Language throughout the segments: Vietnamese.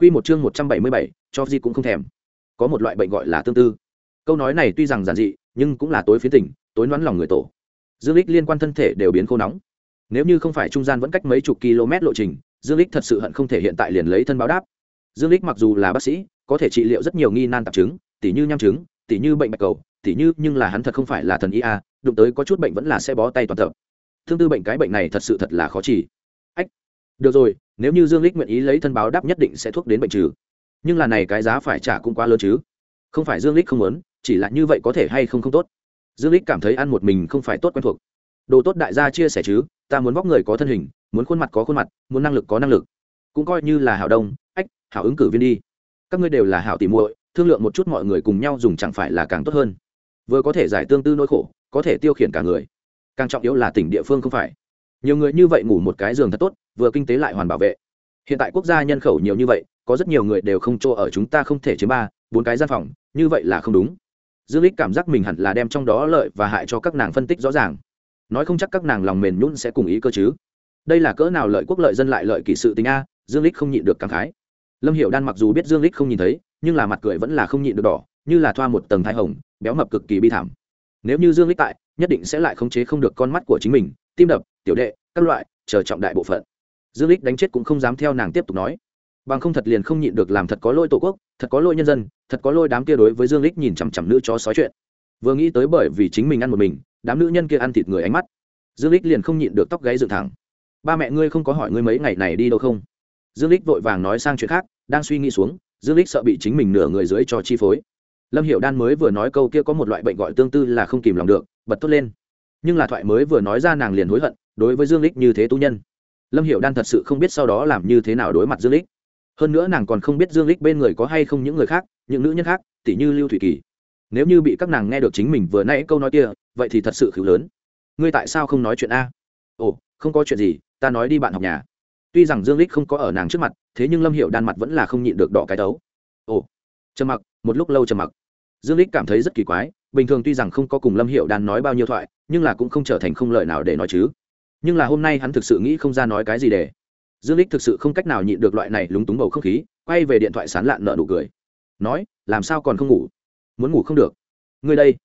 Quy một chương một trăm bảy mươi bảy, cho gì cũng không thèm. Có một loại bệnh gọi là tương tư. Câu nói này tuy rằng giản dị, nhưng cũng là tối phiến tỉnh, tối đoán lòng người tổ. Dương Lịch liên quan thân thể đều biến khô nóng. Nếu như không phải trung gian vẫn cách mấy chục km lộ trình, Dương Lịch thật sự hận không thể hiện tại liền lấy thân báo đáp. Dương Lịch mặc dù là bác sĩ, có thể trị liệu rất nhiều nghi nan tạp chứng, tỉ như nham chứng, tỉ như bệnh bạch cầu, tỉ như nhưng là hắn thật không phải là thần y a, đụng tới có chút bệnh vẫn là sẽ bó tay toàn tập. Thương tư bệnh cái bệnh này thật sự thật là khó trị. Được rồi, nếu như Dương lích nguyện ý lấy thân báo đáp nhất định sẽ thuốc đến bệnh trừ. Nhưng là này cái giá phải trả cũng quá lớn chứ. Không phải Dương lích không muốn, chỉ là như vậy có thể hay không không tốt. Dương lích cảm thấy ăn một mình không phải tốt quen thuộc. Đồ tốt đại gia chia sẻ chứ, ta muốn vóc người có thân hình, muốn khuôn mặt có khuôn mặt, muốn năng lực có năng lực. Cũng coi như là hảo đông, ách, hảo ứng cử viên đi. Các ngươi đều là hảo tỉ muội, thương lượng một chút mọi người cùng nhau dùng chẳng phải là càng tốt hơn vừa có thể giải tương tư nỗi khổ có thể tiêu khiển cả người càng trọng yếu là tỉnh địa phương không phải nhiều người như vậy ngủ một cái giường thật tốt, vừa kinh tế lại hoàn bảo vệ. Hiện tại quốc gia nhân khẩu nhiều như vậy, có rất nhiều người đều không chỗ ở chúng ta không thể chiếm ba, bốn cái gian phòng, như vậy là không đúng. Dương lích cảm giác mình hẳn là đem trong đó lợi và hại cho các nàng phân tích rõ ràng. Nói không chắc các nàng lòng mềm nhún sẽ cùng ý cơ chứ. Đây là cỡ nào lợi quốc lợi dân lại lợi kỳ sự tính a, dương lích không nhịn được cảm khái. Lâm Hiệu đan mặc dù biết dương lích không nhìn thấy, nhưng là mặt cười vẫn là không nhịn được đỏ, như là thoa một tầng thái hồng, béo mập cực kỳ bi thảm. Nếu như dương lích tại nhất định sẽ lại khống chế không được con mắt của chính mình, tim đập, tiểu đệ, các loại, chờ trọng đại bộ phận. Dương lích đánh chết cũng không dám theo nàng tiếp tục nói. Bằng không thật liền không nhịn được làm thật có lỗi tổ quốc, thật có lỗi nhân dân, thật có lỗi đám kia đối với dương lích nhìn chằm chằm nữ chó sói chuyện. Vừa nghĩ tới bởi vì chính mình ăn một mình, đám nữ nhân kia ăn thịt người ánh mắt. Dương lích liền không nhịn được tóc gáy dựng thẳng. Ba mẹ ngươi không có hỏi ngươi mấy ngày này đi đâu không? Dương lích vội vàng nói sang chuyện khác, đang suy nghĩ xuống, dương lích sợ bị chính mình nửa người dưới cho chi phối. Lâm hiệu đan mới vừa nói câu kia có một loại bệnh gọi tương tư là không kìm lòng được bật tốt lên. Nhưng là thoại mới vừa nói ra nàng liền hối hận, đối với dương lích như thế tu nhân. Lâm hiệu đan thật sự không biết sau đó làm như thế nào đối mặt dương lích. Hơn nữa nàng còn không biết dương lích bên người có hay không những người khác, những nữ nhân khác tỷ như lưu thủy kỳ. Nếu như bị các nàng nghe được chính mình vừa nãy câu nói kia, vậy thì thật sự khử lớn. Ngươi tại sao không nói chuyện a? Ồ, không có chuyện gì, ta nói đi bạn học nhà. Tuy rằng dương lích không có ở nàng trước mặt, thế nhưng lâm hiệu đan mặt vẫn là không nhịn được đỏ cái tấu. Ồ, trầm mặc, một lúc lâu trầm mặc. Dương lích cảm thấy rất kỳ quái bình thường tuy rằng không có cùng lâm hiệu đan nói bao nhiêu thoại, nhưng là cũng không trở thành không lời nào để nói chứ. Nhưng là hôm nay hắn thực sự nghĩ không ra nói cái gì để. Dương lích thực sự không cách nào nhịn được loại này lúng túng bầu không khí, quay về điện thoại sán lạn nợ nụ cười. Nói, làm sao còn không ngủ? Muốn ngủ không được. Ngươi đây.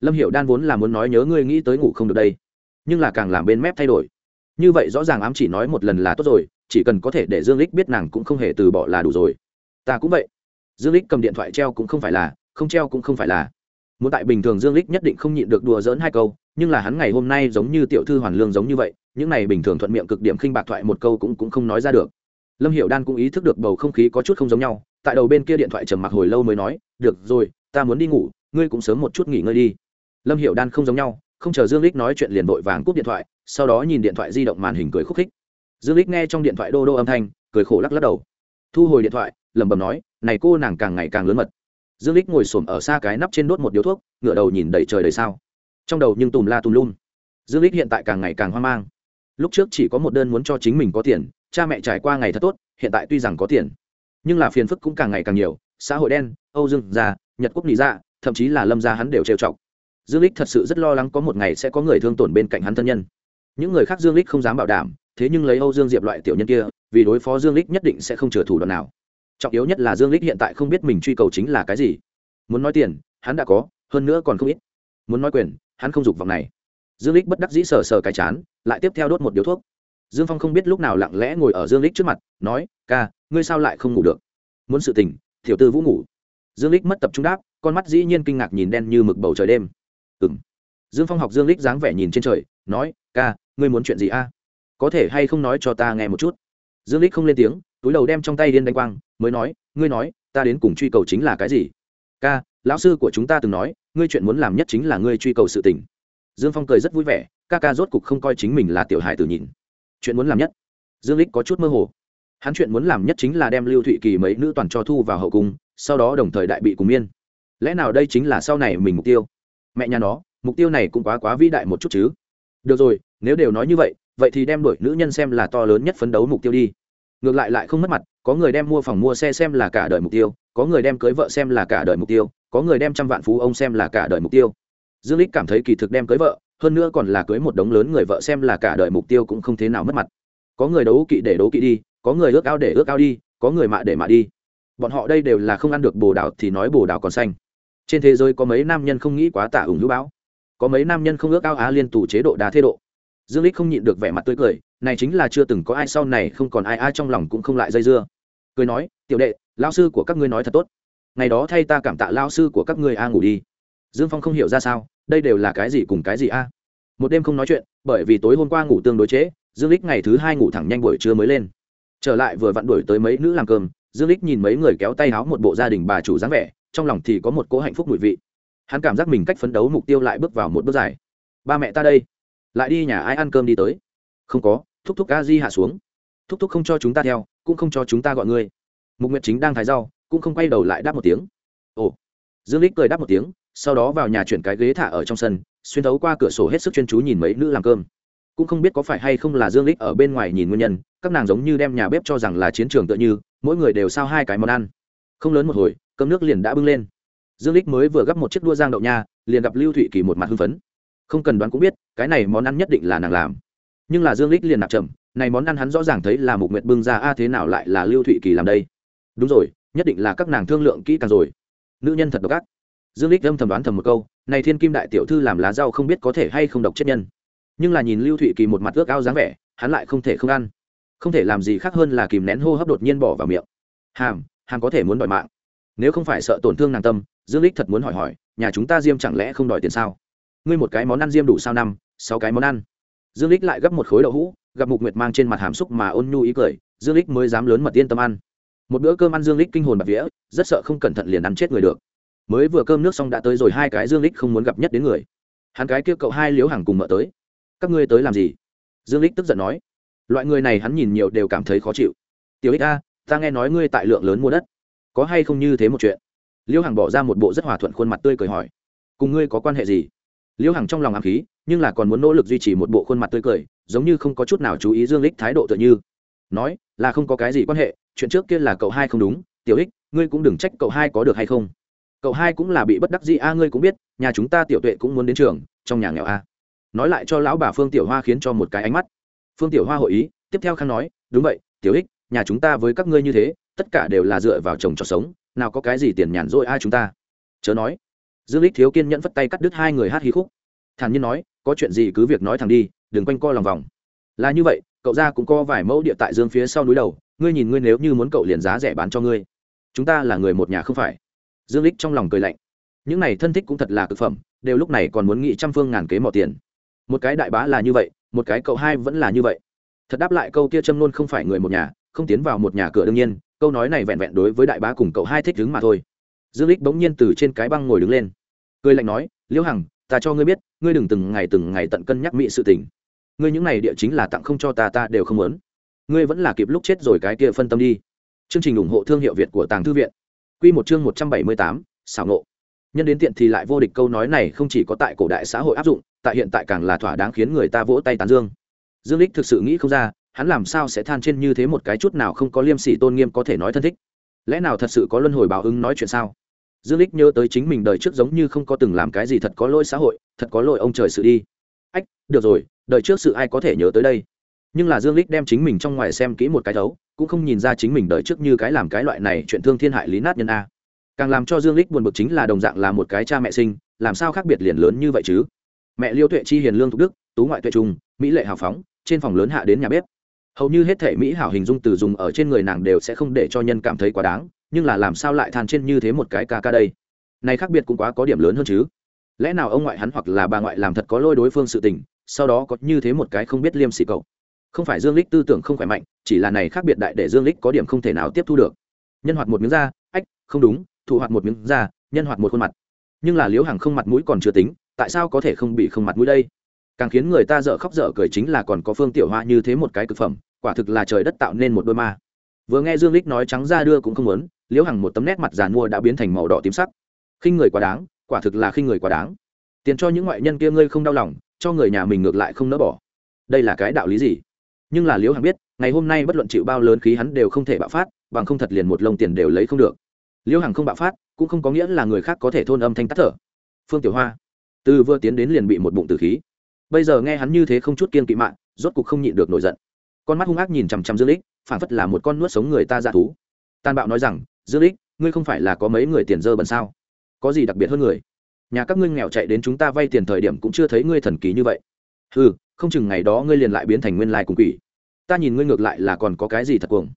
Lâm hiệu đan vốn là muốn nói nhớ ngươi nghĩ tới ngủ không được đây, nhưng là càng làm bên mép thay đổi. Như vậy rõ ràng ám chỉ nói một lần là tốt rồi, chỉ cần có thể để dương lích biết nàng cũng không hề từ bỏ là đủ rồi. Ta cũng vậy. Dương lích cầm điện thoại treo cũng không phải là, không treo cũng không phải là muốn tại bình thường dương lích nhất định không nhịn được đùa dỡn hai câu, nhưng là hắn ngày hôm nay giống như tiểu thư hoàn lương giống như vậy, những này bình thường thuận miệng cực điểm khinh bạc thoại một câu cũng cũng không nói ra được. Lâm hiểu đan cũng ý thức được bầu không khí có chút không giống nhau, tại đầu bên kia điện thoại trầm mặc hồi lâu mới nói, được rồi, ta muốn đi ngủ, ngươi cũng sớm một chút nghỉ ngơi đi. Lâm hiểu đan không giống nhau, không chờ dương lích nói chuyện liền vội vàng cúp điện thoại, sau đó nhìn điện thoại di động màn hình cười khúc khích. Dương lích nghe trong điện thoại đô đô âm thanh, cười khổ lắc lắc đầu. Thu hồi điện thoại, lẩm bẩm nói, này cô nàng càng ngày càng lớn mật dương lích ngồi xổm ở xa cái nắp trên đốt một điếu thuốc, ngửa đầu nhìn đầy trời đầy sao. Trong đầu nhưng tùm la tùm lum. Dương lích hiện tại càng ngày càng hoang mang. Lúc trước chỉ có một đơn muốn cho chính mình có tiền, cha mẹ trải qua ngày thật tốt, hiện tại tuy rằng có tiền, nhưng là phiền phức cũng càng ngày càng nhiều, xã hội đen, âu dương gia nhật quốc lý gia dạ, thậm chí là lâm gia hắn đều trêu chọc. Dương lích thật sự rất lo lắng có một ngày sẽ có người thương tổn bên cạnh hắn thân nhân. Những người khác dương lích không dám bảo đảm, thế nhưng lấy âu dương diệp loại tiểu nhân kia, vì đối phó dương lích nhất định sẽ không chừa thủ đoạn nào trọng yếu nhất là dương lích hiện tại không biết mình truy cầu chính là cái gì. Muốn nói tiền, hắn đã có, hơn nữa còn không ít. Muốn nói quyền, hắn không dục vọng này. Dương lích bất đắc dĩ sờ sờ cái chán, lại tiếp theo đốt một điếu thuốc. Dương phong không biết lúc nào lặng lẽ ngồi ở dương lích trước mặt, nói, ca, ngươi sao lại không ngủ được? Muốn sự tình tiểu tư vũ ngủ. Dương lích mất tập trung đáp, con mắt dĩ nhiên kinh ngạc nhìn đen như mực bầu trời đêm. Ừng dương phong học dương lích dáng vẻ nhìn trên trời, nói, ca, ngươi muốn chuyện gì a? Có thể hay không nói cho ta nghe một chút? Dương lích không lên tiếng, túi đầu đem trong tay điên đánh quang mới nói, ngươi nói, ta đến cùng truy cầu chính là cái gì? Ca, lão sư của chúng ta từng nói, ngươi chuyện muốn làm nhất chính là ngươi truy cầu sự tình. Dương phong cười rất vui vẻ, ca ca rốt cục không coi chính mình là tiểu hài tử nhìn. Chuyện muốn làm nhất? Dương lích có chút mơ hồ. Hắn chuyện muốn làm nhất chính là đem lưu thụy kỳ mấy nữ toàn cho thu vào hậu cung, sau đó đồng thời đại bị cùng miên. Lẽ nào đây chính là sau này mình mục tiêu? Mẹ nhà nó, mục tiêu này cũng quá quá vĩ đại một chút chứ. Được rồi, nếu đều nói như vậy vậy thì đem đổi nữ nhân xem là to lớn nhất phấn đấu mục tiêu đi ngược lại lại không mất mặt, có người đem mua phòng mua xe xem là cả đời mục tiêu, có người đem cưới vợ xem là cả đời mục tiêu, có người đem trăm vạn phú ông xem là cả đời mục tiêu. Dương lích cảm thấy kỳ thực đem cưới vợ, hơn nữa còn là cưới một đống lớn người vợ xem là cả đời mục tiêu cũng không thế nào mất mặt. Có người đấu kỵ để đấu kỵ đi, có người ước ao để ước ao đi, có người mạ để mạ đi. Bọn họ đây đều là không ăn được bồ đào thì nói bồ đào còn xanh. Trên thế giới có mấy nam nhân không nghĩ quá tả ủng hữu bão, có mấy nam nhân không ước ao á liên tù chế độ đá thế độ. Dương lích không nhịn được vẻ mặt tươi cười này chính là chưa từng có ai sau này không còn ai ai trong lòng cũng không lại dây dưa. Cười nói, tiểu đệ lao sư của các ngươi nói thật tốt. Ngày đó thay ta cảm tạ lao sư của các ngươi a, ngủ đi. Dương phong không hiểu ra sao, đây đều là cái gì cùng cái gì a? Một đêm không nói chuyện, bởi vì tối hôm qua ngủ tương đối chế dương lích ngày thứ hai ngủ thẳng nhanh buổi trưa mới lên. Trở lại vừa vặn đuổi tới mấy nữ làm cơm, dương lích nhìn mấy người kéo tay háo một bộ gia đình bà chủ dáng vẻ, trong lòng thì có một cỗ hạnh phúc mùi vị. Hắn cảm giác mình cách phấn đấu mục tiêu lại bước vào một bước dài. Ba mẹ ta đây, lại đi nhà ai ăn cơm đi tới? Không có thúc thúc a di hạ xuống. Thúc thúc không cho chúng ta theo, cũng không cho chúng ta gọi ngươi. Mục nguyệt chính đang thái rau, cũng không quay đầu lại đáp một tiếng. Ồ. Dương lích cười đáp một tiếng, sau đó vào nhà chuyển cái ghế thả ở trong sân, xuyên thấu qua cửa sổ hết sức chuyên chú nhìn mấy nữ làm cơm. Cũng không biết có phải hay không là dương lích ở bên ngoài nhìn nguyên nhân, các nàng giống như đem nhà bếp cho rằng là chiến trường tựa như, mỗi người đều sao hai cái món ăn. Không lớn một hồi, cơm nước liền đã bưng lên. Dương lích mới vừa gấp một chiếc đua giang đậu nha, liền gặp lưu thụy kỳ một mặt hưng phấn. Không cần đoán cũng biết, cái này món ăn nhất định là nàng làm nhưng là dương lích liền nạp trầm, này món ăn hắn rõ ràng thấy là mục nguyệt bưng ra, a, thế nào lại là lưu thụy kỳ làm đây? Đúng rồi, nhất định là các nàng thương lượng kỹ càng rồi. Nữ nhân thật độc ác. Dương lích âm thầm đoán thầm một câu, này thiên kim đại tiểu thư làm lá rau không biết có thể hay không độc chết nhân. Nhưng là nhìn lưu thụy kỳ một mặt ước ao dáng vẻ, hắn lại không thể không ăn. Không thể làm gì khác hơn là kìm nén hô hấp đột nhiên bỏ vào miệng. Hàm hàm có thể muốn đòi mạng. Nếu không phải sợ tổn thương nàng tâm, dương lích thật muốn hỏi hỏi, nhà chúng ta diêm chẳng lẽ không đòi tiền sao? Ngươi một cái món ăn diêm đủ sao năm, sáu cái món ăn dương lích lại gấp một khối đậu hũ, gặp mục nguyệt mang trên mặt hàm xúc mà ôn nhu ý cười, dương lích mới dám lớn mật yên tâm ăn. Một bữa cơm ăn dương lích kinh hồn bạc vía, rất sợ không cẩn thận liền ăn chết người được. Mới vừa cơm nước xong đã tới rồi, hai cái dương lích không muốn gặp nhất đến người. Hắn cái kia cậu hai liếu hàng cùng mợ tới. Các ngươi tới làm gì? Dương lích tức giận nói. Loại người này hắn nhìn nhiều đều cảm thấy khó chịu. Tiểu ích a, ta nghe nói ngươi tại lượng lớn mua đất. Có hay không như thế một chuyện? Liêu hằng bỏ ra một bộ rất hòa thuận khuôn mặt tươi cười hỏi. Cùng ngươi có quan hệ gì? Liễu hằng trong lòng ám khí, nhưng là còn muốn nỗ lực duy trì một bộ khuôn mặt tươi cười, giống như không có chút nào chú ý dương lích thái độ tựa như. Nói, là không có cái gì quan hệ, chuyện trước kia là cậu hai không đúng, tiểu ích ngươi cũng đừng trách cậu hai có được hay không. Cậu hai cũng là bị bất đắc dĩ, a, ngươi cũng biết, nhà chúng ta tiểu tuệ cũng muốn đến trường, trong nhà nghèo a. Nói lại cho lão bà phương tiểu hoa khiến cho một cái ánh mắt. Phương tiểu hoa hội ý, tiếp theo khang nói, đúng vậy, tiểu ích nhà chúng ta với các ngươi như thế, tất cả đều là dựa vào chồng cho sống, nào có cái gì tiền nhàn rỗi ai chúng ta. Chớ nói dương lích thiếu kiên nhẫn vất tay cắt đứt hai người hát hí khúc. Thản nhiên nói, có chuyện gì cứ việc nói thẳng đi, đừng quanh co lòng vòng. Là như vậy, cậu ra cũng có vài mẫu địa tại dương phía sau núi đầu, ngươi nhìn ngươi nếu như muốn cậu liền giá rẻ bán cho ngươi. Chúng ta là người một nhà không phải. Dương lích trong lòng cười lạnh. Những này thân thích cũng thật là cực phẩm, đều lúc này còn muốn nghị trăm phương ngàn kế mỏ tiền. Một cái đại bá là như vậy, một cái cậu hai vẫn là như vậy. Thật đáp lại câu kia châm luôn không phải người một nhà, không tiến vào một nhà cửa đương nhiên, câu nói này vẹn vẹn đối với đại bá cùng cậu hai thích đứng mà thôi dương lích bỗng nhiên từ trên cái băng ngồi đứng lên. Cười lạnh nói liễu hằng ta cho ngươi biết ngươi đừng từng ngày từng ngày tận cân nhắc mỹ sự tình. Ngươi những này địa chính là tặng không cho ta ta đều không muốn. Ngươi vẫn là kịp lúc chết rồi cái kia phân tâm đi. Chương trình ủng hộ thương hiệu việt của tàng thư viện. Quy một chương một trăm bảy mươi tám, xảo nộ. Nhân đến tiện thì lại vô địch câu nói này không chỉ có tại cổ đại xã hội áp dụng tại hiện tại càng là thỏa đáng khiến người ta vỗ tay tán dương. Dương lích thực sự nghĩ không ra hắn làm sao sẽ than trên như thế một cái chút nào không có liêm sỉ tôn nghiêm có thể nói thân thích. Lẽ nào thật sự có luân hồi báo ứng nói chuyện sao? Dương lích nhớ tới chính mình đời trước giống như không có từng làm cái gì thật có lỗi xã hội, thật có lỗi ông trời sự đi. Ách, được rồi, đời trước sự ai có thể nhớ tới đây? Nhưng là dương lích đem chính mình trong ngoài xem kỹ một cái thấu, cũng không nhìn ra chính mình đời trước như cái làm cái loại này chuyện thương thiên hại lý nát nhân a. Càng làm cho dương lích buồn bực chính là đồng dạng là một cái cha mẹ sinh, làm sao khác biệt liền lớn như vậy chứ? Mẹ liêu tuệ chi hiền lương thục đức, tú ngoại tuệ trung, mỹ lệ hào phóng, trên phòng lớn hạ đến nhà bếp. Hầu như hết thể mỹ hảo hình dung từ dùng ở trên người nàng đều sẽ không để cho nhân cảm thấy quá đáng nhưng là làm sao lại than trên như thế một cái ca ca đây? Này khác biệt cũng quá có điểm lớn hơn chứ. Lẽ nào ông ngoại hắn hoặc là bà ngoại làm thật có lôi đối phương sự tình, sau đó có như thế một cái không biết liêm sỉ cậu? Không phải dương lích tư tưởng không khỏe mạnh, chỉ là này khác biệt đại để dương lích có điểm không thể nào tiếp thu được. Nhân hoạt một miếng da, ách, không đúng, thụ hoạt một miếng da, nhân hoạt một khuôn mặt. Nhưng là liễu hàng không mặt mũi còn chưa tính, tại sao có thể không bị không mặt mũi đây? Càng khiến người ta dở khóc dở cười chính là còn có phương tiểu hoa như thế một cái cực phẩm, quả thực là trời đất tạo nên một đôi ma. Vừa nghe dương lích nói trắng ra đưa cũng không muốn liễu hằng một tấm nét mặt giàn mua đã biến thành màu đỏ tím sắc. Khinh người quá đáng, quả thực là khinh người quá đáng. Tiền cho những ngoại nhân kia ngươi không đau lòng, cho người nhà mình ngược lại không nỡ bỏ. Đây là cái đạo lý gì? Nhưng là liễu hằng biết, ngày hôm nay bất luận chịu bao lớn khí hắn đều không thể bạo phát, bằng không thật liền một lồng tiền đều lấy không được. Liễu hằng không bạo phát, cũng không có nghĩa là người khác có thể thôn âm thanh tắt thở. Phương tiểu hoa, từ vừa tiến đến liền bị một bụng tử khí. Bây giờ nghe hắn như thế không chút kiên kỵ mạng, rốt cục không nhịn được nổi giận. Con mắt hung ác nhìn chằm chằm dương lích phản phất là một con nuốt sống người ta ra thú. Tàn bạo nói rằng dương ích ngươi không phải là có mấy người tiền dơ bẩn sao? Có gì đặc biệt hơn người? Nhà các ngươi nghèo chạy đến chúng ta vay tiền thời điểm cũng chưa thấy ngươi thần kỳ như vậy. Ừ không chừng ngày đó ngươi liền lại biến thành nguyên lai cùng quỷ. Ta nhìn ngươi ngược lại là còn có cái gì thật cuồng.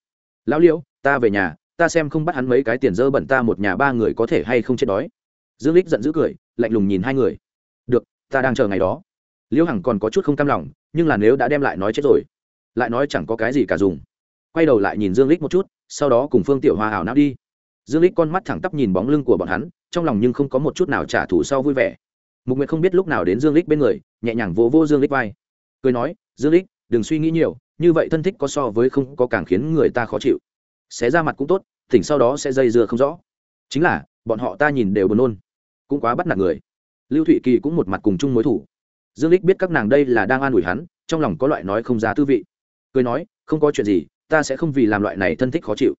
Lão liễu, ta về nhà, ta xem không bắt hắn mấy cái tiền dơ bẩn ta một nhà ba người có thể hay không chết đói. Dương lích giận dữ cười, lạnh lùng nhìn hai người. Được, ta đang chờ ngày đó. Liễu hằng còn có chút không cam lòng, nhưng là nếu đã đem lại nói chết rồi, lại nói chẳng có cái gì cả dùng quay đầu lại nhìn dương lích một chút, sau đó cùng phương tiểu hoa hào não đi. Dương lích con mắt thẳng tắp nhìn bóng lưng của bọn hắn, trong lòng nhưng không có một chút nào trả thù sau vui vẻ. Mục nguyệt không biết lúc nào đến dương lích bên người, nhẹ nhàng vỗ vô dương lích vai. Cười nói, dương lích đừng suy nghĩ nhiều, như vậy thân thích có so với không có càng khiến người ta khó chịu. Xé ra mặt cũng tốt, thỉnh sau đó sẽ dây dưa không rõ. Chính là, bọn họ ta nhìn đều buồn nôn, cũng quá bắt nạt người. Lưu thụy kỳ cũng một mặt cùng chung mối thủ. Dương lích biết các nàng đây là đang an ủi hắn, trong lòng có loại nói không giá tư vị. Cười nói, không có chuyện gì ta sẽ không vì làm loại này thân thích khó chịu.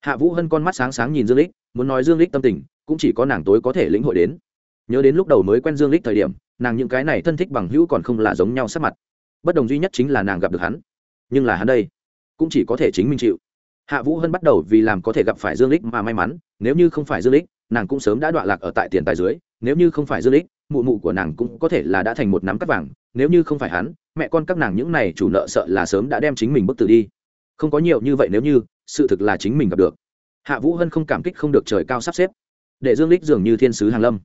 Hạ vũ hân con mắt sáng sáng nhìn dương lích, muốn nói dương lích tâm tình, cũng chỉ có nàng tối có thể lĩnh hội đến. Nhớ đến lúc đầu mới quen dương lích thời điểm, nàng những cái này thân thích bằng hữu còn không là giống nhau sắc mặt. Bất đồng duy nhất chính là nàng gặp được hắn. Nhưng là hắn đây, cũng chỉ có thể chính mình chịu. Hạ vũ hân bắt đầu vì làm có thể gặp phải dương lích mà may mắn, nếu như không phải dương lích, nàng cũng sớm đã đọa lạc ở tại tiền tài dưới, nếu như không phải dương lích, mụ mụ của nàng cũng có thể là đã thành một nắm cắt vàng, nếu như không phải hắn, mẹ con các nàng những này chủ nợ sợ là sớm đã đem chính mình bức tử đi không có nhiều như vậy nếu như sự thực là chính mình gặp được. Hạ vũ hân không cảm kích không được trời cao sắp xếp. Để dương lích dường như thiên sứ hàng lâm.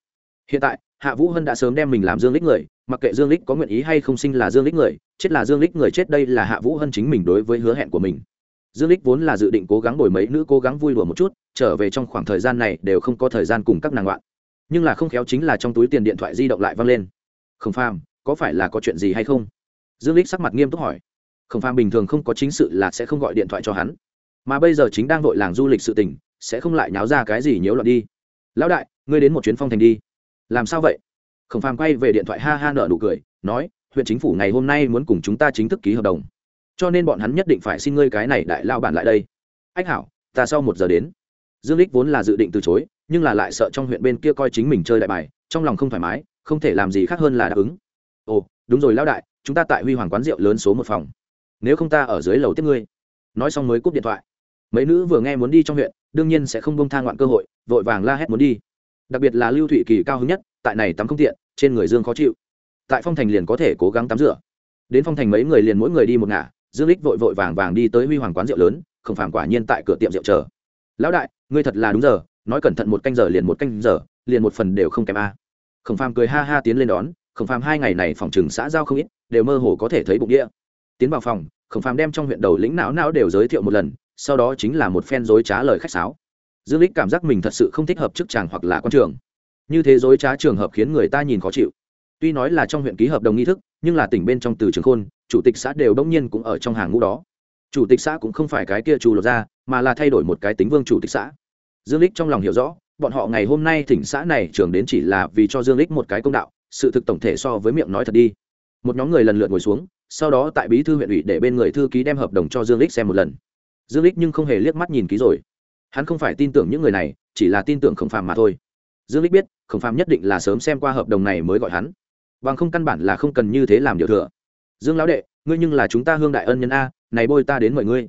Hiện tại, hạ vũ hân đã sớm đem mình làm dương lích người, mặc kệ dương lích có nguyện ý hay không sinh là dương lích người, chết là dương lích người chết đây là hạ vũ hân chính mình đối với hứa hẹn của mình. Dương lích vốn là dự định cố gắng đổi mấy nữ cố gắng vui đùa một chút, trở về trong khoảng thời gian này đều không có thời gian cùng các nàng loạn nhưng là không khéo chính là trong túi tiền điện thoại di động lại văng lên. Không phàm, có phải là có chuyện gì hay không? Dương lích sắc mặt nghiêm túc hỏi không phàm bình thường không có chính sự là sẽ không gọi điện thoại cho hắn. Mà bây giờ chính đang vội làng du lịch sự tình, sẽ không lại nháo ra cái gì nhiễu loạn đi. Lão đại, ngươi đến một chuyến phong thành đi. Làm sao vậy? Khổng phàm quay về điện thoại ha ha nợ nụ cười, nói, huyện chính phủ ngày hôm nay muốn cùng chúng ta chính thức ký hợp đồng. Cho nên bọn hắn nhất định phải xin ngươi cái này đại lao bản lại đây. Ách hảo, ta sau một giờ đến. Dương lích vốn là dự định từ chối, nhưng là lại sợ trong huyện bên kia coi chính mình chơi đại bài, trong lòng không thoải mái, không thể làm gì khác hơn là đáp ứng. Ồ, đúng rồi lão đại, chúng ta tại huy hoàng quán rượu lớn số một phòng nếu không ta ở dưới lầu tiếp ngươi. Nói xong mới cúp điện thoại. Mấy nữ vừa nghe muốn đi trong huyện, đương nhiên sẽ không bông thang ngoạn cơ hội, vội vàng la hét muốn đi. Đặc biệt là lưu thụy kỳ cao hứng nhất, tại này tắm không tiện, trên người dương khó chịu. Tại phong thành liền có thể cố gắng tắm rửa. Đến phong thành mấy người liền mỗi người đi một ngả, dương lích vội vội vàng vàng đi tới huy hoàng quán rượu lớn, không phàm quả nhiên tại cửa tiệm rượu chờ. Lão đại, ngươi thật là đúng giờ, nói cẩn thận một canh giờ liền một canh giờ, liền một phần đều không kém a. Khổng phàm cười ha ha tiến lên đón, khổng phàm hai ngày này phòng trừng xã giao không ít, đều mơ hồ có thể thấy bụng đĩa tiến vào phòng, khổng phàm đem trong huyện đầu lĩnh não não đều giới thiệu một lần, sau đó chính là một phen dối trá lời khách sáo. Dương lích cảm giác mình thật sự không thích hợp chức chàng hoặc là quan trường. Như thế dối trá trường hợp khiến người ta nhìn khó chịu. Tuy nói là trong huyện ký hợp đồng nghi thức, nhưng là tỉnh bên trong từ trường khôn, chủ tịch xã đều đông nhiên cũng ở trong hàng ngũ đó. Chủ tịch xã cũng không phải cái kia trù lột ra, mà là thay đổi một cái tính vương chủ tịch xã. Dương lích trong lòng hiểu rõ, bọn họ ngày hôm nay thỉnh xã này trưởng đến chỉ là vì cho dương lích một cái công đạo, sự thực tổng thể so với miệng nói thật đi. Một nhóm người lần lượt ngồi xuống sau đó tại bí thư huyện ủy để bên người thư ký đem hợp đồng cho dương lích xem một lần. Dương lích nhưng không hề liếc mắt nhìn ký rồi. Hắn không phải tin tưởng những người này, chỉ là tin tưởng khổng phàm mà thôi. Dương lích biết, khổng phàm nhất định là sớm xem qua hợp đồng này mới gọi hắn. Bằng không căn bản là không cần như thế làm điều thừa. Dương lão đệ, ngươi nhưng là chúng ta hương đại ân nhân a, này bôi ta đến mời ngươi.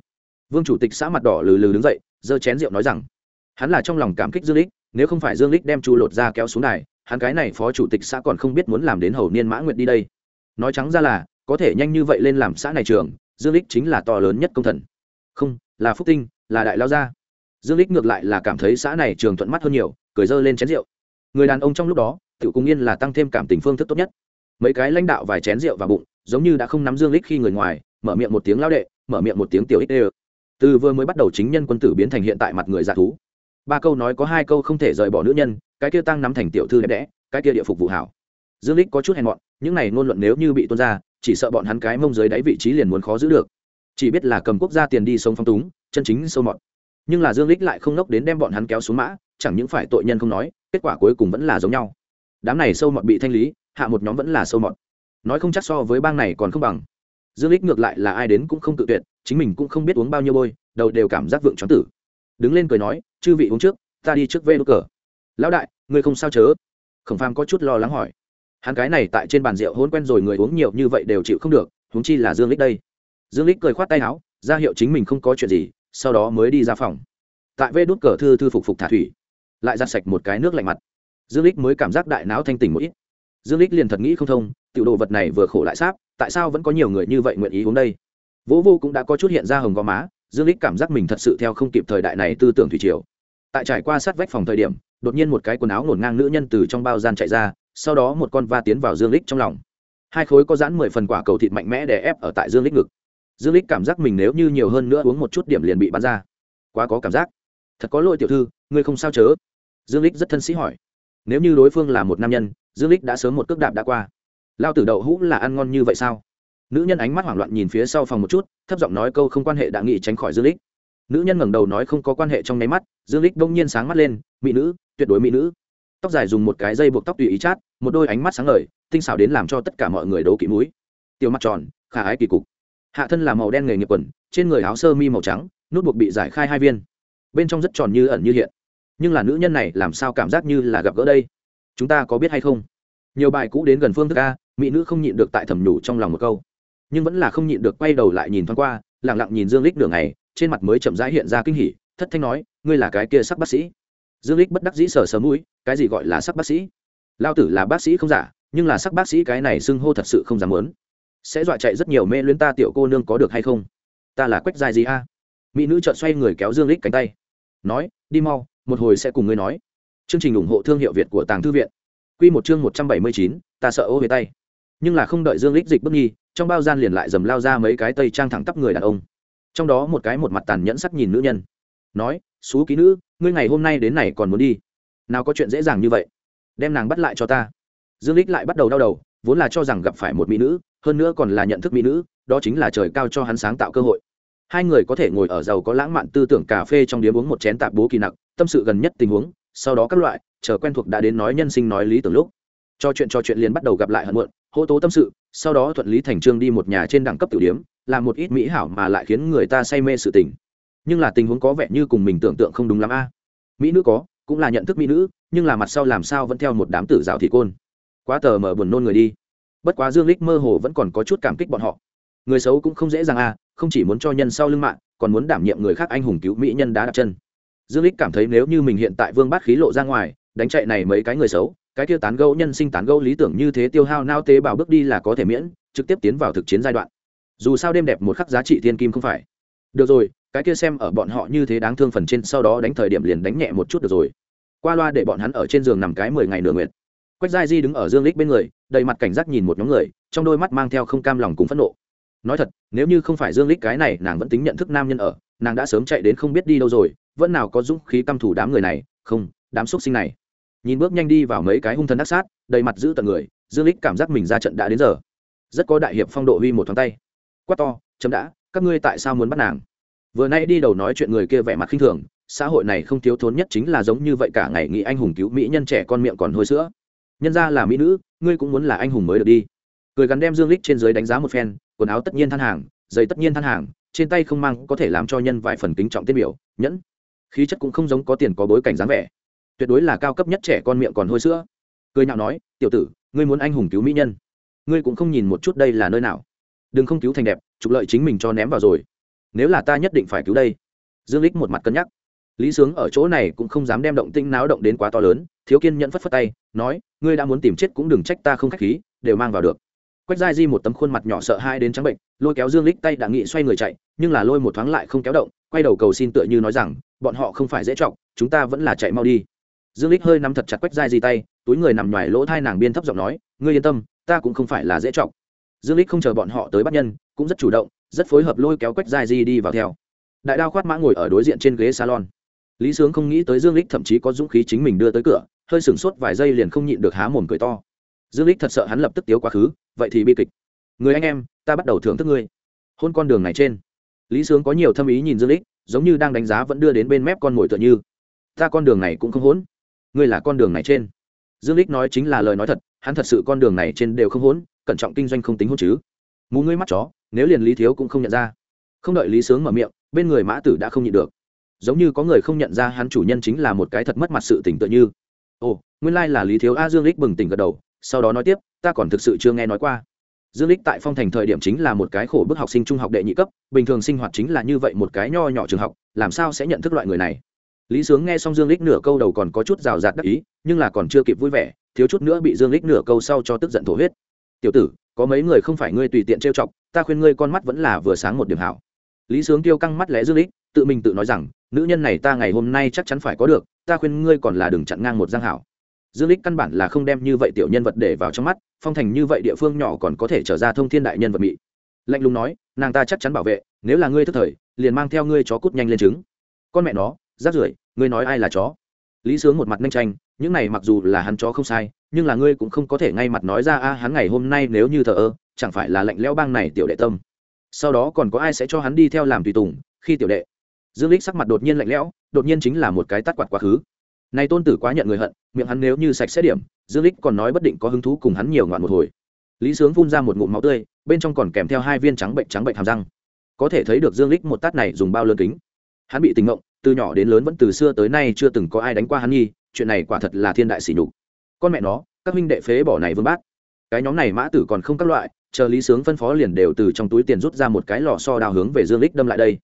Vương chủ tịch xã mặt đỏ lừ lừ đứng dậy, giơ chén rượu nói rằng, hắn là trong lòng cảm kích dương lích, nếu không phải dương lích đem chu lột ra kéo xuống đài, hắn cái này phó chủ tịch xã còn không biết muốn làm đến hầu niên mã nguyệt đi đây. Nói trắng ra là có thể nhanh như vậy lên làm xã này trường, dương lích chính là to lớn nhất công thần. Không, là phúc tinh, là đại lao gia. Dương lích ngược lại là cảm thấy xã này trường thuận mắt hơn nhiều, cười dơ lên chén rượu. Người đàn ông trong lúc đó tự cung yên là tăng thêm cảm tình phương thức tốt nhất. Mấy cái lãnh đạo vài chén rượu và bụng, giống như đã không nắm dương lích khi người ngoài, mở miệng một tiếng lao đệ, mở miệng một tiếng tiểu ích đê từ vừa mới bắt đầu chính nhân quân tử biến thành hiện tại mặt người giả thú. Ba câu nói có hai câu không thể rời bỏ nữ nhân, cái kia tăng nắm thành tiểu thư đẹp đẽ, cái kia địa phục vụ hảo. Dương lích có chút hèn mọn, những này ngôn luận nếu như bị tuôn ra chỉ sợ bọn hắn cái mông dưới đáy vị trí liền muốn khó giữ được. Chỉ biết là cầm quốc gia tiền đi sống phong túng, chân chính sâu mọt. Nhưng là dương lích lại không nốc đến đem bọn hắn kéo xuống mã, chẳng những phải tội nhân không nói, kết quả cuối cùng vẫn là giống nhau. Đám này sâu mọt bị thanh lý, hạ một nhóm vẫn là sâu mọt. Nói không chắc so với bang này còn không bằng. Dương lích ngược lại là ai đến cũng không tự tuyệt, chính mình cũng không biết uống bao nhiêu bôi, đầu đều cảm giác vượng chóng tử. Đứng lên cười nói, chư vị uống trước, ta đi trước vê đốt cờ. Lão đại, ngươi không sao chớ? Khổng phàm có chút lo lắng hỏi hắn cái này tại trên bàn rượu hôn quen rồi, người uống nhiều như vậy đều chịu không được, huống chi là dương lích đây. Dương lích cười khoát tay áo, ra hiệu chính mình không có chuyện gì, sau đó mới đi ra phòng. Tại vê đốt cờ thư thư phục phục thả thủy, lại ra sạch một cái nước lạnh mặt. Dương lích mới cảm giác đại não thanh tỉnh một ít. Dương lích liền thật nghĩ không thông, tiểu đồ vật này vừa khổ lại sáp, tại sao vẫn có nhiều người như vậy nguyện ý uống đây? Vỗ vô cũng đã có chút hiện ra hồng gò má, dương lích cảm giác mình thật sự theo không kịp thời đại này tư tưởng thủy triều. Tại trải qua sát vách phòng thời điểm, đột nhiên một cái quần áo ngổn ngang nữ nhân từ trong bao gian chạy ra sau đó một con va tiến vào dương lích trong lòng. Hai khối có dán mười phần quả cầu thịt mạnh mẽ để ép ở tại dương lích ngực. Dương lích cảm giác mình nếu như nhiều hơn nữa uống một chút điểm liền bị bắn ra. Quá có cảm giác. Thật có lỗi tiểu thư, ngươi không sao chớ. Dương lích rất thân sĩ hỏi. Nếu như đối phương là một nam nhân, dương lích đã sớm một cước đạp đã qua. Lao tử đậu hũ là ăn ngon như vậy sao? Nữ nhân ánh mắt hoảng loạn nhìn phía sau phòng một chút, thấp giọng nói câu không quan hệ đã nghị tránh khỏi dương lích. Nữ nhân ngẩng đầu nói không có quan hệ trong nháy mắt, dương lích đông nhiên sáng mắt lên, mỹ nữ, tuyệt đối mỹ nữ tóc dài dùng một cái dây buộc tóc tùy ý chát, một đôi ánh mắt sáng ngời, tinh xảo đến làm cho tất cả mọi người đấu kỹ mũi. Tiêu mặt tròn, khả ái kỳ cục. Hạ thân là màu đen nghề nghiệp quần, trên người áo sơ mi màu trắng, nút buộc bị giải khai hai viên. Bên trong rất tròn như ẩn như hiện. Nhưng là nữ nhân này làm sao cảm giác như là gặp gỡ đây? Chúng ta có biết hay không? Nhiều bài cũ đến gần phương thức a, mỹ nữ không nhịn được tại thầm nhủ trong lòng một câu. Nhưng vẫn là không nhịn được quay đầu lại nhìn thoáng qua lẳng lặng nhìn dương lích đường này trên mặt mới chậm rãi hiện ra kinh hỉ, thất thanh nói, ngươi là cái kia sắc bác sĩ dương lích bất đắc dĩ sờ sờ mũi cái gì gọi là sắc bác sĩ? Lao tử là bác sĩ không giả nhưng là sắc bác sĩ cái này xưng hô thật sự không dám muốn. Sẽ dọa chạy rất nhiều mê luyến ta tiểu cô nương có được hay không? Ta là quách dài gì a? Mỹ nữ chợt xoay người kéo dương lích cánh tay. Nói đi mau một hồi sẽ cùng ngươi nói. Chương trình ủng hộ thương hiệu việt của tàng thư viện. Quy một chương một trăm bảy mươi chín, ta sợ ô về tay. Nhưng là không đợi dương lích dịch bước nghi trong bao gian liền lại dầm lao ra mấy cái tây trang thẳng tắp người đàn ông. Trong đó một cái một mặt tàn nhẫn sắc nhìn nữ nhân. Nói xú ký nữ, ngươi ngày hôm nay đến này còn muốn đi. Nào có chuyện dễ dàng như vậy? Đem nàng bắt lại cho ta. Dương lích lại bắt đầu đau đầu, vốn là cho rằng gặp phải một mỹ nữ, hơn nữa còn là nhận thức mỹ nữ, đó chính là trời cao cho hắn sáng tạo cơ hội. Hai người có thể ngồi ở giàu có lãng mạn tư tưởng cà phê trong điếm uống một chén tạp bố kỳ nặng tâm sự gần nhất tình huống, sau đó các loại, chờ quen thuộc đã đến nói nhân sinh nói lý tưởng lúc. Cho chuyện cho chuyện liền bắt đầu gặp lại hận muộn, hô tố tâm sự, sau đó thuận lý thành trương đi một nhà trên đẳng cấp tiểu điếm, làm một ít mỹ hảo mà lại khiến người ta say mê sự tình nhưng là tình huống có vẻ như cùng mình tưởng tượng không đúng lắm a. Mỹ nữ có, cũng là nhận thức mỹ nữ, nhưng là mặt sau làm sao vẫn theo một đám tử rào thị côn. Quá tờ mở buồn nôn người đi. Bất quá dương lích mơ hồ vẫn còn có chút cảm kích bọn họ. Người xấu cũng không dễ dàng a, không chỉ muốn cho nhân sau lưng mạng, còn muốn đảm nhiệm người khác anh hùng cứu mỹ nhân đá đặt chân. Dương lích cảm thấy nếu như mình hiện tại vương bát khí lộ ra ngoài, đánh chạy này mấy cái người xấu, cái tiêu tán gẫu nhân sinh tán gẫu lý tưởng như thế tiêu hao nao tế bào bước đi là có thể miễn, trực tiếp tiến vào thực chiến giai đoạn. Dù sao đêm đẹp một khắc giá trị thiên kim không phải. Được rồi cái kia xem ở bọn họ như thế đáng thương phần trên sau đó đánh thời điểm liền đánh nhẹ một chút được rồi. Qua loa để bọn hắn ở trên giường nằm cái mười ngày nửa nguyện quách giai di đứng ở dương lích bên người, đầy mặt cảnh giác nhìn một nhóm người, trong đôi mắt mang theo không cam lòng cùng phẫn nộ. Nói thật, nếu như không phải dương lích cái này, nàng vẫn tính nhận thức nam nhân ở, nàng đã sớm chạy đến không biết đi đâu rồi, vẫn nào có dũng khí căm thủ đám người này, không, đám xuất sinh này. Nhìn bước nhanh đi vào mấy cái hung thần đắc sát, đầy mặt giữ tận người, dương lích cảm giác mình ra trận đã đến giờ. Rất có đại hiệp phong độ huy một thoáng tay. Quát to, chấm đã, các ngươi tại sao muốn bắt nàng? Vừa nay đi đầu nói chuyện người kia vẻ mặt khinh thường, xã hội này không thiếu thốn nhất chính là giống như vậy cả ngày nghĩ anh hùng cứu mỹ nhân trẻ con miệng còn hôi sữa. Nhân ra là mỹ nữ, ngươi cũng muốn là anh hùng mới được đi. Cười gắn đem dương lích trên dưới đánh giá một phen, quần áo tất nhiên than hàng, giày tất nhiên than hàng, trên tay không mang có thể làm cho nhân vài phần kính trọng tiết biểu, nhẫn. Khí chất cũng không giống có tiền có bối cảnh dáng vẻ. Tuyệt đối là cao cấp nhất trẻ con miệng còn hôi sữa. Cười nhạo nói, tiểu tử, ngươi muốn anh hùng cứu mỹ nhân? Ngươi cũng không nhìn một chút đây là nơi nào. Đừng không cứu thành đẹp, trục lợi chính mình cho ném vào rồi nếu là ta nhất định phải cứu đây. Dương lích một mặt cân nhắc. Lý sướng ở chỗ này cũng không dám đem động tinh náo động đến quá to lớn, thiếu kiên nhẫn phất phất tay, nói, ngươi đã muốn tìm chết cũng đừng trách ta không khách khí, đều mang vào được. Quách giai di một tấm khuôn mặt nhỏ sợ hai đến trắng bệnh, lôi kéo dương lích tay đã nghị xoay người chạy, nhưng là lôi một thoáng lại không kéo động, quay đầu cầu xin tựa như nói rằng, bọn họ không phải dễ trọng, chúng ta vẫn là chạy mau đi. Dương lích hơi nắm thật chặt quách giai di tay, túi người nằm ngoài lỗ thai nàng biên thấp giọng nói, ngươi yên tâm, ta cũng không phải là dễ trọng. Dương lích không chờ bọn họ tới bắt nhân, cũng rất chủ động rất phối hợp lôi kéo quách giai di đi vào theo. Đại đao khoát mã ngồi ở đối diện trên ghế salon. Lý sướng không nghĩ tới dương lích thậm chí có dũng khí chính mình đưa tới cửa, hơi sửng sốt vài giây liền không nhịn được há mồm cười to. Dương lích thật sợ hắn lập tức tiếu quá khứ, vậy thì bi kịch. Người anh em, ta bắt đầu thưởng thức ngươi. Hôn con đường này trên. Lý sướng có nhiều thâm ý nhìn dương lích giống như đang đánh giá vẫn đưa đến bên mép con mồi tựa như. Ta con đường này cũng không hỗn. Ngươi là con đường này trên. Dương lích nói chính là lời nói thật, hắn thật sự con đường này trên đều không hỗn, cẩn trọng kinh doanh không tính hôn chứ. Mù ngươi mắt chó nếu liền lý thiếu cũng không nhận ra. Không đợi lý sướng mở miệng, bên người mã tử đã không nhịn được. Giống như có người không nhận ra hắn chủ nhân chính là một cái thật mất mặt sự tỉnh tựa như. Ồ, nguyên lai là lý thiếu a dương lích bừng tỉnh gật đầu, sau đó nói tiếp, ta còn thực sự chưa nghe nói qua. Dương lích tại phong thành thời điểm chính là một cái khổ bức học sinh trung học đệ nhị cấp, bình thường sinh hoạt chính là như vậy một cái nho nhỏ trường học, làm sao sẽ nhận thức loại người này? Lý sướng nghe xong dương lích nửa câu đầu còn có chút rào rạt đắc ý, nhưng là còn chưa kịp vui vẻ, thiếu chút nữa bị dương lích nửa câu sau cho tức giận thổ huyết. Tiểu tử có mấy người không phải ngươi tùy tiện trêu chọc, ta khuyên ngươi con mắt vẫn là vừa sáng một điểm hảo. Lý sướng tiêu căng mắt lẽ dương lích tự mình tự nói rằng, nữ nhân này ta ngày hôm nay chắc chắn phải có được, ta khuyên ngươi còn là đừng chặn ngang một giang hảo. Dương lích căn bản là không đem như vậy tiểu nhân vật để vào trong mắt, phong thành như vậy địa phương nhỏ còn có thể trở ra thông thiên đại nhân vật mỹ lạnh lùng nói, nàng ta chắc chắn bảo vệ, nếu là ngươi thức thời, liền mang theo ngươi chó cút nhanh lên trứng. Con mẹ nó, rác rưởi, ngươi nói ai là chó? Lý sướng một mặt nhanh tranh, những này mặc dù là hắn chó không sai nhưng là ngươi cũng không có thể ngay mặt nói ra, a, hắn ngày hôm nay nếu như thờ ơ, chẳng phải là lạnh lẽo bang này tiểu đệ tâm. Sau đó còn có ai sẽ cho hắn đi theo làm tùy tùng, khi tiểu đệ? Dương lích sắc mặt đột nhiên lạnh lẽo, đột nhiên chính là một cái tắt quạt quá khứ. Này tôn tử quá nhận người hận, miệng hắn nếu như sạch sẽ điểm, dương lích còn nói bất định có hứng thú cùng hắn nhiều ngoạn một hồi. Lý sướng phun ra một ngụm máu tươi, bên trong còn kèm theo hai viên trắng bệnh trắng bệnh hàm răng. Có thể thấy được dương lích một tát này dùng bao lớn kính. Hắn bị tình ngộng, từ nhỏ đến lớn vẫn từ xưa tới nay chưa từng có ai đánh qua hắn nhi chuyện này quả thật là thiên đại sỉ nhục con mẹ nó, các huynh đệ phế bỏ này vương bát. Cái nhóm này mã tử còn không các loại, chờ lý sướng phân phó liền đều từ trong túi tiền rút ra một cái lò so đào hướng về dương lích đâm lại đây.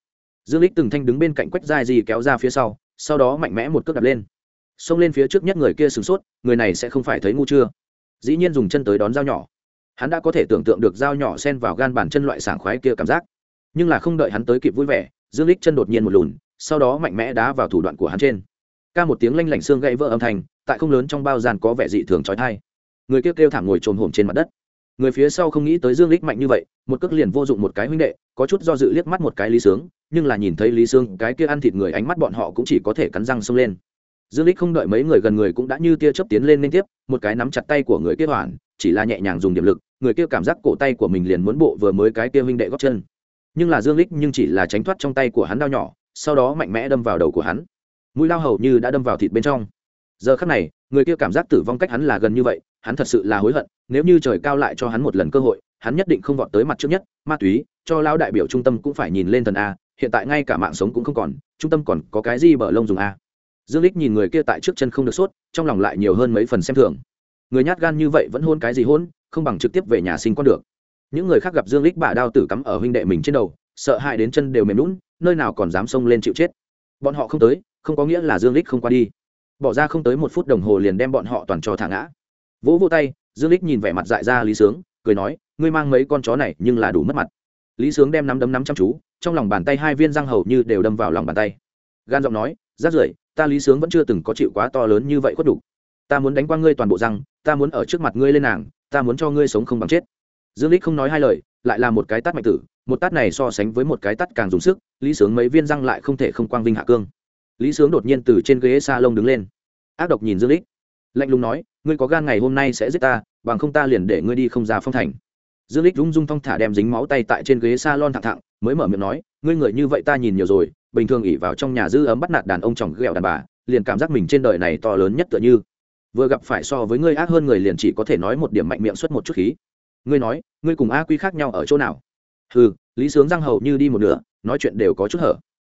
Dương lích từng thanh đứng bên cạnh quách dài gì kéo ra phía sau sau đó mạnh mẽ một cước đập lên. Xông lên phía trước nhất người kia sửng sốt, người này sẽ không phải thấy ngu chưa? Dĩ nhiên dùng chân tới đón dao nhỏ. Hắn đã có thể tưởng tượng được dao nhỏ xen vào gan bàn chân loại sảng khoái kia cảm giác. Nhưng là không đợi hắn tới kịp vui vẻ, dương lích chân đột nhiên một lùn, sau đó mạnh mẽ đá vào thủ đoạn của hắn trên. Ca một tiếng lanh lảnh xương gãy vỡ âm thanh tại không lớn trong bao gian có vẻ dị thường trói thai. Người kêu kêu thảm ngồi trồm hổm trên mặt đất. Người phía sau không nghĩ tới dương lích mạnh như vậy, một cước liền vô dụng một cái huynh đệ, có chút do dự liếc mắt một cái lý sướng, nhưng là nhìn thấy lý sướng, cái kia ăn thịt người ánh mắt bọn họ cũng chỉ có thể cắn răng xông lên. Dương lích không đợi mấy người gần người cũng đã như tia chớp tiến lên liên tiếp, một cái nắm chặt tay của người kia hoàn, chỉ là nhẹ nhàng dùng điểm lực, người kia cảm giác cổ tay của mình liền muốn bộ vừa mới cái kia huynh đệ góp chân. Nhưng là dương lích nhưng chỉ là tránh thoát trong tay của hắn đau nhỏ, sau đó mạnh mẽ đâm vào đầu của hắn. Mũi lao hầu như đã đâm vào thịt bên trong giờ khắc này, người kia cảm giác tử vong cách hắn là gần như vậy, hắn thật sự là hối hận, nếu như trời cao lại cho hắn một lần cơ hội, hắn nhất định không vọt tới mặt trước nhất. Ma túy, cho lao đại biểu trung tâm cũng phải nhìn lên thần a, hiện tại ngay cả mạng sống cũng không còn, trung tâm còn có cái gì bở lông dùng a. Dương lích nhìn người kia tại trước chân không được sốt, trong lòng lại nhiều hơn mấy phần xem thường. Người nhát gan như vậy vẫn hôn cái gì hôn, không bằng trực tiếp về nhà sinh con được. Những người khác gặp dương lích bả đao tử cắm ở huynh đệ mình trên đầu, sợ hãi đến chân đều mềm lún nơi nào còn dám xông lên chịu chết. Bọn họ không tới, không có nghĩa là dương lích không qua đi bỏ ra không tới một phút đồng hồ liền đem bọn họ toàn cho thả ngã. Vỗ vô tay, dương lích nhìn vẻ mặt dại ra lý sướng, cười nói, ngươi mang mấy con chó này, nhưng là đủ mất mặt. Lý sướng đem nắm đấm nắm chăm chú, trong lòng bàn tay hai viên răng hầu như đều đâm vào lòng bàn tay. Gan giọng nói, rát rưởi, ta lý sướng vẫn chưa từng có chịu quá to lớn như vậy khuất đủ. Ta muốn đánh qua ngươi toàn bộ răng, ta muốn ở trước mặt ngươi lên nàng, ta muốn cho ngươi sống không bằng chết. Dương lích không nói hai lời, lại là một cái tát mạnh tử, một tát này so sánh với một cái tát càng dùng sức, lý sướng mấy viên răng lại không thể không quang vinh hạ cương lý sướng đột nhiên từ trên ghế s a lông đứng lên. Ác độc nhìn dương lích. Lạnh lùng nói, ngươi có gan ngày hôm nay sẽ giết ta, bằng không ta liền để ngươi đi không ra phong thành. Dương lích rung rung thong thả đem dính máu tay tại trên ghế s a lon thẳng thẳng, mới mở miệng nói, ngươi người như vậy ta nhìn nhiều rồi, bình thường ỉ vào trong nhà dư ấm bắt nạt đàn ông chồng ghẹo đàn bà, liền cảm giác mình trên đời này to lớn nhất tựa như. Vừa gặp phải so với ngươi ác hơn người liền chỉ có thể nói một điểm mạnh miệng xuất một chút khí. Ngươi nói, ngươi cùng a quy khác nhau ở chỗ nào? Ừ lý sướng răng hầu như đi một nửa, nói chuyện đều có chút hở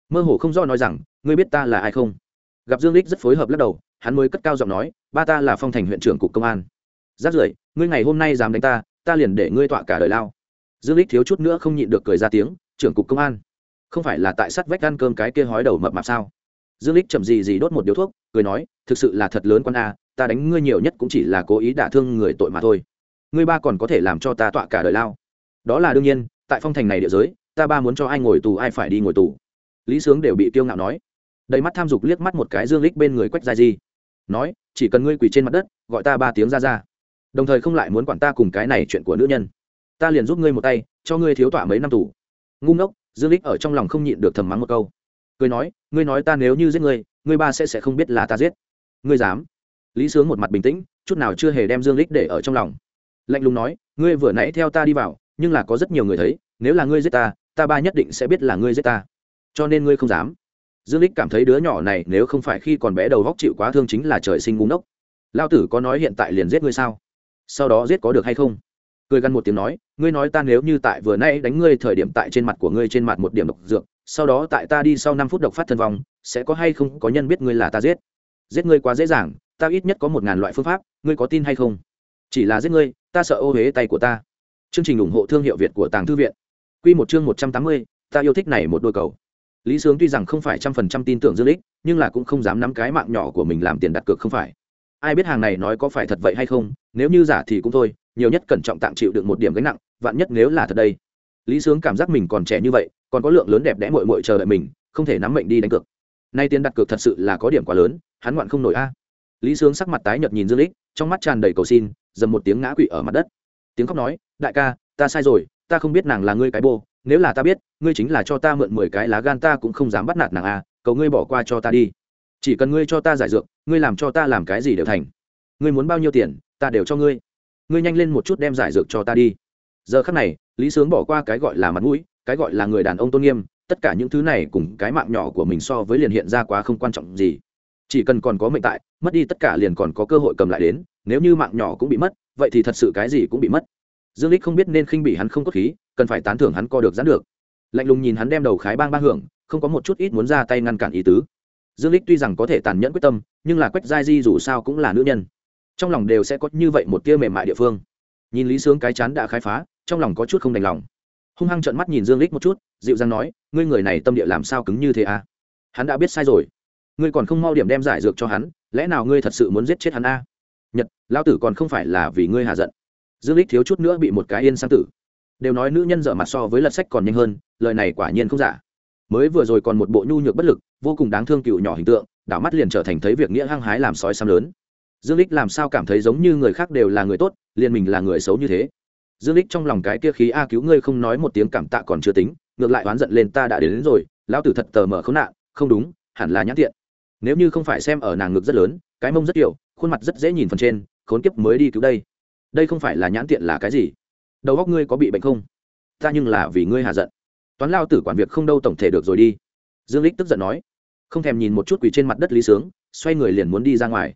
mơ hồ không do nói rằng, ngươi biết ta là ai không? Gặp dương lích rất phối hợp lắc đầu, hắn mới cất cao giọng nói, ba ta là phong thành huyện trưởng cục công an. Rát rưởi, ngươi ngày hôm nay dám đánh ta ta liền để ngươi tọa cả đời lao. Dương lích thiếu chút nữa không nhịn được cười ra tiếng, trưởng cục công an, không phải là tại sắt vách ăn cơm cái kia hói đầu mập mạp sao? Dương lích chậm gì gì đốt một điếu thuốc, cười nói, thực sự là thật lớn con a, ta đánh ngươi nhiều nhất cũng chỉ là cố ý đả thương người tội mà thôi. Ngươi ba còn có thể làm cho ta tọa cả đời lao. Đó là đương nhiên, tại phong thành này địa giới, ta ba muốn cho ai ngồi tù ai phải đi ngồi tù lý sướng đều bị tiêu ngạo nói. Đầy mắt tham dục liếc mắt một cái dương lích bên người quách dài di. Nói, chỉ cần ngươi quỳ trên mặt đất, gọi ta ba tiếng ra ra. Đồng thời không lại muốn quản ta cùng cái này chuyện của nữ nhân. Ta liền giúp ngươi một tay, cho ngươi thiếu tỏa mấy năm tù. Ngu ngốc, dương lích ở trong lòng không nhịn được thầm mắng một câu. Cười nói, ngươi nói ta nếu như giết ngươi ngươi ba sẽ sẽ không biết là ta giết. Ngươi dám. Lý sướng một mặt bình tĩnh, chút nào chưa hề đem dương lích để ở trong lòng. Lạnh lùng nói, ngươi vừa nãy theo ta đi vào, nhưng là có rất nhiều người thấy, nếu là ngươi giết ta ta ba nhất định sẽ biết là ngươi giết ta cho nên ngươi không dám. Dương lích cảm thấy đứa nhỏ này nếu không phải khi còn bé đầu góc chịu quá thương chính là trời sinh ngu ngốc. Lao tử có nói hiện tại liền giết ngươi sao? Sau đó giết có được hay không? Cười gằn một tiếng nói, ngươi nói ta nếu như tại vừa nay đánh ngươi thời điểm tại trên mặt của ngươi trên mặt một điểm độc dược, sau đó tại ta đi sau năm phút độc phát thân vong, sẽ có hay không có nhân biết ngươi là ta giết? Giết ngươi quá dễ dàng, ta ít nhất có một ngàn loại phương pháp, ngươi có tin hay không? Chỉ là giết ngươi, ta sợ ô huế tay của ta. Chương trình ủng hộ thương hiệu việt của tàng thư viện. Q một chương một trăm tám mươi, ta yêu thích này một đôi cầu lý sướng tuy rằng không phải trăm phần trăm tin tưởng dương lích, nhưng là cũng không dám nắm cái mạng nhỏ của mình làm tiền đặt cược không phải. Ai biết hàng này nói có phải thật vậy hay không, nếu như giả thì cũng thôi, nhiều nhất cẩn trọng tạm chịu được một điểm gánh nặng, vạn nhất nếu là thật đây. Lý sướng cảm giác mình còn trẻ như vậy, còn có lượng lớn đẹp đẽ mội mội chờ đợi mình, không thể nắm mệnh đi đánh cược. Nay tiền đặt cược thật sự là có điểm quá lớn, hắn ngoạn không nổi a. Lý sướng sắc mặt tái nhợt nhìn dương lích, trong mắt tràn đầy cầu xin, dầm một tiếng ngã quỵ ở mặt đất. Tiếng khóc nói, đại ca, ta sai rồi, ta không biết nàng là ngươi cái bô nếu là ta biết, ngươi chính là cho ta mượn mười cái lá gan ta cũng không dám bắt nạt nàng a, cầu ngươi bỏ qua cho ta đi. Chỉ cần ngươi cho ta giải dược, ngươi làm cho ta làm cái gì đều thành. Ngươi muốn bao nhiêu tiền, ta đều cho ngươi. Ngươi nhanh lên một chút đem giải dược cho ta đi. Giờ khắc này, lý sướng bỏ qua cái gọi là mặt mũi, cái gọi là người đàn ông tôn nghiêm, tất cả những thứ này cùng cái mạng nhỏ của mình so với liền hiện ra quá không quan trọng gì. Chỉ cần còn có mệnh tại, mất đi tất cả liền còn có cơ hội cầm lại đến, nếu như mạng nhỏ cũng bị mất, vậy thì thật sự cái gì cũng bị mất. Dương lích không biết nên khinh bỉ hắn không có khí cần phải tán thưởng hắn co được giãn được. Lạnh lùng nhìn hắn đem đầu khái bang bang hưởng, không có một chút ít muốn ra tay ngăn cản ý tứ. Dương lích tuy rằng có thể tàn nhẫn quyết tâm, nhưng là quách giai di dù sao cũng là nữ nhân. Trong lòng đều sẽ có như vậy một tia mềm mại địa phương. Nhìn lý sướng cái chán đã khai phá, trong lòng có chút không đành lòng. Hung hăng trợn mắt nhìn dương lích một chút, dịu dàng nói, ngươi người này tâm địa làm sao cứng như thế à hắn đã biết sai rồi. Ngươi còn không mau điểm đem giải dược cho hắn, lẽ nào ngươi thật sự muốn giết chết hắn a? À? nhật lao tử còn không phải là vì ngươi hạ giận. Dương lích thiếu chút nữa bị một cái yên sang tử đều nói nữ nhân dở mặt so với lật sách còn nhanh hơn lời này quả nhiên không giả. Mới vừa rồi còn một bộ nhu nhược bất lực vô cùng đáng thương cựu nhỏ hình tượng đảo mắt liền trở thành thấy việc nghĩa hăng hái làm sói xăm lớn. Dương lích làm sao cảm thấy giống như người khác đều là người tốt liền mình là người xấu như thế? Dương lích trong lòng cái kia khí a cứu ngươi không nói một tiếng cảm tạ còn chưa tính ngược lại oán giận lên ta đã đến, đến rồi lão tử thật tờ mở khốn nạn không đúng hẳn là nhãn tiện. Nếu như không phải xem ở nàng ngực rất lớn cái mông rất kiểu khuôn mặt rất dễ nhìn phần trên khốn kiếp mới đi cứu đây. Đây không phải là nhãn tiện là cái gì? Đầu óc ngươi có bị bệnh không? Ta nhưng là vì ngươi hạ giận. Toán lao tử quản việc không đâu tổng thể được rồi đi. Dương lích tức giận nói. Không thèm nhìn một chút quỳ trên mặt đất lý sướng, xoay người liền muốn đi ra ngoài.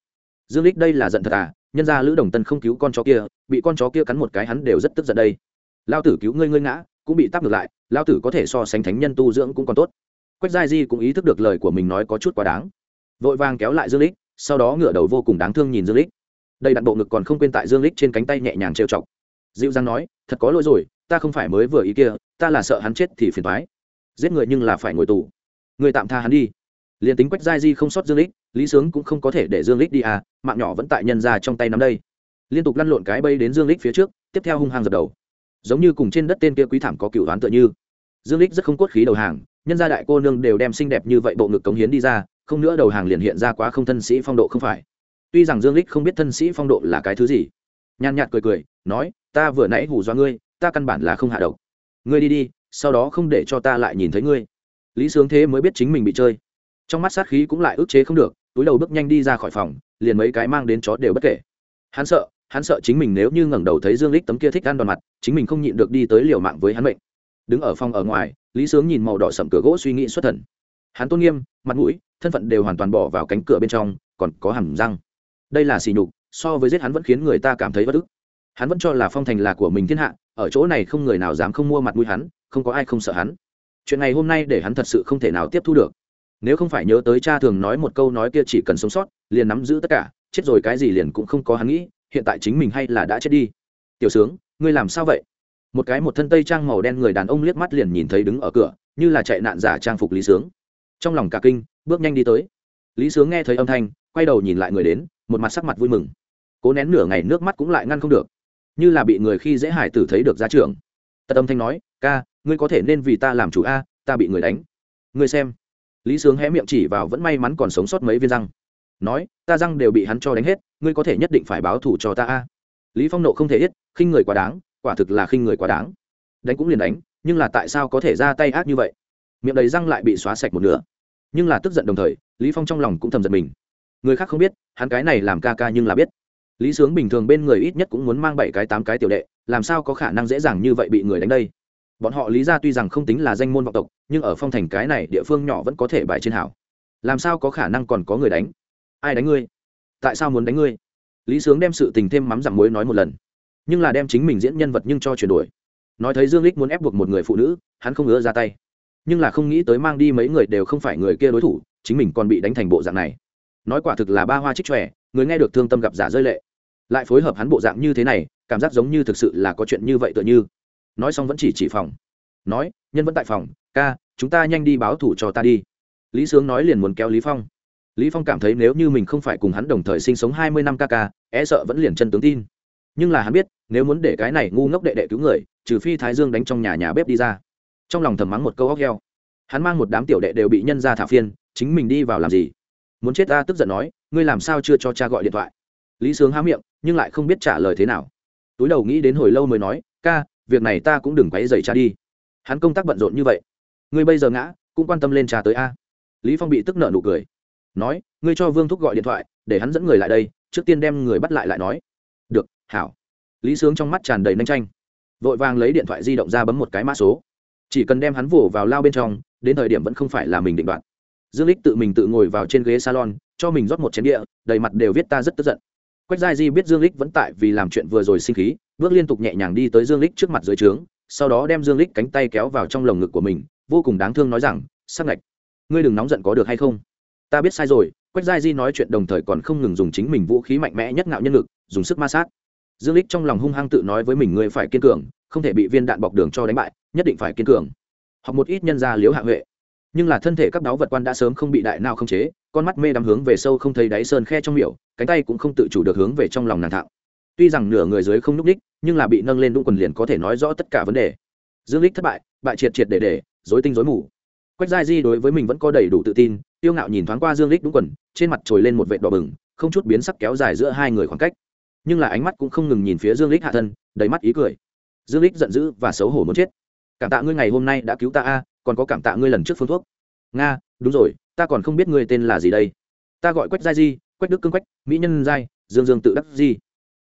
Dương lích đây là giận thật à? Nhân ra lữ đồng tân không cứu con chó kia, bị con chó kia cắn một cái hắn đều rất tức giận đây. Lao tử cứu ngươi ngươi ngã, cũng bị tắp ngược lại, lao tử có thể so sánh thánh nhân tu dưỡng cũng còn tốt. Quách giai di cũng ý thức được lời của mình nói có chút quá đáng. Vội vàng kéo lại dương lích sau đó ngửa đầu vô cùng đáng thương nhìn dương lích đây đặt bộ ngực còn không quên tại dương lích trên cánh tay nhẹ nhàng trêu chọc dịu dàng nói, thật có lỗi rồi, ta không phải mới vừa ý kia, ta là sợ hắn chết thì phiền thoái giết người nhưng là phải ngồi tù. Người tạm tha hắn đi. Liền tính quách giai di không sót dương lích, lý sướng cũng không có thể để dương lích đi à mạng nhỏ vẫn tại nhân ra trong tay nắm đây. Liên tục lăn lộn cái bây đến dương lích phía trước, tiếp theo hung hăng dập đầu. Giống như cùng trên đất tên kia quý thảm có cựu đoán tựa như. Dương lích rất không cốt khí đầu hàng, nhân gia đại cô nương đều đem xinh đẹp như vậy bộ ngực cống hiến đi ra, không nữa đầu hàng liền hiện ra quá không thân sĩ phong độ không phải. Tuy rằng dương lích không biết thân sĩ phong độ là cái thứ gì nhàn nhạt cười cười, nói, ta vừa nãy hù do ngươi, ta căn bản là không hạ độc. Ngươi đi đi, sau đó không để cho ta lại nhìn thấy ngươi. Lý sướng thế mới biết chính mình bị chơi. Trong mắt sát khí cũng lại ức chế không được, túi đầu bước nhanh đi ra khỏi phòng, liền mấy cái mang đến chó đều bất kể. Hắn sợ hắn sợ chính mình nếu như ngẩng đầu thấy dương lích tấm kia thích ăn đòn mặt, chính mình không nhịn được đi tới liều mạng với hắn mệnh. Đứng ở phòng ở ngoài, lý sướng nhìn màu đỏ sậm cửa gỗ suy nghĩ xuất thần. Hắn tôn nghiêm, mặt mũi, thân phận đều hoàn toàn bỏ vào cánh cửa bên trong, còn có hàm răng. Đây là xỉ nhục so với giết hắn vẫn khiến người ta cảm thấy bất ức. Hắn vẫn cho là phong thành là của mình thiên hạ, ở chỗ này không người nào dám không mua mặt mũi hắn, không có ai không sợ hắn. Chuyện này hôm nay để hắn thật sự không thể nào tiếp thu được. Nếu không phải nhớ tới cha thường nói một câu nói kia chỉ cần sống sót, liền nắm giữ tất cả, chết rồi cái gì liền cũng không có hắn nghĩ, hiện tại chính mình hay là đã chết đi. Tiểu sướng, ngươi làm sao vậy? Một cái một thân tây trang màu đen người đàn ông liếc mắt liền nhìn thấy đứng ở cửa, như là chạy nạn giả trang phục lý sướng. Trong lòng cả kinh, bước nhanh đi tới. Lý sướng nghe thấy âm thanh, quay đầu nhìn lại người đến, một mặt sắc mặt vui mừng cố nén nửa ngày nước mắt cũng lại ngăn không được. Như là bị người khi dễ hải tử thấy được ra trưởng. Tật âm thanh nói, ca, ngươi có thể nên vì ta làm chủ a, ta bị người đánh. Ngươi xem. Lý sướng hé miệng chỉ vào vẫn may mắn còn sống sót mấy viên răng. Nói, ta răng đều bị hắn cho đánh hết, ngươi có thể nhất định phải báo thù cho ta a. Lý phong nộ không thể ít, khinh người quá đáng, quả thực là khinh người quá đáng. Đánh cũng liền đánh, nhưng là tại sao có thể ra tay ác như vậy? Miệng đầy răng lại bị xóa sạch một nửa. Nhưng là tức giận đồng thời, lý phong trong lòng cũng thầm giận mình. Người khác không biết, hắn cái này làm ca ca nhưng là biết lý sướng bình thường bên người ít nhất cũng muốn mang bảy cái tám cái tiểu đệ, làm sao có khả năng dễ dàng như vậy bị người đánh đây? Bọn họ lý ra tuy rằng không tính là danh môn vọng tộc, nhưng ở phong thành cái này địa phương nhỏ vẫn có thể bài trên hảo. Làm sao có khả năng còn có người đánh? Ai đánh ngươi? Tại sao muốn đánh ngươi? Lý sướng đem sự tình thêm mắm giảm muối nói một lần. Nhưng là đem chính mình diễn nhân vật nhưng cho chuyển đổi. Nói thấy dương lích muốn ép buộc một người phụ nữ, hắn không ngứa ra tay. Nhưng là không nghĩ tới mang đi mấy người đều không phải người kia đối thủ, chính mình còn bị đánh thành bộ dạng này. Nói quả thực là ba hoa trích tròe người nghe được thương tâm gặp giả rơi lệ lại phối hợp hắn bộ dạng như thế này, cảm giác giống như thực sự là có chuyện như vậy tựa như. Nói xong vẫn chỉ chỉ phòng. Nói, nhân vẫn tại phòng, ca, chúng ta nhanh đi báo thủ cho ta đi. Lý sướng nói liền muốn kéo lý phong. Lý phong cảm thấy nếu như mình không phải cùng hắn đồng thời sinh sống hai mươi năm ca ca e sợ vẫn liền chân tướng tin. Nhưng là hắn biết, nếu muốn để cái này ngu ngốc đệ đệ cứu người, trừ phi thái dương đánh trong nhà nhà bếp đi ra. Trong lòng thầm mắng một câu óc heo. Hắn mang một đám tiểu đệ đều bị nhân ra thả phiên, chính mình đi vào làm gì? Muốn chết ta tức giận nói, ngươi làm sao chưa cho cha gọi điện thoại? Lý sướng há miệng, nhưng lại không biết trả lời thế nào. Túi đầu nghĩ đến hồi lâu mới nói, ca, việc này ta cũng đừng quấy dày cha đi. Hắn công tác bận rộn như vậy. Ngươi bây giờ ngã, cũng quan tâm lên cha tới a. Lý phong bị tức nợ nụ cười. Nói, ngươi cho vương thúc gọi điện thoại, để hắn dẫn người lại đây, trước tiên đem người bắt lại lại nói. Được, hảo. Lý sướng trong mắt tràn đầy nhanh tranh vội vàng lấy điện thoại di động ra bấm một cái mã số. Chỉ cần đem hắn vỗ vào lao bên trong, đến thời điểm vẫn không phải là mình định đoạt. Dương lích tự mình tự ngồi vào trên ghế salon, cho mình rót một chén địa, đầy mặt đều viết ta rất tức giận quách giai di biết dương lích vẫn tại vì làm chuyện vừa rồi sinh khí, bước liên tục nhẹ nhàng đi tới dương lích trước mặt dưới trướng, sau đó đem dương lích cánh tay kéo vào trong lồng ngực của mình, vô cùng đáng thương nói rằng sắc ngạch, ngươi đừng nóng giận có được hay không? Ta biết sai rồi, quách giai di nói chuyện đồng thời còn không ngừng dùng chính mình vũ khí mạnh mẽ nhất ngạo nhân lực dùng sức ma sát. Dương lích trong lòng hung hăng tự nói với mình ngươi phải kiên cường, không thể bị viên đạn bọc đường cho đánh bại, nhất định phải kiên cường. Học một ít nhân gia liếu hạ huệ nhưng là thân thể các đáo vật quan đã sớm không bị đại nào không chế, con mắt mê đắm hướng về sâu không thấy đáy sơn khe trong miểu, cánh tay cũng không tự chủ được hướng về trong lòng nàng thạo. Tuy rằng nửa người dưới không n ú c ních nhưng là bị nâng lên đúng quần liền có thể nói rõ tất cả vấn đề. Dương lích thất bại bại triệt triệt để để dối tinh dối mù. Quách giai di đối với mình vẫn có đầy đủ tự tin, tiêu ngạo nhìn thoáng qua dương lích đúng quần, trên mặt trồi lên một vệ đỏ bừng, không chút biến sắc kéo dài giữa hai người khoảng cách. Nhưng là ánh mắt cũng không ngừng nhìn phía dương lích hạ thân, đầy mắt ý cười. Dương lích giận dữ và xấu hổ muốn chết cảm tạ ngươi ngày hôm nay đã cứu ta a, còn có cảm tạ ngươi lần trước phương thuốc. Nga, đúng rồi, ta còn không biết ngươi tên là gì đây. Ta gọi quách giai di, quách đức cương quách, mỹ nhân giai, dương dương tự đắc di.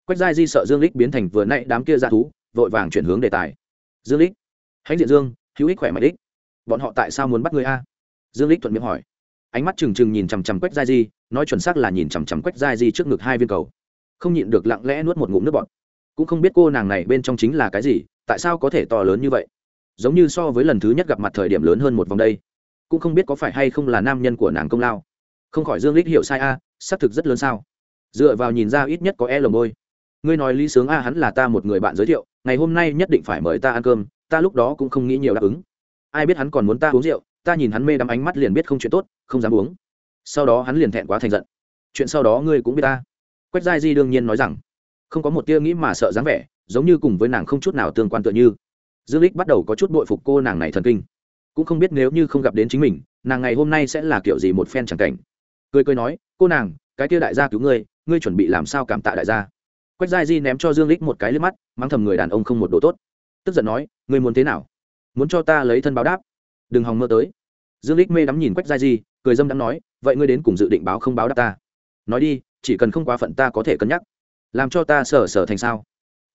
Quách giai di sợ dương lích biến thành vừa nãy đám kia ra thú, vội vàng chuyển hướng đề tài. Dương lích, hãnh diện dương, hữu ích khỏe mạnh đích bọn họ tại sao muốn bắt ngươi a? Dương lích thuận miệng hỏi. Ánh mắt trừng trừng nhìn chằm chằm quách giai di, nói chuẩn xác là nhìn chằm chằm quách giai di trước ngực hai viên cầu. Không nhịn được lặng lẽ nuốt một ngụm nước bọt. Cũng không biết cô nàng này bên trong chính là cái gì, tại sao có thể to lớn như vậy? Giống như so với lần thứ nhất gặp mặt thời điểm lớn hơn một vòng đây. Cũng không biết có phải hay không là nam nhân của nàng công lao. Không khỏi dương lích hiểu sai a, xác thực rất lớn sao. Dựa vào nhìn ra ít nhất có e lồng môi ngươi nói lý sướng a hắn là ta một người bạn giới thiệu, ngày hôm nay nhất định phải mời ta ăn cơm, ta lúc đó cũng không nghĩ nhiều đáp ứng. Ai biết hắn còn muốn ta uống rượu, ta nhìn hắn mê đắm ánh mắt liền biết không chuyện tốt, không dám uống. Sau đó hắn liền thẹn quá thành giận. Chuyện sau đó ngươi cũng biết ta. Quách giai di đương nhiên nói rằng, không có một tia nghĩ mà sợ dáng vẻ, giống như cùng với nàng không chút nào tương quan tựa như dương lích bắt đầu có chút bội phục cô nàng này thần kinh. Cũng không biết nếu như không gặp đến chính mình, nàng ngày hôm nay sẽ là kiểu gì một phen chẳng cảnh. Cười cười nói, cô nàng, cái kia đại gia cứu ngươi ngươi chuẩn bị làm sao cảm tạ đại gia? Quách giai di ném cho dương lích một cái lên mắt mang thầm người đàn ông không một đồ tốt. Tức giận nói, ngươi muốn thế nào? Muốn cho ta lấy thân báo đáp? Đừng hòng mơ tới. Dương lích mê đắm nhìn quách giai di, cười dâm đắm nói, vậy ngươi đến cùng dự định báo không báo đáp ta? Nói đi, chỉ cần không quá phận ta có thể cân nhắc. Làm cho ta sở sở thành sao?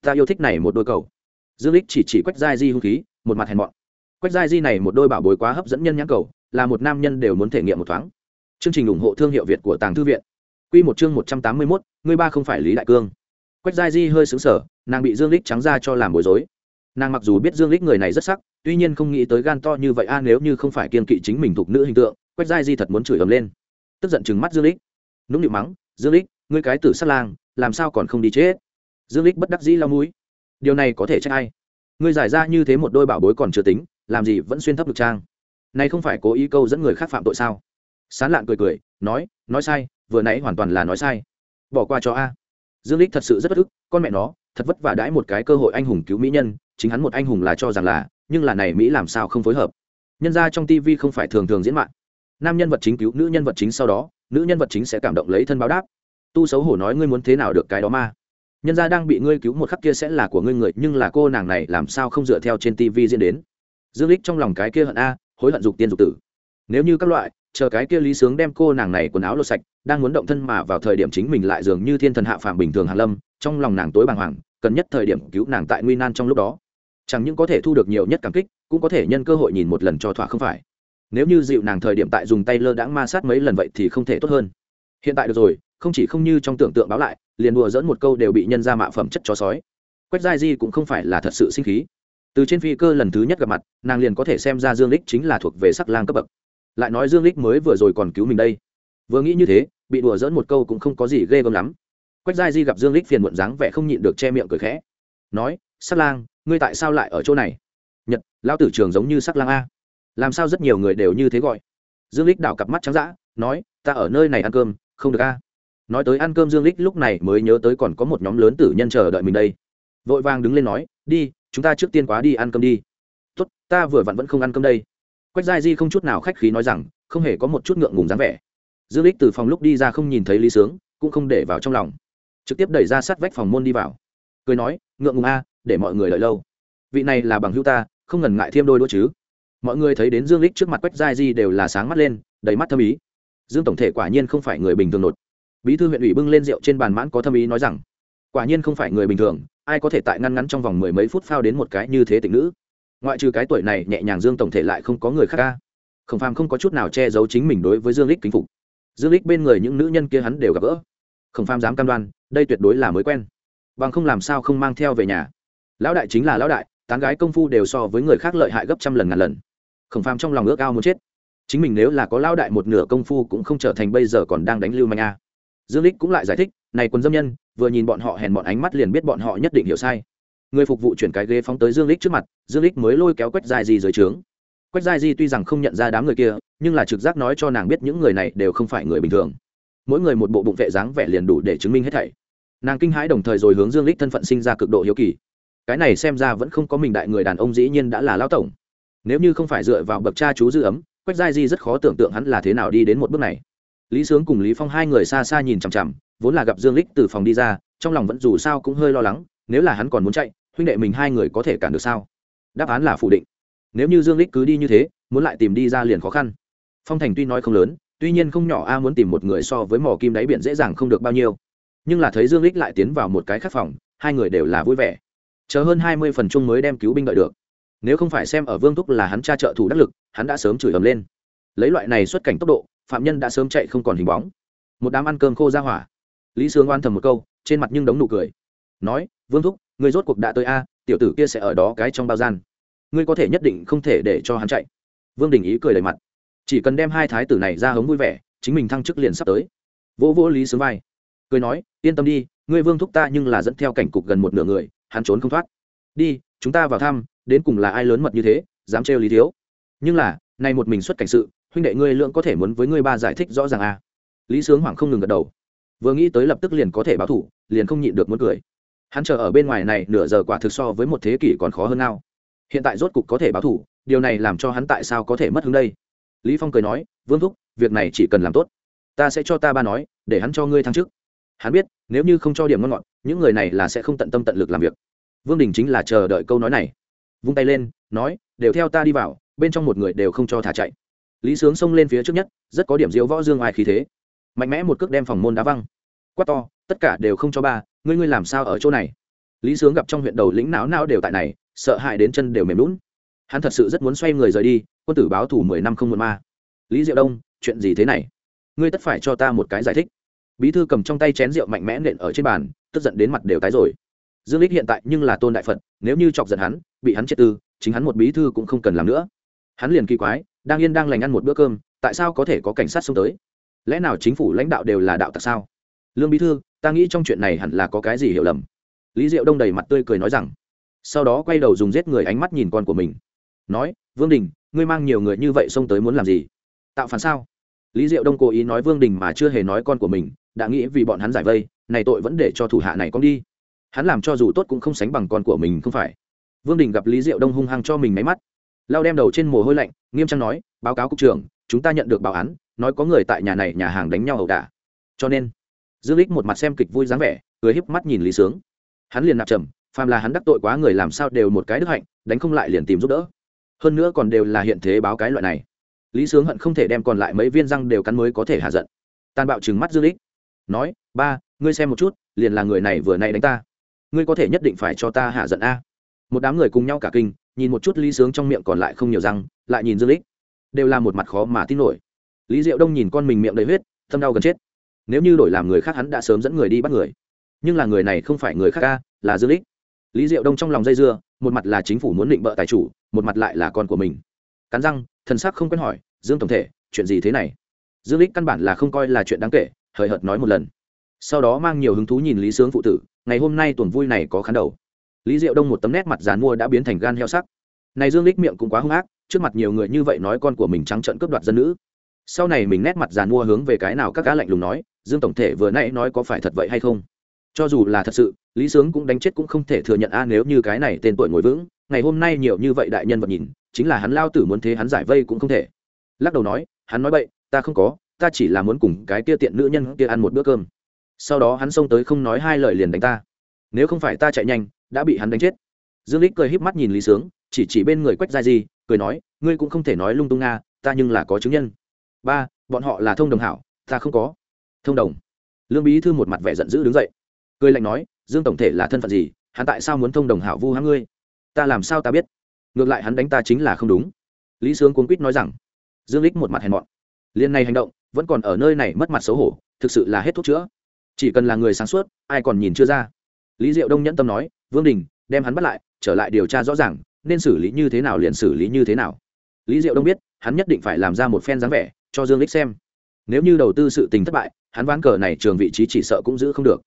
Ta yêu thích này một đôi cầu dương lích chỉ chỉ quách giai di hung khí một mặt hèn mọn. Quách giai di này một đôi bảo bối quá hấp dẫn nhân nhãn cầu là một nam nhân đều muốn thể nghiệm một thoáng. Chương trình ủng hộ thương hiệu việt của tàng thư viện. Quy một chương một trăm tám mươi 181, người ba không phải lý đại cương. Quách giai di hơi sững sờ nàng bị dương lích trắng ra cho làm bối rối. Nàng mặc dù biết dương lích người này rất sắc tuy nhiên không nghĩ tới gan to như vậy a nếu như không phải kiên kỵ chính mình thuộc nữ hình tượng quách giai di thật muốn chửi ầm lên. Tức giận chừng mắt dương lích. Nũng nịu mắng dương lích ngươi cái tử sát lang làm sao còn không đi chết? Dương lích bất đắc dĩ lau mũi điều này có thể trách ai? Ngươi giải ra như thế một đôi bảo bối còn chưa tính, làm gì vẫn xuyên thấp được trang? Này không phải cố ý câu dẫn người khác phạm tội sao? Sán lạn cười cười, nói nói sai, vừa nãy hoàn toàn là nói sai. Bỏ qua cho a. Dương lích thật sự rất bất ức, con mẹ nó, thật vất vả đãi một cái cơ hội anh hùng cứu mỹ nhân, chính hắn một anh hùng là cho rằng là, nhưng là này mỹ làm sao không phối hợp? Nhân ra trong tivi không phải thường thường diễn mạng nam nhân vật chính cứu nữ nhân vật chính sau đó, nữ nhân vật chính sẽ cảm động lấy thân báo đáp. Tu xấu hổ nói ngươi muốn thế nào được cái đó ma nhân gia đang bị ngươi cứu một khắc kia sẽ là của ngươi người, nhưng là cô nàng này làm sao không dựa theo trên tv diễn đến? Dương lích trong lòng cái kia hận a, hối hận dục tiên dục tử. Nếu như các loại, chờ cái kia lý sướng đem cô nàng này quần áo lột sạch, đang muốn động thân mà vào thời điểm chính mình lại dường như thiên thần hạ phàm bình thường hàn lâm, trong lòng nàng tối bàng hoàng, cần nhất thời điểm cứu nàng tại nguy nan trong lúc đó. Chẳng những có thể thu được nhiều nhất cảm kích, cũng có thể nhân cơ hội nhìn một lần cho thỏa không phải. Nếu như dịu nàng thời điểm tại dùng tay lơ đãng ma sát mấy lần vậy thì không thể tốt hơn. Hiện tại được rồi không chỉ không như trong tưởng tượng báo lại, liền đùa dẫn một câu đều bị nhân ra mạ phẩm chất chó sói. Quách giai di cũng không phải là thật sự sinh khí. Từ trên phi cơ lần thứ nhất gặp mặt, nàng liền có thể xem ra dương lích chính là thuộc về sắc lang cấp bậc. Lại nói dương lích mới vừa rồi còn cứu mình đây. Vừa nghĩ như thế, bị đùa dẫn một câu cũng không có gì ghê gớm lắm. Quách giai di gặp dương lích phiền muộn dáng vẻ không nhịn được che miệng cười khẽ. Nói, sắc lang, ngươi tại sao lại ở chỗ này? Nhật, lão tử trường giống như sắc lang a. Làm sao rất nhiều người đều như thế gọi? Dương lích đảo cặp mắt trắng dã, nói, ta ở nơi này ăn cơm, không được a nói tới ăn cơm dương lích lúc này mới nhớ tới còn có một nhóm lớn tử nhân chờ đợi mình đây. Vội vàng đứng lên nói, đi, chúng ta trước tiên quá đi ăn cơm đi. Tốt, ta vừa vặn vẫn không ăn cơm đây. Quách giai di không chút nào khách khí nói rằng, không hề có một chút ngượng ngùng dáng vẻ. Dương lích từ phòng lúc đi ra không nhìn thấy lý sướng, cũng không để vào trong lòng. Trực tiếp đẩy ra sát vách phòng môn đi vào. Cười nói, ngượng ngùng a, để mọi người đợi lâu. Vị này là bằng hữu ta, không ngần ngại thêm đôi đũa chứ. Mọi người thấy đến dương lích trước mặt quách giai di đều là sáng mắt lên, đầy mắt thâm ý. Dương tổng thể quả nhiên không phải người bình thường nột bí thư huyện ủy bưng lên rượu trên bàn mãn có thâm ý nói rằng, quả nhiên không phải người bình thường, ai có thể tại ngăn ngắn trong vòng mười mấy phút phao đến một cái như thế tịnh nữ. Ngoại trừ cái tuổi này, nhẹ nhàng dương tổng thể lại không có người khác ca. Khổng phàm không có chút nào che giấu chính mình đối với dương lích kính phục. Dương lích bên người những nữ nhân kia hắn đều gặp gỡ. Khổng phàm dám cam đoan, đây tuyệt đối là mới quen. Bằng không làm sao không mang theo về nhà. Lão đại chính là lão đại, tán gái công phu đều so với người khác lợi hại gấp trăm lần ngàn lần. Khổng phàm trong lòng ước ao muốn chết. Chính mình nếu là có lão đại một nửa công phu cũng không trở thành bây giờ còn đang đánh lưu manh a dương lích cũng lại giải thích, này quân dâm nhân, vừa nhìn bọn họ hèn bọn ánh mắt liền biết bọn họ nhất định hiểu sai. Người phục vụ chuyển cái ghế phóng tới dương lích trước mặt, dương lích mới lôi kéo quách dài di dưới trướng. Quách dài di tuy rằng không nhận ra đám người kia, nhưng là trực giác nói cho nàng biết những người này đều không phải người bình thường. Mỗi người một bộ bụng vệ dáng vẻ liền đủ để chứng minh hết thảy. Nàng kinh hãi đồng thời rồi hướng dương lích thân phận sinh ra cực độ hiếu kỳ. Cái này xem ra vẫn không có mình đại người đàn ông dĩ nhiên đã là lão tổng. Nếu như không phải dựa vào bậc cha chú dư ấm, quách giai di rất khó tưởng tượng hắn là thế nào đi đến một bước này lý sướng cùng lý phong hai người xa xa nhìn chằm chằm, vốn là gặp dương lích từ phòng đi ra, trong lòng vẫn dù sao cũng hơi lo lắng, nếu là hắn còn muốn chạy, huynh đệ mình hai người có thể cản được sao? Đáp án là phủ định. Nếu như dương lích cứ đi như thế, muốn lại tìm đi ra liền khó khăn. Phong thành tuy nói không lớn, tuy nhiên không nhỏ a, muốn tìm một người so với mỏ kim đáy biển dễ dàng không được bao nhiêu. Nhưng là thấy dương lích lại tiến vào một cái khắc phòng, hai người đều là vui vẻ. Chờ hơn hai mươi phần chung mới đem cứu binh đợi được. Nếu không phải xem ở vương thúc là hắn cha trợ thủ đắc lực, hắn đã sớm chửi ầm lên. Lấy loại này xuất cảnh tốc độ phạm nhân đã sớm chạy không còn hình bóng. Một đám ăn cơm khô ra hỏa. Lý sướng oan thầm một câu, trên mặt nhưng đống nụ cười. Nói, vương thúc người rốt cuộc đã tới a, tiểu tử kia sẽ ở đó cái trong bao gian. Ngươi có thể nhất định không thể để cho hắn chạy. Vương đình ý cười đầy mặt. Chỉ cần đem hai thái tử này ra hống vui vẻ, chính mình thăng chức liền sắp tới. Vỗ vỗ lý sướng vai. Cười nói, yên tâm đi, ngươi vương thúc ta nhưng là dẫn theo cảnh cục gần một nửa người, hắn trốn không thoát. Đi, chúng ta vào thăm, đến cùng là ai lớn mật như thế, dám trêu lý thiếu? Nhưng là, nay một mình xuất cảnh sự huynh đệ ngươi lượng có thể muốn với ngươi ba giải thích rõ ràng à. lý sướng hoảng không ngừng gật đầu. Vừa nghĩ tới lập tức liền có thể báo thủ, liền không nhịn được muốn cười. Hắn chờ ở bên ngoài này nửa giờ quả thực so với một thế kỷ còn khó hơn nào. Hiện tại rốt cục có thể báo thủ, điều này làm cho hắn tại sao có thể mất hứng đây? Lý phong cười nói, vương thúc, việc này chỉ cần làm tốt. Ta sẽ cho ta ba nói, để hắn cho ngươi thăng chức. Hắn biết, nếu như không cho điểm ngon ngọt, những người này là sẽ không tận tâm tận lực làm việc. Vương đình chính là chờ đợi câu nói này. Vung tay lên, nói, đều theo ta đi vào, bên trong một người đều không cho thả chạy lý sướng xông lên phía trước nhất, rất có điểm diễu võ dương ai khí thế. Mạnh mẽ một cước đem phòng môn đá văng. Quát to, tất cả đều không cho ba, ngươi ngươi làm sao ở chỗ này? Lý sướng gặp trong huyện đầu lĩnh não não đều tại này, sợ hãi đến chân đều mềm lún hắn thật sự rất muốn xoay người rời đi, quân tử báo thủ mười năm không một ma. Lý diệu đông, chuyện gì thế này? Ngươi tất phải cho ta một cái giải thích. Bí thư cầm trong tay chén rượu mạnh mẽ nện ở trên bàn, tức giận đến mặt đều tái rồi. Dương lích hiện tại nhưng là tôn đại phật, nếu như chọc giận hắn, bị hắn chết tư, chính hắn một bí thư cũng không cần làm nữa. Hắn liền kỳ quái đang yên đang lành ăn một bữa cơm, tại sao có thể có cảnh sát xông tới? Lẽ nào chính phủ lãnh đạo đều là đạo tặc sao? Lương bí thư, ta nghĩ trong chuyện này hẳn là có cái gì hiểu lầm. Lý diệu đông đầy mặt tươi cười nói rằng, sau đó quay đầu dùng giết người ánh mắt nhìn con của mình. Nói, vương đình, ngươi mang nhiều người như vậy xông tới muốn làm gì? Tạo phản sao? Lý diệu đông cố ý nói vương đình mà chưa hề nói con của mình, đã nghĩ vì bọn hắn giải vây, này tội vẫn để cho thủ hạ này con đi. Hắn làm cho dù tốt cũng không sánh bằng con của mình không phải. Vương đình gặp lý diệu đông hung hăng cho mình máy mắt lao đem đầu trên mồ hôi lạnh, nghiêm trang nói, báo cáo cục trưởng, chúng ta nhận được báo án, nói có người tại nhà này nhà hàng đánh nhau ẩu đả. Cho nên, dương lích một mặt xem kịch vui dáng vẻ, cười híp mắt nhìn lý sướng. Hắn liền nạp trầm, phàm là hắn đắc tội quá người làm sao đều một cái đức hạnh, đánh không lại liền tìm giúp đỡ. Hơn nữa còn đều là hiện thế báo cái loại này. Lý sướng hận không thể đem còn lại mấy viên răng đều cắn mới có thể hạ giận. Tàn bạo trừng mắt dương lích nói, ba, ngươi xem một chút, liền là người này vừa nay đánh ta. Ngươi có thể nhất định phải cho ta hạ giận a một đám người cùng nhau cả kinh, nhìn một chút lý sướng trong miệng còn lại không nhiều răng, lại nhìn dương lích. Đều là một mặt khó mà tin nổi. Lý diệu đông nhìn con mình miệng đầy huyết thâm đau gần chết. Nếu như đổi làm người khác hắn đã sớm dẫn người đi bắt người. Nhưng là người này không phải người khác ca là dương lích. Lý diệu đông trong lòng dây dưa, một mặt là chính phủ muốn định bợ tài chủ, một mặt lại là con của mình. Cắn răng, thần sắc không quen hỏi, dương tổng thể, chuyện gì thế này? Dương lích căn bản là không coi là chuyện đáng kể, hời hợt nói một lần. Sau đó mang nhiều hứng thú nhìn lý sướng phụ tử, ngày hôm nay tuần vui này có khán đầu lý diệu đông một tấm nét mặt dàn mua đã biến thành gan heo sắc. Này dương lích miệng cũng quá hung ác, trước mặt nhiều người như vậy nói con của mình trắng trợn cướp đoạt dân nữ. Sau này mình nét mặt dàn mua hướng về cái nào các cá lạnh lùng nói, dương tổng thể vừa nãy nói có phải thật vậy hay không? Cho dù là thật sự, lý sướng cũng đánh chết cũng không thể thừa nhận, a, nếu như cái này tên tuổi ngồi vững, ngày hôm nay nhiều như vậy đại nhân vật nhìn, chính là hắn lao tử muốn thế hắn giải vây cũng không thể. Lắc đầu nói, hắn nói bậy, ta không có, ta chỉ là muốn cùng cái kia tiện nữ nhân kia ăn một bữa cơm. Sau đó hắn xông tới không nói hai lời liền đánh ta. Nếu không phải ta chạy nhanh đã bị hắn đánh chết. Dương lích cười híp mắt nhìn lý sướng, chỉ chỉ bên người quách gia di, cười nói, ngươi cũng không thể nói lung tung nga, ta nhưng là có chứng nhân. Ba, bọn họ là thông đồng hảo, ta không có. Thông đồng? Lương bí thư một mặt vẻ giận dữ đứng dậy. Cười lạnh nói, dương tổng thể là thân phận gì, hắn tại sao muốn thông đồng hảo vu hãng ngươi? Ta làm sao ta biết? Ngược lại hắn đánh ta chính là không đúng. Lý sướng cuốn quýt nói rằng. Dương lích một mặt hèn mọn. Liên này hành động, vẫn còn ở nơi này mất mặt xấu hổ, thực sự là hết thuốc chữa. Chỉ cần là người sáng suốt, ai còn nhìn chưa ra. Lý diệu đông nhẫn tâm nói vương đình, đem hắn bắt lại, trở lại điều tra rõ ràng, nên xử lý như thế nào liền xử lý như thế nào. Lý diệu đông biết, hắn nhất định phải làm ra một phen dáng vẻ, cho dương lích xem. Nếu như đầu tư sự tình thất bại, hắn ván cờ này trường vị trí chỉ sợ cũng giữ không được.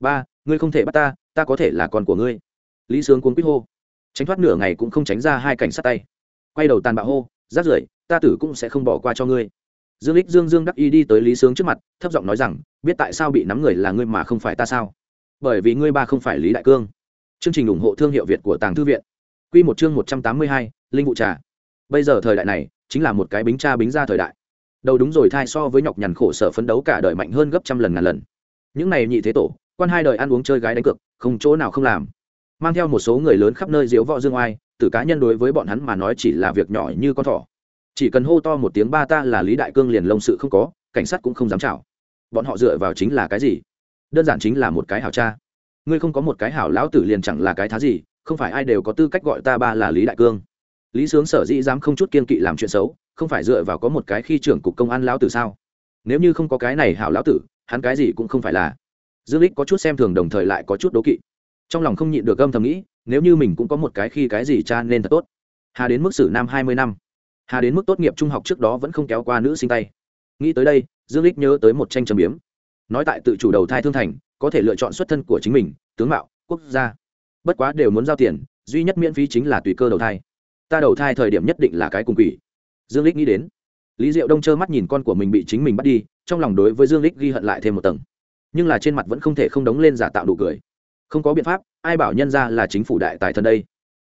Ba, ngươi không thể bắt ta ta có thể là con của ngươi. Lý sướng cuốn quýt hô. Tránh thoát nửa ngày cũng không tránh ra hai cảnh sát tay. Quay đầu tàn bạo hô rát rưởi, ta tử cũng sẽ không bỏ qua cho ngươi. Dương lích dương dương đắc y đi tới lý sướng trước mặt, thấp giọng nói rằng, biết tại sao bị nắm người là ngươi mà không phải ta sao? Bởi vì ngươi ba không phải lý đại cương chương trình ủng hộ thương hiệu việt của tàng thư viện. Quy một chương một trăm tám mươi hai, linh vụ trà. Bây giờ thời đại này chính là một cái bính cha bính ra thời đại. Đầu đúng rồi thai so với nhọc nhằn khổ sở phấn đấu cả đời mạnh hơn gấp trăm lần ngàn lần. Những này nhị thế tổ quan hai đời ăn uống chơi gái đánh cược không chỗ nào không làm. Mang theo một số người lớn khắp nơi diễu võ dương oai từ cá nhân đối với bọn hắn mà nói chỉ là việc nhỏ như con thỏ. Chỉ cần hô to một tiếng ba ta là lý đại cương liền lông sự không có cảnh sát cũng không dám chào bọn họ dựa vào chính là cái gì? Đơn giản chính là một cái hảo cha ngươi không có một cái hảo lão tử liền chẳng là cái thá gì, không phải ai đều có tư cách gọi ta ba là lý đại cương. Lý sướng sở dĩ dám không chút kiên kỵ làm chuyện xấu, không phải dựa vào có một cái khi trưởng cục công an lão tử sao? Nếu như không có cái này hảo lão tử, hắn cái gì cũng không phải là. Dương lích có chút xem thường đồng thời lại có chút đố kỵ. Trong lòng không nhịn được âm thầm nghĩ, nếu như mình cũng có một cái khi cái gì cha nên thật tốt. Hà đến mức xử nam hai mươi năm. Hà đến mức tốt nghiệp trung học trước đó vẫn không kéo qua nữ sinh tay. Nghĩ tới đây, dương lích nhớ tới một tranh trầm biếm nói tại tự chủ đầu thai thương thành, có thể lựa chọn xuất thân của chính mình, tướng mạo, quốc gia. Bất quá đều muốn giao tiền, duy nhất miễn phí chính là tùy cơ đầu thai. Ta đầu thai thời điểm nhất định là cái cùng quỷ. Dương lích nghĩ đến. Lý diệu đông trơ mắt nhìn con của mình bị chính mình bắt đi, trong lòng đối với dương lích ghi hận lại thêm một tầng. Nhưng là trên mặt vẫn không thể không đóng lên giả tạo đủ cười. Không có biện pháp, ai bảo nhân ra là chính phủ đại tài thần đây?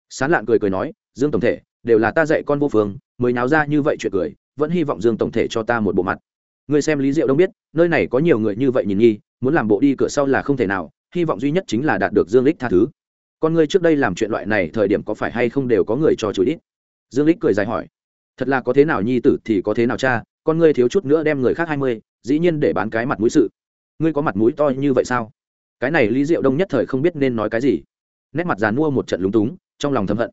Sán lạn cười cười nói, dương tổng thể, đều là ta dạy con vô phương, mới náo ra như vậy chuyện cười, vẫn hy vọng dương tổng thể cho ta một bộ mặt người xem lý diệu đông biết, nơi này có nhiều người như vậy nhìn nghi, muốn làm bộ đi cửa sau là không thể nào, hy vọng duy nhất chính là đạt được dương lích tha thứ. Con ngươi trước đây làm chuyện loại này thời điểm có phải hay không đều có người cho chửi ít dương lích cười dài hỏi. Thật là có thế nào nhi tử thì có thế nào cha, con ngươi thiếu chút nữa đem người khác hai mươi, dĩ nhiên để bán cái mặt mũi sự. Ngươi có mặt mũi to như vậy sao? Cái này lý diệu đông nhất thời không biết nên nói cái gì. Nét mặt dàn mua một trận lúng túng, trong lòng thầm hận.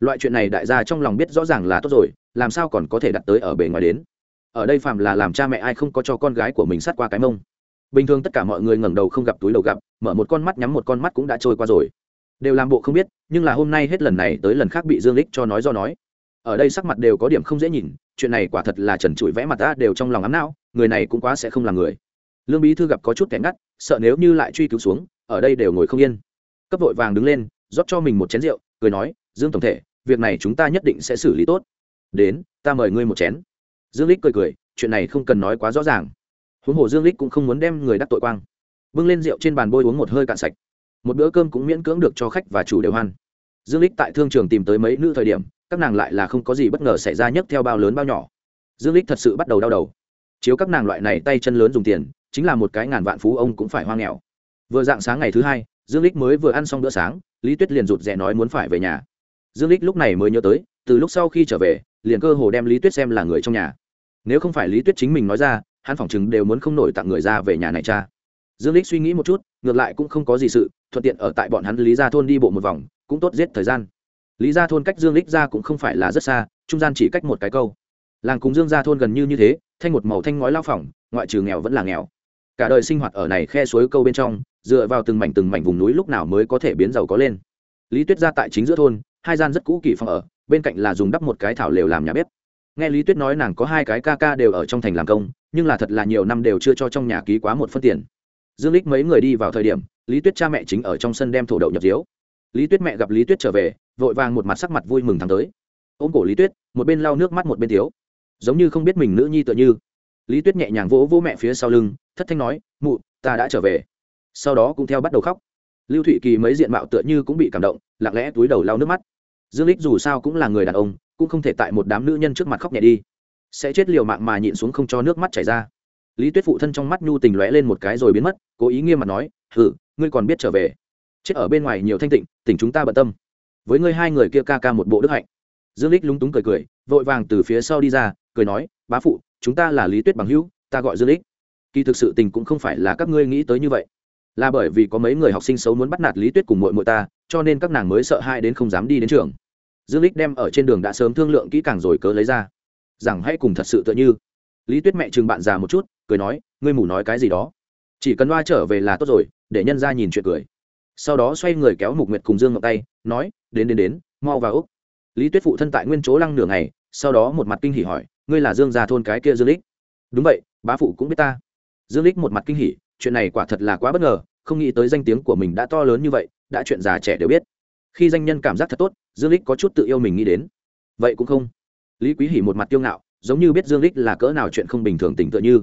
Loại chuyện này đại gia trong lòng biết rõ ràng là tốt rồi, làm sao còn có thể đặt tới ở bề ngoài đến? Ở đây phàm là làm cha mẹ ai không có cho con gái của mình sát qua cái mông. Bình thường tất cả mọi người ngẩng đầu không gặp túi đầu gặp, mở một con mắt nhắm một con mắt cũng đã trôi qua rồi. Đều làm bộ không biết, nhưng là hôm nay hết lần này tới lần khác bị dương lích cho nói do nói. Ở đây sắc mặt đều có điểm không dễ nhìn, chuyện này quả thật là trần trụi vẽ mặt ta đều trong lòng ám não, người này cũng quá sẽ không là người. Lương bí thư gặp có chút kẻ ngắt, sợ nếu như lại truy cứu xuống, ở đây đều ngồi không yên. Cấp vội vàng đứng lên, rót cho mình một chén rượu, cười nói, dương tổng thể, việc này chúng ta nhất định sẽ xử lý tốt. Đến, ta mời ngươi một chén dương lích cười cười, chuyện này không cần nói quá rõ ràng. Huống hồ dương lích cũng không muốn đem người đắc tội quang. Bưng lên rượu trên bàn bôi uống một hơi cạn sạch. Một bữa cơm cũng miễn cưỡng được cho khách và chủ đều hoan dương lích tại thương trường tìm tới mấy nữ thời điểm, các nàng lại là không có gì bất ngờ xảy ra nhất theo bao lớn bao nhỏ. Dương lích thật sự bắt đầu đau đầu. Chiếu các nàng loại này tay chân lớn dùng tiền, chính là một cái ngàn vạn phú ông cũng phải hoang nghèo. Vừa dạng sáng ngày thứ hai, dương lích mới vừa ăn xong bữa sáng, lý tuyết liền rụt rè nói muốn phải về nhà. Dương lích lúc này mới nhớ tới, từ lúc sau khi trở về liền cơ hồ đem lý tuyết xem là người trong nhà. Nếu không phải lý tuyết chính mình nói ra, hắn phỏng chừng đều muốn không nổi tặng người ra về nhà này cha. Dương lích suy nghĩ một chút, ngược lại cũng không có gì sự, thuận tiện ở tại bọn hắn lý gia thôn đi bộ một vòng, cũng tốt giết thời gian. Lý gia thôn cách dương lích ra cũng không phải là rất xa, trung gian chỉ cách một cái câu. Làng cùng dương gia thôn gần như như thế, thanh một màu thanh ngói lao phỏng, ngoại trừ nghèo vẫn là nghèo. Cả đời sinh hoạt ở này khe suối câu bên trong, dựa vào từng mảnh từng mảnh vùng núi lúc nào mới có thể biến giàu có lên. Lý tuyết ra tại chính giữa thôn, hai gian rất cũ kỹ phòng ở bên cạnh là dùng đắp một cái thảo lều làm nhà bếp. Nghe lý tuyết nói nàng có hai cái ca ca đều ở trong thành làm công, nhưng là thật là nhiều năm đều chưa cho trong nhà ký quá một phân tiền. Dương lích mấy người đi vào thời điểm, lý tuyết cha mẹ chính ở trong sân đem thổ đậu nhập diếu lý tuyết mẹ gặp lý tuyết trở về, vội vàng một mặt sắc mặt vui mừng thắng tới. Ôm cổ lý tuyết, một bên lau nước mắt một bên thiếu giống như không biết mình nữ nhi tựa như. Lý tuyết nhẹ nhàng vỗ vỗ mẹ phía sau lưng, thất thanh nói, mụ, ta đã trở về. Sau đó cũng theo bắt đầu khóc. Lưu thụy kỳ mấy diện mạo tựa như cũng bị cảm động, lặng lẽ túi đầu lau nước mắt dương lích dù sao cũng là người đàn ông, cũng không thể tại một đám nữ nhân trước mặt khóc nhẹ đi. Sẽ chết liều mạng mà nhịn xuống không cho nước mắt chảy ra. Lý tuyết phụ thân trong mắt nhu tình lóe lên một cái rồi biến mất, cố ý nghiêm mặt nói hử ngươi còn biết trở về. Chết ở bên ngoài nhiều thanh tịnh, tỉnh chúng ta bận tâm. Với ngươi hai người kia ca ca một bộ đức hạnh. Dương lích lúng túng cười cười, vội vàng từ phía sau đi ra, cười nói, bá phụ, chúng ta là lý tuyết bằng hữu, ta gọi dương lích kỳ thực sự tình cũng không phải là các ngươi nghĩ tới như vậy là bởi vì có mấy người học sinh xấu muốn bắt nạt lý tuyết cùng mội mội ta, cho nên các nàng mới sợ hai đến không dám đi đến trường. Dương lích đem ở trên đường đã sớm thương lượng kỹ càng rồi cớ lấy ra. Rằng hãy cùng thật sự tựa như. Lý tuyết mẹ chừng bạn già một chút, cười nói, ngươi mù nói cái gì đó. Chỉ cần loa trở về là tốt rồi, để nhân ra nhìn chuyện cười. Sau đó xoay người kéo mục nguyệt cùng dương ngọc tay, nói, đến đến đến, mau vào úc. Lý tuyết phụ thân tại nguyên chỗ lăng nửa ngày, sau đó một mặt kinh hỉ hỏi, ngươi là dương già thôn cái kia dương lích đúng vậy, bá phụ cũng biết ta. Dương lích một mặt kinh hỉ chuyện này quả thật là quá bất ngờ, không nghĩ tới danh tiếng của mình đã to lớn như vậy, đã chuyện già trẻ đều biết. Khi danh nhân cảm giác thật tốt, dương lích có chút tự yêu mình nghĩ đến. Vậy cũng không. Lý quý hỉ một mặt tiêu ngạo, giống như biết dương lích là cỡ nào chuyện không bình thường tỉnh tựa như.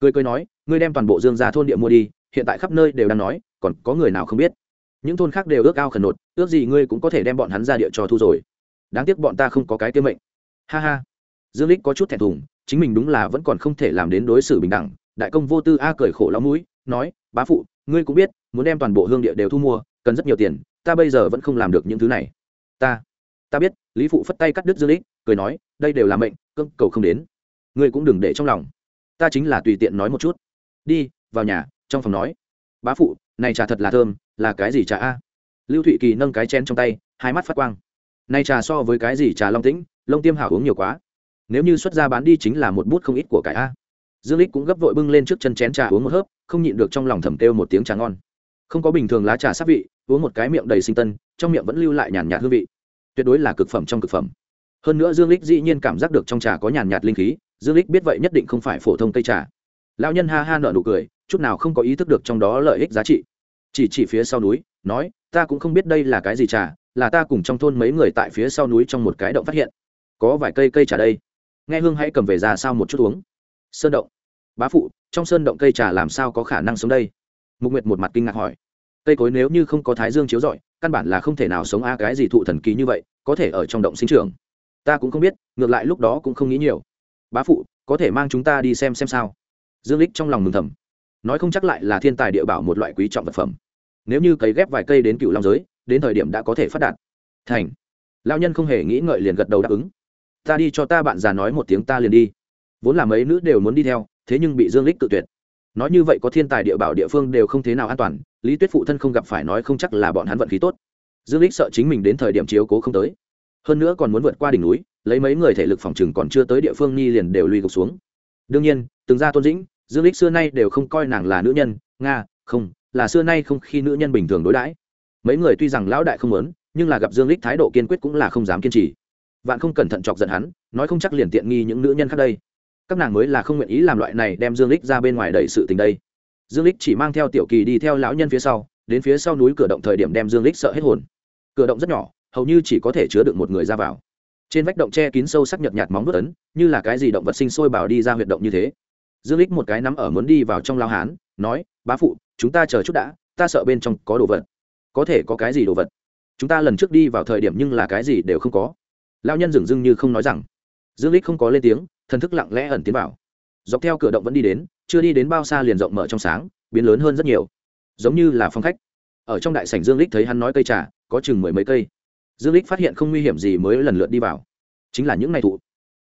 Cười cười nói, ngươi đem toàn bộ dương gia thôn địa mua đi, hiện tại khắp nơi đều đang nói, còn có người nào không biết? Những thôn khác đều ước ao khẩn nột ước gì ngươi cũng có thể đem bọn hắn ra địa cho thu rồi. Đáng tiếc bọn ta không có cái tiêu mệnh. Ha ha. Dương lích có chút thẹn thùng, chính mình đúng là vẫn còn không thể làm đến đối xử bình đẳng, đại công vô tư a cười khổ lão mũi nói, bá phụ, ngươi cũng biết, muốn đem toàn bộ hương địa đều thu mua, cần rất nhiều tiền, ta bây giờ vẫn không làm được những thứ này. Ta ta biết. Lý phụ phất tay cắt đứt dương lích cười nói, đây đều là mệnh cưng cầu không đến. Ngươi cũng đừng để trong lòng. Ta chính là tùy tiện nói một chút. Đi, vào nhà, trong phòng nói. Bá phụ, này trà thật là thơm, là cái gì trà a? Lưu thụy kỳ nâng cái chén trong tay, hai mắt phát quang. Này trà so với cái gì trà long tĩnh, lông tiêm hảo uống nhiều quá. Nếu như xuất ra bán đi chính là một bút không ít của cải a. Dương lích cũng gấp vội bưng lên trước chân chén trà uống một hớp không nhịn được trong lòng thầm kêu một tiếng trà ngon. Không có bình thường lá trà sắc vị, uống một cái miệng đầy sinh tân, trong miệng vẫn lưu lại nhàn nhạt hương vị. Tuyệt đối là cực phẩm trong cực phẩm. Hơn nữa dương lích dĩ nhiên cảm giác được trong trà có nhàn nhạt linh khí, dương lích biết vậy nhất định không phải phổ thông cây trà. Lão nhân ha ha nở nụ cười, chút nào không có ý thức được trong đó lợi ích giá trị. Chỉ chỉ phía sau núi, nói, ta cũng không biết đây là cái gì trà, là ta cùng trong thôn mấy người tại phía sau núi trong một cái động phát hiện. Có vài cây cây trà đây. Nghe hương hãy cầm về ra sao một chút uống. Sơn động. Bá phụ trong sơn động cây trà làm sao có khả năng sống đây? Mục nguyệt một mặt kinh ngạc hỏi. Cây cối nếu như không có thái dương chiếu rọi, căn bản là không thể nào sống a cái gì thụ thần kỳ như vậy, có thể ở trong động sinh trưởng. Ta cũng không biết, ngược lại lúc đó cũng không nghĩ nhiều. Bá phụ, có thể mang chúng ta đi xem xem sao? Dương lích trong lòng mừng thầm. Nói không chắc lại là thiên tài địa bảo một loại quý trọng vật phẩm. Nếu như cấy ghép vài cây đến cựu long giới, đến thời điểm đã có thể phát đạt. Thành. Lao nhân không hề nghĩ ngợi liền gật đầu đáp ứng. Ta đi cho ta bạn già nói một tiếng ta liền đi. Vốn là mấy nữ đều muốn đi theo thế nhưng bị dương lích tự tuyệt. Nói như vậy có thiên tài địa bảo địa phương đều không thế nào an toàn, lý tuyết phụ thân không gặp phải nói không chắc là bọn hắn vận khí tốt. Dương lích sợ chính mình đến thời điểm chiếu cố không tới. Hơn nữa còn muốn vượt qua đỉnh núi, lấy mấy người thể lực phòng chừng còn chưa tới địa phương nhi liền đều lùi gục xuống. Đương nhiên, từng ra tôn dĩnh, dương lích xưa nay đều không coi nàng là nữ nhân, nga, không, là xưa nay không khi nữ nhân bình thường đối đãi. Mấy người tuy rằng lão đại không muốn, nhưng là gặp dương lích thái độ kiên quyết cũng là không dám kiên trì. Vạn không cẩn thận chọc giận hắn, nói không chắc liền tiện nghi những nữ nhân khác đây các nàng mới là không nguyện ý làm loại này đem dương lích ra bên ngoài đẩy sự tình đây. Dương lích chỉ mang theo tiểu kỳ đi theo lão nhân phía sau, đến phía sau núi cửa động thời điểm đem dương lích sợ hết hồn. Cửa động rất nhỏ, hầu như chỉ có thể chứa được một người ra vào. Trên vách động che kín sâu sắc nhợt nhạt móng vớt ấn, như là cái gì động vật sinh sôi bảo đi ra huyệt động như thế. Dương lích một cái nắm ở muốn đi vào trong lao hán, nói, bá phụ, chúng ta chờ chút đã, ta sợ bên trong có đồ vật. Có thể có cái gì đồ vật? Chúng ta lần trước đi vào thời điểm nhưng là cái gì đều không có. Lao nhân dừng dưng như không nói rằng. Dương lích không có lên tiếng thần thức lặng lẽ ẩn tiến vào. Dọc theo cửa động vẫn đi đến, chưa đi đến bao xa liền rộng mở trong sáng, biến lớn hơn rất nhiều. Giống như là phong khách. Ở trong đại sảnh dương lích thấy hắn nói cây trà, có chừng mười mấy cây. Dương lích phát hiện không nguy hiểm gì mới lần lượt đi vào. Chính là những ngày thụ.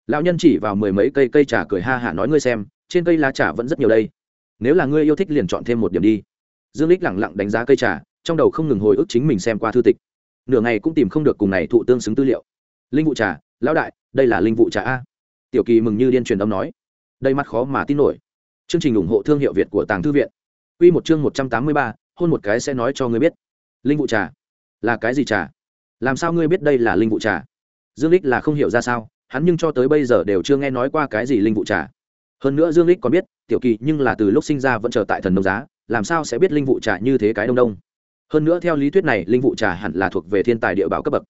Lão nhân chỉ vào mười mấy cây cây trà cười ha hả nói ngươi xem, trên cây lá trà vẫn rất nhiều đây. Nếu là ngươi yêu thích liền chọn thêm một điểm đi. Dương lích lẳng lặng đánh giá cây trà, trong đầu không ngừng hồi ức chính mình xem qua thư tịch. Nửa ngày cũng tìm không được cùng này thụ tương xứng tư liệu. Linh vụ trà, lão đại, đây là linh vụ trà a tiểu kỳ mừng như điên truyền âm nói. Đây mắt khó mà tin nổi. Chương trình ủng hộ thương hiệu việt của tàng thư viện. Quy một chương một trăm tám mươi ba, hôn một cái sẽ nói cho ngươi biết. Linh vụ trà. Là cái gì trà? Làm sao ngươi biết đây là linh vụ trà? Dương lích là không hiểu ra sao hắn nhưng cho tới bây giờ đều chưa nghe nói qua cái gì linh vụ trà. Hơn nữa dương lích còn biết tiểu kỳ nhưng là từ lúc sinh ra vẫn chờ tại thần nông giá làm sao sẽ biết linh vụ trà như thế cái đông đông? Hơn nữa theo lý thuyết này linh vụ trà hẳn là thuộc về thiên tài địa bảo cấp bậc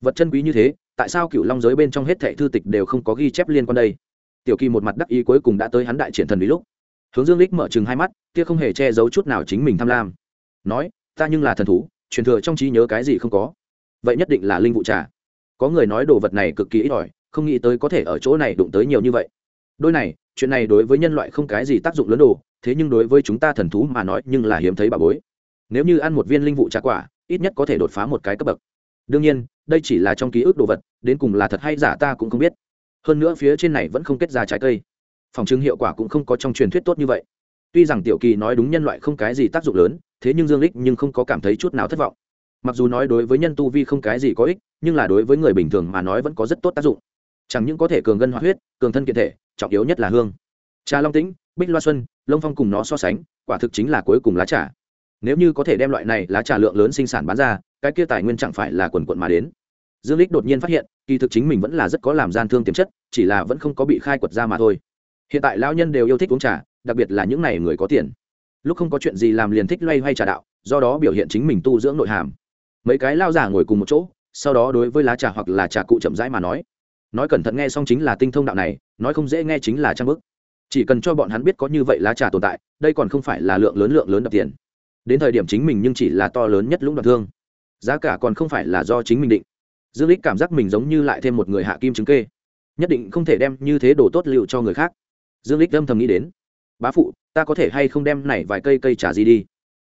vật chân quý như thế, tại sao cựu long giới bên trong hết thệ thư tịch đều không có ghi chép liên quan đây? Tiểu kỳ một mặt đắc ý cuối cùng đã tới hắn đại triển thần bí lúc. Hướng dương lích mở chừng hai mắt, kia không hề che giấu chút nào chính mình tham lam. Nói, ta nhưng là thần thú, truyền thừa trong trí nhớ cái gì không có? Vậy nhất định là linh vụ trà. Có người nói đồ vật này cực kỳ ít ỏi, không nghĩ tới có thể ở chỗ này đụng tới nhiều như vậy. Đôi này, chuyện này đối với nhân loại không cái gì tác dụng lớn đồ, thế nhưng đối với chúng ta thần thú mà nói nhưng là hiếm thấy bà bối. Nếu như ăn một viên linh vụ trà quả, ít nhất có thể đột phá một cái cấp bậc. Đương nhiên đây chỉ là trong ký ức đồ vật, đến cùng là thật hay giả ta cũng không biết. Hơn nữa phía trên này vẫn không kết ra trái cây. Phòng chứng hiệu quả cũng không có trong truyền thuyết tốt như vậy. Tuy rằng tiểu kỳ nói đúng nhân loại không cái gì tác dụng lớn, thế nhưng dương lích nhưng không có cảm thấy chút nào thất vọng. Mặc dù nói đối với nhân tu vi không cái gì có ích, nhưng là đối với người bình thường mà nói vẫn có rất tốt tác dụng. Chẳng những có thể cường gân hoạt huyết, cường thân kiện thể, trọng yếu nhất là hương. Trà long tĩnh, bích loa xuân lông phong cùng nó so sánh, quả thực chính là cuối cùng lá trà. Nếu như có thể đem loại này lá trà lượng lớn sinh sản bán ra, cái kia tài nguyên chẳng phải là quần quận mà đến dương lích đột nhiên phát hiện, kỳ thực chính mình vẫn là rất có làm gian thương tiềm chất, chỉ là vẫn không có bị khai quật ra mà thôi. Hiện tại lão nhân đều yêu thích uống trà, đặc biệt là những này người có tiền. Lúc không có chuyện gì làm liền thích loay hoay trà đạo, do đó biểu hiện chính mình tu dưỡng nội hàm. Mấy cái lao giả ngồi cùng một chỗ, sau đó đối với lá trà hoặc là trà cụ chậm rãi mà nói. Nói cẩn thận nghe xong chính là tinh thông đạo này, nói không dễ nghe chính là trang bức. Chỉ cần cho bọn hắn biết có như vậy lá trà tồn tại, đây còn không phải là lượng lớn lượng lớn đập tiền. Đến thời điểm chính mình nhưng chỉ là to lớn nhất lũng đoạn thương. Giá cả còn không phải là do chính mình định dương lích cảm giác mình giống như lại thêm một người hạ kim chứng kê. Nhất định không thể đem như thế đồ tốt liệu cho người khác. Dương lích âm thầm nghĩ đến. Bá phụ, ta có thể hay không đem này vài cây cây trả gì đi?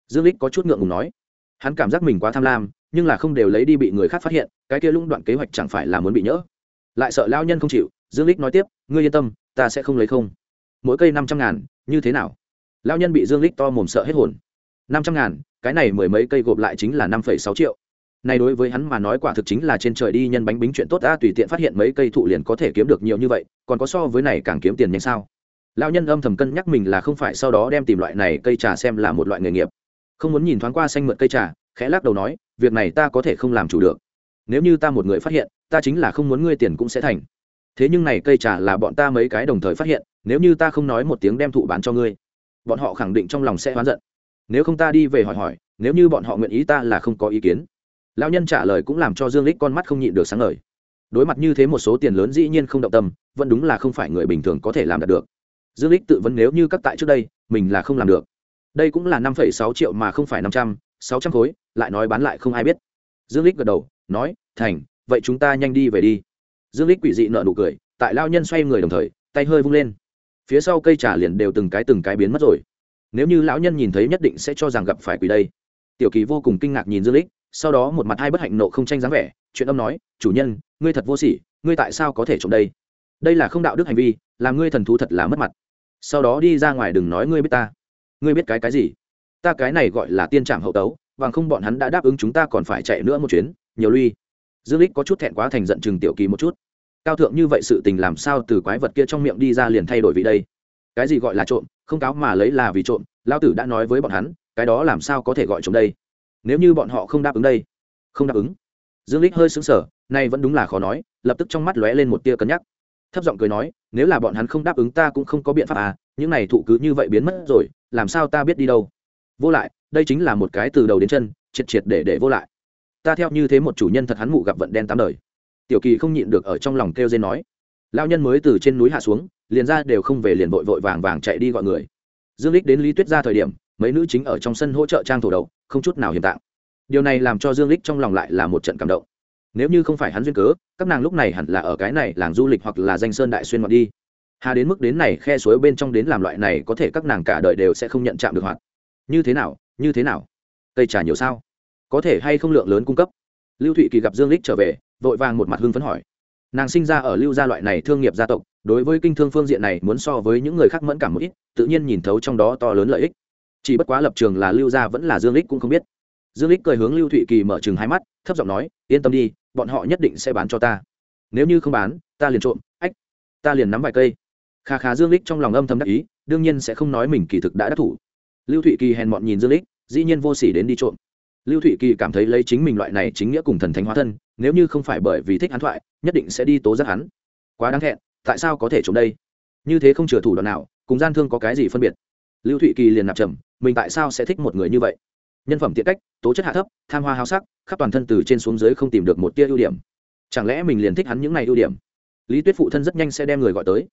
Dương lích có chút ngượng ngùng nói. Hắn cảm giác mình quá tham lam, nhưng là không đều lấy đi bị người khác phát hiện, cái kia lũng đoạn kế hoạch chẳng phải là muốn bị nhỡ. Lại sợ lao nhân không chịu, dương lích nói tiếp, ngươi yên tâm, ta sẽ không lấy không. Mỗi cây năm trăm ngàn, như thế nào? Lao nhân bị dương lích to mồm sợ hết hồn. Năm trăm ngàn, cái này mười mấy cây gộp lại chính là năm phẩy sáu triệu này đối với hắn mà nói quả thực chính là trên trời đi nhân bánh bính chuyện tốt ta tùy tiện phát hiện mấy cây thụ liền có thể kiếm được nhiều như vậy, còn có so với này càng kiếm tiền nhanh sao? Lão nhân âm thầm cân nhắc mình là không phải sau đó đem tìm loại này cây trà xem là một loại nghề nghiệp. Không muốn nhìn thoáng qua xanh mượn cây trà, khẽ lắc đầu nói, việc này ta có thể không làm chủ được. Nếu như ta một người phát hiện, ta chính là không muốn ngươi tiền cũng sẽ thành. Thế nhưng này cây trà là bọn ta mấy cái đồng thời phát hiện, nếu như ta không nói một tiếng đem thụ bán cho ngươi, bọn họ khẳng định trong lòng sẽ oán giận. Nếu không ta đi về hỏi hỏi, nếu như bọn họ nguyện ý ta là không có ý kiến lão nhân trả lời cũng làm cho dương lích con mắt không nhịn được sáng ngời. Đối mặt như thế một số tiền lớn dĩ nhiên không động tâm, vẫn đúng là không phải người bình thường có thể làm được. Dương lích tự vấn nếu như các tại trước đây, mình là không làm được. Đây cũng là năm sáu triệu mà không phải năm trăm, sáu trăm khối, lại nói bán lại không ai biết. Dương lích gật đầu, nói, thành, vậy chúng ta nhanh đi về đi. Dương lích quỷ dị nợ nụ cười, tại lao nhân xoay người đồng thời, tay hơi vung lên. Phía sau cây trà liền đều từng cái từng cái biến mất rồi. Nếu như lão nhân nhìn thấy nhất định sẽ cho rằng gặp phải quỷ đây. Tiểu kỳ vô cùng kinh ngạc nhìn dương lích sau đó một mặt hai bất hạnh nộ không tranh dáng vẻ, chuyện âm nói, chủ nhân, ngươi thật vô sỉ, ngươi tại sao có thể trộm đây? Đây là không đạo đức hành vi, làm ngươi thần thú thật là mất mặt. Sau đó đi ra ngoài đừng nói ngươi biết ta. Ngươi biết cái cái gì? Ta cái này gọi là tiên trạm hậu tấu, bằng không bọn hắn đã đáp ứng chúng ta còn phải chạy nữa một chuyến, nhiều ly dương lích có chút thẹn quá thành giận chừng tiểu kỳ một chút. Cao thượng như vậy sự tình làm sao từ quái vật kia trong miệng đi ra liền thay đổi vị đây? Cái gì gọi là trộm? Không cáo mà lấy là vì trộm lao tử đã nói với bọn hắn, cái đó làm sao có thể gọi trộm đây? Nếu như bọn họ không đáp ứng đây, không đáp ứng. Dương lích hơi xứng sở nay vẫn đúng là khó nói, lập tức trong mắt lóe lên một tia cân nhắc. Thấp giọng cười nói, nếu là bọn hắn không đáp ứng ta cũng không có biện pháp à những này thụ cứ như vậy biến mất rồi, làm sao ta biết đi đâu? Vô lại, đây chính là một cái từ đầu đến chân, triệt triệt để để vô lại. Ta theo như thế một chủ nhân thật hắn mụ gặp vận đen tám đời. Tiểu kỳ không nhịn được ở trong lòng kêu dây nói. Lao nhân mới từ trên núi hạ xuống, liền ra đều không về liền vội vội vàng vàng chạy đi gọi người. Dương lích đến lý tuyết ra thời điểm, mấy nữ chính ở trong sân hỗ trợ trang thổ đậu không chút nào hiểm tạng. Điều này làm cho dương lích trong lòng lại là một trận cảm động. Nếu như không phải hắn duyên cớ, các nàng lúc này hẳn là ở cái này làng du lịch hoặc là danh sơn đại xuyên ngoạn đi. Hà đến mức đến này khe suối bên trong đến làm loại này có thể các nàng cả đời đều sẽ không nhận chạm được hoạt. Như thế nào, như thế nào? Cây trà nhiều sao? Có thể hay không lượng lớn cung cấp? Lưu thụy kỳ gặp dương lích trở về, vội vàng một mặt hưng phấn hỏi. Nàng sinh ra ở lưu gia loại này thương nghiệp gia tộc, đối với kinh thương phương diện này muốn so với những người khác mẫn cảm một ít, tự nhiên nhìn thấu trong đó to lớn lợi ích chỉ bất quá lập trường là lưu gia vẫn là dương lích cũng không biết. Dương lích cười hướng lưu thụy kỳ mở chừng hai mắt, thấp giọng nói, yên tâm đi, bọn họ nhất định sẽ bán cho ta. Nếu như không bán, ta liền trộm, ách, ta liền nắm vài cây. Kha khá dương lích trong lòng âm thầm đắc ý, đương nhiên sẽ không nói mình kỳ thực đã đắc thủ. Lưu thụy kỳ hèn mọn nhìn dương lích, dĩ nhiên vô sỉ đến đi trộm. Lưu thụy kỳ cảm thấy lấy chính mình loại này chính nghĩa cùng thần thánh hóa thân, nếu như không phải bởi vì thích hắn thoại, nhất định sẽ đi tố giác hắn. Quá đáng thẹn, tại sao có thể trộm đây? Như thế không chừa thủ đoạn nào, cùng gian thương có cái gì phân biệt? Lưu thụy kỳ liền nạp trầm, mình tại sao sẽ thích một người như vậy? Nhân phẩm tiện cách, tố chất hạ thấp, tham hoa hao sắc, khắp toàn thân từ trên xuống dưới không tìm được một tia ưu điểm. Chẳng lẽ mình liền thích hắn những này ưu điểm? Lý tuyết phụ thân rất nhanh sẽ đem người gọi tới.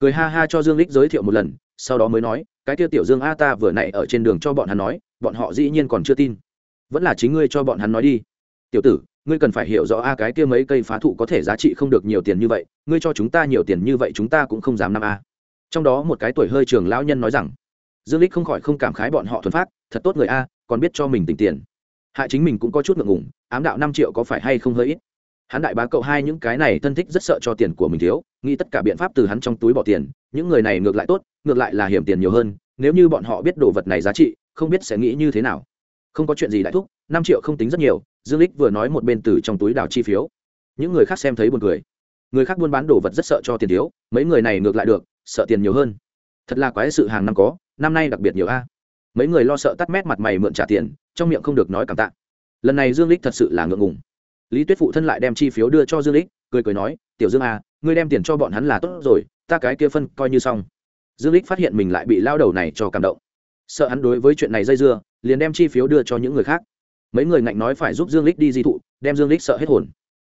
Cười ha ha cho dương lích giới thiệu một lần, sau đó mới nói, cái tia tiểu dương a ta vừa nãy ở trên đường cho bọn hắn nói, bọn họ dĩ nhiên còn chưa tin. Vẫn là chính ngươi cho bọn hắn nói đi. Tiểu tử, ngươi cần phải hiểu rõ a cái kia mấy cây phá thụ có thể giá trị không được nhiều tiền như vậy, ngươi cho chúng ta nhiều tiền như vậy chúng ta cũng không dám năm a. Trong đó một cái tuổi hơi trường lão nhân nói rằng dương lích không khỏi không cảm khái bọn họ thuần phát thật tốt người a, còn biết cho mình tỉnh tiền. Hại chính mình cũng có chút ngượng ngùng, ám đạo năm triệu có phải hay không hơi ít? Hắn đại bá cậu hai những cái này thân thích rất sợ cho tiền của mình thiếu, nghĩ tất cả biện pháp từ hắn trong túi bỏ tiền, những người này ngược lại tốt, ngược lại là hiểm tiền nhiều hơn, nếu như bọn họ biết đồ vật này giá trị, không biết sẽ nghĩ như thế nào. Không có chuyện gì đại thúc, năm triệu không tính rất nhiều, dương lích vừa nói một bên từ trong túi đào chi phiếu. Những người khác xem thấy buồn cười. Người khác buôn bán đồ vật rất sợ cho tiền thiếu, mấy người này ngược lại được, sợ tiền nhiều hơn. Thật là quái sự hàng năm có năm nay đặc biệt nhiều a. Mấy người lo sợ tắt mét mặt mày mượn trả tiền, trong miệng không được nói cảm tạ. Lần này dương lích thật sự là ngượng ngùng. Lý tuyết phụ thân lại đem chi phiếu đưa cho dương lích, cười cười nói, tiểu dương a ngươi đem tiền cho bọn hắn là tốt rồi, ta cái kia phân coi như xong. Dương lích phát hiện mình lại bị lao đầu này cho cảm động. Sợ hắn đối với chuyện này dây dưa, liền đem chi phiếu đưa cho những người khác. Mấy người ngạnh nói phải giúp dương lích đi di thụ, đem dương lích sợ hết hồn.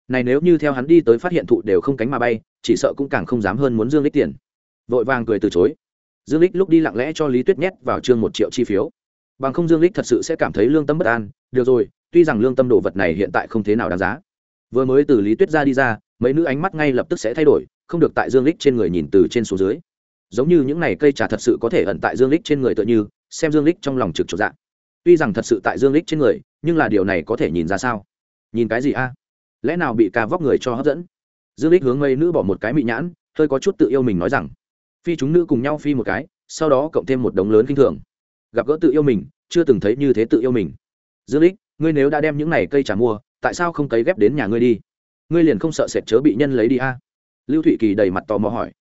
Này nếu như theo hắn đi tới phát hiện thụ đều không cánh mà bay, chỉ sợ cũng càng không dám hơn muốn dương lích tiền. Vội vàng cười từ chối dương lích lúc đi lặng lẽ cho lý tuyết nhét vào chương một triệu chi phiếu. Bằng không dương lích thật sự sẽ cảm thấy lương tâm bất an. Được rồi, tuy rằng lương tâm đồ vật này hiện tại không thế nào đáng giá. Vừa mới từ lý tuyết ra đi ra, mấy nữ ánh mắt ngay lập tức sẽ thay đổi, không được tại dương lích trên người nhìn từ trên xuống dưới. Giống như những này cây trà thật sự có thể ẩn tại dương lích trên người tựa như, xem dương lích trong lòng trực trục dạng tuy rằng thật sự tại dương lích trên người, nhưng là điều này có thể nhìn ra sao? Nhìn cái gì a? Lẽ nào bị ca vóc người cho hấp dẫn? Dương lích hướng ngây nữ bỏ một cái mị nhãn, hơi có chút tự yêu mình nói rằng phi chúng nữ cùng nhau phi một cái, sau đó cộng thêm một đống lớn kinh thường. Gặp gỡ tự yêu mình, chưa từng thấy như thế tự yêu mình. Dương lích, ngươi nếu đã đem những này cây trà mua, tại sao không cấy ghép đến nhà ngươi đi? Ngươi liền không sợ sệt chớ bị nhân lấy đi a? Lưu thụy kỳ đầy mặt tò mò hỏi.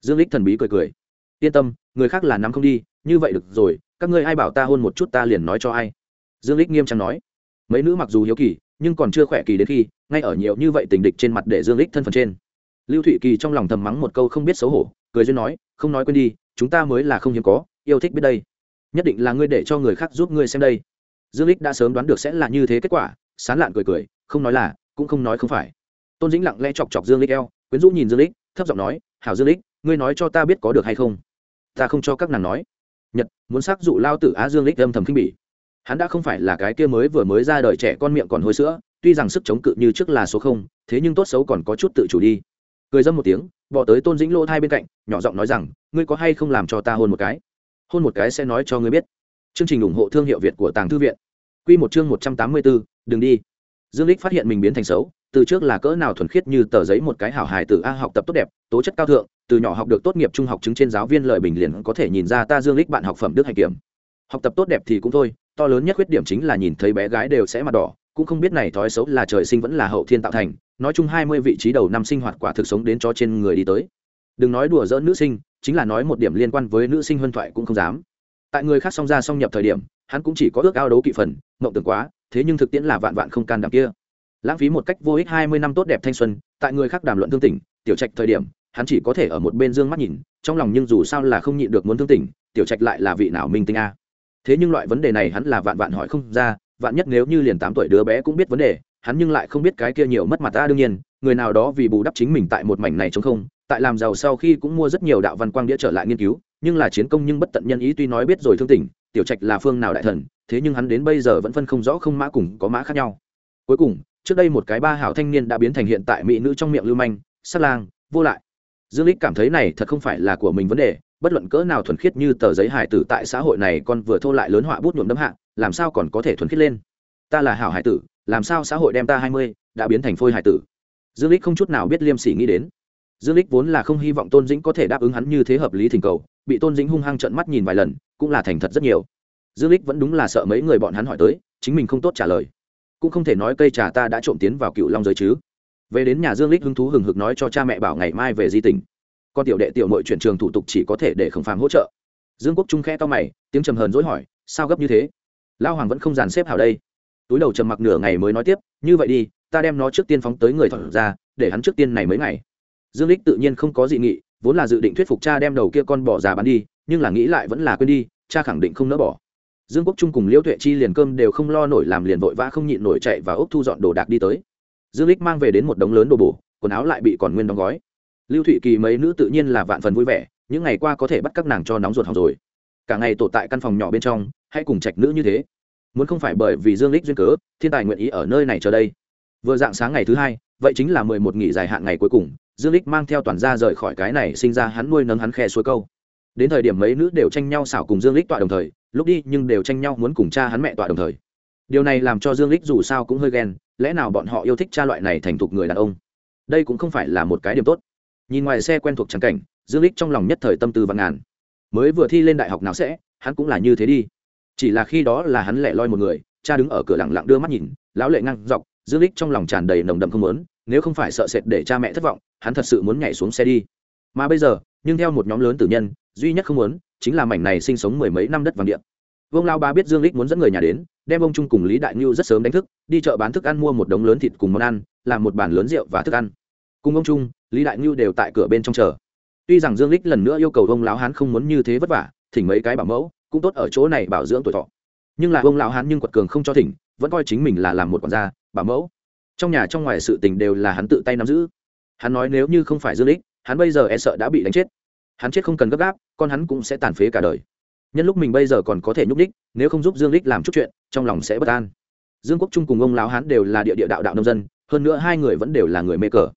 Dương lích thần bí cười cười. Yên tâm, người khác là nắm không đi, như vậy được rồi, các ngươi ai bảo ta hôn một chút ta liền nói cho ai? Dương lích nghiêm trang nói. Mấy nữ mặc dù hiếu kỳ, nhưng còn chưa khỏe kỳ đến khi, ngay ở nhiều như vậy tình địch trên mặt để dương lích thân phần trên lưu thụy kỳ trong lòng thầm mắng một câu không biết xấu hổ, cười duyên nói, không nói quên đi, chúng ta mới là không hiếm có, yêu thích biết đây. Nhất định là ngươi để cho người khác giúp ngươi xem đây. Dương lích đã sớm đoán được sẽ là như thế kết quả, sán lạn cười cười, không nói là, cũng không nói không phải. Tôn dĩnh lặng lẽ chọc chọc dương lích eo, quyến rũ nhìn dương lích thấp giọng nói, hảo dương lích ngươi nói cho ta biết có được hay không? Ta không cho các nàng nói. Nhật, muốn xác dụ lao tử á dương lích âm thầm khinh bỉ. Hắn đã không phải là cái kia mới vừa mới ra đời trẻ con miệng còn hôi sữa, tuy rằng sức chống cự như trước là số không, thế nhưng tốt xấu còn có chút tự chủ đi cười dâm một tiếng, bỏ tới tôn dĩnh lỗ hai bên cạnh, nhỏ giọng nói rằng, ngươi có hay không làm cho ta hôn một cái? Hôn một cái sẽ nói cho ngươi biết. Chương trình ủng hộ thương hiệu việt của tàng thư viện. Q một chương một trăm tám mươi bốn, đừng đi. Dương lích phát hiện mình biến thành xấu, từ trước là cỡ nào thuần khiết như tờ giấy một cái hảo hài từ a học tập tốt đẹp, tố chất cao thượng, từ nhỏ học được tốt nghiệp trung học chứng trên giáo viên lời bình liền có thể nhìn ra ta dương lích bạn học phẩm đức hạnh kiểm. Học tập tốt đẹp thì cũng thôi, to lớn nhất khuyết điểm chính là nhìn thấy bé gái đều sẽ mặt đỏ, cũng không biết này thói xấu là trời sinh vẫn là hậu thiên tạo thành nói chung hai mươi vị trí đầu năm sinh hoạt quả thực sống đến cho trên người đi tới. Đừng nói đùa dỡ nữ sinh chính là nói một điểm liên quan với nữ sinh huân thoại cũng không dám. Tại người khác song ra song nhập thời điểm hắn cũng chỉ có ước ao đấu kỵ phần mộng tưởng quá thế nhưng thực tiễn là vạn vạn không can đảm kia. Lãng phí một cách vô ích hai mươi năm tốt đẹp thanh xuân tại người khác đàm luận thương tình, tiểu trạch thời điểm hắn chỉ có thể ở một bên dương mắt nhìn trong lòng nhưng dù sao là không nhịn được muốn thương tình, tiểu trạch lại là vị nào minh tinh a. Thế nhưng loại vấn đề này hắn là vạn vạn hỏi không ra vạn nhất nếu như liền tám tuổi đứa bé cũng biết vấn đề hắn nhưng lại không biết cái kia nhiều mất mặt ta đương nhiên, người nào đó vì bù đắp chính mình tại một mảnh này chống không, tại làm giàu sau khi cũng mua rất nhiều đạo văn quang đĩa trở lại nghiên cứu, nhưng là chiến công nhưng bất tận nhân ý tuy nói biết rồi thương tình, tiểu trạch là phương nào đại thần, thế nhưng hắn đến bây giờ vẫn phân không rõ không mã cùng có mã khác nhau. Cuối cùng, trước đây một cái ba hảo thanh niên đã biến thành hiện tại mỹ nữ trong miệng lưu manh sát lang, vô lại. Dương lích cảm thấy này thật không phải là của mình vấn đề, bất luận cỡ nào thuần khiết như tờ giấy hải tử tại xã hội này con vừa thô lại lớn họa bút nhuộm đấm hạ, làm sao còn có thể thuần khiết lên? Ta là hảo hải tử làm sao xã hội đem ta hai mươi, đã biến thành phôi hải tử? Dương lích không chút nào biết liêm sỉ nghĩ đến. Dương lích vốn là không hy vọng tôn dĩnh có thể đáp ứng hắn như thế hợp lý thỉnh cầu, bị tôn dĩnh hung hăng trợn mắt nhìn vài lần, cũng là thành thật rất nhiều. Dương lích vẫn đúng là sợ mấy người bọn hắn hỏi tới, chính mình không tốt trả lời. Cũng không thể nói cây trà ta đã trộm tiến vào cựu long giới chứ. Về đến nhà dương lích hứng thú hừng hực nói cho cha mẹ bảo ngày mai về di tỉnh. Con tiểu đệ tiểu nội chuyển trường thủ tục chỉ có thể để khổng phàm hỗ trợ. Dương quốc trung khẽ to mày, tiếng trầm hờn dối hỏi, sao gấp như thế? Lao hoàng vẫn không dàn xếp hảo đây túi đầu trầm mặc nửa ngày mới nói tiếp, như vậy đi, ta đem nó trước tiên phóng tới người thọ ra, để hắn trước tiên này mấy ngày. Dương lích tự nhiên không có dị nghị, vốn là dự định thuyết phục cha đem đầu kia con bỏ già bán đi, nhưng là nghĩ lại vẫn là quên đi, cha khẳng định không nỡ bỏ. Dương quốc trung cùng liễu tuệ chi liền cơm đều không lo nổi làm liền vội vã không nhịn nổi chạy và ốc thu dọn đồ đạc đi tới. Dương lích mang về đến một đống lớn đồ bổ, quần áo lại bị còn nguyên đóng gói. Lưu thụy kỳ mấy nữ tự nhiên là vạn phần vui vẻ, những ngày qua có thể bắt các nàng cho nóng ruột hỏng rồi. Cả ngày tổ tại căn phòng nhỏ bên trong hay cùng trạch nữ như thế muốn không phải bởi vì dương lích duyên cớ, thiên tài nguyện ý ở nơi này chờ đây. Vừa dạng sáng ngày thứ hai, vậy chính là mười một nghỉ dài hạn ngày cuối cùng, dương lích mang theo toàn gia rời khỏi cái này, sinh ra hắn nuôi nấng hắn khe suối câu. Đến thời điểm mấy nữ đều tranh nhau xảo cùng dương lích tọa đồng thời, lúc đi nhưng đều tranh nhau muốn cùng cha hắn mẹ tọa đồng thời. Điều này làm cho dương lích dù sao cũng hơi ghen, lẽ nào bọn họ yêu thích cha loại này thành thục người đàn ông? Đây cũng không phải là một cái điểm tốt. Nhìn ngoài xe quen thuộc trắng cảnh, dương lích trong lòng nhất thời tâm tư và ngàn. Mới vừa thi lên đại học nào sẽ, hắn cũng là như thế đi chỉ là khi đó là hắn lẻ loi một người, cha đứng ở cửa lặng lặng đưa mắt nhìn, lão lệ ngang dọc, dương lích trong lòng tràn đầy nồng đậm không muốn, nếu không phải sợ sệt để cha mẹ thất vọng, hắn thật sự muốn nhảy xuống xe đi. Mà bây giờ, nhưng theo một nhóm lớn tử nhân, duy nhất không muốn, chính là mảnh này sinh sống mười mấy năm đất vàng điện. Vương lao ba biết dương lích muốn dẫn người nhà đến, đem ông trung cùng lý đại ngưu rất sớm đánh thức, đi chợ bán thức ăn mua một đống lớn thịt cùng món ăn, làm một bàn lớn rượu và thức ăn. Cùng ông trung, lý đại ngưu đều tại cửa bên trong chờ. Tuy rằng dương lích lần nữa yêu cầu ông lão hán không muốn như thế vất vả, thỉnh mấy cái bảo mẫu cũng tốt ở chỗ này bảo dưỡng tuổi thọ. Nhưng là ông lão hán nhưng quật cường không cho thỉnh, vẫn coi chính mình là làm một quản gia, bảo mẫu. Trong nhà trong ngoài sự tình đều là hắn tự tay nắm giữ. Hắn nói nếu như không phải dương lích hắn bây giờ e sợ đã bị đánh chết. Hắn chết không cần gấp gáp, con hắn cũng sẽ tàn phế cả đời. Nhân lúc mình bây giờ còn có thể nhúc đích nếu không giúp dương lích làm chút chuyện, trong lòng sẽ bất an. Dương quốc trung cùng ông lão hán đều là địa địa đạo đạo nông dân, hơn nữa hai người vẫn đều là người mê cờ.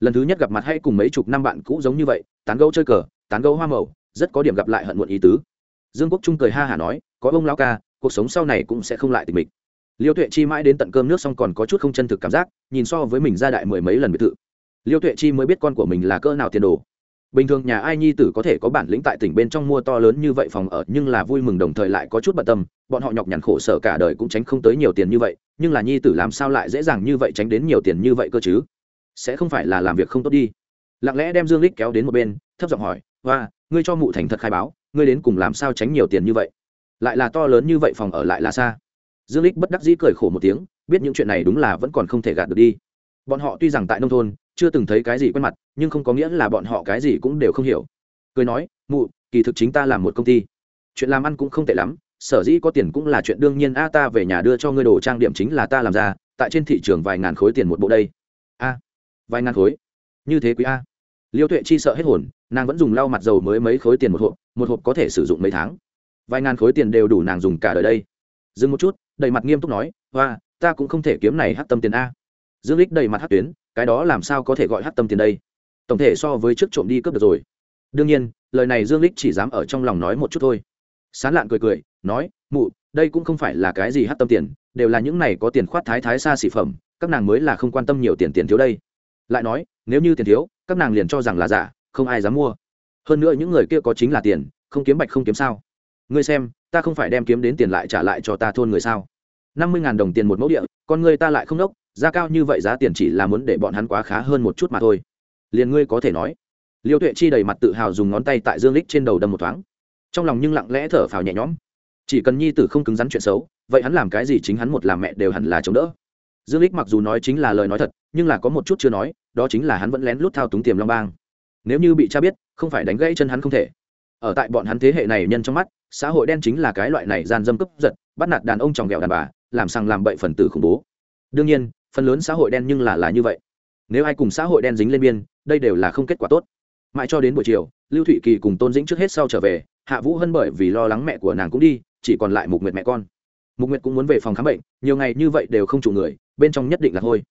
Lần thứ nhất gặp mặt hay cùng mấy chục năm bạn cũ giống như vậy, tán gẫu chơi cờ, tán gẫu hoa màu, rất có điểm gặp lại hận muộn ý tứ dương quốc trung cười ha hả nói, có ông lão ca, cuộc sống sau này cũng sẽ không lại tình mình liêu tuệ chi mãi đến tận cơm nước xong còn có chút không chân thực cảm giác, nhìn so với mình ra đại mười mấy lần biệt thự. Liêu tuệ chi mới biết con của mình là cỡ nào tiền đồ. Bình thường nhà ai nhi tử có thể có bản lĩnh tại tỉnh bên trong mua to lớn như vậy phòng ở, nhưng là vui mừng đồng thời lại có chút bận tâm, bọn họ nhọc nhằn khổ sở cả đời cũng tránh không tới nhiều tiền như vậy, nhưng là nhi tử làm sao lại dễ dàng như vậy tránh đến nhiều tiền như vậy cơ chứ? Sẽ không phải là làm việc không tốt đi. Lặng lẽ đem dương lích kéo đến một bên, thấp giọng hỏi, hoa, ngươi cho mụ thành thật khai báo ngươi đến cùng làm sao tránh nhiều tiền như vậy? Lại là to lớn như vậy phòng ở lại là xa. Dương lích bất đắc dĩ cười khổ một tiếng, biết những chuyện này đúng là vẫn còn không thể gạt được đi. Bọn họ tuy rằng tại nông thôn, chưa từng thấy cái gì quen mặt, nhưng không có nghĩa là bọn họ cái gì cũng đều không hiểu. Cười nói, mụ, kỳ thực chính ta làm một công ty. Chuyện làm ăn cũng không tệ lắm, sở dĩ có tiền cũng là chuyện đương nhiên. A, ta về nhà đưa cho ngươi đồ trang điểm chính là ta làm ra, tại trên thị trường vài ngàn khối tiền một bộ đây. A, vài ngàn khối? Như thế quý a liêu tuệ chi sợ hết hồn, nàng vẫn dùng lau mặt dầu mới mấy khối tiền một hộp một hộp có thể sử dụng mấy tháng. Vài ngàn khối tiền đều đủ nàng dùng cả đời đây. Dừng một chút, đầy mặt nghiêm túc nói, hoa, ta cũng không thể kiếm này hát tâm tiền a. Dương lích đầy mặt hát tuyến, cái đó làm sao có thể gọi hát tâm tiền đây? Tổng thể so với trước trộm đi cướp được rồi. Đương nhiên, lời này dương lích chỉ dám ở trong lòng nói một chút thôi. Sán lạn cười cười, nói, mụ, đây cũng không phải là cái gì hát tâm tiền, đều là những này có tiền khoát thái thái xa xỉ phẩm, các nàng mới là không quan tâm nhiều tiền tiền thiếu đây lại nói, nếu như tiền thiếu, các nàng liền cho rằng là giả, không ai dám mua. Hơn nữa những người kia có chính là tiền, không kiếm bạch không kiếm sao? Ngươi xem, ta không phải đem kiếm đến tiền lại trả lại cho ta thôn người sao? Năm mươi đồng tiền một mẫu địa, con người ta lại không đốc, giá cao như vậy giá tiền chỉ là muốn để bọn hắn quá khá hơn một chút mà thôi. Liền ngươi có thể nói. Liêu tuệ chi đầy mặt tự hào dùng ngón tay tại dương lích trên đầu đâm một thoáng. Trong lòng nhưng lặng lẽ thở phào nhẹ nhõm. Chỉ cần nhi tử không cứng rắn chuyện xấu, vậy hắn làm cái gì chính hắn một làm mẹ đều hẳn là chống đỡ dương lích mặc dù nói chính là lời nói thật, nhưng là có một chút chưa nói, đó chính là hắn vẫn lén lút thao túng tiềm long bang. Nếu như bị cha biết, không phải đánh gãy chân hắn không thể. Ở tại bọn hắn thế hệ này nhân trong mắt, xã hội đen chính là cái loại này gian dâm cướp giật, bắt nạt đàn ông tròng ghẹo đàn bà, làm sang làm bậy phần tử khủng bố. Đương nhiên, phần lớn xã hội đen nhưng là là như vậy. Nếu ai cùng xã hội đen dính lên biên, đây đều là không kết quả tốt. Mãi cho đến buổi chiều, lưu thụy kỳ cùng tôn dĩnh trước hết sau trở về, hạ vũ hân bởi vì lo lắng mẹ của nàng cũng đi, chỉ còn lại mục nguyệt mẹ con. Mục nguyệt cũng muốn về phòng khám bệnh, nhiều ngày như vậy đều không chủ người bên trong nhất định là thôi.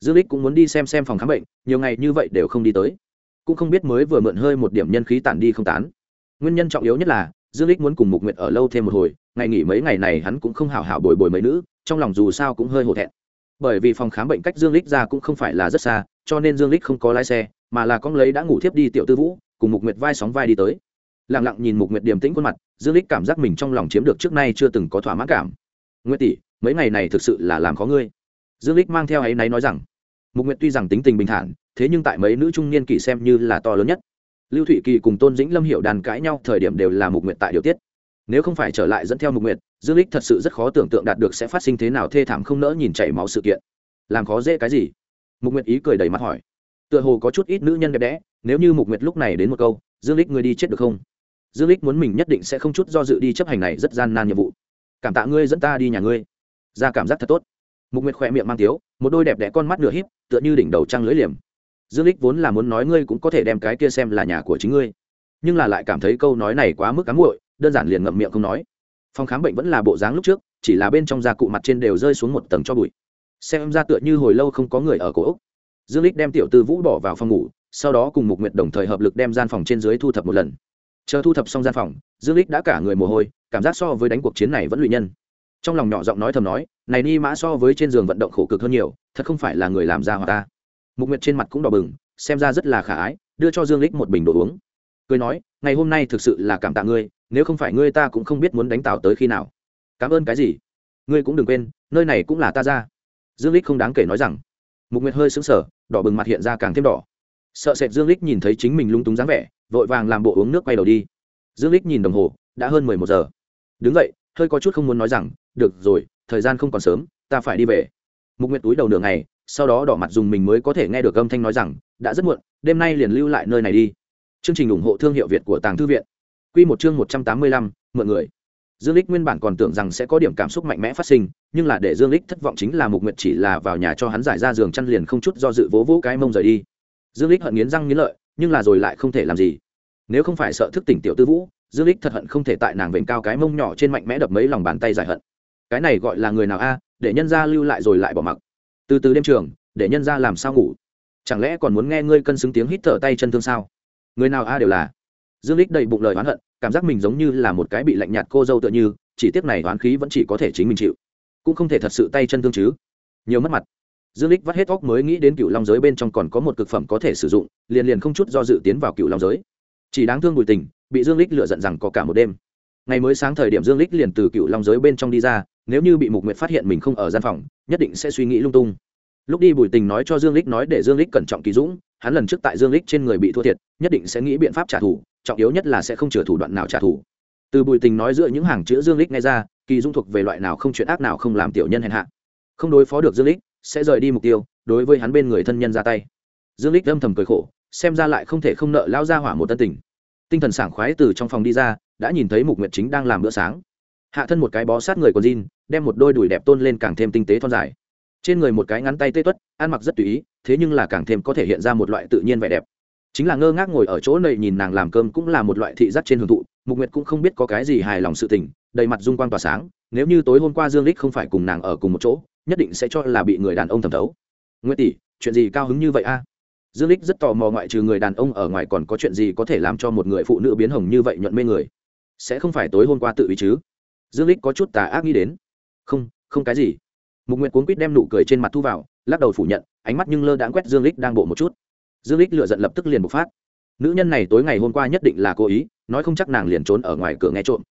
Dương lích cũng muốn đi xem xem phòng khám bệnh, nhiều ngày như vậy đều không đi tới. Cũng không biết mới vừa mượn hơi một điểm nhân khí tản đi không tán. Nguyên nhân trọng yếu nhất là dương lích muốn cùng mục nguyệt ở lâu thêm một hồi, ngày nghỉ mấy ngày này hắn cũng không hào hảo bồi bồi mấy nữ, trong lòng dù sao cũng hơi hổ thẹn. Bởi vì phòng khám bệnh cách dương lích ra cũng không phải là rất xa, cho nên dương lích không có lái xe, mà là con lấy đã ngủ thiếp đi tiểu tư vũ, cùng mục nguyệt vai sóng vai đi tới. Lặng lặng nhìn mục nguyệt điềm tĩnh khuôn mặt dương lích cảm giác mình trong lòng chiếm được trước nay chưa từng có thỏa mãn cảm. Nguyệt tỷ, mấy ngày này thực sự là làm khó ngươi dương lích mang theo ấy náy nói rằng, mục nguyệt tuy rằng tính tình bình thản, thế nhưng tại mấy nữ trung niên kỷ xem như là to lớn nhất. Lưu thụy kỳ cùng tôn dĩnh lâm hiểu đàn cãi nhau thời điểm đều là mục nguyệt tại điều tiết. Nếu không phải trở lại dẫn theo mục nguyệt, dương lích thật sự rất khó tưởng tượng đạt được sẽ phát sinh thế nào thê thảm không nỡ nhìn chảy máu sự kiện. Làm khó dễ cái gì? Mục nguyệt ý cười đầy mặt hỏi. Tựa hồ có chút ít nữ nhân đẹp đẽ, nếu như mục nguyệt lúc này đến một câu, dương lích ngươi đi chết được không? Dương lích muốn mình nhất định sẽ không chút do dự đi chấp hành này rất gian nan nhiệm vụ. Cảm tạ ngươi dẫn ta đi nhà ngươi. Ra cảm giác thật tốt mục nguyệt khỏe miệng mang tiếu, một đôi đẹp đẽ con mắt nửa híp, tựa như đỉnh đầu trăng lưỡi liềm. Dương lích vốn là muốn nói ngươi cũng có thể đem cái kia xem là nhà của chính ngươi, nhưng là lại cảm thấy câu nói này quá mức cám muội, đơn giản liền ngậm miệng không nói. Phòng khám bệnh vẫn là bộ dáng lúc trước, chỉ là bên trong da cụ mặt trên đều rơi xuống một tầng cho bụi. Xem ra tựa như hồi lâu không có người ở cổ úc. Dương lích đem tiểu tư vũ bỏ vào phòng ngủ, sau đó cùng mục nguyệt đồng thời hợp lực đem gian phòng trên dưới thu thập một lần. Chờ thu thập xong gian phòng, dương lích đã cả người mồ hôi, cảm giác so với đánh cuộc chiến này vẫn lụy nhân trong lòng nhỏ giọng nói thầm nói, này ni mã so với trên giường vận động khổ cực hơn nhiều, thật không phải là người làm ra hoặc ta. Mục nguyệt trên mặt cũng đỏ bừng, xem ra rất là khả ái, đưa cho dương lích một bình đồ uống. Cười nói, ngày hôm nay thực sự là cảm tạ ngươi, nếu không phải ngươi ta cũng không biết muốn đánh tào tới khi nào. Cảm ơn cái gì? Ngươi cũng đừng quên, nơi này cũng là ta ra. Dương lích không đáng kể nói rằng. Mục nguyệt hơi sững sờ, đỏ bừng mặt hiện ra càng thêm đỏ. Sợ sệt dương lích nhìn thấy chính mình lung túng dáng vẻ, vội vàng làm bộ uống nước quay đầu đi. Dương lích nhìn đồng hồ, đã hơn mười một giờ. Đứng vậy hơi có chút không muốn nói rằng được rồi, thời gian không còn sớm, ta phải đi về. Mục nguyệt túi đầu nửa ngày, sau đó đỏ mặt dùng mình mới có thể nghe được âm thanh nói rằng, đã rất muộn, đêm nay liền lưu lại nơi này đi. Chương trình ủng hộ thương hiệu việt của tàng thư viện. Quy một chương một trăm tám mươi lăm, mượn người. Dương lích nguyên bản còn tưởng rằng sẽ có điểm cảm xúc mạnh mẽ phát sinh, nhưng là để dương lích thất vọng chính là mục nguyệt chỉ là vào nhà cho hắn giải ra giường chăn liền không chút do dự vỗ vỗ cái mông rời đi. Dương lích hận nghiến răng nghiến lợi, nhưng là rồi lại không thể làm gì. Nếu không phải sợ thức tỉnh tiểu tư vũ, dương lích thật hận không thể tại nàng vểnh cao cái mông nhỏ trên mạnh mẽ đập mấy lòng bàn tay giải hận cái này gọi là người nào a, để nhân gia lưu lại rồi lại bỏ mặc. Từ từ đêm trường, để nhân gia làm sao ngủ? Chẳng lẽ còn muốn nghe ngươi cân xứng tiếng hít thở tay chân thương sao? Người nào a đều là. Dương lích đầy bụng lời oán hận, cảm giác mình giống như là một cái bị lạnh nhạt cô dâu tựa như, chỉ tiếc này oán khí vẫn chỉ có thể chính mình chịu. Cũng không thể thật sự tay chân thương chứ. Nhiều mất mặt. Dương lích vắt hết óc mới nghĩ đến cựu long giới bên trong còn có một cực phẩm có thể sử dụng, liền liền không chút do dự tiến vào cựu long giới. Chỉ đáng thương bùi tình, bị dương lích lựa giận rằng có cả một đêm. Ngày mới sáng thời điểm dương lích liền từ cựu long giới bên trong đi ra nếu như bị mục nguyệt phát hiện mình không ở gian phòng, nhất định sẽ suy nghĩ lung tung. Lúc đi bùi tình nói cho dương lích nói để dương lích cẩn trọng kỳ dũng, hắn lần trước tại dương lích trên người bị thua thiệt, nhất định sẽ nghĩ biện pháp trả thù, trọng yếu nhất là sẽ không chừa thủ đoạn nào trả thù. Từ bùi tình nói giữa những hàng chữ dương lích nghe ra, kỳ dũng thuộc về loại nào không chuyện ác nào không làm tiểu nhân hèn hạ. Không đối phó được dương lích, sẽ rời đi mục tiêu, đối với hắn bên người thân nhân ra tay. Dương lích âm thầm cười khổ, xem ra lại không thể không nợ lao ra hỏa một tân tình. Tinh thần sảng khoái từ trong phòng đi ra, đã nhìn thấy mục nguyệt chính đang làm bữa sáng hạ thân một cái bó sát người còn jean, đem một đôi đùi đẹp tôn lên càng thêm tinh tế thon dài. Trên người một cái ngắn tay tê tuất, ăn mặc rất tùy ý, thế nhưng là càng thêm có thể hiện ra một loại tự nhiên vẻ đẹp. Chính là ngơ ngác ngồi ở chỗ này nhìn nàng làm cơm cũng là một loại thị giác trên hưởng thụ, mục nguyệt cũng không biết có cái gì hài lòng sự tình, đầy mặt dung quang tỏa sáng, nếu như tối hôm qua dương lích không phải cùng nàng ở cùng một chỗ, nhất định sẽ cho là bị người đàn ông thẩm thấu. Nguyệt tỷ, chuyện gì cao hứng như vậy a? Dương lích rất tò mò ngoại trừ người đàn ông ở ngoài còn có chuyện gì có thể làm cho một người phụ nữ biến hồng như vậy nhuận mê người. Sẽ không phải tối hôm qua tự ý chứ? Dương lích có chút tà ác nghĩ đến. Không không cái gì. Mục nguyệt cuốn quýt đem nụ cười trên mặt thu vào, lắc đầu phủ nhận, ánh mắt nhưng lơ đãng quét dương lích đang bộ một chút. Dương lích lựa giận lập tức liền bộc phát. Nữ nhân này tối ngày hôm qua nhất định là cố ý, nói không chắc nàng liền trốn ở ngoài cửa nghe trộm.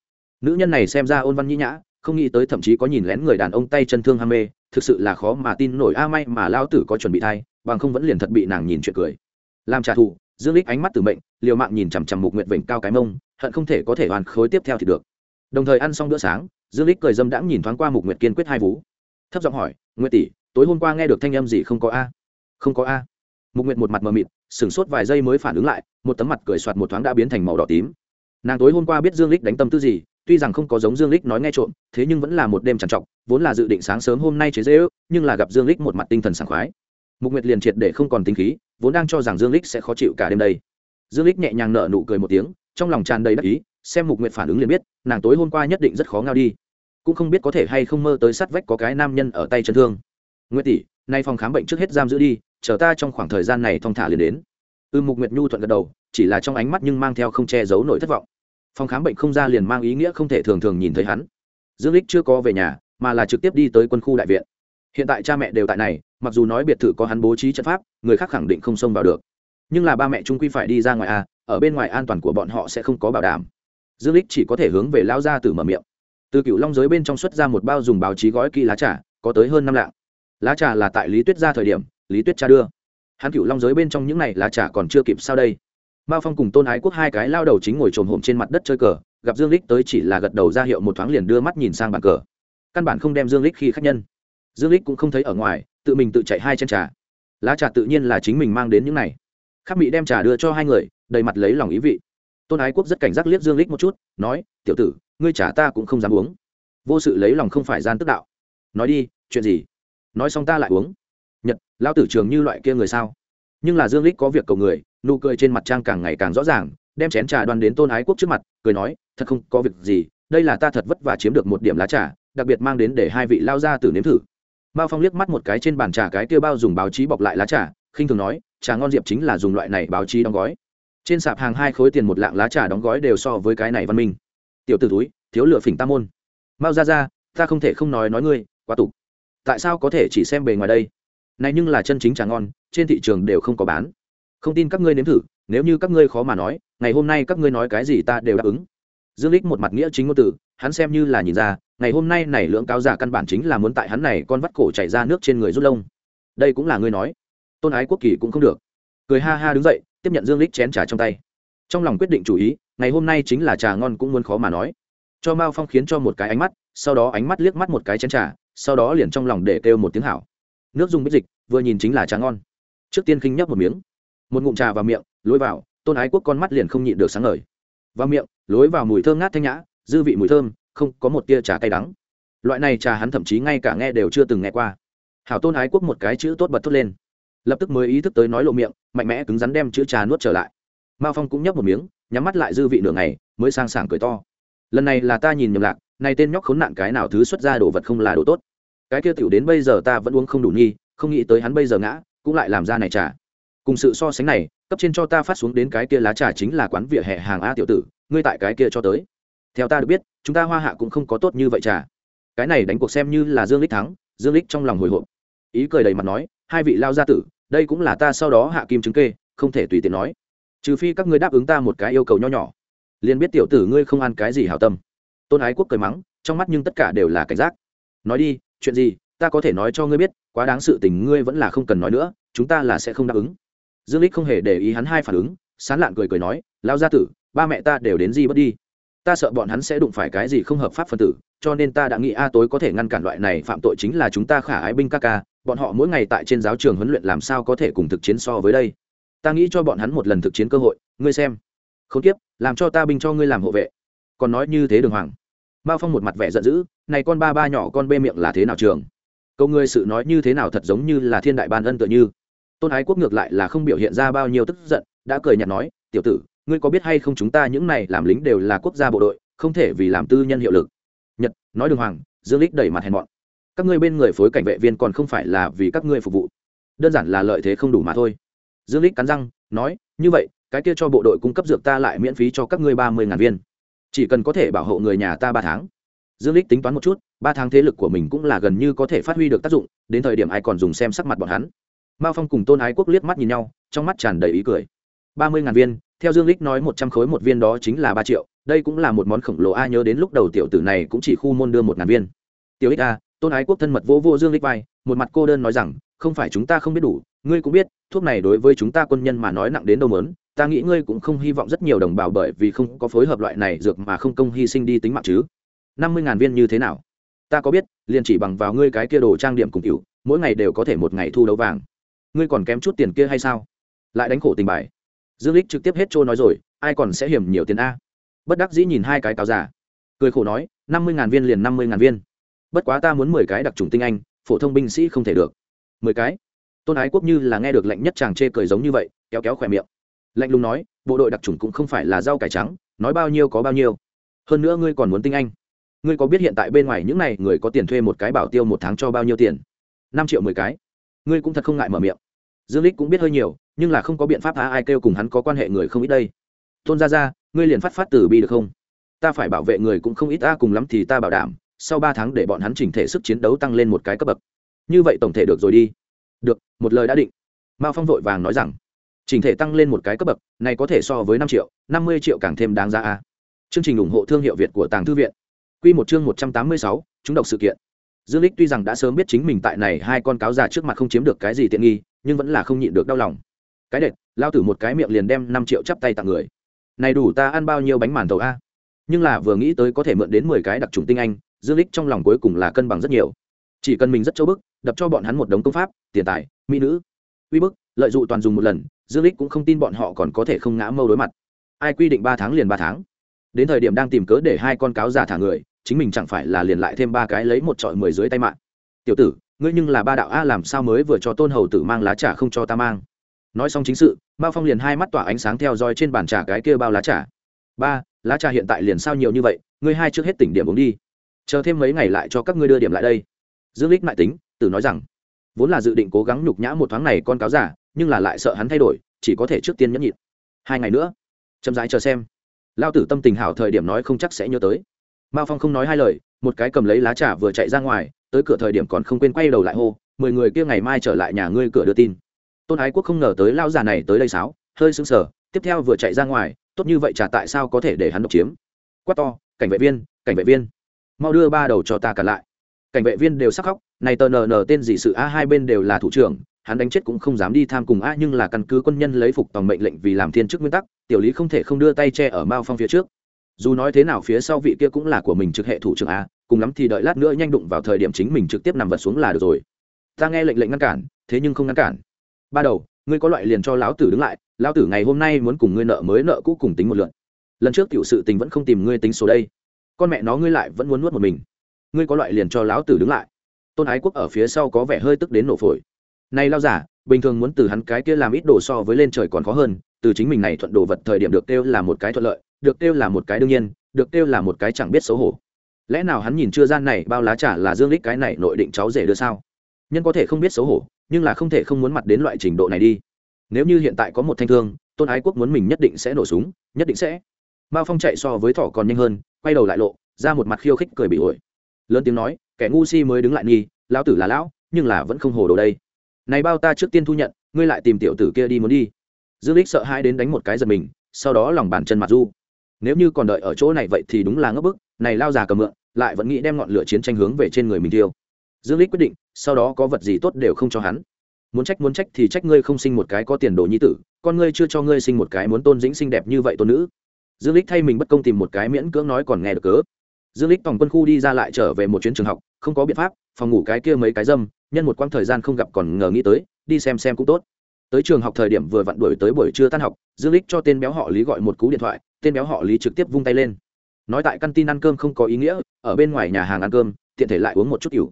Nữ nhân này xem ra ôn văn nhĩ nhã, không nghĩ tới thậm chí có nhìn lén người đàn ông tay chân thương ham mê, thực sự là khó mà tin nổi. A, may mà lao tử có chuẩn bị thai, bằng không vẫn liền thật bị nàng nhìn chuyện cười. Làm trả thù, dương lích ánh mắt từ mệnh, liều mạng nhìn chằm chằm mục nguyện vểnh cao cái mông, hận không thể có thể hoàn khối tiếp theo thì được đồng thời ăn xong bữa sáng, dương lích cười dâm đãng nhìn thoáng qua mục nguyệt kiên quyết hai vú. Thấp giọng hỏi, nguyệt tỷ, tối hôm qua nghe được thanh âm gì không có a? Không có a. Mục nguyệt một mặt mờ mịt, sửng sốt vài giây mới phản ứng lại, một tấm mặt cười soạt một thoáng đã biến thành màu đỏ tím. Nàng tối hôm qua biết dương lích đánh tâm tư gì, tuy rằng không có giống dương lích nói nghe trộm, thế nhưng vẫn là một đêm trằn trọc, vốn là dự định sáng sớm hôm nay chế dễ ước, nhưng là gặp dương lích một mặt tinh thần sảng khoái. Mục nguyệt liền triệt để không còn tinh khí, vốn đang cho rằng dương lích sẽ khó chịu cả đêm đây. Dương lích nhẹ nhàng nở nụ cười một tiếng, trong lòng tràn đầy đắc ý xem mục nguyệt phản ứng liền biết, nàng tối hôm qua nhất định rất khó ngao đi. Cũng không biết có thể hay không mơ tới sát vách có cái nam nhân ở tay chân thương. Nguyệt tỷ, nay phòng khám bệnh trước hết giam giữ đi, chờ ta trong khoảng thời gian này thong thả liền đến. Ư mục nguyệt nhu thuận gật đầu, chỉ là trong ánh mắt nhưng mang theo không che giấu nỗi thất vọng. Phòng khám bệnh không ra liền mang ý nghĩa không thể thường thường nhìn thấy hắn. Dương lích chưa có về nhà, mà là trực tiếp đi tới quân khu đại viện. Hiện tại cha mẹ đều tại này, mặc dù nói biệt thự có hắn bố trí trận pháp, người khác khẳng định không xông vào được. Nhưng là ba mẹ trung quy phải đi ra ngoài a ở bên ngoài an toàn của bọn họ sẽ không có bảo đảm dương lích chỉ có thể hướng về lao ra từ mở miệng. Từ cựu long giới bên trong xuất ra một bao dùng báo chí gói kỹ lá trà, có tới hơn năm lạng. Lá trà là tại lý tuyết ra thời điểm, lý tuyết cha đưa. Hắn cựu long giới bên trong những này lá trà còn chưa kịp sao đây? Mao phong cùng tôn ái quốc hai cái lao đầu chính ngồi trồm hổm trên mặt đất chơi cờ, gặp dương lích tới chỉ là gật đầu ra hiệu một thoáng liền đưa mắt nhìn sang bàn cờ. Căn bản không đem dương lích khi khách nhân. Dương lích cũng không thấy ở ngoài, tự mình tự chạy hai chân trà. Lá trà tự nhiên là chính mình mang đến những này. Khắc mỹ đem trà đưa cho hai người, đầy mặt lấy lòng ý vị tôn ái quốc rất cảnh giác liếc dương lích một chút, nói, tiểu tử, ngươi trả ta cũng không dám uống. Vô sự lấy lòng không phải gian tức đạo. Nói đi, chuyện gì? Nói xong ta lại uống. Nhật, lão tử trường như loại kia người sao? Nhưng là dương lích có việc cầu người, nụ cười trên mặt trang càng ngày càng rõ ràng, đem chén trà đoan đến tôn ái quốc trước mặt, cười nói, thật không có việc gì, đây là ta thật vất vả chiếm được một điểm lá trà, đặc biệt mang đến để hai vị lao ra tử nếm thử. Mao phong liếc mắt một cái trên bàn trà cái kia bao dùng báo chí bọc lại lá trà, khinh thường nói, trà ngon diệp chính là dùng loại này báo chí đóng gói trên sạp hàng hai khối tiền một lạng lá trà đóng gói đều so với cái này văn minh. Tiểu t ử túi, thiếu lựa phỉnh tam môn. Mao ra ra, ta không thể không nói nói ngươi, quá tục. Tại sao có thể chỉ xem bề ngoài đây? Này nhưng là chân chính trà ngon, trên thị trường đều không có bán. Không tin các ngươi nếm thử, nếu như các ngươi khó mà nói, ngày hôm nay các ngươi nói cái gì ta đều đáp ứng. Dương lích một mặt nghĩa chính ngôn từ, hắn xem như là nhìn ra, ngày hôm nay này lượng cáo giả căn bản chính là muốn tại hắn này con vắt cổ chảy ra nước trên người rút lông. Đây cũng là ngươi nói. Tôn ái quốc kỳ cũng không được cười ha ha đứng dậy, tiếp nhận dương lích chén trà trong tay. Trong lòng quyết định chủ ý, ngày hôm nay chính là trà ngon cũng muốn khó mà nói. Cho mao phong khiến cho một cái ánh mắt, sau đó ánh mắt liếc mắt một cái chén trà, sau đó liền trong lòng để kêu một tiếng hảo. Nước dùng bích dịch, vừa nhìn chính là trà ngon. Trước tiên khinh nhấp một miếng. Một ngụm trà vào miệng, lối vào, tôn ái quốc con mắt liền không nhịn được sáng ngời. Vào miệng, lối vào mùi thơm ngát thanh nhã, dư vị mùi thơm, không có một tia trà cay đắng. Loại này trà hắn thậm chí ngay cả nghe đều chưa từng nghe qua. Hảo tôn ái quốc một cái chữ tốt bật thốt lên lập tức mới ý thức tới nói lộ miệng, mạnh mẽ cứng rắn đem chữ trà nuốt trở lại. Mao phong cũng nhấp một miếng, nhắm mắt lại dư vị nửa ngày, mới sang sảng cười to. Lần này là ta nhìn nhầm lạc, này tên nhóc khốn nạn cái nào thứ xuất ra đồ vật không là đồ tốt. Cái kia tiểu đến bây giờ ta vẫn uống không đủ nghi không nghĩ tới hắn bây giờ ngã, cũng lại làm ra này trà. Cùng sự so sánh này, cấp trên cho ta phát xuống đến cái kia lá trà chính là quán vỉa hè hàng a tiểu tử, ngươi tại cái kia cho tới. Theo ta được biết, chúng ta hoa hạ cũng không có tốt như vậy trà. Cái này đánh cuộc xem như là dương lích thắng, dương lích trong lòng hồi hộp. Ý cười đầy mặt nói, hai vị lao gia tử đây cũng là ta sau đó hạ kim chứng kê, không thể tùy tiện nói. Trừ phi các ngươi đáp ứng ta một cái yêu cầu nho nhỏ. Liền biết tiểu tử ngươi không ăn cái gì hảo tâm. Tôn ái quốc cười mắng, trong mắt nhưng tất cả đều là cảnh giác. Nói đi, chuyện gì, ta có thể nói cho ngươi biết, quá đáng sự tình ngươi vẫn là không cần nói nữa, chúng ta là sẽ không đáp ứng. Dương lích không hề để ý hắn hai phản ứng, sán lạn cười cười nói lao gia tử, ba mẹ ta đều đến gì bất đi. Ta sợ bọn hắn sẽ đụng phải cái gì không hợp pháp phân tử, cho nên ta đã nghĩ a, tối có thể ngăn cản loại này phạm tội chính là chúng ta khả ái binh ca ca bọn họ mỗi ngày tại trên giáo trường huấn luyện làm sao có thể cùng thực chiến so với đây? Ta nghĩ cho bọn hắn một lần thực chiến cơ hội, ngươi xem. Không tiếp làm cho ta binh cho ngươi làm hộ vệ. Còn nói như thế đường hoàng. Bao phong một mặt vẻ giận dữ, này con ba ba nhỏ con bê miệng là thế nào trường? Câu ngươi sự nói như thế nào thật giống như là thiên đại ban ân tựa như. Tôn ái quốc ngược lại là không biểu hiện ra bao nhiêu tức giận, đã cười nhạt nói, tiểu tử, ngươi có biết hay không chúng ta những này làm lính đều là quốc gia bộ đội, không thể vì làm tư nhân hiệu lực. Nhật, nói đường hoàng, dương lích đẩy mặt hèn mọn các ngươi bên người phối cảnh vệ viên còn không phải là vì các ngươi phục vụ. Đơn giản là lợi thế không đủ mà thôi. Dương lích cắn răng, nói, như vậy, cái kia cho bộ đội cung cấp dược ta lại miễn phí cho các ngươi ba mươi ngàn viên. Chỉ cần có thể bảo hộ người nhà ta ba tháng. Dương lích tính toán một chút, ba tháng thế lực của mình cũng là gần như có thể phát huy được tác dụng, đến thời điểm ai còn dùng xem sắc mặt bọn hắn. Mao phong cùng tôn ái quốc liếc mắt nhìn nhau, trong mắt tràn đầy ý cười. ba mươi ngàn viên, theo dương lích nói một trăm khối một viên đó chính là ba triệu, đây cũng là một món khổng lồ. A, nhớ đến lúc đầu tiểu tử này cũng chỉ khu môn đưa một ngàn viên. Tiểu ích a à, tôn ái quốc thân mật vô vô dương lích vai, một mặt cô đơn nói rằng, không phải chúng ta không biết đủ, ngươi cũng biết, thuốc này đối với chúng ta quân nhân mà nói nặng đến đâu mớn ta nghĩ ngươi cũng không hy vọng rất nhiều đồng bào bởi vì không có phối hợp loại này dược mà không công hy sinh đi tính mạng chứ. Năm mươi ngàn viên như thế nào? Ta có biết, liền chỉ bằng vào ngươi cái kia đồ trang điểm cùng cựu mỗi ngày đều có thể một ngày thu đấu vàng. Ngươi còn kém chút tiền kia hay sao? Lại đánh khổ tình bài. Dương lích trực tiếp hết trôi nói rồi, ai còn sẽ hiểm nhiều tiền a? Bất đắc dĩ nhìn hai cái cáo giả cười khổ nói, năm mươi ngàn viên liền năm mươi ngàn viên bất quá ta muốn mười cái đặc trùng tinh anh, phổ thông binh sĩ không thể được. Mười cái? Tôn ái quốc như là nghe được lệnh nhất chàng chê cười giống như vậy, kéo kéo khỏe miệng. Lạnh lùng nói, bộ đội đặc trùng cũng không phải là rau cải trắng, nói bao nhiêu có bao nhiêu. Hơn nữa ngươi còn muốn tinh anh. Ngươi có biết hiện tại bên ngoài những này người có tiền thuê một cái bảo tiêu một tháng cho bao nhiêu tiền? Năm triệu mười cái. Ngươi cũng thật không ngại mở miệng. Dương lích cũng biết hơi nhiều, nhưng là không có biện pháp phá ai kêu cùng hắn có quan hệ người không ít đây. Tôn ra ra ngươi liền phát phát từ bi được không? Ta phải bảo vệ người cũng không ít, ta cùng lắm thì ta bảo đảm sau ba tháng để bọn hắn chỉnh thể sức chiến đấu tăng lên một cái cấp bậc. Như vậy tổng thể được rồi đi. Được, một lời đã định. Mao phong vội vàng nói rằng, chỉnh thể tăng lên một cái cấp bậc, này có thể so với năm triệu, năm mươi triệu càng thêm đáng ra a. Chương trình ủng hộ thương hiệu việt của tàng thư viện. Q một chương một trăm tám mươi sáu, chúng đọc sự kiện. Dương lích tuy rằng đã sớm biết chính mình tại này hai con cáo già trước mặt không chiếm được cái gì tiện nghi, nhưng vẫn là không nhịn được đau lòng. Cái đệt, lao tử một cái miệng liền đem năm triệu chắp tay tặng người. Này đủ ta ăn bao nhiêu bánh màn tàu a? Nhưng là vừa nghĩ tới có thể mượn đến mười cái đặc trùng tinh anh dương lích trong lòng cuối cùng là cân bằng rất nhiều. Chỉ cần mình rất châu bức, đập cho bọn hắn một đống công pháp, tiền tài, mỹ nữ, uy bức, lợi dụng toàn dùng một lần, dương lích cũng không tin bọn họ còn có thể không ngã mâu đối mặt. Ai quy định ba tháng liền ba tháng. Đến thời điểm đang tìm cớ để hai con cáo già thả người, chính mình chẳng phải là liền lại thêm ba cái lấy một trọi mười dưới tay mạng. Tiểu tử, ngươi nhưng là ba đạo a, làm sao mới vừa cho tôn hầu tử mang lá trà không cho ta mang? Nói xong chính sự, mao phong liền hai mắt tỏa ánh sáng theo dõi trên bàn trà cái kia bao lá trà. Ba, lá trà hiện tại liền sao nhiều như vậy, ngươi hai trước hết tỉnh điểm uống đi chờ thêm mấy ngày lại cho các ngươi đưa điểm lại đây. Dương lích mại tính, tử nói rằng, vốn là dự định cố gắng nhục nhã một thoáng này con cáo giả, nhưng là lại sợ hắn thay đổi, chỉ có thể trước tiên nhẫn nhịn. Hai ngày nữa, chậm rãi chờ xem. Lao tử tâm tình hảo thời điểm nói không chắc sẽ nhớ tới. Mao phong không nói hai lời, một cái cầm lấy lá trà vừa chạy ra ngoài, tới cửa thời điểm còn không quên quay đầu lại hô, mười người kia ngày mai trở lại nhà ngươi cửa đưa tin. Tôn ái quốc không ngờ tới lao già này tới đây sáo, hơi sững sờ, tiếp theo vừa chạy ra ngoài, tốt như vậy trà tại sao có thể để hắn độc chiếm. Quát to, cảnh vệ viên, cảnh vệ viên mau đưa ba đầu cho ta cả lại. Cảnh vệ viên đều sắc khóc, này tờ nờ nờ tên gì sự a, hai bên đều là thủ trưởng, hắn đánh chết cũng không dám đi tham cùng a, nhưng là căn cứ quân nhân lấy phục tòng mệnh lệnh vì làm thiên chức nguyên tắc, tiểu lý không thể không đưa tay che ở mao phong phía trước. Dù nói thế nào phía sau vị kia cũng là của mình trực hệ thủ trưởng a, cùng lắm thì đợi lát nữa nhanh đụng vào thời điểm chính mình trực tiếp nằm vật xuống là được rồi. Ta nghe lệnh lệnh ngăn cản, thế nhưng không ngăn cản. Ba đầu, ngươi có loại liền cho lão tử đứng lại, lão tử ngày hôm nay muốn cùng ngươi nợ mới nợ cũ cùng tính một lượn lần trước tiểu sự tình vẫn không tìm ngươi tính số đây con mẹ nó ngươi lại vẫn muốn nuốt một mình. Ngươi có loại liền cho lão tử đứng lại. Tôn ái quốc ở phía sau có vẻ hơi tức đến nổ phổi. Này lao giả bình thường muốn từ hắn cái kia làm ít đồ so với lên trời còn khó hơn, từ chính mình này thuận đồ vật thời điểm được kêu là một cái thuận lợi, được kêu là một cái đương nhiên, được kêu là một cái chẳng biết xấu hổ. Lẽ nào hắn nhìn chưa gian này bao lá trả là dương lích cái này nội định cháu rể đưa sao? Nhân có thể không biết xấu hổ, nhưng là không thể không muốn mặt đến loại trình độ này đi. Nếu như hiện tại có một thanh thương, tôn ái quốc muốn mình nhất định sẽ nổ súng, nhất định sẽ. Mao phong chạy so với thỏ còn nhanh hơn quay đầu lại lộ, ra một mặt khiêu khích cười bị ổi. Lớn tiếng nói, kẻ ngu si mới đứng lại nghi, lão tử là lão, nhưng là vẫn không hồ đồ đây. Này bao ta trước tiên thu nhận, ngươi lại tìm tiểu tử kia đi muốn đi. Dương lích sợ hai đến đánh một cái giật mình, sau đó lòng bàn chân mặt du. Nếu như còn đợi ở chỗ này vậy thì đúng là ngấp bức, này lao già cầm mượn, lại vẫn nghĩ đem ngọn lửa chiến tranh hướng về trên người mình tiêu dương lích quyết định, sau đó có vật gì tốt đều không cho hắn. Muốn trách muốn trách thì trách ngươi không sinh một cái có tiền đồ nhi tử, con ngươi chưa cho ngươi sinh một cái muốn tôn dĩnh xinh đẹp như vậy tôn nữ dương lích thay mình bất công tìm một cái miễn cưỡng nói còn nghe được cớ. Dương lích tổng quân khu đi ra lại trở về một chuyến trường học, không có biện pháp, phòng ngủ cái kia mấy cái dâm, nhân một quãng thời gian không gặp còn ngờ nghĩ tới, đi xem xem cũng tốt. Tới trường học thời điểm vừa vặn đuổi tới buổi trưa tan học, dương lích cho tên béo họ lý gọi một cú điện thoại, tên béo họ lý trực tiếp vung tay lên. Nói tại căn tin ăn cơm không có ý nghĩa, ở bên ngoài nhà hàng ăn cơm, tiện thể lại uống một chút cửu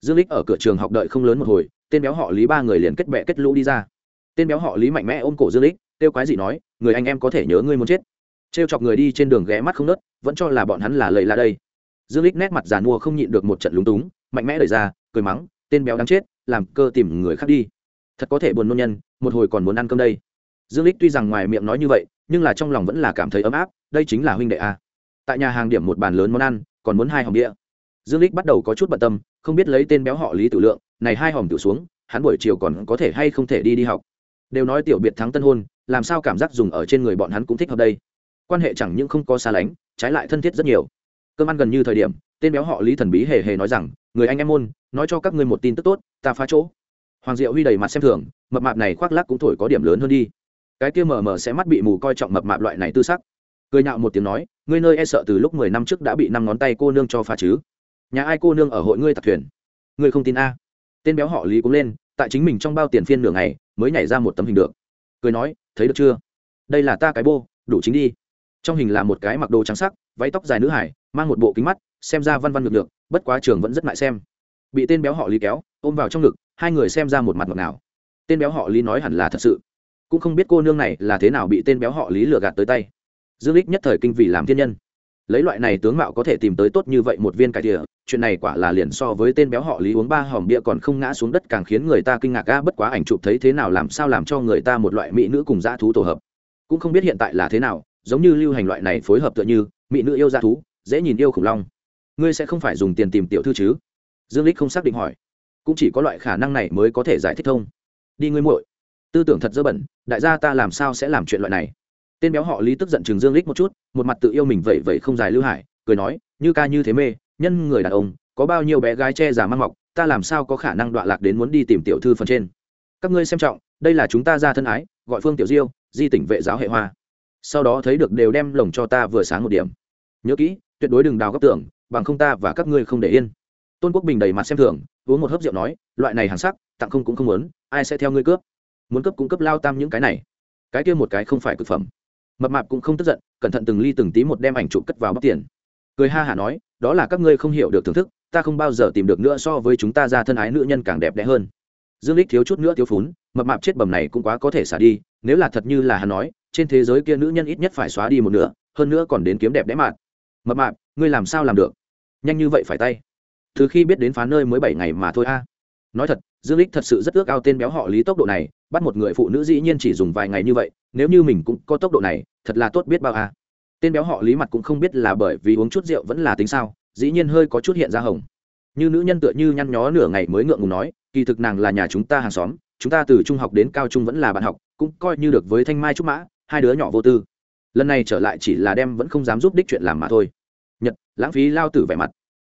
dương lích ở cửa trường học đợi không lớn một hồi, tên béo họ lý ba người liền kết bè kết lũ đi ra. Tên béo họ lý mạnh mẽ ôm cổ dương lích tiêu quái gì nói, người anh em có thể nhớ ngươi muốn chết trêu chọc người đi trên đường ghé mắt không nớt, vẫn cho là bọn hắn là lầy la đây. Dương lích nét mặt giàn mua không nhịn được một trận lúng túng, mạnh mẽ đẩy ra, cười mắng, tên béo đáng chết, làm cơ tìm người khác đi. Thật có thể buồn nôn nhân, một hồi còn muốn ăn cơm đây. Dương lích tuy rằng ngoài miệng nói như vậy, nhưng là trong lòng vẫn là cảm thấy ấm áp, đây chính là huynh đệ a. Tại nhà hàng điểm một bàn lớn món ăn, còn muốn hai hòm đĩa dương lích bắt đầu có chút bận tâm, không biết lấy tên béo họ lý tử lượng, này hai hòm tử xuống, hắn buổi chiều còn có thể hay không thể đi đi học. Đều nói tiểu biệt thắng tân hôn, làm sao cảm giác dùng ở trên người bọn hắn cũng thích hợp đây quan hệ chẳng những không có xa lánh, trái lại thân thiết rất nhiều. Cơm ăn gần như thời điểm, tên béo họ lý thần bí hề hề nói rằng, người anh em môn, nói cho các ngươi một tin tức tốt, ta phá chỗ. Hoàng diệu huy đầy mặt xem thường, mập mạp này khoác lắc cũng thổi có điểm lớn hơn đi. Cái kia mờ mờ sẽ mắt bị mù coi trọng mập mạp loại này tư sắc. Cười nhạo một tiếng nói, ngươi nơi e sợ từ lúc mười năm trước đã bị năm ngón tay cô nương cho phá chứ? Nhà ai cô nương ở hội ngươi tặc thuyền? Ngươi không tin a? Tên béo họ lý cũng lên, tại chính mình trong bao tiền phiên nửa ngày, mới nhảy ra một tấm hình được. Cười nói, thấy được chưa? Đây là ta cái bô, đủ chính đi trong hình là một cái mặc đồ trắng sắc, váy tóc dài nữ hải, mang một bộ kính mắt, xem ra văn văn ngược ngược bất quá trường vẫn rất ngại xem. Bị tên béo họ lý kéo, ôm vào trong ngực, hai người xem ra một mặt ngọt nào tên béo họ lý nói hẳn là thật sự. Cũng không biết cô nương này là thế nào bị tên béo họ lý lừa gạt tới tay. Dương lích nhất thời kinh vì làm thiên nhân. Lấy loại này tướng mạo có thể tìm tới tốt như vậy một viên cải địa chuyện này quả là liền so với tên béo họ lý uống ba hòm bia còn không ngã xuống đất càng khiến người ta kinh ngạc ga bất quá ảnh chụp thấy thế nào làm sao làm cho người ta một loại mỹ nữ cùng dã thú tổ hợp. Cũng không biết hiện tại là thế nào giống như lưu hành loại này phối hợp tựa như, mỹ nữ yêu dã thú, dễ nhìn yêu khủng long. Ngươi sẽ không phải dùng tiền tìm tiểu thư chứ? Dương lích không xác định hỏi. Cũng chỉ có loại khả năng này mới có thể giải thích thông. Đi ngươi muội. Tư tưởng thật dơ bẩn, đại gia ta làm sao sẽ làm chuyện loại này? Tên béo họ lý tức giận chừng dương lích một chút, một mặt tự yêu mình vậy vậy không dài lưu hải, cười nói, như ca như thế mê, nhân người đàn ông, có bao nhiêu bé gái che giả mang mọc, ta làm sao có khả năng đọa lạc đến muốn đi tìm tiểu thư phần trên? Các ngươi xem trọng, đây là chúng ta ra thân ái, gọi phương tiểu diêu, di tỉnh vệ giáo hệ hoa sau đó thấy được đều đem lồng cho ta vừa sáng một điểm. Nhớ kỹ, tuyệt đối đừng đào góc tưởng bằng không ta và các ngươi không để yên. Tôn quốc bình đầy mặt xem thường, uống một hớp rượu nói, loại này hàng sắc, tặng không cũng không muốn, ai sẽ theo ngươi cướp? Muốn cướp cũng cướp lao tam những cái này. Cái kia một cái không phải cực phẩm. Mập mạp cũng không tức giận, cẩn thận từng ly từng tí một đem ảnh chụp cất vào bóc tiền. Cười ha hả nói, đó là các ngươi không hiểu được thưởng thức, ta không bao giờ tìm được nữa so với chúng ta ra thân ái nữ nhân càng đẹp đẽ hơn. Dương lích thiếu chút nữa thiếu phún, mập mạp chết bầm này cũng quá có thể xả đi nếu là thật như là hắn nói, trên thế giới kia nữ nhân ít nhất phải xóa đi một nửa, hơn nữa còn đến kiếm đẹp đẽ mạn mập mạp, ngươi làm sao làm được? Nhanh như vậy phải tay. Từ khi biết đến phá nơi mới bảy ngày mà thôi a. Nói thật, dương lích thật sự rất ước ao tên béo họ lý tốc độ này, bắt một người phụ nữ dĩ nhiên chỉ dùng vài ngày như vậy, nếu như mình cũng có tốc độ này, thật là tốt biết bao a. Tên béo họ lý mặt cũng không biết là bởi vì uống chút rượu vẫn là tính sao, dĩ nhiên hơi có chút hiện ra hồng. Như nữ nhân tựa như nhăn nhó nửa ngày mới ngượng ngùng nói, kỳ thực nàng là nhà chúng ta hàng xóm chúng ta từ trung học đến cao trung vẫn là bạn học, cũng coi như được với thanh mai trúc mã, hai đứa nhỏ vô tư. Lần này trở lại chỉ là đem vẫn không dám giúp đích chuyện làm mà thôi. Nhật, lãng phí lao tử vẻ mặt.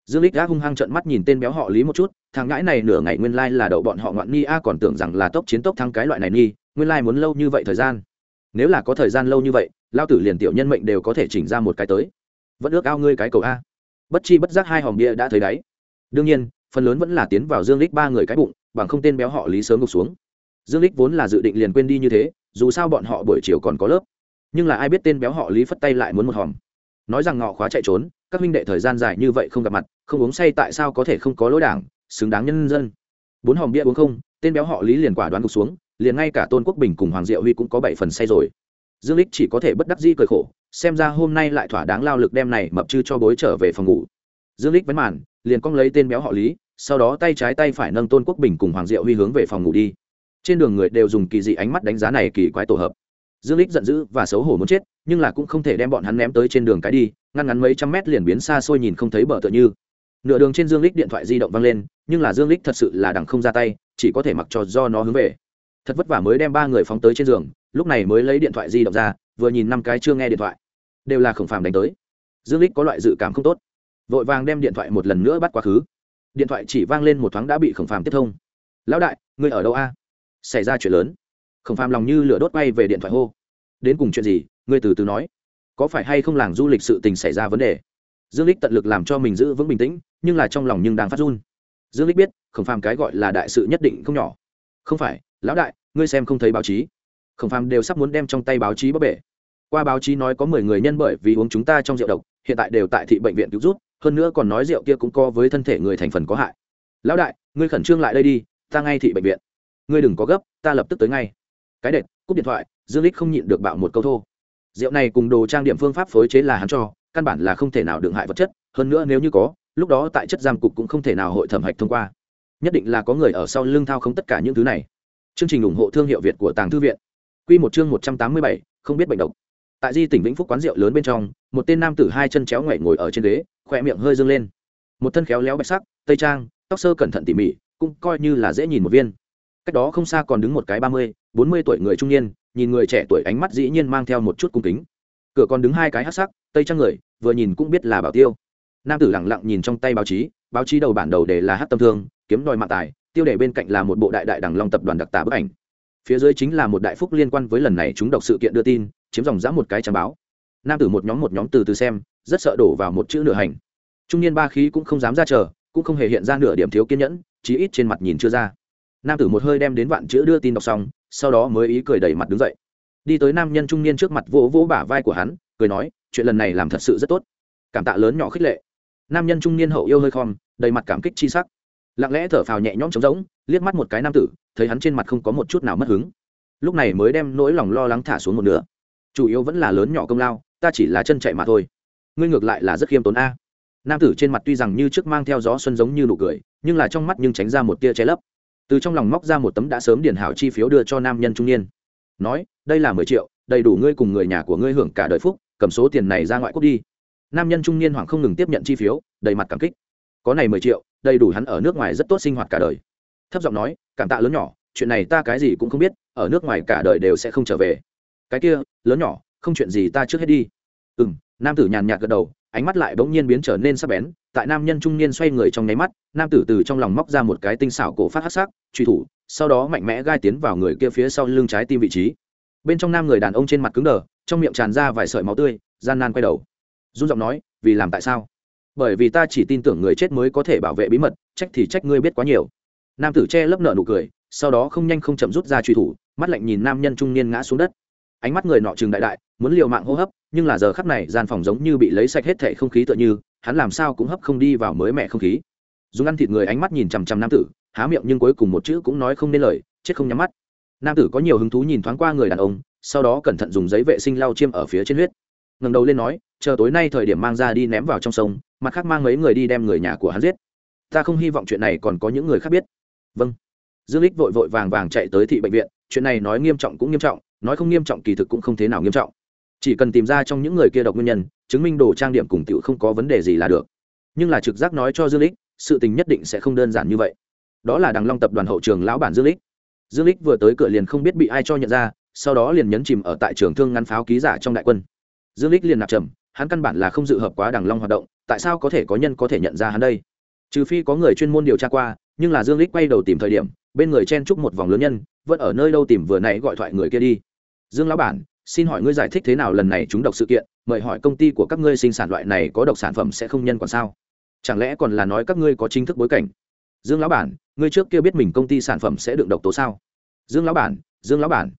Dương lích đã hung hăng trợn mắt nhìn tên béo họ lý một chút, thằng ngãi này nửa ngày nguyên lai là đậu bọn họ ngoạn ni a, còn tưởng rằng là tốc chiến tốc thăng cái loại này ni nguyên lai muốn lâu như vậy thời gian. Nếu là có thời gian lâu như vậy, lao tử liền tiểu nhân mệnh đều có thể chỉnh ra một cái tới. Vẫn ước ao ngươi cái cầu a. Bất chi bất giác hai hòm bia đã thấy đáy. Đương nhiên, phần lớn vẫn là tiến vào dương lích ba người cái bụng bằng không tên béo họ lý sớm ngục xuống. Dương lích vốn là dự định liền quên đi như thế, dù sao bọn họ buổi chiều còn có lớp. Nhưng là ai biết tên béo họ lý phất tay lại muốn một hòm. Nói rằng ngọ khóa chạy trốn, các huynh đệ thời gian dài như vậy không gặp mặt, không uống say tại sao có thể không có lỗi đảng, xứng đáng nhân dân. Bốn hòm bia uống không, tên béo họ lý liền quả đoán gục xuống, liền ngay cả tôn quốc bình cùng hoàng diệu huy cũng có bảy phần say rồi. Dương lích chỉ có thể bất đắc dĩ cười khổ, xem ra hôm nay lại thỏa đáng lao lực đem này mập chư cho bối trở về phòng ngủ. Dương lích vấn màn, liền cong lấy tên béo họ lý sau đó tay trái tay phải nâng tôn quốc bình cùng hoàng diệu huy hướng về phòng ngủ đi. Trên đường người đều dùng kỳ dị ánh mắt đánh giá này kỳ quái tổ hợp. Dương lích giận dữ và xấu hổ muốn chết, nhưng là cũng không thể đem bọn hắn ném tới trên đường cái đi, ngăn ngắn mấy trăm mét liền biến xa xôi nhìn không thấy bờ tựa như. Nửa đường trên dương lích điện thoại di động văng lên, nhưng là dương lích thật sự là đằng không ra tay, chỉ có thể mặc cho do nó hướng về. Thật vất vả mới đem ba người phóng tới trên giường, lúc này mới lấy điện thoại di động ra, vừa nhìn năm cái chưa nghe điện thoại. Đều là khổng phàm đánh tới. Dương lích có loại dự cảm không tốt. Vội vàng đem điện thoại một lần nữa bắt quá khứ điện thoại chỉ vang lên một thoáng đã bị khổng phàm tiếp thông. Lão đại, ngươi ở đâu a? Xảy ra chuyện lớn. Khổng phàm lòng như lửa đốt bay về điện thoại hô. Đến cùng chuyện gì? Ngươi từ từ nói. Có phải hay không làng du lịch sự tình xảy ra vấn đề? Dương lích tận lực làm cho mình giữ vững bình tĩnh, nhưng là trong lòng nhưng đang phát run. Dương lích biết, khổng phàm cái gọi là đại sự nhất định không nhỏ. Không phải, lão đại, ngươi xem không thấy báo chí. Khổng phàm đều sắp muốn đem trong tay báo chí bóp bể. Qua báo chí nói có mười người nhân bởi vì uống chúng ta trong rượu độc, hiện tại đều tại thị bệnh viện cứu rút hơn nữa còn nói rượu kia cũng có với thân thể người thành phần có hại. Lão đại ngươi khẩn trương lại đây đi ta ngay thị bệnh viện. Ngươi đừng có gấp ta lập tức tới ngay. Cái đệt cúp điện thoại dương lích không nhịn được bạo một câu thô. Rượu này cùng đồ trang điểm phương pháp phối chế là hắn cho căn bản là không thể nào đựng hại vật chất hơn nữa nếu như có lúc đó tại chất giam cục cũng không thể nào hội thẩm hạch thông qua. Nhất định là có người ở sau lưng thao không tất cả những thứ này. Chương trình ủng hộ thương hiệu việt của tàng thư viện. Quy một chương một trăm tám mươi bảy, không biết bệnh độc. Tại di tỉnh vĩnh phúc quán rượu lớn bên trong một tên nam tử hai chân chéo ngoảy ngồi ở trên ghế khỏe miệng hơi dương lên. Một thân khéo léo bạch sắc, tây trang, tóc sơ cẩn thận tỉ mỉ, cũng coi như là dễ nhìn một viên. Cách đó không xa còn đứng một cái ba mươi, bốn mươi tuổi người trung niên, nhìn người trẻ tuổi ánh mắt dĩ nhiên mang theo một chút cung kính. Cửa còn đứng hai cái hát sắc, tây trang người, vừa nhìn cũng biết là bảo tiêu. Nam tử lẳng lặng nhìn trong tay báo chí báo chí đầu bản đầu đề là hát tâm thương, kiếm đòi mạng tài, tiêu đề bên cạnh là một bộ đại đại đẳng long tập đoàn đặc tả bức ảnh. Phía dưới chính là một đại phúc liên quan với lần này chúng đọc sự kiện đưa tin, chiếm dòng dã một cái trang báo. Nam tử một nhóm một nhóm từ từ xem rất sợ đổ vào một chữ nửa hành. Trung niên ba khí cũng không dám ra chờ, cũng không hề hiện ra nửa điểm thiếu kiên nhẫn, chí ít trên mặt nhìn chưa ra. Nam tử một hơi đem đến vạn chữ đưa tin đọc xong, sau đó mới ý cười đẩy mặt đứng dậy. Đi tới nam nhân trung niên trước mặt vỗ vỗ bả vai của hắn, cười nói, chuyện lần này làm thật sự rất tốt. Cảm tạ lớn nhỏ khích lệ. Nam nhân trung niên hậu yêu hơi khom, đầy mặt cảm kích chi sắc. Lặng lẽ thở phào nhẹ nhõm trống rỗng, liếc mắt một cái nam tử, thấy hắn trên mặt không có một chút nào mất hứng. Lúc này mới đem nỗi lòng lo lắng thả xuống một nửa. Chủ yếu vẫn là lớn nhỏ công lao, ta chỉ là chân chạy mà thôi ngươi ngược lại là rất khiêm tốn a. Nam tử trên mặt tuy rằng như trước mang theo gió xuân giống như nụ cười, nhưng là trong mắt nhưng tránh ra một tia che lấp. Từ trong lòng móc ra một tấm đã sớm điền hảo chi phiếu đưa cho nam nhân trung niên. Nói, đây là mười triệu, đầy đủ ngươi cùng người nhà của ngươi hưởng cả đời phúc, cầm số tiền này ra ngoại quốc đi. Nam nhân trung niên hoảng không ngừng tiếp nhận chi phiếu, đầy mặt cảm kích. Có này mười triệu, đầy đủ hắn ở nước ngoài rất tốt sinh hoạt cả đời. Thấp giọng nói, cảm tạ lớn nhỏ, chuyện này ta cái gì cũng không biết, ở nước ngoài cả đời đều sẽ không trở về. Cái kia, lớn nhỏ, không chuyện gì ta trước hết đi ừ m nam tử nhàn nhạt gật đầu, ánh mắt lại bỗng nhiên biến trở nên sắc bén, tại nam nhân trung niên xoay người trong nháy mắt, nam tử từ trong lòng móc ra một cái tinh xảo cổ phát hát sắc, truy thủ, sau đó mạnh mẽ gai tiến vào người kia phía sau lưng trái tim vị trí. Bên trong nam người đàn ông trên mặt cứng đờ, trong miệng tràn ra vài sợi máu tươi, gian nan quay đầu. Run giọng nói, vì làm tại sao? Bởi vì ta chỉ tin tưởng người chết mới có thể bảo vệ bí mật, trách thì trách ngươi biết quá nhiều. Nam tử che lấp nợ nụ cười, sau đó không nhanh không chậm rút ra truy thủ, mắt lạnh nhìn nam nhân trung niên ngã xuống đất ánh mắt người nọ trừng đại đại, muốn liều mạng hô hấp, nhưng là giờ khắp này gian phòng giống như bị lấy sạch hết thệ không khí tựa như, hắn làm sao cũng hấp không đi vào mới mẹ không khí. Dùng ăn thịt người ánh mắt nhìn chằm chằm nam tử, há miệng nhưng cuối cùng một chữ cũng nói không nên lời, chết không nhắm mắt. Nam tử có nhiều hứng thú nhìn thoáng qua người đàn ông, sau đó cẩn thận dùng giấy vệ sinh lau chiêm ở phía trên huyết. Ngầm đầu lên nói, chờ tối nay thời điểm mang ra đi ném vào trong sông, mặt khác mang mấy người đi đem người nhà của hắn giết. Ta không hy vọng chuyện này còn có những người khác biết. Vâng. Dương lích vội vội vàng vàng chạy tới thị bệnh viện, chuyện này nói nghiêm trọng cũng nghiêm trọng nói không nghiêm trọng kỳ thực cũng không thế nào nghiêm trọng. Chỉ cần tìm ra trong những người kia độc nguyên nhân, chứng minh đồ trang điểm cùng tiểu không có vấn đề gì là được. Nhưng là trực giác nói cho dương lích, sự tình nhất định sẽ không đơn giản như vậy. Đó là đằng long tập đoàn hậu trường lão bản dương lích. Dương lích vừa tới cửa liền không biết bị ai cho nhận ra, sau đó liền nhấn chìm ở tại trường thương ngắn pháo ký giả trong đại quân. Dương lích liền nạp trầm, hắn căn bản là không dự hợp quá đằng long hoạt động, tại sao có thể có nhân có thể nhận ra hắn đây? Trừ phi có người chuyên môn điều tra qua, nhưng là dương lích quay đầu tìm thời điểm, bên người chen chúc một vòng lớn nhân, vẫn ở nơi đâu tìm vừa nãy gọi thoại người kia đi dương lão bản, xin hỏi ngươi giải thích thế nào lần này chúng độc sự kiện, mời hỏi công ty của các ngươi sinh sản loại này có độc sản phẩm sẽ không nhân còn sao? Chẳng lẽ còn là nói các ngươi có chính thức bối cảnh? Dương lão bản, ngươi trước kia biết mình công ty sản phẩm sẽ được độc tố sao? Dương lão bản, dương lão bản.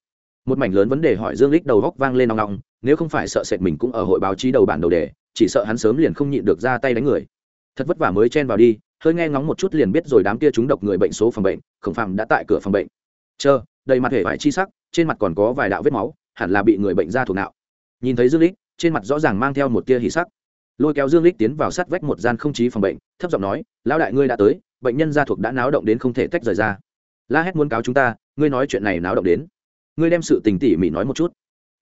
Một mảnh lớn vấn đề hỏi dương lích đầu góc vang lên nòng nòng, nếu không phải sợ sệt mình cũng ở hội báo chí đầu bản đầu đề, chỉ sợ hắn sớm liền không nhịn được ra tay đánh người. Thật vất vả mới chen vào đi, hơi nghe ngóng một chút liền biết rồi đám kia chúng độc người bệnh số phòng bệnh, khổng phàm đã tại cửa phòng bệnh. Chờ, đầy mặt hệ vải chi sắc trên mặt còn có vài đạo vết máu, hẳn là bị người bệnh ra thuộc não nhìn thấy dương lích trên mặt rõ ràng mang theo một tia hỉ sắc. Lôi kéo dương lích tiến vào sát vách một gian không chí phòng bệnh, thấp giọng nói, lão đại ngươi đã tới, bệnh nhân gia thuộc đã náo động đến không thể tách rời ra. La hét muốn cáo chúng ta, ngươi nói chuyện này náo động đến. Ngươi đem sự tình tỉ mỉ nói một chút.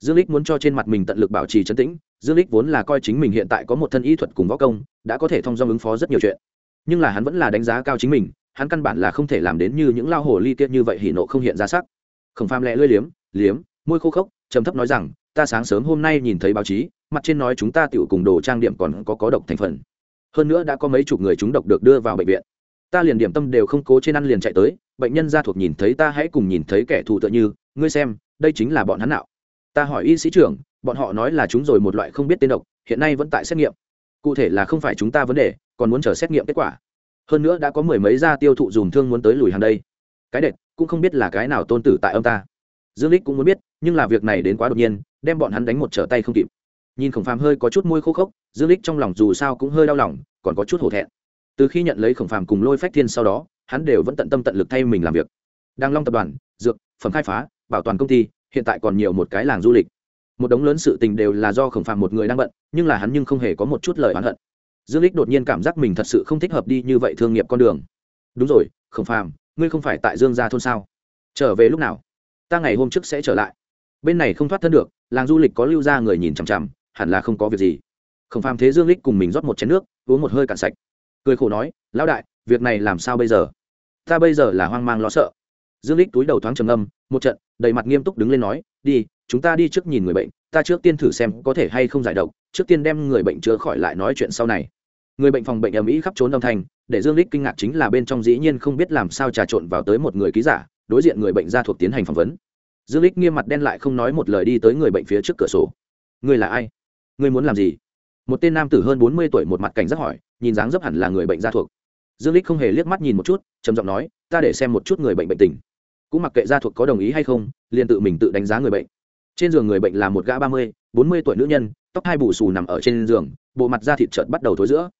Dương lích muốn cho trên mặt mình tận lực bảo trì trấn tĩnh, dương lích vốn là coi chính mình hiện tại có một thân y thuật cùng võ công, đã có thể thông dong ứng phó rất nhiều chuyện. Nhưng là hắn vẫn là đánh giá cao chính mình, hắn căn bản là không thể làm đến như những lao hồ ly tiết như vậy hỉ nộ không hiện ra sắc khổng pham lẹ lưỡi liếm liếm, môi khô khốc, trầm thấp nói rằng, ta sáng sớm hôm nay nhìn thấy báo chí, mặt trên nói chúng ta tiểu cùng đồ trang điểm còn có có độc thành phần. Hơn nữa đã có mấy chục người chúng độc được đưa vào bệnh viện. Ta liền điểm tâm đều không cố trên ăn liền chạy tới, bệnh nhân gia thuộc nhìn thấy ta hãy cùng nhìn thấy kẻ thù tựa như, ngươi xem, đây chính là bọn hắn nào ta hỏi y sĩ trưởng, bọn họ nói là chúng rồi một loại không biết tên độc, hiện nay vẫn tại xét nghiệm. Cụ thể là không phải chúng ta vấn đề, còn muốn chờ xét nghiệm kết quả. Hơn nữa đã có mười mấy gia tiêu thụ dùng thương muốn tới lùi hàng đây. Cái đệt cũng không biết là cái nào tôn tử tại ông ta. Dương lích cũng muốn biết, nhưng là việc này đến quá đột nhiên, đem bọn hắn đánh một trở tay không kịp. Nhìn khổng phàm hơi có chút môi khô khốc, dương lích trong lòng dù sao cũng hơi đau lòng, còn có chút hổ thẹn. Từ khi nhận lấy khổng phàm cùng lôi phách thiên sau đó, hắn đều vẫn tận tâm tận lực thay mình làm việc. Đang long tập đoàn, dược, phẩm khai phá, bảo toàn công ty, hiện tại còn nhiều một cái làng du lịch. Một đống lớn sự tình đều là do khổng phàm một người đang bận, nhưng là hắn nhưng không hề có một chút lời oán hận. Dương lích đột nhiên cảm giác mình thật sự không thích hợp đi như vậy thương nghiệp con đường. Đúng rồi, khổng phàm ngươi không phải tại dương gia thôn sao? Trở về lúc nào? Ta ngày hôm trước sẽ trở lại. Bên này không thoát thân được, làng du lịch có lưu ra người nhìn chằm chằm, hẳn là không có việc gì. Khổng phàm thế dương lích cùng mình rót một chén nước, uống một hơi cạn sạch. Cười khổ nói, lão đại, việc này làm sao bây giờ? Ta bây giờ là hoang mang lo sợ. Dương lích túi đầu thoáng trầm âm một trận, đầy mặt nghiêm túc đứng lên nói, đi, chúng ta đi trước nhìn người bệnh, ta trước tiên thử xem có thể hay không giải độc, trước tiên đem người bệnh chữa khỏi lại nói chuyện sau này người bệnh phòng bệnh ầm ĩ khắp trốn âm thanh, để dương lích kinh ngạc chính là bên trong dĩ nhiên không biết làm sao trà trộn vào tới một người ký giả, đối diện người bệnh ra thuộc tiến hành phỏng vấn. Dương lích nghiêm mặt đen lại không nói một lời đi tới người bệnh phía trước cửa sổ. Người là ai? Người muốn làm gì? Một tên nam tử hơn bốn mươi tuổi một mặt cảnh giác hỏi, nhìn dáng dấp hẳn là người bệnh gia thuộc. Dương lích không hề liếc mắt nhìn một chút, trầm giọng nói, ta để xem một chút người bệnh bệnh tình. Cũng mặc kệ gia thuộc có đồng ý hay không, liền tự mình tự đánh giá người bệnh. Trên giường người bệnh là một gã ba mươi, bốn mươi tuổi nữ nhân, tóc hai bù xù nằm ở trên giường, bộ mặt da thịt trợt bắt đầu thối giữa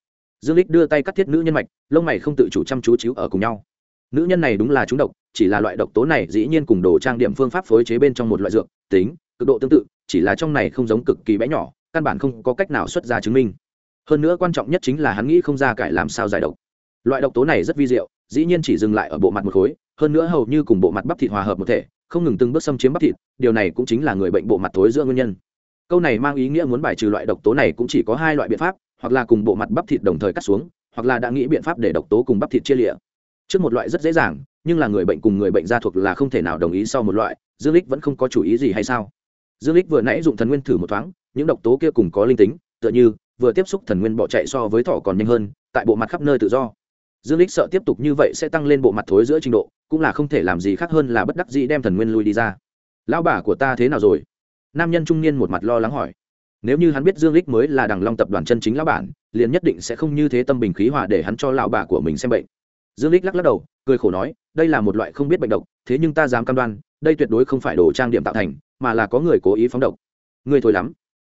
dương lích đưa tay cắt thiết nữ nhân mạch, lông mày không tự chủ chăm chú chiếu ở cùng nhau. Nữ nhân này đúng là trúng độc, chỉ là loại độc tố này dĩ nhiên cùng đồ trang điểm phương pháp phối chế bên trong một loại dược, tính, cực độ tương tự, chỉ là trong này không giống cực kỳ bé nhỏ, căn bản không có cách nào xuất ra chứng minh. Hơn nữa quan trọng nhất chính là hắn nghĩ không ra cải làm sao giải độc. Loại độc tố này rất vi diệu, dĩ nhiên chỉ dừng lại ở bộ mặt một khối, hơn nữa hầu như cùng bộ mặt bắp thịt hòa hợp một thể, không ngừng từng bước xâm chiếm bắp thịt, điều này cũng chính là người bệnh bộ mặt thối giữa nguyên nhân. Câu này mang ý nghĩa muốn bài trừ loại độc tố này cũng chỉ có hai loại biện pháp hoặc là cùng bộ mặt bắp thịt đồng thời cắt xuống, hoặc là đã nghĩ biện pháp để độc tố cùng bắp thịt chia lịa trước một loại rất dễ dàng, nhưng là người bệnh cùng người bệnh gia thuộc là không thể nào đồng ý sau một loại, dương lích vẫn không có chủ ý gì hay sao? Dương lích vừa nãy dùng thần nguyên thử một thoáng, những độc tố kia cùng có linh tính, tựa như vừa tiếp xúc thần nguyên bỏ chạy so với thỏ còn nhanh hơn, tại bộ mặt khắp nơi tự do. Dương lích sợ tiếp tục như vậy sẽ tăng lên bộ mặt thối giữa trình độ, cũng là không thể làm gì khác hơn là bất đắc dĩ đem thần nguyên lui đi ra. Lão bà của ta thế nào rồi? Nam nhân trung niên một mặt lo lắng hỏi nếu như hắn biết dương lích mới là đằng long tập đoàn chân chính lão bản, liền nhất định sẽ không như thế tâm bình khí hòa để hắn cho lão bà của mình xem bệnh. Dương lích lắc lắc đầu, cười khổ nói, đây là một loại không biết bệnh độc, thế nhưng ta dám cam đoan, đây tuyệt đối không phải đồ trang điểm tạo thành, mà là có người cố ý phóng độc. Người thôi lắm.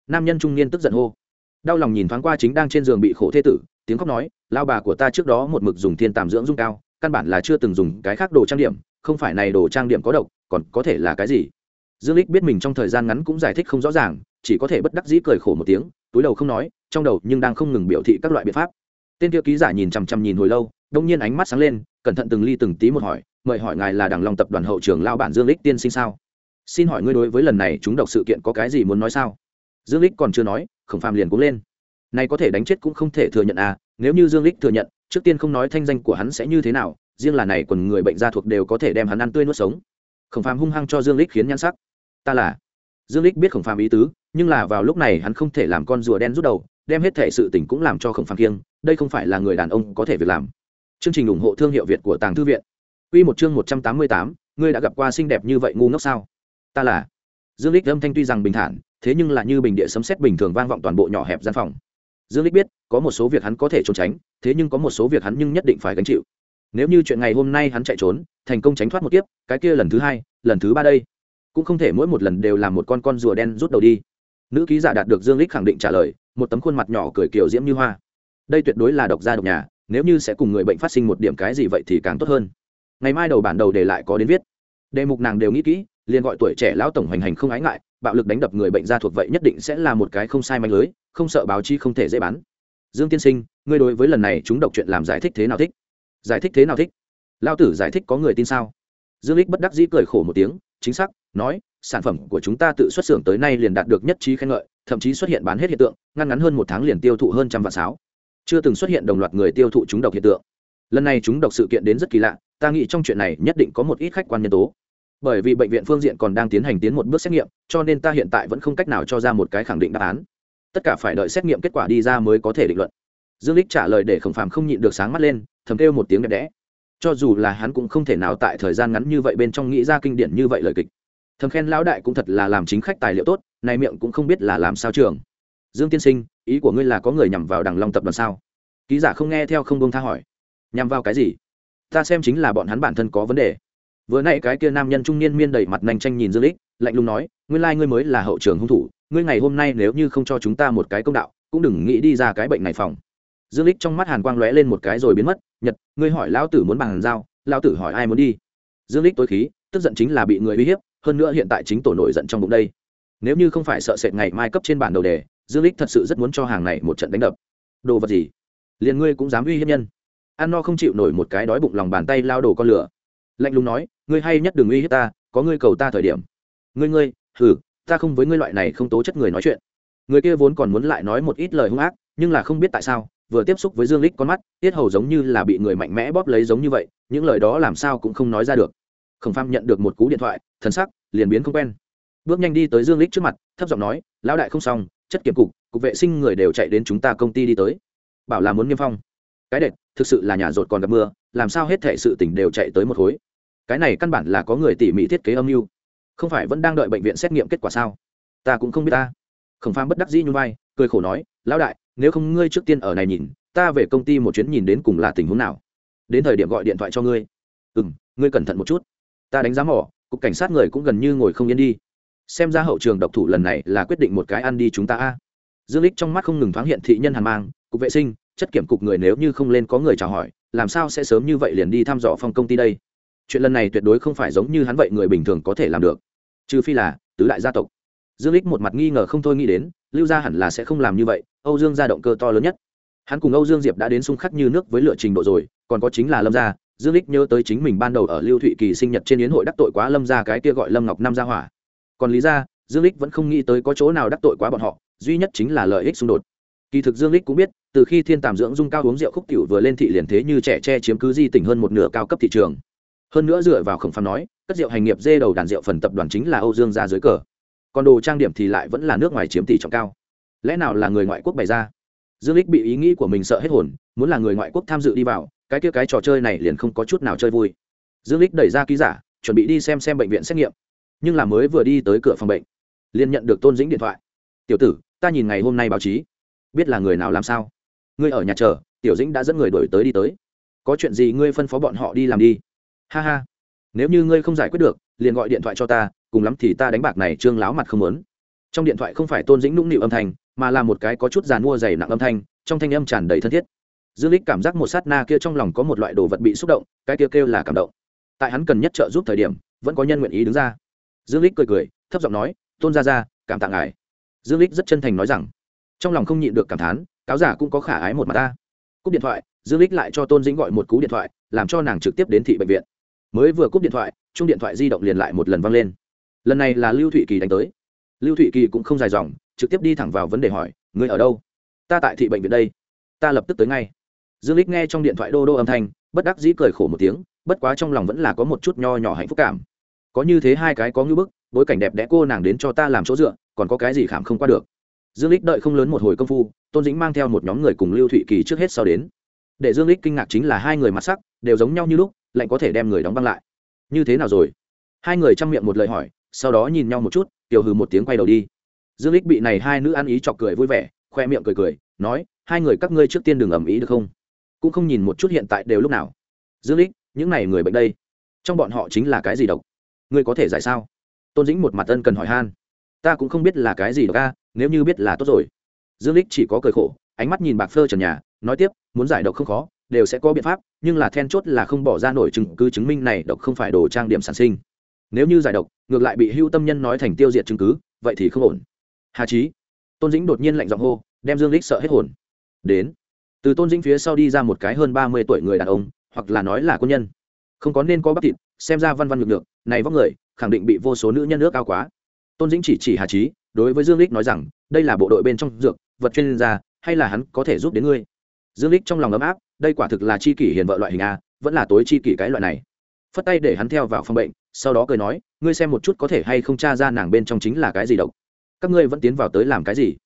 Nam nhân trung niên tức giận hô. Đau lòng nhìn thoáng qua chính đang trên giường bị khổ thế tử, tiếng khóc nói lao bà của ta trước đó một mực dùng thiên tàm dưỡng dung cao, căn bản là chưa từng dùng cái khác đồ trang điểm, không phải này đồ trang điểm có độc, còn có thể là cái gì? Dương lích biết mình trong thời gian ngắn cũng giải thích không rõ ràng, chỉ có thể bất đắc dĩ cười khổ một tiếng, túi đầu không nói, trong đầu nhưng đang không ngừng biểu thị các loại biện pháp. Tên kia ký giả nhìn chằm chằm nhìn hồi lâu, đông nhiên ánh mắt sáng lên, cẩn thận từng ly từng tí một hỏi, mời hỏi ngài là đảng long tập đoàn hậu trưởng lao bản dương lích tiên sinh sao? Xin hỏi ngươi đối với lần này chúng độc sự kiện có cái gì muốn nói sao? Dương lích còn chưa nói, khổng phàm liền cũng lên. Này có thể đánh chết cũng không thể thừa nhận à nếu như dương lích thừa nhận, trước tiên không nói thanh danh của hắn sẽ như thế nào, riêng là này còn người bệnh gia thuộc đều có thể đem hắn ăn tươi nuốt sống. Khổng phàm hung hăng cho dương lích khiến nhan sắc ta là dương lích biết khổng phàm ý tứ nhưng là vào lúc này hắn không thể làm con rùa đen rút đầu đem hết thể sự tình cũng làm cho khổng phàm kiêng đây không phải là người đàn ông có thể việc làm chương trình ủng hộ thương hiệu việt của tàng thư viện Quy một chương 188, ngươi đã gặp qua xinh đẹp như vậy ngu ngốc sao? Ta là. Dương lích âm thanh tuy rằng bình thản, thế nhưng là như bình địa sấm sét bình thường vang vọng toàn bộ nhỏ hẹp gian phòng. Dương lích biết, có một số việc hắn có thể trốn tránh, thế nhưng có một số việc hắn nhưng nhất định phải gánh chịu. Nếu như chuyện ngày hôm nay hắn chạy trốn, thành công tránh thoát một kiếp, cái kia lần thứ hai, lần thứ ba đây, cũng không thể mỗi một lần đều làm một con con rùa đen rút đầu đi. Nữ ký giả đạt được Dương lích khẳng định trả lời, một tấm khuôn mặt nhỏ cười kiều diễm như hoa. Đây tuyệt đối là độc gia độc nhà, nếu như sẽ cùng người bệnh phát sinh một điểm cái gì vậy thì càng tốt hơn. Ngày mai đầu bản đầu để lại có đến viết. Đề mục nàng đều nghĩ kỹ liền gọi tuổi trẻ lão tổng hoành hành không ái ngại bạo lực đánh đập người bệnh ra thuộc vậy nhất định sẽ là một cái không sai manh lưới không sợ báo chí không thể dễ bán. Dương tiên sinh ngươi đối với lần này chúng độc chuyện làm giải thích thế nào thích? Giải thích thế nào thích? Lao tử giải thích có người tin sao? Dương lích bất đắc dĩ cười khổ một tiếng chính xác nói, sản phẩm của chúng ta tự xuất xưởng tới nay liền đạt được nhất trí khen ngợi, thậm chí xuất hiện bán hết hiện tượng, ngăn ngắn hơn một tháng liền tiêu thụ hơn trăm vạn sáo. Chưa từng xuất hiện đồng loạt người tiêu thụ chúng độc hiện tượng. Lần này chúng độc sự kiện đến rất kỳ lạ, ta nghĩ trong chuyện này nhất định có một ít khách quan nhân tố. Bởi vì bệnh viện phương diện còn đang tiến hành tiến một bước xét nghiệm, cho nên ta hiện tại vẫn không cách nào cho ra một cái khẳng định đáp án. Tất cả phải đợi xét nghiệm kết quả đi ra mới có thể định luận. Dương lích trả lời để khổng phàm không nhịn được sáng mắt lên, thầm kêu một tiếng đẹp đẽ. Cho dù là hắn cũng không thể nào tại thời gian ngắn như vậy bên trong nghĩ ra kinh điển như vậy lời kịch thầm khen lão đại cũng thật là làm chính khách tài liệu tốt, này miệng cũng không biết là làm sao trường. Dương tiên sinh, ý của ngươi là có người nhằm vào đằng long tập đoàn sao? Ký giả không nghe theo không bông tha hỏi. Nhằm vào cái gì? Ta xem chính là bọn hắn bản thân có vấn đề. Vừa nãy cái kia nam nhân trung niên miên đầy mặt nành tranh nhìn dương lích, lạnh lùng nói, nguyên lai ngươi mới là hậu trường hung thủ, ngươi ngày hôm nay nếu như không cho chúng ta một cái công đạo, cũng đừng nghĩ đi ra cái bệnh này phòng. Dương lích trong mắt hàn quang lóe lên một cái rồi biến mất, nhật, ngươi hỏi lão tử muốn bằng giao, lão tử hỏi ai muốn đi? Dương lích tối khí, tức giận chính là bị người uy hiếp hơn nữa hiện tại chính tổ nổi giận trong bụng đây. Nếu như không phải sợ sệt ngày mai cấp trên bản đầu đề, dương lích thật sự rất muốn cho hàng này một trận đánh đập. Đồ vật gì? Liền ngươi cũng dám uy hiếp nhân. Ăn no không chịu nổi một cái đói bụng lòng bàn tay lao đổ con lửa. Lạnh lùng nói, ngươi hay nhất đừng uy hiếp ta, có ngươi cầu ta thời điểm. Ngươi ngươi, hừ, ta không với ngươi loại này không tố chất người nói chuyện. Người kia vốn còn muốn lại nói một ít lời hung ác, nhưng là không biết tại sao, vừa tiếp xúc với dương lích con mắt, tiết hầu giống như là bị người mạnh mẽ bóp lấy giống như vậy, những lời đó làm sao cũng không nói ra được khổng pham nhận được một cú điện thoại, thần sắc liền biến không quen. Bước nhanh đi tới dương lích trước mặt, thấp giọng nói, lão đại không xong, chất kiểm cục cục vệ sinh người đều chạy đến chúng ta công ty đi tới. Bảo là muốn niêm phong. Cái đệt, thực sự là nhà rột còn gặp mưa, làm sao hết thể sự tỉnh đều chạy tới một khối. Cái này căn bản là có người tỉ mỉ thiết kế âm mưu. Không phải vẫn đang đợi bệnh viện xét nghiệm kết quả sao? Ta cũng không biết ta. Khổng pham bất đắc dĩ như vai, cười khổ nói, lão đại, nếu không ngươi trước tiên ở này nhìn, ta về công ty một chuyến nhìn đến cùng là tình huống nào? Đến thời điểm gọi điện thoại cho ngươi. Ừ ngươi cẩn thận một chút ta đánh giá mỏ, cục cảnh sát người cũng gần như ngồi không yên đi. Xem ra hậu trường độc thủ lần này là quyết định một cái ăn đi chúng ta a. Dương lích trong mắt không ngừng thoáng hiện thị nhân hàn mang, cục vệ sinh, chất kiểm cục người nếu như không lên có người chào hỏi, làm sao sẽ sớm như vậy liền đi thăm dò phong công ty đây? Chuyện lần này tuyệt đối không phải giống như hắn vậy người bình thường có thể làm được. Trừ phi là tứ đại gia tộc. Dương lích một mặt nghi ngờ không thôi nghĩ đến, lưu gia hẳn là sẽ không làm như vậy, âu dương gia động cơ to lớn nhất. Hắn cùng âu dương diệp đã đến xung khắc như nước với lựa trình độ rồi, còn có chính là lâm gia dương lích nhớ tới chính mình ban đầu ở lưu thụy kỳ sinh nhật trên yến hội đắc tội quá lâm gia cái kia gọi lâm ngọc Nam gia hỏa. Còn lý gia, dương lích vẫn không nghĩ tới có chỗ nào đắc tội quá bọn họ, duy nhất chính là lợi ích xung đột. Kỳ thực dương lích cũng biết, từ khi thiên tàm dưỡng dung cao uống rượu khúc tiểu vừa lên thị liền thế như trẻ tre chiếm cứ di tỉnh hơn một nửa cao cấp thị trường. Hơn nữa dựa vào khổng phàm nói, cất rượu hành nghiệp dê đầu đàn rượu phần tập đoàn chính là âu dương ra dưới cờ. Còn đồ trang điểm thì lại vẫn là nước ngoài chiếm tỷ trọng cao. Lẽ nào là người ngoại quốc bày ra? Dương lích bị ý nghĩ của mình sợ hết hồn, muốn là người ngoại quốc tham dự đi vào cái kia cái trò chơi này liền không có chút nào chơi vui. Dương lích đẩy ra ký giả, chuẩn bị đi xem xem bệnh viện xét nghiệm. Nhưng là mới vừa đi tới cửa phòng bệnh, liền nhận được tôn dĩnh điện thoại. Tiểu tử, ta nhìn ngày hôm nay báo chí. Biết là người nào làm sao? Ngươi ở nhà chờ, tiểu dĩnh đã dẫn người đổi tới đi tới. Có chuyện gì ngươi phân phó bọn họ đi làm đi. Ha ha. Nếu như ngươi không giải quyết được, liền gọi điện thoại cho ta, cùng lắm thì ta đánh bạc này trương láo mặt không muốn. Trong điện thoại không phải tôn dĩnh nũng nịu âm thanh, mà là một cái có chút giàn mua dày nặng âm thanh, trong thanh âm tràn đầy thân thiết dương lích cảm giác một sát na kia trong lòng có một loại đồ vật bị xúc động, cái kia kêu là cảm động. Tại hắn cần nhất trợ giúp thời điểm, vẫn có nhân nguyện ý đứng ra. Dương lích cười cười, thấp giọng nói, tôn ra ra cảm tạ ngài. Dương lích rất chân thành nói rằng, trong lòng không nhịn được cảm thán, cáo giả cũng có khả ái một mặt ta. Cúp điện thoại, dương lích lại cho tôn dĩnh gọi một cú điện thoại, làm cho nàng trực tiếp đến thị bệnh viện. Mới vừa cúp điện thoại chung điện thoại di động liền lại một lần văng lên. Lần này là lưu thụy kỳ đánh tới. Lưu thụy kỳ cũng không dài dòng, trực tiếp đi thẳng vào vấn đề hỏi người ở đâu? Ta tại thị bệnh viện đây. Ta lập tức tới ngay dương lích nghe trong điện thoại đô đô âm thanh, bất đắc dĩ cười khổ một tiếng, bất quá trong lòng vẫn là có một chút nho nhỏ hạnh phúc cảm. Có như thế hai cái có ngưỡng bức, bối cảnh đẹp đẽ cô nàng đến cho ta làm chỗ dựa, còn có cái gì khảm không qua được. Dương lích đợi không lớn một hồi công phu, tôn dĩnh mang theo một nhóm người cùng lưu thụy kỳ trước hết sau đến. Để dương lích kinh ngạc chính là hai người mặt sắc, đều giống nhau như lúc lạnh có thể đem người đóng băng lại. Như thế nào rồi? Hai người chăm miệng một lời hỏi, sau đó nhìn nhau một chút, tiểu hừ một tiếng quay đầu đi. Dương lích bị này hai nữ ăn ý chọc cười vui vẻ, khoe miệng cười cười, nói, hai người các ngươi trước tiên đừng ầm ý được không? Cũng không nhìn một chút hiện tại đều lúc nào. Dương lích, những này người bệnh đây, trong bọn họ chính là cái gì độc? Ngươi có thể giải sao? Tôn dĩnh một mặt ân cần hỏi han. Ta cũng không biết là cái gì độc a, nếu như biết là tốt rồi. Dương lích chỉ có cười khổ, ánh mắt nhìn bạc phơ trần nhà, nói tiếp, muốn giải độc không khó, đều sẽ có biện pháp, nhưng là then chốt là không bỏ ra nổi chứng cứ chứng minh này độc không phải đồ trang điểm sản sinh. Nếu như giải độc, ngược lại bị hưu tâm nhân nói thành tiêu diệt chứng cứ, vậy thì không ổn. Hà trí tôn dĩnh đột nhiên lạnh giọng hô, đem dương lích sợ hết hồn. Đến từ tôn dĩnh phía sau đi ra một cái hơn ba mươi tuổi người đàn ông, hoặc là nói là quân nhân. Không có nên có bắp thịt, xem ra văn văn ngược được này vóc người, khẳng định bị vô số nữ nhân nước cao quá. Tôn dĩnh chỉ chỉ hà trí đối với dương lích nói rằng, đây là bộ đội bên trong dược, vật chuyên gia, hay là hắn có thể giúp đến ngươi? Dương lích trong lòng ấm áp, đây quả thực là chi kỷ hiền vợ loại hình a, vẫn là tối chi kỷ cái loại này. Phất tay để hắn theo vào phòng bệnh, sau đó cười nói, ngươi xem một chút có thể hay không tra ra nàng bên trong chính là cái gì độc. Các ngươi vẫn tiến vào tới làm cái gì?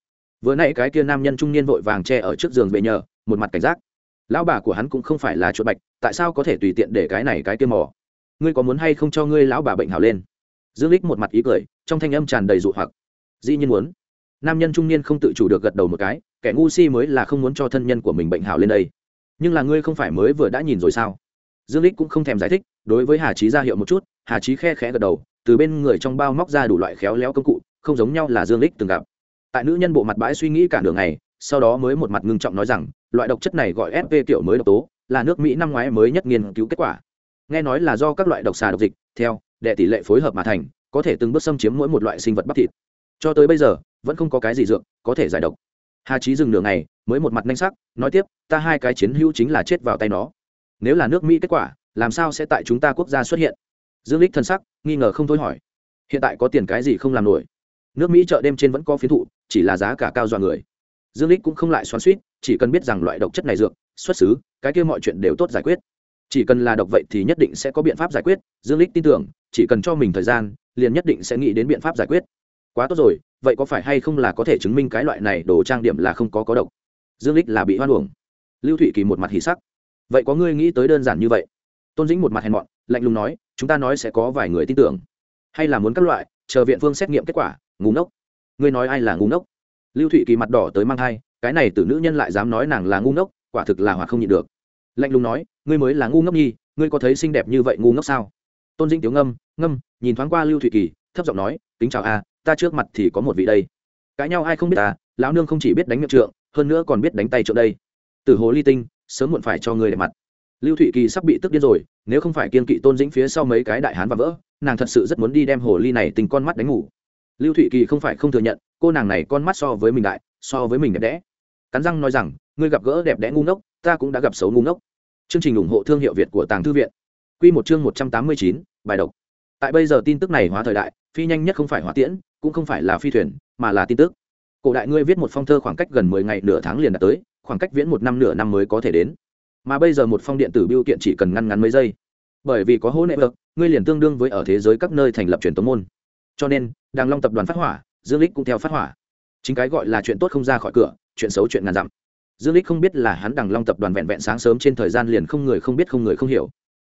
Vừa nãy cái kia nam nhân trung niên vội vàng che ở trước giường bệ nhờ một mặt cảnh giác. Lão bà của hắn cũng không phải là chuột bạch, tại sao có thể tùy tiện để cái này cái kia mò? Ngươi có muốn hay không cho ngươi lão bà bệnh hảo lên? Dương lích một mặt ý cười, trong thanh âm tràn đầy dụ hoặc. Dĩ nhiên muốn. Nam nhân trung niên không tự chủ được gật đầu một cái, kẻ ngu si mới là không muốn cho thân nhân của mình bệnh hảo lên đây. Nhưng là ngươi không phải mới vừa đã nhìn rồi sao? Dương lích cũng không thèm giải thích, đối với hà trí ra hiệu một chút, hà trí khe khẽ gật đầu, từ bên người trong bao móc ra đủ loại khéo léo công cụ, không giống nhau là dương lích từng gặp. Tại nữ nhân bộ mặt bãi suy nghĩ cả đường này sau đó mới một mặt ngưng trọng nói rằng loại độc chất này gọi sp kiểu mới độc tố, là nước mỹ năm ngoái mới nhất nghiên cứu kết quả. Nghe nói là do các loại độc xà độc dịch, theo, đệ tỷ lệ phối hợp mà thành, có thể từng bước xâm chiếm mỗi một loại sinh vật bắp thịt. Cho tới bây giờ, vẫn không có cái gì dược có thể giải độc. Hà trí dừng nửa ngày, mới một mặt nhanh sắc, nói tiếp, ta hai cái chiến hữu chính là chết vào tay nó. Nếu là nước mỹ kết quả, làm sao sẽ tại chúng ta quốc gia xuất hiện? Dương lích thân sắc, nghi ngờ không thôi hỏi. Hiện tại có tiền cái gì không làm nổi? Nước mỹ chợ đêm trên vẫn có phiến thụ, chỉ là giá cả cao dọa người dương lích cũng không lại xoắn suýt chỉ cần biết rằng loại độc chất này dược, xuất xứ, cái kia mọi chuyện đều tốt giải quyết. Chỉ cần là độc vậy thì nhất định sẽ có biện pháp giải quyết, dương lích tin tưởng, chỉ cần cho mình thời gian, liền nhất định sẽ nghĩ đến biện pháp giải quyết. Quá tốt rồi, vậy có phải hay không là có thể chứng minh cái loại này đồ trang điểm là không có có độc? Dương lích là bị hoan uổng. Lưu thụy kỳ một mặt hỉ sắc. Vậy có ngươi nghĩ tới đơn giản như vậy? Tôn dĩnh một mặt hèn mọn, lạnh lùng nói, chúng ta nói sẽ có vài người tin tưởng. Hay là muốn các loại, chờ viện phương xét nghiệm kết quả, ngu ngốc. Ngươi nói ai là ngu ngốc? Lưu thụy kỳ mặt đỏ tới mang thai, cái này từ nữ nhân lại dám nói nàng là ngu ngốc, quả thực là hoặc không nhịn được. Lạnh lùng nói, ngươi mới là ngu ngốc nhi, ngươi có thấy xinh đẹp như vậy ngu ngốc sao? Tôn dĩnh tiếu ngâm ngâm, nhìn thoáng qua lưu thụy kỳ, thấp giọng nói, kính chào a, ta trước mặt thì có một vị đây. Cãi nhau ai không biết ta, lão nương không chỉ biết đánh miệng trượng, hơn nữa còn biết đánh tay trượng đây. Từ hồ ly tinh, sớm muộn phải cho người để mặt. Lưu thụy kỳ sắp bị tức điên rồi, nếu không phải kiên kỵ tôn dĩnh phía sau mấy cái đại hán và vỡ, nàng thật sự rất muốn đi đem hồ ly này tình con mắt đánh ngủ. Lưu thụy kỳ không phải không thừa nhận cô nàng này con mắt so với mình đại, so với mình đẹp đẽ. Cắn răng nói rằng, ngươi gặp gỡ đẹp đẽ ngu ngốc, ta cũng đã gặp xấu ngu ngốc. Chương trình ủng hộ thương hiệu việt của tàng thư viện. Q một chương một trăm tám mươi chín, bài đọc tại bây giờ tin tức này hóa thời đại, phi nhanh nhất không phải hỏa tiễn, cũng không phải là phi thuyền, mà là tin tức. Cổ đại ngươi viết một phong thơ khoảng cách gần mười ngày nửa tháng liền đã tới, khoảng cách viễn một năm nửa năm mới có thể đến. Mà bây giờ một phong điện tử biêu kiện chỉ cần ngăn ngắn mấy giây. Bởi vì có hỗn nệ vực ngươi liền tương đương với ở thế giới các nơi thành lập truyền tống môn. Cho nên, đàng long tập đoàn phát hỏa dương lích cũng theo phát hỏa. Chính cái gọi là chuyện tốt không ra khỏi cửa, chuyện xấu chuyện ngàn dặm. Dương lích không biết là hắn đằng long tập đoàn vẹn vẹn sáng sớm trên thời gian liền không người không biết không người không hiểu.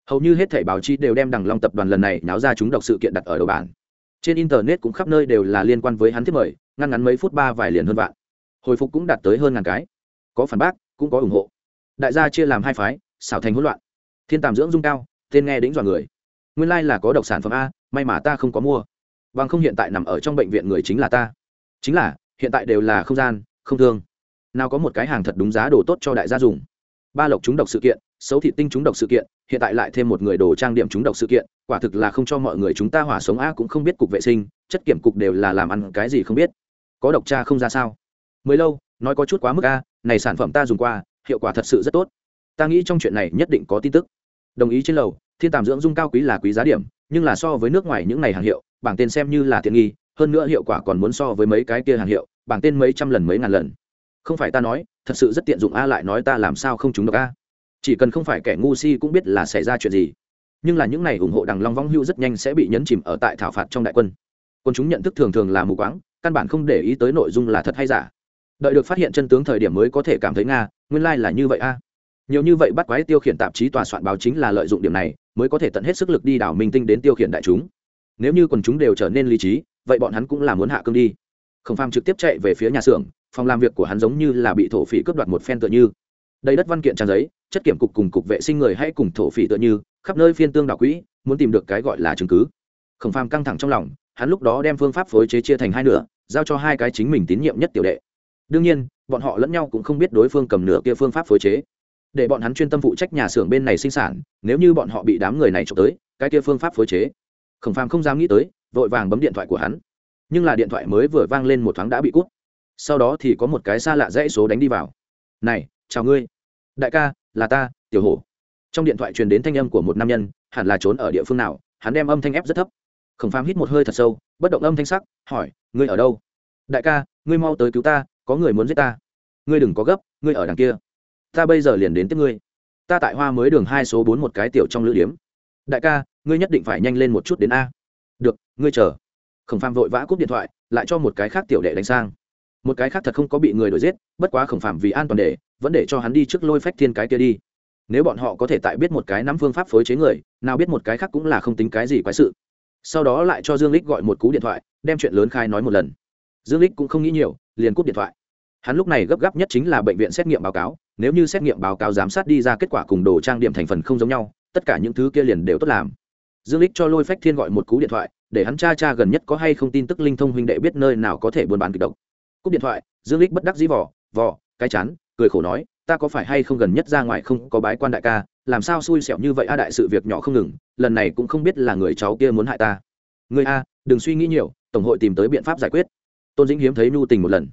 Hầu như hết thảy báo chí đều đem đằng long tập đoàn lần này náo ra chúng đọc sự kiện đặt ở đầu bản trên internet cũng khắp nơi đều là liên quan với hắn thiết mời, ngăn ngắn mấy phút ba vài liền hơn vạn. Hồi phục cũng đạt tới hơn ngàn cái. Có phản bác, cũng có ủng hộ. Đại gia chia làm hai phái, xảo thành hỗn loạn. Thiên tàm dưỡng dung cao, tên nghe đĩnh dọa người. Nguyên lai là có độc sản phẩm a, may mà ta không có mua bằng không hiện tại nằm ở trong bệnh viện người chính là ta. Chính là, hiện tại đều là không gian, không thương. Nào có một cái hàng thật đúng giá đồ tốt cho đại gia dùng. Ba lộc trúng độc sự kiện, xấu thị tinh trúng độc sự kiện, hiện tại lại thêm một người đồ trang điểm trúng độc sự kiện, quả thực là không cho mọi người chúng ta hỏa sống a cũng không biết cục vệ sinh, chất kiểm cục đều là làm ăn cái gì không biết. Có độc cha không ra sao? Mới lâu, nói có chút quá mức a này sản phẩm ta dùng qua, hiệu quả thật sự rất tốt. Ta nghĩ trong chuyện này nhất định có tin tức. Đồng ý trên lầu, thiên tàm dưỡng dung cao quý là quý giá điểm, nhưng là so với nước ngoài những ngày hàng hiệu bảng tên xem như là tiện nghi, hơn nữa hiệu quả còn muốn so với mấy cái kia hàng hiệu, bảng tên mấy trăm lần mấy ngàn lần. Không phải ta nói, thật sự rất tiện dụng a, lại nói ta làm sao không trúng được a? Chỉ cần không phải kẻ ngu si cũng biết là xảy ra chuyện gì. Nhưng là những này ủng hộ đằng long vong hưu rất nhanh sẽ bị nhấn chìm ở tại thảo phạt trong đại quân. Quân chúng nhận thức thường thường là mù quáng, căn bản không để ý tới nội dung là thật hay giả. Đợi được phát hiện chân tướng thời điểm mới có thể cảm thấy nga, nguyên lai là như vậy a. Nhiều như vậy bắt quái tiêu khiển tạp chí tòa soạn báo chính là lợi dụng điểm này, mới có thể tận hết sức lực đi đảo minh tinh đến tiêu khiển đại chúng nếu như quần chúng đều trở nên lý trí, vậy bọn hắn cũng là muốn hạ cương đi. Khổng phàm trực tiếp chạy về phía nhà xưởng, phòng làm việc của hắn giống như là bị thổ phỉ cướp đoạt một phen tựa như. Đầy đất văn kiện trang giấy, chất kiểm cục cùng cục vệ sinh người hay cùng thổ phỉ tựa như, khắp nơi phiên tương đạo quỹ, muốn tìm được cái gọi là chứng cứ. Khổng phàm căng thẳng trong lòng, hắn lúc đó đem phương pháp phối chế chia thành hai nửa, giao cho hai cái chính mình tín nhiệm nhất tiểu đệ. Đương nhiên, bọn họ lẫn nhau cũng không biết đối phương cầm nửa kia phương pháp phối chế. Để bọn hắn chuyên tâm phụ trách nhà xưởng bên này sinh sản, nếu như bọn họ bị đám người này trộm tới, cái kia phương pháp phối chế khổng phàm không dám nghĩ tới, vội vàng bấm điện thoại của hắn. Nhưng là điện thoại mới vừa vang lên một thoáng đã bị cút sau đó thì có một cái xa lạ dãy số đánh đi vào. Này, chào ngươi. Đại ca, là ta, tiểu hổ. Trong điện thoại truyền đến thanh âm của một nam nhân, hẳn là trốn ở địa phương nào, hắn đem âm thanh ép rất thấp. Khổng phàm hít một hơi thật sâu, bất động âm thanh sắc, hỏi, ngươi ở đâu? Đại ca, ngươi mau tới cứu ta, có người muốn giết ta. Ngươi đừng có gấp, ngươi ở đằng kia. Ta bây giờ liền đến tiếp ngươi. Ta tại hoa mới đường hai số bốn một cái tiểu trong lữ điếm. Đại ca ngươi nhất định phải nhanh lên một chút đến a. Được, ngươi chờ. Khổng phàm vội vã cúp điện thoại, lại cho một cái khác tiểu đệ đánh sang. Một cái khác thật không có bị người đuổi giết, bất quá khổng phàm vì an toàn để, vẫn để cho hắn đi trước lôi phách thiên cái kia đi. Nếu bọn họ có thể tại biết một cái nắm phương pháp phối chế người, nào biết một cái khác cũng là không tính cái gì quái sự. Sau đó lại cho dương lích gọi một cú điện thoại, đem chuyện lớn khai nói một lần. Dương lích cũng không nghĩ nhiều, liền cúp điện thoại. Hắn lúc này gấp gáp nhất chính là bệnh viện xét nghiệm báo cáo, nếu như xét nghiệm báo cáo giám sát đi ra kết quả cùng đồ trang điểm thành phần không giống nhau, tất cả những thứ kia liền đều tốt làm dương lích cho lôi phách thiên gọi một cú điện thoại, để hắn cha cha gần nhất có hay không tin tức linh thông huynh đệ biết nơi nào có thể buôn bán kịch độc. Cúp điện thoại, dương lích bất đắc dĩ vỏ vỏ cái chán, cười khổ nói, ta có phải hay không gần nhất ra ngoài không có bái quan đại ca, làm sao xui xẻo như vậy a, đại sự việc nhỏ không ngừng, lần này cũng không biết là người cháu kia muốn hại ta. Người a, đừng suy nghĩ nhiều, tổng hội tìm tới biện pháp giải quyết. Tôn dĩnh hiếm thấy nhu tình một lần.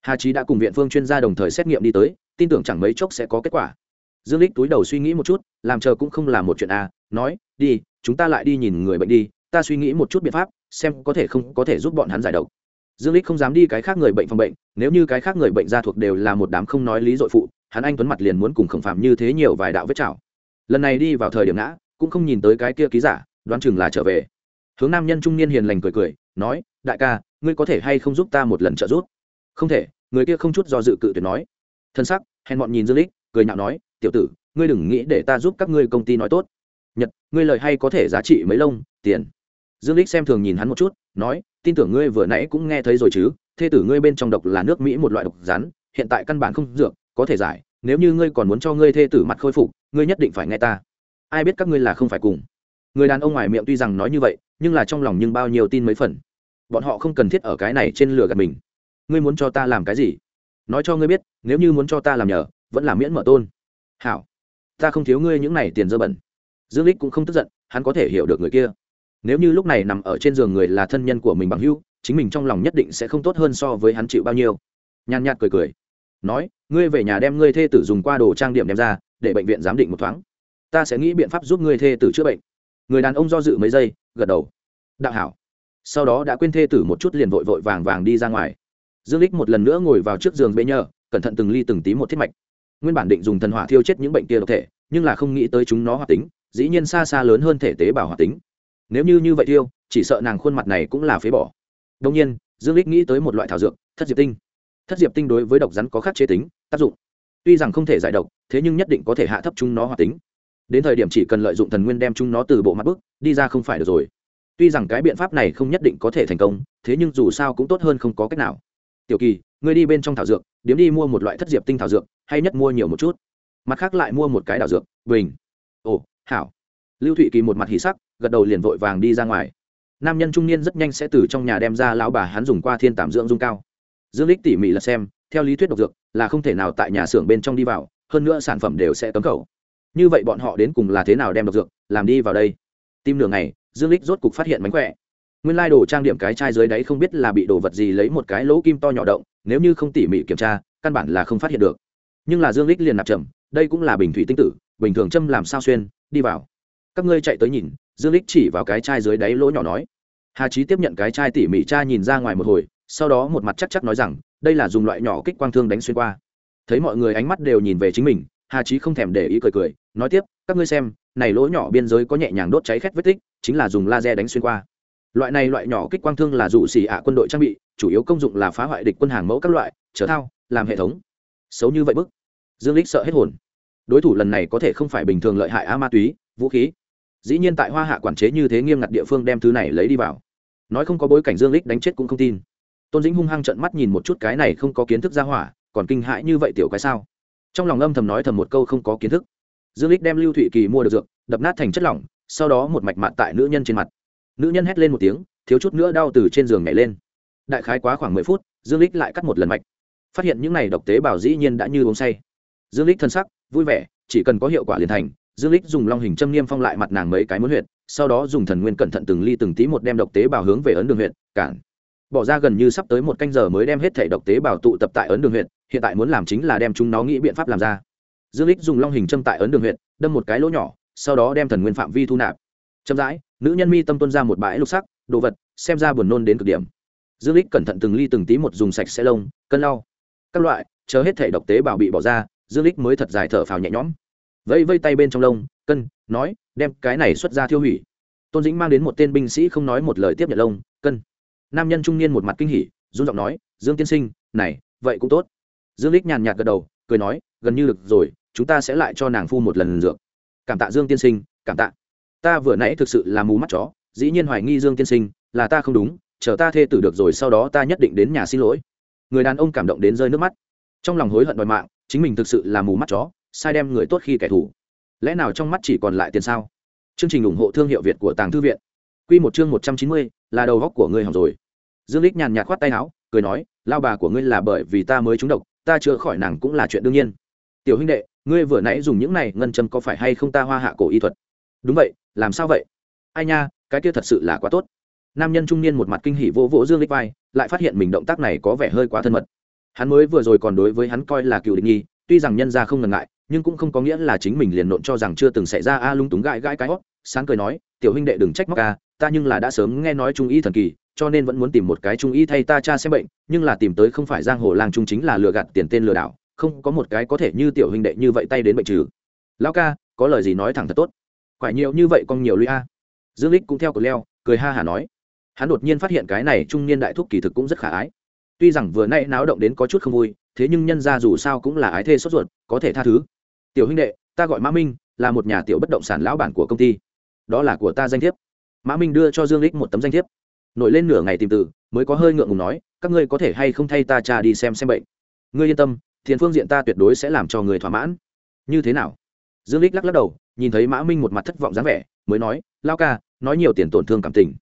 Hà trí đã cùng viện phương chuyên gia đồng thời xét nghiệm đi tới, tin tưởng chẳng mấy chốc sẽ có kết quả. Dương lích túi đầu suy nghĩ một chút, làm chờ cũng không là một chuyện a, nói, đi chúng ta lại đi nhìn người bệnh đi, ta suy nghĩ một chút biện pháp, xem có thể không có thể giúp bọn hắn giải độc. Dương lích không dám đi cái khác người bệnh phòng bệnh, nếu như cái khác người bệnh gia thuộc đều là một đám không nói lý dội phụ, hắn anh tuấn mặt liền muốn cùng khổng phạm như thế nhiều vài đạo vết chảo. Lần này đi vào thời điểm ngã, cũng không nhìn tới cái kia ký giả, đoán chừng là trở về. Hướng nam nhân trung niên hiền lành cười cười, nói, đại ca, ngươi có thể hay không giúp ta một lần trợ giúp? Không thể, người kia không chút do dự cự tuyệt nói. Thân sắc, hèn bọn nhìn dương lích cười nhạo nói, tiểu tử, ngươi đừng nghĩ để ta giúp các ngươi công ty nói tốt ngươi lời hay có thể giá trị mấy lông, tiền. Dương lích xem thường nhìn hắn một chút, nói, tin tưởng ngươi vừa nãy cũng nghe thấy rồi chứ, thê tử ngươi bên trong độc là nước mỹ một loại độc rắn, hiện tại căn bản không dược, có thể giải, nếu như ngươi còn muốn cho ngươi thê tử mặt khôi phục, ngươi nhất định phải nghe ta. Ai biết các ngươi là không phải cùng. Người đàn ông ngoài miệng tuy rằng nói như vậy, nhưng là trong lòng nhưng bao nhiêu tin mấy phần. Bọn họ không cần thiết ở cái này trên lửa gạt mình. Ngươi muốn cho ta làm cái gì? Nói cho ngươi biết, nếu như muốn cho ta làm nhờ, vẫn là miễn mở tôn. Hảo. Ta không thiếu ngươi những này tiền dơ bẩn dương lích cũng không tức giận, hắn có thể hiểu được người kia. Nếu như lúc này nằm ở trên giường người là thân nhân của mình bằng hữu, chính mình trong lòng nhất định sẽ không tốt hơn so với hắn chịu bao nhiêu. Nhàn nhạt cười cười, nói, ngươi về nhà đem ngươi thê tử dùng qua đồ trang điểm đem ra, để bệnh viện giám định một thoáng. Ta sẽ nghĩ biện pháp giúp ngươi thê tử chữa bệnh. Người đàn ông do dự mấy giây, gật đầu. Đạo hảo. Sau đó đã quên thê tử một chút liền vội vội vàng vàng đi ra ngoài. Dương lích một lần nữa ngồi vào trước giường bê nhờ, cẩn thận từng ly từng tí một thiết mạch. Nguyên bản định dùng thần hỏa thiêu chết những bệnh kia độc thể, nhưng là không nghĩ tới chúng nó hoạt tính dĩ nhiên xa xa lớn hơn thể tế bào hoạt tính. Nếu như như vậy tiêu, chỉ sợ nàng khuôn mặt này cũng là phế bỏ. Đông nhiên, dương lích nghĩ tới một loại thảo dược, thất diệp tinh. Thất diệp tinh đối với độc rắn có khắc chế tính, tác dụng. Tuy rằng không thể giải độc, thế nhưng nhất định có thể hạ thấp chúng nó hoạt tính. Đến thời điểm chỉ cần lợi dụng thần nguyên đem chúng nó từ bộ mặt bức đi ra không phải được rồi. Tuy rằng cái biện pháp này không nhất định có thể thành công, thế nhưng dù sao cũng tốt hơn không có cách nào. Tiểu kỳ, ngươi đi bên trong thảo dược, điếm đi mua một loại thất diệp tinh thảo dược, hay nhất mua nhiều một chút. Mặt khác lại mua một cái đảo dược, bình. Ồ hảo. Lưu thụy kỳ một mặt hỉ sắc, gật đầu liền vội vàng đi ra ngoài. Nam nhân trung niên rất nhanh sẽ từ trong nhà đem ra lão bà hắn dùng qua thiên tàm dưỡng dung cao. Dương lích tỉ mỉ là xem, theo lý thuyết độc dược là không thể nào tại nhà xưởng bên trong đi vào, hơn nữa sản phẩm đều sẽ cấm khẩu. Như vậy bọn họ đến cùng là thế nào đem độc dược, làm đi vào đây? Tim nửa ngày, dương lích rốt cục phát hiện mánh khỏe. Nguyên lai đồ trang điểm cái chai dưới đáy không biết là bị đồ vật gì lấy một cái lỗ kim to nhỏ động, nếu như không tỉ mỉ kiểm tra, căn bản là không phát hiện được. Nhưng là dương lích liền nạp chậm đây cũng là bình thủy tinh tử, bình thường châm làm sao xuyên đi vào. Các ngươi chạy tới nhìn, dương lích chỉ vào cái chai dưới đáy lỗ nhỏ nói. Hà trí tiếp nhận cái chai tỉ mỉ cha nhìn ra ngoài một hồi, sau đó một mặt chắc chắc nói rằng, đây là dùng loại nhỏ kích quang thương đánh xuyên qua. Thấy mọi người ánh mắt đều nhìn về chính mình, hà trí không thèm để ý cười cười, nói tiếp, các ngươi xem, này lỗ nhỏ biên giới có nhẹ nhàng đốt cháy khét vết tích, chính là dùng laser đánh xuyên qua. Loại này loại nhỏ kích quang thương là dụ xỉ ạ quân đội trang bị, chủ yếu công dụng là phá hoại địch quân hàng mẫu các loại chở thao, làm hệ thống. Xấu như vậy bức. Dương lích sợ hết hồn đối thủ lần này có thể không phải bình thường lợi hại a ma túy, vũ khí. Dĩ nhiên tại hoa hạ quản chế như thế nghiêm ngặt địa phương đem thứ này lấy đi vào. Nói không có bối cảnh dương lích đánh chết cũng không tin. Tôn dĩnh hung hăng trận mắt nhìn một chút cái này không có kiến thức ra hỏa, còn kinh hãi như vậy tiểu cái sao? Trong lòng âm thầm nói thầm một câu không có kiến thức. Dương lích đem lưu thụy kỳ mua được dược, đập nát thành chất lỏng, sau đó một mạch mạn tại nữ nhân trên mặt. Nữ nhân hét lên một tiếng, thiếu chút nữa đau từ trên giường nhảy lên. Đại khái quá khoảng mười phút, dương lích lại cắt một lần mạch. Phát hiện những này độc tế bào dĩ nhiên đã như uống say. Dương lích thân sắc vui vẻ, chỉ cần có hiệu quả liền thành. Dương lích dùng long hình châm niêm phong lại mặt nàng mấy cái muốn huyệt, sau đó dùng thần nguyên cẩn thận từng ly từng tí một đem độc tế bào hướng về ấn đường huyện cản. Bỏ ra gần như sắp tới một canh giờ mới đem hết thể độc tế bào tụ tập tại ấn đường huyện hiện tại muốn làm chính là đem chúng nó nghĩ biện pháp làm ra. Dương lích dùng long hình châm tại ấn đường huyện đâm một cái lỗ nhỏ, sau đó đem thần nguyên phạm vi thu nạp. Chậm rãi, nữ nhân mi tâm tuân ra một bãi lục sắc, đồ vật, xem ra buồn nôn đến cực điểm. Dương lích cẩn thận từng ly từng tí một dùng sạch sẽ lông, cân lau. Các loại, chờ hết thể độc tế bào bị bỏ ra dương lích mới thật dài thở phào nhẹ nhõm. Vây vây tay bên trong lông, cân, nói, đem cái này xuất ra thiêu hủy. Tôn dĩnh mang đến một tên binh sĩ không nói một lời tiếp nhận lông, cân. Nam nhân trung niên một mặt kinh hỉ, run giọng nói, dương tiên sinh, này, vậy cũng tốt. Dương lích nhàn nhạt gật đầu, cười nói, gần như được rồi, chúng ta sẽ lại cho nàng phu một lần dược. Cảm tạ dương tiên sinh, cảm tạ. Ta vừa nãy thực sự là mù mắt chó, dĩ nhiên hoài nghi dương tiên sinh, là ta không đúng, chờ ta thê tử được rồi sau đó ta nhất định đến nhà xin lỗi. Người đàn ông cảm động đến rơi nước mắt. Trong lòng hối hận đòi mạng chính mình thực sự là mù mắt chó, sai đem người tốt khi kẻ thù. Lẽ nào trong mắt chỉ còn lại tiền sao? Chương trình ủng hộ thương hiệu việt của tàng thư viện. Q một chương một trăm chín mươi, là đầu góc của ngươi hỏng rồi. Dương lích nhàn nhạt khoát tay áo, cười nói, lao bà của ngươi là bởi vì ta mới trúng độc, ta chữa khỏi nàng cũng là chuyện đương nhiên. Tiểu huynh đệ, ngươi vừa nãy dùng những này ngân châm có phải hay không ta hoa hạ cổ y thuật? Đúng vậy, làm sao vậy? Ai nha, cái kia thật sự là quá tốt. Nam nhân trung niên một mặt kinh hỉ vỗ vỗ dương lích vai, lại phát hiện mình động tác này có vẻ hơi quá thân mật hắn mới vừa rồi còn đối với hắn coi là cựu địch nghi, tuy rằng nhân ra không ngần ngại, nhưng cũng không có nghĩa là chính mình liền nộn cho rằng chưa từng xảy ra a lung túng gãi gãi cái hót, sáng cười nói, tiểu huynh đệ đừng trách móc ca ta nhưng là đã sớm nghe nói trung y thần kỳ, cho nên vẫn muốn tìm một cái trung y thay ta cha xem bệnh, nhưng là tìm tới không phải giang hồ lang trung chính là lừa gạt tiền tên lừa đảo, không có một cái có thể như tiểu huynh đệ như vậy tay đến bệnh trừ. Lão ca, có lời gì nói thẳng thật tốt. Quải nhiều như vậy con nhiều lũy a. Dương lích cũng theo cờ leo, cười ha hả nói. Hắn đột nhiên phát hiện cái này trung niên đại thúc kỳ thực cũng rất khả ái tuy rằng vừa nay náo động đến có chút không vui, thế nhưng nhân ra dù sao cũng là ái thê sốt ruột, có thể tha thứ. Tiểu huynh đệ, ta gọi mã minh, là một nhà tiểu bất động sản lão bản của công ty. Đó là của ta danh thiếp. Mã minh đưa cho dương lích một tấm danh thiếp. Nổi lên nửa ngày tìm từ, mới có hơi ngượng ngùng nói, các ngươi có thể hay không thay ta cha đi xem xem bệnh. Ngươi yên tâm, thiền phương diện ta tuyệt đối sẽ làm cho người thỏa mãn. Như thế nào? Dương lích lắc lắc đầu, nhìn thấy mã minh một mặt thất vọng dáng vẻ, mới nói, lao ca, nói nhiều tiền tổn thương cảm tình.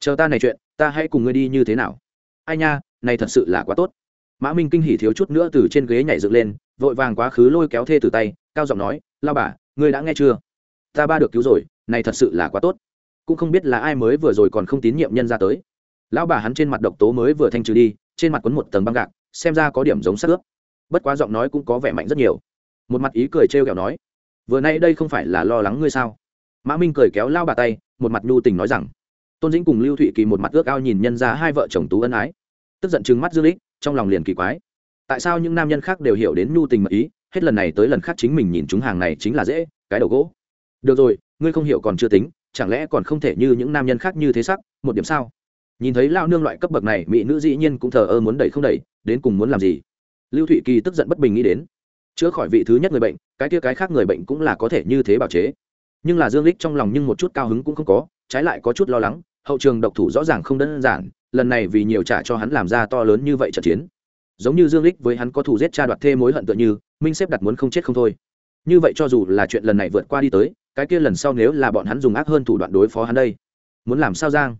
Chờ ta này chuyện, ta hãy cùng ngươi đi như thế nào? Ai nha này thật sự là quá tốt. Mã minh kinh hỉ thiếu chút nữa từ trên ghế nhảy dựng lên, vội vàng quá khứ lôi kéo thê từ tay, cao giọng nói, lao bà, ngươi đã nghe chưa? Ta ba được cứu rồi này thật sự là quá tốt. Cũng không biết là ai mới vừa rồi còn không tín nhiệm nhân ra tới. Lão bà hắn trên mặt độc tố mới vừa thanh trừ đi, trên mặt quấn một tầng băng gạc, xem ra có điểm giống sắc ướp. Bất quá giọng nói cũng có vẻ mạnh rất nhiều. Một mặt ý cười trêu kẹo nói, vừa nay đây không phải là lo lắng ngươi sao? Mã minh cười kéo lao bà tay, một mặt nhu tình nói rằng, tôn dĩnh cùng lưu thụy kỳ một mặt ước ao nhìn nhân ra hai vợ chồng tú ân ái tức giận chừng mắt dương lích trong lòng liền kỳ quái. Tại sao những nam nhân khác đều hiểu đến nhu tình mật ý, hết lần này tới lần khác chính mình nhìn chúng hàng này chính là dễ, cái đầu gỗ. Được rồi, ngươi không hiểu còn chưa tính, chẳng lẽ còn không thể như những nam nhân khác như thế sắc, một điểm sao? Nhìn thấy lao nương loại cấp bậc này, mỹ nữ dĩ nhiên cũng thờ ơ muốn đẩy không đẩy, đến cùng muốn làm gì? Lưu thụy kỳ tức giận bất bình nghĩ đến. Chữa khỏi vị thứ nhất người bệnh, cái kia cái khác người bệnh cũng là có thể như thế bảo chế. Nhưng là dương lích trong lòng nhưng một chút cao hứng cũng không có, trái lại có chút lo lắng hậu trường độc thủ rõ ràng không đơn giản, lần này vì nhiều trả cho hắn làm ra to lớn như vậy trận chiến. Giống như dương lích với hắn có thủ giết cha đoạt thê mối hận tựa như, minh xếp đặt muốn không chết không thôi. Như vậy cho dù là chuyện lần này vượt qua đi tới, cái kia lần sau nếu là bọn hắn dùng ác hơn thủ đoạn đối phó hắn đây, muốn làm sao giang?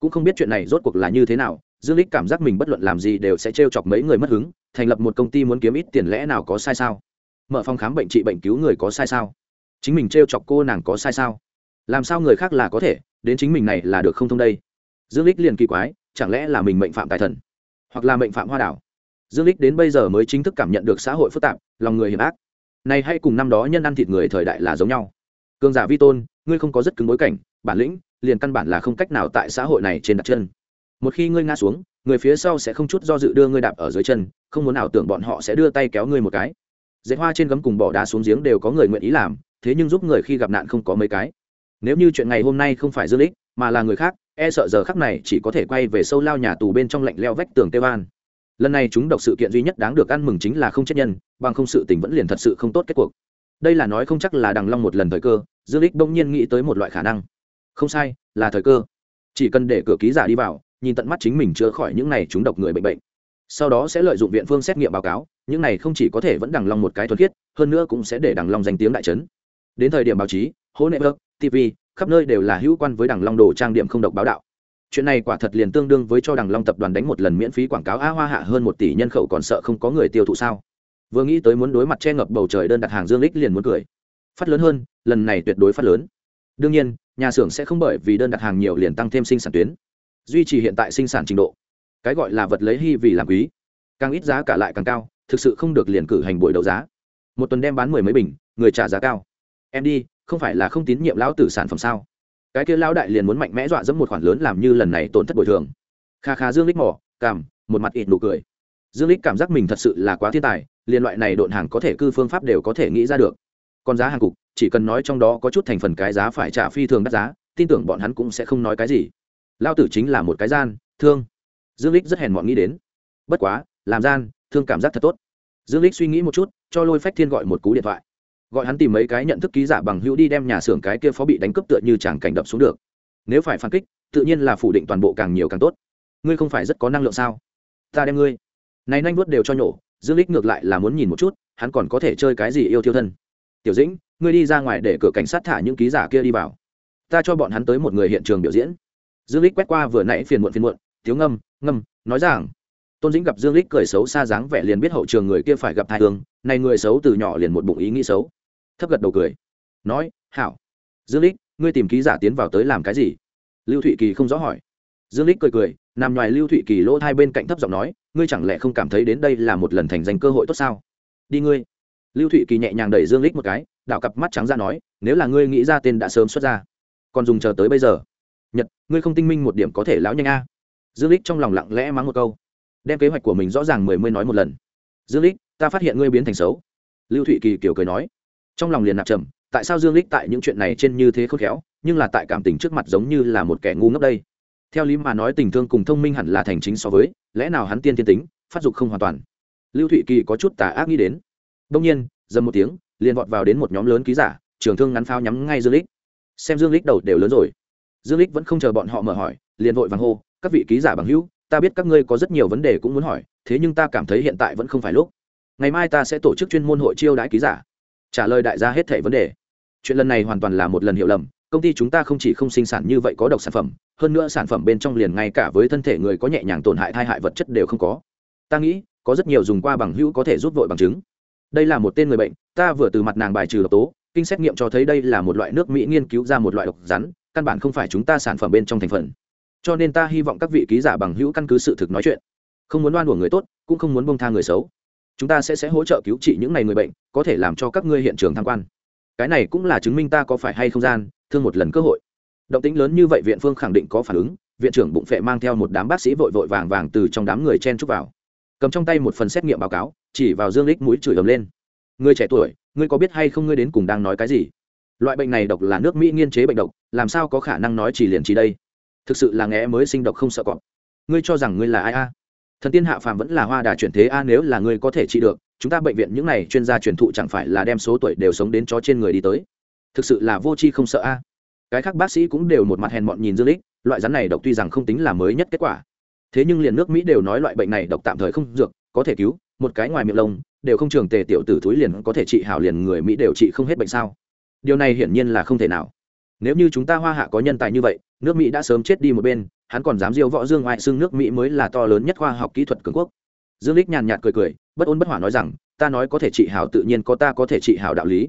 Cũng không biết chuyện này rốt cuộc là như thế nào, dương lích cảm giác mình bất luận làm gì đều sẽ trêu chọc mấy người mất hứng, thành lập một công ty muốn kiếm ít tiền lẽ nào có sai sao? Mở phòng khám bệnh trị bệnh cứu người có sai sao? Chính mình trêu chọc cô nàng có sai sao? Làm sao người khác là có thể? Đến chính mình này là được không thông đây? Dương lích liền kỳ quái, chẳng lẽ là mình mệnh phạm tài thần, hoặc là mệnh phạm hoa đảo? Dương lích đến bây giờ mới chính thức cảm nhận được xã hội phức tạp, lòng người hiểm ác. Này hay cùng năm đó nhân ăn thịt người thời đại là giống nhau. Cường giả vi tôn, ngươi không có rất cứng bối cảnh, bản lĩnh, liền căn bản là không cách nào tại xã hội này trên đặt chân. Một khi ngươi ngã xuống, người phía sau sẽ không chút do dự đưa ngươi đạp ở dưới chân, không muốn nào tưởng bọn họ sẽ đưa tay kéo ngươi một cái. Dạy hoa trên gấm cùng bỏ đá xuống giếng đều có người nguyện ý làm, thế nhưng giúp người khi gặp nạn không có mấy cái nếu như chuyện ngày hôm nay không phải dương lích, mà là người khác e sợ giờ khắc này chỉ có thể quay về sâu lao nhà tù bên trong lạnh leo vách tường tê van lần này chúng độc sự kiện duy nhất đáng được ăn mừng chính là không chết nhân, bằng không sự tình vẫn liền thật sự không tốt kết cuộc. Đây là nói không chắc là đằng long một lần thời cơ, dương lích bỗng nhiên nghĩ tới một loại khả năng. Không sai, là thời cơ. Chỉ cần để cửa ký giả đi vào, nhìn tận mắt chính mình chữa khỏi những này chúng độc người bệnh bệnh. Sau đó sẽ lợi dụng viện phương xét nghiệm báo cáo, những này không chỉ có thể vẫn đằng long một cái thuần khiết, hơn nữa cũng sẽ để đằng long danh tiếng đại trấn đến thời điểm báo chí hỗn nệ bơ tv, khắp nơi đều là hữu quan với đằng long đồ trang điểm không độc báo đạo. Chuyện này quả thật liền tương đương với cho đằng long tập đoàn đánh một lần miễn phí quảng cáo a hoa hạ hơn một tỷ nhân khẩu còn sợ không có người tiêu thụ sao? Vừa nghĩ tới muốn đối mặt che ngập bầu trời đơn đặt hàng dương lích liền muốn cười. Phát lớn hơn, lần này tuyệt đối phát lớn. Đương nhiên, nhà xưởng sẽ không bởi vì đơn đặt hàng nhiều liền tăng thêm sinh sản tuyến. Duy trì hiện tại sinh sản trình độ. Cái gọi là vật lấy hy vì làm quý. Càng ít giá cả lại càng cao, thực sự không được liền cử hành buổi đấu giá. Một tuần đem bán mười mấy bình, người trả giá cao. Em đi không phải là không tín nhiệm lão tử sản phẩm sao? Cái kia lão đại liền muốn mạnh mẽ dọa dẫm một khoản lớn làm như lần này tổn thất bồi thường. Kha kha dương lích mỏ, cảm, một mặt ít nụ cười. Dương lích cảm giác mình thật sự là quá thiên tài liên loại này độn hàng có thể cư phương pháp đều có thể nghĩ ra được. Còn giá hàng cục, chỉ cần nói trong đó có chút thành phần cái giá phải trả phi thường đắt giá, tin tưởng bọn hắn cũng sẽ không nói cái gì. Lao tử chính là một cái gian, thương. Dương lích rất hèn mọn nghĩ đến. Bất quá, làm gian, thương cảm giác thật tốt. Dương lích suy nghĩ một chút, cho lôi phách thiên gọi một cú điện thoại gọi hắn tìm mấy cái nhận thức ký giả bằng hữu đi đem nhà xưởng cái kia phó bị đánh cướp tựa như chàng cảnh đập xuống được. Nếu phải phản kích, tự nhiên là phủ định toàn bộ càng nhiều càng tốt. Ngươi không phải rất có năng lượng sao? Ta đem ngươi. Này nhanh vuốt đều cho nhổ, dương lích ngược lại là muốn nhìn một chút, hắn còn có thể chơi cái gì yêu thiêu thân. Tiểu dĩnh, ngươi đi ra ngoài để cửa cảnh sát thả những ký giả kia đi vào. Ta cho bọn hắn tới một người hiện trường biểu diễn. Dương lích quét qua vừa nãy phiền muộn phiền muộn thiếu ngâm ngâm, nói rằng, tôn dĩnh gặp dương lích cười xấu xa dáng vẻ liền biết hậu trường người kia phải gặp thai thương này người xấu từ nhỏ liền một bụng ý nghĩ xấu thấp gật đầu cười. Nói, hảo. Dương lích, ngươi tìm ký giả tiến vào tới làm cái gì? Lưu thụy kỳ không rõ hỏi. Dương lích cười cười, nằm ngoài lưu thụy kỳ lỗ hai bên cạnh thấp giọng nói, ngươi chẳng lẽ không cảm thấy đến đây là một lần thành danh cơ hội tốt sao? Đi ngươi. Lưu thụy kỳ nhẹ nhàng đẩy dương lích một cái đạo cặp mắt trắng ra nói, nếu là ngươi nghĩ ra tên đã sớm xuất ra, còn dùng chờ tới bây giờ. Nhật, ngươi không tinh minh một điểm có thể lão nhanh a. Dương lích trong lòng lặng lẽ mắng một câu. Đem kế hoạch của mình rõ ràng mười mươi nói một lần. Dương lích, ta phát hiện ngươi biến thành xấu. Lưu thụy kỳ kiểu cười nói trong lòng liền nạp trầm, tại sao dương lích tại những chuyện này trên như thế khôn khéo, nhưng là tại cảm tình trước mặt giống như là một kẻ ngu ngốc đây? Theo lý mà nói tình thương cùng thông minh hẳn là thành chính so với, lẽ nào hắn tiên thiên tính, phát dục không hoàn toàn? Lưu thụy kỳ có chút tà ác nghĩ đến. Đông nhiên, dầm một tiếng, liền vọt vào đến một nhóm lớn ký giả, trường thương ngắn pháo nhắm ngay dương lích xem dương lích đầu đều lớn rồi. Dương lích vẫn không chờ bọn họ mở hỏi, liền vội vàng hô, các vị ký giả bằng hữu, ta biết các ngươi có rất nhiều vấn đề cũng muốn hỏi, thế nhưng ta cảm thấy hiện tại vẫn không phải lúc. Ngày mai ta sẽ tổ chức chuyên môn hội chiêu đãi ký giả trả lời đại gia hết thảy vấn đề. Chuyện lần này hoàn toàn là một lần hiểu lầm, công ty chúng ta không chỉ không sinh sản như vậy có độc sản phẩm, hơn nữa sản phẩm bên trong liền ngay cả với thân thể người có nhẹ nhàng tổn hại thai hại vật chất đều không có. Ta nghĩ, có rất nhiều dùng qua bằng hữu có thể rút vội bằng chứng. Đây là một tên người bệnh, ta vừa từ mặt nàng bài trừ độc tố, kinh xét nghiệm cho thấy đây là một loại nước mỹ nghiên cứu ra một loại độc rắn, căn bản không phải chúng ta sản phẩm bên trong thành phần. Cho nên ta hy vọng các vị ký giả bằng hữu căn cứ sự thực nói chuyện. Không muốn đoan của người tốt, cũng không muốn bông tha người xấu chúng ta sẽ sẽ hỗ trợ cứu trị những ngày người bệnh, có thể làm cho các ngươi hiện trường tham quan. Cái này cũng là chứng minh ta có phải hay không gian, thương một lần cơ hội. Động tính lớn như vậy viện phương khẳng định có phản ứng, viện trưởng bụng phệ mang theo một đám bác sĩ vội vội vàng vàng từ trong đám người chen chúc vào. Cầm trong tay một phần xét nghiệm báo cáo, chỉ vào dương lích mũi chửi ầm lên. Người trẻ tuổi, ngươi có biết hay không ngươi đến cùng đang nói cái gì? Loại bệnh này độc là nước mỹ nghiên chế bệnh độc, làm sao có khả năng nói chỉ liền chỉ đây? Thực sự là nghe mới sinh độc không sợ cọp. Ngươi cho rằng ngươi là ai a? Thần tiên hạ phàm vẫn là hoa đà chuyển thế a, nếu là ngươi có thể trị được, chúng ta bệnh viện những này chuyên gia truyền thụ chẳng phải là đem số tuổi đều sống đến chó trên người đi tới. Thực sự là vô tri không sợ a. Cái khác bác sĩ cũng đều một mặt hèn mọn nhìn dương lích, loại rắn này độc tuy rằng không tính là mới nhất kết quả. Thế nhưng liền nước mỹ đều nói loại bệnh này độc tạm thời không dược, có thể cứu, một cái ngoài miệng lông, đều không trường tề tiểu tử túi liền có thể trị hảo liền người mỹ đều trị không hết bệnh sao. Điều này hiển nhiên là không thể nào. Nếu như chúng ta hoa hạ có nhân tài như vậy nước mỹ đã sớm chết đi một bên, hắn còn dám diêu võ dương ngoại xưng nước mỹ mới là to lớn nhất khoa học kỹ thuật cường quốc. Dương lích nhàn nhạt cười cười, bất ôn bất hỏa nói rằng, ta nói có thể trị hảo tự nhiên có ta có thể trị hảo đạo lý.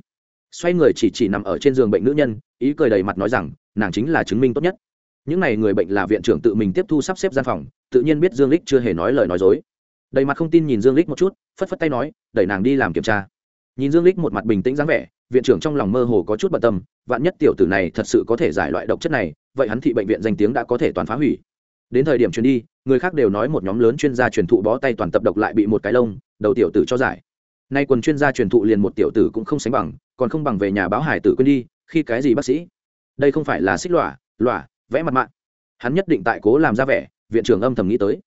Xoay người chỉ chỉ nằm ở trên giường bệnh nữ nhân, ý cười đầy mặt nói rằng, nàng chính là chứng minh tốt nhất. Những n à y người bệnh là viện trưởng tự mình tiếp thu sắp xếp gian phòng, tự nhiên biết dương lích chưa hề nói lời nói dối. Đầy mặt không tin nhìn dương lích một chút, phất phất tay nói, đẩy nàng đi làm kiểm tra. Nhìn dương lích một mặt bình tĩnh dáng vẻ, viện trưởng trong lòng mơ hồ có chút bận tâm, vạn nhất tiểu tử này thật sự có thể giải loại độc chất này vậy hắn thị bệnh viện danh tiếng đã có thể toàn phá hủy. Đến thời điểm chuyển đi, người khác đều nói một nhóm lớn chuyên gia truyền thụ bó tay toàn tập độc lại bị một cái lông, đầu tiểu tử cho giải. Nay quần chuyên gia truyền thụ liền một tiểu tử cũng không sánh bằng, còn không bằng về nhà báo hải tử quên đi, khi cái gì bác sĩ? Đây không phải là xích lọa lọa, vẽ mặt mạng. Hắn nhất định tại cố làm ra vẻ, viện trưởng âm thầm nghĩ tới.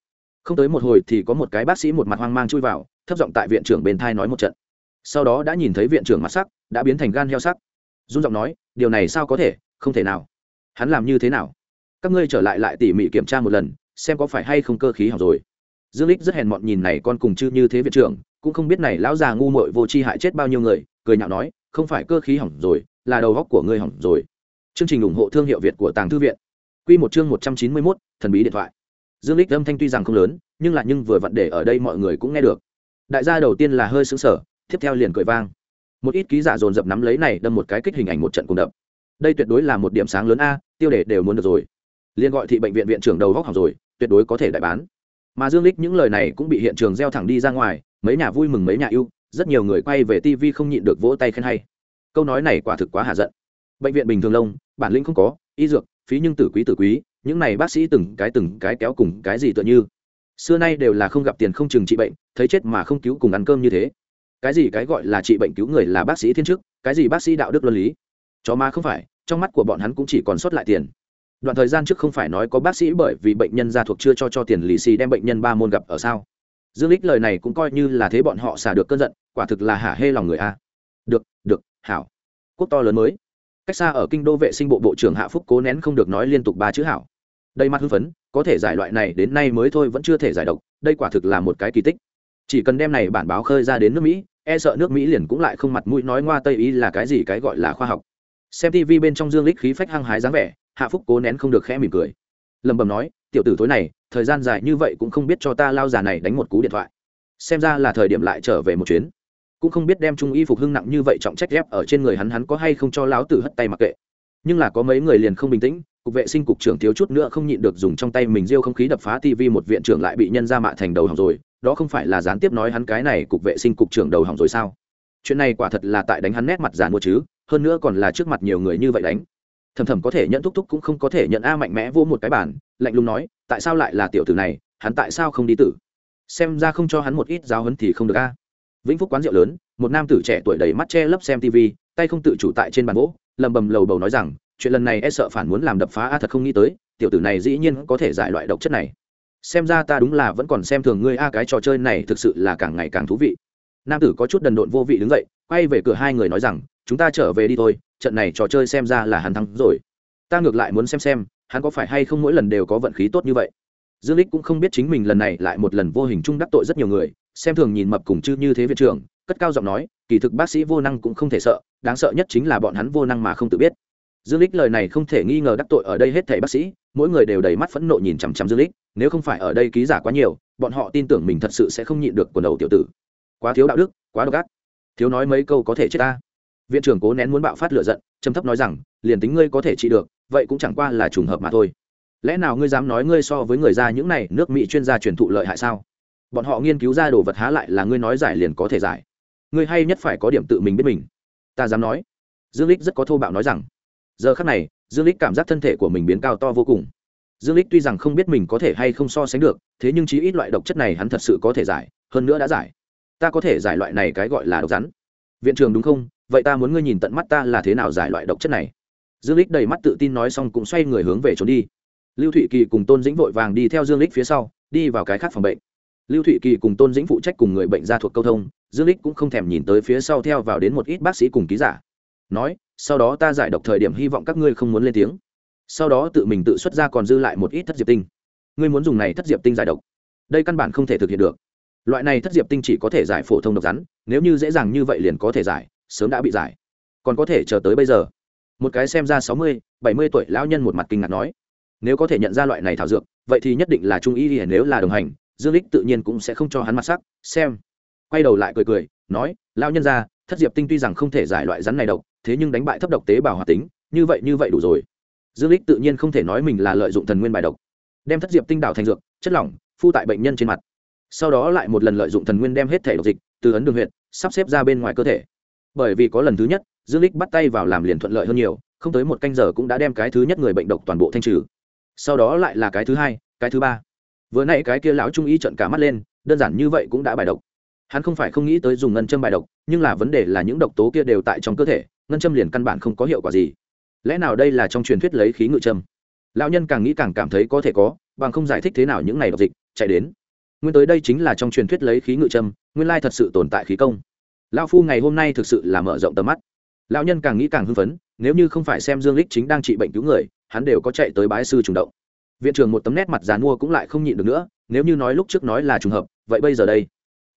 Không tới một hồi thì có một cái bác sĩ một mặt hoang mang chui vào, thấp giọng tại viện trưởng bên thai nói một trận. Sau đó đã nhìn thấy viện trưởng mặt sắc, đã biến thành gan heo sắc. Run giọng nói, điều này sao có thể, không thể nào hắn làm như thế nào? Các ngươi trở lại lại tỉ mỉ kiểm tra một lần xem có phải hay không cơ khí hỏng rồi. Dương lích rất hèn mọn nhìn này con cùng chư như thế viện trưởng cũng không biết này lão già ngu muội vô tri hại chết bao nhiêu người cười nhạo nói không phải cơ khí hỏng rồi là đầu góc của ngươi hỏng rồi. Chương trình ủng hộ thương hiệu việt của tàng thư viện. Quy một chương một trăm chín mươi 191, thần bí điện thoại. Dương lích âm thanh tuy rằng không lớn nhưng là nhưng vừa vặn để ở đây mọi người cũng nghe được. Đại gia đầu tiên là hơi sững sờ tiếp theo liền cười vang. Một ít ký giả dồn dập nắm lấy này đâm một cái kích hình ảnh một trận cùng đập đây tuyệt đối là một điểm sáng lớn a, tiêu đề đều muốn được rồi. Liên gọi thị bệnh viện viện trưởng đầu góc học rồi, tuyệt đối có thể đại bán. Mà dương lích những lời này cũng bị hiện trường gieo thẳng đi ra ngoài, mấy nhà vui mừng mấy nhà yêu, rất nhiều người quay về tv không nhịn được vỗ tay khen hay. Câu nói này quả thực quá hạ giận. Bệnh viện bình thường lông, bản lĩnh không có, y dược, phí nhưng tử quý tử quý, những này bác sĩ từng cái từng cái kéo cùng cái gì tựa như. Xưa nay đều là không gặp tiền không chừng trị bệnh, thấy chết mà không cứu cùng ăn cơm như thế. Cái gì cái gọi là trị bệnh cứu người là bác sĩ thiên chức, cái gì bác sĩ đạo đức luân lý. Chó ma không phải trong mắt của bọn hắn cũng chỉ còn sót lại tiền. Đoạn thời gian trước không phải nói có bác sĩ bởi vì bệnh nhân gia thuộc chưa cho cho tiền lì xì đem bệnh nhân ba môn gặp ở sao? Dương lích lời này cũng coi như là thế bọn họ xả được cơn giận, quả thực là hả hê lòng người a. Được được, hảo. Quốc to lớn mới. Cách xa ở kinh đô vệ sinh bộ bộ trưởng hạ phúc cố nén không được nói liên tục ba chữ hảo. Đây mặt hưng phấn, có thể giải loại này đến nay mới thôi vẫn chưa thể giải độc, đây quả thực là một cái kỳ tích. Chỉ cần đem này bản báo khơi ra đến nước mỹ e sợ nước mỹ liền cũng lại không mặt mũi nói ngoa tây ý là cái gì cái gọi là khoa học xem tv bên trong dương lích khí phách hăng hái dáng vẻ, hạ phúc cố nén không được khẽ mỉm cười. Lầm bầm nói, tiểu tử tối này, thời gian dài như vậy cũng không biết cho ta lao già này đánh một cú điện thoại. Xem ra là thời điểm lại trở về một chuyến. Cũng không biết đem trung y phục hưng nặng như vậy trọng trách ghép ở trên người hắn hắn có hay không cho láo tử hất tay mặc kệ. Nhưng là có mấy người liền không bình tĩnh, cục vệ sinh cục trưởng thiếu chút nữa không nhịn được dùng trong tay mình riêu không khí đập phá tivi một viện trưởng lại bị nhân ra mạ thành đầu hỏng rồi, đó không phải là gián tiếp nói hắn cái này cục vệ sinh cục trưởng đầu hỏng rồi sao? Chuyện này quả thật là tại đánh hắn nét mặt giàn mua chứ hơn nữa còn là trước mặt nhiều người như vậy đánh. Thầm thầm có thể nhận thúc thúc cũng không có thể nhận a mạnh mẽ vô một cái bản, lạnh lùng nói, tại sao lại là tiểu tử này, hắn tại sao không đi tử? Xem ra không cho hắn một ít giáo hấn thì không được a. Vĩnh phúc quán rượu lớn, một nam tử trẻ tuổi đầy mắt che lấp xem tv tay không tự chủ tại trên bàn gỗ, lầm bầm lầu bầu nói rằng, chuyện lần này e sợ phản muốn làm đập phá a thật không nghĩ tới, tiểu tử này dĩ nhiên có thể giải loại độc chất này. Xem ra ta đúng là vẫn còn xem thường ngươi a, cái trò chơi này thực sự là càng ngày càng thú vị. Nam tử có chút đần độn vô vị đứng dậy, quay về cửa hai người nói rằng chúng ta trở về đi thôi, trận này trò chơi xem ra là hắn thắng rồi. Ta ngược lại muốn xem xem, hắn có phải hay không mỗi lần đều có vận khí tốt như vậy. Dương lích cũng không biết chính mình lần này lại một lần vô hình chung đắc tội rất nhiều người, xem thường nhìn mập cùng chư như thế viện trưởng, cất cao giọng nói, kỳ thực bác sĩ vô năng cũng không thể sợ, đáng sợ nhất chính là bọn hắn vô năng mà không tự biết. Dương lích lời này không thể nghi ngờ đắc tội ở đây hết thảy bác sĩ, mỗi người đều đầy mắt phẫn nộ nhìn chằm chằm dương lích nếu không phải ở đây ký giả quá nhiều, bọn họ tin tưởng mình thật sự sẽ không nhịn được quần đầu tiểu tử. Quá thiếu đạo đức, quá độc ác. Thiếu nói mấy câu có thể chết ta viện trưởng cố nén muốn bạo phát lửa giận, trầm thấp nói rằng, liền tính ngươi có thể trị được, vậy cũng chẳng qua là trùng hợp mà thôi. Lẽ nào ngươi dám nói ngươi so với người ra những này nước mỹ chuyên gia truyền thụ lợi hại sao? Bọn họ nghiên cứu ra đồ vật há lại là ngươi nói giải liền có thể giải. Ngươi hay nhất phải có điểm tự mình biết mình. Ta dám nói. Dương lích rất có thô bạo nói rằng. Giờ khắc này, dương lích cảm giác thân thể của mình biến cao to vô cùng. Dương lích tuy rằng không biết mình có thể hay không so sánh được, thế nhưng chí ít loại độc chất này hắn thật sự có thể giải, hơn nữa đã giải. Ta có thể giải loại này cái gọi là độc rắn. Viện trường đúng không? Vậy ta muốn ngươi nhìn tận mắt ta là thế nào giải loại độc chất này. Dương lích đầy mắt tự tin nói xong cũng xoay người hướng về trốn đi. Lưu thụy kỳ cùng tôn dĩnh vội vàng đi theo dương lích phía sau, đi vào cái khác phòng bệnh. Lưu thụy kỳ cùng tôn dĩnh phụ trách cùng người bệnh ra thuộc câu thông, dương lích cũng không thèm nhìn tới phía sau theo vào đến một ít bác sĩ cùng ký giả. Nói, sau đó ta giải độc thời điểm hy vọng các ngươi không muốn lên tiếng. Sau đó tự mình tự xuất ra còn dư lại một ít thất diệp tinh. Ngươi muốn dùng này thất diệp tinh giải độc? Đây căn bản không thể thực hiện được. Loại này thất diệp tinh chỉ có thể giải phổ thông độc rắn, nếu như dễ dàng như vậy liền có thể giải sớm đã bị giải. Còn có thể chờ tới bây giờ. Một cái xem ra sáu mươi, bảy mươi tuổi lão nhân một mặt kinh ngạc nói, nếu có thể nhận ra loại này thảo dược, vậy thì nhất định là trung y hiển nếu là đồng hành, dương lích tự nhiên cũng sẽ không cho hắn mặt sắc, xem. Quay đầu lại cười cười, nói, lão nhân ra thất diệp tinh tuy rằng không thể giải loại rắn này độc, thế nhưng đánh bại thấp độc tế bào hoạt tính, như vậy như vậy đủ rồi. Dương lích tự nhiên không thể nói mình là lợi dụng thần nguyên bài độc. Đem thất diệp tinh đảo thành dược, chất lỏng, phu tại bệnh nhân trên mặt. Sau đó lại một lần lợi dụng thần nguyên đem hết thể độc dịch, từ ấn đường huyện sắp xếp ra bên ngoài cơ thể bởi vì có lần thứ nhất, dương lích bắt tay vào làm liền thuận lợi hơn nhiều, không tới một canh giờ cũng đã đem cái thứ nhất người bệnh độc toàn bộ thanh trừ. Sau đó lại là cái thứ hai, cái thứ ba. Vừa nãy cái kia lão trung y trận cả mắt lên, đơn giản như vậy cũng đã bài độc. Hắn không phải không nghĩ tới dùng ngân châm bài độc, nhưng là vấn đề là những độc tố kia đều tại trong cơ thể, ngân châm liền căn bản không có hiệu quả gì. Lẽ nào đây là trong truyền thuyết lấy khí ngự châm? Lão nhân càng nghĩ càng cảm thấy có thể có, bằng không giải thích thế nào những này độc dịch, chạy đến. Nguyên tới đây chính là trong truyền thuyết lấy khí ngự châm, nguyên lai thật sự tồn tại khí công lão phu ngày hôm nay thực sự là mở rộng tầm mắt. Lão nhân càng nghĩ càng hưng phấn, nếu như không phải xem dương lích chính đang trị bệnh cứu người, hắn đều có chạy tới bái sư trùng động. Viện trưởng một tấm nét mặt dán mua cũng lại không nhịn được nữa, nếu như nói lúc trước nói là trùng hợp, vậy bây giờ đây?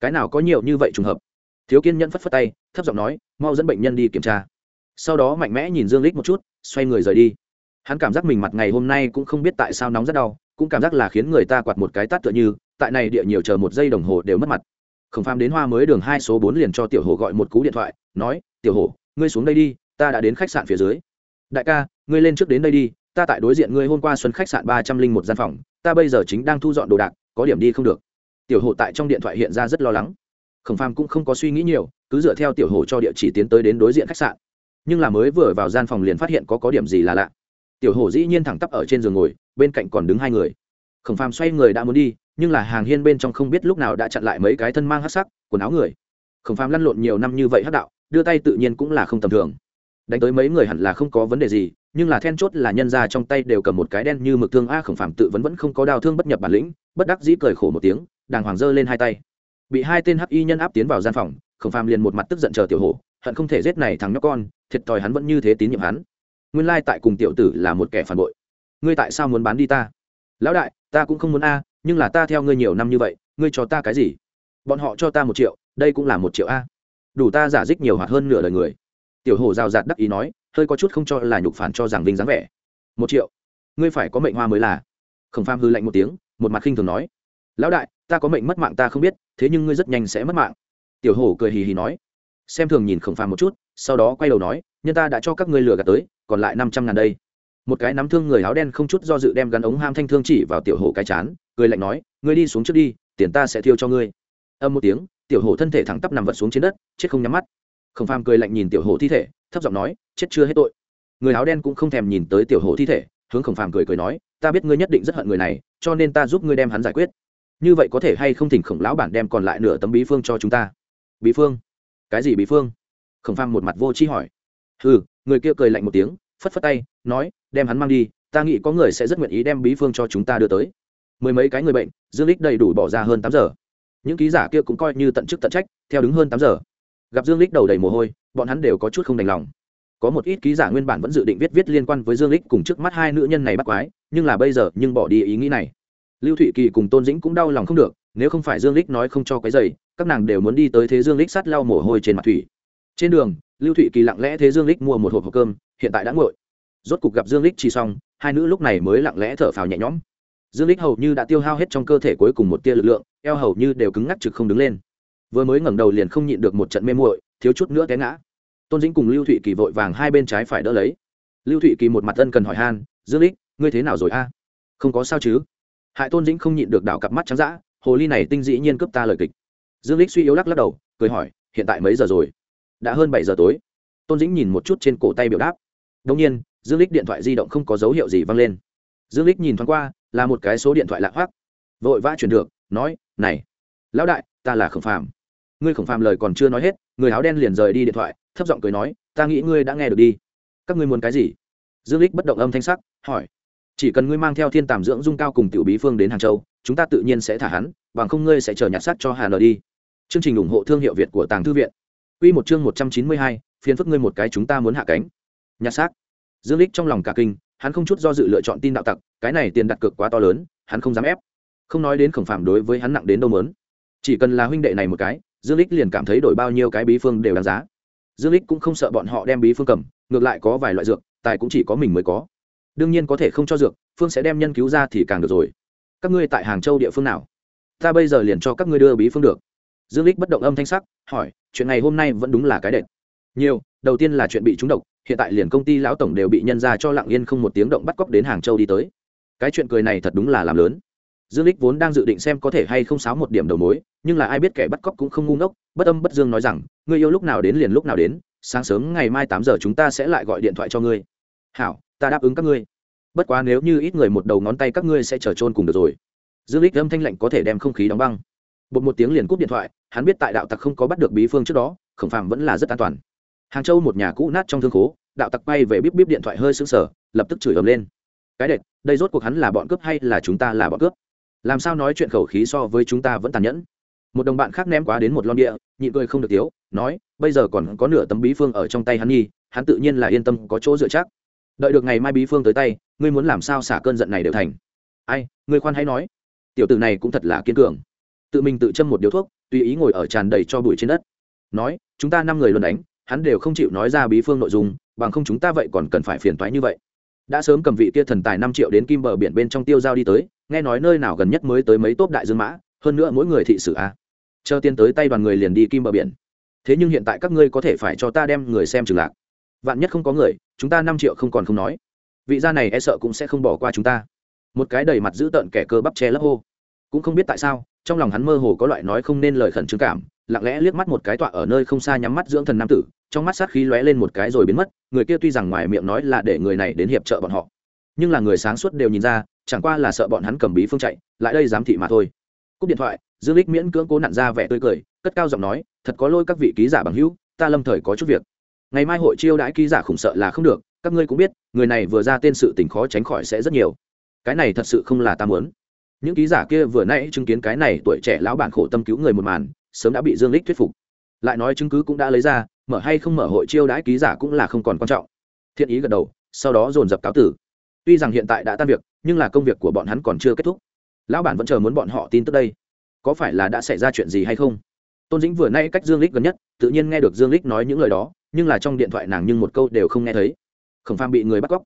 Cái nào có nhiều như vậy trùng hợp? Thiếu kiên nhẫn phất phất tay, thấp giọng nói, mau dẫn bệnh nhân đi kiểm tra. Sau đó mạnh mẽ nhìn dương lích một chút, xoay người rời đi. Hắn cảm giác mình mặt ngày hôm nay cũng không biết tại sao nóng rất đau, cũng cảm giác là khiến người ta quạt một cái tát tựa như, tại này địa nhiều chờ một giây đồng hồ đều mất mặt khổng phàm đến hoa mới đường hai số bốn liền cho tiểu hồ gọi một cú điện thoại, nói, tiểu hồ ngươi xuống đây đi, ta đã đến khách sạn phía dưới. Đại ca, ngươi lên trước đến đây đi, ta tại đối diện ngươi hôm qua xuân khách sạn ba trăm linh một gian phòng, ta bây giờ chính đang thu dọn đồ đạc, có điểm đi không được. Tiểu hồ tại trong điện thoại hiện ra rất lo lắng. Khổng phàm cũng không có suy nghĩ nhiều, cứ dựa theo tiểu hồ cho địa chỉ tiến tới đến đối diện khách sạn. Nhưng là mới vừa vào gian phòng liền phát hiện có có điểm gì là lạ. Tiểu hồ dĩ nhiên thẳng tắp ở trên giường ngồi, bên cạnh còn đứng hai người khổng phàm xoay người đã muốn đi, nhưng là hàng hiên bên trong không biết lúc nào đã chặn lại mấy cái thân mang hát sắc, quần áo người. Khổng phàm lăn lộn nhiều năm như vậy hát đạo, đưa tay tự nhiên cũng là không tầm thường. Đánh tới mấy người hẳn là không có vấn đề gì, nhưng là then chốt là nhân ra trong tay đều cầm một cái đen như mực thương a, khổng phàm tự vẫn vẫn không có đau thương bất nhập bản lĩnh, bất đắc dĩ cười khổ một tiếng, đàng hoàng giơ lên hai tay. Bị hai tên hắc y nhân áp tiến vào gian phòng, khổng phàm liền một mặt tức giận chờ tiểu hổ, hận không thể giết này thằng nhóc con, thiệt thòi hắn vẫn như thế tín nhiệm hắn. Nguyên lai tại cùng tiểu tử là một kẻ phản bội. Ngươi tại sao muốn bán đi ta? Lão đại ta cũng không muốn a, nhưng là ta theo ngươi nhiều năm như vậy, ngươi cho ta cái gì? Bọn họ cho ta một triệu, đây cũng là một triệu a. Đủ ta giả dích nhiều hoặc hơn nửa đời người. Tiểu hổ rào rạt đắc ý nói, hơi có chút không cho là nhục phản cho rằng vinh dáng vẻ. Một triệu? Ngươi phải có mệnh hoa mới là. Khổng pham hư lạnh một tiếng, một mặt khinh thường nói, lão đại, ta có mệnh mất mạng ta không biết, thế nhưng ngươi rất nhanh sẽ mất mạng. Tiểu hổ cười hì hì nói. Xem thường nhìn khổng phàm một chút, sau đó quay đầu nói, nhân ta đã cho các ngươi lừa gạt tới, còn lại năm trăm ngàn đây một cái nắm thương người áo đen không chút do dự đem gắn ống ham thanh thương chỉ vào tiểu hổ cái chán, cười lạnh nói, ngươi đi xuống trước đi, tiền ta sẽ thiêu cho ngươi. Âm một tiếng, tiểu hổ thân thể thẳng tắp nằm vật xuống trên đất, chết không nhắm mắt. Khổng phàm cười lạnh nhìn tiểu hổ thi thể, thấp giọng nói, chết chưa hết tội. Người áo đen cũng không thèm nhìn tới tiểu hổ thi thể, hướng khổng phàm cười cười nói, ta biết ngươi nhất định rất hận người này, cho nên ta giúp ngươi đem hắn giải quyết. Như vậy có thể hay không thỉnh khổng lão bản đem còn lại nửa tấm bí phương cho chúng ta? Bí phương? Cái gì bí phương? Khổng phàm một mặt vô chi hỏi. Ừ người kia cười lạnh một tiếng phất phất tay, nói, đem hắn mang đi, ta nghĩ có người sẽ rất nguyện ý đem bí phương cho chúng ta đưa tới. Mười mấy cái người bệnh, dương lích đầy đủ bỏ ra hơn tám giờ. Những ký giả kia cũng coi như tận chức tận trách, theo đứng hơn tám giờ. Gặp dương lích đầu đầy mồ hôi, bọn hắn đều có chút không đành lòng. Có một ít ký giả nguyên bản vẫn dự định viết viết liên quan với dương lích cùng trước mắt hai nữ nhân này bắt quái, nhưng là bây giờ nhưng bỏ đi ý nghĩ này. Lưu thụy kỳ cùng tôn dĩnh cũng đau lòng không được, nếu không phải dương lích nói không cho cái giày, các nàng đều muốn đi tới thế dương lích sắt lau mồ hôi trên mặt thủy. Trên đường, lưu thụy kỳ lặng lẽ thế dương lích mua một hộp hộp cơm hiện tại đã nguội. Rốt cục gặp dương lích chỉ xong, hai nữ lúc này mới lặng lẽ thở phào nhẹ nhõm. Dương lích hầu như đã tiêu hao hết trong cơ thể cuối cùng một tia lực lượng, eo hầu như đều cứng ngắc trực không đứng lên. Vừa mới ngẩng đầu liền không nhịn được một trận mê muội, thiếu chút nữa té ngã. Tôn dĩnh cùng lưu thụy kỳ vội vàng hai bên trái phải đỡ lấy. Lưu thụy kỳ một mặt ân cần hỏi han, dương lích ngươi thế nào rồi a? Không có sao chứ. Hại tôn dĩnh không nhịn được đảo cặp mắt trắng dã, hồ ly này tinh dĩ nhiên cướp ta lời kịch. Dương lích suy yếu lắc lắc đầu, cười hỏi, hiện tại mấy giờ rồi? Đã hơn bảy giờ tối. Tôn dĩnh nhìn một chút trên cổ tay biểu đáp đông nhiên dương lích điện thoại di động không có dấu hiệu gì văng lên. Dương lích nhìn thoáng qua là một cái số điện thoại lạ hoắc. Vội vã chuyển được nói này lão đại ta là khổng phàm. Ngươi khổng phàm lời còn chưa nói hết người áo đen liền rời đi điện thoại thấp giọng cười nói ta nghĩ ngươi đã nghe được đi. Các ngươi muốn cái gì? Dương lích bất động âm thanh sắc hỏi chỉ cần ngươi mang theo thiên tàm dưỡng dung cao cùng tiểu bí phương đến hàng châu chúng ta tự nhiên sẽ thả hắn bằng không ngươi sẽ chờ nhặt xác cho hà nội đi. Chương trình ủng hộ thương hiệu việt của tàng thư viện. Quy một chương một trăm chín mươi hai, phiền phức ngươi một cái chúng ta muốn hạ cánh nhặt xác. Dương lích trong lòng cả kinh, hắn không chút do dự lựa chọn tin đạo tặc, cái này tiền đặt cược quá to lớn, hắn không dám ép. Không nói đến khổng phạm đối với hắn nặng đến đâu mớn chỉ cần là huynh đệ này một cái, dương lích liền cảm thấy đổi bao nhiêu cái bí phương đều đáng giá. Dương lích cũng không sợ bọn họ đem bí phương cầm, ngược lại có vài loại dược, tài cũng chỉ có mình mới có. Đương nhiên có thể không cho dược, phương sẽ đem nhân cứu ra thì càng được rồi. Các ngươi tại hàng châu địa phương nào? Ta bây giờ liền cho các ngươi đưa bí phương được. Dương lích bất động âm thanh sắc, hỏi, chuyện này hôm nay vẫn đúng là cái đệt. Nhiều đầu tiên là chuyện bị trúng độc, hiện tại liền công ty lão tổng đều bị nhân ra cho lặng yên không một tiếng động bắt cóc đến hàng châu đi tới. Cái chuyện cười này thật đúng là làm lớn. Dương lích vốn đang dự định xem có thể hay không sáo một điểm đầu mối, nhưng là ai biết kẻ bắt cóc cũng không ngu ngốc, bất âm bất dương nói rằng, ngươi yêu lúc nào đến liền lúc nào đến, sáng sớm ngày mai tám giờ chúng ta sẽ lại gọi điện thoại cho ngươi. Hảo, ta đáp ứng các ngươi. Bất quá nếu như ít người một đầu ngón tay các ngươi sẽ chờ trôn cùng được rồi. Dương lích âm thanh lạnh có thể đem không khí đóng băng. Bột một tiếng liền cúp điện thoại, hắn biết tại đạo tặc không có bắt được bí phương trước đó, khổng phạm vẫn là rất an toàn hàng châu một nhà cũ nát trong thương khố, đạo tặc bay về bíp bíp điện thoại hơi sững sờ, lập tức chửi ầm lên. Cái đệt, đây rốt cuộc hắn là bọn cướp hay là chúng ta là bọn cướp? Làm sao nói chuyện khẩu khí so với chúng ta vẫn tàn nhẫn? Một đồng bạn khác ném quá đến một lon địa nhịn cười không được tiếu, nói, bây giờ còn có nửa tấm bí phương ở trong tay hắn nhi, hắn tự nhiên là yên tâm, có chỗ dựa chắc. Đợi được ngày mai bí phương tới tay, ngươi muốn làm sao xả cơn giận này đều thành. Ai, ngươi khoan hãy nói. Tiểu tử này cũng thật là kiên cường. Tự mình tự châm một điếu thuốc, tùy ý ngồi ở tràn đầy cho bụi trên đất. Nói, chúng ta năm người luôn đánh hắn đều không chịu nói ra bí phương nội dung, bằng không chúng ta vậy còn cần phải phiền toái như vậy. Đã sớm cầm vị kia thần tài năm triệu đến kim bờ biển bên trong tiêu giao đi tới, nghe nói nơi nào gần nhất mới tới mấy tốp đại dương mã, hơn nữa mỗi người thị sử a. Chờ tiên tới tay đoàn người liền đi kim bờ biển. Thế nhưng hiện tại các ngươi có thể phải cho ta đem người xem trừng lạc. Vạn nhất không có người, chúng ta năm triệu không còn không nói. Vị gia này e sợ cũng sẽ không bỏ qua chúng ta. Một cái đầy mặt dữ tợn kẻ cơ bắp che lấp hô. Cũng không biết tại sao, trong lòng hắn mơ hồ có loại nói không nên lời khẩn trương cảm lặng lẽ liếc mắt một cái tọa ở nơi không xa nhắm mắt dưỡng thần nam tử, trong mắt sát khí lóe lên một cái rồi biến mất, người kia tuy rằng ngoài miệng nói là để người này đến hiệp trợ bọn họ, nhưng là người sáng suốt đều nhìn ra, chẳng qua là sợ bọn hắn cầm bí phương chạy, lại đây giám thị mà thôi. Cúp điện thoại dương lích miễn cưỡng cố nặn ra vẻ tươi cười, cất cao giọng nói, thật có lôi các vị ký giả bằng hữu, ta lâm thời có chút việc. Ngày mai hội chiêu đãi ký giả khủng sợ là không được, các ngươi cũng biết, người này vừa ra tên sự tình khó tránh khỏi sẽ rất nhiều. Cái này thật sự không là ta muốn. Những ký giả kia vừa nãy chứng kiến cái này tuổi trẻ lão bản khổ tâm cứu người một màn sớm đã bị dương lích thuyết phục. Lại nói chứng cứ cũng đã lấy ra, mở hay không mở hội chiêu đãi ký giả cũng là không còn quan trọng. Thiện ý gật đầu, sau đó dồn dập cáo tử. Tuy rằng hiện tại đã tan việc, nhưng là công việc của bọn hắn còn chưa kết thúc. Lão bản vẫn chờ muốn bọn họ tin tức đây. Có phải là đã xảy ra chuyện gì hay không? Tôn dĩnh vừa nay cách dương lích gần nhất, tự nhiên nghe được dương lích nói những lời đó, nhưng là trong điện thoại nàng nhưng một câu đều không nghe thấy. Khổng phang bị người bắt cóc.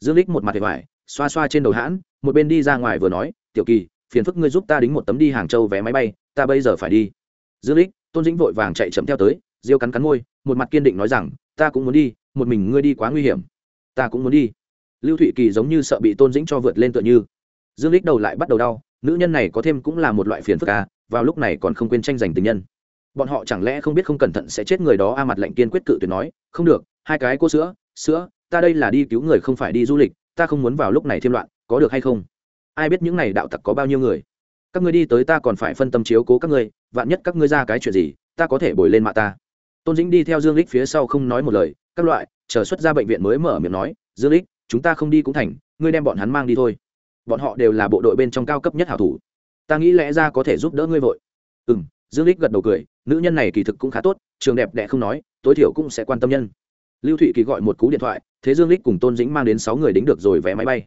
Dương lích một mặt hề hoài, xoa xoa trên đầu hãn, một bên đi ra ngoài vừa nói, tiểu kỳ, phiền phức ngươi giúp ta đính một tấm đi hàng châu vé máy bay, ta bây giờ phải đi dương lích, tôn dĩnh vội vàng chạy chậm theo tới, diêu cắn cắn môi, một mặt kiên định nói rằng, ta cũng muốn đi, một mình ngươi đi quá nguy hiểm. Ta cũng muốn đi. Lưu thụy kỳ giống như sợ bị tôn dĩnh cho vượt lên tựa như. Dương lích đầu lại bắt đầu đau, nữ nhân này có thêm cũng là một loại phiền phức à vào lúc này còn không quên tranh giành tình nhân. Bọn họ chẳng lẽ không biết không cẩn thận sẽ chết người đó a mặt lạnh kiên quyết cự tuyệt nói, không được, hai cái cô sữa sữa, ta đây là đi cứu người không phải đi du lịch, ta không muốn vào lúc này thêm loạn, có được hay không? Ai biết những này đạo tặc có bao nhiêu người? Các ngươi đi tới ta còn phải phân tâm chiếu cố các ngươi vạn nhất các ngươi ra cái chuyện gì, ta có thể bồi lên mạ ta. Tôn dĩnh đi theo dương lích phía sau không nói một lời, các loại, chờ xuất ra bệnh viện mới mở miệng nói, dương lích, chúng ta không đi cũng thành, ngươi đem bọn hắn mang đi thôi. Bọn họ đều là bộ đội bên trong cao cấp nhất hảo thủ. Ta nghĩ lẽ ra có thể giúp đỡ ngươi vội. Ừ m dương lích gật đầu cười, nữ nhân này kỳ thực cũng khá tốt, trường đẹp đẽ không nói, tối thiểu cũng sẽ quan tâm nhân. Lưu thụy kỳ gọi một cú điện thoại, thế dương lích cùng tôn dĩnh mang đến sáu người đính được rồi vé máy bay.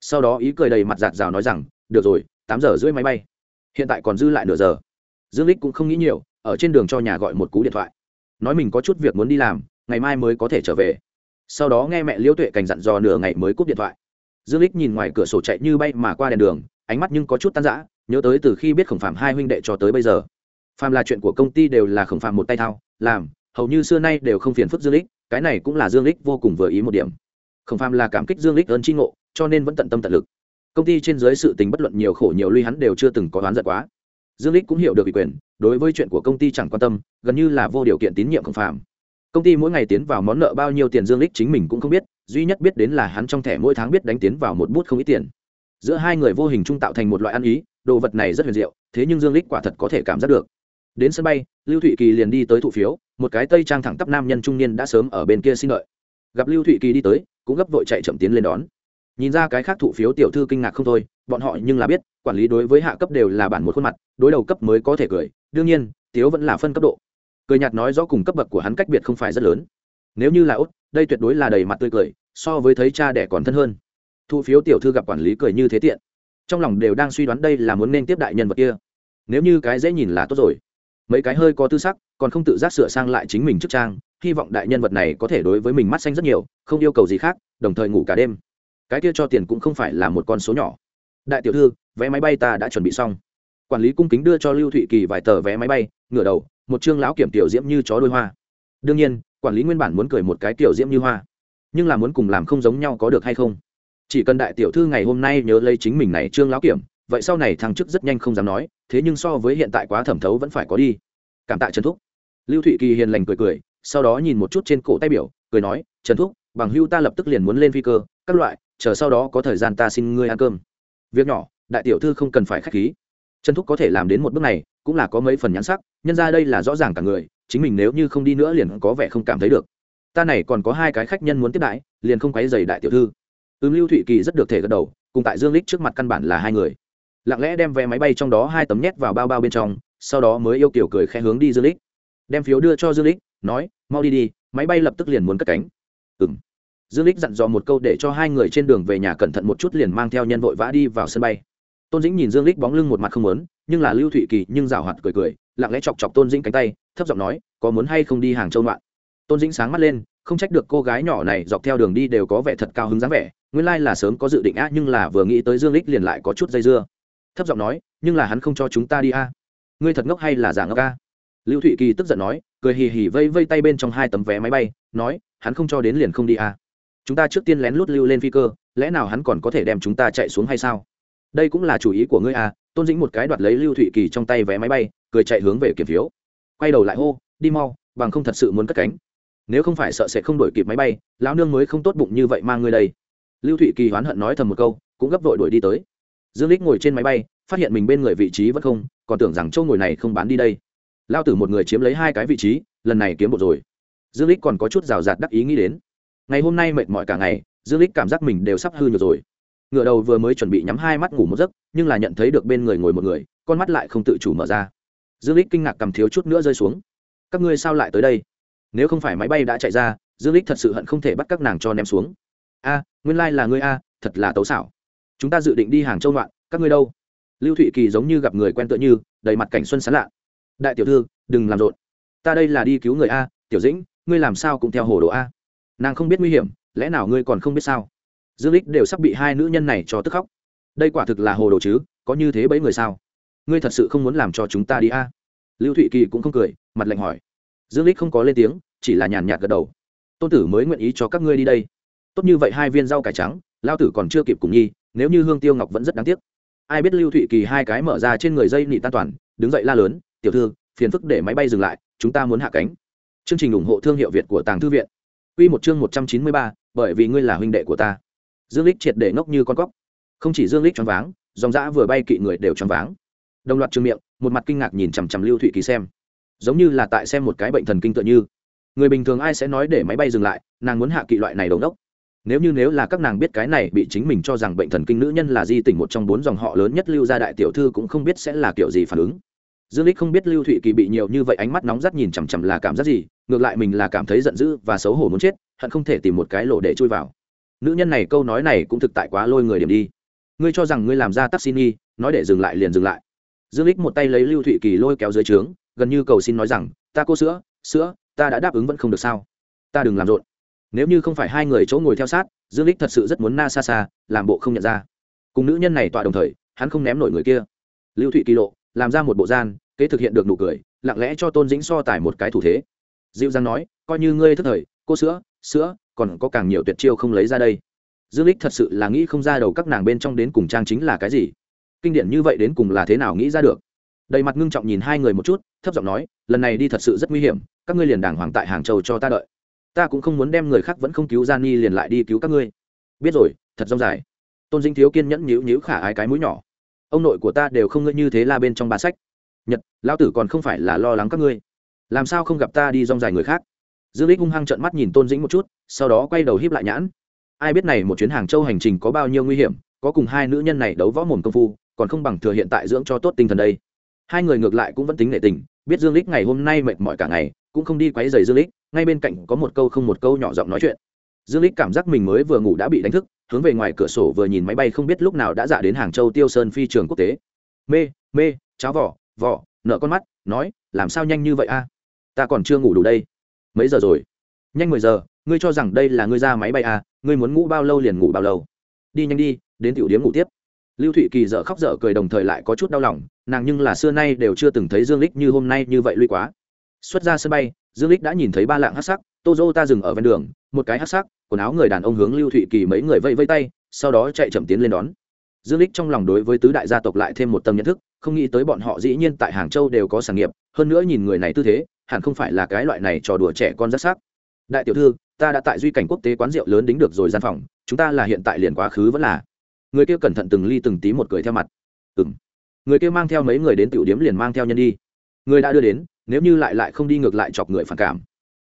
Sau đó ý cười đầy mặt giạt rào nói rằng, được rồi, tám giờ rưỡi máy bay. Hiện tại còn dư lại nửa giờ dương lích cũng không nghĩ nhiều, ở trên đường cho nhà gọi một cú điện thoại. Nói mình có chút việc muốn đi làm, ngày mai mới có thể trở về. Sau đó nghe mẹ liễu tuệ cảnh dặn dò nửa ngày mới cúp điện thoại. Dương lích nhìn ngoài cửa sổ chạy như bay mà qua đèn đường, ánh mắt nhưng có chút tan rã, nhớ tới từ khi biết khổng phạm hai huynh đệ cho tới bây giờ. Phàm là chuyện của công ty đều là khổng phạm một tay thao, làm, hầu như xưa nay đều không phiền phức dương lích cái này cũng là dương lích vô cùng vừa ý một điểm. Khổng phạm là cảm kích dương lích ơn tri ngộ, cho nên vẫn tận tâm tận lực. Công ty trên dưới sự tình bất luận nhiều khổ nhiều lui hắn đều chưa từng có đoán giận quá dương lích cũng hiểu được ủy quyền, đối với chuyện của công ty chẳng quan tâm, gần như là vô điều kiện tín nhiệm khổng phạm. Công ty mỗi ngày tiến vào món nợ bao nhiêu tiền dương lích chính mình cũng không biết, duy nhất biết đến là hắn trong thẻ mỗi tháng biết đánh tiến vào một bút không ít tiền. Giữa hai người vô hình trung tạo thành một loại ăn ý, đồ vật này rất huyền diệu, thế nhưng dương lích quả thật có thể cảm giác được. Đến sân bay, lưu thụy kỳ liền đi tới thụ phiếu, một cái tây trang thẳng tắp nam nhân trung niên đã sớm ở bên kia xin lợi gặp lưu thụy kỳ đi tới, cũng gấp vội chạy chậm tiến lên đón nhìn ra cái khác thụ phiếu tiểu thư kinh ngạc không thôi, bọn họ nhưng là biết, quản lý đối với hạ cấp đều là bản một khuôn mặt, đối đầu cấp mới có thể cười. Đương nhiên, tiếu vẫn là phân cấp độ. Cười nhạt nói rõ cùng cấp bậc của hắn cách biệt không phải rất lớn. Nếu như là út đây tuyệt đối là đầy mặt tươi cười, so với thấy cha đẻ còn thân hơn. Thụ phiếu tiểu thư gặp quản lý cười như thế tiện. Trong lòng đều đang suy đoán đây là muốn nên tiếp đại nhân vật kia. Nếu như cái dễ nhìn là tốt rồi. Mấy cái hơi có tư sắc, còn không tự giác sửa sang lại chính mình trước trang, hy vọng đại nhân vật này có thể đối với mình mắt xanh rất nhiều, không yêu cầu gì khác, đồng thời ngủ cả đêm cái kia cho tiền cũng không phải là một con số nhỏ. Đại tiểu thư, vé máy bay ta đã chuẩn bị xong. Quản lý cung kính đưa cho lưu thụy kỳ vài tờ vé máy bay, ngửa đầu, một chương lão kiểm tiểu diễm như chó đôi hoa. Đương nhiên, quản lý nguyên bản muốn cười một cái tiểu diễm như hoa, nhưng là muốn cùng làm không giống nhau có được hay không? Chỉ cần đại tiểu thư ngày hôm nay nhớ lấy chính mình này trương lão kiểm, vậy sau này thằng chức rất nhanh không dám nói, thế nhưng so với hiện tại quá thẩm thấu vẫn phải có đi. Cảm tạ trần thúc. Lưu thụy kỳ hiền lành cười cười, sau đó nhìn một chút trên cổ tay biểu, cười nói, trần thúc, bằng hưu ta lập tức liền muốn lên phi cơ, các loại chờ sau đó có thời gian ta xin ngươi ăn cơm. Việc nhỏ, đại tiểu thư không cần phải k h á c h khí. Trần thúc có thể làm đến một bước này, cũng là có mấy phần nhãn sắc, nhân ra đây là rõ ràng cả người, chính mình nếu như không đi nữa liền có vẻ không cảm thấy được. Ta này còn có hai cái khách nhân muốn tiếp đãi, liền không quấy dày đại tiểu thư. Ưm lưu thụy kỳ rất được thể gật đầu, cùng tại dương lích trước mặt căn bản là hai người. Lặng lẽ đem vé máy bay trong đó hai tấm nhét vào bao bao bên trong, sau đó mới yêu kiểu cười khẽ hướng đi dương lích. Đem phiếu đưa cho dương lích, nói, mau đi đi, máy bay lập tức liền muốn cất cánh. Ừ m dương lích dặn dò một câu để cho hai người trên đường về nhà cẩn thận một chút liền mang theo nhân vội vã đi vào sân bay. Tôn dĩnh nhìn dương lích bóng lưng một mặt không muốn, nhưng là lưu thụy kỳ nhưng rào hoạt cười cười, lặng lẽ chọc chọc tôn dĩnh cánh tay, thấp giọng nói, có muốn hay không đi hàng châu loạn tôn dĩnh sáng mắt lên, không trách được cô gái nhỏ này dọc theo đường đi đều có vẻ thật cao hứng dáng vẻ, nguyên lai là sớm có dự định á, nhưng là vừa nghĩ tới dương lích liền lại có chút dây dưa. Thấp giọng nói, nhưng là hắn không cho chúng ta đi a ngươi thật ngốc hay là giả ngốc a lưu thụy kỳ tức giận nói, cười hì hì vây vây tay bên trong hai tấm vé máy bay, nói, hắn không cho đến liền không đi a chúng ta trước tiên lén lút lưu lên phi cơ, lẽ nào hắn còn có thể đem chúng ta chạy xuống hay sao? Đây cũng là chủ ý của ngươi à? tôn dĩnh một cái đoạt lấy lưu thụy kỳ trong tay vé máy bay, cười chạy hướng về kiểm phiếu. Quay đầu lại hô, đi mau, bằng không thật sự muốn cất cánh. Nếu không phải sợ sẽ không đổi kịp máy bay, lão nương mới không tốt bụng như vậy mang ngươi đây. Lưu thụy kỳ hoán hận nói thầm một câu, cũng gấp vội đuổi đi tới. Dương lích ngồi trên máy bay, phát hiện mình bên người vị trí vẫn không, còn tưởng rằng châu ngồi này không bán đi đây. Lao tử một người chiếm lấy hai cái vị trí, lần này kiếm một rồi. Dương lích còn có chút rào rạt đắc ý nghĩ đến ngày hôm nay mệt mỏi cả ngày, dương lích cảm giác mình đều sắp hư nhiều rồi. Ngựa đầu vừa mới chuẩn bị nhắm hai mắt ngủ một giấc, nhưng là nhận thấy được bên người ngồi một người, con mắt lại không tự chủ mở ra. Dương lích kinh ngạc cầm thiếu chút nữa rơi xuống. Các ngươi sao lại tới đây? Nếu không phải máy bay đã chạy ra, dương lích thật sự hận không thể bắt các nàng cho ném xuống. A, nguyên lai like là ngươi a, thật là tấu xảo. Chúng ta dự định đi hàng châu loạn, các ngươi đâu? Lưu thụy kỳ giống như gặp người quen tựa như, đầy mặt cảnh xuân sán lạ. Đại tiểu thư, đừng làm rộn. Ta đây là đi cứu người a, tiểu dĩnh, ngươi làm sao cũng theo hồ đồ a nàng không biết nguy hiểm, lẽ nào ngươi còn không biết sao? Dương lích đều sắp bị hai nữ nhân này cho tức khóc. Đây quả thực là hồ đồ chứ, có như thế bấy người sao? Ngươi thật sự không muốn làm cho chúng ta đi a? Lưu thụy kỳ cũng không cười, mặt lạnh hỏi. Dương lích không có lên tiếng, chỉ là nhàn nhạt gật đầu. Tôn tử mới nguyện ý cho các ngươi đi đây. Tốt như vậy hai viên rau cải trắng lao tử còn chưa kịp cùng nhi, nếu như hương tiêu ngọc vẫn rất đáng tiếc. Ai biết lưu thụy kỳ hai cái mở ra trên người dây nị tan toàn, đứng dậy la lớn, tiểu thư, phiền phức để máy bay dừng lại, chúng ta muốn hạ cánh. Chương trình ủng hộ thương hiệu việt của tàng thư viện. Quy một chương một trăm chín mươi ba, bởi vì ngươi là huynh đệ của ta. Dương Lịch triệt để ngốc như con cóc. Không chỉ dương Lịch choáng váng dòng dã vừa bay kỵ người đều choáng váng. Đồng loạt trương miệng một mặt kinh ngạc nhìn chằm chằm lưu thụy kỳ xem. Giống như là tại xem một cái bệnh thần kinh tựa như. Người bình thường ai sẽ nói để máy bay dừng lại nàng muốn hạ kỵ loại này đầu đốc. Nếu như nếu là các nàng biết cái này bị chính mình cho rằng bệnh thần kinh nữ nhân là di tỉnh một trong bốn dòng họ lớn nhất lưu gia đại tiểu thư cũng không biết sẽ là kiểu gì phản ứng. Dương Lịch không biết lưu thụy kỳ bị nhiều như vậy ánh mắt nóng rát nhìn chằm chằm là cảm giác gì ngược lại mình là cảm thấy giận dữ và xấu hổ muốn chết, hận không thể tìm một cái lỗ để chui vào. Nữ nhân này câu nói này cũng thực tại quá lôi người điểm đi. Ngươi cho rằng ngươi làm ra taxi nghi, nói để dừng lại liền dừng lại. Dương lích một tay lấy lưu thụy kỳ lôi kéo dưới trướng, gần như cầu xin nói rằng, ta cô sữa sữa, ta đã đáp ứng vẫn không được sao? Ta đừng làm rộn. Nếu như không phải hai người chỗ ngồi theo sát, dương lích thật sự rất muốn na xa xa làm bộ không nhận ra. Cùng nữ nhân này tọa đồng thời, hắn không ném nổi người kia. Lưu thụy kỳ lộ, làm ra một bộ gian, kế thực hiện được nụ cười, lặng lẽ cho tôn dĩnh so tải một cái thủ thế dịu dàng nói, coi như ngươi thức thời, cô sữa sữa, còn có càng nhiều tuyệt chiêu không lấy ra đây. Dương lích thật sự là nghĩ không ra đầu các nàng bên trong đến cùng trang chính là cái gì. Kinh điển như vậy đến cùng là thế nào nghĩ ra được? Đầy mặt ngưng trọng nhìn hai người một chút, thấp giọng nói, lần này đi thật sự rất nguy hiểm, các ngươi liền đàng hoàng tại hàng châu cho ta đợi. Ta cũng không muốn đem người khác vẫn không cứu gian ni liền lại đi cứu các ngươi. Biết rồi, thật rong dài. Tôn dinh thiếu kiên nhẫn nhíu nhíu khả ái cái mũi nhỏ. Ông nội của ta đều không ngơi như thế la bên trong ba sách. Nhật, lão tử còn không phải là lo lắng các ngươi làm sao không gặp ta đi rong dài người khác? Dương lích hung hăng trợn mắt nhìn tôn dĩnh một chút, sau đó quay đầu híp lại nhãn. Ai biết này một chuyến hàng châu hành trình có bao nhiêu nguy hiểm, có cùng hai nữ nhân này đấu võ mồm công phu, còn không bằng thừa hiện tại dưỡng cho tốt tinh thần đây. Hai người ngược lại cũng vẫn tính nệ tình, biết dương lích ngày hôm nay mệt mỏi cả ngày, cũng không đi quấy giày dương lích, ngay bên cạnh có một câu không một câu nhỏ giọng nói chuyện. Dương lích cảm giác mình mới vừa ngủ đã bị đánh thức, hướng về ngoài cửa sổ vừa nhìn máy bay không biết lúc nào đã dạ đến hàng châu tiêu sơn phi trường quốc tế. Mê mê, cháo vỏ vỏ nợ con mắt, nói, làm sao nhanh như vậy a? Ta còn chưa ngủ đủ đây. Mấy giờ rồi? Nhanh mười giờ, ngươi cho rằng đây là ngươi ra máy bay à ngươi muốn ngủ bao lâu liền ngủ bao lâu. Đi nhanh đi, đến tiểu điếm ngủ tiếp. Lưu thụy kỳ dở khóc dở cười đồng thời lại có chút đau lòng, nàng nhưng là xưa nay đều chưa từng thấy dương lích như hôm nay như vậy lui quá. Xuất ra sân bay, dương lích đã nhìn thấy ba lạng hát sắc tô ta dừng ở ven đường, một cái hát sắc, quần áo người đàn ông hướng lưu thụy kỳ mấy người vây vây tay, sau đó chạy chậm tiến lên đón. Dương lích trong lòng đối với tứ đại gia tộc lại thêm một tâm nhận thức, không nghĩ tới bọn họ dĩ nhiên tại hàng châu đều có sản nghiệp, hơn nữa nhìn người này tư thế hẳn không phải là cái loại này trò đùa trẻ con rất sắc. Đại tiểu thư, ta đã tại duy cảnh quốc tế quán rượu lớn đính được rồi gian phòng, chúng ta là hiện tại liền quá khứ vẫn là. Người kia cẩn thận từng ly từng tí một cười theo mặt. Ừng người kia mang theo mấy người đến tiểu điếm liền mang theo nhân đi. Người đã đưa đến, nếu như lại lại không đi ngược lại chọc người phản cảm.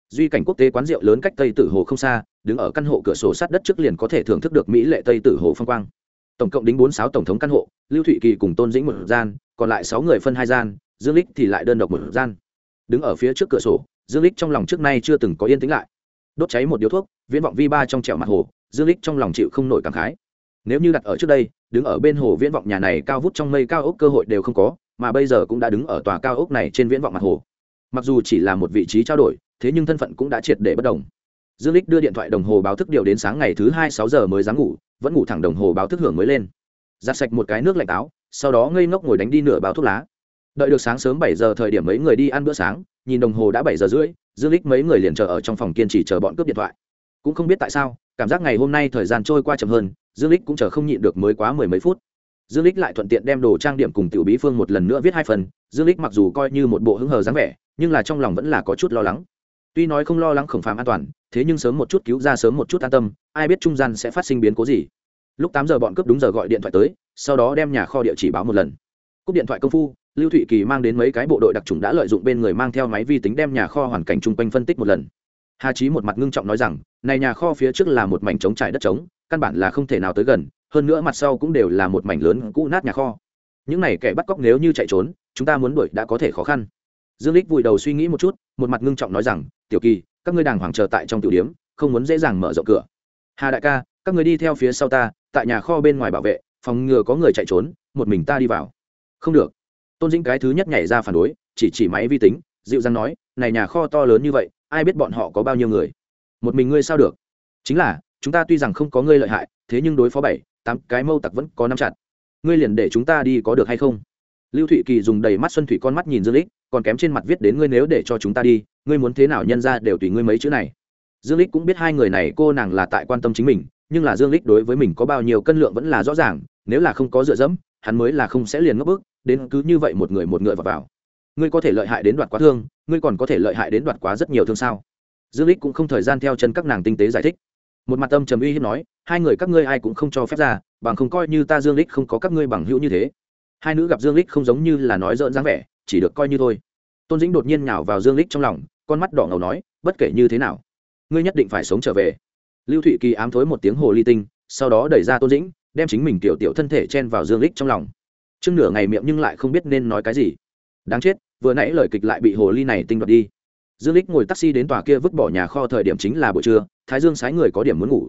Duy cảnh quốc tế quán rượu lớn cách tây tử hồ không xa, đứng ở căn hộ cửa sổ sát đất trước liền có thể thưởng thức được mỹ lệ tây tử hồ phong quang. Tổng cộng đính bốn sáu tổng thống căn hộ, lưu thụy kỳ cùng tôn dĩnh một gian, còn lại sáu người phân hai gian, dương lích thì lại đơn độc một gian đứng ở phía trước cửa sổ, dương lích trong lòng trước nay chưa từng có yên tĩnh lại. Đốt cháy một điếu thuốc, viễn vọng vi ba trong trẹo mặt hồ, dương lích trong lòng chịu không nổi cảm khái. Nếu như đặt ở trước đây, đứng ở bên hồ viễn vọng nhà này cao vút trong mây cao ốc cơ hội đều không có, mà bây giờ cũng đã đứng ở tòa cao ốc này trên viễn vọng mặt hồ. Mặc dù chỉ là một vị trí trao đổi, thế nhưng thân phận cũng đã triệt để bất đồng. Dương lích đưa điện thoại đồng hồ báo thức điều đến sáng ngày thứ hai sáu giờ mới dám ngủ, vẫn ngủ thẳng đồng hồ báo thức hưởng mới lên. Giặt sạch một cái nước lạnh táo sau đó ngây ngốc ngồi đánh đi nửa bao thuốc lá đợi được sáng sớm bảy giờ thời điểm mấy người đi ăn bữa sáng, nhìn đồng hồ đã bảy giờ rưỡi, dương lích mấy người liền chờ ở trong phòng kiên trì chờ bọn cướp điện thoại. Cũng không biết tại sao, cảm giác ngày hôm nay thời gian trôi qua chậm hơn, dương lích cũng chờ không nhịn được mới quá mười mấy phút. Dương lích lại thuận tiện đem đồ trang điểm cùng tiểu bí phương một lần nữa viết hai phần, dương lích mặc dù coi như một bộ hứng hờ dáng vẻ, nhưng là trong lòng vẫn là có chút lo lắng. Tuy nói không lo lắng khổng phàm an toàn, thế nhưng sớm một chút cứu ra sớm một chút an tâm, ai biết trung gian sẽ phát sinh biến cố gì. Lúc tám giờ bọn cướp đúng giờ gọi điện thoại tới, sau đó đem nhà kho địa chỉ báo một lần. Cúp điện thoại công phu lưu thụy kỳ mang đến mấy cái bộ đội đặc trùng đã lợi dụng bên người mang theo máy vi tính đem nhà kho hoàn cảnh chung quanh phân tích một lần. Hà trí một mặt ngưng trọng nói rằng, này nhà kho phía trước là một mảnh trống trải đất trống, căn bản là không thể nào tới gần, hơn nữa mặt sau cũng đều là một mảnh lớn cũ nát nhà kho. Những này kẻ bắt cóc nếu như chạy trốn, chúng ta muốn đuổi đã có thể khó khăn. Dương lích vùi đầu suy nghĩ một chút, một mặt ngưng trọng nói rằng, tiểu kỳ, các ngươi đàng hoàng chờ tại trong tiểu điếm không muốn dễ dàng mở rộng cửa. Hà đại ca, các người đi theo phía sau ta, tại nhà kho bên ngoài bảo vệ, phòng ngừa có người chạy trốn, một mình ta đi vào. Không được tôn dĩnh cái thứ nhất nhảy ra phản đối, chỉ chỉ máy vi tính, dịu dàng nói, này nhà kho to lớn như vậy, ai biết bọn họ có bao nhiêu người? Một mình ngươi sao được? Chính là, chúng ta tuy rằng không có ngươi lợi hại, thế nhưng đối phó bảy, tám cái mâu tặc vẫn có năm chặt. Ngươi liền để chúng ta đi có được hay không? Lưu thụy kỳ dùng đầy mắt xuân thủy con mắt nhìn dương lích, còn kém trên mặt viết đến ngươi nếu để cho chúng ta đi, ngươi muốn thế nào nhân ra đều tùy ngươi mấy chữ này. Dương lích cũng biết hai người này cô nàng là tại quan tâm chính mình, nhưng là dương lích đối với mình có bao nhiêu cân lượng vẫn là rõ ràng, nếu là không có dựa dẫm hắn mới là không sẽ liền ngấp bước đến cứ như vậy một người một người vào vào. Ngươi có thể lợi hại đến đoạt quá thương, ngươi còn có thể lợi hại đến đoạt quá rất nhiều thương sao? Dương lích cũng không thời gian theo chân các nàng tinh tế giải thích. Một mặt âm trầm uy hiếp nói, hai người các ngươi ai cũng không cho phép ra, bằng không coi như ta dương lích không có các ngươi bằng hữu như thế. Hai nữ gặp dương lích không giống như là nói dỡn dáng vẻ, chỉ được coi như thôi. Tôn dĩnh đột nhiên nhào vào dương lích trong lòng, con mắt đỏ ngầu nói, bất kể như thế nào, ngươi nhất định phải sống trở về. Lưu thụy kỳ ám thối một tiếng hồ ly tinh, sau đó đẩy ra tôn dĩnh đem chính mình tiểu tiểu thân thể chen vào dương lích trong lòng. Trước nửa ngày miệng nhưng lại không biết nên nói cái gì. Đáng chết, vừa nãy lời kịch lại bị hồ ly này tinh đoạt đi. Dương lích ngồi taxi đến tòa kia vứt bỏ nhà kho thời điểm chính là buổi trưa, thái dương sái người có điểm muốn ngủ.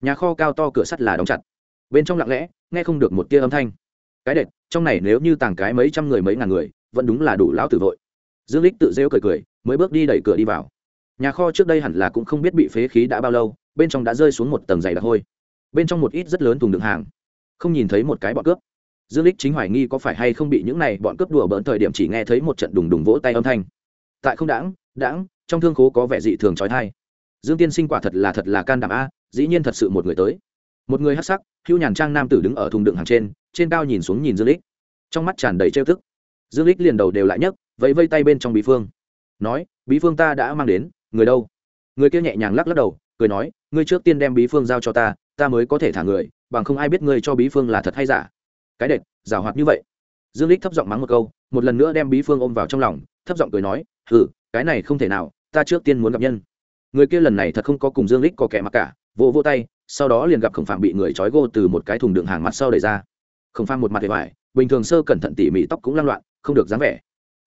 Nhà kho cao to cửa sắt là đóng chặt. Bên trong lặng lẽ, nghe không được một tia âm thanh. Cái đệt, trong này nếu như tàng cái mấy trăm người mấy ngàn người, vẫn đúng là đủ lão tử vội. Dương lích tự rêu cười cười, mới bước đi đẩy cửa đi vào. Nhà kho trước đây hẳn là cũng không biết bị phế khí đã bao lâu, bên trong đã rơi xuống một tầng dày đặc hôi bên trong một ít rất lớn thùng đựng hàng. Không nhìn thấy một cái bọn cướp. Dương lích chính hoài nghi có phải hay không bị những này bọn cướp đùa bỡn thời điểm chỉ nghe thấy một trận đùng đùng vỗ tay âm thanh. Tại không đãng đãng, trong thương khố có vẻ dị thường trói thai dương tiên sinh quả thật là thật là can đảm a, dĩ nhiên thật sự một người tới. Một người hắc sắc, hưu nhàn trang nam tử đứng ở thùng đựng hàng trên trên cao nhìn xuống nhìn dương lích. Trong mắt tràn đầy trêu thức dương lích liền đầu đều lại nhấc, vẫy vây tay bên trong bí phương. Nói, bí phương ta đã mang đến, người đâu? Người kia nhẹ nhàng lắc lắc đầu, cười nói, ngươi trước tiên đem bí phương giao cho ta ta mới có thể thả người, bằng không ai biết ngươi cho bí phương là thật hay giả. Cái đệt, giảo hoạt như vậy. Dương lích thấp giọng mắng một câu, một lần nữa đem bí phương ôm vào trong lòng, thấp giọng cười nói ừ cái này không thể nào, ta trước tiên muốn gặp nhân. Người kia lần này thật không có cùng dương lích có kẻ mặc cả, vỗ vỗ tay, sau đó liền gặp khổng phạm bị người trói gô từ một cái thùng đựng hàng mặt sau đẩy ra. Khổng phạm một mặt vẻ vải bình thường sơ cẩn thận tỉ mỉ tóc cũng lăng loạn, không được dáng vẻ.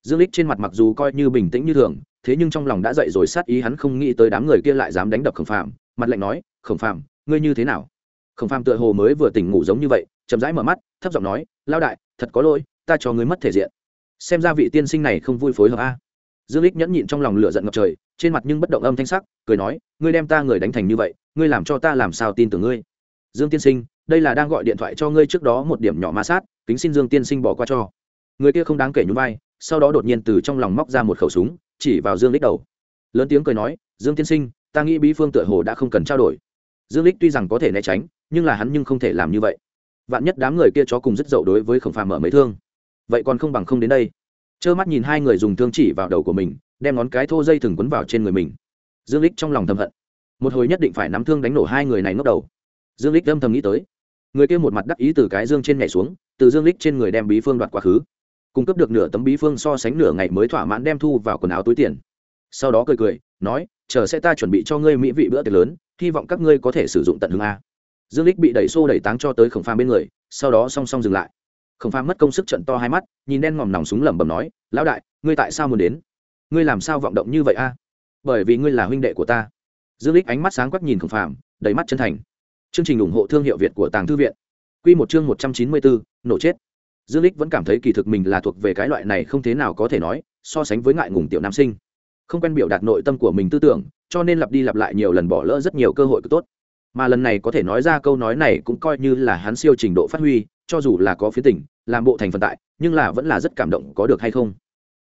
Dương lích trên mặt mặc dù coi như bình tĩnh như thường, thế nhưng trong lòng đã dậy rồi sát ý hắn không nghĩ tới đám người kia lại dám đánh đập khổng phạm mặt lạnh nói, khổng phạm ngươi như thế nào? Khổng phàm tựa hồ mới vừa tỉnh ngủ giống như vậy, chậm rãi mở mắt, thấp giọng nói lao đại, thật có lỗi, ta cho ngươi mất thể diện. Xem ra vị tiên sinh này không vui phối hợp a. Dương lích nhẫn nhịn trong lòng lửa giận ngập trời, trên mặt nhưng bất động âm thanh sắc, cười nói, ngươi đem ta người đánh thành như vậy, ngươi làm cho ta làm sao tin tưởng ngươi? Dương tiên sinh, đây là đang gọi điện thoại cho ngươi trước đó một điểm nhỏ ma sát, kính xin dương tiên sinh bỏ qua cho. Người kia không đáng kể nhún vai, sau đó đột nhiên từ trong lòng móc ra một khẩu súng, chỉ vào dương lích đầu. Lớn tiếng cười nói, dương tiên sinh, ta nghĩ bí phương tựa hồ đã không cần trao đổi dương lích tuy rằng có thể né tránh, nhưng là hắn nhưng không thể làm như vậy. Vạn nhất đám người kia chó cùng rất dậu đối với khổng phàm mở mấy thương. Vậy còn không bằng không đến đây. Trơ mắt nhìn hai người dùng thương chỉ vào đầu của mình, đem ngón cái thô dây thừng quấn vào trên người mình. Dương lích trong lòng thầm hận. Một hồi nhất định phải nắm thương đánh nổ hai người này ngốc đầu. Dương lích âm thầm nghĩ tới. Người kia một mặt đắc ý từ cái dương trên nhảy xuống, từ dương lích trên người đem bí phương đoạt quá khứ. Cung cấp được nửa tấm bí phương so sánh nửa ngày mới thỏa mãn đem thu vào quần áo túi tiền. Sau đó cười cười, nói chờ sẽ ta chuẩn bị cho ngươi mỹ vị bữa tiệc lớn, hy vọng các ngươi có thể sử dụng tận hương a. Dương lích bị đẩy xô đẩy táng cho tới khổng phàm bên người, sau đó song song dừng lại. Khổng phàm mất công sức trận to hai mắt, nhìn đen ngòm nòng súng lẩm bẩm nói, lão đại, ngươi tại sao muốn đến? Ngươi làm sao vọng động như vậy a? Bởi vì ngươi là huynh đệ của ta. Dương lích ánh mắt sáng quắc nhìn khổng phàm, đầy mắt chân thành. Chương trình ủng hộ thương hiệu việt của tàng thư viện. Quy một chương một trăm chín mươi bốn, nổ chết. Dương lích vẫn cảm thấy kỳ thực mình là thuộc về cái loại này không thế nào có thể nói, so sánh với ngại ngùng tiểu nam sinh không quen biểu đạt nội tâm của mình tư tưởng cho nên lặp đi lặp lại nhiều lần bỏ lỡ rất nhiều cơ hội cực tốt. Mà lần này có thể nói ra câu nói này cũng coi như là hắn siêu trình độ phát huy cho dù là có phía tỉnh làm bộ thành phần tại nhưng là vẫn là rất cảm động có được hay không.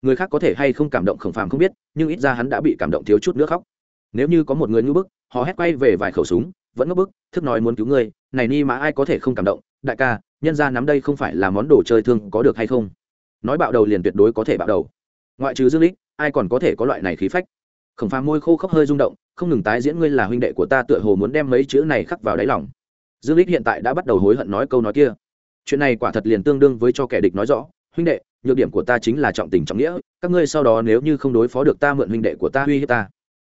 Người khác có thể hay không cảm động khổng phàm không biết nhưng ít ra hắn đã bị cảm động thiếu chút nữa khóc. Nếu như có một người ngưỡng bức họ hét quay về vài khẩu súng vẫn ngưỡng bức thức nói muốn cứu người, này ni mà ai có thể không cảm động đại ca nhân ra nắm đây không phải là món đồ chơi thương có được hay không? Nói bạo đầu liền tuyệt đối có thể bạo đầu. Ngoại trừ dương lích ai còn có thể có loại này khí phách? Khổng phàm môi khô khốc hơi rung động, không ngừng tái diễn, ngươi là huynh đệ của ta tựa hồ muốn đem mấy chữ này khắc vào đáy lòng. Dương lích hiện tại đã bắt đầu hối hận nói câu nói kia. Chuyện này quả thật liền tương đương với cho kẻ địch nói rõ, huynh đệ, nhược điểm của ta chính là trọng tình trọng nghĩa, các ngươi sau đó nếu như không đối phó được ta mượn huynh đệ của ta uy hiếp ta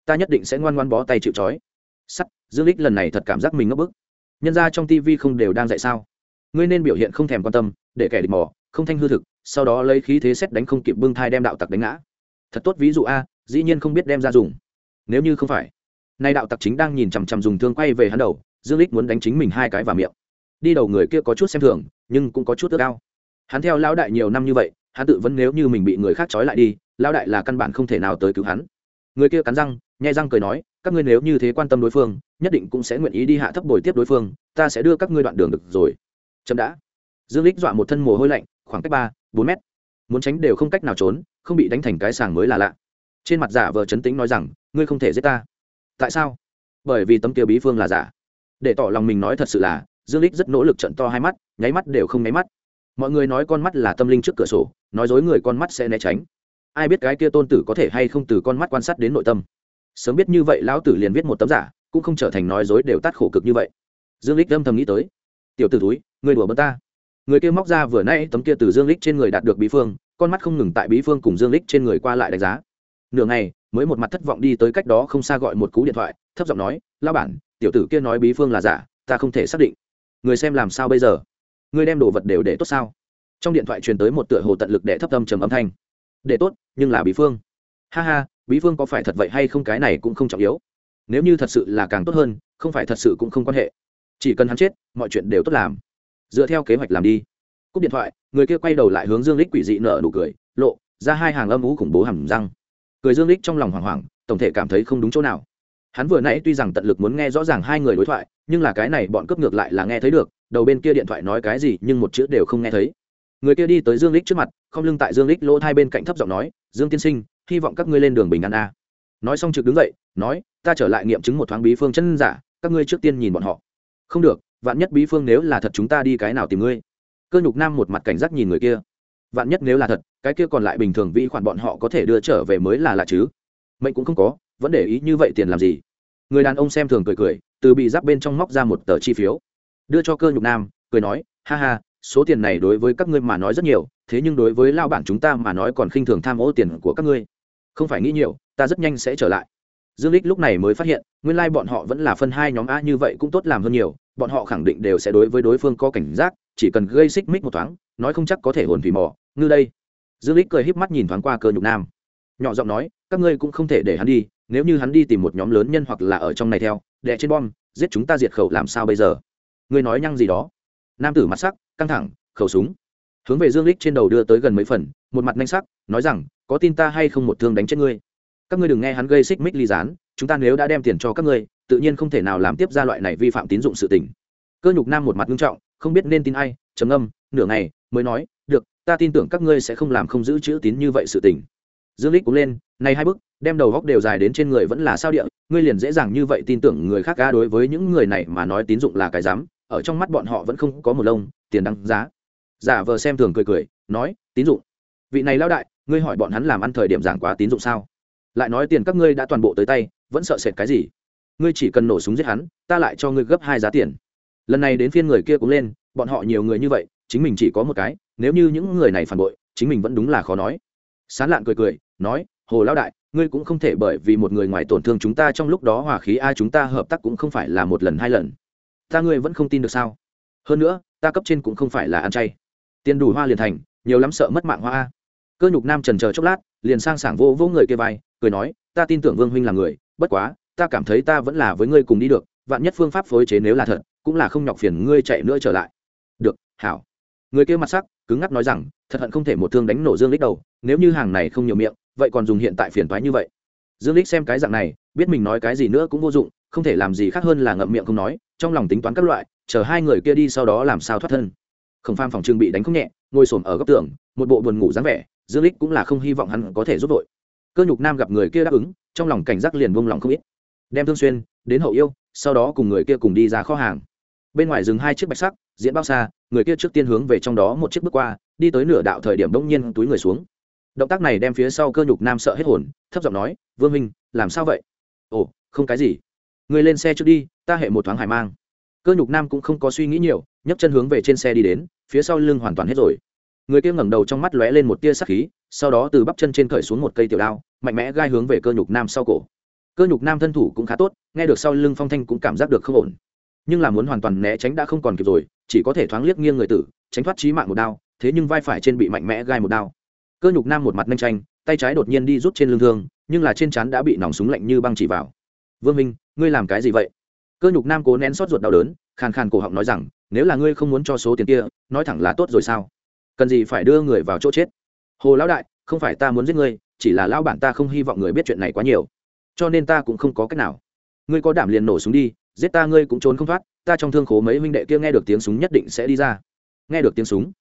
ta nhất định sẽ ngoan ngoan bó tay chịu trói. Sắt, dương lích lần này thật cảm giác mình ngấp bức. Nhân ra trong tivi không đều đang dạy sao? Ngươi nên biểu hiện không thèm quan tâm, để kẻ địch mò, không thanh hư thực, sau đó lấy khí thế xét đánh không kịp bưng thai đem đạo tặc đánh ngã thật tốt, ví dụ a, dĩ nhiên không biết đem ra dùng. Nếu như không phải, nay đạo tặc chính đang nhìn chằm chằm dùng thương quay về hắn đầu, dương lích muốn đánh chính mình hai cái vào miệng. Đi đầu người kia có chút xem thường, nhưng cũng có chút ước ao. Hắn theo lão đại nhiều năm như vậy, hắn tự vấn nếu như mình bị người khác trói lại đi, lão đại là căn bản không thể nào tới cứu hắn. Người kia cắn răng, nhai răng cười nói, các ngươi nếu như thế quan tâm đối phương, nhất định cũng sẽ nguyện ý đi hạ thấp bồi tiếp đối phương, ta sẽ đưa các ngươi đoạn đường được rồi. Chậm đã. Dương lích dọa một thân mồ hôi lạnh, khoảng cách ba, bốn mét muốn tránh đều không cách nào trốn, không bị đánh thành cái sàng mới là lạ. Trên mặt giả vờ chấn tĩnh nói rằng, ngươi không thể giết ta. Tại sao? Bởi vì tấm kia bí phương là giả. Để tỏ lòng mình nói thật sự là, dương lích rất nỗ lực trận to hai mắt, nháy mắt đều không nháy mắt. Mọi người nói con mắt là tâm linh trước cửa sổ, nói dối người con mắt sẽ né tránh. Ai biết cái kia tôn tử có thể hay không từ con mắt quan sát đến nội tâm. Sớm biết như vậy lão tử liền viết một tấm giả, cũng không trở thành nói dối đều tắt khổ cực như vậy. Dương lích âm thầm nghĩ tới. Tiểu tử túi người đùa bớt ta người kia móc ra vừa nay tấm kia từ dương lích trên người đạt được bí phương, con mắt không ngừng tại bí phương cùng dương lích trên người qua lại đánh giá. Nửa ngày, mới một mặt thất vọng đi tới cách đó không xa gọi một cú điện thoại, thấp giọng nói lao bản, tiểu tử kia nói bí phương là giả, ta không thể xác định. Người xem làm sao bây giờ? Người đem đồ vật đều để tốt sao? Trong điện thoại truyền tới một tựa hồ tận lực để thấp tâm trầm âm thanh. Để tốt, nhưng là bí phương. Ha ha, bí phương có phải thật vậy hay không cái này cũng không trọng yếu. Nếu như thật sự là càng tốt hơn, không phải thật sự cũng không quan hệ. Chỉ cần hắn chết, mọi chuyện đều tốt làm dựa theo kế hoạch làm đi. Cúp điện thoại, người kia quay đầu lại hướng dương lích quỷ dị nở nụ cười, lộ ra hai hàng âm ú khủng bố hầm răng. Cười dương lích trong lòng hoảng hoảng, tổng thể cảm thấy không đúng chỗ nào. Hắn vừa nãy tuy rằng tận lực muốn nghe rõ ràng hai người đối thoại, nhưng là cái này bọn cướp ngược lại là nghe thấy được, đầu bên kia điện thoại nói cái gì nhưng một chữ đều không nghe thấy. Người kia đi tới dương lích trước mặt, không lưng tại dương lích lỗ hai bên cạnh thấp giọng nói, dương tiên sinh, hy vọng các ngươi lên đường bình an a. Nói xong trực đứng dậy, nói, ta trở lại nghiệm chứng một thoáng bí phương chân giả, các ngươi trước tiên nhìn bọn họ. Không được vạn nhất bí phương nếu là thật chúng ta đi cái nào tìm ngươi? Cơ nhục nam một mặt cảnh giác nhìn người kia. Vạn nhất nếu là thật, cái kia còn lại bình thường vi khoản bọn họ có thể đưa trở về mới là lạ chứ? Mệnh cũng không có, vẫn để ý như vậy tiền làm gì? Người đàn ông xem thường cười cười, từ bị giáp bên trong móc ra một tờ chi phiếu. Đưa cho cơ nhục nam, cười nói, ha ha, số tiền này đối với các ngươi mà nói rất nhiều, thế nhưng đối với lao bản chúng ta mà nói còn khinh thường tham ô tiền của các ngươi. Không phải nghĩ nhiều, ta rất nhanh sẽ trở lại. Dương lích lúc này mới phát hiện, nguyên lai bọn họ vẫn là phân hai nhóm a như vậy cũng tốt làm hơn nhiều bọn họ khẳng định đều sẽ đối với đối phương có cảnh giác, chỉ cần gây xích mích một thoáng, nói không chắc có thể hồn thủy mò. Ngư đây. Dương lích cười híp mắt nhìn thoáng qua cơ nhục nam. Nhỏ giọng nói, các ngươi cũng không thể để hắn đi, nếu như hắn đi tìm một nhóm lớn nhân hoặc là ở trong này theo đẻ trên bom, giết chúng ta diệt khẩu làm sao bây giờ? Ngươi nói nhăng gì đó? Nam tử mặt sắc, căng thẳng, khẩu súng. Hướng về dương lích trên đầu đưa tới gần mấy phần, một mặt nhanh sắc, nói rằng, có tin ta hay không một thương đánh chết ngươi? Các ngươi đừng nghe hắn gây xích mích ly gián, chúng ta nếu đã đem tiền cho các ngươi tự nhiên không thể nào làm tiếp ra loại này vi phạm tín dụng sự tình. Cơ nhục nam một mặt nghiêm trọng, không biết nên tin ai, trầm âm nửa ngày, mới nói, được, ta tin tưởng các ngươi sẽ không làm không giữ chữ tín như vậy sự tình. Dương lích cũng lên, này hai bước đem đầu góc đều dài đến trên người vẫn là sao địa, ngươi liền dễ dàng như vậy tin tưởng người khác ca đối với những người này mà nói tín dụng là cái dám, ở trong mắt bọn họ vẫn không có một lông, tiền đăng giá. Giả vờ xem thường cười cười, nói, tín dụng? Vị này lao đại, ngươi hỏi bọn hắn làm ăn thời điểm giảng quá tín dụng sao? Lại nói tiền các ngươi đã toàn bộ tới tay, vẫn sợ sệt cái gì? Ngươi chỉ cần nổ súng giết hắn, ta lại cho ngươi gấp hai giá tiền. Lần này đến phiên người kia cũng lên, bọn họ nhiều người như vậy, chính mình chỉ có một cái, nếu như những người này phản bội, chính mình vẫn đúng là khó nói. Sán lạn cười cười, nói, hồ lão đại, ngươi cũng không thể bởi vì một người ngoài tổn thương chúng ta trong lúc đó hòa khí ai chúng ta hợp tác cũng không phải là một lần hai lần. Ta ngươi vẫn không tin được sao? Hơn nữa, ta cấp trên cũng không phải là ăn chay. Tiền đủ hoa liền thành, nhiều lắm sợ mất mạng hoa cơ nhục nam trần chờ chốc lát, liền sang sảng vô vô người kia vai, cười nói, ta tin tưởng vương huynh là người, bất quá ta cảm thấy ta vẫn là với ngươi cùng đi được, vạn nhất phương pháp phối chế nếu là thật, cũng là không nhọc phiền ngươi chạy nữa trở lại. Được, hảo. Người kia mặt sắc, cứng ngắc nói rằng, thật hận không thể một thương đánh nổ dương lích đầu, nếu như hàng này không nhiều miệng, vậy còn dùng hiện tại phiền thoái như vậy. Dương lích xem cái dạng này, biết mình nói cái gì nữa cũng vô dụng, không thể làm gì khác hơn là ngậm miệng không nói, trong lòng tính toán các loại, chờ hai người kia đi sau đó làm sao thoát thân. Khổng pham phòng Trương bị đánh không nhẹ, ngồi xổm ở góc tường, một bộ buồn ngủ dáng vẻ, dương lích cũng là không hy vọng hắn có thể giúp đội. Cơ nhục nam gặp người kia đáp ứng, trong lòng cảnh giác liền buông lòng không ít đem thương xuyên, đến hậu yêu, sau đó cùng người kia cùng đi ra kho hàng. Bên ngoài dừng hai chiếc bạch sắc, diễn bao xa, người kia trước tiên hướng về trong đó một chiếc bước qua, đi tới nửa đạo thời điểm đông nhiên túi người xuống. Động tác này đem phía sau cơ nhục nam sợ hết hồn, thấp giọng nói, vương minh làm sao vậy? Ồ, không cái gì. Người lên xe trước đi, ta hệ một thoáng hải mang. Cơ nhục nam cũng không có suy nghĩ nhiều, nhấc chân hướng về trên xe đi đến, phía sau lưng hoàn toàn hết rồi. Người kia ngẩng đầu trong mắt lóe lên một tia sắc khí, sau đó từ bắp chân trên cởi xuống một cây tiểu đao, mạnh mẽ gai hướng về cơ nhục nam sau cổ cơ nhục nam thân thủ cũng khá tốt, nghe được sau lưng phong thanh cũng cảm giác được không ổn. Nhưng là muốn hoàn toàn né tránh đã không còn kịp rồi, chỉ có thể thoáng liếc nghiêng người tử, tránh thoát trí mạng một đao, thế nhưng vai phải trên bị mạnh mẽ gai một đao. Cơ nhục nam một mặt nhanh tranh, tay trái đột nhiên đi rút trên lưng thương, nhưng là trên trán đã bị nòng súng lạnh như băng chỉ vào. Vương minh, ngươi làm cái gì vậy? Cơ nhục nam cố nén sót ruột đau đớn, khàn khàn cổ họng nói rằng, nếu là ngươi không muốn cho số tiền kia, nói thẳng là tốt rồi sao? Cần gì phải đưa người vào chỗ chết? Hồ lão đại, không phải ta muốn giết ngươi, chỉ là lão bản ta không hy vọng người biết chuyện này quá nhiều cho nên ta cũng không có cách nào. Ngươi có đảm liền nổ súng đi, giết ta ngươi cũng trốn không thoát, ta trong thương khố mấy huynh đệ kia nghe được tiếng súng nhất định sẽ đi ra. Nghe được tiếng súng,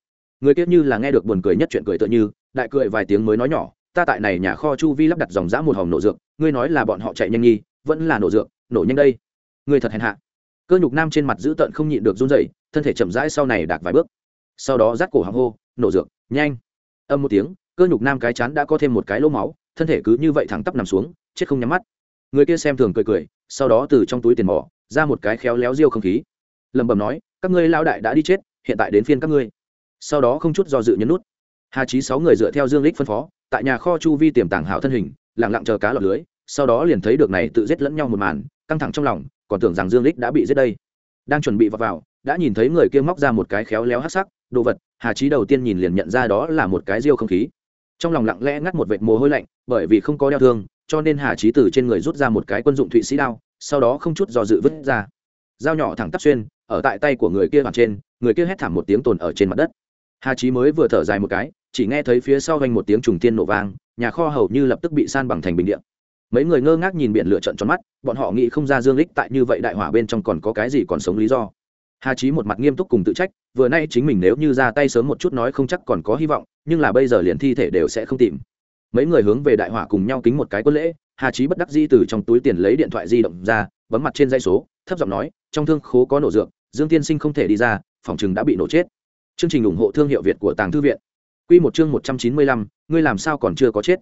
người kia như là nghe được buồn cười nhất chuyện cười tựa như, đại cười vài tiếng mới nói nhỏ, ta tại này nhà kho chu vi lắp đặt dòng dã một hòm nổ dược, ngươi nói là bọn họ chạy nhanh nghi, vẫn là nổ dược, nổ nhanh đây. Ngươi thật hèn hạ. Cơ nhục nam trên mặt dữ tợn không nhịn được run rẩy, thân thể chậm rãi sau này đạt vài bước. Sau đó rát cổ hàng hô, nổ dược, nhanh. Âm một tiếng, cơ nhục nam cái chán đã có thêm một cái lỗ máu thân thể cứ như vậy thẳng tắp nằm xuống chết không nhắm mắt. Người kia xem thường cười cười sau đó từ trong túi tiền mỏ ra một cái khéo léo riêu không khí. Lẩm bẩm nói các ngươi lao đại đã đi chết hiện tại đến phiên các ngươi. Sau đó không chút do dự nhấn nút. Hà trí sáu người dựa theo dương lích phân phó tại nhà kho chu vi tiềm tàng hảo thân hình lặng lặng chờ cá lọt lưới sau đó liền thấy được này tự giết lẫn nhau một màn căng thẳng trong lòng còn tưởng rằng dương lích đã bị giết đây. Đang chuẩn bị vào, vào đã nhìn thấy người kia móc ra một cái khéo léo hắc sắc đồ vật hà trí đầu tiên nhìn liền nhận ra đó là một cái riêu không khí trong lòng lặng lẽ ngắt một vệt mồ hôi lạnh, bởi vì không có đeo thương, cho nên hà trí từ trên người rút ra một cái quân dụng thụy sĩ đao, sau đó không chút do dự vứt ra. Dao nhỏ thẳng tắp xuyên, ở tại tay của người kia mặt trên, người kia hét thảm một tiếng tồn ở trên mặt đất. Hà trí mới vừa thở dài một cái, chỉ nghe thấy phía sau vanh một tiếng trùng tiên nổ vang, nhà kho hầu như lập tức bị san bằng thành bình điện mấy người ngơ ngác nhìn biển lựa trận tròn mắt, bọn họ nghĩ không ra dương lích tại như vậy đại hỏa bên trong còn có cái gì còn sống lý do. Hà trí một mặt nghiêm túc cùng tự trách, vừa nay chính mình nếu như ra tay sớm một chút nói không chắc còn có hy vọng nhưng là bây giờ liền thi thể đều sẽ không tìm. Mấy người hướng về đại hỏa cùng nhau kính một cái quân lễ, hà trí bất đắc di từ trong túi tiền lấy điện thoại di động ra, bấm mặt trên dây số, thấp giọng nói, trong thương khố có nổ dược, dương tiên sinh không thể đi ra, phòng chừng đã bị nổ chết. Chương trình ủng hộ thương hiệu việt của tàng thư viện. Q một chương một trăm chín mươi lăm, ngươi làm sao còn chưa có chết?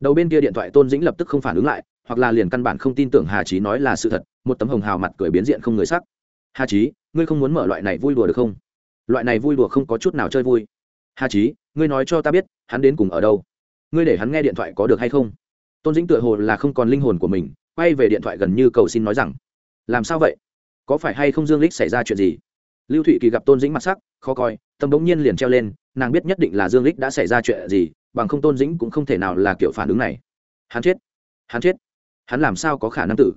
Đầu bên kia điện thoại tôn dĩnh lập tức không phản ứng lại, hoặc là liền căn bản không tin tưởng hà trí nói là sự thật, một tấm hồng hào mặt cười biến diện không người sắc. Hà trí ngươi không muốn mở loại này vui đùa được không? Loại này vui đùa không có chút nào chơi vui hà trí ngươi nói cho ta biết, hắn đến cùng ở đâu? Ngươi để hắn nghe điện thoại có được hay không? Tôn dĩnh tựa hồ là không còn linh hồn của mình, quay về điện thoại gần như cầu xin nói rằng, làm sao vậy? Có phải hay không dương lích xảy ra chuyện gì? Lưu thụy kỳ gặp tôn dĩnh mặt sắc, khó coi, tâm bỗng nhiên liền treo lên, nàng biết nhất định là dương lích đã xảy ra chuyện gì, bằng không tôn dĩnh cũng không thể nào là kiểu phản ứng này. Hắn chết hắn chết, hắn làm sao có khả năng tử?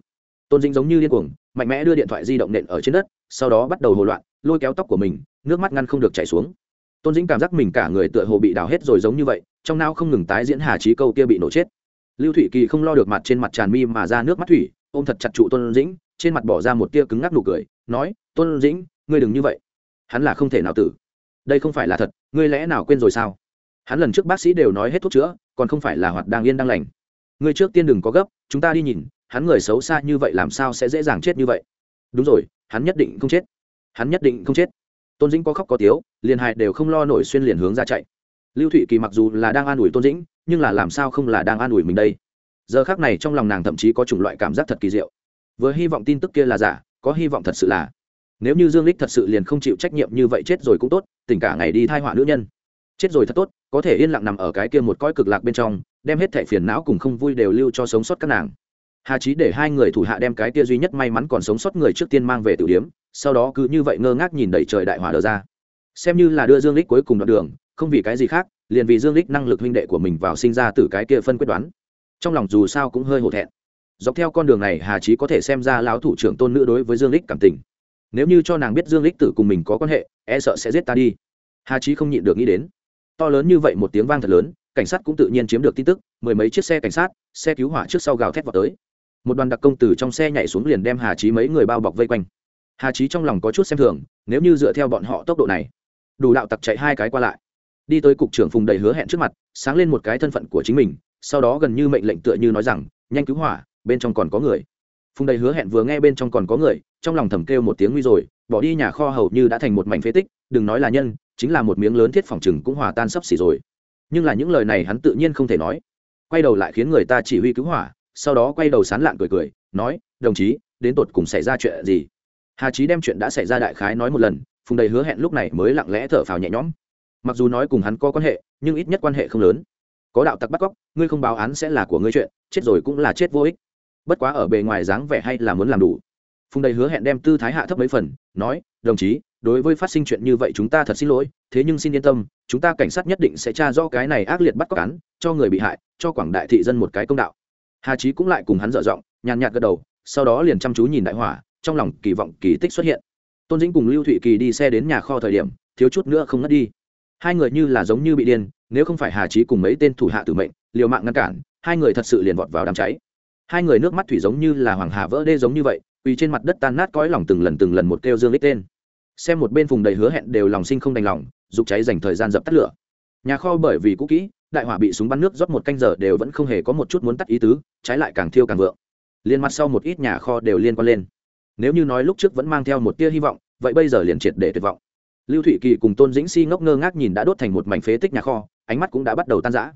Tôn dĩnh giống như điên cuồng, mạnh mẽ đưa điện thoại di động nện ở trên đất, sau đó bắt đầu hồ loạn, lôi kéo tóc của mình, nước mắt ngăn không được chảy xuống tôn dĩnh cảm giác mình cả người tựa hồ bị đào hết rồi giống như vậy, trong não không ngừng tái diễn hà trí câu kia bị nổ chết. Lưu thụy kỳ không lo được mặt trên mặt tràn mi mà ra nước mắt thủy, ôm thật chặt trụ tôn dĩnh, trên mặt bỏ ra một tia cứng ngắc nụ cười, nói, tôn dĩnh, ngươi đừng như vậy. Hắn là không thể nào tử. Đây không phải là thật, ngươi lẽ nào quên rồi sao? Hắn lần trước bác sĩ đều nói hết thuốc chữa, còn không phải là hoạt đang yên đang lành. Ngươi trước tiên đừng có gấp, chúng ta đi nhìn, hắn người xấu xa như vậy làm sao sẽ dễ dàng chết như vậy? Đúng rồi, hắn nhất định không chết. Hắn nhất định không chết tôn dĩnh có khóc có tiếu, liền hại đều không lo nổi xuyên liền hướng ra chạy. Lưu thụy kỳ mặc dù là đang an ủi tôn dĩnh, nhưng là làm sao không là đang an ủi mình đây? Giờ khác này trong lòng nàng thậm chí có chủng loại cảm giác thật kỳ diệu. Vừa hy vọng tin tức kia là giả, có hy vọng thật sự là. Nếu như dương lích thật sự liền không chịu trách nhiệm như vậy chết rồi cũng tốt, tình cả ngày đi thai họa nữ nhân. Chết rồi thật tốt, có thể yên lặng nằm ở cái kia một cõi cực lạc bên trong, đem hết thẻ phiền não cùng không vui đều lưu cho sống sót các nàng. Hà chí để hai người thủ hạ đem cái kia duy nhất may mắn còn sống sót người trước tiên mang về tử điếm sau đó cứ như vậy ngơ ngác nhìn đẩy trời đại hỏa đờ ra. Xem như là đưa dương lích cuối cùng đoạn đường, không vì cái gì khác, liền vì dương lích năng lực huynh đệ của mình vào sinh ra từ cái kia phân quyết đoán. Trong lòng dù sao cũng hơi hổ thẹn. Dọc theo con đường này, hà chí có thể xem ra lão thủ trưởng tôn nữ đối với dương lích cảm tình. Nếu như cho nàng biết dương lích tử cùng mình có quan hệ e sợ sẽ giết ta đi. Hà chí không nhịn được nghĩ đến. To lớn như vậy một tiếng vang thật lớn, cảnh sát cũng tự nhiên chiếm được tin tức, mười mấy chiếc xe cảnh sát, xe cứu hỏa trước sau gào thét vào tới. Một đoàn đặc công từ trong xe nhảy xuống liền đem hà chí mấy người bao bọc vây quanh hà chí trong lòng có chút xem thường, nếu như dựa theo bọn họ tốc độ này, đủ đạo tặc chạy hai cái qua lại. Đi tới cục trưởng phùng đầy hứa hẹn trước mặt, sáng lên một cái thân phận của chính mình, sau đó gần như mệnh lệnh tựa như nói rằng, nhanh cứu hỏa, bên trong còn có người. Phùng đầy hứa hẹn vừa nghe bên trong còn có người, trong lòng thầm kêu một tiếng nguy rồi, bỏ đi nhà kho hầu như đã thành một mảnh phế tích, đừng nói là nhân, chính là một miếng lớn thiết phòng chừng cũng hòa tan sấp xỉ rồi. Nhưng là những lời này hắn tự nhiên không thể nói. Quay đầu lại khiến người ta chỉ huy cứu hỏa, sau đó quay đầu sán lạng cười cười, nói, đồng chí, đến tột cùng xảy ra chuyện gì? Hà chí đem chuyện đã xảy ra đại khái nói một lần, phùng đầy hứa hẹn lúc này mới lặng lẽ thở phào nhẹ nhõm. Mặc dù nói cùng hắn có quan hệ, nhưng ít nhất quan hệ không lớn. Có đạo tặc bắt cóc, ngươi không báo án sẽ là của ngươi chuyện, chết rồi cũng là chết vô ích. Bất quá ở bề ngoài dáng vẻ hay là muốn làm đủ. Phùng đầy hứa hẹn đem tư thái hạ thấp mấy phần, nói, đồng chí, đối với phát sinh chuyện như vậy chúng ta thật xin lỗi, thế nhưng xin yên tâm, chúng ta cảnh sát nhất định sẽ tra rõ cái này ác liệt bắt cóc án, cho người bị hại, cho quảng đại thị dân một cái công đạo. Hà trí cũng lại cùng hắn dở giọng, nhàn nhạt gật đầu, sau đó liền chăm chú nhìn đại hỏa trong lòng kỳ vọng, kỳ tích xuất hiện. Tôn dĩnh cùng lưu thụy kỳ đi xe đến nhà kho thời điểm, thiếu chút nữa không ngất đi. Hai người như là giống như bị điên, nếu không phải hà trí cùng mấy tên thủ hạ tử mệnh, liều mạng ngăn cản, hai người thật sự liền vọt vào đám cháy. Hai người nước mắt thủy giống như là hoàng hà vỡ đê giống như vậy, quỳ trên mặt đất tan nát cõi lòng từng lần từng lần một kêu dương lít tên. Xem một bên vùng đầy hứa hẹn đều lòng sinh không đành lòng, dục cháy dành thời gian dập tắt lửa. Nhà kho bởi vì cũ kỹ, đại hỏa bị súng bắn nước rót một canh giờ đều vẫn không hề có một chút muốn tắt ý tứ, trái lại càng thiêu càng vượng. Liên mặt sau một ít nhà kho đều liên quan lên nếu như nói lúc trước vẫn mang theo một tia hy vọng, vậy bây giờ liền triệt để tuyệt vọng. Lưu thụy kỳ cùng tôn dĩnh si ngốc ngơ ngác nhìn đã đốt thành một mảnh phế tích nhà kho, ánh mắt cũng đã bắt đầu tan rã.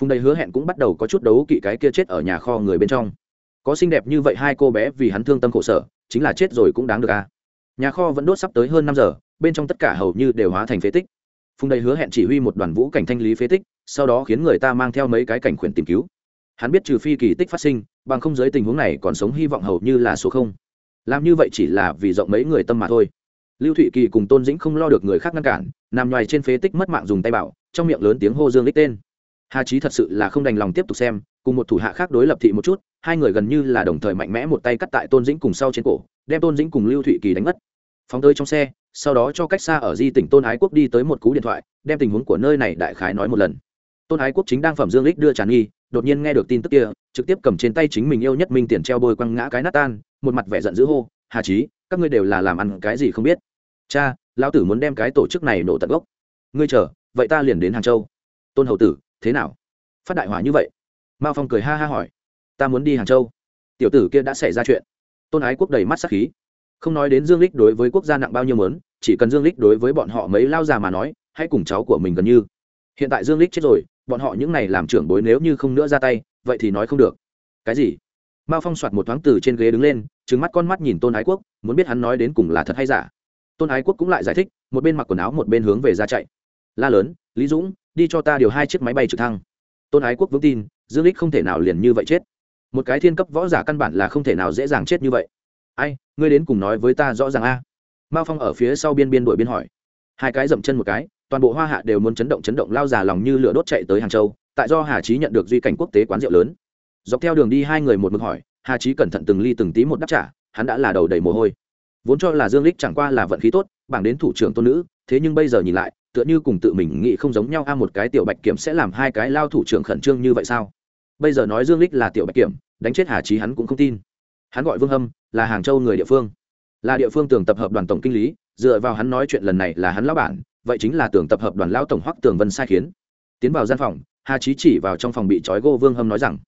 Phùng đầy hứa hẹn cũng bắt đầu có chút đấu kỵ cái kia chết ở nhà kho người bên trong. Có xinh đẹp như vậy hai cô bé vì hắn thương tâm khổ sở, chính là chết rồi cũng đáng được à. Nhà kho vẫn đốt sắp tới hơn năm giờ, bên trong tất cả hầu như đều hóa thành phế tích. Phùng đầy hứa hẹn chỉ huy một đoàn vũ cảnh thanh lý phế tích, sau đó khiến người ta mang theo mấy cái cảnh khuyển tìm cứu. Hắn biết trừ phi kỳ tích phát sinh, bằng không giới tình huống này còn sống hy vọng hầu như là số không làm như vậy chỉ là vì rộng mấy người tâm mà thôi. Lưu thụy kỳ cùng tôn dĩnh không lo được người khác ngăn cản, nằm ngoài trên phế tích mất mạng dùng tay bảo, trong miệng lớn tiếng hô dương đích tên. Hà trí thật sự là không đành lòng tiếp tục xem, cùng một thủ hạ khác đối lập thị một chút, hai người gần như là đồng thời mạnh mẽ một tay cắt tại tôn dĩnh cùng sau trên cổ, đem tôn dĩnh cùng lưu thụy kỳ đánh mất. Phóng tới trong xe, sau đó cho cách xa ở di tỉnh tôn ái quốc đi tới một cú điện thoại, đem tình huống của nơi này đại khái nói một lần tôn ái quốc chính đang phẩm dương lích đưa tràn nghi, đột nhiên nghe được tin tức kia, trực tiếp cầm trên tay chính mình yêu nhất minh tiền treo bôi quăng ngã cái nát tan, một mặt vẻ giận dữ hô, hà trí các ngươi đều là làm ăn cái gì không biết? Cha, lão tử muốn đem cái tổ chức này nổ tận gốc. Ngươi chờ, vậy ta liền đến hàng châu. Tôn hậu tử, thế nào? Phát đại hỏa như vậy. Mao phong cười ha ha hỏi. Ta muốn đi hàng châu. Tiểu tử kia đã xảy ra chuyện. Tôn ái quốc đầy mắt sắc khí. Không nói đến dương lích đối với quốc gia nặng bao nhiêu mớn chỉ cần dương lích đối với bọn họ mấy lao già mà nói, hãy cùng cháu của mình gần như. Hiện tại dương lích chết rồi bọn họ những này làm trưởng bối nếu như không nữa ra tay, vậy thì nói không được. Cái gì? Mao phong soạt một thoáng từ trên ghế đứng lên, trừng mắt con mắt nhìn tôn ái quốc, muốn biết hắn nói đến cùng là thật hay giả. Tôn ái quốc cũng lại giải thích, một bên mặc quần áo một bên hướng về ra chạy. La lớn, lý dũng, đi cho ta điều hai chiếc máy bay trực thăng. Tôn ái quốc vững tin, dương lích không thể nào liền như vậy chết. Một cái thiên cấp võ giả căn bản là không thể nào dễ dàng chết như vậy. Ai, ngươi đến cùng nói với ta rõ ràng a? Mao phong ở phía sau biên biên đội biên hỏi. Hai cái dậm chân một cái toàn bộ hoa hạ đều muốn chấn động chấn động lao già lòng như lửa đốt chạy tới hàng châu, tại do hà trí nhận được duy cảnh quốc tế quán rượu lớn. Dọc theo đường đi hai người một mực hỏi, hà trí cẩn thận từng ly từng tí một đáp trả, hắn đã là đầu đầy mồ hôi. Vốn cho là dương lích chẳng qua là vận khí tốt, bảng đến thủ trưởng tôn nữ, thế nhưng bây giờ nhìn lại, tựa như cùng tự mình nghĩ không giống nhau, a, một cái tiểu bạch kiểm sẽ làm hai cái lao thủ trưởng khẩn trương như vậy sao? Bây giờ nói dương lích là tiểu bạch kiểm, đánh chết hà trí hắn cũng không tin. Hắn gọi vương hâm, là hàng châu người địa phương. Là địa phương tường tập hợp đoàn tổng kinh lý, dựa vào hắn nói chuyện lần này là hắn lão bản vậy chính là tưởng tập hợp đoàn lão tổng hoắc tường vân sai khiến. Tiến vào gian phòng, hà trí chỉ vào trong phòng bị trói gô vương hâm nói rằng,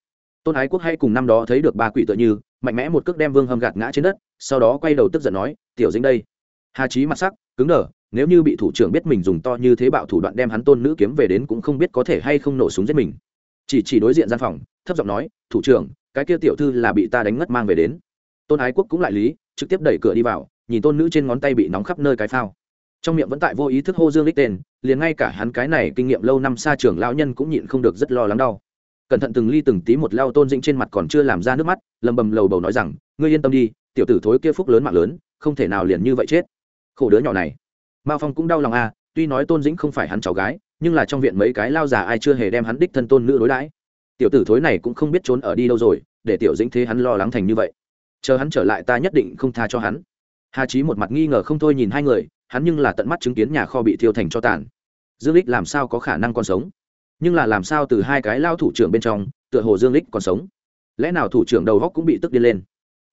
tôn ái quốc hay cùng năm đó thấy được ba quỷ tựa như, mạnh mẽ một cước đem vương hâm gạt ngã trên đất, sau đó quay đầu tức giận nói, tiểu dĩnh đây. Hà trí mặt sắc, cứng đờ, nếu như bị thủ trưởng biết mình dùng to như thế bạo thủ đoạn đem hắn tôn nữ kiếm về đến cũng không biết có thể hay không nổ súng giết mình. Chỉ chỉ đối diện gian phòng, thấp giọng nói, thủ trưởng, cái kia tiểu thư là bị ta đánh ngất mang về đến. Tôn ái quốc cũng lại lý, trực tiếp đẩy cửa đi vào, nhìn tôn nữ trên ngón tay bị nóng khắp nơi cái phao trong miệng vẫn tại vô ý thức hô dương lích tên, liền ngay cả hắn cái này kinh nghiệm lâu năm xa trường lão nhân cũng nhịn không được rất lo lắng đau. Cẩn thận từng ly từng tí một lao tôn dĩnh trên mặt còn chưa làm ra nước mắt, lầm bầm lầu bầu nói rằng, ngươi yên tâm đi, tiểu tử thối kia phúc lớn mạng lớn, không thể nào liền như vậy chết. Khổ đứa nhỏ này. Mao phong cũng đau lòng à tuy nói tôn dĩnh không phải hắn cháu gái, nhưng là trong viện mấy cái lao già ai chưa hề đem hắn đích thân tôn nữ đối đãi. Tiểu tử thối này cũng không biết trốn ở đi đâu rồi, để tiểu dĩnh thế hắn lo lắng thành như vậy. Chờ hắn trở lại ta nhất định không tha cho hắn. Hà trí một mặt nghi ngờ không thôi nhìn hai người hắn nhưng là tận mắt chứng kiến nhà kho bị thiêu thành cho tàn. Dương lích làm sao có khả năng còn sống? Nhưng là làm sao từ hai cái lao thủ trưởng bên trong, tựa hồ dương lích còn sống? Lẽ nào thủ trưởng đầu góc cũng bị tức điên lên?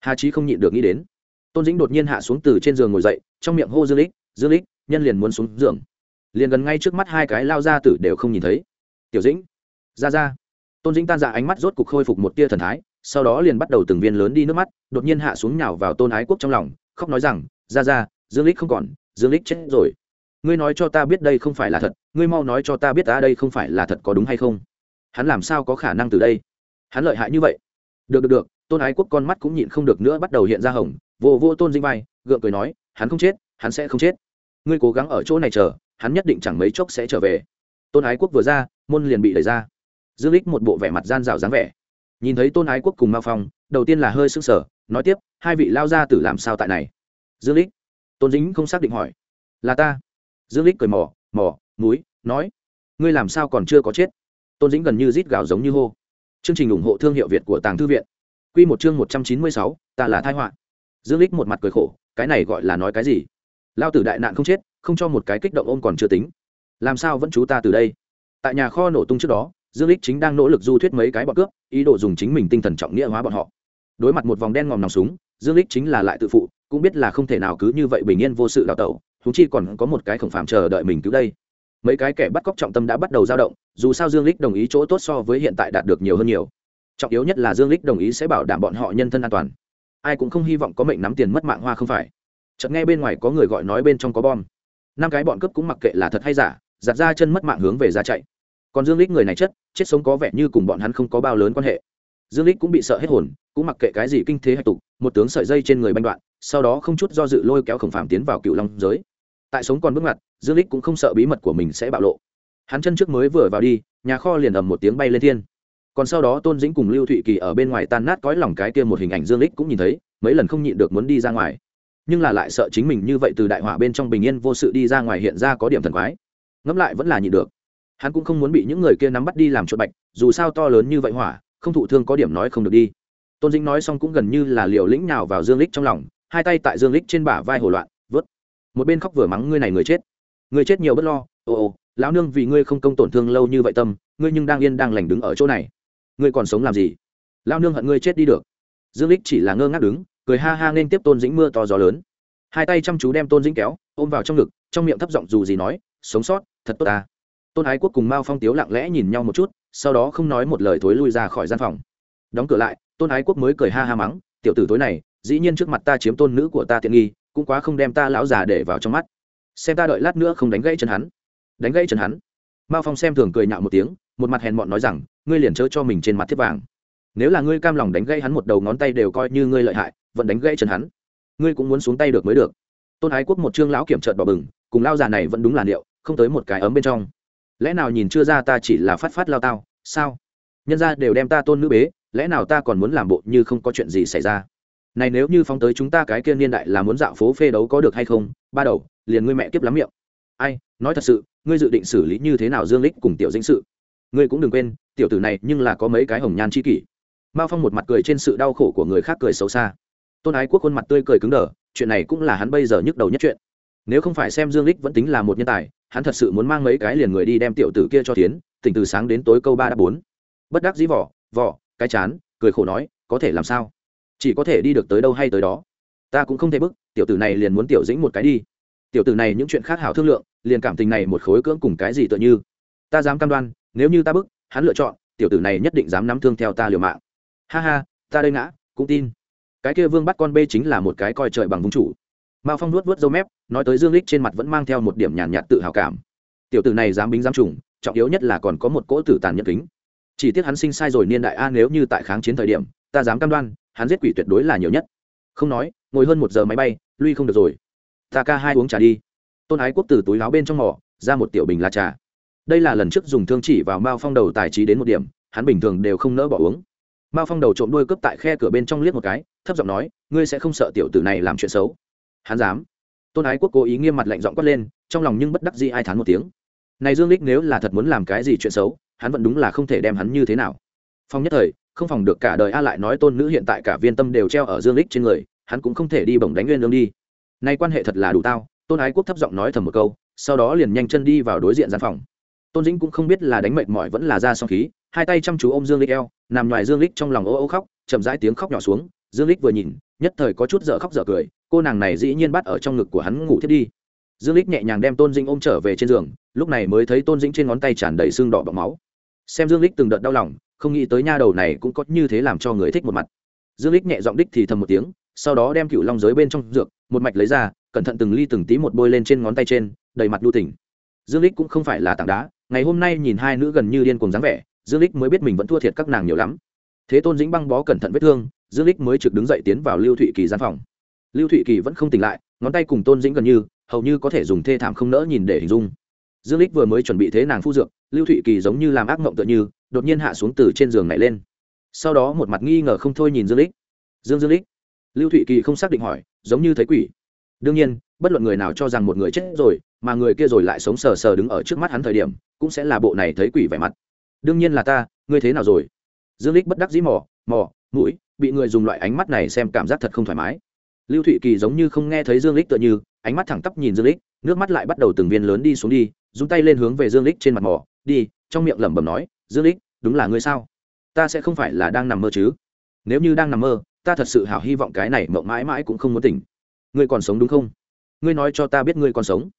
Hà trí không nhịn được nghĩ đến. Tôn dĩnh đột nhiên hạ xuống từ trên giường ngồi dậy, trong miệng hô dương lích dương lích nhân liền muốn xuống giường. Liền gần ngay trước mắt hai cái lao ra tử đều không nhìn thấy. Tiểu dĩnh, ra ra. Tôn dĩnh tan dạ ánh mắt rốt cục khôi phục một tia thần thái, sau đó liền bắt đầu từng viên lớn đi nước mắt, đột nhiên hạ xuống nhào vào tôn ái quốc trong lòng, khóc nói rằng, ra ra, dương lích không còn dương lích chết rồi. Ngươi nói cho ta biết đây không phải là thật, ngươi mau nói cho ta biết ta đây không phải là thật có đúng hay không? Hắn làm sao có khả năng từ đây? Hắn lợi hại như vậy? Được được được, tôn ái quốc con mắt cũng nhịn không được nữa bắt đầu hiện ra hồng, vô vô tôn dinh vai gượng cười nói, hắn không chết, hắn sẽ không chết. Ngươi cố gắng ở chỗ này chờ, hắn nhất định chẳng mấy chốc sẽ trở về. Tôn ái quốc vừa ra, môn liền bị đẩy ra. Dương lích một bộ vẻ mặt gian rào dáng vẻ. Nhìn thấy tôn ái quốc cùng mao phong, đầu tiên là hơi sưng sở nói tiếp, hai vị lao ra tử làm sao tại này? Dương lích tôn dính không xác định hỏi. Là ta. Dương lích cười mò mò núi nói. Ngươi làm sao còn chưa có chết? Tôn dính gần như rít gào giống như hô. Chương trình ủng hộ thương hiệu việt của tàng thư viện. Quy một chương một trăm chín mươi sáu, ta là thai họa. Dương lích một mặt cười khổ cái này gọi là nói cái gì? Lao tử đại nạn không chết không cho một cái kích động ôm còn chưa tính. Làm sao vẫn chú ta từ đây? Tại nhà kho nổ tung trước đó dương lích chính đang nỗ lực du thuyết mấy cái bọn cướp ý đồ dùng chính mình tinh thần trọng nghĩa hóa bọn họ. Đối mặt một vòng đen ngòm nòng súng dương lích chính là lại tự phụ, cũng biết là không thể nào cứ như vậy bình yên vô sự đào tẩu húng chi còn có một cái khổng phạm chờ đợi mình cứu đây. Mấy cái kẻ bắt cóc trọng tâm đã bắt đầu dao động, dù sao dương lích đồng ý chỗ tốt so với hiện tại đạt được nhiều hơn nhiều. Trọng yếu nhất là dương lích đồng ý sẽ bảo đảm bọn họ nhân thân an toàn. Ai cũng không hy vọng có mệnh nắm tiền mất mạng hoa không phải. Chợt nghe bên ngoài có người gọi nói bên trong có bom. Năm cái bọn cướp cũng mặc kệ là thật hay giả, giặt ra chân mất mạng hướng về ra chạy. Còn dương lích người này chất, chết sống có vẻ như cùng bọn hắn không có bao lớn quan hệ dương lích cũng bị sợ hết hồn, cũng mặc kệ cái gì kinh thế hạch tục, một tướng sợi dây trên người banh đoạn, sau đó không chút do dự lôi kéo khổng phàm tiến vào cựu long giới. Tại sống còn bước ngoặt, dương lích cũng không sợ bí mật của mình sẽ bạo lộ. Hắn chân trước mới vừa vào đi, nhà kho liền ầm một tiếng bay lên thiên. Còn sau đó tôn dĩnh cùng lưu thụy kỳ ở bên ngoài tan nát cõi lòng cái kia một hình ảnh dương lích cũng nhìn thấy, mấy lần không nhịn được muốn đi ra ngoài. Nhưng là lại sợ chính mình như vậy từ đại hỏa bên trong bình yên vô sự đi ra ngoài hiện ra có điểm thần quái. Ngẫm lại vẫn là nhịn được. Hắn cũng không muốn bị những người kia nắm bắt đi làm chuột bạch, dù sao to lớn như vậy hỏa không thụ thương có điểm nói không được đi. Tôn dĩnh nói xong cũng gần như là liều lĩnh nào vào dương lích trong lòng, hai tay tại dương lích trên bả vai hồ loạn, vớt. Một bên khóc vừa mắng, ngươi này người chết. Người chết nhiều bất lo. Ồ ồ lão nương vì ngươi không công tổn thương lâu như vậy tâm, ngươi nhưng đang yên đang lành đứng ở chỗ này. Ngươi còn sống làm gì? Lão nương hận ngươi chết đi được. Dương lích chỉ là ngơ ngác đứng, cười ha ha nên tiếp tôn dĩnh mưa to gió lớn. Hai tay chăm chú đem tôn dĩnh kéo, ôm vào trong ngực, trong miệng thấp giọng dù gì nói, sống sót, thật tốt ta. Tôn ái quốc cùng mao phong tiếu lặng lẽ nhìn nhau một chút sau đó không nói một lời thối lui ra khỏi gian phòng. Đóng cửa lại tôn ái quốc mới cười ha ha mắng tiểu tử tối này dĩ nhiên trước mặt ta chiếm tôn nữ của ta tiện nghi cũng quá không đem ta lão già để vào trong mắt. Xem ta đợi lát nữa không đánh gãy chân hắn. Đánh gãy chân hắn? Mao phong xem thường cười nhạo một tiếng một mặt hèn mọn nói rằng ngươi liền chớ cho mình trên mặt thiết vàng. Nếu là ngươi cam lòng đánh gãy hắn một đầu ngón tay đều coi như ngươi lợi hại vẫn đánh gãy chân hắn ngươi cũng muốn xuống tay được mới được. Tôn ái quốc một trương lão kiểm trợt bỏ bừng cùng lao già này vẫn đúng là liệu, không tới một cái ấm bên trong lẽ nào nhìn chưa ra ta chỉ là phát phát lao tao, sao? Nhân ra đều đem ta tôn nữ bế, lẽ nào ta còn muốn làm bộ như không có chuyện gì xảy ra? Này nếu như phóng tới chúng ta cái kia niên đại là muốn dạo phố phê đấu có được hay không? Ba đầu, liền ngươi mẹ kiếp lắm miệng. Ai, nói thật sự, ngươi dự định xử lý như thế nào dương lích cùng tiểu dĩnh sự? Ngươi cũng đừng quên, tiểu tử này nhưng là có mấy cái hồng nhan chi kỷ. Mao phong một mặt cười trên sự đau khổ của người khác cười xấu xa. Tôn ái quốc khuôn mặt tươi cười cứng đờ, chuyện này cũng là hắn bây giờ nhức đầu nhất chuyện nếu không phải xem dương lích vẫn tính là một nhân tài, hắn thật sự muốn mang mấy cái liền người đi đem tiểu tử kia cho tiến tỉnh từ sáng đến tối câu ba đã bốn. Bất đắc dĩ vỏ vỏ, cái chán, cười khổ nói, có thể làm sao? Chỉ có thể đi được tới đâu hay tới đó. Ta cũng không thể bức, tiểu tử này liền muốn tiểu dĩnh một cái đi. Tiểu tử này những chuyện khác hảo thương lượng, liền cảm tình này một khối cưỡng cùng cái gì tựa như. Ta dám cam đoan, nếu như ta bức, hắn lựa chọn, tiểu tử này nhất định dám nắm thương theo ta liều mạng. Ha ha, ta đây ngã, cũng tin. Cái kia vương bắt con bê chính là một cái coi trời bằng vung chủ mao phong nuốt vớt dâu mép nói tới dương lích trên mặt vẫn mang theo một điểm nhàn nhạt, tự hào cảm. Tiểu tử này dám bính dám trùng trọng yếu nhất là còn có một cỗ tử tàn nhẫn kính. Chỉ tiếc hắn sinh sai rồi niên đại a nếu như tại kháng chiến thời điểm ta dám cam đoan hắn giết quỷ tuyệt đối là nhiều nhất. Không nói ngồi hơn một giờ máy bay lui không được rồi. Ta ca hai uống trà đi. Tôn ái quốc từ túi láo bên trong mỏ ra một tiểu bình là trà. Đây là lần trước dùng thương chỉ vào mao phong đầu tài trí đến một điểm hắn bình thường đều không nỡ bỏ uống. Mao phong đầu trộm đuôi cướp tại khe cửa bên trong liếc một cái thấp giọng nói ngươi sẽ không sợ tiểu tử này làm chuyện xấu? Hắn dám. Tôn ái quốc cố ý nghiêm mặt lạnh giọng quát lên, trong lòng nhưng bất đắc dĩ ai thán một tiếng. Này dương lích nếu là thật muốn làm cái gì chuyện xấu, hắn vẫn đúng là không thể đem hắn như thế nào. Phong nhất thời, không phòng được cả đời a lại nói tôn nữ hiện tại cả viên tâm đều treo ở dương lích trên người, hắn cũng không thể đi bổng đánh nguyên lương đi. Nay quan hệ thật là đủ tao, tôn ái quốc thấp giọng nói thầm một câu, sau đó liền nhanh chân đi vào đối diện gian phòng. Tôn dĩnh cũng không biết là đánh mệt mỏi vẫn là ra song khí, hai tay chăm chú ôm dương lích eo, nằm ngoài dương lích trong lòng ô ô khóc, chậm rãi tiếng khóc nhỏ xuống dương lích vừa nhìn, nhất thời có chút dở khóc dở cười, cô nàng này dĩ nhiên bắt ở trong ngực của hắn ngủ thiết đi. Dương lích nhẹ nhàng đem tôn dĩnh ôm trở về trên giường, lúc này mới thấy tôn dĩnh trên ngón tay tràn đầy xương đỏ bọc máu. Xem dương lích từng đợt đau lòng, không nghĩ tới nha đầu này cũng có như thế làm cho người thích một mặt. Dương lích nhẹ giọng đích thì thầm một tiếng, sau đó đem cựu long giới bên trong dược, một mạch lấy ra, cẩn thận từng ly từng tí một bôi lên trên ngón tay trên, đầy mặt lưu tỉnh dương lích cũng không phải là tảng đá, ngày hôm nay nhìn hai nữ gần như điên cuồng dáng vẻ, dương lích mới biết mình vẫn thua thiệt các nàng nhiều lắm. Thế tôn dĩnh băng bó cẩn thận vết thương dương lích mới trực đứng dậy tiến vào lưu thụy kỳ gian phòng. Lưu thụy kỳ vẫn không tỉnh lại, ngón tay cùng tôn dĩnh gần như, hầu như có thể dùng thê thảm không nỡ nhìn để hình dung. Dương lích vừa mới chuẩn bị thế nàng phu dược, lưu thụy kỳ giống như làm ác mộng tựa như, đột nhiên hạ xuống từ trên giường này lên. Sau đó một mặt nghi ngờ không thôi nhìn dương lích dương dương lích lưu thụy kỳ không xác định hỏi, giống như thấy quỷ. Đương nhiên, bất luận người nào cho rằng một người chết rồi, mà người kia rồi lại sống sờ sờ đứng ở trước mắt hắn thời điểm, cũng sẽ là bộ này thấy quỷ vẻ mặt. Đương nhiên là ta, ngươi thế nào rồi? Dương lích bất đắc dĩ mò mò, mũi bị người dùng loại ánh mắt này xem cảm giác thật không thoải mái. Lưu thụy kỳ giống như không nghe thấy dương lích tựa như, ánh mắt thẳng tắp nhìn dương lích, nước mắt lại bắt đầu từng viên lớn đi xuống đi, dùng tay lên hướng về dương lích trên mặt mỏ, đi. Trong miệng lẩm bẩm nói, dương lích, đúng là ngươi sao? Ta sẽ không phải là đang nằm mơ chứ? Nếu như đang nằm mơ, ta thật sự hảo hy vọng cái này mộng mãi mãi cũng không muốn tỉnh. Ngươi còn sống đúng không? Ngươi nói cho ta biết ngươi còn sống.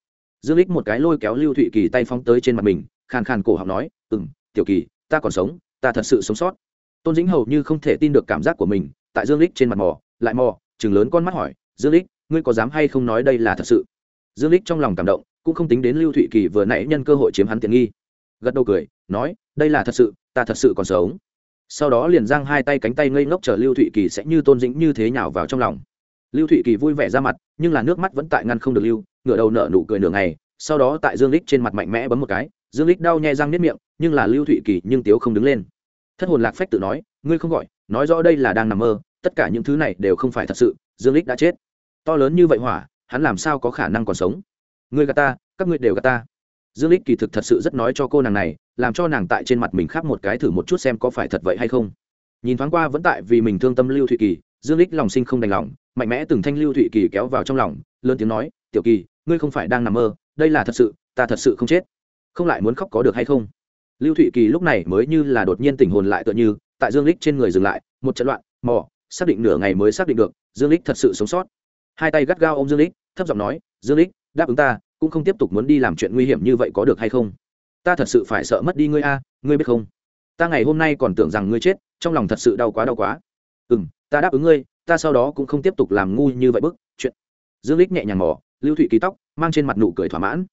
Dương lích một cái lôi kéo lưu thụy kỳ tay phóng tới trên mặt mình, khàn khàn cổ họng nói ừ m tiểu kỳ, ta còn sống, ta thật sự sống sót tôn dĩnh hầu như không thể tin được cảm giác của mình, tại dương lích trên mặt mò, lại mò chừng lớn con mắt hỏi, dương lích, ngươi có dám hay không nói đây là thật sự? Dương lích trong lòng cảm động, cũng không tính đến lưu thụy kỳ vừa nãy nhân cơ hội chiếm hắn tiện nghi. Gật đầu cười, nói, đây là thật sự, ta thật sự còn sống. Sau đó liền giang hai tay cánh tay ngây ngốc chờ lưu thụy kỳ sẽ như tôn dĩnh như thế nhào vào trong lòng. Lưu thụy kỳ vui vẻ ra mặt, nhưng là nước mắt vẫn tại ngăn không được lưu, ngửa đầu nở nụ cười nửa ngày, sau đó tại dương lích trên mặt mạnh mẽ bấm một cái, dương lích đau nhè răng nếp miệng, nhưng là lưu thụy kỳ nhưng tiếu không đứng lên thất hồn lạc phách tự nói, ngươi không gọi, nói rõ đây là đang nằm mơ, tất cả những thứ này đều không phải thật sự, dương lích đã chết. To lớn như vậy hỏa, hắn làm sao có khả năng còn sống? Ngươi gạt ta, các ngươi đều gạt ta. Dương lích kỳ thực thật sự rất nói cho cô nàng này, làm cho nàng tại trên mặt mình khắp một cái thử một chút xem có phải thật vậy hay không. Nhìn thoáng qua vẫn tại vì mình thương tâm lưu thụy kỳ, dương lích lòng sinh không đành lòng, mạnh mẽ từng thanh lưu thụy kỳ kéo vào trong lòng, lớn tiếng nói, tiểu kỳ, ngươi không phải đang nằm mơ, đây là thật sự, ta thật sự không chết. Không lại muốn khóc có được hay không? Lưu thụy kỳ lúc này mới như là đột nhiên tỉnh hồn lại tựa như, tại dương lích trên người dừng lại, một trận loạn, mò, xác định nửa ngày mới xác định được, dương lích thật sự sống sót. Hai tay gắt gao ô m dương lích, thấp giọng nói, dương lích, đáp ứng ta, cũng không tiếp tục muốn đi làm chuyện nguy hiểm như vậy có được hay không? Ta thật sự phải sợ mất đi ngươi a, ngươi biết không? Ta ngày hôm nay còn tưởng rằng ngươi chết, trong lòng thật sự đau quá đau quá. Ừ m ta đáp ứng ngươi, ta sau đó cũng không tiếp tục làm ngu như vậy bức, chuyện. Dương lích nhẹ nhàng mỏ lưu thụy ký tóc, mang trên mặt nụ cười thỏa mãn.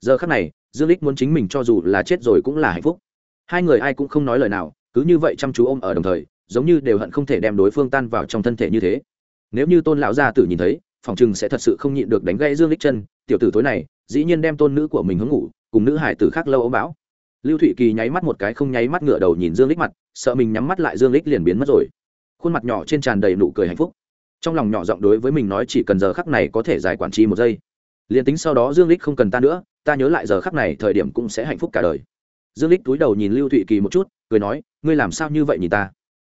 Giờ khắc này dương lích muốn chính mình cho dù là chết rồi cũng là hạnh phúc. Hai người ai cũng không nói lời nào, cứ như vậy chăm chú ôm ở đồng thời, giống như đều hận không thể đem đối phương tan vào trong thân thể như thế. Nếu như tôn lão gia tử nhìn thấy, phòng chừng sẽ thật sự không nhịn được đánh gãy dương lích chân. Tiểu tử tối này, dĩ nhiên đem tôn nữ của mình hướng ngủ, cùng nữ hải tử khác lâu ốm bão. Lưu thụy kỳ nháy mắt một cái không nháy mắt ngựa đầu nhìn dương lích mặt, sợ mình nhắm mắt lại dương lích liền biến mất rồi. Khuôn mặt nhỏ trên tràn đầy nụ cười hạnh phúc. Trong lòng nhỏ giọng đối với mình nói chỉ cần giờ khắc này có thể giải quản chi một giây. Liền tính sau đó dương lích không cần ta nữa ta nhớ lại giờ khắc này thời điểm cũng sẽ hạnh phúc cả đời. Dương lích túi đầu nhìn lưu thụy kỳ một chút, cười nói, ngươi làm sao như vậy nhìn ta?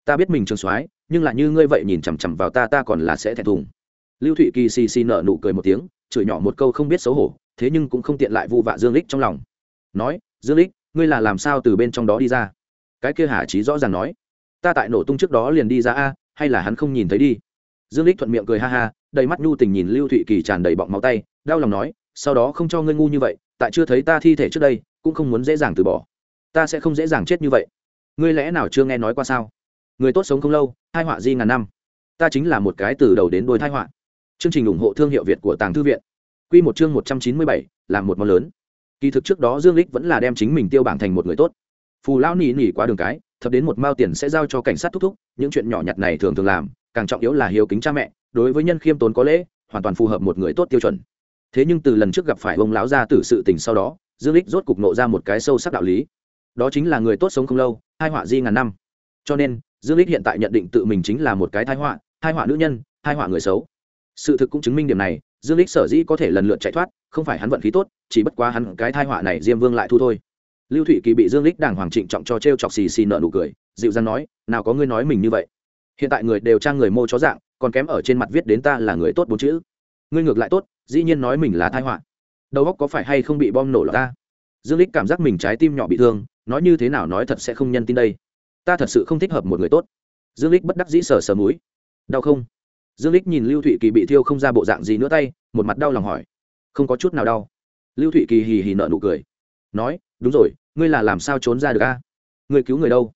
Ta biết mình trường soái, nhưng là như ngươi vậy nhìn chằm chằm vào ta ta còn là sẽ thẹn thùng. Lưu thụy kỳ xì xì nở nụ cười một tiếng, chửi nhỏ một câu không biết xấu hổ, thế nhưng cũng không tiện lại vụ vạ dương lích trong lòng. Nói, dương lích ngươi là làm sao từ bên trong đó đi ra? Cái kia hà trí rõ ràng nói, ta tại nổ tung trước đó liền đi ra a, hay là hắn không nhìn thấy đi? Dương lích thuận miệng cười ha ha, đầy mắt nhu tình nhìn lưu thụy kỳ tràn đầy bọng máu tay, đau lòng nói sau đó không cho ngươi ngu như vậy, tại chưa thấy ta thi thể trước đây, cũng không muốn dễ dàng từ bỏ. Ta sẽ không dễ dàng chết như vậy. Ngươi lẽ nào chưa nghe nói qua sao? Người tốt sống không lâu hai họa di ngàn năm. Ta chính là một cái từ đầu đến đôi thai họa. Chương trình ủng hộ thương hiệu việt của tàng thư viện. Q một chương một trăm chín mươi bảy là một món lớn. Kỳ thực trước đó dương lích vẫn là đem chính mình tiêu bảng thành một người tốt. Phù lão nỉ nỉ qua đường cái, thập đến một mao tiền sẽ giao cho cảnh sát thúc thúc, những chuyện nhỏ nhặt này thường thường làm, càng trọng yếu là hiếu kính cha mẹ, đối với nhân khiêm tốn có lễ, hoàn toàn phù hợp một người tốt tiêu chuẩn thế nhưng từ lần trước gặp phải ông lão gia tử sự tình sau đó, dương lích rốt cục nộ ra một cái sâu sắc đạo lý. Đó chính là người tốt sống không lâu hai họa di ngàn năm. Cho nên, dương lích hiện tại nhận định tự mình chính là một cái thai họa hai họa nữ nhân hai họa người xấu. Sự thực cũng chứng minh điểm này, dương lích sở dĩ có thể lần lượt chạy thoát, không phải hắn vận khí tốt, chỉ bất quá hắn cái thai họa này diêm vương lại thu thôi. Lưu thụy kỳ bị dương lích đàng hoàng trịnh trọng cho trêu chọc xì xì nợ nụ cười, dịu dàng nói, nào có ngươi nói mình như vậy. Hiện tại người đều trang người mô chó dạng, còn kém ở trên mặt viết đến ta là người tốt bốn chữ. Ngươi ngược lại tốt dĩ nhiên nói mình là thai họa. Đầu óc có phải hay không bị bom nổ lọt ta dương lích cảm giác mình trái tim nhỏ bị thương, nói như thế nào nói thật sẽ không nhân tin đây. Ta thật sự không thích hợp một người tốt. Dương lích bất đắc dĩ sờ sờ múi đau không? Dương lích nhìn lưu thụy kỳ bị thiêu không ra bộ dạng gì nữa tay, một mặt đau lòng hỏi. Không có chút nào đau. Lưu thụy kỳ hì hì nợ nụ cười. Nói, đúng rồi, ngươi là làm sao trốn ra được a? Ngươi cứu người đâu?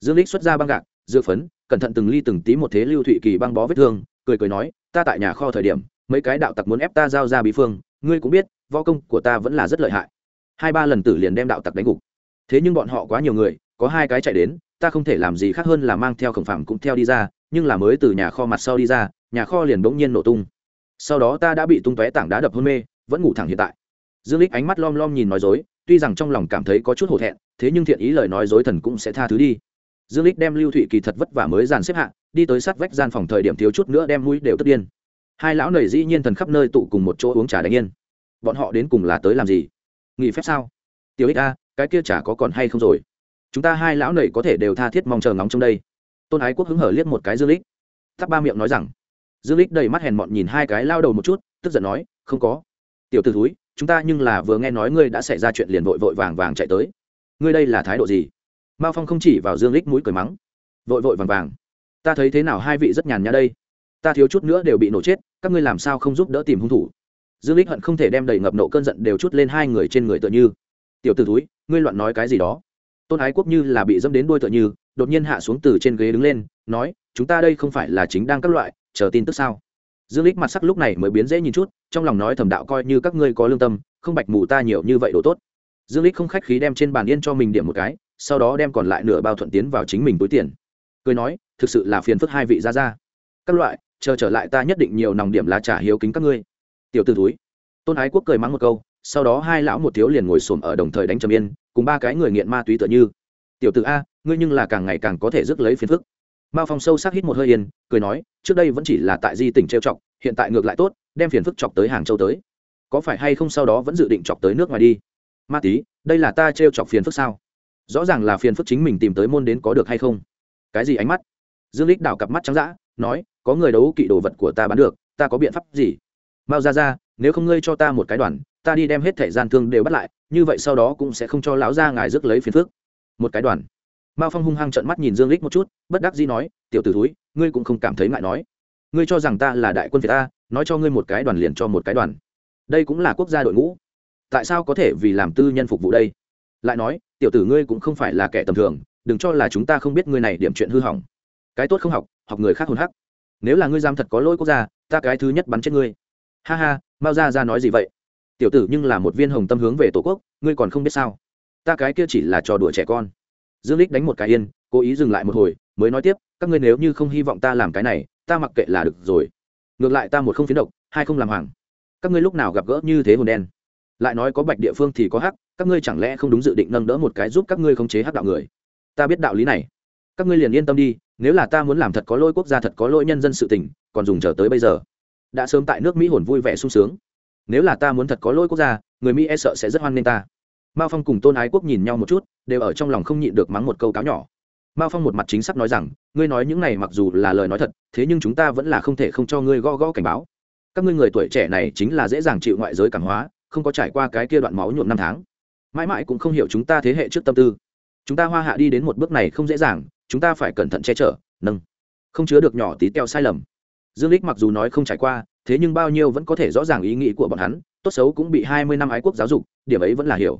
Dương lích xuất ra băng gạc, dưa phấn, cẩn thận từng ly từng tí một thế lưu thụy kỳ băng bó vết thương, cười cười nói, ta tại nhà kho thời điểm mấy cái đạo tặc muốn ép ta giao ra bí phương, ngươi cũng biết, võ công của ta vẫn là rất lợi hại. Hai ba lần tử liền đem đạo tặc đánh gục. Thế nhưng bọn họ quá nhiều người, có hai cái chạy đến, ta không thể làm gì khác hơn là mang theo khổng phạm cũng theo đi ra, nhưng là mới từ nhà kho mặt sau đi ra, nhà kho liền bỗng nhiên nổ tung. Sau đó ta đã bị tung tóe tảng đá đập hôn mê, vẫn ngủ thẳng hiện tại. Dương lích ánh mắt lom lom nhìn nói dối, tuy rằng trong lòng cảm thấy có chút hổ thẹn, thế nhưng thiện ý lời nói dối thần cũng sẽ tha thứ đi. Dương lích đem lưu thụy kỳ thật vất vả mới dàn xếp hạ, đi tới sát vách gian phòng thời điểm thiếu chút nữa đem mũi đều tất điên hai lão nầy dĩ nhiên thần khắp nơi tụ cùng một chỗ uống trà đánh yên. Bọn họ đến cùng là tới làm gì? Nghỉ phép sao? Tiểu ích a, cái kia chả có còn hay không rồi? Chúng ta hai lão nầy có thể đều tha thiết mong chờ ngóng trong đây. Tôn ái quốc hứng hở liếc một cái dương lích. Thắp ba miệng nói rằng. Dương lích đầy mắt hèn mọn nhìn hai cái lao đầu một chút, tức giận nói, không có. Tiểu t ử thúi, chúng ta nhưng là vừa nghe nói ngươi đã xảy ra chuyện liền vội vội vàng vàng chạy tới. Ngươi đây là thái độ gì? Mao phong không chỉ vào dương lích mũi cười mắng. Vội vội vàng vàng. Ta thấy thế nào hai vị rất nhàn nhã đây. Ta thiếu chút nữa đều bị nổ chết các ngươi làm sao không giúp đỡ tìm hung thủ? Dương lích hận không thể đem đầy ngập nộ cơn giận đều chút lên hai người trên người tựa như. Tiểu t ử túi ngươi loạn nói cái gì đó. Tôn ái quốc như là bị dâm đến đôi tựa như, đột nhiên hạ xuống từ trên ghế đứng lên, nói, chúng ta đây không phải là chính đang các loại, chờ tin tức sao? Dương lích mặt sắc lúc này mới biến dễ nhìn chút, trong lòng nói thầm đạo coi như các ngươi có lương tâm, không bạch mù ta nhiều như vậy đồ tốt. Dương lích không khách khí đem trên bàn yên cho mình điểm một cái, sau đó đem còn lại nửa bao thuận tiến vào chính mình túi tiền. Cười nói, thực sự là phiền phức hai vị ra ra các loại chờ trở lại ta nhất định nhiều nòng điểm lá trả hiếu kính các ngươi. Tiểu t túi tôn ái quốc cười mắng một câu, sau đó hai lão một thiếu liền ngồi xổm ở đồng thời đánh trầm yên, cùng ba cái người nghiện ma túy tựa như. Tiểu t a, ngươi nhưng là càng ngày càng có thể rước lấy phiền phức. Mao phong sâu sắc hít một hơi yên, cười nói, trước đây vẫn chỉ là tại di tỉnh trêu chọc, hiện tại ngược lại tốt, đem phiền phức chọc tới hàng châu tới. Có phải hay không sau đó vẫn dự định chọc tới nước ngoài đi? Ma tí, đây là ta trêu chọc phiền phức sao? Rõ ràng là phiền phức chính mình tìm tới môn đến có được hay không? Cái gì ánh mắt? Dương lích đảo cặp mắt trắng dã, nói có người đấu kỵ đồ vật của ta bán được, ta có biện pháp gì? Mao ra ra nếu không ngươi cho ta một cái đoàn, ta đi đem hết thẻ gian thương đều bắt lại, như vậy sau đó cũng sẽ không cho lão gia ngài rước lấy phiền phức. Một cái đoàn. Mao phong hung hăng trợn mắt nhìn dương lích một chút, bất đắc dĩ nói, tiểu tử thúi, ngươi cũng không cảm thấy ngại nói. Ngươi cho rằng ta là đại quân việt ta nói cho ngươi một cái đoàn liền cho một cái đoàn. Đây cũng là quốc gia đội ngũ. Tại sao có thể vì làm tư nhân phục vụ đây? Lại nói, tiểu tử ngươi cũng không phải là kẻ tầm thường, đừng cho là chúng ta không biết ngươi này điểm chuyện hư hỏng. Cái tốt không học học người khác hồn hắc nếu là ngươi giam thật có lỗi quốc gia, ta cái thứ nhất bắn chết ngươi. Ha ha, mao ra ra nói gì vậy? Tiểu tử nhưng là một viên hồng tâm hướng về tổ quốc, ngươi còn không biết sao? Ta cái kia chỉ là trò đùa trẻ con. Dương lích đánh một cái yên, cố ý dừng lại một hồi, mới nói tiếp, các ngươi nếu như không hy vọng ta làm cái này, ta mặc kệ là được rồi. Ngược lại ta một không phiến độc, hai không làm hoàng. Các ngươi lúc nào gặp gỡ như thế hồn đen? Lại nói có bạch địa phương thì có hắc, các ngươi chẳng lẽ không đúng dự định nâng đỡ một cái giúp các ngươi khống chế hắc đạo người? Ta biết đạo lý này. Các ngươi liền yên tâm đi nếu là ta muốn làm thật có lỗi quốc gia thật có lỗi nhân dân sự tình, còn dùng chờ tới bây giờ. Đã sớm tại nước mỹ hồn vui vẻ sung sướng. Nếu là ta muốn thật có lỗi quốc gia, người mỹ e sợ sẽ rất hoan nghênh ta. Mao phong cùng tôn ái quốc nhìn nhau một chút, đều ở trong lòng không nhịn được mắng một câu cáo nhỏ. Mao phong một mặt chính xác nói rằng, ngươi nói những này mặc dù là lời nói thật, thế nhưng chúng ta vẫn là không thể không cho ngươi gõ gõ cảnh báo. Các ngươi người tuổi trẻ này chính là dễ dàng chịu ngoại giới cảm hóa, không có trải qua cái kia đoạn máu nhuộm năm tháng. Mãi mãi cũng không hiểu chúng ta thế hệ trước tâm tư. Chúng ta hoa hạ đi đến một bước này không dễ dàng chúng ta phải cẩn thận che chở, nâng. Không chứa được nhỏ tí teo sai lầm. Dương lích mặc dù nói không trải qua, thế nhưng bao nhiêu vẫn có thể rõ ràng ý nghĩ của bọn hắn, tốt xấu cũng bị hai mươi năm ái quốc giáo dục, điểm ấy vẫn là hiểu.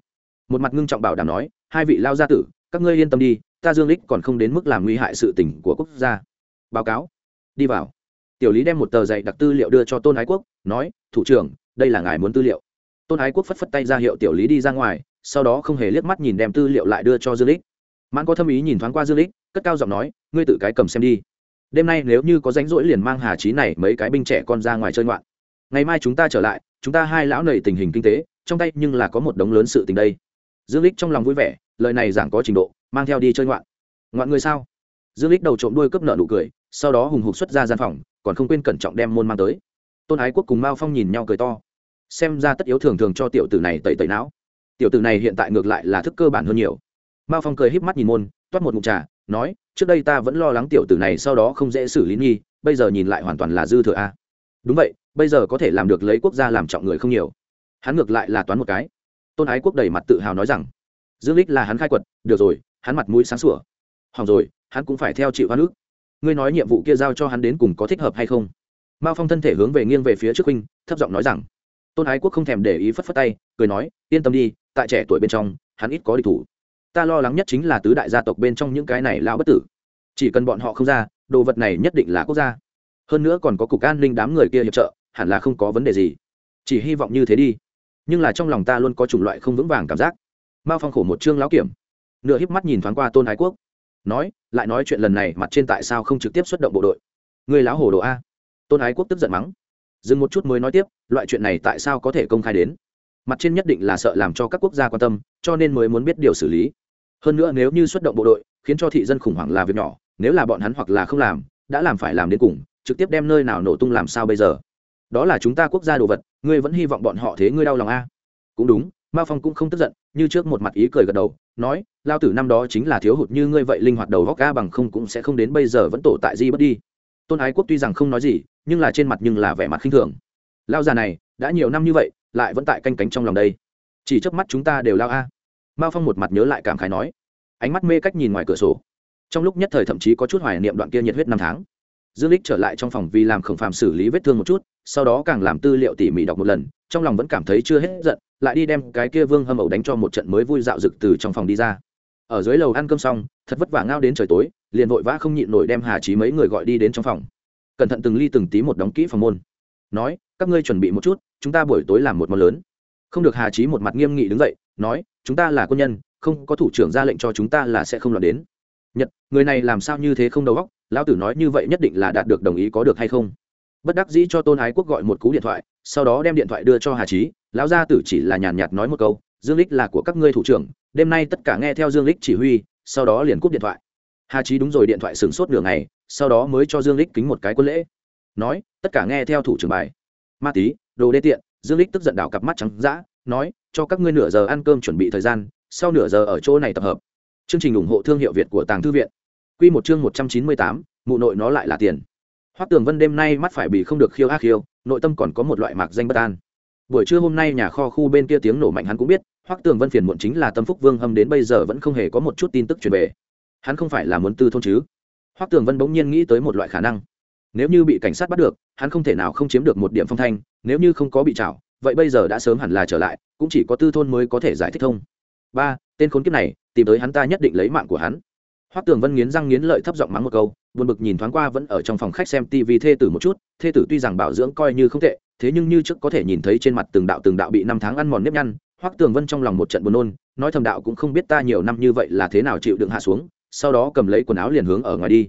Một mặt ngưng trọng bảo đảm nói, hai vị lao gia tử, các ngươi yên tâm đi, ta dương lích còn không đến mức làm nguy hại sự tình của quốc gia. Báo cáo. Đi vào. Tiểu lý đem một tờ dạy đặc tư liệu đưa cho tôn ái quốc, nói, thủ trưởng, đây là ngài muốn tư liệu. Tôn ái quốc phất phất tay ra hiệu tiểu lý đi ra ngoài, sau đó không hề liếc mắt nhìn đem tư liệu lại đưa cho dương lích. Mãn có thâm ý nhìn thoáng qua dương lích cất cao giọng nói, ngươi tự cái cầm xem đi. Đêm nay nếu như có rảnh rỗi liền mang hà trí này mấy cái binh trẻ con ra ngoài chơi ngoạn. Ngày mai chúng ta trở lại, chúng ta hai lão nầy tình hình kinh tế, trong tay nhưng là có một đống lớn sự tình đây. Dương lích trong lòng vui vẻ, lời này giảng có trình độ, mang theo đi chơi ngoạn. Ngoạn người sao? Dương lích đầu trộm đuôi cướp nợ nụ cười, sau đó hùng hục xuất ra gian phòng, còn không quên cẩn trọng đem môn mang tới. Tôn ái quốc cùng mao phong nhìn nhau cười to. Xem ra tất yếu thường thường cho tiểu tử này tẩy tẩy não. Tiểu tử này hiện tại ngược lại là thức cơ bản hơn nhiều. Mao phong cười híp mắt nhìn môn, toát một mụn trà nói, trước đây ta vẫn lo lắng tiểu tử này, sau đó không dễ xử lý nghi, bây giờ nhìn lại hoàn toàn là dư thừa a. Đúng vậy, bây giờ có thể làm được lấy quốc gia làm trọng người không nhiều. Hắn ngược lại là toán một cái. Tôn ái quốc đầy mặt tự hào nói rằng, dương lích là hắn khai quật, được rồi, hắn mặt mũi sáng sủa. Hỏng rồi, hắn cũng phải theo chịu hoa nước ngươi nói nhiệm vụ kia giao cho hắn đến cùng có thích hợp hay không? Mao phong thân thể hướng về nghiêng về phía trước huynh, thấp giọng nói rằng, tôn ái quốc không thèm để ý phất phất tay, cười nói, yên tâm đi, tại trẻ tuổi bên trong, hắn ít có địch thủ ta lo lắng nhất chính là tứ đại gia tộc bên trong những cái này lao bất tử. Chỉ cần bọn họ không ra, đồ vật này nhất định là quốc gia. Hơn nữa còn có cục an ninh đám người kia hiệp trợ, hẳn là không có vấn đề gì. Chỉ hy vọng như thế đi. Nhưng là trong lòng ta luôn có chủng loại không vững vàng cảm giác. Mao phong khổ một chương lão kiểm. Nửa híp mắt nhìn thoáng qua tôn ái quốc. Nói, lại nói chuyện lần này mặt trên tại sao không trực tiếp xuất động bộ đội. Người lão hồ đồ a. Tôn ái quốc tức giận mắng. Dừng một chút mới nói tiếp, loại chuyện này tại sao có thể công khai đến? Mặt trên nhất định là sợ làm cho các quốc gia quan tâm, cho nên mới muốn biết điều xử lý. Hơn nữa nếu như xuất động bộ đội, khiến cho thị dân khủng hoảng là việc nhỏ, nếu là bọn hắn hoặc là không làm, đã làm phải làm đến cùng, trực tiếp đem nơi nào nổ tung làm sao bây giờ? Đó là chúng ta quốc gia đồ vật, ngươi vẫn hy vọng bọn họ thế ngươi đau lòng a? Cũng đúng, mao phong cũng không tức giận, như trước một mặt ý cười gật đầu, nói, lao tử năm đó chính là thiếu hụt như ngươi vậy linh hoạt đầu góc ga bằng không cũng sẽ không đến bây giờ vẫn tổ tại di bất đi. Tôn ái quốc tuy rằng không nói gì, nhưng là trên mặt nhưng là vẻ mặt khinh thường. Lao già này đã nhiều năm như vậy, lại vẫn tại canh cánh trong lòng đây. Chỉ chớp mắt chúng ta đều lao a. Mao phong một mặt nhớ lại cảm khái nói. Ánh mắt mê cách nhìn ngoài cửa sổ. Trong lúc nhất thời thậm chí có chút hoài niệm đoạn kia nhiệt huyết năm tháng. Dương lích trở lại trong phòng vì làm khổng phàm xử lý vết thương một chút, sau đó càng làm tư liệu tỉ mỉ đọc một lần, trong lòng vẫn cảm thấy chưa hết giận, lại đi đem cái kia vương hâm ẩu đánh cho một trận mới vui dạo rực từ trong phòng đi ra. Ở dưới lầu ăn cơm xong, thật vất vả ngao đến trời tối, liền vội vã không nhịn nổi đem hà trí mấy người gọi đi đến trong phòng. Cẩn thận từng ly từng tí một đóng kỹ phòng môn nói, các ngươi chuẩn bị một chút, chúng ta buổi tối làm một món lớn. Không được hà trí một mặt nghiêm nghị đứng dậy, nói, chúng ta là quân nhân, không có thủ trưởng ra lệnh cho chúng ta là sẽ không loạn đến. Nhật, người này làm sao như thế không đầu óc, lão tử nói như vậy nhất định là đạt được đồng ý có được hay không? Bất đắc dĩ cho tôn ái quốc gọi một cú điện thoại, sau đó đem điện thoại đưa cho hà trí lão gia tử chỉ là nhàn nhạt nói một câu, dương lích là của các ngươi thủ trưởng, đêm nay tất cả nghe theo dương lích chỉ huy, sau đó liền cúp điện thoại. Hà trí đúng rồi, điện thoại sửng sốt nửa ngày, sau đó mới cho dương lích kính một cái quân lễ nói tất cả nghe theo thủ trưởng bài. Ma tí đồ đê tiện dương lích tức giận đảo cặp mắt trắng dã nói cho các ngươi nửa giờ ăn cơm chuẩn bị thời gian sau nửa giờ ở chỗ này tập hợp. Chương trình ủng hộ thương hiệu việt của tàng thư viện. Quy một chương một trăm chín mươi tám, mụ nội nó lại là tiền. Hoắc tường vân đêm nay mắt phải bị không được khiêu ác khiêu nội tâm còn có một loại mạc danh bất an. Buổi trưa hôm nay nhà kho khu bên kia tiếng nổ mạnh hắn cũng biết hoắc tường vân phiền muộn chính là tâm phúc vương hâm đến bây giờ vẫn không hề có một chút tin tức truyền về. Hắn không phải là muốn tư thôn chứ. Hoắc tường vân bỗng nhiên nghĩ tới một loại khả năng nếu như bị cảnh sát bắt được, hắn không thể nào không chiếm được một điểm phong thanh, nếu như không có bị trảo, vậy bây giờ đã sớm hẳn là trở lại, cũng chỉ có tư thôn mới có thể giải thích thông. Ba, tên khốn kiếp này, tìm tới hắn ta nhất định lấy mạng của hắn. Hoắc tường vân nghiến răng nghiến lợi thấp giọng mắng một câu, buồn bực nhìn thoáng qua vẫn ở trong phòng khách xem tv thê tử một chút, thê tử tuy rằng bảo dưỡng coi như không tệ, thế nhưng như trước có thể nhìn thấy trên mặt từng đạo từng đạo bị năm tháng ăn mòn nếp nhăn, hoắc tường vân trong lòng một trận buồn nôn, nói thầm đạo cũng không biết ta nhiều năm như vậy là thế nào chịu đựng hạ xuống, sau đó cầm lấy quần áo liền hướng ở ngoài đi.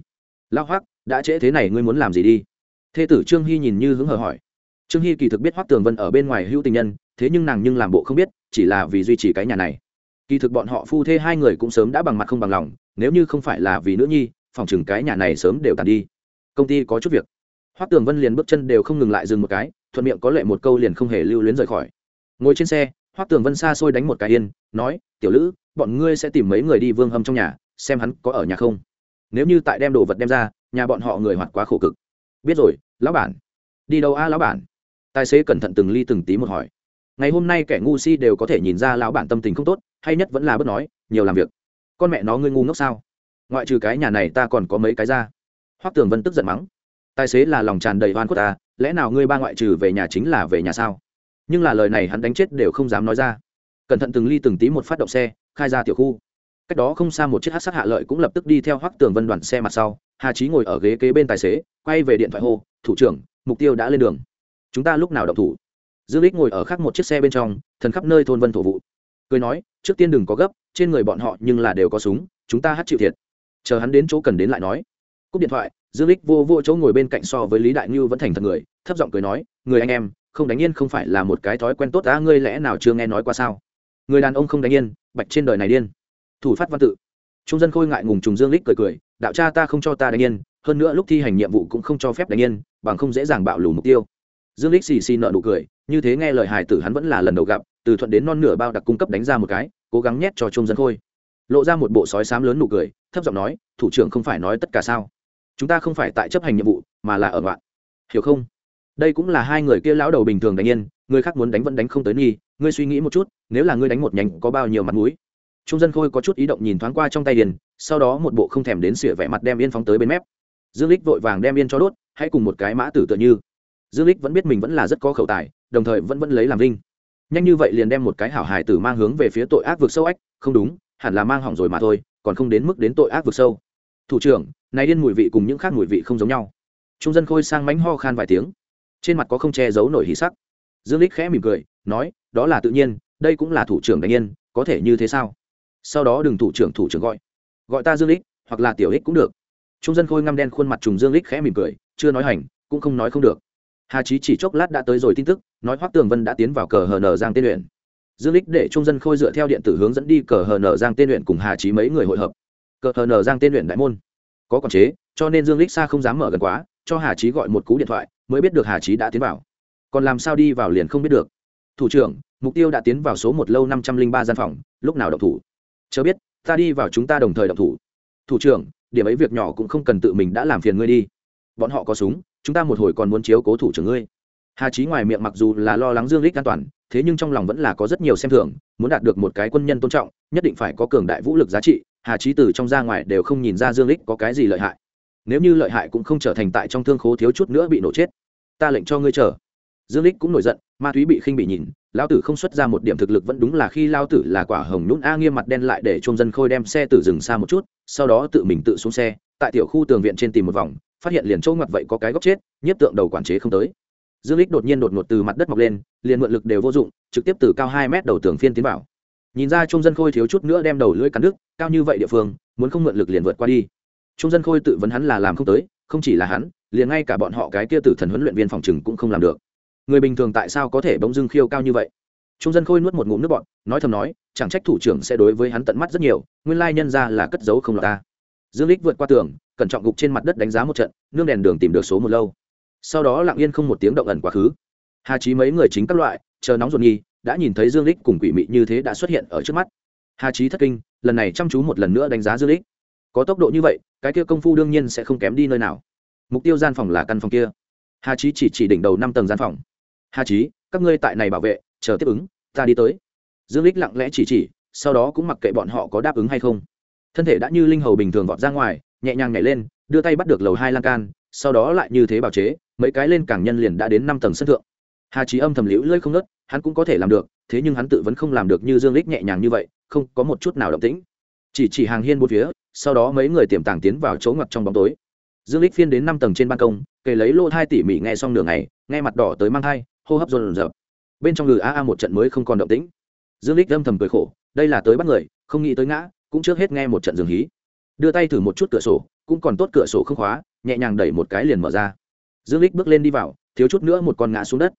Lao hoắc đã trễ thế này ngươi muốn làm gì đi? Thê tử trương hy nhìn như hứng hờ hỏi. Trương hy kỳ thực biết hoắc tường vân ở bên ngoài hữu tình nhân, thế nhưng nàng nhưng làm bộ không biết, chỉ là vì duy trì cái nhà này. Kỳ thực bọn họ phu thê hai người cũng sớm đã bằng mặt không bằng lòng, nếu như không phải là vì nữ nhi, phòng chừng cái nhà này sớm đều tàn đi. Công ty có chút việc. Hoắc tường vân liền bước chân đều không ngừng lại dừng một cái, thuận miệng có lệ một câu liền không hề lưu luyến rời khỏi. Ngồi trên xe, hoắc tường vân xa xôi đánh một cái yên, nói, tiểu lữ, bọn ngươi sẽ tìm mấy người đi vương hâm trong nhà, xem hắn có ở nhà không. Nếu như tại đem đồ vật đem ra nhà bọn họ người hoạt quá khổ cực. Biết rồi, lão bản. Đi đâu a lão bản? Tài xế cẩn thận từng ly từng tí một hỏi. Ngày hôm nay kẻ ngu si đều có thể nhìn ra lão bản tâm tình không tốt, hay nhất vẫn là bất nói, nhiều làm việc. Con mẹ nó ngươi ngu ngốc sao? Ngoại trừ cái nhà này ta còn có mấy cái ra. Hoắc tường vân tức giận mắng. Tài xế là lòng tràn đầy oan quốc ta, lẽ nào ngươi ba ngoại trừ về nhà chính là về nhà sao? Nhưng là lời này hắn đánh chết đều không dám nói ra. Cẩn thận từng ly từng tí một phát động xe, khai ra tiểu khu cách đó không xa một chiếc hát sát hạ lợi cũng lập tức đi theo hoắc tường vân đoàn xe mặt sau, hà trí ngồi ở ghế kế bên tài xế, quay về điện thoại hô, thủ trưởng, mục tiêu đã lên đường. Chúng ta lúc nào động thủ? Dương lích ngồi ở khác một chiếc xe bên trong, thần khắp nơi thôn vân thổ vụ. Cười nói, trước tiên đừng có gấp, trên người bọn họ nhưng là đều có súng, chúng ta hát chịu thiệt. Chờ hắn đến chỗ cần đến lại nói. Cúp điện thoại, dương lích vô vô chỗ ngồi bên cạnh so với lý đại ngưu vẫn thành thật người, thấp giọng cười nói, người anh em, không đánh yên không phải là một cái thói quen tốt đã ngươi lẽ nào chưa nghe nói qua sao? Người đàn ông không đánh yên, bạch trên đời này điên thủ phát văn tự. Trung dân khôi ngại ngùng trùng dương lích cười cười, đạo cha ta không cho ta đánh yên, hơn nữa lúc thi hành nhiệm vụ cũng không cho phép đánh yên, bằng không dễ dàng bạo lù mục tiêu. Dương lích xì xì nợ nụ cười, như thế nghe lời hài tử hắn vẫn là lần đầu gặp, từ thuận đến non nửa bao đặc cung cấp đánh ra một cái, cố gắng nhét cho trung dân khôi. Lộ ra một bộ sói sám lớn nụ cười, thấp giọng nói, thủ trưởng không phải nói tất cả sao? Chúng ta không phải tại chấp hành nhiệm vụ, mà là ở ngoạn. Hiểu không? Đây cũng là hai người kia lão đầu bình thường đánh yên, người khác muốn đánh vẫn đánh không tới nghi, ngươi suy nghĩ một chút, nếu là ngươi đánh một nhánh có bao nhiêu mặt mũi? Trung dân khôi có chút ý động nhìn thoáng qua trong tay điền, sau đó một bộ không thèm đến sửa vẻ mặt đem yên phóng tới bên mép. Dương lích vội vàng đem yên cho đốt, hãy cùng một cái mã tử tựa như. Dương lích vẫn biết mình vẫn là rất có khẩu tài, đồng thời vẫn vẫn lấy làm linh. Nhanh như vậy liền đem một cái hảo hài tử mang hướng về phía tội ác vực sâu ách, không đúng, hẳn là mang hỏng rồi mà thôi, còn không đến mức đến tội ác vực sâu. Thủ trưởng, này điên mùi vị cùng những khác mùi vị không giống nhau. Trung dân khôi sang mánh ho khan vài tiếng. Trên mặt có không che giấu nổi hí sắc. Dương lích khẽ mỉm cười, nói, đó là tự nhiên, đây cũng là thủ trưởng đánh nhiên có thể như thế sao? Sau đó đừng thủ trưởng thủ trưởng gọi. Gọi ta dương lích, hoặc là tiểu ích cũng được. Trung dân khôi ngăm đen khuôn mặt trùng dương lích khẽ mỉm cười, chưa nói hành, cũng không nói không được. Hà chí chỉ chốc lát đã tới rồi tin tức, nói hoắc tường vân đã tiến vào cờ hờ nờ giang tên luyện. Dương lích để trung dân khôi dựa theo điện tử hướng dẫn đi cờ hờ nờ giang tên luyện cùng hà chí mấy người hội hợp. Cờ hờ nờ giang tên luyện đại môn. Có quản chế, cho nên dương lích xa không dám mở gần quá, cho hà chí gọi một cú điện thoại, mới biết được hà chí đã tiến vào. Còn làm sao đi vào liền không biết được. Thủ trưởng, mục tiêu đã tiến vào số một lâu năm trăm linh ba gian phòng, lúc nào động thủ? Chờ biết, ta đi vào chúng ta đồng thời động thủ. Thủ trưởng, điểm ấy việc nhỏ cũng không cần tự mình đã làm phiền ngươi đi. Bọn họ có súng, chúng ta một hồi còn muốn chiếu cố thủ trưởng ngươi. Hà chí ngoài miệng mặc dù là lo lắng dương lích an toàn, thế nhưng trong lòng vẫn là có rất nhiều xem thường, muốn đạt được một cái quân nhân tôn trọng, nhất định phải có cường đại vũ lực giá trị, hà chí từ trong ra ngoài đều không nhìn ra dương lích có cái gì lợi hại. Nếu như lợi hại cũng không trở thành tại trong thương khố thiếu chút nữa bị nổ chết. Ta lệnh cho ngươi chờ. Dương lích cũng nổi giận, ma túy bị khinh bị nhìn lao tử không xuất ra một điểm thực lực vẫn đúng là khi lao tử là quả hồng nhún a nghiêm mặt đen lại để trung dân khôi đem xe tử dừng xa một chút, sau đó tự mình tự xuống xe, tại tiểu khu tường viện trên tìm một vòng, phát hiện liền chỗ ngặt vậy có cái góc chết, nhiếp tượng đầu quản chế không tới. Dương lích đột nhiên đột ngột từ mặt đất mọc lên, liền mượn lực đều vô dụng, trực tiếp từ cao hai mét đầu tường phiên tiến vào. Nhìn ra trung dân khôi thiếu chút nữa đem đầu lưỡi cắn đứt, cao như vậy địa phương, muốn không mượn lực liền vượt qua đi. Trung dân khôi tự vấn hắn là làm không tới, không chỉ là hắn, liền ngay cả bọn họ cái kia tử thần huấn luyện viên phòng trừng cũng không làm được người bình thường tại sao có thể bỗng dưng khiêu cao như vậy? Trung dân khôi nuốt một ngụm nước bọn nói thầm nói, chẳng trách thủ trưởng sẽ đối với hắn tận mắt rất nhiều, nguyên lai nhân ra là cất giấu không lọt ta. Dương lích vượt qua tường, cẩn trọng gục trên mặt đất đánh giá một trận, nương đèn đường tìm được số một lâu. Sau đó lặng yên không một tiếng động ẩn quá khứ. Hà chí mấy người chính các loại, chờ nóng ruột nghi, đã nhìn thấy dương lích cùng quỷ mị như thế đã xuất hiện ở trước mắt. Hà chí thất kinh, lần này chăm chú một lần nữa đánh giá dương lích có tốc độ như vậy, cái kia công phu đương nhiên sẽ không kém đi nơi nào. Mục tiêu gian phòng là căn phòng kia. Hà chí chỉ chỉ đỉnh đầu năm tầng gian phòng hà chí, các ngươi tại này bảo vệ, chờ tiếp ứng, ta đi tới. Dương lích lặng lẽ chỉ chỉ, sau đó cũng mặc kệ bọn họ có đáp ứng hay không. Thân thể đã như linh hầu bình thường vọt ra ngoài, nhẹ nhàng nhảy lên, đưa tay bắt được lầu hai lan can, sau đó lại như thế bào chế, mấy cái lên càng nhân liền đã đến năm tầng sân thượng. Hà trí âm thầm liễu lơi không nớt hắn cũng có thể làm được, thế nhưng hắn tự vẫn không làm được như dương lích nhẹ nhàng như vậy, không có một chút nào động tĩnh. Chỉ chỉ hàng hiên bốn phía, sau đó mấy người tiềm tàng tiến vào chỗ ngập trong bóng tối. Dương lích phiên đến năm tầng trên ban công kể lấy lô thai tỉ mỉ nghe xong nửa ngày, nghe mặt đỏ tới mang thai hô hấp dồn dập bên trong ngừ a a một trận mới không còn động tĩnh. Dương lích âm thầm cười khổ, đây là tới bắt người, không nghĩ tới ngã, cũng trước hết nghe một trận dường hí. Đưa tay thử một chút cửa sổ, cũng còn tốt cửa sổ không khóa, nhẹ nhàng đẩy một cái liền mở ra. Dương lích bước lên đi vào, thiếu chút nữa một con ngã xuống đất.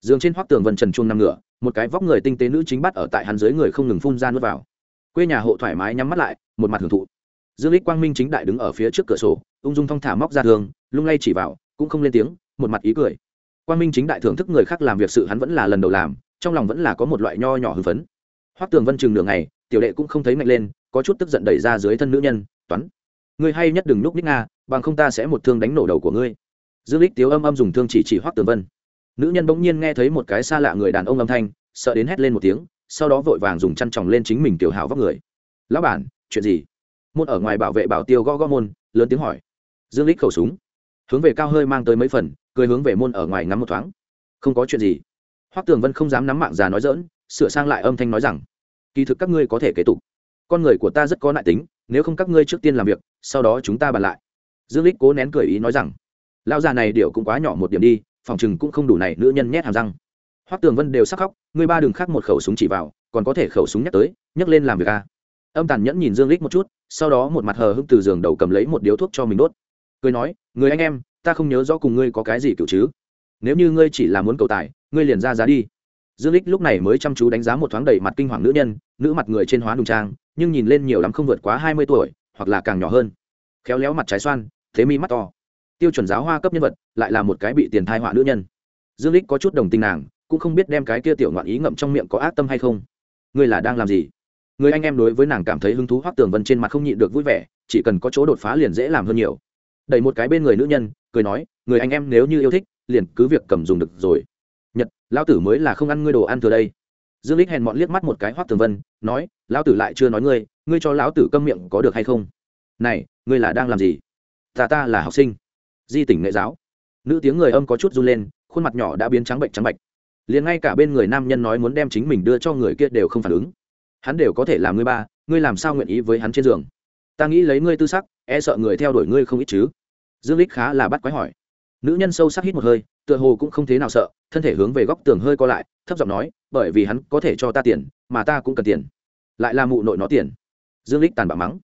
Giường trên hoác tường vần trần chuông nằm ngửa một cái vóc người tinh tế nữ chính bắt ở tại hắn dưới người không ngừng phun ra nước vào. Quê nhà hộ thoải mái nhắm mắt lại, một mặt hưởng thụ. Dương lích quang minh chính đại đứng ở phía trước cửa sổ, ung dung thong thả móc ra thường lung lay chỉ vào, cũng không lên tiếng, một mặt ý cười quang minh chính đại thưởng thức người khác làm việc sự hắn vẫn là lần đầu làm, trong lòng vẫn là có một loại nho nhỏ hưng phấn. Hoắc tường vân chừng nửa ngày, tiểu đệ cũng không thấy mạnh lên, có chút tức giận đẩy ra dưới thân nữ nhân, toán, ngươi hay nhất đừng núp ních nga, bằng không ta sẽ một thương đánh nổ đầu của ngươi. Dương lích tiếu âm âm dùng thương chỉ chỉ hoắc tường vân. Nữ nhân bỗng nhiên nghe thấy một cái xa lạ người đàn ông âm thanh, sợ đến hét lên một tiếng, sau đó vội vàng dùng chăn tròng lên chính mình tiểu hảo vóc người. Lão bản, chuyện gì? Môn ở ngoài bảo vệ bảo tiêu gõ gõ môn, lớn tiếng hỏi. Dương lích khẩu súng. Hướng về cao hơi mang tới mấy phần cười hướng về môn ở ngoài ngắm một thoáng. Không có chuyện gì. Hoắc tường vân không dám nắm mạng già nói dỡn sửa sang lại âm thanh nói rằng, kỳ thực các ngươi có thể kế tục. Con người của ta rất có nại tính, nếu không các ngươi trước tiên làm việc, sau đó chúng ta bàn lại. Dương lích cố nén cười ý nói rằng, lão già này điệu cũng quá nhỏ một điểm đi, phòng chừng cũng không đủ này nữ nhân nhét hàm răng. Hoắc tường vân đều sắc khóc, ngươi ba đường khác một khẩu súng chỉ vào, còn có thể khẩu súng nhắc tới nhấc lên làm việc a à. âm tàn nhẫn nhìn dương lích một chút, sau đó một mặt hờ hững từ giường đầu cầm lấy một điếu thuốc cho mình đốt. Cười nói, người anh em ta không nhớ rõ cùng ngươi có cái gì cựu chứ. Nếu như ngươi chỉ là muốn cầu tài, ngươi liền ra giá đi. Dương lích lúc này mới chăm chú đánh giá một thoáng đầy mặt kinh hoàng nữ nhân, nữ mặt người trên hóa đùng trang, nhưng nhìn lên nhiều lắm không vượt quá hai mươi tuổi, hoặc là càng nhỏ hơn. Khéo léo mặt trái xoan, thế mi mắt to. Tiêu chuẩn giáo hoa cấp nhân vật, lại là một cái bị tiền thai họa nữ nhân. Dương lích có chút đồng tình nàng, cũng không biết đem cái kia tiểu ngoạn ý ngậm trong miệng có ác tâm hay không. Ngươi là đang làm gì? Người anh em đối với nàng cảm thấy hứng thú hoắc tường vân trên mặt không nhịn được vui vẻ, chỉ cần có chỗ đột phá liền dễ làm hơn nhiều. Đẩy một cái bên người nữ nhân cười nói, người anh em nếu như yêu thích, liền cứ việc cầm dùng được rồi. Nhật, lão tử mới là không ăn ngươi đồ ăn thừa đây. Dương lích hèn mọn liếc mắt một cái hoắc tường vân, nói, lão tử lại chưa nói ngươi ngươi cho lão tử câm miệng có được hay không? Này, ngươi là đang làm gì? Ta ta là học sinh. Di tỉnh nghệ giáo. Nữ tiếng người âm có chút run lên, khuôn mặt nhỏ đã biến trắng bệnh trắng bạch. Liền ngay cả bên người nam nhân nói muốn đem chính mình đưa cho người kia đều không phản ứng. Hắn đều có thể làm ngươi ba, ngươi làm sao nguyện ý với hắn trên giường? Ta nghĩ lấy ngươi tư sắc e sợ người theo đuổi ngươi không ít chứ dương lích khá là bắt quái hỏi. Nữ nhân sâu sắc hít một hơi, tựa hồ cũng không thế nào sợ, thân thể hướng về góc tường hơi co lại, thấp giọng nói, bởi vì hắn có thể cho ta tiền, mà ta cũng cần tiền. Lại là mụ nội nó tiền. Dương lích tàn bạo mắng.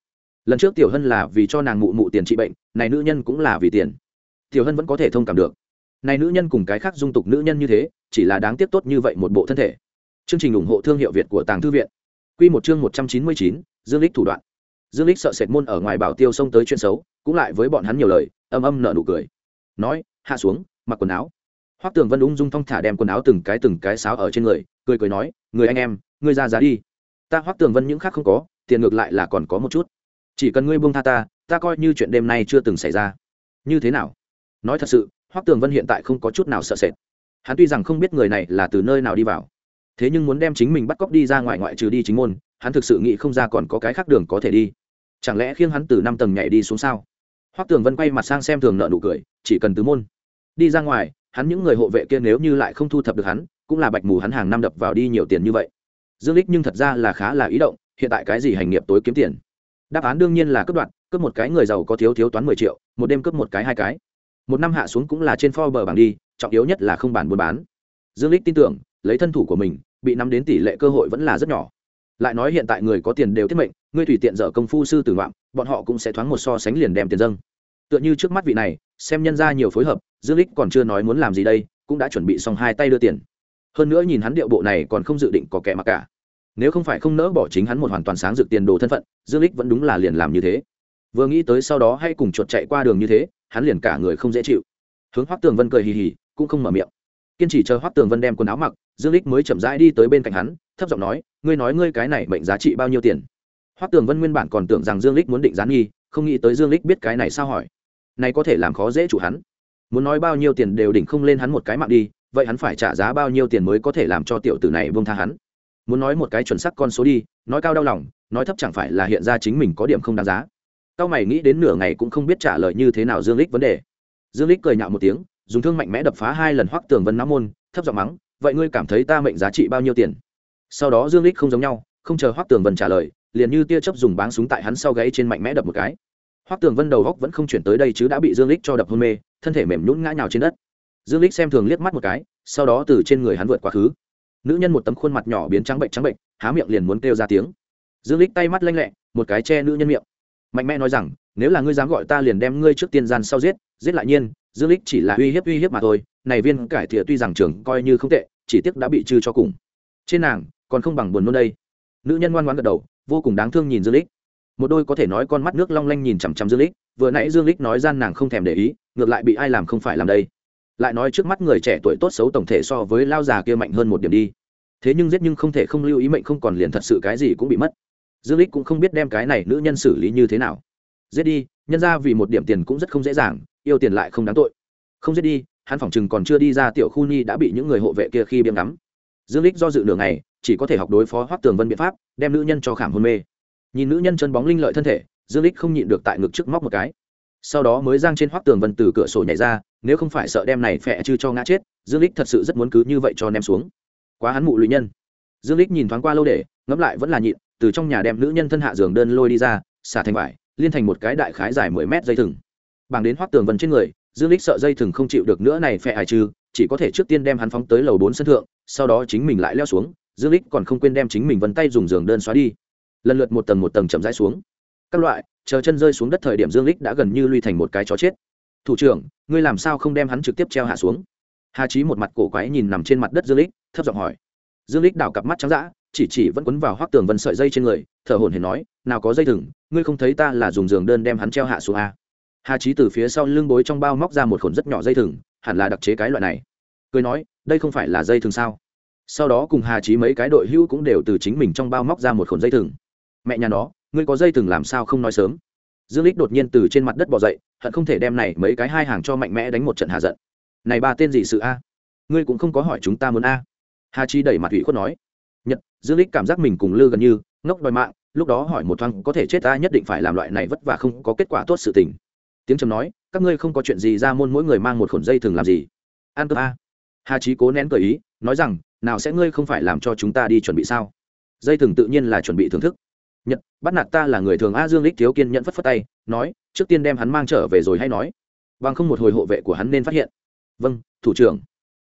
Lần trước tiểu hân là vì cho nàng mụ mụ tiền trị bệnh, này nữ nhân cũng là vì tiền. Tiểu hân vẫn có thể thông cảm được. Này nữ nhân cùng cái khác dung tục nữ nhân như thế, chỉ là đáng tiếc tốt như vậy một bộ thân thể. Chương trình ủng hộ thương hiệu việt của tàng thư viện. Quy một chương một trăm chín mươi chín, dương lích thủ đoạn. Dương lích sợ sệt môn ở ngoài bảo tiêu xông tới chuyện xấu, cũng lại với bọn hắn nhiều lời âm âm nở nụ cười. Nói, hạ xuống, mặc quần áo. Hoắc tường vân ung dung thong thả đem quần áo từng cái từng cái sáo ở trên người, cười cười nói, người anh em, ngươi ra giá đi. Ta, hoắc tường vân, những khác không có, tiền ngược lại là còn có một chút. Chỉ cần ngươi buông tha ta ta coi như chuyện đêm nay chưa từng xảy ra. Như thế nào? Nói thật sự, hoắc tường vân hiện tại không có chút nào sợ sệt. Hắn tuy rằng không biết người này là từ nơi nào đi vào, thế nhưng muốn đem chính mình bắt cóc đi ra ngoài ngoại trừ đi chính môn, hắn thực sự nghĩ không ra còn có cái khác đường có thể đi. Chẳng lẽ khiêng hắn từ năm tầng nhảy đi xuống sao? Hoắc tường vân quay mặt sang xem thường nợ nụ cười, chỉ cần tứ môn đi ra ngoài, hắn những người hộ vệ kia nếu như lại không thu thập được hắn, cũng là bạch mù hắn hàng năm đập vào đi nhiều tiền như vậy. Dương lích nhưng thật ra là khá là ý động, hiện tại cái gì hành nghiệp tối kiếm tiền? Đáp án đương nhiên là cướp đoạn cướp một cái người giàu có thiếu thiếu toán mười triệu, một đêm cướp một cái hai cái. Một năm hạ xuống cũng là trên bờ bảng đi, trọng yếu nhất là không bản buôn bán. Dương lích tin tưởng, lấy thân thủ của mình, bị nắm đến tỷ lệ cơ hội vẫn là rất nhỏ lại nói hiện tại người có tiền đều tiết mệnh, ngươi tùy tiện dở công phu sư tử ngoạm, bọn họ cũng sẽ thoáng một so sánh liền đem tiền dâng. Tựa như trước mắt vị này, xem nhân ra nhiều phối hợp, dương lích còn chưa nói muốn làm gì đây, cũng đã chuẩn bị xong hai tay đưa tiền. Hơn nữa nhìn hắn điệu bộ này còn không dự định có kẻ mặc cả. Nếu không phải không nỡ bỏ chính hắn một hoàn toàn sáng dự tiền đồ thân phận, dương lích vẫn đúng là liền làm như thế. Vừa nghĩ tới sau đó hay cùng chuột chạy qua đường như thế, hắn liền cả người không dễ chịu. Hướng hoắc tường vân cười hì hì, cũng không mở miệng. Kiên trì chờ hoắc tường vân đem quần áo mặc, dương lích mới chậm rãi đi tới bên cạnh hắn thấp giọng nói, ngươi nói ngươi cái này mệnh giá trị bao nhiêu tiền? Hoắc tường vân nguyên bản còn tưởng rằng dương lích muốn định gián nghi, không nghĩ tới dương lích biết cái này sao hỏi. Này có thể làm khó dễ chủ hắn. Muốn nói bao nhiêu tiền đều đỉnh không lên hắn một cái mạng đi, vậy hắn phải trả giá bao nhiêu tiền mới có thể làm cho tiểu tử này buông tha hắn? Muốn nói một cái chuẩn xác con số đi, nói cao đau lòng, nói thấp chẳng phải là hiện ra chính mình có điểm không đáng giá. Cao mày nghĩ đến nửa ngày cũng không biết trả lời như thế nào dương lích vấn đề. Dương lích cười nhạo một tiếng, dùng thương mạnh mẽ đập phá hai lần hoắc tường vân não môn, thấp giọng mắng, vậy ngươi cảm thấy ta mệnh giá trị bao nhiêu tiền? Sau đó dương lích không giống nhau, không chờ hoắc tường vân trả lời, liền như tia chớp dùng báng súng tại hắn sau gáy trên mạnh mẽ đập một cái. Hoắc tường vân đầu góc vẫn không chuyển tới đây chứ đã bị dương lích cho đập hôn mê, thân thể mềm nhũn ngã nhào trên đất. Dương lích xem thường liếc mắt một cái, sau đó từ trên người hắn vượt quá khứ. Nữ nhân một tấm khuôn mặt nhỏ biến trắng bệnh trắng bệnh, há miệng liền muốn kêu ra tiếng. Dương lích tay mắt lanh lẹ, một cái che nữ nhân miệng. Mạnh mẽ nói rằng, nếu là ngươi dám gọi ta liền đem ngươi trước tiên gian sau giết giết lại nhiên, dương lích chỉ là uy hiếp uy hiếp mà thôi, này viên cải thiện tuy rằng trưởng coi như không tệ, chỉ tiếc đã bị trừ cho cùng. Trên nàng còn không bằng buồn nôn đây. Nữ nhân ngoan ngoãn gật đầu, vô cùng đáng thương nhìn dương lích. Một đôi có thể nói con mắt nước long lanh nhìn chằm chằm dương lích, vừa nãy dương lích nói gian nàng không thèm để ý, ngược lại bị ai làm không phải làm đây. Lại nói trước mắt người trẻ tuổi tốt xấu tổng thể so với lao già kia mạnh hơn một điểm đi. Thế nhưng giết nhưng không thể không lưu ý mệnh không còn liền thật sự cái gì cũng bị mất. Dương lích cũng không biết đem cái này nữ nhân xử lý như thế nào. Giết đi, nhân ra vì một điểm tiền cũng rất không dễ dàng, yêu tiền lại không đáng tội. Không giết đi, hắn phỏng chừng còn chưa đi ra tiểu khu ni đã bị những người hộ vệ kia khi biếm ngắm dương lích do dự nửa ngày, chỉ có thể học đối phó hoắc tường vân biện pháp, đem nữ nhân cho khảm hôn mê. Nhìn nữ nhân chân bóng linh lợi thân thể, dương lích không nhịn được tại ngực trước móc một cái. Sau đó mới giang trên hoắc tường vân từ cửa sổ nhảy ra, nếu không phải sợ đem này phẹ chư cho ngã chết, dương lích thật sự rất muốn cứ như vậy cho ném xuống. Quá hắn mụ lụy nhân. Dương lích nhìn thoáng qua lâu để, ngẫm lại vẫn là nhịn, từ trong nhà đem nữ nhân thân hạ giường đơn lôi đi ra, xả thành vải, liên thành một cái đại khái dài 10 mét dây thừng. Bảng đến hoắc tường vân trên người dương lích sợ dây thừng không chịu được nữa này phe hài trừ, chỉ có thể trước tiên đem hắn phóng tới lầu bốn sân thượng, sau đó chính mình lại leo xuống, dương lích còn không quên đem chính mình vân tay dùng giường đơn xóa đi. Lần lượt một tầng một tầng chậm rãi xuống. Các loại, chờ chân rơi xuống đất thời điểm dương lích đã gần như lui thành một cái chó chết. Thủ trưởng, ngươi làm sao không đem hắn trực tiếp treo hạ xuống? Hà trí một mặt cổ quái nhìn nằm trên mặt đất dương lích, thấp giọng hỏi. Dương lích đảo cặp mắt trắng dã, chỉ chỉ vẫn quấn vào hoác tường vân sợi dây trên người, thở hổn hển nói, nào có dây thừng, ngươi không thấy ta là dùng giường đơn đem hắn treo hạ xuống à? Hà trí từ phía sau lưng bối trong bao móc ra một khổn rất nhỏ dây thừng, hẳn là đặc chế cái loại này. Cười nói, đây không phải là dây thừng sao? Sau đó cùng hà trí mấy cái đội hữu cũng đều từ chính mình trong bao móc ra một khổn dây thừng. Mẹ nhà nó, ngươi có dây thừng làm sao không nói sớm? Dương lích đột nhiên từ trên mặt đất bỏ dậy, hận không thể đem này mấy cái hai hàng cho mạnh mẽ đánh một trận hà giận. Này ba tên gì sự a? Ngươi cũng không có hỏi chúng ta muốn a? Hà trí đẩy mặt ủy khuất nói. Nhật, dương lích cảm giác mình cùng lư gần như, ngốc đòi mạng, lúc đó hỏi một thoáng có thể chết ta nhất định phải làm loại này vất vả không có kết quả tốt sự tình tiếng trầm nói, các ngươi không có chuyện gì ra môn mỗi người mang một khổn dây thường làm gì? An cướp a. Hà trí cố nén cởi ý, nói rằng, nào sẽ ngươi không phải làm cho chúng ta đi chuẩn bị sao? Dây thường tự nhiên là chuẩn bị thưởng thức. Nhật, bắt nạt ta là người thường a dương lích thiếu kiên nhận phất phất tay, nói, trước tiên đem hắn mang trở về rồi hay nói. Bằng không một hồi hộ vệ của hắn nên phát hiện. Vâng thủ trưởng.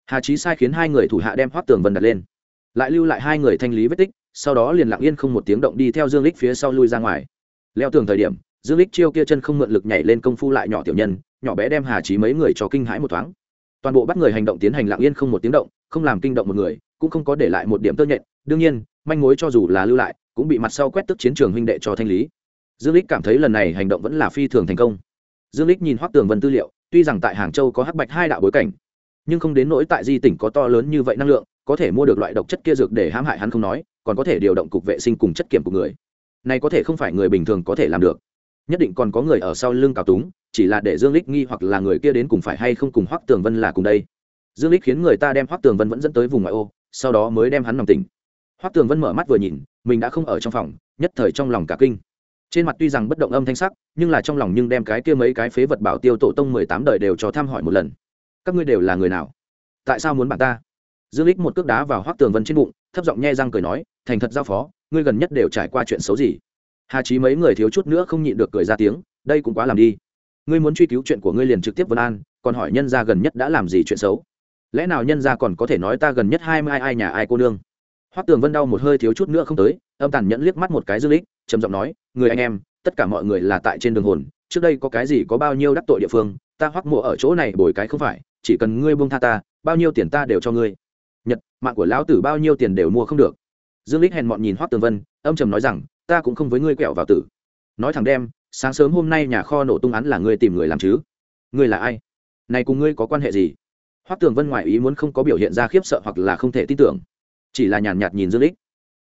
Hà trí sai khiến hai người thủ hạ đem hoác tường vân đặt lên. Lại lưu lại hai người thanh lý vết tích, sau đó liền lặng yên không một tiếng động đi theo dương lích phía sau lui ra ngoài. Leo tường thời điểm dương lích chiêu kia chân không mượn lực nhảy lên công phu lại nhỏ tiểu nhân, nhỏ bé đem hà trí mấy người cho kinh hãi một thoáng. Toàn bộ bắt người hành động tiến hành lặng yên không một tiếng động, không làm kinh động một người, cũng không có để lại một điểm tơ nhện. Đương nhiên, manh mối cho dù là lưu lại, cũng bị mặt sau quét tức chiến trường huynh đệ cho thanh lý. Dương lích cảm thấy lần này hành động vẫn là phi thường thành công. Dương lích nhìn hoắc tường vân tư liệu, tuy rằng tại hàng châu có hắc bạch hai đạo bối cảnh, nhưng không đến nỗi tại di tỉnh có to lớn như vậy năng lượng, có thể mua được loại độc chất kia dược để hãm hại hắn không nói, còn có thể điều động cục vệ sinh cùng chất kiểm của người. Này có thể không phải người bình thường có thể làm được nhất định còn có người ở sau lưng cào túng, chỉ là để dương lích nghi hoặc là người kia đến cùng phải hay không cùng hoắc tường vân là cùng đây. Dương lích khiến người ta đem hoắc tường vân vẫn dẫn tới vùng ngoại ô, sau đó mới đem hắn nằm tỉnh. Hoắc tường vân mở mắt vừa nhìn, mình đã không ở trong phòng, nhất thời trong lòng cả kinh. Trên mặt tuy rằng bất động âm thanh sắc, nhưng là trong lòng nhưng đem cái kia mấy cái phế vật bảo tiêu tổ tông mười tám đời đều cho thăm hỏi một lần. Các ngươi đều là người nào? Tại sao muốn bạn ta? Dương lích một cước đá vào hoắc tường vân trên bụng, thấp giọng nhe răng cười nói, thành thật giao phó, ngươi gần nhất đều trải qua chuyện xấu gì? Hà trí mấy người thiếu chút nữa không nhịn được cười ra tiếng, đây cũng quá làm đi. Ngươi muốn truy cứu chuyện của ngươi liền trực tiếp vân an, còn hỏi nhân gia gần nhất đã làm gì chuyện xấu. Lẽ nào nhân gia còn có thể nói ta gần nhất hai mươi ai ai nhà ai cô nương? Hoắc tường vân đau một hơi thiếu chút nữa không tới, âm tàn nhẫn liếc mắt một cái dương lích, trầm giọng nói, người anh em, tất cả mọi người là tại trên đường hồn, trước đây có cái gì có bao nhiêu đắc tội địa phương, ta hoắc mộ ở chỗ này bồi cái không phải, chỉ cần ngươi buông tha ta, bao nhiêu tiền ta đều cho ngươi. Nhật, mạng của lão tử bao nhiêu tiền đều mua không được. Dương lích hèn mọn nhìn hoắc tường vân, âm trầm nói rằng ta cũng không với ngươi quẹo vào tử. Nói thẳng đem, sáng sớm hôm nay nhà kho nổ tung án là ngươi tìm người làm chứ? Ngươi là ai? Này cùng ngươi có quan hệ gì? Hoắc tường vân ngoại ý muốn không có biểu hiện ra khiếp sợ hoặc là không thể tin tưởng. Chỉ là nhàn nhạt nhìn dương lích.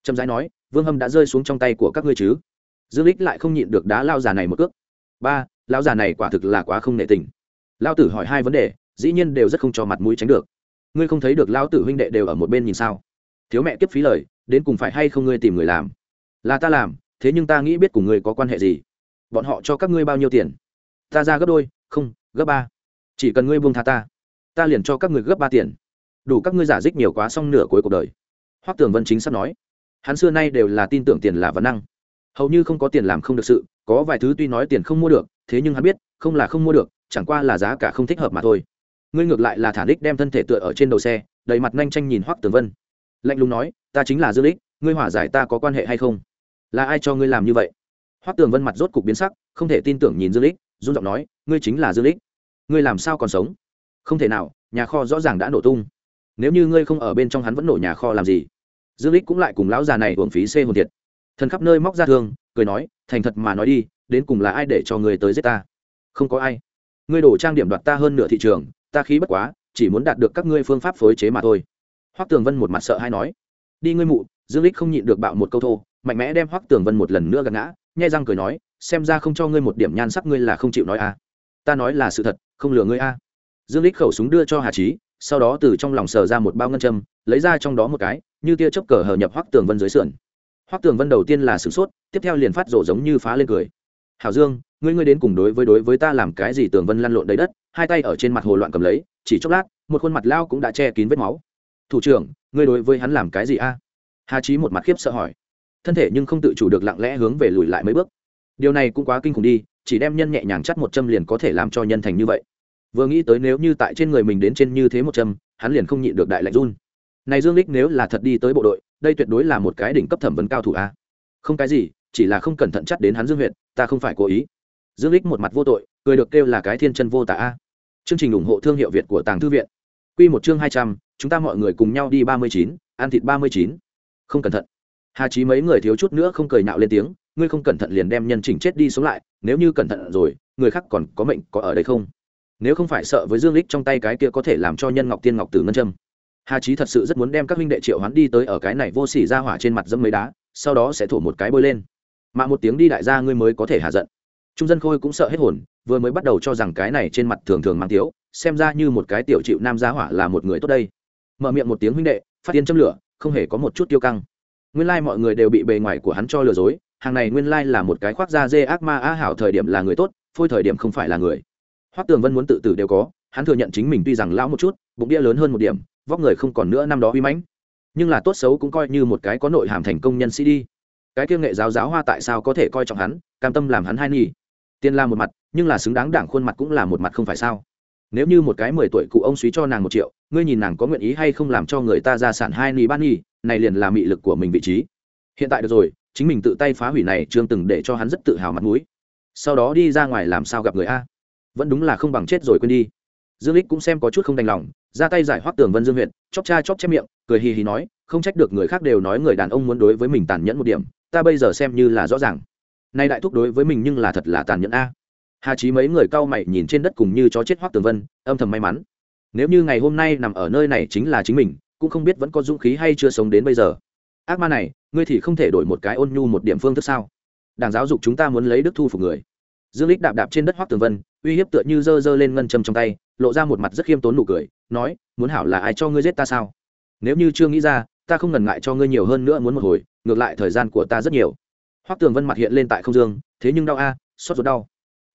Trầm rãi nói, vương hâm đã rơi xuống trong tay của các ngươi chứ? Dương lích lại không nhịn được đá lao già này một cước. Ba, lao già này quả thực là quá không nệ tình. Lao tử hỏi hai vấn đề, dĩ nhiên đều rất không cho mặt mũi tránh được. Ngươi không thấy được lao tử huynh đệ đều ở một bên nhìn sao? Thiếu mẹ kiếp phí lời, đến cùng phải hay không ngươi tìm người làm? Là ta làm, thế nhưng ta nghĩ biết cùng ngươi có quan hệ gì. Bọn họ cho các ngươi bao nhiêu tiền? Ta ra gấp đôi, không, gấp ba. Chỉ cần ngươi buông tha ta ta liền cho các ngươi gấp ba tiền. Đủ các ngươi giả dích nhiều quá xong nửa cuối cuộc đời. Hoắc tường vân chính sắp nói. Hắn xưa nay đều là tin tưởng tiền là vấn năng. Hầu như không có tiền làm không được sự, có vài thứ tuy nói tiền không mua được, thế nhưng hắn biết, không là không mua được, chẳng qua là giá cả không thích hợp mà thôi. Ngươi ngược lại là thả đích đem thân thể tựa ở trên đầu xe, đầy mặt nhanh tranh nhìn hoắc tường vân. Lạnh lùng nói, ta chính là dương lích, ngươi hỏa giải ta có quan hệ hay không? Là ai cho ngươi làm như vậy? Hoắc tường vân mặt rốt cục biến sắc, không thể tin tưởng nhìn dương lích, run giọng nói, ngươi chính là dương lích. Ngươi làm sao còn sống? Không thể nào, nhà kho rõ ràng đã nổ tung. Nếu như ngươi không ở bên trong hắn vẫn nổ nhà kho làm gì? Dương lích cũng lại cùng lão già này hưởng phí xê hồn thiệt. Thần khắp nơi móc ra thương, cười nói, thành thật mà nói đi, đến cùng là ai để cho ngươi tới giết ta? Không có ai. Ngươi đổ trang điểm đoạt ta hơn nửa thị trường, ta khí bất quá, chỉ muốn đạt được các ngươi phương pháp phối chế mà thôi. Hoắc tường vân một mặt sợ hay nói, đi ngươi mụ, dương lích không nhịn được bạo một câu thô mạnh mẽ đem hoắc tường vân một lần nữa gạt ngã, nhai răng cười nói, xem ra không cho ngươi một điểm nhan sắc ngươi là không chịu nói a. À. ta nói là sự thật, không lừa ngươi a. À. dương lích khẩu súng đưa cho hà trí sau đó từ trong lòng sờ ra một bao ngân châm, lấy ra trong đó một cái, như tia chớp cờ hờ nhập hoắc tường vân dưới sườn. Hoắc tường vân đầu tiên là sửng sốt, tiếp theo liền phát rổ giống như phá lên cười. Hảo dương, ngươi ngươi đến cùng đối với đối với ta làm cái gì tường vân lăn lộn đầy đất? Hai tay ở trên mặt hồ loạn cầm lấy, chỉ chốc lát, một khuôn mặt lao cũng đã che kín vết máu. Thủ trưởng, ngươi đối với hắn làm cái gì a? Hà trí một mặt khiếp sợ hỏi thân thể nhưng không tự chủ được lặng lẽ hướng về lùi lại mấy bước. Điều này cũng quá kinh khủng đi, chỉ đem nhân nhẹ nhàng chắt một châm liền có thể làm cho nhân thành như vậy. Vừa nghĩ tới nếu như tại trên người mình đến trên như thế một châm, hắn liền không nhịn được đại lạnh run. Này dương lích nếu là thật đi tới bộ đội, đây tuyệt đối là một cái đỉnh cấp thẩm vấn cao thủ a. Không cái gì, chỉ là không cẩn thận chắt đến hắn dương huyện ta không phải cố ý. Dương lích một mặt vô tội, cười được kêu là cái thiên chân vô tả a. Chương trình ủng hộ thương hiệu việt của tàng thư viện. Quy một chương hai trăm, chúng ta mọi người cùng nhau đi ba mươi chín, ăn thịt ba mươi chín. Không cẩn thận hà chí mấy người thiếu chút nữa không cười nạo lên tiếng, ngươi không cẩn thận liền đem nhân chỉnh chết đi sống lại, nếu như cẩn thận rồi, người khác còn có mệnh có ở đây không? Nếu không phải sợ với dương lích trong tay cái kia có thể làm cho nhân ngọc tiên ngọc tử ngân châm. Hà chí thật sự rất muốn đem các huynh đệ triệu hoán đi tới ở cái này vô sỉ ra hỏa trên mặt dâm mấy đá, sau đó sẽ thổ một cái bôi lên. Mà một tiếng đi đại gia ngươi mới có thể hạ giận. Trung dân khôi cũng sợ hết hồn, vừa mới bắt đầu cho rằng cái này trên mặt thường thường mang tiếu xem ra như một cái tiểu chịu nam gia hỏa là một người tốt đây. Mở miệng một tiếng huynh đệ, phát tiên châm lửa, không hề có một chút tiêu căng nguyên lai mọi người đều bị bề ngoài của hắn cho lừa dối, hàng này nguyên lai là một cái khoác da dê ác ma á hảo thời điểm là người tốt, phôi thời điểm không phải là người. Hoắc tường vân muốn tự tử đều có, hắn thừa nhận chính mình tuy rằng lão một chút, bụng đĩa lớn hơn một điểm, vóc người không còn nữa năm đó uy mãnh. Nhưng là tốt xấu cũng coi như một cái có nội hàm thành công nhân sĩ đi. Cái kia nghệ giáo giáo hoa tại sao có thể coi trọng hắn, cam tâm làm hắn hai nhì tiên la một mặt, nhưng là xứng đáng đảng khuôn mặt cũng là một mặt không phải sao? Nếu như một cái mười tuổi cụ ông suý cho nàng một triệu, ngươi nhìn nàng có nguyện ý hay không làm cho người ta ra sản hai ni ban ni, này liền là mị lực của mình vị trí. Hiện tại được rồi, chính mình tự tay phá hủy này, trương từng để cho hắn rất tự hào mặt mũi. Sau đó đi ra ngoài làm sao gặp người a? Vẫn đúng là không bằng chết rồi quên đi. Dương lích cũng xem có chút không đành lòng, ra tay giải hoác tường vân dương huyện chóc cha chóc chép miệng, cười hì hì nói, không trách được người khác đều nói người đàn ông muốn đối với mình tàn nhẫn một điểm, ta bây giờ xem như là rõ ràng. Nay đại thúc đối với mình nhưng là thật là tàn nhẫn a hà trí mấy người cau mày nhìn trên đất cùng như chó chết hoác tường vân, âm thầm may mắn. Nếu như ngày hôm nay nằm ở nơi này chính là chính mình, cũng không biết vẫn có dũng khí hay chưa sống đến bây giờ. Ác ma này, ngươi thì không thể đổi một cái ôn nhu một điểm phương thức sao? Đảng giáo dục chúng ta muốn lấy đức thu phục người. Dương lích đạp đạp trên đất hoác tường vân, uy hiếp tựa như dơ dơ lên ngân châm trong tay, lộ ra một mặt rất khiêm tốn nụ cười, nói, muốn hảo là ai cho ngươi giết ta sao? Nếu như chưa nghĩ ra, ta không ngần ngại cho ngươi nhiều hơn nữa muốn một hồi, ngược lại thời gian của ta rất nhiều. Hoác tường vân mặt hiện lên tại không dương, thế nhưng đau a xót ruột đau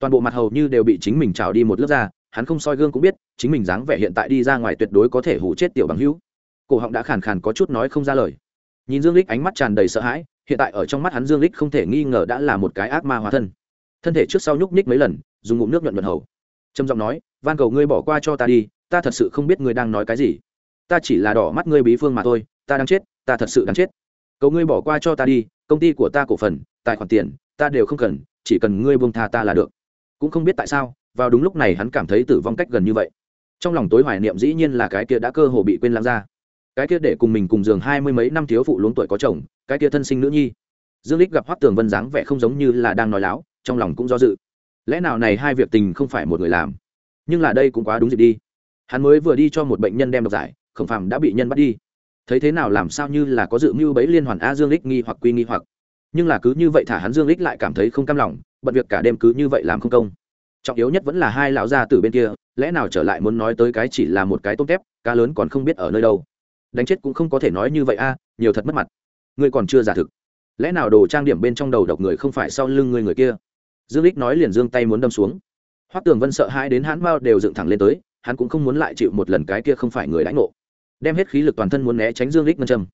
toàn bộ mặt hầu như đều bị chính mình trào đi một lớp da hắn không soi gương cũng biết, chính mình dáng vẻ hiện tại đi ra ngoài tuyệt đối có thể hủ chết tiểu bằng hữu. Cổ họng đã khàn khàn có chút nói không ra lời. Nhìn dương lích ánh mắt tràn đầy sợ hãi, hiện tại ở trong mắt hắn dương lích không thể nghi ngờ đã là một cái ác ma hóa thân. Thân thể trước sau nhúc nhích mấy lần, dùng ngụm nước nhuận nhuận hầu. Trầm giọng nói, van cầu ngươi bỏ qua cho ta đi, ta thật sự không biết ngươi đang nói cái gì. Ta chỉ là đỏ mắt ngươi bí phương mà thôi, ta đang chết, ta thật sự đang chết. Cầu ngươi bỏ qua cho ta đi, công ty của ta cổ phần, tài khoản tiền, ta đều không cần, chỉ cần ngươi buông tha ta là được cũng không biết tại sao, vào đúng lúc này hắn cảm thấy tử vong cách gần như vậy. Trong lòng tối hoài niệm dĩ nhiên là cái kia đã cơ hồ bị quên lãng ra. Cái kia để cùng mình cùng giường hai mươi mấy năm thiếu phụ luống tuổi có chồng, cái kia thân sinh nữ nhi. Dương lích gặp hoắc tường vân dáng vẻ không giống như là đang nói láo, trong lòng cũng do dự. Lẽ nào này hai việc tình không phải một người làm? Nhưng là đây cũng quá đúng dịp đi. Hắn mới vừa đi cho một bệnh nhân đem độc giải khổng phàm đã bị nhân bắt đi. Thấy thế nào làm sao như là có dự mưu bấy liên hoàn a dương lích nghi hoặc quy nghi hoặc. Nhưng là cứ như vậy thả hắn dương lích lại cảm thấy không cam lòng bận việc cả đêm cứ như vậy làm không công. Trọng yếu nhất vẫn là hai lão gia từ bên kia, lẽ nào trở lại muốn nói tới cái chỉ là một cái tôm tép, cá lớn còn không biết ở nơi đâu. Đánh chết cũng không có thể nói như vậy a à, nhiều thật mất mặt. Ngươi còn chưa giả thực. Lẽ nào đồ trang điểm bên trong đầu độc người không phải sau lưng ngươi người kia? Dương lích nói liền dương tay muốn đâm xuống. Hoắc tường vân sợ hãi đến hắn mao đều dựng thẳng lên tới, hắn cũng không muốn lại chịu một lần cái kia không phải người đãi ngộ. Đem hết khí lực toàn thân muốn né tránh dương lích ngân châm.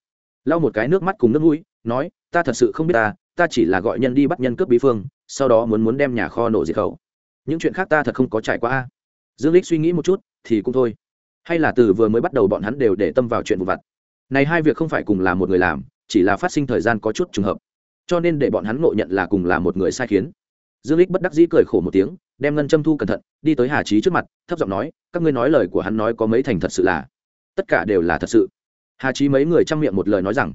Lau một cái nước mắt cùng nước mũi, nói, ta thật sự không biết ta ta chỉ là gọi nhân đi bắt nhân cướp bí phương, sau đó muốn muốn đem nhà kho nổ diệt khẩu. Những chuyện khác ta thật không có trải qua a. Dương lích suy nghĩ một chút, thì cũng thôi. Hay là từ vừa mới bắt đầu bọn hắn đều để tâm vào chuyện vụ vặt. Này hai việc không phải cùng là một người làm, chỉ là phát sinh thời gian có chút trùng hợp. Cho nên để bọn hắn ngộ nhận là cùng là một người sai khiến. Dương lích bất đắc dĩ cười khổ một tiếng, đem ngân châm thu cẩn thận, đi tới hà trí trước mặt, thấp giọng nói, các ngươi nói lời của hắn nói có mấy thành thật sự là? Tất cả đều là thật sự. Hà trí mấy người chăm miệng một lời nói rằng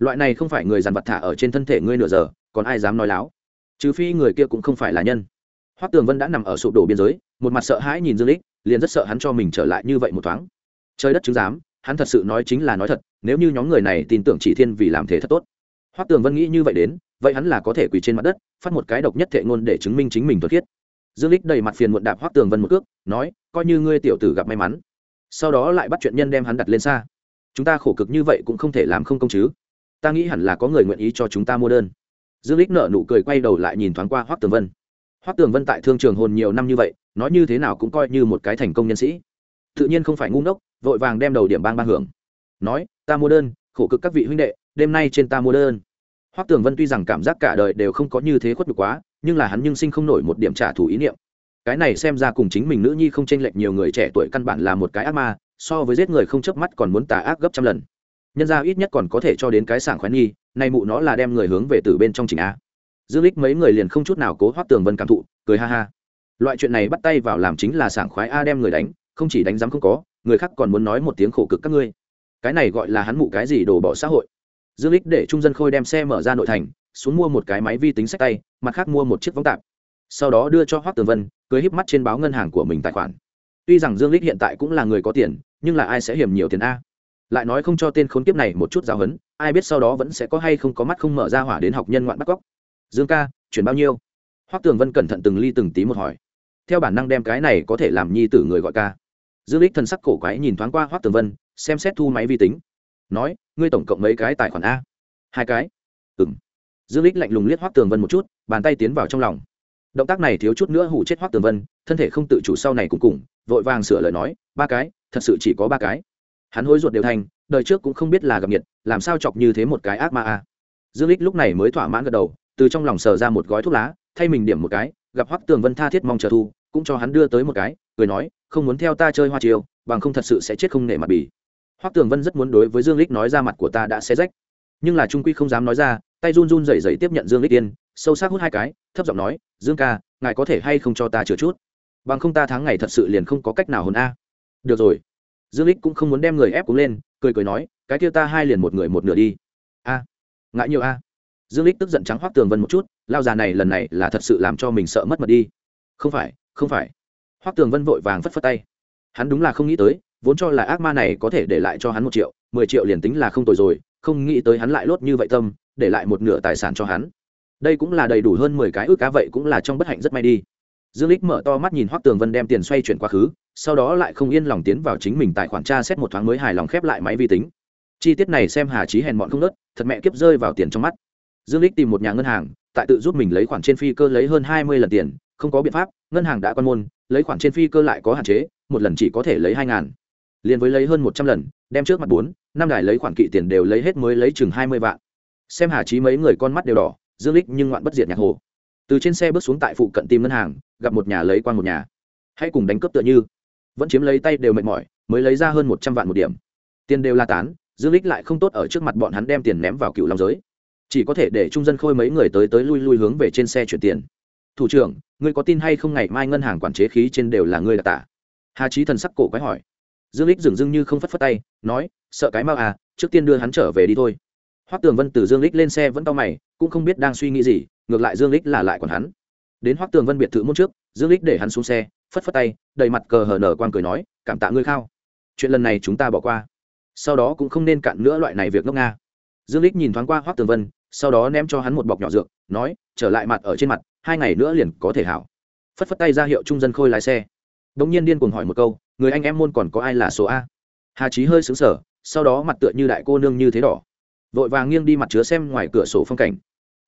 loại này không phải người dàn vật thả ở trên thân thể ngươi nửa giờ, còn ai dám nói láo? Trừ phi người kia cũng không phải là nhân. Hoắc tường vân đã nằm ở sụp đổ biên giới, một mặt sợ hãi nhìn dương lích liền rất sợ hắn cho mình trở lại như vậy một thoáng. Trời đất chứng giám, hắn thật sự nói chính là nói thật, nếu như nhóm người này tin tưởng chỉ thiên vì làm thế thật tốt. Hoắc tường vân nghĩ như vậy đến, vậy hắn là có thể quỳ trên mặt đất, phát một cái độc nhất thệ ngôn để chứng minh chính mình thuật thiết dương lích đầy mặt phiền muộn đạp hoắc tường vân một cước, nói, coi như ngươi tiểu tử gặp may mắn. Sau đó lại bắt chuyện nhân đem hắn đặt lên xa. Chúng ta khổ cực như vậy cũng không thể làm không công chứ ta nghĩ hẳn là có người nguyện ý cho chúng ta mua đơn. Dương lích nợ nụ cười quay đầu lại nhìn thoáng qua hoắc tường vân. Hoắc tường vân tại thương trường hồn nhiều năm như vậy, nói như thế nào cũng coi như một cái thành công nhân sĩ. Tự nhiên không phải ngu ngốc, vội vàng đem đầu điểm bang ban hưởng. Nói, ta mua đơn, khổ cực các vị huynh đệ, đêm nay trên ta mua đơn. Hoắc tường vân tuy rằng cảm giác cả đời đều không có như thế khuất nhục quá, nhưng là hắn nhưng sinh không nổi một điểm trả thù ý niệm. Cái này xem ra cùng chính mình nữ nhi không chênh lệch nhiều người trẻ tuổi căn bản là một cái ác ma, so với giết người không chớp mắt còn muốn tà ác gấp trăm lần nhân ra ít nhất còn có thể cho đến cái sảng khoái nghi, nay mụ nó là đem người hướng về từ bên trong chỉnh a. Dương lích mấy người liền không chút nào cố hoác tường vân cảm thụ, cười ha ha. Loại chuyện này bắt tay vào làm chính là sảng khoái a đem người đánh, không chỉ đánh giám không có, người khác còn muốn nói một tiếng khổ cực các ngươi. Cái này gọi là hắn mụ cái gì đổ bỏ xã hội. Dương lích để trung dân khôi đem xe mở ra nội thành, xuống mua một cái máy vi tính sách tay, mặt khác mua một chiếc võng tạp. Sau đó đưa cho hoác tường vân cưới híp mắt trên báo ngân hàng của mình tài khoản. Tuy rằng dương lích hiện tại cũng là người có tiền, nhưng là ai sẽ hiểm nhiều tiền a? Lại nói không cho tên khốn kiếp này một chút giáo hấn ai biết sau đó vẫn sẽ có hay không có mắt không mở ra hỏa đến học nhân ngoạn bắt cóc. Dương ca, chuyển bao nhiêu? Hoắc tường vân cẩn thận từng ly từng tí một hỏi. Theo bản năng đem cái này có thể làm nhi tử người gọi ca. Dương lích thần sắc cổ quái nhìn thoáng qua hoắc tường vân, xem xét thu máy vi tính. Nói, ngươi tổng cộng mấy cái tài khoản a? Hai cái. Ừng dương lích lạnh lùng liếc hoắc tường vân một chút, bàn tay tiến vào trong lòng. Động tác này thiếu chút nữa hủ chết hoắc tường vân, thân thể không tự chủ sau này cùng cùng, vội vàng sửa lời nói, ba cái, thật sự chỉ có ba cái hắn hối ruột đều thành, đời trước cũng không biết là gặp nhiệt, làm sao chọc như thế một cái ác ma a. Dương lích lúc này mới thỏa mãn gật đầu, từ trong lòng sờ ra một gói thuốc lá, thay mình điểm một cái, gặp hoắc tường vân tha thiết mong chờ thu, cũng cho hắn đưa tới một cái, cười nói, không muốn theo ta chơi hoa chiêu bằng không thật sự sẽ chết không nể mặt bỉ. Hoắc tường vân rất muốn đối với dương lích nói ra mặt của ta đã xé rách. Nhưng là trung quy không dám nói ra, tay run run rẩy rẩy tiếp nhận dương lích tiên sâu sắc hút hai cái, thấp giọng nói, dương ca, ngài có thể hay không cho ta chữa chút? Bằng không ta tháng ngày thật sự liền không có cách nào hồn a. Được rồi dương lích cũng không muốn đem người ép cũng lên, cười cười nói, cái kia ta hai liền một người một nửa đi. A, ngại nhiều a. Dương lích tức giận trắng hoác tường vân một chút, lao già này lần này là thật sự làm cho mình sợ mất mật đi. Không phải không phải. Hoắc tường vân vội vàng phất phất tay. Hắn đúng là không nghĩ tới, vốn cho là ác ma này có thể để lại cho hắn một triệu, mười triệu liền tính là không tồi rồi, không nghĩ tới hắn lại lốt như vậy tâm, để lại một nửa tài sản cho hắn. Đây cũng là đầy đủ hơn mười cái ước cá vậy cũng là trong bất hạnh rất may đi dương lích mở to mắt nhìn hoắc tường vân đem tiền xoay chuyển quá khứ, sau đó lại không yên lòng tiến vào chính mình tài khoản tra xét một thoáng mới hài lòng khép lại máy vi tính. Chi tiết này xem hà trí hèn mọn không nớt, thật mẹ kiếp rơi vào tiền trong mắt. Dương lích tìm một nhà ngân hàng, tại tự giúp mình lấy khoản trên phi cơ lấy hơn hai mươi lần tiền, không có biện pháp, ngân hàng đã quan môn, lấy khoản trên phi cơ lại có hạn chế, một lần chỉ có thể lấy hai ngàn. Liền với lấy hơn một trăm lần, đem trước mặt bốn, năm đài lấy khoản kỵ tiền đều lấy hết mới lấy chừng hai mươi vạn. Xem hà trí mấy người con mắt đều đỏ, dương lích nhưng ngoạn bất diệt nhạc hồ từ trên xe bước xuống tại phụ cận tìm ngân hàng, gặp một nhà lấy quan một nhà. Hãy cùng đánh cướp tựa như. Vẫn chiếm lấy tay đều mệt mỏi, mới lấy ra hơn một trăm vạn một điểm. Tiền đều la tán, dương lích lại không tốt ở trước mặt bọn hắn đem tiền ném vào cựu long giới. Chỉ có thể để trung dân khôi mấy người tới tới lui lui hướng về trên xe chuyển tiền. Thủ trưởng, ngươi có tin hay không ngày mai ngân hàng quản chế khí trên đều là ngươi đặc tả? Hà trí thần sắc cổ quái hỏi. Dương lích dừng dưng như không phất phất tay, nói, sợ cái mau à trước tiên đưa hắn trở về đi thôi. Hoắc tường vân từ dương lích lên xe vẫn to mày, cũng không biết đang suy nghĩ gì ngược lại dương lích là lại còn hắn. Đến hoắc tường vân biệt thự môn trước, dương lích để hắn xuống xe, phất phất tay, đầy mặt cờ hờ nở quan cười nói, cảm tạ ngươi khao. Chuyện lần này chúng ta bỏ qua. Sau đó cũng không nên cạn nữa loại này việc ngốc nga. Dương lích nhìn thoáng qua hoắc tường vân, sau đó ném cho hắn một bọc nhỏ dược, nói, trở lại mặt ở trên mặt, hai ngày nữa liền có thể hảo. Phất phất tay ra hiệu trung dân khôi lái xe. Đống nhiên điên cuồng hỏi một câu, người anh em môn còn có ai là số a? Hà trí hơi xứng sở sau đó mặt tựa như đại cô nương như thế đỏ. Vội vàng nghiêng đi mặt chứa xem ngoài cửa sổ phong cảnh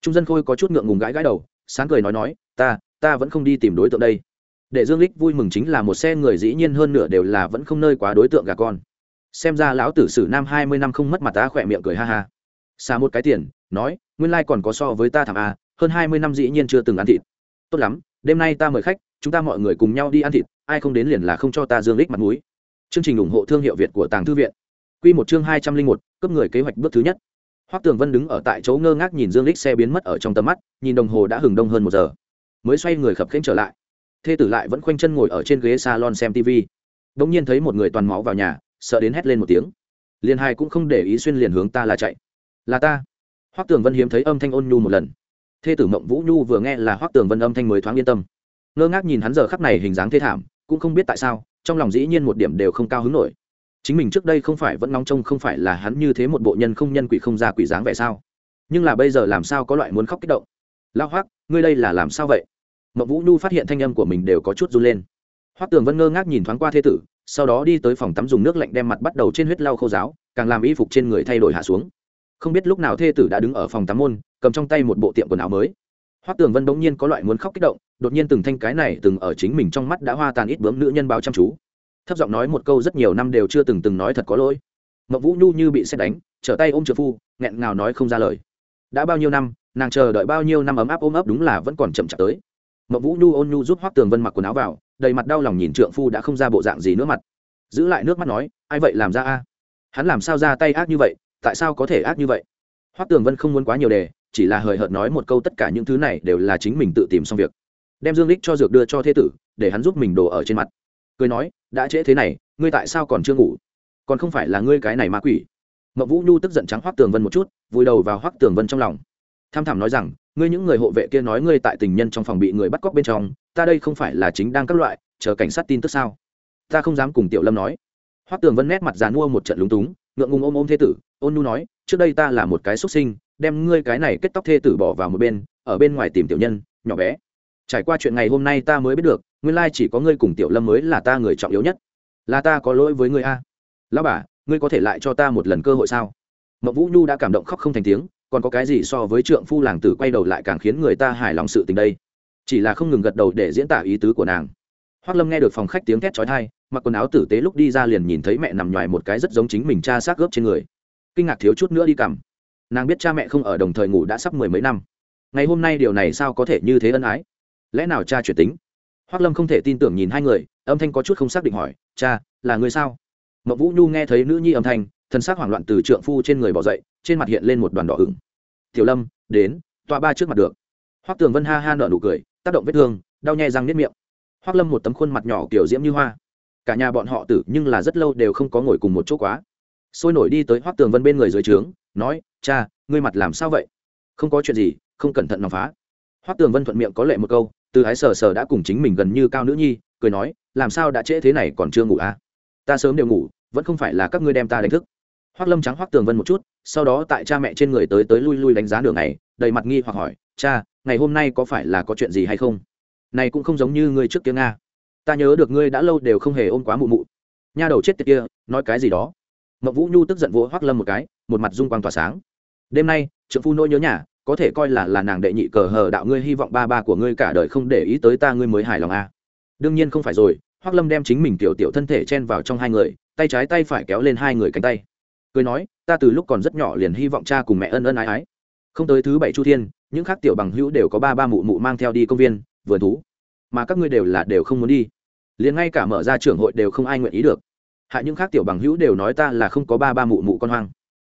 trung dân khôi có chút ngượng ngùng gãi gãi đầu, sáng cười nói nói, ta ta vẫn không đi tìm đối tượng đây. Để dương lích vui mừng chính là một xe người dĩ nhiên hơn nửa đều là vẫn không nơi quá đối tượng gà con. Xem ra lão tử sử nam hai mươi năm không mất mặt ta khỏe miệng cười ha ha. Xa một cái tiền, nói, nguyên lai còn có so với ta thảm a hơn hai mươi năm dĩ nhiên chưa từng ăn thịt. Tốt lắm, đêm nay ta mời khách, chúng ta mọi người cùng nhau đi ăn thịt, ai không đến liền là không cho ta dương lích mặt mũi. Chương trình ủng hộ thương hiệu việt của tàng thư viện. Quy một chương hai trăm linh một, cấp người kế hoạch bước thứ nhất hoắc tường vân đứng ở tại chỗ ngơ ngác nhìn dương lích xe biến mất ở trong tầm mắt, nhìn đồng hồ đã hừng đông hơn một giờ. Mới xoay người khập khiễng trở lại. Thê tử lại vẫn khoanh chân ngồi ở trên ghế salon xem tv đột nhiên thấy một người toàn máu vào nhà, sợ đến hét lên một tiếng. Liền hai cũng không để ý xuyên liền hướng ta là chạy. Là ta. Hoắc tường vân hiếm thấy âm thanh ôn nhu một lần. Thê tử mộng vũ nhu vừa nghe là hoắc tường vân âm thanh mới thoáng yên tâm. Ngơ ngác nhìn hắn giờ khắc này hình dáng thê thảm, cũng không biết tại sao, trong lòng dĩ nhiên một điểm đều không cao hứng nổi chính mình trước đây không phải vẫn nóng trông không phải là hắn như thế một bộ nhân không nhân quỷ không ra quỷ dáng vẻ sao? Nhưng là bây giờ làm sao có loại muốn khóc kích động? Lao hoác ngươi đây là làm sao vậy? Mậu vũ nhu phát hiện thanh âm của mình đều có chút run lên. Hoác tường vân ngơ ngác nhìn thoáng qua thê tử, sau đó đi tới phòng tắm dùng nước lạnh đem mặt bắt đầu trên huyết lau khô giáo, càng làm y phục trên người thay đổi hạ xuống. Không biết lúc nào thê tử đã đứng ở phòng tắm môn, cầm trong tay một bộ tiệm quần áo mới. Hoác tường vân bỗng nhiên có loại muốn khóc kích động, đột nhiên từng thanh cái này từng ở chính mình trong mắt đã hoa tàn ít bướm nữ nhân báo chăm chú thấp giọng nói một câu rất nhiều năm đều chưa từng từng nói thật có lỗi. Mậu vũ nhu như bị xét đánh, trở tay ôm trợ phu, nghẹn ngào nói không ra lời. Đã bao nhiêu năm, nàng chờ đợi bao nhiêu năm ấm áp ôm ấp đúng là vẫn còn chậm chạp tới. Mậu vũ nhu ôn nhu giúp hoắc tường vân mặc quần áo vào, đầy mặt đau lòng nhìn trượng phu đã không ra bộ dạng gì nữa mặt. Giữ lại nước mắt nói, ai vậy làm ra a? Hắn làm sao ra tay ác như vậy? Tại sao có thể ác như vậy? Hoắc tường vân không muốn quá nhiều đề, chỉ là hời hợt nói một câu tất cả những thứ này đều là chính mình tự tìm xong việc. Đem dương lích cho dược đưa cho thế tử, để hắn giúp mình đổ ở trên mặt cười nói, đã trễ thế này, ngươi tại sao còn chưa ngủ? Còn không phải là ngươi cái này ma quỷ. Mậu vũ nhu tức giận trắng hoắc tường vân một chút, vùi đầu vào hoắc tường vân trong lòng. Tham thảm nói rằng, ngươi những người hộ vệ kia nói ngươi tại tình nhân trong phòng bị người bắt cóc bên trong, ta đây không phải là chính đang các loại, chờ cảnh sát tin tức sao? Ta không dám cùng tiểu lâm nói. Hoắc tường vân nét mặt dàn mua một trận lúng túng, ngượng ngùng ôm ôm thê tử, ôn nu nói, trước đây ta là một cái xuất sinh, đem ngươi cái này kết tóc thê tử bỏ vào một bên, ở bên ngoài tìm tiểu nhân, nhỏ bé. Trải qua chuyện ngày hôm nay ta mới biết được nguyên lai chỉ có ngươi cùng tiểu lâm mới là ta người trọng yếu nhất. Là ta có lỗi với ngươi a. Lão bà, ngươi có thể lại cho ta một lần cơ hội sao? Mậu vũ nhu đã cảm động khóc không thành tiếng, còn có cái gì so với trượng phu làng tử quay đầu lại càng khiến người ta hài lòng sự tình đây? Chỉ là không ngừng gật đầu để diễn tả ý tứ của nàng. Hoác lâm nghe được phòng khách tiếng thét trói thai mặc quần áo tử tế lúc đi ra liền nhìn thấy mẹ nằm ngoài một cái rất giống chính mình cha xác gớp trên người. Kinh ngạc thiếu chút nữa đi cầm nàng biết cha mẹ không ở đồng thời ngủ đã sắp mười mấy năm. Ngày hôm nay điều này sao có thể như thế ân ái? Lẽ nào cha chuyển tính? Hoác lâm không thể tin tưởng nhìn hai người, âm thanh có chút không xác định hỏi, cha, là người sao? Mậu vũ nhu nghe thấy nữ nhi âm thanh thân xác hoảng loạn từ trượng phu trên người bỏ dậy, trên mặt hiện lên một đoàn đỏ ửng. Tiểu lâm, đến, tọa ba trước mặt được. Hoác tường vân ha ha nở nụ cười, tác động vết thương, đau nhè răng nếp miệng. Hoác lâm một tấm khuôn mặt nhỏ kiểu diễm như hoa. Cả nhà bọn họ tử nhưng là rất lâu đều không có ngồi cùng một chỗ quá. Sôi nổi đi tới hoác tường vân bên người dưới trướng, nói, cha, ngươi mặt làm sao vậy? Không có chuyện gì, không cẩn thận nằm phá. Hoác tường vân thuận miệng có lệ một câu từ ái sờ sờ đã cùng chính mình gần như cao nữ nhi, cười nói, làm sao đã trễ thế này còn chưa ngủ à? Ta sớm đều ngủ, vẫn không phải là các ngươi đem ta đánh thức. Hoác lâm trắng hoác tường vân một chút, sau đó tại cha mẹ trên người tới tới lui lui đánh giá đường này, đầy mặt nghi hoặc hỏi, cha, ngày hôm nay có phải là có chuyện gì hay không? Này cũng không giống như ngươi trước kia nga. Ta nhớ được ngươi đã lâu đều không hề ôm quá mụ mụ. Nha đầu chết tiệt kia, nói cái gì đó? Mậu vũ nhu tức giận vỗ hoác lâm một cái, một mặt dung quang tỏa sáng. Đêm nay trượng phu nỗi nhớ nhà có thể coi là là nàng đệ nhị cờ hờ đạo ngươi hy vọng ba ba của ngươi cả đời không để ý tới ta ngươi mới hài lòng à. đương nhiên không phải rồi hoác lâm đem chính mình tiểu tiểu thân thể chen vào trong hai người, tay trái tay phải kéo lên hai người cánh tay. Cười nói, ta từ lúc còn rất nhỏ liền hy vọng cha cùng mẹ ân ân ái ái. Không tới thứ bảy chu thiên, những khác tiểu bằng hữu đều có ba ba mụ mụ mang theo đi công viên vườn thú. Mà các ngươi đều là đều không muốn đi. Liền ngay cả mở ra trưởng hội đều không ai nguyện ý được. Hại những khác tiểu bằng hữu đều nói ta là không có ba ba mụ mụ con hoang.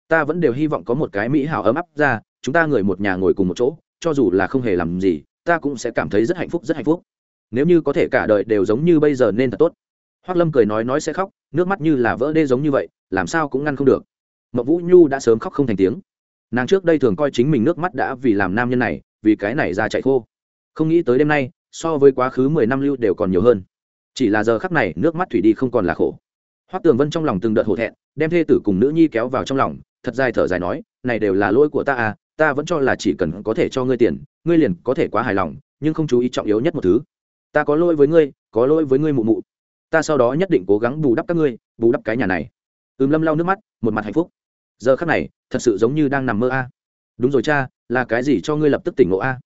Ta vẫn đều hy vọng có một cái mỹ hảo ấm áp ra chúng ta người một nhà ngồi cùng một chỗ, cho dù là không hề làm gì, ta cũng sẽ cảm thấy rất hạnh phúc, rất hạnh phúc. Nếu như có thể cả đời đều giống như bây giờ nên thật tốt. Hoác lâm cười nói nói sẽ khóc, nước mắt như là vỡ đê giống như vậy, làm sao cũng ngăn không được. Mậu vũ nhu đã sớm khóc không thành tiếng. Nàng trước đây thường coi chính mình nước mắt đã vì làm nam nhân này, vì cái này ra chạy khô. Không nghĩ tới đêm nay, so với quá khứ mười năm lưu đều còn nhiều hơn. Chỉ là giờ khắc này, nước mắt thủy đi không còn là khổ. Hoắc tường vân trong lòng từng đợt hổ thẹn, đem thê tử cùng nữ nhi kéo vào trong lòng, thật dài thở dài nói, này đều là lỗi của ta à ta vẫn cho là chỉ cần có thể cho ngươi tiền, ngươi liền có thể quá hài lòng, nhưng không chú ý trọng yếu nhất một thứ. Ta có lỗi với ngươi, có lỗi với ngươi mụ mụ. Ta sau đó nhất định cố gắng bù đắp các ngươi, bù đắp cái nhà này. Ừm lâm lau nước mắt, một mặt hạnh phúc. Giờ khắc này, thật sự giống như đang nằm mơ a. Đúng rồi cha, là cái gì cho ngươi lập tức tỉnh ngộ a? À?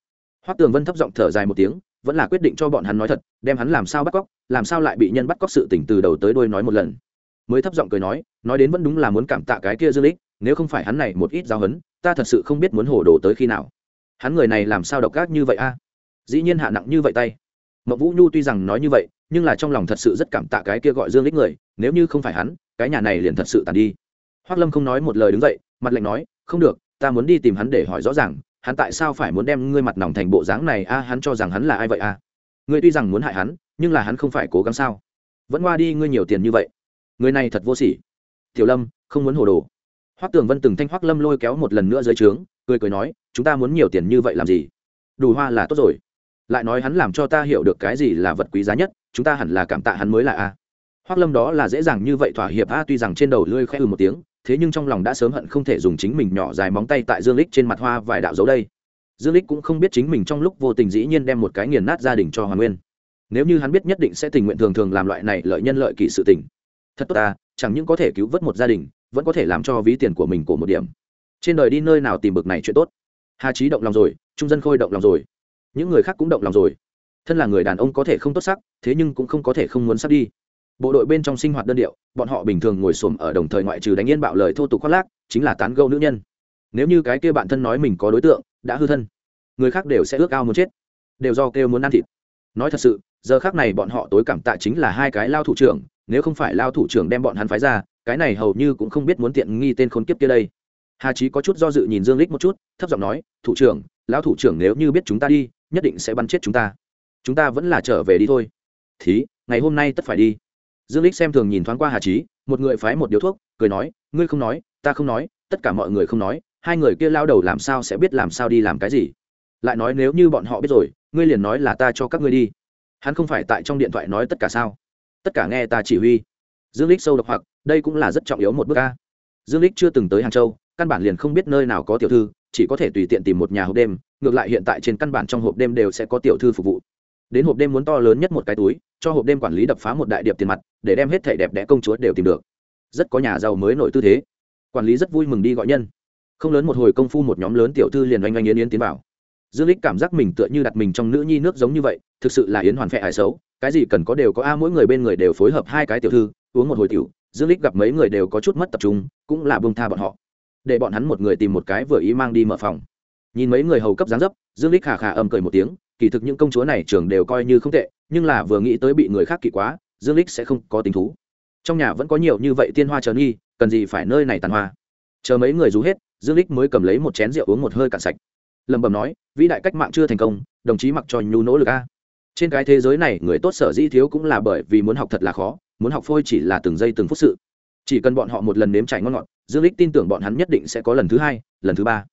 hoắc tường vân thấp giọng thở dài một tiếng, vẫn là quyết định cho bọn hắn nói thật, đem hắn làm sao bắt cóc, làm sao lại bị nhân bắt cóc sự tỉnh từ đầu tới đuôi nói một lần. Mới thấp giọng cười nói nói đến vẫn đúng là muốn cảm tạ cái kia dương lích, nếu không phải hắn này một ít giáo hấn ta thật sự không biết muốn hổ đồ tới khi nào. Hắn người này làm sao độc ác như vậy a? Dĩ nhiên hạ nặng như vậy tay. Mậu vũ nhu tuy rằng nói như vậy, nhưng là trong lòng thật sự rất cảm tạ cái kia gọi dương lích người, nếu như không phải hắn, cái nhà này liền thật sự tàn đi. Hoác lâm không nói một lời đứng dậy, mặt lạnh nói, không được, ta muốn đi tìm hắn để hỏi rõ ràng, hắn tại sao phải muốn đem ngươi mặt nòng thành bộ dáng này a? Hắn cho rằng hắn là ai vậy a? Ngươi tuy rằng muốn hại hắn, nhưng là hắn không phải cố gắng sao? Vẫn qua đi ngươi nhiều tiền như vậy. Người này thật vô sỉ. Tiểu lâm, không muốn hồ đồ hoắc tường vân từng thanh hoắc lâm lôi kéo một lần nữa dưới trướng, cười cười nói, chúng ta muốn nhiều tiền như vậy làm gì? Đủ hoa là tốt rồi. Lại nói hắn làm cho ta hiểu được cái gì là vật quý giá nhất, chúng ta hẳn là cảm tạ hắn mới là a. Hoắc lâm đó là dễ dàng như vậy thỏa hiệp a, tuy rằng trên đầu lưỡi khẽ ừ một tiếng, thế nhưng trong lòng đã sớm hận không thể dùng chính mình nhỏ dài móng tay tại dương lích trên mặt hoa vài đạo dấu đây. Dương lích cũng không biết chính mình trong lúc vô tình dĩ nhiên đem một cái nghiền nát gia đình cho hoàng nguyên. Nếu như hắn biết nhất định sẽ tình nguyện thường thường làm loại này lợi nhân lợi kỳ sự tình. Thật tốt ta, chẳng những có thể cứu vớt một gia đình vẫn có thể làm cho ví tiền của mình của một điểm. Trên đời đi nơi nào tìm bực này chuyện tốt? Hà trí động lòng rồi, trung dân khôi động lòng rồi. Những người khác cũng động lòng rồi. Thân là người đàn ông có thể không tốt sắc, thế nhưng cũng không có thể không muốn sắp đi. Bộ đội bên trong sinh hoạt đơn điệu, bọn họ bình thường ngồi xổm ở đồng thời ngoại trừ đánh yên bạo lời thô tục khoác lác, chính là tán gâu nữ nhân. Nếu như cái kia bạn thân nói mình có đối tượng, đã hư thân, người khác đều sẽ ước ao muốn chết, đều do kêu muốn ăn thịt. Nói thật sự, giờ khác này bọn họ tối cảm tạ chính là hai cái lao thủ trưởng, nếu không phải lao thủ trưởng đem bọn hắn phái ra cái này hầu như cũng không biết muốn tiện nghi tên khốn kiếp kia đây. Hà trí có chút do dự nhìn dương lích một chút, thấp giọng nói, thủ trưởng, lão thủ trưởng nếu như biết chúng ta đi, nhất định sẽ bắn chết chúng ta. Chúng ta vẫn là trở về đi thôi. Thí, ngày hôm nay tất phải đi. Dương lích xem thường nhìn thoáng qua hà trí một người phái một điếu thuốc, cười nói, ngươi không nói, ta không nói, tất cả mọi người không nói, hai người kia lao đầu làm sao sẽ biết làm sao đi làm cái gì? Lại nói nếu như bọn họ biết rồi, ngươi liền nói là ta cho các ngươi đi. Hắn không phải tại trong điện thoại nói tất cả sao? Tất cả nghe ta chỉ huy dương lích sâu độc hoặc, đây cũng là rất trọng yếu một bước ca dương lích chưa từng tới hàng châu, căn bản liền không biết nơi nào có tiểu thư, chỉ có thể tùy tiện tìm một nhà hộp đêm, ngược lại hiện tại trên căn bản trong hộp đêm đều sẽ có tiểu thư phục vụ. Đến hộp đêm muốn to lớn nhất một cái túi, cho hộp đêm quản lý đập phá một đại điệp tiền mặt, để đem hết thẻ đẹp đẽ công chúa đều tìm được. Rất có nhà giàu mới nổi tư thế. Quản lý rất vui mừng đi gọi nhân. Không lớn một hồi công phu một nhóm lớn tiểu thư liền oanh oanh yến yến tiến vào. Dương lích cảm giác mình tựa như đặt mình trong nữ nhi nước giống như vậy, thực sự là yến hoàn phệ hại xấu, cái gì cần có đều có a, mỗi người bên người đều phối hợp hai cái tiểu thư uống một hồi tiểu, dương lích gặp mấy người đều có chút mất tập trung, cũng là bông tha bọn họ. Để bọn hắn một người tìm một cái vừa ý mang đi mở phòng. Nhìn mấy người hầu cấp dáng dấp, dương lích khà khà âm cười một tiếng, kỳ thực những công chúa này trường đều coi như không tệ, nhưng là vừa nghĩ tới bị người khác kỳ quá, dương lích sẽ không có tình thú. Trong nhà vẫn có nhiều như vậy tiên hoa chờ nghi, cần gì phải nơi này tàn hoa. Chờ mấy người rú hết, dương lích mới cầm lấy một chén rượu uống một hơi cạn sạch. Lẩm bẩm nói, vĩ đại cách mạng chưa thành công, đồng chí mặc cho nhu nỗ lực a. Trên cái thế giới này, người tốt sở dĩ thiếu cũng là bởi vì muốn học thật là khó muốn học phôi chỉ là từng giây từng phút sự. Chỉ cần bọn họ một lần nếm trải ngon ngọt, dương lích tin tưởng bọn hắn nhất định sẽ có lần thứ hai, lần thứ ba.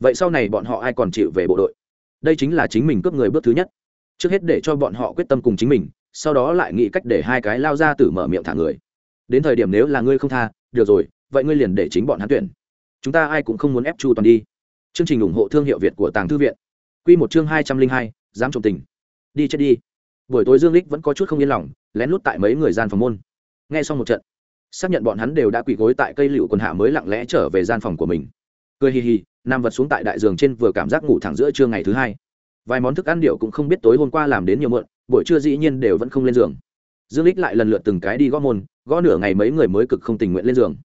Vậy sau này bọn họ ai còn chịu về bộ đội? Đây chính là chính mình cướp người bước thứ nhất. Trước hết để cho bọn họ quyết tâm cùng chính mình, sau đó lại nghĩ cách để hai cái lao ra từ mở miệng thả người. Đến thời điểm nếu là ngươi không tha, được rồi, vậy ngươi liền để chính bọn hắn tuyển. Chúng ta ai cũng không muốn ép chu toàn đi. Chương trình ủng hộ thương hiệu việt của tàng thư viện. Quy một chương hai trăm linh hai, dám trộm tình. Đi chết đi buổi tối dương lích vẫn có chút không yên lòng lén lút tại mấy người gian phòng môn. Nghe xong một trận xác nhận bọn hắn đều đã quỳ gối tại cây liệu, quần hạ mới lặng lẽ trở về gian phòng của mình. Cười hì hì nam vật xuống tại đại giường trên vừa cảm giác ngủ thẳng giữa trưa ngày thứ hai. Vài món thức ăn điệu cũng không biết tối hôm qua làm đến nhiều mượn buổi trưa dĩ nhiên đều vẫn không lên giường. Dương lích lại lần lượt từng cái đi gõ môn gõ nửa ngày mấy người mới cực không tình nguyện lên giường.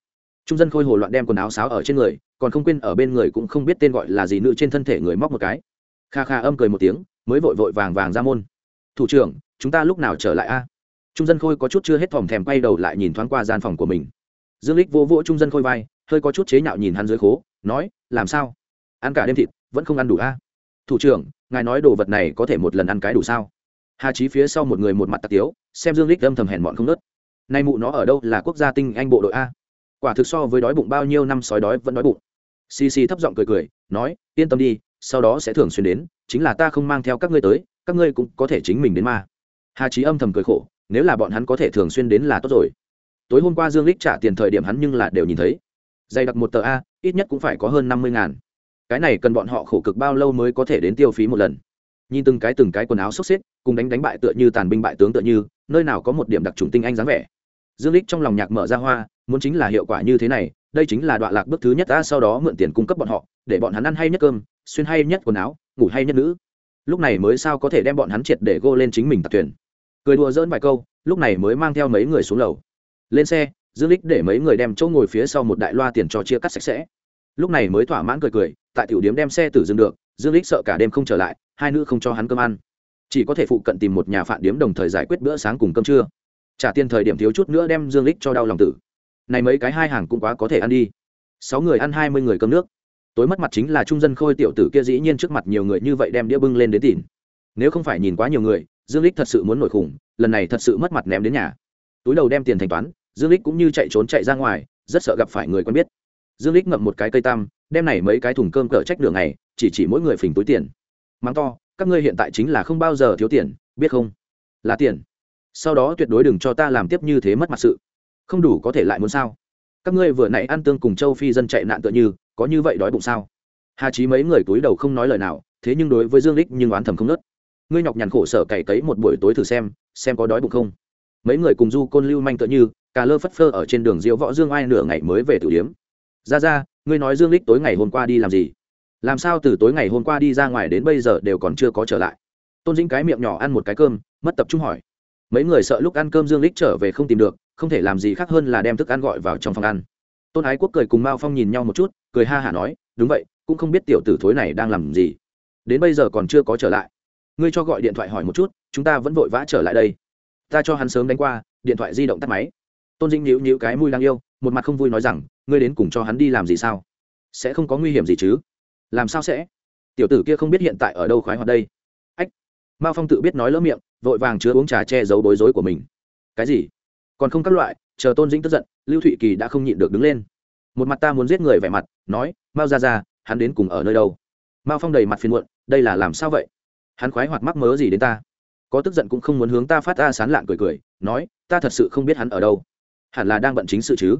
Trung dân khôi hồ loạn đem quần áo sáo ở trên người còn không quên ở bên người cũng không biết tên gọi là gì nữ trên thân thể người móc một cái. Kha kha âm cười một tiếng mới vội vội vàng vàng ra môn thủ trưởng, chúng ta lúc nào trở lại a? Trung dân khôi có chút chưa hết thòm thèm quay đầu lại nhìn thoáng qua gian phòng của mình. Dương lích vô vỗ trung dân khôi vai, hơi có chút chế nhạo nhìn hắn dưới khố, nói, làm sao? Ăn cả đêm thịt, vẫn không ăn đủ a? Thủ trưởng, ngài nói đồ vật này có thể một lần ăn cái đủ sao? Hà trí phía sau một người một mặt tạc tiếu, xem dương lích âm thầm hèn mọn không nớt. Nay mụ nó ở đâu là quốc gia tinh anh bộ đội a? Quả thực so với đói bụng bao nhiêu năm sói đói vẫn đói bụng. Xì xì thấp giọng cười cười, nói, yên tâm đi, sau đó sẽ thường xuyên đến, chính là ta không mang theo các ngươi tới các ngươi cũng có thể chính mình đến mà hà trí âm thầm cười khổ, nếu là bọn hắn có thể thường xuyên đến là tốt rồi. Tối hôm qua dương lích trả tiền thời điểm hắn nhưng là đều nhìn thấy. Dày đặc một tờ a, ít nhất cũng phải có hơn năm mươi ngàn. Cái này cần bọn họ khổ cực bao lâu mới có thể đến tiêu phí một lần? Nhìn từng cái từng cái quần áo xốc xếp, cùng đánh đánh bại tựa như tàn binh bại tướng tựa như, nơi nào có một điểm đặc trùng tinh anh dáng vẻ. Dương lích trong lòng nhạc mở ra hoa, muốn chính là hiệu quả như thế này, đây chính là đoạn lạc bước thứ nhất ta sau đó mượn tiền cung cấp bọn họ, để bọn hắn ăn hay nhất cơm, xuyên hay nhất quần áo, ngủ hay nhất nữ lúc này mới sao có thể đem bọn hắn triệt để gô lên chính mình tập tuyển cười đùa dỡn vài câu, lúc này mới mang theo mấy người xuống lầu. Lên xe, dương lích để mấy người đem chỗ ngồi phía sau một đại loa tiền cho chia cắt sạch sẽ. Lúc này mới thỏa mãn cười cười, tại tiểu điếm đem xe tử dừng được, dương lích sợ cả đêm không trở lại, hai nữ không cho hắn cơm ăn. Chỉ có thể phụ cận tìm một nhà phạn điếm đồng thời giải quyết bữa sáng cùng cơm trưa. Trả tiền thời điểm thiếu chút nữa đem dương lích cho đau lòng tử. Này mấy cái hai hàng cũng quá có thể ăn đi. Sáu người ăn hai mươi người cơm nước tối mất mặt chính là trung dân khôi tiểu tử kia dĩ nhiên trước mặt nhiều người như vậy đem đĩa bưng lên đến tìm nếu không phải nhìn quá nhiều người, dương lích thật sự muốn nổi khủng, lần này thật sự mất mặt ném đến nhà. Túi đầu đem tiền thanh toán, dương lích cũng như chạy trốn chạy ra ngoài, rất sợ gặp phải người quen biết. Dương lích ngậm một cái cây tam, đem này mấy cái thùng cơm cỡ trách đường này, chỉ chỉ mỗi người phình túi tiền. Mắng to, các ngươi hiện tại chính là không bao giờ thiếu tiền, biết không? Là tiền. Sau đó tuyệt đối đừng cho ta làm tiếp như thế mất mặt sự. Không đủ có thể lại muốn sao? Các ngươi vừa nãy ăn tương cùng châu phi dân chạy nạn tựa như có như vậy đói bụng sao? Hà chí mấy người túi đầu không nói lời nào, thế nhưng đối với dương lích nhưng oán thầm không nớt. Ngươi nhọc nhằn khổ sở cày cấy một buổi tối thử xem xem có đói bụng không? Mấy người cùng du côn lưu manh tựa như, cà lơ phất phơ ở trên đường diễu võ dương ai nửa ngày mới về tử điếm. Ra ra, ngươi nói dương lích tối ngày hôm qua đi làm gì? Làm sao từ tối ngày hôm qua đi ra ngoài đến bây giờ đều còn chưa có trở lại? Tôn dĩnh cái miệng nhỏ ăn một cái cơm, mất tập trung hỏi. Mấy người sợ lúc ăn cơm dương lích trở về không tìm được, không thể làm gì khác hơn là đem thức ăn gọi vào trong phòng ăn tôn ái quốc cười cùng mao phong nhìn nhau một chút, cười ha hả nói, đúng vậy, cũng không biết tiểu tử thối này đang làm gì. Đến bây giờ còn chưa có trở lại. Ngươi cho gọi điện thoại hỏi một chút, chúng ta vẫn vội vã trở lại đây. Ta cho hắn sớm đánh qua, điện thoại di động tắt máy. Tôn dĩnh nhíu nhíu cái mùi đang yêu, một mặt không vui nói rằng, ngươi đến cùng cho hắn đi làm gì sao? Sẽ không có nguy hiểm gì chứ? Làm sao sẽ? Tiểu tử kia không biết hiện tại ở đâu khoái hoạt đây. Ách. Mao phong tự biết nói lỡ miệng, vội vàng chứa uống trà che giấu bối rối của mình. Cái gì? Còn không các loại chờ tôn dĩnh tức giận lưu thụy kỳ đã không nhịn được đứng lên một mặt ta muốn giết người vẻ mặt nói mao ra ra hắn đến cùng ở nơi đâu mao phong đầy mặt phiền muộn đây là làm sao vậy hắn khoái hoạt mắc mớ gì đến ta có tức giận cũng không muốn hướng ta phát ta sán lạn cười cười nói ta thật sự không biết hắn ở đâu hẳn là đang bận chính sự chứ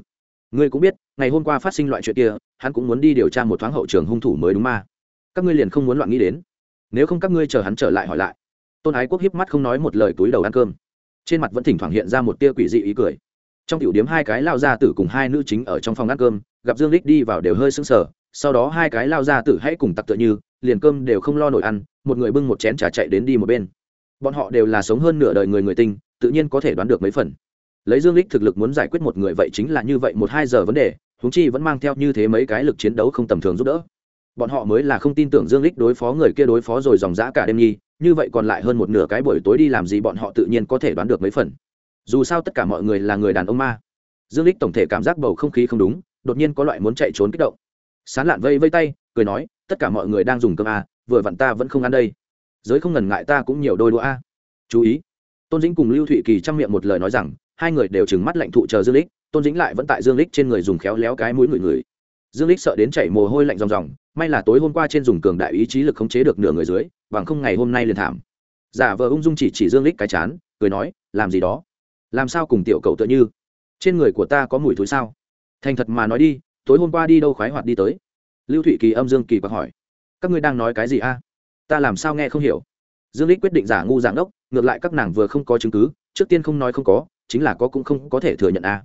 ngươi cũng biết ngày hôm qua phát sinh loại chuyện kia hắn cũng muốn đi điều tra một thoáng hậu trường hung thủ mới đúng ma các ngươi liền không muốn loạn nghĩ đến nếu không các ngươi chờ hắn trở lại hỏi lại tôn ái quốc hiếp mắt không nói một lời túi đầu ăn cơm trên mặt vẫn thỉnh thoảng hiện ra một tia quỷ dị ý cười trong tiểu điếm hai cái lao gia tử cùng hai nữ chính ở trong phòng ăn cơm, gặp dương lích đi vào đều hơi sững sờ, sau đó hai cái lao gia tử hãy cùng tặc tựa như, liền cơm đều không lo nổi ăn, một người bưng một chén trà chạy đến đi một bên. Bọn họ đều là sống hơn nửa đời người người tinh, tự nhiên có thể đoán được mấy phần. Lấy dương lích thực lực muốn giải quyết một người vậy chính là như vậy một hai giờ vấn đề, huống chi vẫn mang theo như thế mấy cái lực chiến đấu không tầm thường giúp đỡ. Bọn họ mới là không tin tưởng dương lích đối phó người kia đối phó rồi dòng dã cả đêm nhi, như vậy còn lại hơn một nửa cái buổi tối đi làm gì bọn họ tự nhiên có thể đoán được mấy phần dù sao tất cả mọi người là người đàn ông ma. Dương lích tổng thể cảm giác bầu không khí không đúng, đột nhiên có loại muốn chạy trốn kích động. Sán lạn vây vây tay, cười nói, tất cả mọi người đang dùng cơm a vừa vặn ta vẫn không ăn đây. Giới không ngần ngại ta cũng nhiều đôi đũa a chú ý. Tôn dĩnh cùng lưu thụy kỳ chăm miệng một lời nói rằng, hai người đều trừng mắt lạnh thụ chờ dương lích tôn dĩnh lại vẫn tại dương lích trên người dùng khéo léo cái mũi người người dương lích sợ đến chảy mồ hôi lạnh ròng ròng, may là tối hôm qua trên dùng cường đại ý chí lực khống chế được nửa người dưới, bằng không ngày hôm nay liền thảm. Giả vờ ung dung chỉ chỉ dương lích cái chán, cười nói, làm gì đó? Làm sao cùng tiểu cầu tựa như? Trên người của ta có mùi thối sao? Thành thật mà nói đi, tối hôm qua đi đâu khoái hoạt đi tới? Lưu thụy kỳ âm dương kỳ bạc hỏi. Các ngươi đang nói cái gì a? Ta làm sao nghe không hiểu? Dương lích quyết định giả ngu dạng ốc ngược lại các nàng vừa không có chứng cứ, trước tiên không nói không có, chính là có cũng không có thể thừa nhận a.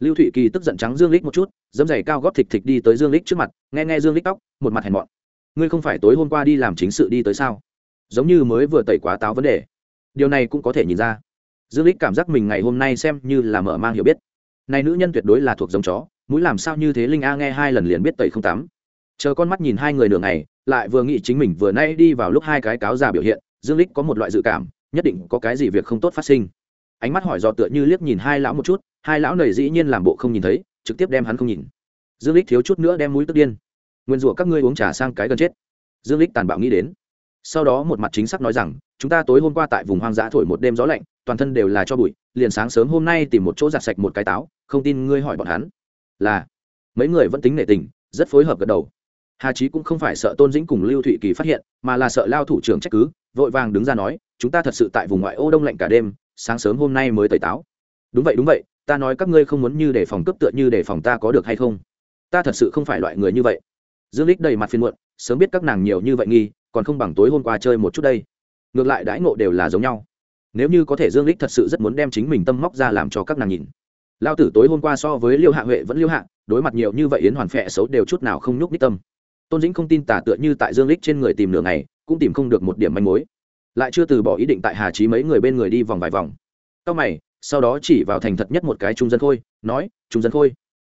Lưu thụy kỳ tức giận trắng dương lích một chút dấm giày cao góp thịt thịt đi tới dương lích trước mặt, nghe nghe dương lích tóc, một mặt hèn mọn. Ngươi không phải tối hôm qua đi làm chính sự đi tới sao? Giống như mới vừa tẩy quá táo vấn đề. Điều này cũng có thể nhìn ra dương lích cảm giác mình ngày hôm nay xem như là mở mang hiểu biết. Này nữ nhân tuyệt đối là thuộc giống chó, mũi làm sao như thế linh a nghe hai lần liền biết tẩy không tắm. Chờ con mắt nhìn hai người nửa ngày, lại vừa nghĩ chính mình vừa nay đi vào lúc hai cái cáo già biểu hiện, dương lích có một loại dự cảm, nhất định có cái gì việc không tốt phát sinh. Ánh mắt hỏi dò tựa như liếc nhìn hai lão một chút, hai lão này dĩ nhiên làm bộ không nhìn thấy, trực tiếp đem hắn không nhìn. Dương lích thiếu chút nữa đem mũi tức điên. Nguyên rủa các ngươi uống trà sang cái gần chết. Dương lích tàn bạo nghĩ đến sau đó một mặt chính xác nói rằng, chúng ta tối hôm qua tại vùng hoang dã thổi một đêm gió lạnh, toàn thân đều là cho bụi, liền sáng sớm hôm nay tìm một chỗ giặt sạch một cái táo, không tin ngươi hỏi bọn hắn. Là, mấy người vẫn tính nể tình, rất phối hợp gật đầu. Hà trí cũng không phải sợ tôn dĩnh cùng lưu thụy kỳ phát hiện, mà là sợ lao thủ trưởng trách cứ, vội vàng đứng ra nói, chúng ta thật sự tại vùng ngoại ô đông lạnh cả đêm, sáng sớm hôm nay mới tẩy táo. Đúng vậy đúng vậy, ta nói các ngươi không muốn như để phòng cấp tựa như để phòng ta có được hay không? Ta thật sự không phải loại người như vậy. Dương lích đầy mặt phiền muộn, sớm biết các nàng nhiều như vậy nghi còn không bằng tối hôm qua chơi một chút đây. Ngược lại đãi ngộ đều là giống nhau. Nếu như có thể dương lích thật sự rất muốn đem chính mình tâm móc ra làm cho các nàng nhìn. Lao tử tối hôm qua so với liêu hạ huệ vẫn liêu hạ, đối mặt nhiều như vậy yến hoàn phệ xấu đều chút nào không nhúc ních tâm. Tôn dĩnh không tin tả tựa như tại dương lích trên người tìm nửa ngày, cũng tìm không được một điểm manh mối. Lại chưa từ bỏ ý định tại hà trí mấy người bên người đi vòng vài vòng. Sau mày, sau đó chỉ vào thành thật nhất một cái trung dân khôi, nói, trung dân khôi.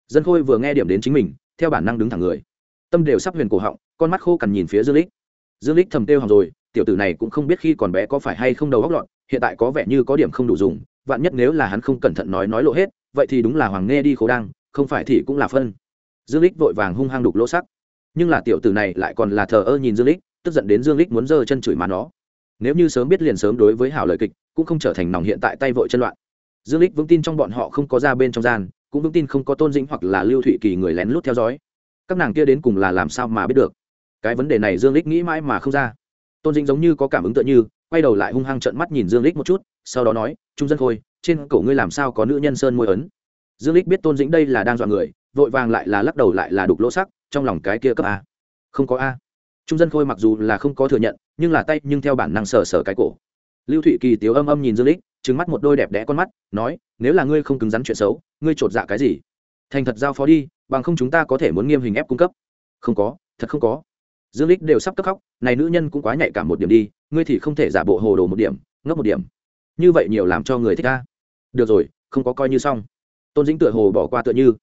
Dân khôi vừa nghe điểm đến chính mình, theo bản năng đứng thẳng người. Tâm đều sắp huyền cổ họng, con mắt khô cằn nhìn phía dương lích dương lích thầm tiêu hỏng rồi, tiểu tử này cũng không biết khi còn bé có phải hay không đầu góc lọn hiện tại có vẻ như có điểm không đủ dùng, vạn nhất nếu là hắn không cẩn thận nói nói lộ hết, vậy thì đúng là hoàng nghe đi khổ đăng, không phải thì cũng là phân. Dương lích vội vàng hung hăng đục lỗ sắc nhưng là tiểu tử này lại còn là thờ ơ nhìn dương lích tức giận đến dương lích muốn giơ chân chửi mà nó. Nếu như sớm biết liền sớm đối với hảo lời kịch, cũng không trở thành nòng hiện tại tay vội chân loạn. Dương lích vững tin trong bọn họ không có ra bên trong gian, cũng vững tin không có tôn dĩnh hoặc là lưu thụy kỳ người lén lút theo dõi. Các nàng kia đến cùng là làm sao mà biết được? Cái vấn đề này dương lích nghĩ mãi mà không ra. Tôn dĩnh giống như có cảm ứng tựa như, quay đầu lại hung hăng trợn mắt nhìn dương lích một chút, sau đó nói, trung dân khôi, trên cổ ngươi làm sao có nữ nhân sơn môi ấn? Dương lích biết tôn dĩnh đây là đang dọa người, vội vàng lại là lắc đầu lại là đục lỗ sắc, trong lòng cái kia cấp a. Không có a. Trung dân khôi mặc dù là không có thừa nhận, nhưng là tay, nhưng theo bản năng sờ sờ cái cổ. Lưu thụy kỳ tiếu âm âm nhìn dương lích trứng mắt một đôi đẹp đẽ con mắt, nói, nếu là ngươi không cứng rắn chuyện xấu, ngươi trột dạ cái gì? Thành thật giao phó đi, bằng không chúng ta có thể muốn nghiêm hình ép cung cấp. Không có, thật không có dương lích đều sắp cấp khóc, này nữ nhân cũng quá nhạy cảm một điểm đi, ngươi thì không thể giả bộ hồ đồ một điểm, ngốc một điểm. Như vậy nhiều làm cho người thích ta. Được rồi, không có coi như xong. Tôn dĩnh tựa hồ bỏ qua tựa như.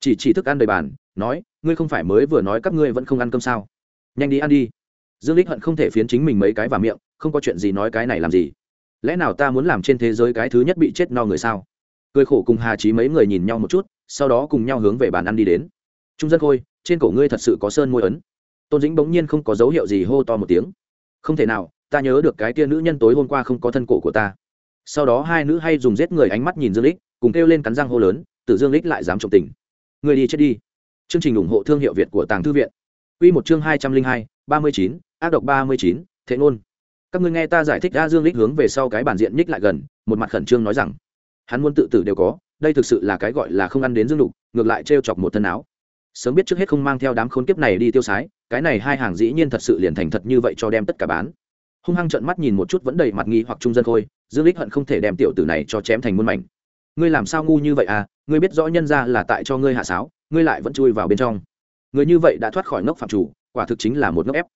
Chỉ chỉ thức ăn đầy bàn, nói, ngươi không phải mới vừa nói các ngươi vẫn không ăn cơm sao? Nhanh đi ăn đi. Dương lích hận không thể phiến chính mình mấy cái vào miệng, không có chuyện gì nói cái này làm gì? Lẽ nào ta muốn làm trên thế giới cái thứ nhất bị chết no người sao? Cười khổ cùng hà trí mấy người nhìn nhau một chút, sau đó cùng nhau hướng về bàn ăn đi đến. Trung dân khôi, trên cổ ngươi thật sự có sơn môi ấn tôn dĩnh bỗng nhiên không có dấu hiệu gì hô to một tiếng. Không thể nào, ta nhớ được cái tia nữ nhân tối hôm qua không có thân cổ của ta. Sau đó hai nữ hay dùng giết người ánh mắt nhìn dương lích, cùng kêu lên cắn răng hô lớn, Tử dương lích lại dám trộm tình. Người đi chết đi. Chương trình ủng hộ thương hiệu việt của tàng thư viện. Quy một chương hai trăm linh hai, ba mươi chín, ác độc ba mươi chín thế ngôn. Các ngươi nghe ta giải thích ra dương lích hướng về sau cái bản diện nhích lại gần, một mặt khẩn trương nói rằng, hắn muốn tự tử đều có, đây thực sự là cái gọi là không ăn đến dương lục, ngược lại trêu chọc một thân áo sớm biết trước hết không mang theo đám khốn kiếp này đi tiêu sái, cái này hai hàng dĩ nhiên thật sự liền thành thật như vậy cho đem tất cả bán. Hung hăng trợn mắt nhìn một chút vẫn đầy mặt nghi hoặc trung dân khôi, dương lích hận không thể đem tiểu tử này cho chém thành muôn mảnh. Ngươi làm sao ngu như vậy à ngươi biết rõ nhân ra là tại cho ngươi hạ sáo, ngươi lại vẫn chui vào bên trong. Người như vậy đã thoát khỏi ngốc phạm chủ, quả thực chính là một ngốc ép.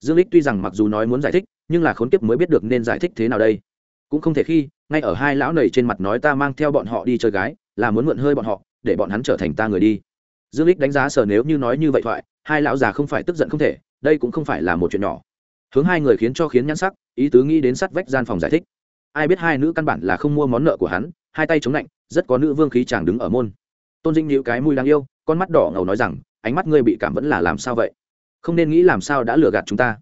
Dương lích tuy rằng mặc dù nói muốn giải thích, nhưng là khốn kiếp mới biết được nên giải thích thế nào đây. Cũng không thể khi, ngay ở hai lão nầy trên mặt nói ta mang theo bọn họ đi chơi gái, là muốn mượn hơi bọn họ, để bọn hắn trở thành ta người đi dương lích đánh giá sở nếu như nói như vậy thoại, hai lão già không phải tức giận không thể, đây cũng không phải là một chuyện nhỏ. Hướng hai người khiến cho khiến nhãn sắc, ý tứ nghĩ đến sắt vách gian phòng giải thích. Ai biết hai nữ căn bản là không mua món nợ của hắn, hai tay chống lạnh, rất có nữ vương khí chàng đứng ở môn. Tôn dinh nhịu cái mũi đáng yêu, con mắt đỏ ngầu nói rằng, ánh mắt ngươi bị cảm vẫn là làm sao vậy? Không nên nghĩ làm sao đã lừa gạt chúng ta.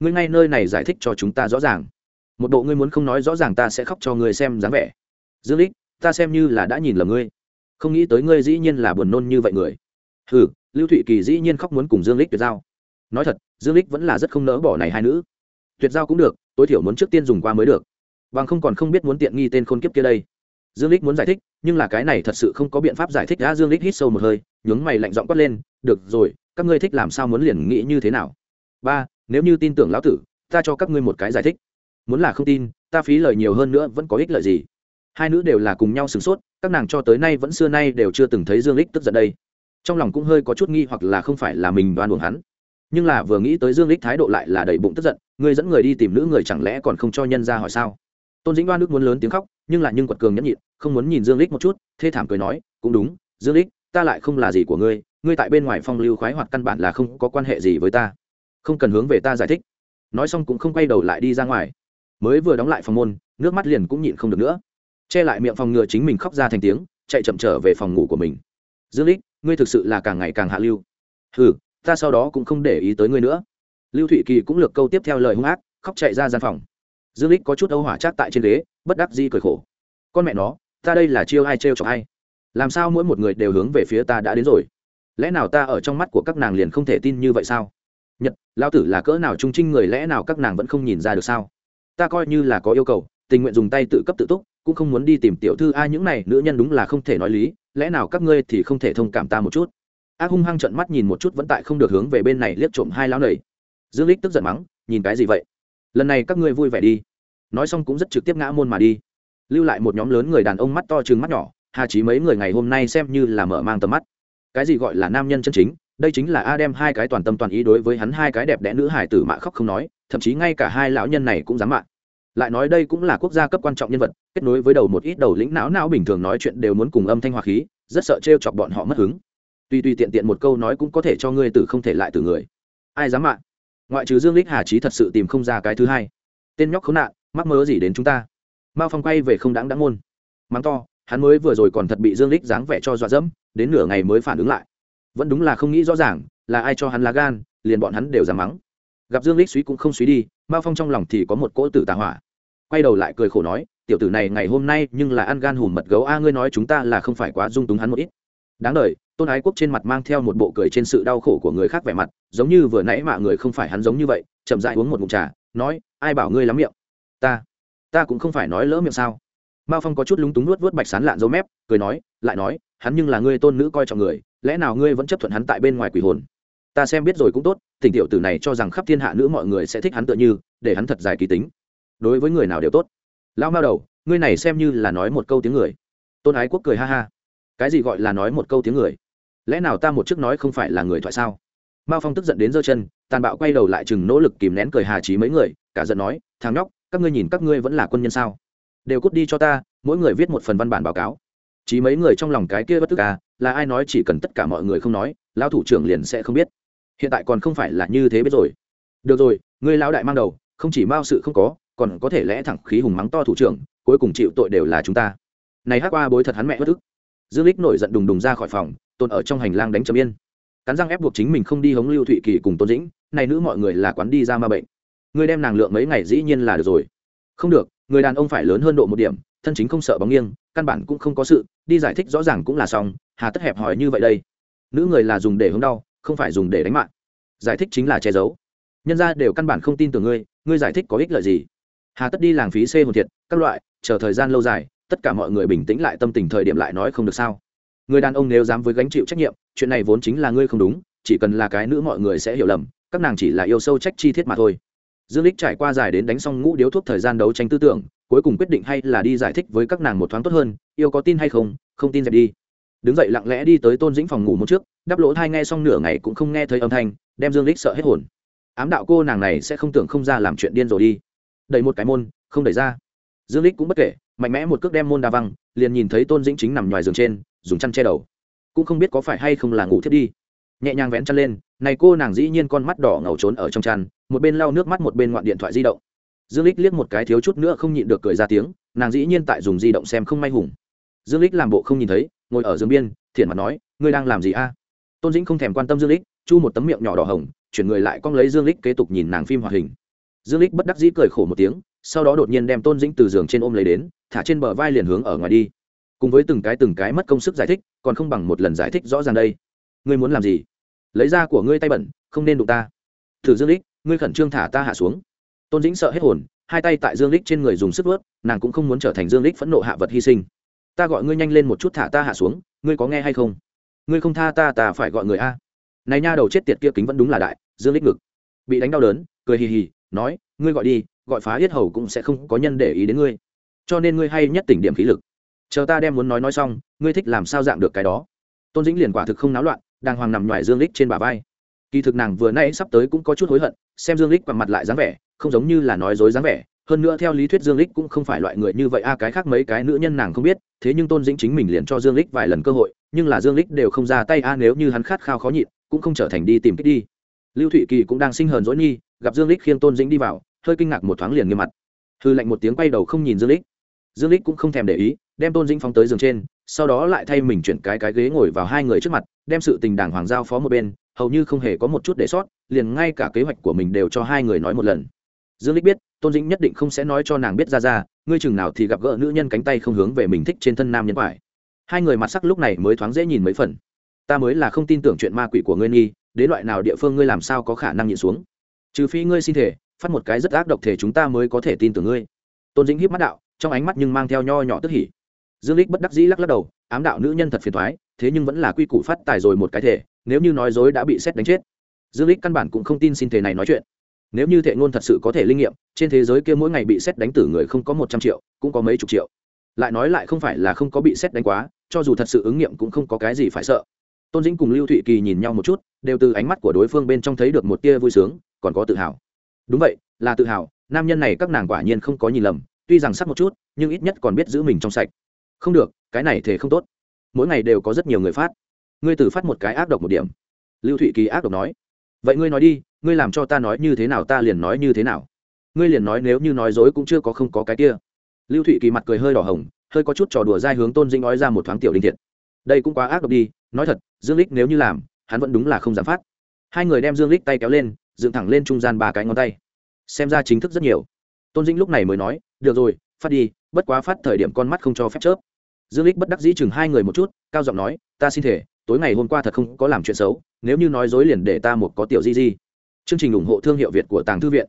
Ngươi ngay nơi này giải thích cho chúng ta rõ ràng. Một bộ ngươi muốn không nói rõ ràng ta sẽ khóc cho ngươi xem dáng vẻ. Dương lích ta xem như là đã nhìn lầm ngươi. Không nghĩ tới ngươi dĩ nhiên là buồn nôn như vậy người hừ, lưu thụy kỳ dĩ nhiên khóc muốn cùng dương lích tuyệt giao. Nói thật, dương lích vẫn là rất không nỡ bỏ này hai nữ. Tuyệt giao cũng được, tối thiểu muốn trước tiên dùng qua mới được. Bằng không còn không biết muốn tiện nghi tên khôn kiếp kia đây. Dương lích muốn giải thích, nhưng là cái này thật sự không có biện pháp giải thích đã dương lích hít sâu một hơi, nhướng mày lạnh giọng quát lên, được rồi, các ngươi thích làm sao muốn liền nghĩ như thế nào? Ba, nếu như tin tưởng lão tử, ta cho các ngươi một cái giải thích. Muốn là không tin, ta phí lời nhiều hơn nữa vẫn có ích lợi gì? Hai nữ đều là cùng nhau sửng sốt, các nàng cho tới nay vẫn xưa nay đều chưa từng thấy dương lích tức giận đây trong lòng cũng hơi có chút nghi hoặc là không phải là mình đoan buồng hắn. Nhưng là vừa nghĩ tới dương lích thái độ lại là đầy bụng tức giận người dẫn người đi tìm nữ người chẳng lẽ còn không cho nhân ra hỏi sao? Tôn dĩnh đoan nước muốn lớn tiếng khóc, nhưng là nhưng quật cường nhẫn nhịn, không muốn nhìn dương lích một chút, thê thảm cười nói, cũng đúng, dương lích, ta lại không là gì của ngươi ngươi tại bên ngoài phong lưu khoái hoạt căn bản là không có quan hệ gì với ta. Không cần hướng về ta giải thích. Nói xong cũng không quay đầu lại đi ra ngoài. Mới vừa đóng lại phòng môn, nước mắt liền cũng nhịn không được nữa. Che lại miệng phòng ngừa chính mình khóc ra thành tiếng, chạy chậm trở về phòng ngủ của mình. Dương lích ngươi thực sự là càng ngày càng hạ lưu. Ừ ta sau đó cũng không để ý tới ngươi nữa. Lưu thụy kỳ cũng lược câu tiếp theo lời hung ác, khóc chạy ra gian phòng. Dương lích có chút âu hỏa chát tại trên ghế, bất đắc di cười khổ. Con mẹ nó, ta đây là chiêu ai trêu chọc ai? Làm sao mỗi một người đều hướng về phía ta đã đến rồi? Lẽ nào ta ở trong mắt của các nàng liền không thể tin như vậy sao? Nhật lao tử là cỡ nào trung trinh người lẽ nào các nàng vẫn không nhìn ra được sao? Ta coi như là có yêu cầu, tình nguyện dùng tay tự cấp tự túc, cũng không muốn đi tìm tiểu thư ai, những này nữ nhân đúng là không thể nói lý lẽ nào các ngươi thì không thể thông cảm ta một chút? Ác hung hăng trận mắt nhìn một chút vẫn tại không được hướng về bên này liếc trộm hai lão nầy. Dương lích tức giận mắng, nhìn cái gì vậy? Lần này các ngươi vui vẻ đi. Nói xong cũng rất trực tiếp ngã môn mà đi. Lưu lại một nhóm lớn người đàn ông mắt to chừng mắt nhỏ, hà chí mấy người ngày hôm nay xem như là mở mang tầm mắt. Cái gì gọi là nam nhân chân chính, đây chính là a đem hai cái toàn tâm toàn ý đối với hắn hai cái đẹp đẽ nữ hải tử mạ khóc không nói, thậm chí ngay cả hai lão nhân này cũng dám mạ lại nói đây cũng là quốc gia cấp quan trọng nhân vật, kết nối với đầu một ít đầu lĩnh não não bình thường nói chuyện đều muốn cùng âm thanh hoa khí, rất sợ t chọc bọn họ mất hứng. Tuy tuy tiện tiện một câu nói cũng có thể cho ngươi từ không thể lại từ người. Ai dám mạng ngoại trừ dương lích hà trí thật sự tìm không ra cái thứ hai. Tên nhóc khốn nạn, mắc mớ gì đến chúng ta? Mao phong quay về không đáng đáng môn. Mắng to, hắn mới vừa rồi còn thật bị dương lích dáng vẻ cho dọa dẫm, đến nửa ngày mới phản ứng lại. Vẫn đúng là không nghĩ rõ ràng, là ai cho hắn lá gan, liền bọn hắn đều dám mắng. Gặp dương lích suý cũng không suý đi, mao phong trong lòng thì có một cỗ tử tà hỏa quay đầu lại cười khổ nói, tiểu tử này ngày hôm nay nhưng là ăn gan hùm mật gấu a, ngươi nói chúng ta là không phải quá dung túng hắn một ít. Đáng đời, tôn ái quốc trên mặt mang theo một bộ cười trên sự đau khổ của người khác vẻ mặt, giống như vừa nãy mạ người không phải hắn giống như vậy, chậm dại uống một mụn trà, nói, ai bảo ngươi lắm miệng? Ta ta cũng không phải nói lỡ miệng sao? Mao phong có chút lúng túng nuốt vớt bạch sán lạn dấu mép, cười nói, lại nói, hắn nhưng là ngươi tôn nữ coi trọng người, lẽ nào ngươi vẫn chấp thuận hắn tại bên ngoài quỷ hồn? Ta xem biết rồi cũng tốt tình tiểu tử này cho rằng khắp thiên hạ nữ mọi người sẽ thích hắn tựa như, để hắn thật dài kỳ tính đối với người nào đều tốt. Lao mao đầu, ngươi này xem như là nói một câu tiếng người. Tôn ái quốc cười ha ha. Cái gì gọi là nói một câu tiếng người? Lẽ nào ta một chức nói không phải là người thoại sao? Mao phong tức giận đến giơ chân, tàn bạo quay đầu lại chừng nỗ lực kìm nén cười hà trí mấy người, cả giận nói, thằng nhóc, các ngươi nhìn các ngươi vẫn là quân nhân sao? Đều cút đi cho ta, mỗi người viết một phần văn bản báo cáo. Chí mấy người trong lòng cái kia bất tức à là ai nói chỉ cần tất cả mọi người không nói, lão thủ trưởng liền sẽ không biết. Hiện tại còn không phải là như thế biết rồi. Được rồi, ngươi lão đại mang đầu, không chỉ mao sự không có còn có thể lẽ thẳng khí hùng mắng to thủ trưởng, cuối cùng chịu tội đều là chúng ta. Này hát qua bối thật hắn mẹ bất ức. Dương lích nổi giận đùng đùng ra khỏi phòng, tôn ở trong hành lang đánh chấm yên. Cắn răng ép buộc chính mình không đi hống lưu thụy kỳ cùng tôn dĩnh, này nữ mọi người là quán đi ra ma bệnh. Người đem nàng lượng mấy ngày dĩ nhiên là được rồi. Không được, người đàn ông phải lớn hơn độ một điểm, thân chính không sợ bóng nghiêng, căn bản cũng không có sự, đi giải thích rõ ràng cũng là xong, hà tất hẹp hỏi như vậy đây. Nữ người là dùng để hứng đau, không phải dùng để đánh mạng. Giải thích chính là che giấu. Nhân ra đều căn bản không tin tưởng ngươi ngươi giải thích có ích lợi gì? Hà tất đi làng phí xê hồn thiệt, các loại, chờ thời gian lâu dài, tất cả mọi người bình tĩnh lại tâm tình thời điểm lại nói không được sao. Người đàn ông nếu dám với gánh chịu trách nhiệm, chuyện này vốn chính là ngươi không đúng, chỉ cần là cái nữ mọi người sẽ hiểu lầm, các nàng chỉ là yêu sâu trách chi thiết mà thôi. Dương lích trải qua dài đến đánh xong ngũ điếu thuốc thời gian đấu tranh tư tưởng, cuối cùng quyết định hay là đi giải thích với các nàng một thoáng tốt hơn, yêu có tin hay không không tin dẹp đi. Đứng dậy lặng lẽ đi tới tôn dĩnh phòng ngủ một trước, đắp lỗ thai nghe xong nửa ngày cũng không nghe thấy âm thanh, đem dương lích sợ hết hồn. Ám đạo cô nàng này sẽ không tưởng không ra làm chuyện điên rồi đi đẩy một cái môn, không đẩy ra. Dương lích cũng bất kể, mạnh mẽ một cước đem môn đa văng, liền nhìn thấy tôn dĩnh chính nằm ngoài giường trên, dùng chăn che đầu. Cũng không biết có phải hay không là ngủ thiết đi. Nhẹ nhàng vén chăn lên, này cô nàng dĩ nhiên con mắt đỏ ngầu trốn ở trong chăn, một bên lau nước mắt một bên ngoạn điện thoại di động. Dương lích liếc một cái thiếu chút nữa không nhịn được cười ra tiếng, nàng dĩ nhiên tại dùng di động xem không may hùng. Dương lích làm bộ không nhìn thấy, ngồi ở giường biên, thiện mặt nói, ngươi đang làm gì a? Tôn dĩnh không thèm quan tâm dương lích chu một tấm miệng nhỏ đỏ hồng, chuyển người lại cong lấy dương lích kế tục nhìn nàng phim hoạt hình dương lích bất đắc dĩ cười khổ một tiếng, sau đó đột nhiên đem tôn dĩnh từ giường trên ôm lấy đến, thả trên bờ vai liền hướng ở ngoài đi. Cùng với từng cái từng cái mất công sức giải thích, còn không bằng một lần giải thích rõ ràng đây. Ngươi muốn làm gì? Lấy ra của ngươi tay bẩn, không nên đụng ta. Thử dương lích ngươi khẩn trương thả ta hạ xuống. Tôn dĩnh sợ hết hồn, hai tay tại dương lích trên người dùng sức vớt nàng cũng không muốn trở thành dương lích phẫn nộ hạ vật hy sinh. Ta gọi ngươi nhanh lên một chút thả ta hạ xuống, ngươi có nghe hay không? Ngươi không tha ta ta phải gọi người a. Này nha, đầu chết tiệt kia kính vẫn đúng là đại, dương lích ngực bị đánh đau đớn, cười hì hì nói, ngươi gọi đi, gọi phá yết hầu cũng sẽ không có nhân để ý đến ngươi. Cho nên ngươi hay nhất tỉnh điểm khí lực. Chờ ta đem muốn nói nói xong, ngươi thích làm sao dạng được cái đó. Tôn dĩnh liền quả thực không náo loạn đang hoàng nằm ngoài dương lích trên bả vai. Kỳ thực nàng vừa nay sắp tới cũng có chút hối hận, xem dương lích quằn mặt lại dáng vẻ, không giống như là nói dối dáng vẻ. Hơn nữa theo lý thuyết dương lích cũng không phải loại người như vậy. A cái khác mấy cái nữ nhân nàng không biết, thế nhưng tôn dĩnh chính mình liền cho dương lích vài lần cơ hội, nhưng là dương lích đều không ra tay. A nếu như hắn khát khao khó nhịn, cũng không trở thành đi tìm cách đi lưu thụy kỳ cũng đang sinh hờn dỗi nghi gặp dương lích khiêng tôn dĩnh đi vào, hơi kinh ngạc một thoáng liền nghiêm mặt. Hư lạnh một tiếng quay đầu không nhìn dương lích. Dương lích cũng không thèm để ý, đem tôn dĩnh phóng tới giường trên, sau đó lại thay mình chuyển cái cái ghế ngồi vào hai người trước mặt, đem sự tình đảng hoàng giao phó một bên, hầu như không hề có một chút để sót, liền ngay cả kế hoạch của mình đều cho hai người nói một lần. Dương lích biết, tôn dĩnh nhất định không sẽ nói cho nàng biết ra ra, ngươi chừng nào thì gặp gỡ nữ nhân cánh tay không hướng về mình thích trên thân nam nhân quải hai người mặt sắc lúc này mới thoáng dễ nhìn mấy phần. Ta mới là không tin tưởng chuyện ma quỷ của ngươi nghi đến loại nào địa phương ngươi làm sao có khả năng nhịn xuống? Trừ phi ngươi xin thể, phát một cái rất ác độc thể chúng ta mới có thể tin tưởng ngươi. Tôn dĩnh hiếp mắt đạo, trong ánh mắt nhưng mang theo nho nhỏ tức hỉ. Dương lích bất đắc dĩ lắc lắc đầu, ám đạo nữ nhân thật phiền thoái thế nhưng vẫn là quy củ phát tài rồi một cái thể, nếu như nói dối đã bị xét đánh chết. Dương lích căn bản cũng không tin xin thể này nói chuyện. Nếu như thệ ngôn thật sự có thể linh nghiệm, trên thế giới kia mỗi ngày bị xét đánh tử người không có một trăm triệu, cũng có mấy chục triệu. Lại nói lại không phải là không có bị xét đánh quá, cho dù thật sự ứng nghiệm cũng không có cái gì phải sợ tôn dĩnh cùng lưu thụy kỳ nhìn nhau một chút, đều từ ánh mắt của đối phương bên trong thấy được một tia vui sướng, còn có tự hào. Đúng vậy, là tự hào, nam nhân này các nàng quả nhiên không có nhìn lầm, tuy rằng sắc một chút, nhưng ít nhất còn biết giữ mình trong sạch. Không được, cái này thể không tốt. Mỗi ngày đều có rất nhiều người phát. Ngươi từ phát một cái ác độc một điểm. Lưu thụy kỳ ác độc nói. Vậy ngươi nói đi, ngươi làm cho ta nói như thế nào ta liền nói như thế nào. Ngươi liền nói nếu như nói dối cũng chưa có không có cái kia. Lưu thụy kỳ mặt cười hơi đỏ hồng, hơi có chút trò đùa dai hướng tôn dinh nói ra một thoáng tiểu đinh thiệt đây cũng quá ác độc đi, nói thật, dương lích nếu như làm, hắn vẫn đúng là không dám phát. Hai người đem dương lích tay kéo lên, dựng thẳng lên trung gian ba cái ngón tay. Xem ra chính thức rất nhiều. Tôn dĩnh lúc này mới nói, được rồi, phát đi, bất quá phát thời điểm con mắt không cho phép chớp. Dương lích bất đắc dĩ chừng hai người một chút, cao giọng nói, ta xin thể, tối ngày hôm qua thật không có làm chuyện xấu, nếu như nói dối liền để ta một có tiểu di di. Chương trình ủng hộ thương hiệu việt của tàng thư viện.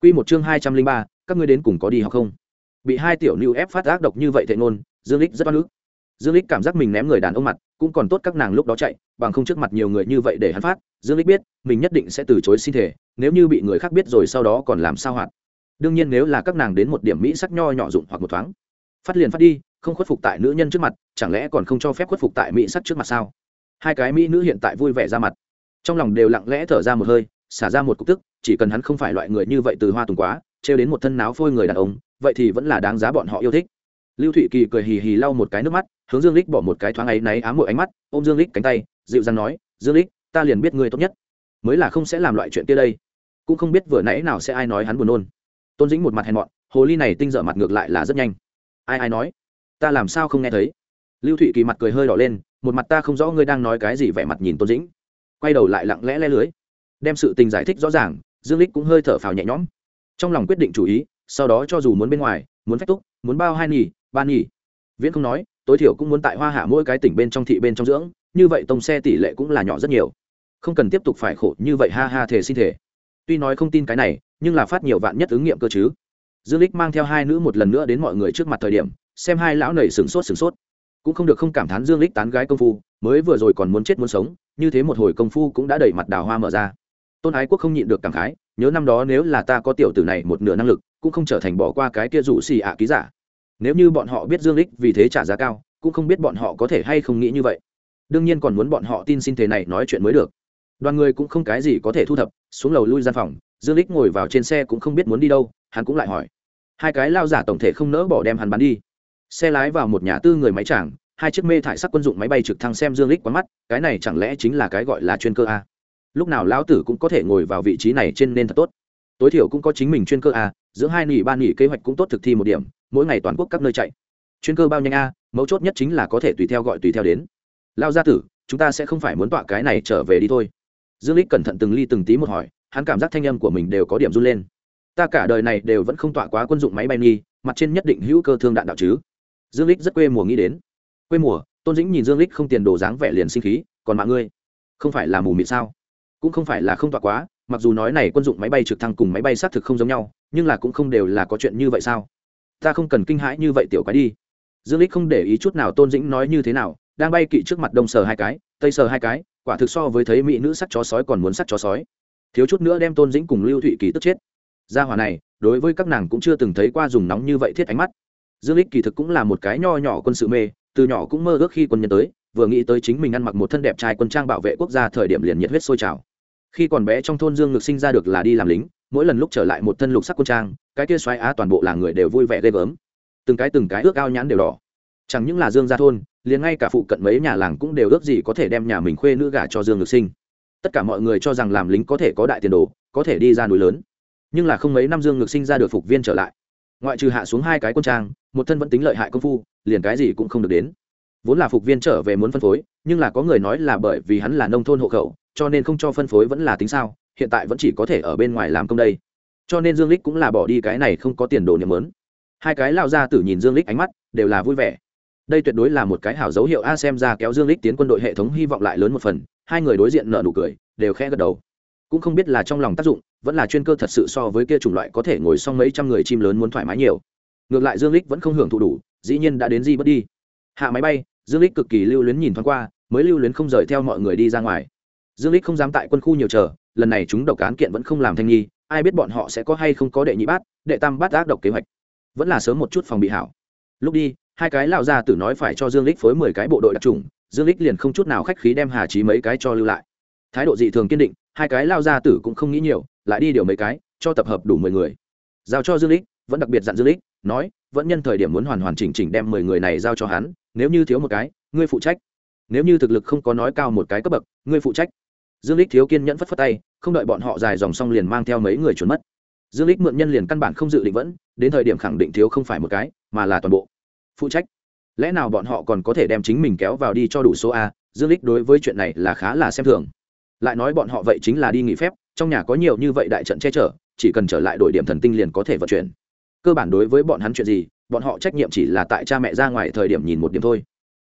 Quy một chương hai trăm linh ba, các ngươi đến cùng có đi học không? Bị hai tiểu lưu ép phát ác độc như vậy thệ ngôn, dương lích rất oan ức dương lích cảm giác mình ném người đàn ông mặt, cũng còn tốt các nàng lúc đó chạy, bằng không trước mặt nhiều người như vậy để hắn phát, dương lích biết, mình nhất định sẽ từ chối xin thể nếu như bị người khác biết rồi sau đó còn làm sao hoạt. Đương nhiên nếu là các nàng đến một điểm mỹ sắc nho nhỏ dụng hoặc một thoáng. Phát liền phát đi, không khuất phục tại nữ nhân trước mặt, chẳng lẽ còn không cho phép khuất phục tại mỹ sắc trước mặt sao? Hai cái mỹ nữ hiện tại vui vẻ ra mặt. Trong lòng đều lặng lẽ thở ra một hơi, xả ra một cục tức, chỉ cần hắn không phải loại người như vậy từ hoa tùng quá, trêu đến một thân náo phôi người đàn ông, vậy thì vẫn là đáng giá bọn họ yêu thích. Lưu thụy kỳ cười hì hì lau một cái nước mắt hướng dương lích bỏ một cái thoáng ấy náy ám mội ánh mắt, ôm dương lích cánh tay, dịu dàng nói, dương lích, ta liền biết ngươi tốt nhất. Mới là không sẽ làm loại chuyện kia đây. Cũng không biết vừa nãy nào sẽ ai nói hắn buồn nôn. Tôn dĩnh một mặt hèn mọn, hồ ly này tinh dở mặt ngược lại là rất nhanh. Ai ai nói? Ta làm sao không nghe thấy? Lưu thụy kỳ mặt cười hơi đỏ lên, một mặt ta không rõ ngươi đang nói cái gì vẻ mặt nhìn tôn dĩnh. Quay đầu lại lặng lẽ le lưới. Đem sự tình giải thích rõ ràng, dương lích cũng hơi thở phào nhẹ nhõm. Trong lòng quyết định chủ ý, sau đó cho dù muốn bên ngoài, muốn phép túc, muốn bao hai nhì, ba nhì. Viễn không nói tối thiểu cũng muốn tại hoa hạ mỗi cái tỉnh bên trong thị bên trong dưỡng, như vậy tông xe tỷ lệ cũng là nhỏ rất nhiều. Không cần tiếp tục phải khổ như vậy, ha ha thể xin thể tuy nói không tin cái này, nhưng là phát nhiều vạn nhất ứng nghiệm cơ chứ. Dương lích mang theo hai nữ một lần nữa đến mọi người trước mặt thời điểm, xem hai lão nầy sửng sốt sửng sốt. Cũng không được không cảm thán dương lích tán gái công phu, mới vừa rồi còn muốn chết muốn sống, như thế một hồi công phu cũng đã đẩy mặt đào hoa mở ra. Tôn ái quốc không nhịn được cảm khái, nhớ năm đó nếu là ta có tiểu tử này một nửa năng lực, cũng không trở thành bỏ qua cái kia rủ xì ạ ký giả nếu như bọn họ biết dương lích vì thế trả giá cao, cũng không biết bọn họ có thể hay không nghĩ như vậy. Đương nhiên còn muốn bọn họ tin xin thế này nói chuyện mới được. Đoàn người cũng không cái gì có thể thu thập, xuống lầu lui gian phòng, dương lích ngồi vào trên xe cũng không biết muốn đi đâu, hắn cũng lại hỏi. Hai cái lao giả tổng thể không nỡ bỏ đem hắn bắn đi. Xe lái vào một nhà tư người máy tràng, hai chiếc mê thải sắc quân dụng máy bay trực thăng xem dương lích quá mắt, cái này chẳng lẽ chính là cái gọi là chuyên cơ a? Lúc nào lão tử cũng có thể ngồi vào vị trí này trên nên thật tốt tối thiểu cũng có chính mình chuyên cơ à, a giữa hai nghỉ ba nghỉ kế hoạch cũng tốt thực thi một điểm, mỗi ngày toàn quốc các nơi chạy. Chuyên cơ bao nhanh a mấu chốt nhất chính là có thể tùy theo gọi tùy theo đến. Lao gia tử, chúng ta sẽ không phải muốn tọa cái này trở về đi thôi. Dương lích cẩn thận từng ly từng tí một hỏi, hắn cảm giác thanh âm của mình đều có điểm run lên. Ta cả đời này đều vẫn không tọa quá quân dụng máy bay nghi, mặt trên nhất định hữu cơ thương đạn đạo chứ. Dương lích rất quê mùa nghĩ đến. Quê mùa, tôn dĩnh nhìn dương lích không tiền đồ dáng vẻ liền sinh khí, còn mạng ngươi, không phải là mù mịt sao? Cũng không phải là không tọa quá mặc dù nói này quân dụng máy bay trực thăng cùng máy bay xác thực không giống nhau, nhưng là cũng không đều là có chuyện như vậy sao? Ta không cần kinh hãi như vậy tiểu quái đi. Dương lích không để ý chút nào tôn dĩnh nói như thế nào, đang bay kỵ trước mặt đông sờ hai cái, tây sờ hai cái, quả thực so với thấy mỹ nữ sắc chó sói còn muốn sắc chó sói. Thiếu chút nữa đem tôn dĩnh cùng lưu thụy kỳ tức chết. Gia hỏa này, đối với các nàng cũng chưa từng thấy qua dùng nóng như vậy thiết ánh mắt. Dương lích kỳ thực cũng là một cái nho nhỏ quân sự mê, từ nhỏ cũng mơ ước khi quân nhân tới, vừa nghĩ tới chính mình ăn mặc một thân đẹp trai quân trang bảo vệ quốc gia thời điểm liền nhiệt huyết sôi trào khi còn bé trong thôn dương ngực sinh ra được là đi làm lính, mỗi lần lúc trở lại một thân lục sắc quân trang, cái kia xoáy á toàn bộ làng người đều vui vẻ ghê gớm. Từng cái từng cái ước ao nhãn đều đỏ. Chẳng những là dương gia thôn, liền ngay cả phụ cận mấy nhà làng cũng đều ước gì có thể đem nhà mình khuê nữ gả cho dương ngực sinh. Tất cả mọi người cho rằng làm lính có thể có đại tiền đồ, có thể đi ra núi lớn. Nhưng là không mấy năm dương ngực sinh ra được phục viên trở lại. Ngoại trừ hạ xuống hai cái quân trang, một thân vẫn tính lợi hại công phu, liền cái gì cũng không được đến. Vốn là phục viên trở về muốn phân phối, nhưng là có người nói là bởi vì hắn là nông thôn hộ khẩu cho nên không cho phân phối vẫn là tính sao, hiện tại vẫn chỉ có thể ở bên ngoài làm công đây. Cho nên dương lích cũng là bỏ đi cái này không có tiền đồ niệm lớn. Hai cái lao ra tử nhìn dương lích ánh mắt đều là vui vẻ. Đây tuyệt đối là một cái hảo dấu hiệu a, xem ra kéo dương lích tiến quân đội hệ thống hy vọng lại lớn một phần, hai người đối diện nợ nụ cười, đều khẽ gật đầu. Cũng không biết là trong lòng tác dụng, vẫn là chuyên cơ thật sự so với kia chủng loại có thể ngồi xong mấy trăm người chim lớn muốn thoải mái nhiều. Ngược lại dương lích vẫn không hưởng thụ đủ, dĩ nhiên đã đến di bất đi. Hạ máy bay, dương lích cực kỳ lưu luyến nhìn thoáng qua, mới lưu luyến không rời theo mọi người đi ra ngoài dương lích không dám tại quân khu nhiều chờ, lần này chúng độc án kiện vẫn không làm thanh nghi, ai biết bọn họ sẽ có hay không có đệ nhị bát, đệ tam bát ác độc kế hoạch. Vẫn là sớm một chút phòng bị hảo. Lúc đi, hai cái lão gia tử nói phải cho dương lích phối mười cái bộ đội đặc trùng dương lích liền không chút nào khách khí đem hà trí mấy cái cho lưu lại. Thái độ dị thường kiên định, hai cái lao gia tử cũng không nghĩ nhiều, lại đi điều mấy cái, cho tập hợp đủ mười người. Giao cho dương lích vẫn đặc biệt dặn dương lích nói, vẫn nhân thời điểm muốn hoàn hoàn chỉnh chỉnh đem mười người này giao cho hắn, nếu như thiếu một cái, ngươi phụ trách. Nếu như thực lực không có nói cao một cái cấp bậc, ngươi phụ trách dương lích thiếu kiên nhẫn phất phất tay, không đợi bọn họ dài dòng xong liền mang theo mấy người trốn mất. Dương lích mượn nhân liền căn bản không dự định vẫn, đến thời điểm khẳng định thiếu không phải một cái, mà là toàn bộ. Phụ trách. Lẽ nào bọn họ còn có thể đem chính mình kéo vào đi cho đủ số a, dương lích đối với chuyện này là khá là xem thường. Lại nói bọn họ vậy chính là đi nghỉ phép, trong nhà có nhiều như vậy đại trận che chở, chỉ cần trở lại đổi điểm thần tinh liền có thể vận chuyển. Cơ bản đối với bọn hắn chuyện gì, bọn họ trách nhiệm chỉ là tại cha mẹ ra ngoài thời điểm nhìn một điểm thôi.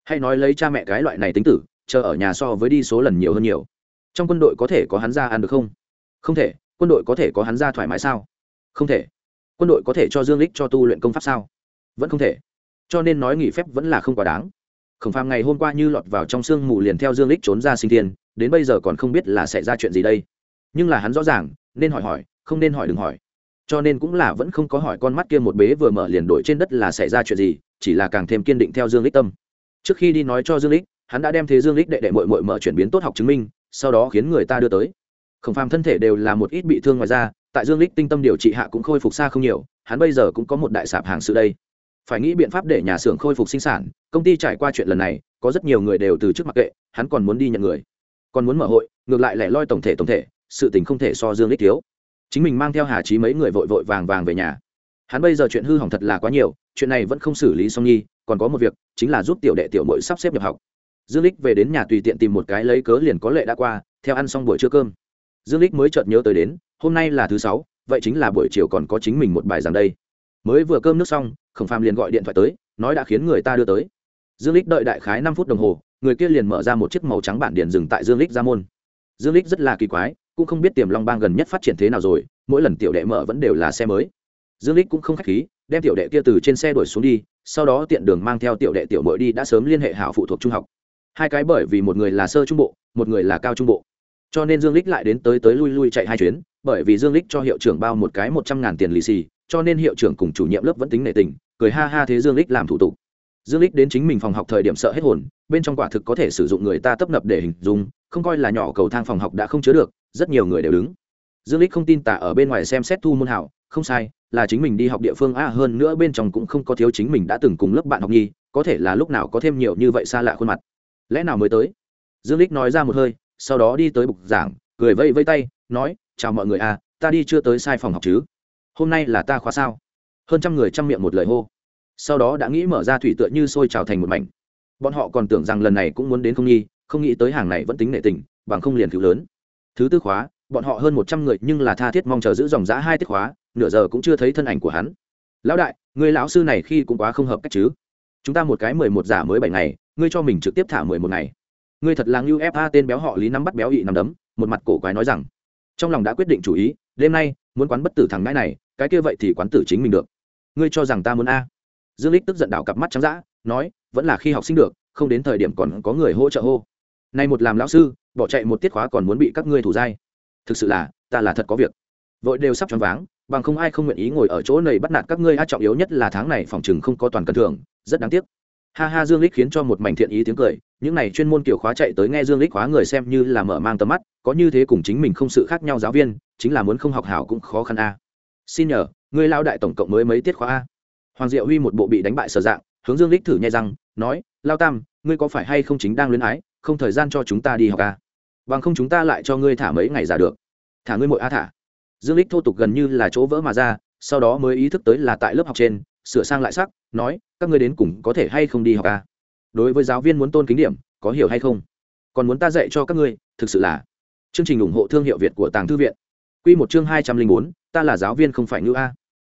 Hay nói lấy cha mẹ cái loại này tính tử, chờ ở nhà so với đi số lần nhiều hơn nhiều trong quân đội có thể có hắn ra ăn được không? Không thể, quân đội có thể có hắn ra thoải mái sao? Không thể. Quân đội có thể cho dương lích cho tu luyện công pháp sao? Vẫn không thể. Cho nên nói nghỉ phép vẫn là không quá đáng. Khổng phàm ngày hôm qua như lọt vào trong sương mù liền theo dương lích trốn ra sinh thiên, đến bây giờ còn không biết là sẽ ra chuyện gì đây. Nhưng là hắn rõ ràng, nên hỏi hỏi, không nên hỏi đừng hỏi. Cho nên cũng là vẫn không có hỏi con mắt kia một bế vừa mở liền đổi trên đất là xảy ra chuyện gì, chỉ là càng thêm kiên định theo dương lích tâm. Trước khi đi nói cho dương lích hắn đã đem thế dương lích đệ đệ mội mội mở chuyển biến tốt học chứng minh sau đó khiến người ta đưa tới. Khổng phàm thân thể đều là một ít bị thương ngoài ra tại dương lích tinh tâm điều trị hạ cũng khôi phục xa không nhiều, hắn bây giờ cũng có một đại sạp hàng sự đây. Phải nghĩ biện pháp để nhà xưởng khôi phục sinh sản, công ty trải qua chuyện lần này, có rất nhiều người đều từ trước mặc kệ, hắn còn muốn đi nhận người. Còn muốn mở hội, ngược lại lẻ loi tổng thể tổng thể, sự tình không thể so dương lích thiếu. Chính mình mang theo hà trí mấy người vội vội vàng vàng về nhà. Hắn bây giờ chuyện hư hỏng thật là quá nhiều, chuyện này vẫn không xử lý xong nhi còn có một việc, chính là giúp tiểu đệ tiểu mội sắp xếp nhập học dương lích về đến nhà tùy tiện tìm một cái lấy cớ liền có lệ đã qua, theo ăn xong buổi trưa cơm. Dương lích mới chợt nhớ tới đến, hôm nay là thứ sáu, vậy chính là buổi chiều còn có chính mình một bài giảng đây. Mới vừa cơm nước xong, khổng phàm liền gọi điện thoại tới, nói đã khiến người ta đưa tới. Dương lích đợi đại khái năm phút đồng hồ, người kia liền mở ra một chiếc màu trắng bản điện dừng tại dương lích ra môn. Dương lích rất là kỳ quái, cũng không biết tiềm long bang gần nhất phát triển thế nào rồi, mỗi lần tiểu đệ mở vẫn đều là xe mới. Dương lích cũng không khách khí, đem tiểu đệ kia từ trên xe đuổi xuống đi, sau đó tiện đường mang theo tiểu đệ tiểu mội đi đã sớm liên hệ hảo phụ thuộc trung học hai cái bởi vì một người là sơ trung bộ, một người là cao trung bộ. Cho nên dương lích lại đến tới tới lui lui chạy hai chuyến, bởi vì dương lích cho hiệu trưởng bao một cái một trăm ngàn tiền lì xì, cho nên hiệu trưởng cùng chủ nhiệm lớp vẫn tính nể tình, cười ha ha thế dương lích làm thủ tục. Dương lích đến chính mình phòng học thời điểm sợ hết hồn, bên trong quả thực có thể sử dụng người ta tấp nập để hình dung, không coi là nhỏ cầu thang phòng học đã không chứa được, rất nhiều người đều đứng. Dương lích không tin tả ở bên ngoài xem xét thu môn hảo, không sai, là chính mình đi học địa phương a hơn nữa bên trong cũng không có thiếu chính mình đã từng cùng lớp bạn học nhi, có thể là lúc nào có thêm nhiều như vậy xa lạ khuôn mặt lẽ nào mới tới? Dương lích nói ra một hơi, sau đó đi tới bục giảng, cười vây vây tay, nói, chào mọi người à ta đi chưa tới sai phòng học chứ? Hôm nay là ta khóa sao? Hơn trăm người chăm miệng một lời hô. Sau đó đã nghĩ mở ra thủy tựa như sôi trào thành một mảnh. Bọn họ còn tưởng rằng lần này cũng muốn đến không nghi, không nghĩ tới hàng này vẫn tính nệ tình, bằng không liền cứu lớn. Thứ tư khóa, bọn họ hơn một trăm người nhưng là tha thiết mong chờ giữ dòng giã hai tiết khóa, nửa giờ cũng chưa thấy thân ảnh của hắn. Lão đại, người lão sư này khi cũng quá không hợp cách chứ? Chúng ta một cái mười một giả mới bảy ngày ngươi cho mình trực tiếp thả mười một ngày. Ngươi thật là ngưu fa tên béo họ lý nắm bắt béo ị nằm đấm, một mặt cổ quái nói rằng. Trong lòng đã quyết định chủ ý, đêm nay, muốn quán bất tử thằng ngãi này, cái kia vậy thì quán tử chính mình được. Ngươi cho rằng ta muốn a. Dương lích tức giận đảo cặp mắt trắng dã, nói, vẫn là khi học sinh được, không đến thời điểm còn có người hỗ trợ hô. Nay một làm lão sư, bỏ chạy một tiết khóa còn muốn bị các ngươi thủ dai. Thực sự là, ta là thật có việc. Vội đều sắp choáng váng, bằng không ai không nguyện ý ngồi ở chỗ này bắt nạt các ngươi. A, trọng yếu nhất là tháng này phòng chừng không có toàn cần thưởng, rất đáng tiếc ha ha, dương lích khiến cho một mảnh thiện ý tiếng cười, những này chuyên môn kiểu khóa chạy tới nghe dương lích khóa người xem như là mở mang tầm mắt, có như thế cùng chính mình không sự khác nhau giáo viên, chính là muốn không học hảo cũng khó khăn a. Xin nhờ ngươi lao đại tổng cộng mới mấy tiết khóa a? Hoàng diệu huy một bộ bị đánh bại sở dạng, hướng dương lích thử nhai răng, nói, lao tam, ngươi có phải hay không chính đang luyến ái, không thời gian cho chúng ta đi học a? Bằng không chúng ta lại cho ngươi thả mấy ngày giả được. Thả ngươi mội a, thả. Dương lích thô tục gần như là chỗ vỡ mà ra, sau đó mới ý thức tới là tại lớp học trên, sửa sang lại sắc, nói các ngươi đến cùng có thể hay không đi học a đối với giáo viên muốn tôn kính điểm, có hiểu hay không? Còn muốn ta dạy cho các ngươi, thực sự là chương trình ủng hộ thương hiệu việt của tàng thư viện. Q một chương hai trăm linh bốn, ta là giáo viên không phải ngữ a.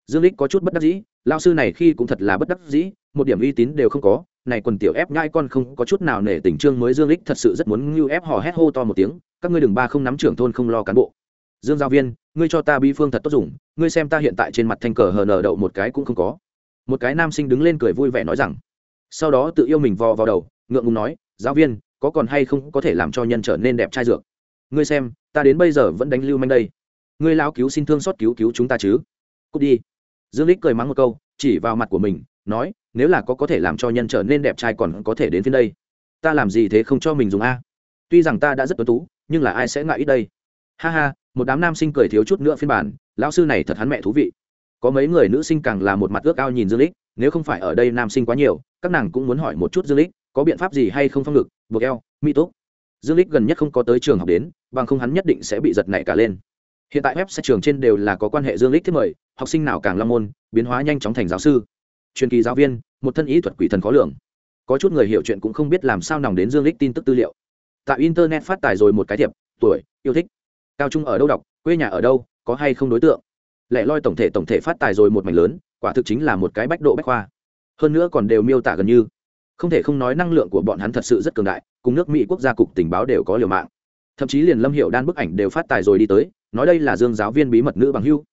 Dương lích có chút bất đắc dĩ lao sư này khi cũng thật là bất đắc dĩ, một điểm uy tín đều không có, này quần tiểu ép nhai con không có chút nào nể tình trương mới dương lích thật sự rất muốn ngưu ép hò hét hô to một tiếng, các ngươi đừng ba không nắm trưởng thôn không lo cán bộ. Dương giáo viên, ngươi cho ta bi phương thật tốt dùng, ngươi xem ta hiện tại trên mặt thanh cờ hờ nở đậu một cái cũng không có một cái nam sinh đứng lên cười vui vẻ nói rằng, sau đó tự yêu mình vò vào đầu, ngượng ngùng nói, giáo viên, có còn hay không có thể làm cho nhân trở nên đẹp trai dược? Ngươi xem, ta đến bây giờ vẫn đánh lưu manh đây. Ngươi lao cứu xin thương xót cứu cứu chúng ta chứ? Cút đi. Dương lích cười mắng một câu, chỉ vào mặt của mình, nói, nếu là có có thể làm cho nhân trở nên đẹp trai còn có thể đến phiên đây. Ta làm gì thế không cho mình dùng a? Tuy rằng ta đã rất tuấn tú, nhưng là ai sẽ ngại ít đây? Ha ha, một đám nam sinh cười thiếu chút nữa phiên bản, lão sư này thật hắn mẹ thú vị có mấy người nữ sinh càng là một mặt ước ao nhìn dương lích, nếu không phải ở đây nam sinh quá nhiều, các nàng cũng muốn hỏi một chút dương lích, có biện pháp gì hay không phong ngực buộc eo, mi tốt dương lích gần nhất không có tới trường học đến, bằng không hắn nhất định sẽ bị giật nảy cả lên. Hiện tại web sẽ trường trên đều là có quan hệ dương lích thiết mời, học sinh nào càng long môn, biến hóa nhanh chóng thành giáo sư. Truyền kỳ giáo viên, một thân ý thuật quỷ thần khó lường. Có chút người hiểu chuyện cũng không biết làm sao nòng đến dương lích tin tức tư liệu. Tại internet phát tài rồi một cái thiệp, tuổi, yêu thích. Cao trung ở đâu đọc, quê nhà ở đâu, có hay không đối tượng lẻ loi tổng thể tổng thể phát tài rồi một mảnh lớn, quả thực chính là một cái bách độ bách khoa. Hơn nữa còn đều miêu tả gần như. Không thể không nói năng lượng của bọn hắn thật sự rất cường đại, cùng nước mỹ quốc gia cục tình báo đều có liều mạng. Thậm chí liền lâm hiệu đan bức ảnh đều phát tài rồi đi tới, nói đây là dương giáo viên bí mật nữ bằng hưu.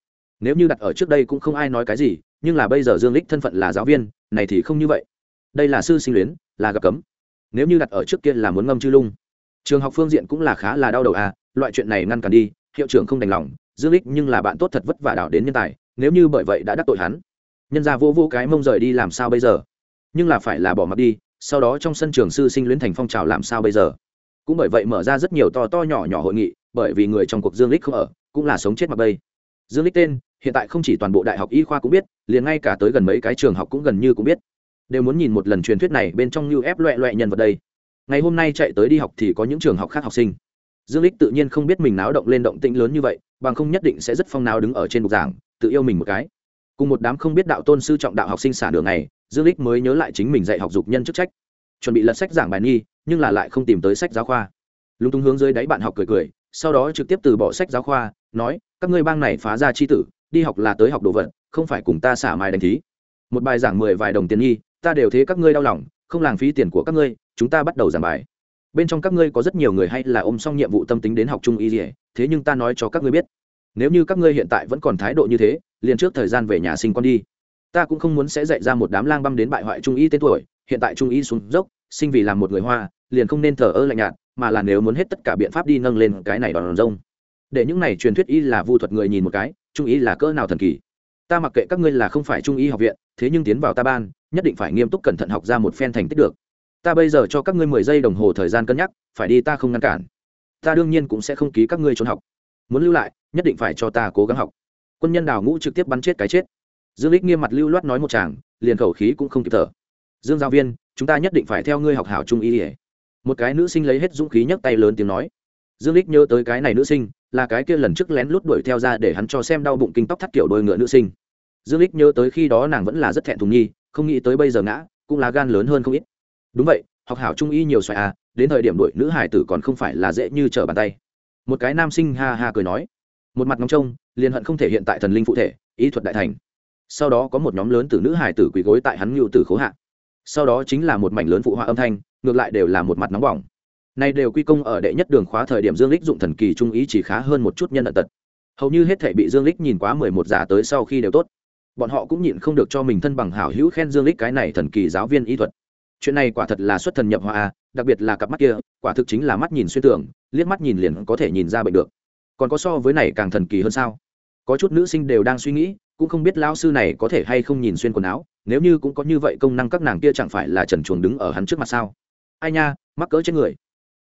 Nếu như đặt ở trước đây cũng không ai nói cái gì, nhưng là bây giờ dương lích thân phận là giáo viên, này thì không như vậy. Đây là sư sinh luyến, là gặp cấm. Nếu như đặt ở trước kia là muốn ngâm chư lung. Trường học phương diện cũng là khá là đau đầu à loại chuyện này ngăn cản đi, hiệu trưởng không đành lòng dương lích nhưng là bạn tốt thật vất vả đảo đến nhân tài, nếu như bởi vậy đã đắc tội hắn. Nhân ra vô vô cái mông rời đi làm sao bây giờ? Nhưng là phải là bỏ mặt đi, sau đó trong sân trường sư sinh luyến thành phong trào làm sao bây giờ? Cũng bởi vậy mở ra rất nhiều to to nhỏ nhỏ hội nghị, bởi vì người trong cuộc dương lích không ở, cũng là sống chết mặc bây dương lích tên, hiện tại không chỉ toàn bộ đại học y khoa cũng biết, liền ngay cả tới gần mấy cái trường học cũng gần như cũng biết. Đều muốn nhìn một lần truyền thuyết này bên trong như ép loẹ loẹ nhân vật đây. Ngày hôm nay chạy tới đi học thì có những trường học khác học sinh. Dương lích tự nhiên không biết mình náo động lên động tĩnh lớn như vậy bằng không nhất định sẽ rất phong nào đứng ở trên bục giảng, tự yêu mình một cái. Cùng một đám không biết đạo tôn sư trọng đạo học sinh xả đường này, dương lích mới nhớ lại chính mình dạy học dục nhân chức trách. Chuẩn bị lật sách giảng bài nghi, nhưng là lại không tìm tới sách giáo khoa. Lúng túng hướng dưới đáy bạn học cười cười, sau đó trực tiếp từ bỏ sách giáo khoa, nói, các ngươi bang này phá ra chi tử, đi học là tới học đồ vật, không phải cùng ta xả mai đánh thí. Một bài giảng mười vài đồng tiền nghi, ta đều thế các ngươi đau lòng, không lãng phí tiền của các ngươi, chúng ta bắt đầu giảng bài bên trong các ngươi có rất nhiều người hay là ôm xong nhiệm vụ tâm tính đến học trung y gì thế nhưng ta nói cho các ngươi biết, nếu như các ngươi hiện tại vẫn còn thái độ như thế, liền trước thời gian về nhà sinh con đi. Ta cũng không muốn sẽ dạy ra một đám lang băm đến bại hoại trung y tên tuổi, hiện tại trung y xuống dốc, sinh vì làm một người hoa, liền không nên thờ ơ lạnh nhạt, mà là nếu muốn hết tất cả biện pháp đi nâng lên cái này đòn rông. Để những này truyền thuyết y là vu thuật người nhìn một cái trung y là cỡ nào thần kỳ. Ta mặc kệ các ngươi là không phải trung y học viện, thế nhưng tiến vào ta ban, nhất định phải nghiêm túc cẩn thận học ra một phen thành tích được ta bây giờ cho các ngươi mười giây đồng hồ thời gian cân nhắc, phải đi ta không ngăn cản. Ta đương nhiên cũng sẽ không ký các ngươi trốn học. Muốn lưu lại, nhất định phải cho ta cố gắng học. Quân nhân đào ngũ trực tiếp bắn chết cái chết. Dương lích nghiêm mặt lưu loát nói một chàng liền khẩu khí cũng không kịp thở. Dương giáo viên, chúng ta nhất định phải theo ngươi học hảo trung y ỉa một cái nữ sinh lấy hết dũng khí nhấc tay lớn tiếng nói. Dương lích nhớ tới cái này nữ sinh, là cái kia lần trước lén lút đuổi theo ra để hắn cho xem đau bụng kinh tóc thắt kiểu đôi ngựa nữ sinh. Dương lích nhớ tới khi đó nàng vẫn là rất thẹn thùng nhi, không nghĩ tới bây giờ ngã, cũng là gan lớn hơn không ít đúng vậy, học hảo trung y nhiều xoài à đến thời điểm đuổi nữ hải tử còn không phải là dễ như trở bàn tay. Một cái nam sinh ha ha cười nói. Một mặt ngóng trông, liền hận không thể hiện tại thần linh phụ thể ý thuật đại thành. Sau đó có một nhóm lớn từ nữ hải tử quỳ gối tại hắn ngự tử khố hạ. Sau đó chính là một mảnh lớn phụ họa âm thanh, ngược lại đều là một mặt nóng bỏng. Nay đều quy công ở đệ nhất đường khóa thời điểm dương lích dụng thần kỳ trung ý chỉ khá hơn một chút nhân ẩn tật. Hầu như hết thể bị dương lích nhìn quá mười một giả tới sau khi đều tốt. Bọn họ cũng nhịn không được cho mình thân bằng hảo hữu khen dương lích cái này thần kỳ giáo viên y thuật chuyện này quả thật là xuất thần nhập hoa à, đặc biệt là cặp mắt kia, quả thực chính là mắt nhìn xuyên tưởng liếc mắt nhìn liền có thể nhìn ra bệnh được. Còn có so với này càng thần kỳ hơn sao? Có chút nữ sinh đều đang suy nghĩ, cũng không biết lao sư này có thể hay không nhìn xuyên quần áo, nếu như cũng có như vậy công năng các nàng kia chẳng phải là trần chuồng đứng ở hắn trước mặt sao? Ai nha, mắc cỡ trên người.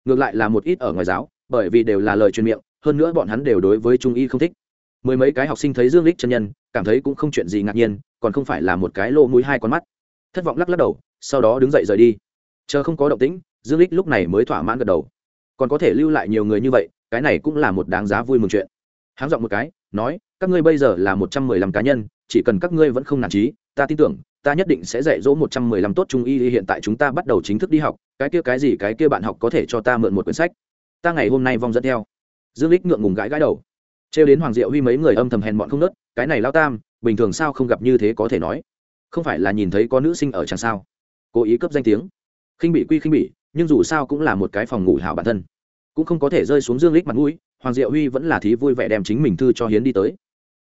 Ngược lại là một ít ở ngoài giáo, bởi vì đều là lời truyền miệng, hơn nữa bọn hắn đều đối với trung y không thích. Mười mấy cái học sinh thấy dương lích chân nhân, cảm thấy cũng không chuyện gì ngạc nhiên, còn không phải là một cái lô mũi hai con mắt. Thất vọng lắc lắc đầu sau đó đứng dậy rời đi. Chờ không có động tĩnh, dương lích lúc này mới thỏa mãn gật đầu. Còn có thể lưu lại nhiều người như vậy, cái này cũng là một đáng giá vui mừng chuyện. Háng giọng một cái, nói, các ngươi bây giờ là một trăm mười lăm cá nhân, chỉ cần các ngươi vẫn không nản trí, ta tin tưởng, ta nhất định sẽ dạy dỗ một trăm mười lăm tốt trung y hiện tại chúng ta bắt đầu chính thức đi học, cái kia cái gì cái kia bạn học có thể cho ta mượn một quyển sách. Ta ngày hôm nay vong dẫn theo. Dương lích ngượng ngùng gãi gãi đầu. Trêu đến hoàng diệu huy mấy người âm thầm hèn bọn không nớt, cái này lao tam, bình thường sao không gặp như thế có thể nói. Không phải là nhìn thấy có nữ sinh ở chẳng sao? Cố ý cấp danh tiếng. Khinh bị quy khinh bị nhưng dù sao cũng là một cái phòng ngủ hảo bản thân. Cũng không có thể rơi xuống dương lích mặt mũi, hoàng diệu huy vẫn là thí vui vẻ đem chính mình thư cho hiến đi tới.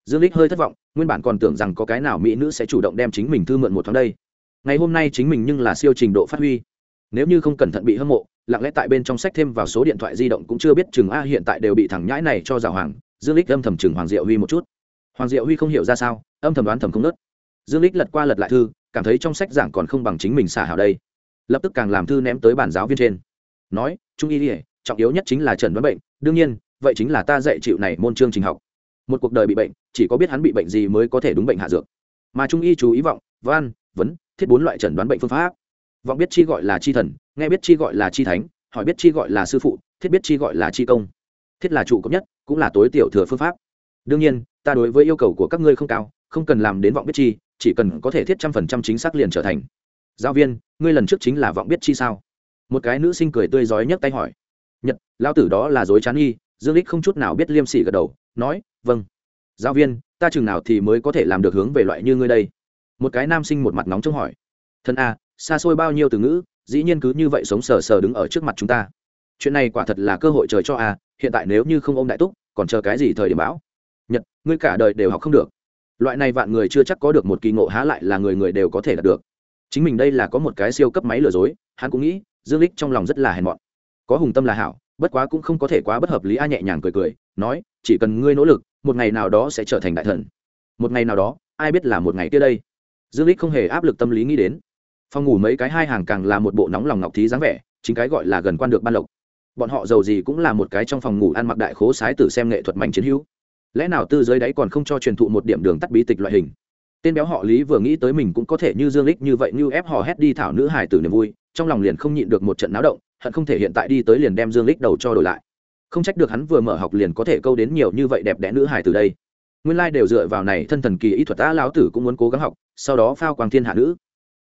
Dương lích hơi thất vọng, nguyên bản còn tưởng rằng có cái nào mỹ nữ sẽ chủ động đem chính mình thư mượn một tháng đây. Ngày hôm nay chính mình nhưng là siêu trình độ phát huy. Nếu như không cẩn thận bị hâm mộ, lặng lẽ tại bên trong sách thêm vào số điện thoại di động cũng chưa biết chừng a hiện tại đều bị thằng nhãi này cho rào hoàng. Dương lích âm thầm chừng hoàng diệu huy một chút. Hoàng diệu huy không hiểu ra sao, âm thầm đoán thầm không nớt. Dương lích lật qua lật lại thư cảm thấy trong sách giảng còn không bằng chính mình xả hảo đây. Lập tức càng làm thư ném tới bản giáo viên trên. Nói, trung y ỉa trọng yếu nhất chính là trần đoán bệnh, đương nhiên, vậy chính là ta dạy chịu này môn chương trình học. Một cuộc đời bị bệnh, chỉ có biết hắn bị bệnh gì mới có thể đúng bệnh hạ dược. Mà trung y chú ý vọng, văn, vấn, thiết bốn loại chẩn đoán bệnh phương pháp. Vọng biết chi gọi là chi thần, nghe biết chi gọi là chi thánh, hỏi biết chi gọi là sư phụ, thiết biết chi gọi là chi công. Thiết là trụ cấp nhất, cũng là tối tiểu thừa phương pháp. Đương nhiên, ta đối với yêu cầu của các ngươi không cao, không cần làm đến vọng biết chi chỉ cần có thể thiết trăm phần trăm chính xác liền trở thành. Giáo viên, ngươi lần trước chính là vọng biết chi sao? Một cái nữ sinh cười tươi rói nhấc tay hỏi. Nhật lao tử đó là dối chán y dương lích không chút nào biết liêm sỉ gật đầu, nói vâng. Giáo viên, ta chừng nào thì mới có thể làm được hướng về loại như ngươi đây? Một cái nam sinh một mặt nóng trong hỏi. Thân a, xa xôi bao nhiêu từ ngữ, dĩ nhiên cứ như vậy sống sờ sờ đứng ở trước mặt chúng ta. Chuyện này quả thật là cơ hội trời cho a, hiện tại nếu như không ôm đại túc, còn chờ cái gì thời điểm bão? Nhật, ngươi cả đời đều học không được loại này vạn người chưa chắc có được một kỳ ngộ há lại là người người đều có thể đạt được. Chính mình đây là có một cái siêu cấp máy lừa dối, hắn cũng nghĩ, dương lích trong lòng rất là hèn mọn. Có hùng tâm là hảo, bất quá cũng không có thể quá bất hợp lý, a nhẹ nhàng cười cười, nói, chỉ cần ngươi nỗ lực, một ngày nào đó sẽ trở thành đại thần. Một ngày nào đó, ai biết là một ngày kia đây. Dương lích không hề áp lực tâm lý nghĩ đến. Phòng ngủ mấy cái hai hàng càng là một bộ nóng lòng ngọc thí dáng vẻ, chính cái gọi là gần quan được ban lộc. Bọn họ giàu gì cũng là một cái trong phòng ngủ ăn mặc đại khố sái tử xem nghệ thuật mạnh chiến hữu lẽ nào tư giới đấy còn không cho truyền thụ một điểm đường tắt bí tịch loại hình? Tên béo họ lý vừa nghĩ tới mình cũng có thể như dương lích như vậy như ép họ hét đi thảo nữ hải tử niềm vui, trong lòng liền không nhịn được một trận náo động, hận không thể hiện tại đi tới liền đem dương lích đầu cho đổi lại. Không trách được hắn vừa mở học liền có thể câu đến nhiều như vậy đẹp đẽ nữ hải từ đây. Nguyên lai đều dựa vào này thân thần kỳ ý thuật ta lão tử cũng muốn cố gắng học, sau đó phao quang thiên hạ nữ.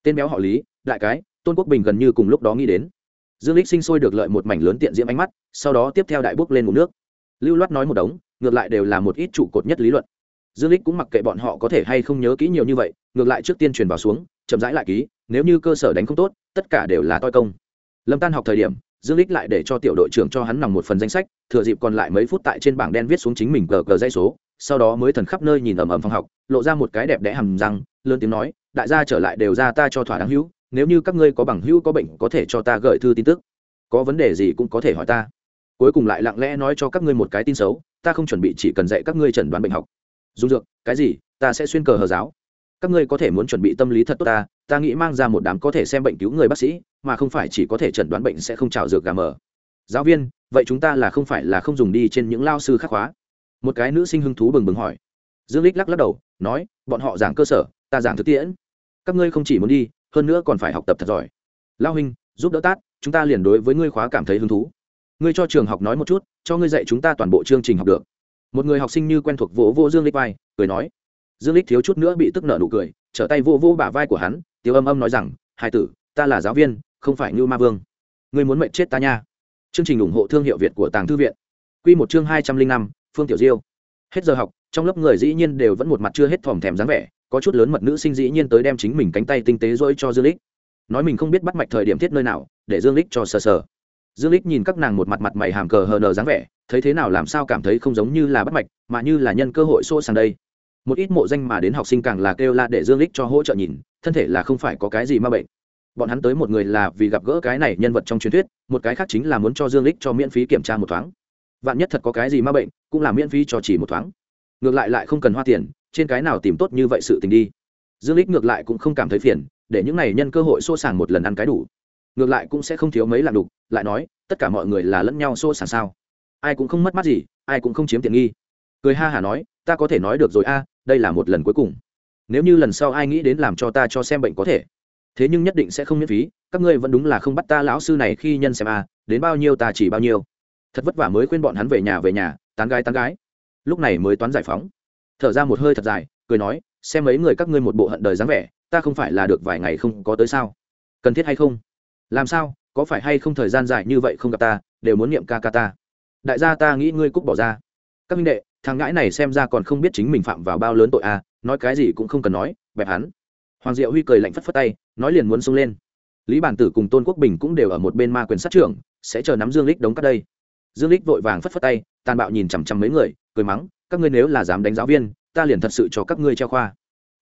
Tên béo họ lý, đại cái, tôn quốc bình gần như cùng lúc đó nghĩ đến. Dương lích sinh sôi được lợi một mảnh lớn tiện diễm ánh mắt, sau đó tiếp theo đại bước lên một nước. Lưu loát nói một đống ngược lại đều là một ít trụ cột nhất lý luận. Dương lích cũng mặc kệ bọn họ có thể hay không nhớ kỹ nhiều như vậy, ngược lại trước tiên truyền vào xuống, chậm rãi lại ký, nếu như cơ sở đánh không tốt, tất cả đều là toi công. Lâm tan học thời điểm, dương lích lại để cho tiểu đội trưởng cho hắn nằm một phần danh sách, thừa dịp còn lại mấy phút tại trên bảng đen viết xuống chính mình cờ cờ dây số, sau đó mới thần khắp nơi nhìn ầm ầm phòng học, lộ ra một cái đẹp đẽ hầm răng, lớn tiếng nói, đại gia trở lại đều ra ta cho thỏa đáng hữu, nếu như các ngươi có bằng hữu có bệnh có thể cho ta gửi thư tin tức. Có vấn đề gì cũng có thể hỏi ta. Cuối cùng lại lặng lẽ nói cho các ngươi một cái tin xấu ta không chuẩn bị chỉ cần dạy các ngươi chẩn đoán bệnh học. Dung dược, cái gì, ta sẽ xuyên cờ hờ giáo. Các ngươi có thể muốn chuẩn bị tâm lý thật tốt ta ta nghĩ mang ra một đám có thể xem bệnh cứu người bác sĩ, mà không phải chỉ có thể chẩn đoán bệnh sẽ không trào dược gà mờ. Giáo viên, vậy chúng ta là không phải là không dùng đi trên những lao sư khắc khóa? Một cái nữ sinh hứng thú bừng bừng hỏi. Dương lích lắc lắc đầu, nói, bọn họ giảng cơ sở, ta giảng thực tiễn. Các ngươi không chỉ muốn đi, hơn nữa còn phải học tập thật giỏi. Lao huynh, giúp đỡ tát, chúng ta liền đối với ngươi khóa cảm thấy hứng thú ngươi cho trường học nói một chút, cho ngươi dạy chúng ta toàn bộ chương trình học được. Một người học sinh như quen thuộc vỗ vô dương lích vai, cười nói. Dương lích thiếu chút nữa bị tức nợ nụ cười, trở tay vô vô bả vai của hắn tiêu âm âm nói rằng, hai tử, ta là giáo viên, không phải như ma vương. Ngươi muốn mệnh chết ta nha. Chương trình ủng hộ thương hiệu việt của tàng thư viện. Quy một chương hai trăm linh năm, phương tiểu diêu. Hết giờ học, trong lớp người dĩ nhiên đều vẫn một mặt chưa hết thòm thèm dáng vẻ, có chút lớn mật nữ sinh dĩ nhiên tới đem chính mình cánh tay tinh tế dỗi cho dương lích nói mình không biết bắt mạch thời điểm thiết nơi nào, để dương lích cho sờ sờ dương lích nhìn các nàng một mặt mặt mày hàm cờ hờ nờ dáng vẻ, thấy thế nào làm sao cảm thấy không giống như là bắt mạch, mà như là nhân cơ hội xô sang đây. Một ít mộ danh mà đến học sinh càng là kêu la để dương lích cho hỗ trợ nhìn, thân thể là không phải có cái gì ma bệnh. Bọn hắn tới một người là vì gặp gỡ cái này nhân vật trong truyền thuyết, một cái khác chính là muốn cho dương lích cho miễn phí kiểm tra một thoáng. Vạn nhất thật có cái gì ma bệnh, cũng là miễn phí cho chỉ một thoáng. Ngược lại lại không cần hoa tiền, trên cái nào tìm tốt như vậy sự tình đi. Dương lích ngược lại cũng không cảm thấy phiền, để những này nhân cơ hội xô sàng một lần ăn cái đủ ngược lại cũng sẽ không thiếu mấy lạc đục, lại nói, tất cả mọi người là lẫn nhau xô xả sao? Ai cũng không mất mát gì, ai cũng không chiếm tiện nghi. Cười ha hả nói, ta có thể nói được rồi a, đây là một lần cuối cùng. Nếu như lần sau ai nghĩ đến làm cho ta cho xem bệnh có thể. Thế nhưng nhất định sẽ không miễn phí, các ngươi vẫn đúng là không bắt ta lão sư này khi nhân xem a, đến bao nhiêu ta chỉ bao nhiêu. Thật vất vả mới khuyên bọn hắn về nhà về nhà, tán gái tán gái. Lúc này mới toán giải phóng. Thở ra một hơi thật dài, cười nói, xem mấy người các ngươi một bộ hận đời dáng vẻ, ta không phải là được vài ngày không có tới sao? Cần thiết hay không? Làm sao? Có phải hay không thời gian dài như vậy không gặp ta, đều muốn niệm ca ca ta? Đại gia ta nghĩ ngươi cúc bỏ ra. Các minh đệ, thằng ngãi này xem ra còn không biết chính mình phạm vào bao lớn tội à? nói cái gì cũng không cần nói, bẹp hắn. Hoàng diệu huy cười lạnh phất phất tay, nói liền muốn xông lên. Lý bản tử cùng tôn quốc bình cũng đều ở một bên ma quyền sát trưởng, sẽ chờ nắm dương lích đóng cắt đây. Dương lích vội vàng phất phất tay, tàn bạo nhìn chằm chằm mấy người, cười mắng, các ngươi nếu là dám đánh giáo viên, ta liền thật sự cho các ngươi treo khoa.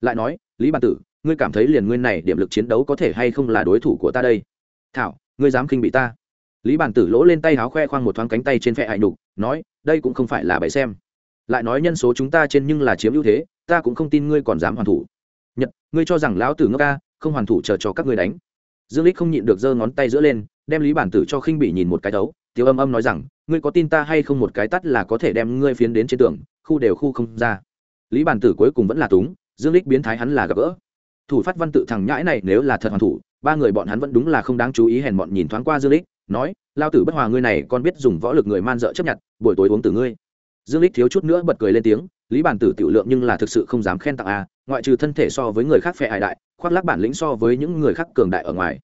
Lại nói, lý bản tử, ngươi cảm thấy liền nguyên này điểm lực chiến đấu có thể hay không là đối thủ của ta đây? Thảo, ngươi dám khinh bị ta. Lý bản tử lỗ lên tay háo khoe khoang một thoáng cánh tay trên phe hại nhục nói, đây cũng không phải là bày xem. Lại nói nhân số chúng ta trên nhưng là chiếm ưu thế, ta cũng không tin ngươi còn dám hoàn thủ. Nhật, ngươi cho rằng lão tử ngốc ca, không hoàn thủ chờ cho các ngươi đánh. Dương lích không nhịn được giơ ngón tay giữa lên, đem lý bản tử cho khinh bị nhìn một cái đấu. Tiêu âm âm nói rằng, ngươi có tin ta hay không một cái tắt là có thể đem ngươi phiến đến trên tường, khu đều khu không ra. Lý bản tử cuối cùng vẫn là túng, dương lích biến thái hắn là gặp gỡ. Thủ phát văn tự thằng nhãi này nếu là thật hoàn thủ ba người bọn hắn vẫn đúng là không đáng chú ý hèn bọn nhìn thoáng qua dương lích, nói, lao tử bất hòa ngươi này, con biết dùng võ lực người man dợ chấp nhận, buổi tối uống từ ngươi. Dương lích thiếu chút nữa bật cười lên tiếng, lý bản tử tiểu lượng nhưng là thực sự không dám khen tặng a, ngoại trừ thân thể so với người khác phệ hải đại, khoác lác bản lĩnh so với những người khác cường đại ở ngoài.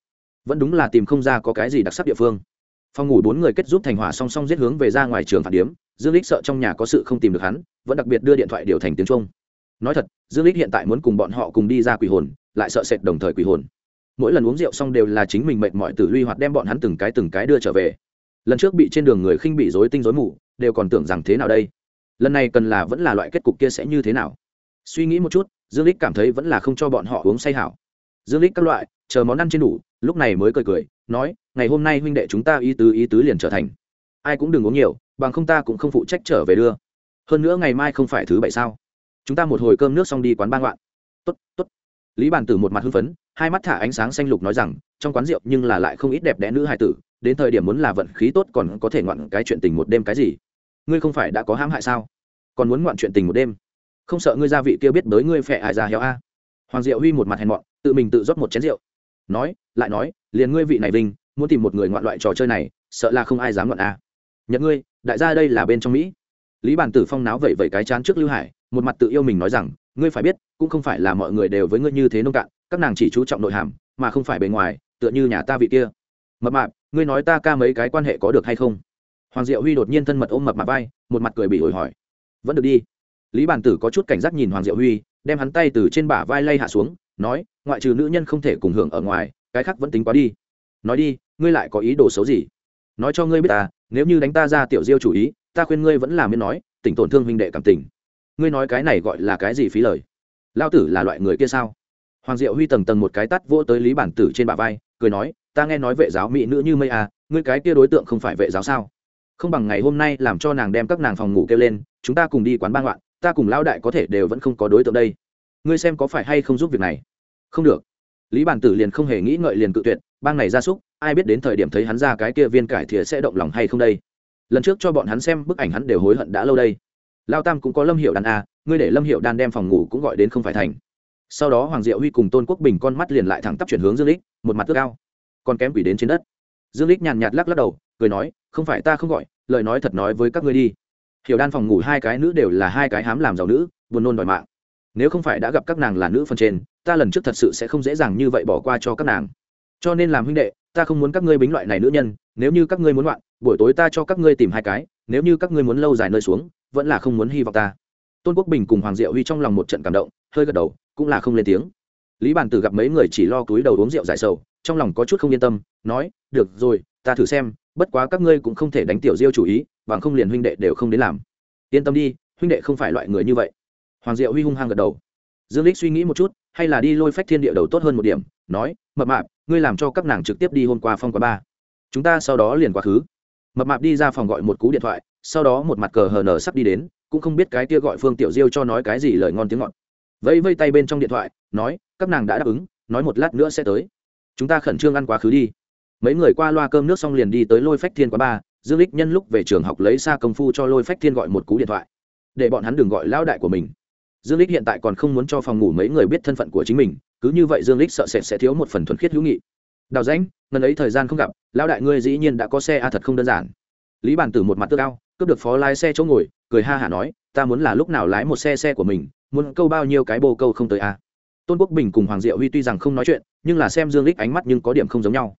Vẫn đúng là tìm không ra có cái gì đặc sắc địa phương. Phòng ngủ bốn người kết giúp thành hỏa song song giết hướng về ra ngoài trường phản điếm, dương lích sợ trong nhà có sự không tìm được hắn, vẫn đặc biệt đưa điện thoại điều thành tiếng trung. Nói thật, dương lích hiện tại muốn cùng bọn họ cùng đi ra quỷ hồn, lại sợ sệt đồng thời quỷ hồn mỗi lần uống rượu xong đều là chính mình mệt mỏi tử luy hoạt đem bọn hắn từng cái từng cái đưa trở về. Lần trước bị trên đường người khinh bị dối tinh dối mù, đều còn tưởng rằng thế nào đây? Lần này cần là vẫn là loại kết cục kia sẽ như thế nào? Suy nghĩ một chút, dương lích cảm thấy vẫn là không cho bọn họ uống say hảo. Dương lích các loại, chờ món ăn trên đủ, lúc này mới cười cười, nói, ngày hôm nay huynh đệ chúng ta ý tứ ý tứ liền trở thành. Ai cũng đừng uống nhiều, bằng không ta cũng không phụ trách trở về đưa. Hơn nữa ngày mai không phải thứ bảy sao? Chúng ta một hồi cơm nước xong đi quán ba ngoạn. Tốt tốt. Lý bản tử một mặt hưng phấn hai mắt thả ánh sáng xanh lục nói rằng, trong quán rượu nhưng là lại không ít đẹp đẽ nữ hài tử, đến thời điểm muốn là vận khí tốt còn có thể ngoạn cái chuyện tình một đêm cái gì? Ngươi không phải đã có hãm hại sao? Còn muốn ngoạn chuyện tình một đêm? Không sợ ngươi gia vị kia biết tới ngươi phẹ hại già héo a? Hoàng diệu huy một mặt hèn mọn, tự mình tự rót một chén rượu. Nói, lại nói, liền ngươi vị này vinh, muốn tìm một người ngoạn loại trò chơi này, sợ là không ai dám ngoạn a. Nhật ngươi, đại gia đây là bên trong mỹ. Lý bản tử phong náo vậy vậy cái chán trước lưu hải, một mặt tự yêu mình nói rằng, ngươi phải biết, cũng không phải là mọi người đều với ngươi như thế nông cạn các nàng chỉ chú trọng nội hàm, mà không phải bề ngoài, tựa như nhà ta vị kia. Mập mạp, ngươi nói ta ca mấy cái quan hệ có được hay không? Hoàng diệu huy đột nhiên thân mật ôm mập mạp vai, một mặt cười bị ổi hỏi. Vẫn được đi. Lý bản tử có chút cảnh giác nhìn hoàng diệu huy, đem hắn tay từ trên bả vai lay hạ xuống, nói, ngoại trừ nữ nhân không thể cùng hưởng ở ngoài, cái khác vẫn tính quá đi. Nói đi, ngươi lại có ý đồ xấu gì? Nói cho ngươi biết ta, nếu như đánh ta ra tiểu diêu chủ ý, ta khuyên ngươi vẫn làm miễn nói, tỉnh tổn thương huynh đệ cảm tình. Ngươi nói cái này gọi là cái gì phí lời? Lao tử là loại người kia sao? Hoàng diệu huy tầng tầng một cái tắt vỗ tới lý bản tử trên bả vai cười nói ta nghe nói vệ giáo mỹ nữ như mây à ngươi cái kia đối tượng không phải vệ giáo sao? Không bằng ngày hôm nay làm cho nàng đem các nàng phòng ngủ kêu lên chúng ta cùng đi quán ba ngoạn ta cùng lão đại có thể đều vẫn không có đối tượng đây. Ngươi xem có phải hay không giúp việc này? Không được. Lý bản tử liền không hề nghĩ ngợi liền cự tuyệt bang này ra súc ai biết đến thời điểm thấy hắn ra cái kia viên cải thìa sẽ động lòng hay không đây? Lần trước cho bọn hắn xem bức ảnh hắn đều hối hận đã lâu đây. Lao tam cũng có lâm hiệu đàn a à, ngươi để lâm hiệu đan đem phòng ngủ cũng gọi đến không phải thành sau đó hoàng diệu huy cùng tôn quốc bình con mắt liền lại thẳng tắp chuyển hướng dương lích, một mặt tước cao còn kém quỷ đến trên đất. Dương lích nhàn nhạt lắc lắc đầu, cười nói, không phải ta không gọi, lời nói thật nói với các ngươi đi. Hiểu đan phòng ngủ hai cái nữ đều là hai cái hám làm giàu nữ, buồn nôn đòi mạng. Nếu không phải đã gặp các nàng là nữ phần trên, ta lần trước thật sự sẽ không dễ dàng như vậy bỏ qua cho các nàng. Cho nên làm huynh đệ, ta không muốn các ngươi bính loại này nữ nhân, nếu như các ngươi muốn loạn, buổi tối ta cho các ngươi tìm hai cái, nếu như các ngươi muốn lâu dài nơi xuống, vẫn là không muốn hy vọng ta tôn quốc bình cùng hoàng diệu huy trong lòng một trận cảm động, hơi gật đầu, cũng là không lên tiếng. Lý bản tử gặp mấy người chỉ lo túi đầu uống rượu giải sầu, trong lòng có chút không yên tâm, nói, được rồi, ta thử xem, bất quá các ngươi cũng không thể đánh tiểu diêu chủ ý, bằng không liền huynh đệ đều không đến làm. Yên tâm đi, huynh đệ không phải loại người như vậy. Hoàng diệu huy hung hăng gật đầu. Dương lích suy nghĩ một chút, hay là đi lôi phách thiên địa đầu tốt hơn một điểm, nói, mập mạp, ngươi làm cho các nàng trực tiếp đi hôm qua phong quá ba. Chúng ta sau đó liền quá khứ. Mập mạp đi ra phòng gọi một cú điện thoại, sau đó một mặt cờ hờ nở sắp đi đến cũng không biết cái kia gọi phương tiểu diêu cho nói cái gì lời ngon tiếng ngọt. Vẫy vây tay bên trong điện thoại, nói, các nàng đã đáp ứng, nói một lát nữa sẽ tới. Chúng ta khẩn trương ăn quá khứ đi. Mấy người qua loa cơm nước xong liền đi tới lôi phách thiên quá ba dương lích nhân lúc về trường học lấy xa công phu cho lôi phách thiên gọi một cú điện thoại. Để bọn hắn đừng gọi lao đại của mình. Dương lích hiện tại còn không muốn cho phòng ngủ mấy người biết thân phận của chính mình, cứ như vậy dương lích sợ sệt sẽ thiếu một phần thuần khiết hữu nghị. Đào danh ngần ấy thời gian không gặp lao đại ngươi dĩ nhiên đã có xe a, thật không đơn giản. Lý bản tử một mặt tước cao cướp được phó lái xe chỗ ngồi cười ha hả nói, ta muốn là lúc nào lái một xe xe của mình, muốn câu bao nhiêu cái bồ câu không tới a tôn quốc bình cùng hoàng diệu huy tuy rằng không nói chuyện, nhưng là xem dương lích ánh mắt nhưng có điểm không giống nhau.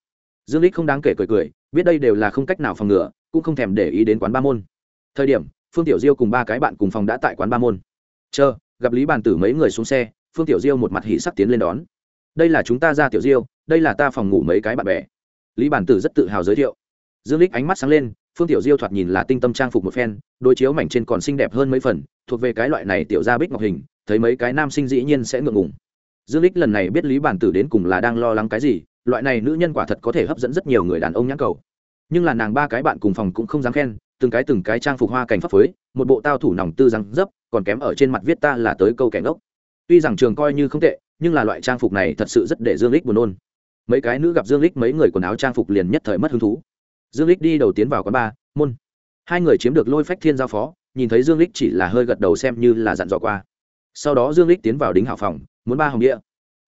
Dương lích không đáng kể cười cười, biết đây đều là không cách nào phòng ngừa, cũng không thèm để ý đến quán ba môn. Thời điểm, phương tiểu diêu cùng ba cái bạn cùng phòng đã tại quán ba môn. Chờ, gặp lý bàn tử mấy người xuống xe, phương tiểu diêu một mặt hỉ sắc tiến lên đón. Đây là chúng ta ra tiểu diêu, đây là ta phòng ngủ mấy cái bạn bè. Lý bàn tử rất tự hào giới thiệu. Dương lích ánh mắt sáng lên phương tiểu diêu thoạt nhìn là tinh tâm trang phục một phen đôi chiếu mảnh trên còn xinh đẹp hơn mấy phần, thuộc về cái loại này tiểu gia bích ngọc hình, thấy mấy cái nam sinh dĩ nhiên sẽ ngượng ngùng. Dương lích lần này biết lý bản tử đến cùng là đang lo lắng cái gì, loại này nữ nhân quả thật có thể hấp dẫn rất nhiều người đàn ông nhãn cầu. Nhưng là nàng ba cái bạn cùng phòng cũng không dám khen, từng cái từng cái trang phục hoa cảnh pháp phối một bộ tao thủ nòng tư răng dấp, còn kém ở trên mặt viết ta là tới câu kẻ ngốc. Tuy rằng trường coi như không tệ, nhưng là loại trang phục này thật sự rất để dương lích buồn nôn. Mấy cái nữ gặp dương lích mấy người quần áo trang phục liền nhất thời mất hứng thú dương lích đi đầu tiến vào quán ba, môn. Hai người chiếm được lôi phách thiên giao phó, nhìn thấy dương lích chỉ là hơi gật đầu xem như là dặn dò qua. Sau đó dương lích tiến vào đính hảo phòng, muốn ba hồng địa.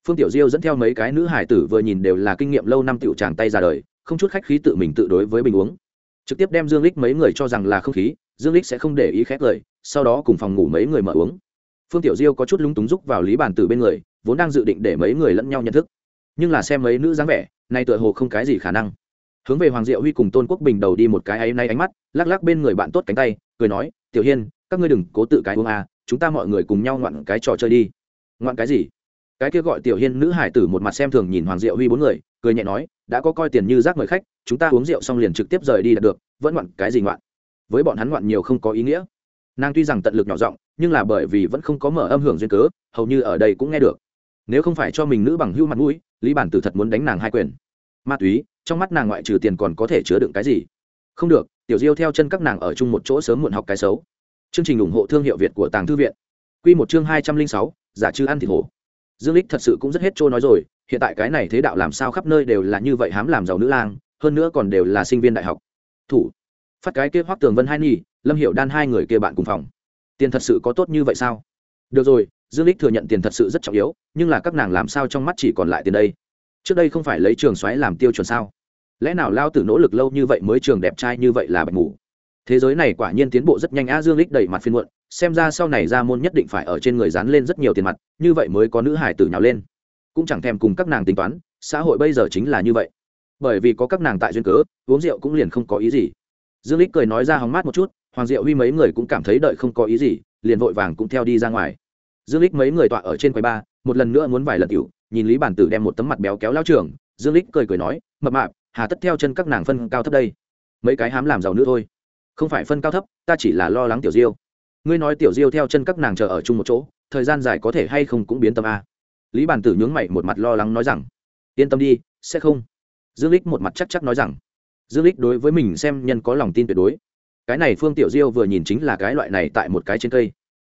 Phương tiểu diêu dẫn theo mấy cái nữ hải tử vừa nhìn đều là kinh nghiệm lâu năm tiểu tràng tay ra đời, không chút khách khí tự mình tự đối với bình uống. Trực tiếp đem dương lích mấy người cho rằng là không khí, dương lích sẽ không để ý khét lời, sau đó cùng phòng ngủ mấy người mở uống. Phương tiểu diêu có chút lúng túng rúc vào lý bàn tử bên người, vốn đang dự định để mấy người lẫn nhau nhận thức. Nhưng là xem mấy nữ dáng vẻ, nay tựa hồ không cái gì khả năng hướng về hoàng diệu huy cùng tôn quốc bình đầu đi một cái ấy nay ánh mắt, lắc lắc bên người bạn tốt cánh tay, cười nói, tiểu hiên, các ngươi đừng cố tự cái uống à chúng ta mọi người cùng nhau ngoạn cái trò chơi đi. Ngoạn cái gì? Cái kia gọi tiểu hiên nữ hải tử một mặt xem thường nhìn hoàng diệu huy bốn người, cười nhẹ nói, đã có coi tiền như rác mời khách, chúng ta uống rượu xong liền trực tiếp rời đi đạt được, vẫn ngoạn cái gì ngoạn? Với bọn hắn ngoạn nhiều không có ý nghĩa. Nàng tuy rằng tận lực nhỏ giọng, nhưng là bởi vì vẫn không có mở âm hưởng duyên cớ, hầu như ở đây cũng nghe được. Nếu không phải cho mình nữ bằng hưu mặt mũi, lý bản tử thật muốn đánh nàng hai quyền. Ma túy trong mắt nàng ngoại trừ tiền còn có thể chứa đựng cái gì? Không được, tiểu diêu theo chân các nàng ở chung một chỗ sớm muộn học cái xấu. Chương trình ủng hộ thương hiệu việt của tàng thư viện. Quy một chương hai trăm linh sáu, giả chư ăn thịt hổ. Dương lích thật sự cũng rất hết trôi nói rồi, hiện tại cái này thế đạo làm sao khắp nơi đều là như vậy hám làm giàu nữ lang, hơn nữa còn đều là sinh viên đại học. Thủ. Phát cái kia hoắc tường vân hai nhi, lâm hiệu đan hai người kia bạn cùng phòng. Tiền thật sự có tốt như vậy sao? Được rồi, dương lích thừa nhận tiền thật sự rất trọng yếu, nhưng là các nàng làm sao trong mắt chỉ còn lại tiền đây? Trước đây không phải lấy trường xoáy làm tiêu chuẩn sao? Lẽ nào lao tử nỗ lực lâu như vậy mới trường đẹp trai như vậy là bạch mù? Thế giới này quả nhiên tiến bộ rất nhanh a dương lích đẩy mặt phiên muộn, xem ra sau này ra môn nhất định phải ở trên người dán lên rất nhiều tiền mặt, như vậy mới có nữ hải tử nhào lên. Cũng chẳng thèm cùng các nàng tính toán, xã hội bây giờ chính là như vậy. Bởi vì có các nàng tại duyên cớ, uống rượu cũng liền không có ý gì. Dương lích cười nói ra hóng mát một chút, hoàng diệu huy mấy người cũng cảm thấy đợi không có ý gì, liền vội vàng cũng theo đi ra ngoài. Dương lích mấy người tọa ở trên quầy ba, một lần nữa muốn vài lần tiểu, nhìn lý bản tử đem một tấm mặt béo kéo lao trường, dương lích cười cười nói, mập mạp hà tất theo chân các nàng phân cao thấp đây. Mấy cái hám làm giàu nữa thôi. Không phải phân cao thấp, ta chỉ là lo lắng tiểu diêu. Ngươi nói tiểu diêu theo chân các nàng chờ ở chung một chỗ, thời gian dài có thể hay không cũng biến tâm a. Lý bản tử nhướng mày một mặt lo lắng nói rằng, yên tâm đi, sẽ không. Dương lích một mặt chắc chắc nói rằng, dương lích đối với mình xem nhân có lòng tin tuyệt đối. Cái này phương tiểu diêu vừa nhìn chính là cái loại này tại một cái trên cây.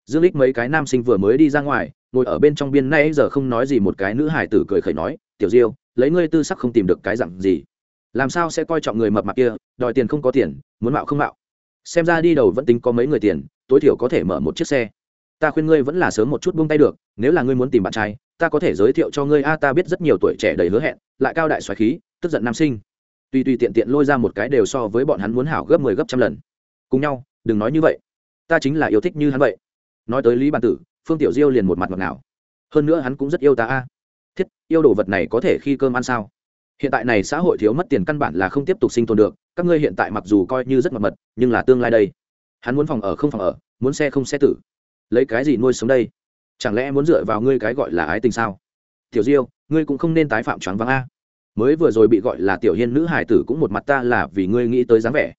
Dương lích mấy cái nam sinh vừa mới đi ra ngoài, ngồi ở bên trong biên nay giờ không nói gì một cái nữ hải tử cười khẩy nói, tiểu diêu, lấy ngươi tư sắc không tìm được cái dặn gì làm sao sẽ coi trọng người mập mạp kia, đòi tiền không có tiền, muốn mạo không mạo? Xem ra đi đầu vẫn tính có mấy người tiền, tối thiểu có thể mở một chiếc xe. Ta khuyên ngươi vẫn là sớm một chút buông tay được, nếu là ngươi muốn tìm bạn trai, ta có thể giới thiệu cho ngươi. A, ta biết rất nhiều tuổi trẻ đầy hứa hẹn, lại cao đại xoáy khí, tức giận nam sinh. Tuy tuy tiện tiện lôi ra một cái đều so với bọn hắn muốn hảo gấp mười 10 gấp trăm lần. Cùng nhau, đừng nói như vậy. Ta chính là yêu thích như hắn vậy. Nói tới lý bản tử, phương tiểu diêu liền một mặt ngọt nào hơn nữa hắn cũng rất yêu ta a. Thiết, yêu đồ vật này có thể khi cơm ăn sao? Hiện tại này xã hội thiếu mất tiền căn bản là không tiếp tục sinh tồn được các ngươi hiện tại mặc dù coi như rất mật mật nhưng là tương lai đây. Hắn muốn phòng ở không phòng ở muốn xe không xe tử. Lấy cái gì nuôi sống đây? Chẳng lẽ muốn dựa vào ngươi cái gọi là ái tình sao? Tiểu diêu ngươi cũng không nên tái phạm choáng váng a. Mới vừa rồi bị gọi là tiểu hiên nữ hải tử cũng một mặt ta là vì ngươi nghĩ tới dáng vẻ.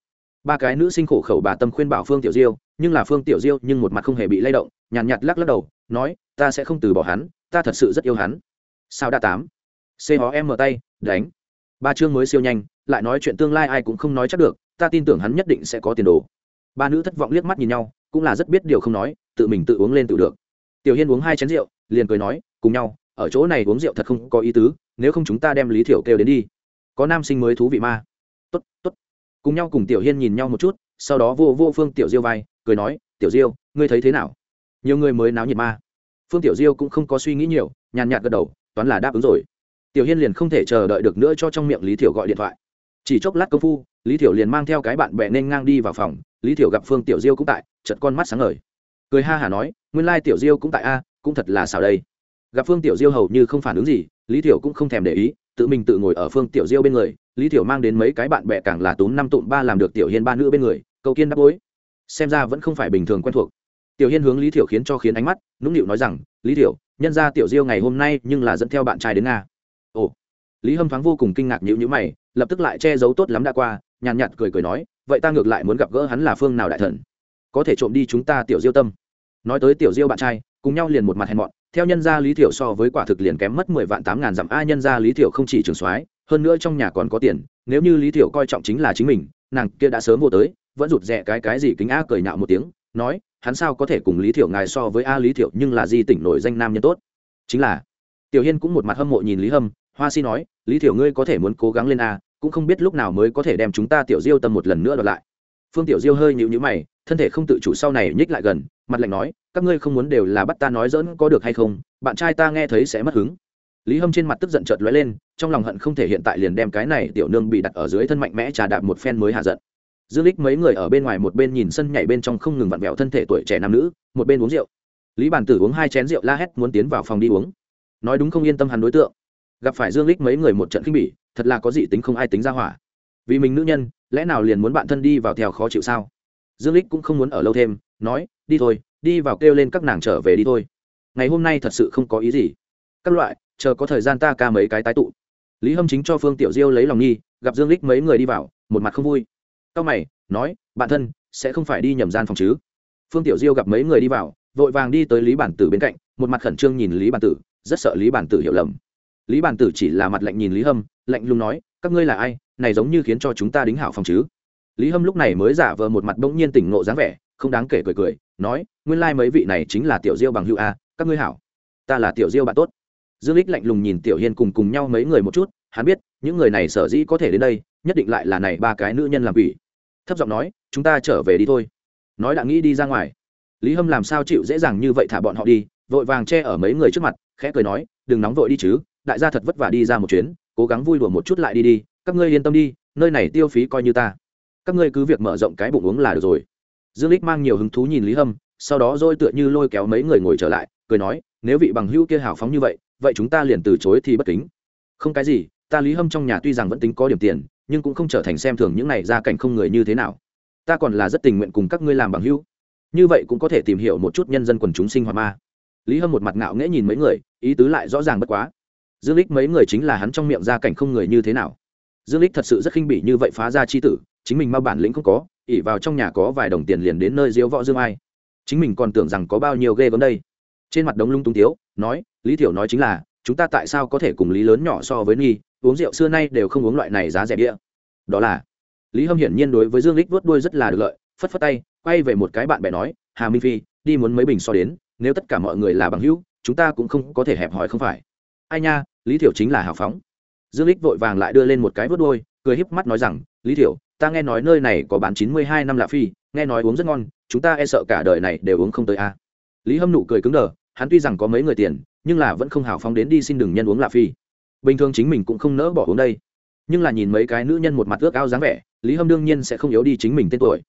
Ba cái nữ sinh khổ khẩu bà tâm khuyên bảo phương tiểu diêu nhưng là phương tiểu diêu nhưng một mặt không hề bị lay động nhàn nhạt, nhạt lắc lắc đầu nói ta sẽ không từ bỏ hắn ta thật sự rất yêu hắn. Sao đa tám? C hó em mở tay đánh. Ba chương mới siêu nhanh, lại nói chuyện tương lai ai cũng không nói chắc được, ta tin tưởng hắn nhất định sẽ có tiền đồ. Ba nữ thất vọng liếc mắt nhìn nhau, cũng là rất biết điều không nói, tự mình tự uống lên tự được. Tiểu hiên uống hai chén rượu, liền cười nói, cùng nhau, ở chỗ này uống rượu thật không có ý tứ, nếu không chúng ta đem lý thiểu kêu đến đi. Có nam sinh mới thú vị ma tốt tốt. Cùng nhau cùng tiểu hiên nhìn nhau một chút, sau đó vô vô phương tiểu diêu vai, cười nói, tiểu diêu, ngươi thấy thế nào? Nhiều người mới náo nhiệt ma phương tiểu diêu cũng không có suy nghĩ nhiều, nhàn nhạt gật đầu, toán là đáp ứng rồi tiểu hiên liền không thể chờ đợi được nữa cho trong miệng lý thiểu gọi điện thoại. Chỉ chốc lát công phu, lý thiểu liền mang theo cái bạn bè nên ngang đi vào phòng. Lý thiểu gặp phương tiểu diêu cũng tại chật con mắt sáng ngời. Cười ha hả nói, nguyên lai tiểu diêu cũng tại a, cũng thật là xào đây. Gặp phương tiểu diêu hầu như không phản ứng gì, lý thiểu cũng không thèm để ý, tự mình tự ngồi ở phương tiểu diêu bên người. Lý thiểu mang đến mấy cái bạn bè càng là tốn năm tụm ba làm được tiểu hiên ba nữ bên người cầu kiên đáp bối. Xem ra vẫn không phải bình thường quen thuộc. Tiểu hiên hướng lý thiểu khiến cho khiến ánh mắt, nũng nịu nói rằng, lý thiểu, nhân ra tiểu diêu ngày hôm nay nhưng là dẫn theo bạn trai đến nga lý hâm thoáng vô cùng kinh ngạc nhữ nhữ mày, lập tức lại che giấu tốt lắm đã qua, nhàn nhạt cười cười nói, vậy ta ngược lại muốn gặp gỡ hắn là phương nào đại thần? Có thể trộm đi chúng ta tiểu diêu tâm. Nói tới tiểu diêu bạn trai, cùng nhau liền một mặt hèn mọn, theo nhân gia lý thiểu so với quả thực liền kém mất mười vạn tám ngàn dặm, a, nhân gia lý thiểu không chỉ trường soái, hơn nữa trong nhà còn có tiền, nếu như lý thiểu coi trọng chính là chính mình, nàng kia đã sớm vô tới, vẫn rụt rè cái cái gì kính a cười nhạo một tiếng, nói, hắn sao có thể cùng lý thiểu ngài so với a lý thiểu nhưng là di tỉnh nổi danh nam nhân tốt? Chính là, tiểu hiên cũng một mặt hâm mộ nhìn lý hâm hoa si nói, lý thiểu ngươi có thể muốn cố gắng lên a, cũng không biết lúc nào mới có thể đem chúng ta tiểu diêu tâm một lần nữa đợt lại. Phương tiểu diêu hơi nhịu nhữ mày, thân thể không tự chủ sau này nhích lại gần, mặt lạnh nói, các ngươi không muốn đều là bắt ta nói dỡn có được hay không, bạn trai ta nghe thấy sẽ mất hứng. Lý hâm trên mặt tức giận chợt lóe lên, trong lòng hận không thể hiện tại liền đem cái này tiểu nương bị đặt ở dưới thân mạnh mẽ trà đạp một phen mới hạ giận. Dương lích mấy người ở bên ngoài một bên nhìn sân nhảy bên trong không ngừng vặn vẹo thân thể tuổi trẻ nam nữ, một bên uống rượu. Lý bản tử uống hai chén rượu la hét muốn tiến vào phòng đi uống. Nói đúng không yên tâm hắn đối tượng gặp phải dương lích mấy người một trận khinh bỉ, thật là có dị tính không ai tính ra hỏa. Vì mình nữ nhân, lẽ nào liền muốn bạn thân đi vào theo khó chịu sao? Dương lích cũng không muốn ở lâu thêm, nói, đi thôi, đi vào kêu lên các nàng trở về đi thôi. Ngày hôm nay thật sự không có ý gì. Các loại, chờ có thời gian ta ca mấy cái tái tụ. Lý hâm chính cho phương tiểu diêu lấy lòng nghi, gặp dương lích mấy người đi vào, một mặt không vui. Cao mày, nói, bạn thân sẽ không phải đi nhầm gian phòng chứ? Phương tiểu diêu gặp mấy người đi vào, vội vàng đi tới lý bản tử bên cạnh, một mặt khẩn trương nhìn lý bản tử, rất sợ lý bản tử hiểu lầm lý bản tử chỉ là mặt lạnh nhìn lý hâm, lạnh lùng nói, các ngươi là ai? Này giống như khiến cho chúng ta đính hảo phòng chứ? Lý hâm lúc này mới giả vờ một mặt bỗng nhiên tỉnh ngộ dáng vẻ, không đáng kể cười cười, nói, nguyên lai、like、mấy vị này chính là tiểu diêu bằng hữu a, các ngươi hảo. Ta là tiểu diêu bạn tốt. Dương lích lạnh lùng nhìn tiểu hiên cùng cùng nhau mấy người một chút, hắn biết, những người này sở dĩ có thể đến đây, nhất định lại là này ba cái nữ nhân làm quỷ. Thấp giọng nói, chúng ta trở về đi thôi. Nói đã nghĩ đi ra ngoài. Lý hâm làm sao chịu dễ dàng như vậy thả bọn họ đi, vội vàng che ở mấy người trước mặt, khẽ cười nói, đừng nóng vội đi chứ đại gia thật vất vả đi ra một chuyến, cố gắng vui đùa một chút lại đi đi, các ngươi yên tâm đi, nơi này tiêu phí coi như ta. Các ngươi cứ việc mở rộng cái bụng uống là được rồi. Dương lích mang nhiều hứng thú nhìn lý hâm, sau đó rồi tựa như lôi kéo mấy người ngồi trở lại, cười nói, nếu vị bằng hữu kia hào phóng như vậy vậy chúng ta liền từ chối thì bất kính. Không cái gì, ta lý hâm trong nhà tuy rằng vẫn tính có điểm tiền, nhưng cũng không trở thành xem thường những này ra cảnh không người như thế nào. Ta còn là rất tình nguyện cùng các ngươi làm bằng hữu. Như vậy cũng có thể tìm hiểu một chút nhân dân quần chúng sinh hoạt ma. Lý hâm một mặt ngạo nghễ nhìn mấy người, ý tứ lại rõ ràng bất quá dương lích mấy người chính là hắn trong miệng ra cảnh không người như thế nào. Dương lích thật sự rất khinh bỉ như vậy phá ra chi tử, chính mình mà bản lĩnh không có ỉ vào trong nhà có vài đồng tiền liền đến nơi diễu võ dương ai. Chính mình còn tưởng rằng có bao nhiêu ghê gớm đây. Trên mặt đống lung tung tiếu, nói, lý thiểu nói chính là, chúng ta tại sao có thể cùng lý lớn nhỏ so với nghi, uống rượu xưa nay đều không uống loại này giá rẻ đĩa đó là, lý hâm hiển nhiên đối với dương lích vớt đuôi rất là được lợi, phất phất tay, quay về một cái bạn bè nói, hà minh phi, đi muốn mấy bình so đến, nếu tất cả mọi người là bằng hữu, chúng ta cũng không có thể hẹp hòi không phải. Ai nha lý thiểu chính là hào phóng. Dương lích vội vàng lại đưa lên một cái vớt đuôi, cười híp mắt nói rằng, lý thiểu, ta nghe nói nơi này có bán chín mươi hai năm lạ phi, nghe nói uống rất ngon, chúng ta e sợ cả đời này đều uống không tới a. Lý hâm nụ cười cứng đờ, hắn tuy rằng có mấy người tiền, nhưng là vẫn không hào phóng đến đi xin đừng nhân uống lạ phi. Bình thường chính mình cũng không nỡ bỏ uống đây. Nhưng là nhìn mấy cái nữ nhân một mặt ước ao dáng vẻ, lý hâm đương nhiên sẽ không yếu đi chính mình tên tuổi.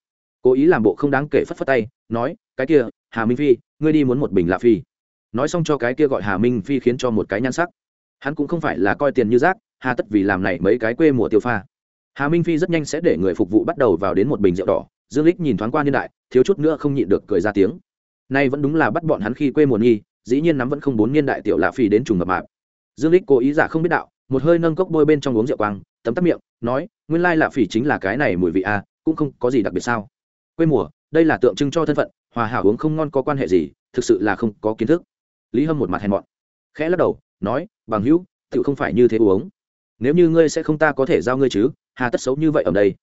Cố ý làm bộ không đáng kể phất phất tay, nói, cái kia, hà minh phi, ngươi đi muốn một bình lạ phi. Nói xong cho cái kia gọi hà minh phi khiến cho một cái nhan sắc hắn cũng không phải là coi tiền như rác, hà tất vì làm này mấy cái quê mùa tiêu pha. Hà minh phi rất nhanh sẽ để người phục vụ bắt đầu vào đến một bình rượu đỏ, dương lích nhìn thoáng qua niên đại, thiếu chút nữa không nhịn được cười ra tiếng. Nay vẫn đúng là bắt bọn hắn khi quê mùa nghi, dĩ nhiên nắm vẫn không bốn niên đại tiểu lạ phi đến trùng mập mạp. Dương lích cố ý giả không biết đạo, một hơi nâng cốc bôi bên trong uống rượu quang, tấm tắc miệng, nói, nguyên lai lạ phỉ chính là cái này mùi vị a cũng không có gì đặc biệt sao. Quê mùa, đây là tượng trưng cho thân phận, hòa hảo uống không ngon có quan hệ gì, thực sự là không có kiến thức. Lý hâm một mặt hèn mọn, khẽ lắc đầu nói, bằng hữu tự không phải như thế uống. Nếu như ngươi sẽ không ta có thể giao ngươi chứ, hà tất xấu như vậy ở đây.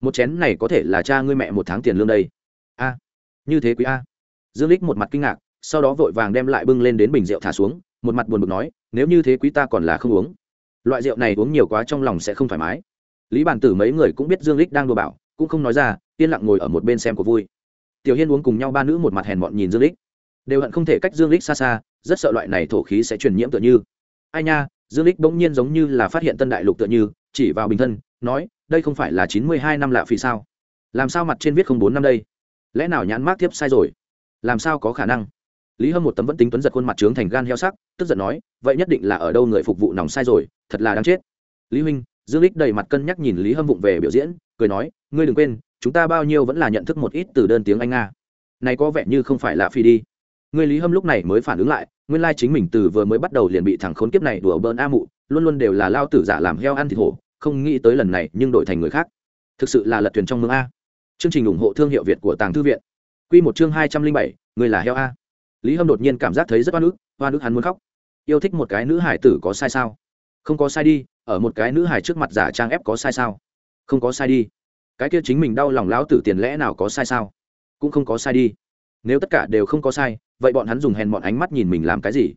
Một chén này có thể là cha ngươi mẹ một tháng tiền lương đây. A, như thế quý a. Dương lích một mặt kinh ngạc, sau đó vội vàng đem lại bưng lên đến bình rượu thả xuống, một mặt buồn bực nói, nếu như thế quý ta còn là không uống. Loại rượu này uống nhiều quá trong lòng sẽ không thoải mái. Lý bản tử mấy người cũng biết dương lích đang đùa bảo, cũng không nói ra, yên lặng ngồi ở một bên xem của vui. Tiểu hiên uống cùng nhau ba nữ một mặt hèn mọn nhìn dương lích đều hận không thể cách dương lích xa xa rất sợ loại này thổ khí sẽ truyền nhiễm tựa như. Ai nha, dương lích bỗng nhiên giống như là phát hiện tân đại lục tựa như, chỉ vào bình thân, nói, đây không phải là chín mươi hai năm lạ phì sao? Làm sao mặt trên viết không bốn năm đây? Lẽ nào nhãn mát tiếp sai rồi? Làm sao có khả năng? Lý hâm một tấm vẫn tính tuấn giật khuôn mặt trướng thành gan heo sắc, tức giận nói, vậy nhất định là ở đâu người phục vụ nòng sai rồi, thật là đáng chết. Lý huynh, dương lích đầy mặt cân nhắc nhìn lý hâm vụng về biểu diễn, cười nói, ngươi đừng quên, chúng ta bao nhiêu vẫn là nhận thức một ít từ đơn tiếng anh nga. Này có vẻ như không phải là phi đi người lý hâm lúc này mới phản ứng lại, nguyên lai chính mình từ vừa mới bắt đầu liền bị thằng khốn kiếp này đùa bỡn a mụ, luôn luôn đều là lao tử giả làm heo ăn thịt hổ, không nghĩ tới lần này nhưng đổi thành người khác. Thực sự là lật thuyền trong mương a. Chương trình ủng hộ thương hiệu việt của tàng thư viện. Quy một chương hai trăm linh bảy, người là heo a. Lý hâm đột nhiên cảm giác thấy rất oan ức oan ức hắn muốn khóc. Yêu thích một cái nữ hải tử có sai sao? Không có sai đi, ở một cái nữ hải trước mặt giả trang ép có sai sao? Không có sai đi. Cái kia chính mình đau lòng lão tử tiền lẽ nào có sai sao? Cũng không có sai đi. Nếu tất cả đều không có sai vậy bọn hắn dùng hèn bọn ánh mắt nhìn mình làm cái gì?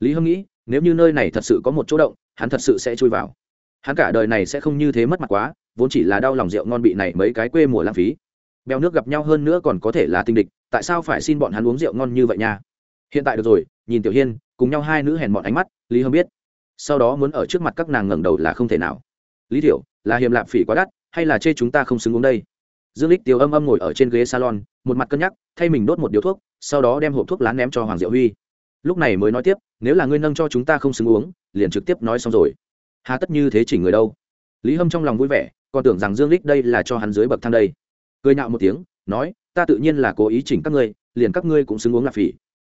Lý hưng nghĩ, nếu như nơi này thật sự có một chỗ động, hắn thật sự sẽ chui vào. Hắn cả đời này sẽ không như thế mất mặt quá, vốn chỉ là đau lòng rượu ngon bị này mấy cái quê mùa lãng phí. Bèo nước gặp nhau hơn nữa còn có thể là tinh địch, tại sao phải xin bọn hắn uống rượu ngon như vậy nha? Hiện tại được rồi, nhìn tiểu hiên, cùng nhau hai nữ hèn bọn ánh mắt, lý hưng biết. Sau đó muốn ở trước mặt các nàng ngẩng đầu là không thể nào. Lý thiểu là hiềm lạp phỉ quá đắt, hay là chê chúng ta không xứng uống đây? Dương lích tiêu âm âm ngồi ở trên ghế salon, một mặt cân nhắc, thay mình đốt một điếu thuốc, sau đó đem hộp thuốc lá ném cho hoàng diệu huy. Lúc này mới nói tiếp, nếu là ngươi nâng cho chúng ta không xứng uống, liền trực tiếp nói xong rồi. Hà tất như thế chỉ người đâu? Lý hâm trong lòng vui vẻ, còn tưởng rằng dương lích đây là cho hắn dưới bậc thang đây. Cười nhạo một tiếng, nói, ta tự nhiên là cố ý chỉnh các ngươi, liền các ngươi cũng xứng uống là phỉ.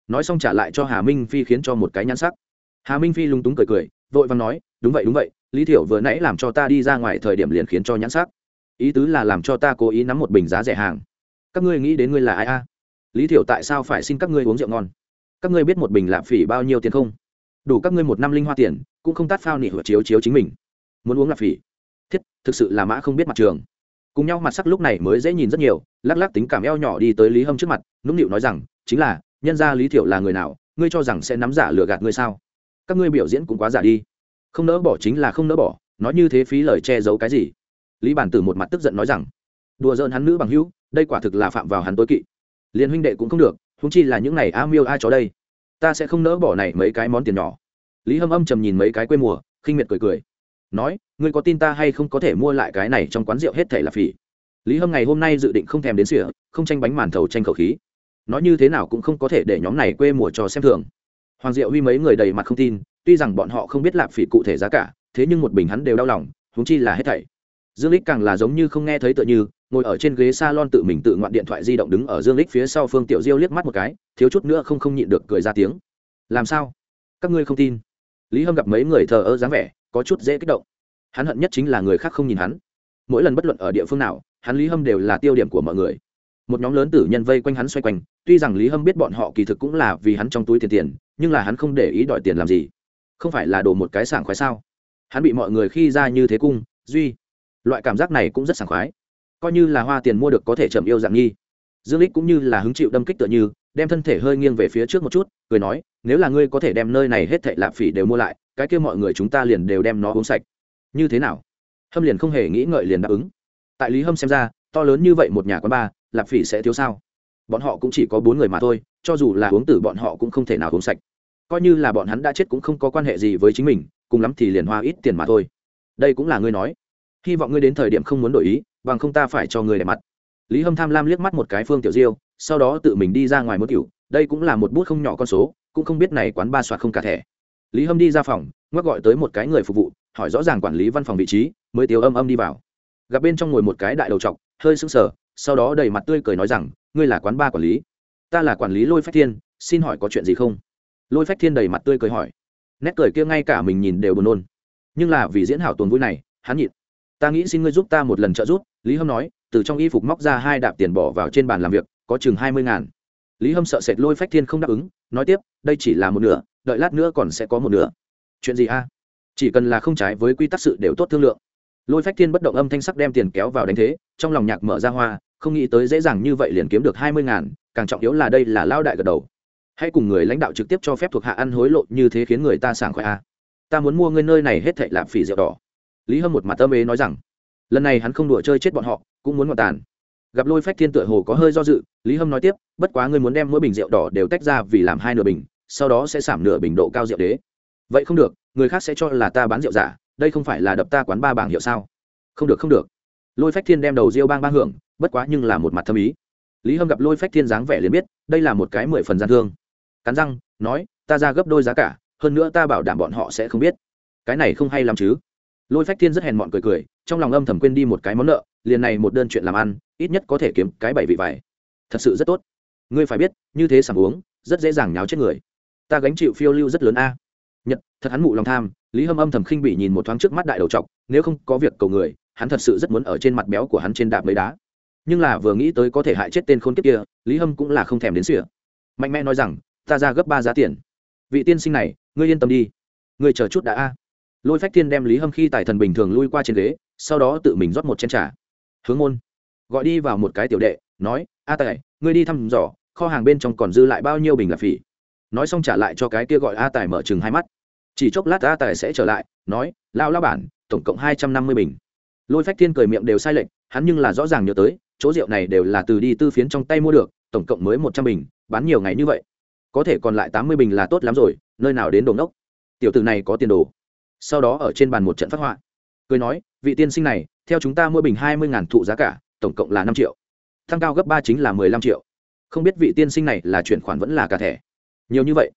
Nói xong trả lại cho hà minh phi khiến cho một cái nhãn sắc. Hà minh phi lúng túng cười cười, vội vàng nói, đúng vậy đúng vậy, lý thiểu vừa nãy làm cho ta đi ra ngoài thời điểm liền khiến cho nhãn sắc ý tứ là làm cho ta cố ý nắm một bình giá rẻ hàng. Các ngươi nghĩ đến ngươi là ai a? Lý thiểu tại sao phải xin các ngươi uống rượu ngon? Các ngươi biết một bình lạp phỉ bao nhiêu tiền không? Đủ các ngươi một năm linh hoa tiền, cũng không tát phao nỉ hửa chiếu chiếu chính mình. Muốn uống lạp phỉ? Thiết, thực sự là mã không biết mặt trường. Cùng nhau mặt sắc lúc này mới dễ nhìn rất nhiều, lắc lắc tính cảm eo nhỏ đi tới lý hâm trước mặt, nũng nịu nói rằng, chính là, nhân gia lý thiểu là người nào, ngươi cho rằng sẽ nắm giả lừa gạt ngươi sao? Các ngươi biểu diễn cũng quá giả đi. Không nỡ bỏ chính là không nỡ bỏ, nói như thế phí lời che giấu cái gì? Lý bản tử một mặt tức giận nói rằng, đùa giỡn hắn nữ bằng hữu, đây quả thực là phạm vào hắn tối kỵ. Liên huynh đệ cũng không được húng chi là những này a miêu ai chó đây. Ta sẽ không nỡ bỏ này mấy cái món tiền nhỏ. Lý hâm âm trầm nhìn mấy cái quê mùa, khinh miệt cười cười, nói, ngươi có tin ta hay không có thể mua lại cái này trong quán rượu hết thể là phỉ? Lý hâm ngày hôm nay dự định không thèm đến sỉa, không tranh bánh màn thầu tranh khẩu khí. Nói như thế nào cũng không có thể để nhóm này quê mùa cho xem thường. Hoàng diệu huy mấy người đầy mặt không tin, tuy rằng bọn họ không biết lạp phỉ cụ thể giá cả, thế nhưng một bình hắn đều đau lòng húng chi là hết thảy dương lích càng là giống như không nghe thấy tựa như, ngồi ở trên ghế salon tự mình tự ngoạn điện thoại di động đứng ở dương lích phía sau phương tiểu diêu liếc mắt một cái, thiếu chút nữa không không nhịn được cười ra tiếng. Làm sao? Các ngươi không tin? Lý hâm gặp mấy người thờ ơ dáng vẻ, có chút dễ kích động. Hắn hận nhất chính là người khác không nhìn hắn. Mỗi lần bất luận ở địa phương nào, hắn lý hâm đều là tiêu điểm của mọi người. Một nhóm lớn tử nhân vây quanh hắn xoay quanh, tuy rằng lý hâm biết bọn họ kỳ thực cũng là vì hắn trong túi tiền tiền, nhưng là hắn không để ý đòi tiền làm gì. Không phải là đổ một cái sảng khoái sao? Hắn bị mọi người khi ra như thế cung, duy loại cảm giác này cũng rất sảng khoái. Coi như là hoa tiền mua được có thể chậm yêu dạng nghi. Dương lích cũng như là hứng chịu đâm kích tựa như, đem thân thể hơi nghiêng về phía trước một chút, cười nói, nếu là ngươi có thể đem nơi này hết thệ lạp phỉ đều mua lại, cái kia mọi người chúng ta liền đều đem nó uống sạch. Như thế nào? Hâm liền không hề nghĩ ngợi liền đáp ứng. Tại lý hâm xem ra, to lớn như vậy một nhà quán bar lạp phỉ sẽ thiếu sao? Bọn họ cũng chỉ có bốn người mà thôi, cho dù là uống tử bọn họ cũng không thể nào uống sạch. Coi như là bọn hắn đã chết cũng không có quan hệ gì với chính mình, cùng lắm thì liền hoa ít tiền mà thôi. Đây cũng là ngươi nói hy vọng ngươi đến thời điểm không muốn đổi ý, bằng không ta phải cho ngươi đẹp mặt. Lý hâm tham lam liếc mắt một cái phương tiểu diêu, sau đó tự mình đi ra ngoài một kiểu đây cũng là một bút không nhỏ con số, cũng không biết này quán ba soạt không cả thẻ. Lý hâm đi ra phòng, ngoắc gọi tới một cái người phục vụ, hỏi rõ ràng quản lý văn phòng vị trí, mới tiêu âm âm đi vào. Gặp bên trong ngồi một cái đại đầu trọc, hơi sững sờ, sau đó đầy mặt tươi cười nói rằng, ngươi là quán ba quản lý. Ta là quản lý lôi phách thiên, xin hỏi có chuyện gì không? Lôi phách thiên đầy mặt tươi cười hỏi. Nét cười kia ngay cả mình nhìn đều buồn nôn. Nhưng là vì diễn hảo tuần vui này, hắn nhịn ta nghĩ xin ngươi giúp ta một lần trợ giúp, lý hâm nói, từ trong y phục móc ra hai đạp tiền bỏ vào trên bàn làm việc, có chừng hai mươi ngàn. Lý hâm sợ sệt lôi phách thiên không đáp ứng, nói tiếp, đây chỉ là một nửa, đợi lát nữa còn sẽ có một nửa. Chuyện gì a? Chỉ cần là không trái với quy tắc sự đều tốt thương lượng. Lôi phách thiên bất động âm thanh sắc đem tiền kéo vào đánh thế, trong lòng nhạc mở ra hoa, không nghĩ tới dễ dàng như vậy liền kiếm được hai mươi ngàn, càng trọng yếu là đây là lao đại gật đầu. Hãy cùng người lãnh đạo trực tiếp cho phép thuộc hạ ăn hối lộ như thế khiến người ta sảng khoái a. Ta muốn mua ngươi nơi này hết thệ lạp phỉ rượu đỏ lý hâm một mặt tâm ế nói rằng, lần này hắn không đùa chơi chết bọn họ, cũng muốn ngọn tàn. Gặp lôi phách thiên tựa hồ có hơi do dự, lý hâm nói tiếp, bất quá ngươi muốn đem mỗi bình rượu đỏ đều tách ra vì làm hai nửa bình, sau đó sẽ giảm nửa bình độ cao rượu đế. Vậy không được, người khác sẽ cho là ta bán rượu giả, đây không phải là đập ta quán ba bảng hiệu sao? Không được không được. Lôi phách thiên đem đầu riêu bang bang hưởng, bất quá nhưng là một mặt thâm ý. Lý hâm gặp lôi phách thiên dáng vẻ liền biết, đây là một cái mười phần gian thương. Cắn răng, nói, ta ra gấp đôi giá cả, hơn nữa ta bảo đảm bọn họ sẽ không biết. Cái này không hay làm chứ lôi phách thiên rất hèn mọn cười cười, trong lòng âm thầm quên đi một cái món nợ, liền này một đơn chuyện làm ăn, ít nhất có thể kiếm cái bảy vị vải. Thật sự rất tốt. Ngươi phải biết, như thế sảng uống, rất dễ dàng nháo chết người. Ta gánh chịu phiêu lưu rất lớn a. Nhật, thật hắn mụ lòng tham, lý hâm âm thầm khinh bị nhìn một thoáng trước mắt đại đầu trọc nếu không có việc cầu người, hắn thật sự rất muốn ở trên mặt béo của hắn trên đạp mấy đá. Nhưng là vừa nghĩ tới có thể hại chết tên khôn kiếp kia, lý hâm cũng là không thèm đến sỉa mạnh mẽ nói rằng, ta ra gấp ba giá tiền. Vị tiên sinh này, ngươi yên tâm đi. Ngươi chờ chút đã a lôi phách thiên đem lý hâm khi tài thần bình thường lui qua trên ghế, sau đó tự mình rót một chén trà. Hướng môn. Gọi đi vào một cái tiểu đệ, nói, a tài, ngươi đi thăm dò, kho hàng bên trong còn dư lại bao nhiêu bình là phỉ? Nói xong trả lại cho cái kia gọi a tài mở chừng hai mắt. Chỉ chốc lát a tài sẽ trở lại, nói lao lao bản, tổng cộng hai trăm năm mươi bình. Lôi phách thiên cười miệng đều sai lệch, hắn nhưng là rõ ràng nhớ tới, chỗ rượu này đều là từ đi tư phiến trong tay mua được, tổng cộng mới một trăm bình, bán nhiều ngày như vậy. Có thể còn lại tám mươi bình là tốt lắm rồi, nơi nào đến đồ ngốc. Tiểu tử này có tiền đồ sau đó ở trên bàn một trận phát họa. Cười nói, vị tiên sinh này, theo chúng ta mua bình hai mươi thụ giá cả, tổng cộng là năm triệu. Tăng cao gấp ba chính là mười lăm triệu. Không biết vị tiên sinh này là chuyển khoản vẫn là cả thẻ. Nhiều như vậy.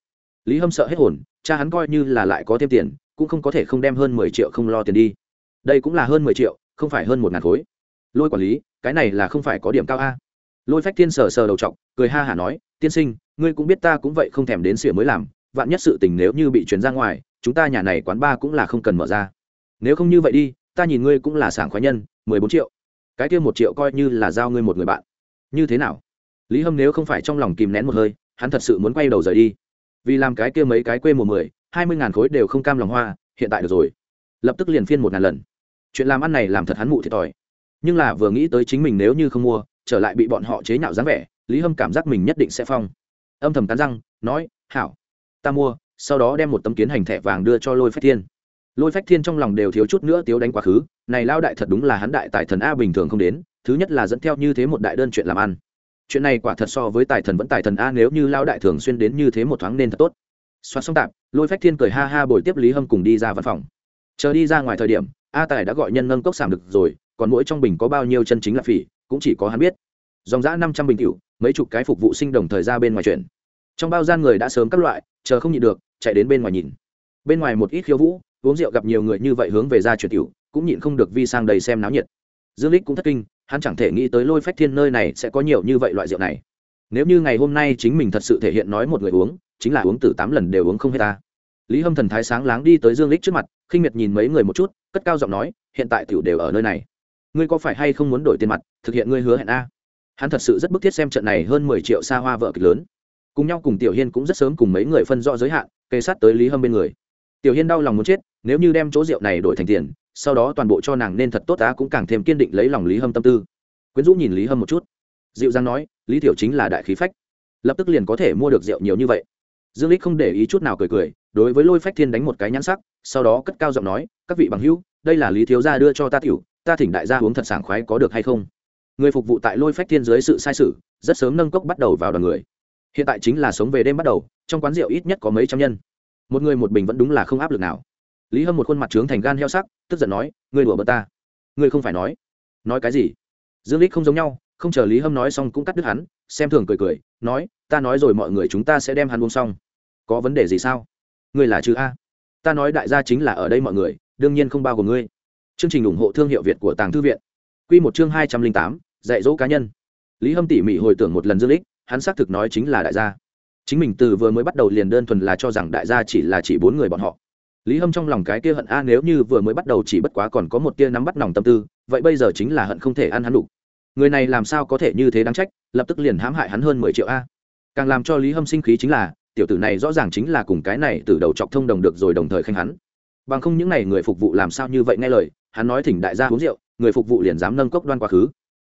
Lý hâm sợ hết hồn, cha hắn coi như là lại có thêm tiền, cũng không có thể không đem hơn mười triệu không lo tiền đi. Đây cũng là hơn mười triệu, không phải hơn một ngàn khối. Lôi quản lý, cái này là không phải có điểm cao a. Lôi phách thiên sờ sờ đầu t cười ha hả nói, tiên sinh, ngươi cũng biết ta cũng vậy không thèm đến sửa mới làm, vạn nhất sự tình nếu như bị chuyển ra ngoài chúng ta nhà này quán ba cũng là không cần mở ra. Nếu không như vậy đi, ta nhìn ngươi cũng là sảng khoái nhân, mười bốn triệu. Cái kia một triệu coi như là giao ngươi một người bạn. Như thế nào? Lý hâm nếu không phải trong lòng kìm nén một hơi, hắn thật sự muốn quay đầu rời đi. Vì làm cái kia mấy cái quê mùa mười, hai mươi ngàn khối đều không cam lòng hoa, hiện tại được rồi. Lập tức liền phiên một ngàn lần. Chuyện làm ăn này làm thật hắn mụ thiệt thòi. Nhưng là vừa nghĩ tới chính mình nếu như không mua, trở lại bị bọn họ chế nhạo dáng vẻ, lý hâm cảm giác mình nhất định sẽ phong. Âm thầm cắn răng, nói, hảo, ta mua sau đó đem một tấm kiến hành thẻ vàng đưa cho lôi phách thiên. Lôi phách thiên trong lòng đều thiếu chút nữa tiếu đánh quá khứ, này lao đại thật đúng là hắn đại tài thần a bình thường không đến, thứ nhất là dẫn theo như thế một đại đơn chuyện làm ăn. Chuyện này quả thật so với tài thần vẫn tài thần a nếu như lao đại thường xuyên đến như thế một thoáng nên thật tốt. Xoát xong tạp, lôi phách thiên cười ha ha bồi tiếp lý hâm cùng đi ra văn phòng. Chờ đi ra ngoài thời điểm, a tài đã gọi nhân nâng cốc sảm được rồi, còn mỗi trong bình có bao nhiêu chân chính là phỉ, cũng chỉ có hắn biết. Dòng giã năm trăm bình cựu mấy chục cái phục vụ sinh đồng thời ra bên ngoài chuyện. Trong bao gian người đã sớm các loại, chờ không nhịn được chạy đến bên ngoài nhìn. Bên ngoài một ít khiêu vũ, uống rượu gặp nhiều người như vậy hướng về ra truyền tiểu, cũng nhịn không được vi sang đầy xem náo nhiệt. Dương lích cũng thất kinh, hắn chẳng thể nghĩ tới lôi phách thiên nơi này sẽ có nhiều như vậy loại rượu này. Nếu như ngày hôm nay chính mình thật sự thể hiện nói một người uống, chính là uống từ tám lần đều uống không hết ta. Lý hâm thần thái sáng láng đi tới dương lích trước mặt, khinh miệt nhìn mấy người một chút, cất cao giọng nói, hiện tại tiểu đều ở nơi này. Ngươi có phải hay không muốn đổi tiền mặt, thực hiện ngươi hứa hẹn a? Hắn thật sự rất bức thiết xem trận này hơn mười triệu xa hoa vợ kịch lớn. Cùng nhau cùng tiểu hiên cũng rất sớm cùng mấy người phân rõ giới hạn kề sát tới lý hâm bên người. Tiểu hiên đau lòng muốn chết, nếu như đem chỗ rượu này đổi thành tiền, sau đó toàn bộ cho nàng nên thật tốt ta cũng càng thêm kiên định lấy lòng lý hâm tâm tư. Quyến rũ nhìn lý hâm một chút. Dịu dàng nói, lý tiểu chính là đại khí phách. Lập tức liền có thể mua được rượu nhiều như vậy. Dương lích không để ý chút nào cười cười, đối với lôi phách thiên đánh một cái nhãn sắc, sau đó cất cao giọng nói, các vị bằng hữu, đây là lý thiếu gia đưa cho ta tiểu, ta thỉnh đại gia uống thật sảng khoái có được hay không? Người phục vụ tại lôi phách thiên dưới sự sai sự rất sớm nâng cốc bắt đầu vào đoàn người hiện tại chính là sống về đêm bắt đầu, trong quán rượu ít nhất có mấy trăm nhân. Một người một bình vẫn đúng là không áp lực nào. Lý hâm một khuôn mặt trướng thành gan heo sắc, tức giận nói, ngươi đùa bật ta. Ngươi không phải nói. Nói cái gì? Dương lích không giống nhau, không chờ lý hâm nói xong cũng cắt đứt hắn, xem thường cười cười, nói, ta nói rồi mọi người chúng ta sẽ đem hắn uống xong. Có vấn đề gì sao? Ngươi là chứ a. Ta nói đại gia chính là ở đây mọi người, đương nhiên không bao gồm ngươi. Chương trình ủng hộ thương hiệu việt của tàng thư viện. Quy một chương hai trăm linh tám, dạy dỗ cá nhân. Lý hâm tỉ mỉ hồi tưởng một lần dương lích hắn xác thực nói chính là đại gia. Chính mình từ vừa mới bắt đầu liền đơn thuần là cho rằng đại gia chỉ là chỉ bốn người bọn họ. Lý hâm trong lòng cái kia hận, a, nếu như vừa mới bắt đầu chỉ bất quá còn có một tia nắm bắt nòng tâm tư, vậy bây giờ chính là hận không thể ăn hắn đủ. Người này làm sao có thể như thế đáng trách, lập tức liền hãm hại hắn hơn mười triệu a. Càng làm cho lý hâm sinh khí chính là, tiểu tử này rõ ràng chính là cùng cái này từ đầu chọc thông đồng được rồi đồng thời khanh hắn. Bằng không những n à y người phục vụ làm sao như vậy nghe lời, hắn nói thỉnh đại gia uống rượu, người phục vụ liền dám nâng cốc đoan quá khứ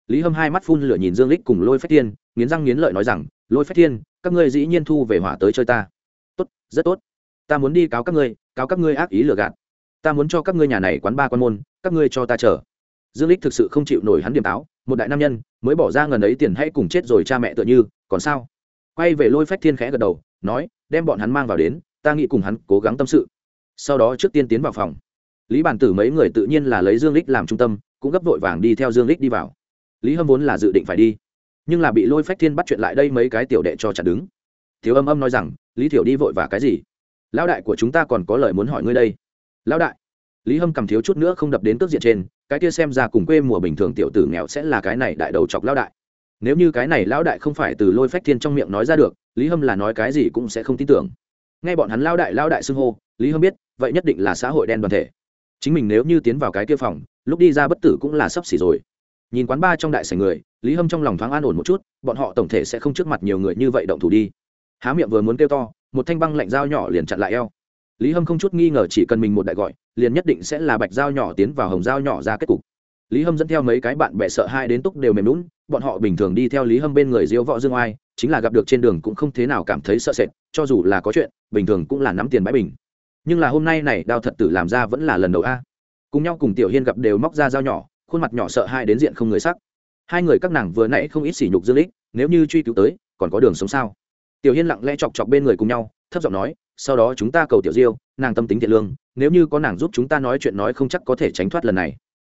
lý hâm hai mắt phun lửa nhìn dương lích cùng lôi phách thiên, nghiến răng nghiến lợi nói rằng, lôi phách thiên, các ngươi dĩ nhiên thu về hỏa tới chơi ta. Tốt, rất tốt. Ta muốn đi cáo các ngươi, cáo các ngươi ác ý lừa gạt. Ta muốn cho các ngươi nhà này quán ba quan môn, các ngươi cho ta chờ. Dương lích thực sự không chịu nổi hắn điểm táo, một đại nam nhân, mới bỏ ra ngần ấy tiền hay cùng chết rồi cha mẹ tựa như, còn sao? Quay về lôi phách thiên khẽ gật đầu, nói, đem bọn hắn mang vào đến, ta nghĩ cùng hắn cố gắng tâm sự. Sau đó trước tiên tiến vào phòng. Lý bản tử mấy người tự nhiên là lấy dương lích làm trung tâm, cũng gấp vội vàng đi theo dương lích đi vào lý hâm vốn là dự định phải đi, nhưng là bị lôi phách thiên bắt chuyện lại đây mấy cái tiểu đệ cho chặt đứng. Thiếu âm âm nói rằng, lý thiểu đi vội và cái gì? Lão đại của chúng ta còn có lời muốn hỏi ngươi đây. Lão đại? Lý hâm cầm thiếu chút nữa không đập đến tước diện trên, cái kia xem ra cùng quê mùa bình thường tiểu tử nghèo sẽ là cái này đại đầu chọc lão đại. Nếu như cái này lão đại không phải từ lôi phách thiên trong miệng nói ra được, lý hâm là nói cái gì cũng sẽ không tin tưởng. Nghe bọn hắn lão đại lão đại xưng hô, lý hâm biết, vậy nhất định là xã hội đen đoàn thể. Chính mình nếu như tiến vào cái kia phòng, lúc đi ra bất tử cũng là sắp xỉ rồi nhìn quán ba trong đại sảnh người, lý hâm trong lòng thoáng an ổn một chút, bọn họ tổng thể sẽ không trước mặt nhiều người như vậy động thủ đi. Há miệng vừa muốn kêu to, một thanh băng lạnh dao nhỏ liền chặn lại eo. Lý hâm không chút nghi ngờ chỉ cần mình một đại gọi, liền nhất định sẽ là bạch dao nhỏ tiến vào hồng dao nhỏ ra kết cục. Lý hâm dẫn theo mấy cái bạn bè sợ hai đến túc đều mềm lún bọn họ bình thường đi theo lý hâm bên người diễu võ dương oai, chính là gặp được trên đường cũng không thế nào cảm thấy sợ sệt, cho dù là có chuyện, bình thường cũng là nắm tiền bãi bình. Nhưng là hôm nay này đao thật tử làm ra vẫn là lần đầu a. Cùng nhau cùng tiểu hiên gặp đều móc ra dao nhỏ khuôn mặt nhỏ sợ hai đến diện không người sắc. Hai người các nàng vừa nãy không ít sỉ nhục dương lích, nếu như truy cứu tới, còn có đường sống sao? Tiểu hiên lặng lẽ chọc chọc bên người cùng nhau, thấp giọng nói, sau đó chúng ta cầu tiểu diêu, nàng tâm tính thiện lương, nếu như có nàng giúp chúng ta nói chuyện nói không chắc có thể tránh thoát lần này.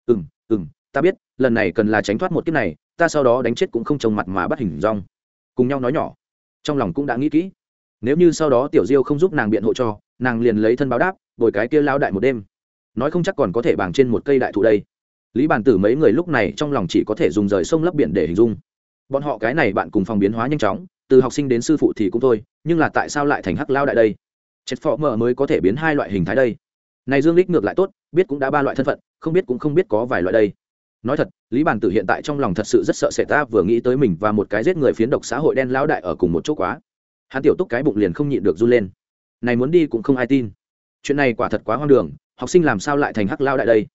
Ừ m ừ m ta biết, lần này cần là tránh thoát một kiếp này, ta sau đó đánh chết cũng không trông mặt mà bắt hình rong cùng nhau nói nhỏ, trong lòng cũng đã nghĩ kỹ. Nếu như sau đó tiểu diêu không giúp nàng biện hộ cho, nàng liền lấy thân báo đáp, bồi cái kia lao đại một đêm. Nói không chắc còn có thể bàng trên một cây đại thụ đây lý bàn tử mấy người lúc này trong lòng chỉ có thể dùng rời sông lấp biển để hình dung. Bọn họ cái này bạn cùng phòng biến hóa nhanh chóng, từ học sinh đến sư phụ thì cũng thôi, nhưng là tại sao lại thành hắc lao đại đây? Chết phó mở mới có thể biến hai loại hình thái đây. Này dương lích ngược lại tốt, biết cũng đã ba loại thân phận, không biết cũng không biết có vài loại đây. Nói thật, lý bàn tử hiện tại trong lòng thật sự rất sợ sệt ta vừa nghĩ tới mình và một cái giết người phiến độc xã hội đen lao đại ở cùng một chỗ quá. Hắn tiểu túc cái bụng liền không nhịn được run lên. Này muốn đi cũng không ai tin. Chuyện này quả thật quá hoang đường, học sinh làm sao lại thành hắc lao đại đây?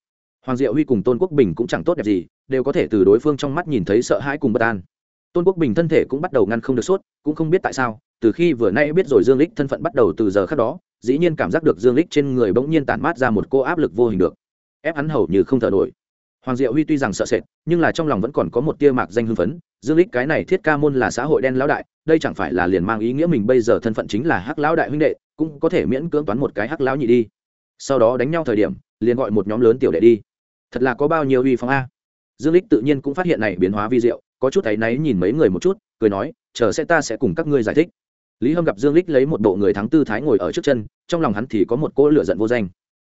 Hoàng diệu huy cùng tôn quốc bình cũng chẳng tốt đẹp gì, đều có thể từ đối phương trong mắt nhìn thấy sợ hãi cùng bất an. Tôn quốc bình thân thể cũng bắt đầu ngăn không được sốt, cũng không biết tại sao, từ khi vừa nay biết rồi dương lích thân phận bắt đầu từ giờ khác đó, dĩ nhiên cảm giác được dương lích trên người bỗng nhiên tản mát ra một cô áp lực vô hình được, ép hắn hầu như không thở nổi. Hoàng diệu huy tuy rằng sợ sệt, nhưng là trong lòng vẫn còn có một tia mạc danh hưng phấn, dương lích cái này thiết ca môn là xã hội đen lão đại, đây chẳng phải là liền mang ý nghĩa mình bây giờ thân phận chính là hắc lão đại huynh đệ, cũng có thể miễn cưỡng toán một cái hắc lão nhị đi. Sau đó đánh nhau thời điểm, liền gọi một nhóm lớn tiểu đệ đi thật là có bao nhiêu uy phong a. Dương lích tự nhiên cũng phát hiện này biến hóa vi diệu, có chút thấy náy nhìn mấy người một chút, cười nói, chờ sẽ ta sẽ cùng các ngươi giải thích. Lý hâm gặp dương lích lấy một bộ người thắng tư thái ngồi ở trước chân, trong lòng hắn thì có một cỗ lửa giận vô danh.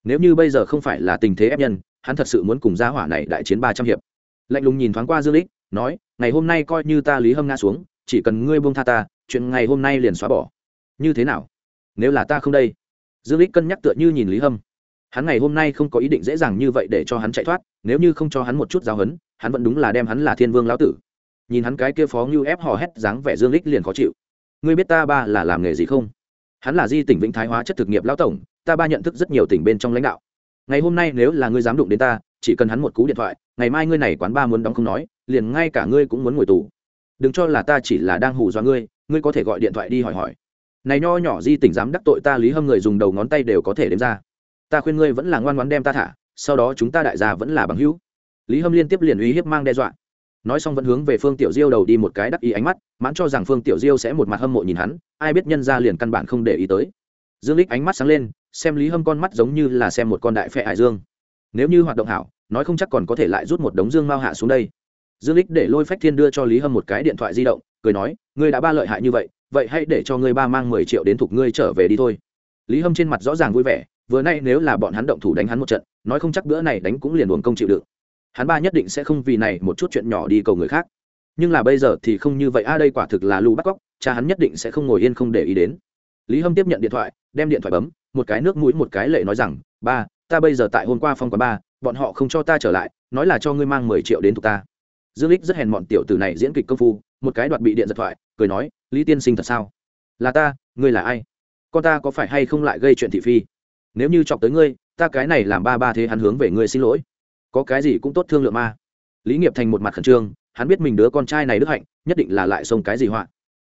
Nếu như bây giờ không phải là tình thế ép nhân, hắn thật sự muốn cùng gia hỏa này đại chiến ba trăm hiệp. Lạnh lùng nhìn thoáng qua dương lích nói, ngày hôm nay coi như ta lý hâm ngã xuống, chỉ cần ngươi buông tha ta, chuyện ngày hôm nay liền xóa bỏ. Như thế nào? Nếu là ta không đây? Dương lích cân nhắc tựa như nhìn lý hâm hắn ngày hôm nay không có ý định dễ dàng như vậy để cho hắn chạy thoát, nếu như không cho hắn một chút giáo hấn hắn vẫn đúng là đem hắn là thiên vương lão tử. Nhìn hắn cái kia phó như ép hò hét dáng vẻ dương lích liền khó chịu. Ngươi biết ta ba là làm nghề gì không? Hắn là di tỉnh vĩnh thái hóa chất thực nghiệp lão tổng, ta ba nhận thức rất nhiều tỉnh bên trong lãnh đạo. Ngày hôm nay nếu là ngươi dám đụng đến ta, chỉ cần hắn một cú điện thoại, ngày mai ngươi này quán ba muốn đóng không nói, liền ngay cả ngươi cũng muốn ngồi tù. Đừng cho là ta chỉ là đang hù dọa ngươi ngươi có thể gọi điện thoại đi hỏi hỏi. Này nho nhỏ di tỉnh dám đắc tội ta lý hâm người dùng đầu ngón tay đều có thể đếm ra ta khuyên ngươi vẫn là ngoan ngoãn đem ta thả, sau đó chúng ta đại gia vẫn là bằng hữu. Lý hâm liên tiếp liền uy hiếp mang đe dọa. Nói xong vẫn hướng về phương tiểu diêu đầu đi một cái đắc ý ánh mắt, mãn cho rằng phương tiểu diêu sẽ một mặt hâm mộ nhìn hắn, ai biết nhân ra liền căn bản không để ý tới. Dương lích ánh mắt sáng lên, xem lý hâm con mắt giống như là xem một con đại phệ hải dương. Nếu như hoạt động hảo, nói không chắc còn có thể lại rút một đống dương mao hạ xuống đây. Dương lích để lôi phách thiên đưa cho lý hâm một cái điện thoại di động, cười nói, ngươi đã ba lợi hại như vậy vậy hãy để cho ngươi ba mang mười triệu đến thục ngươi trở về đi thôi. Lý hâm trên mặt rõ ràng vui vẻ vừa nay nếu là bọn hắn động thủ đánh hắn một trận, nói không chắc bữa này đánh cũng liền uống công chịu đựng. Hắn ba nhất định sẽ không vì này một chút chuyện nhỏ đi cầu người khác. Nhưng là bây giờ thì không như vậy, a, đây quả thực là lù bắt cóc, cha hắn nhất định sẽ không ngồi yên không để ý đến. Lý hâm tiếp nhận điện thoại, đem điện thoại bấm, một cái nước mũi một cái lệ nói rằng, ba, ta bây giờ tại hôm qua phong quán ba, bọn họ không cho ta trở lại, nói là cho ngươi mang mười triệu đến thuộc ta. Dương lích rất hèn mọn tiểu tử này diễn kịch công phu, một cái đoạt bị điện giật thoại, cười nói, lý tiên sinh thật sao? Là ta, ngươi là ai? Con ta có phải hay không lại gây chuyện thị phi? Nếu như chọc tới ngươi, ta cái này làm ba ba thế hắn hướng về ngươi xin lỗi. Có cái gì cũng tốt thương lượng ma lý nghiệp thành một mặt khẩn trương, hắn biết mình đứa con trai này đức hạnh, nhất định là lại xông cái gì họa.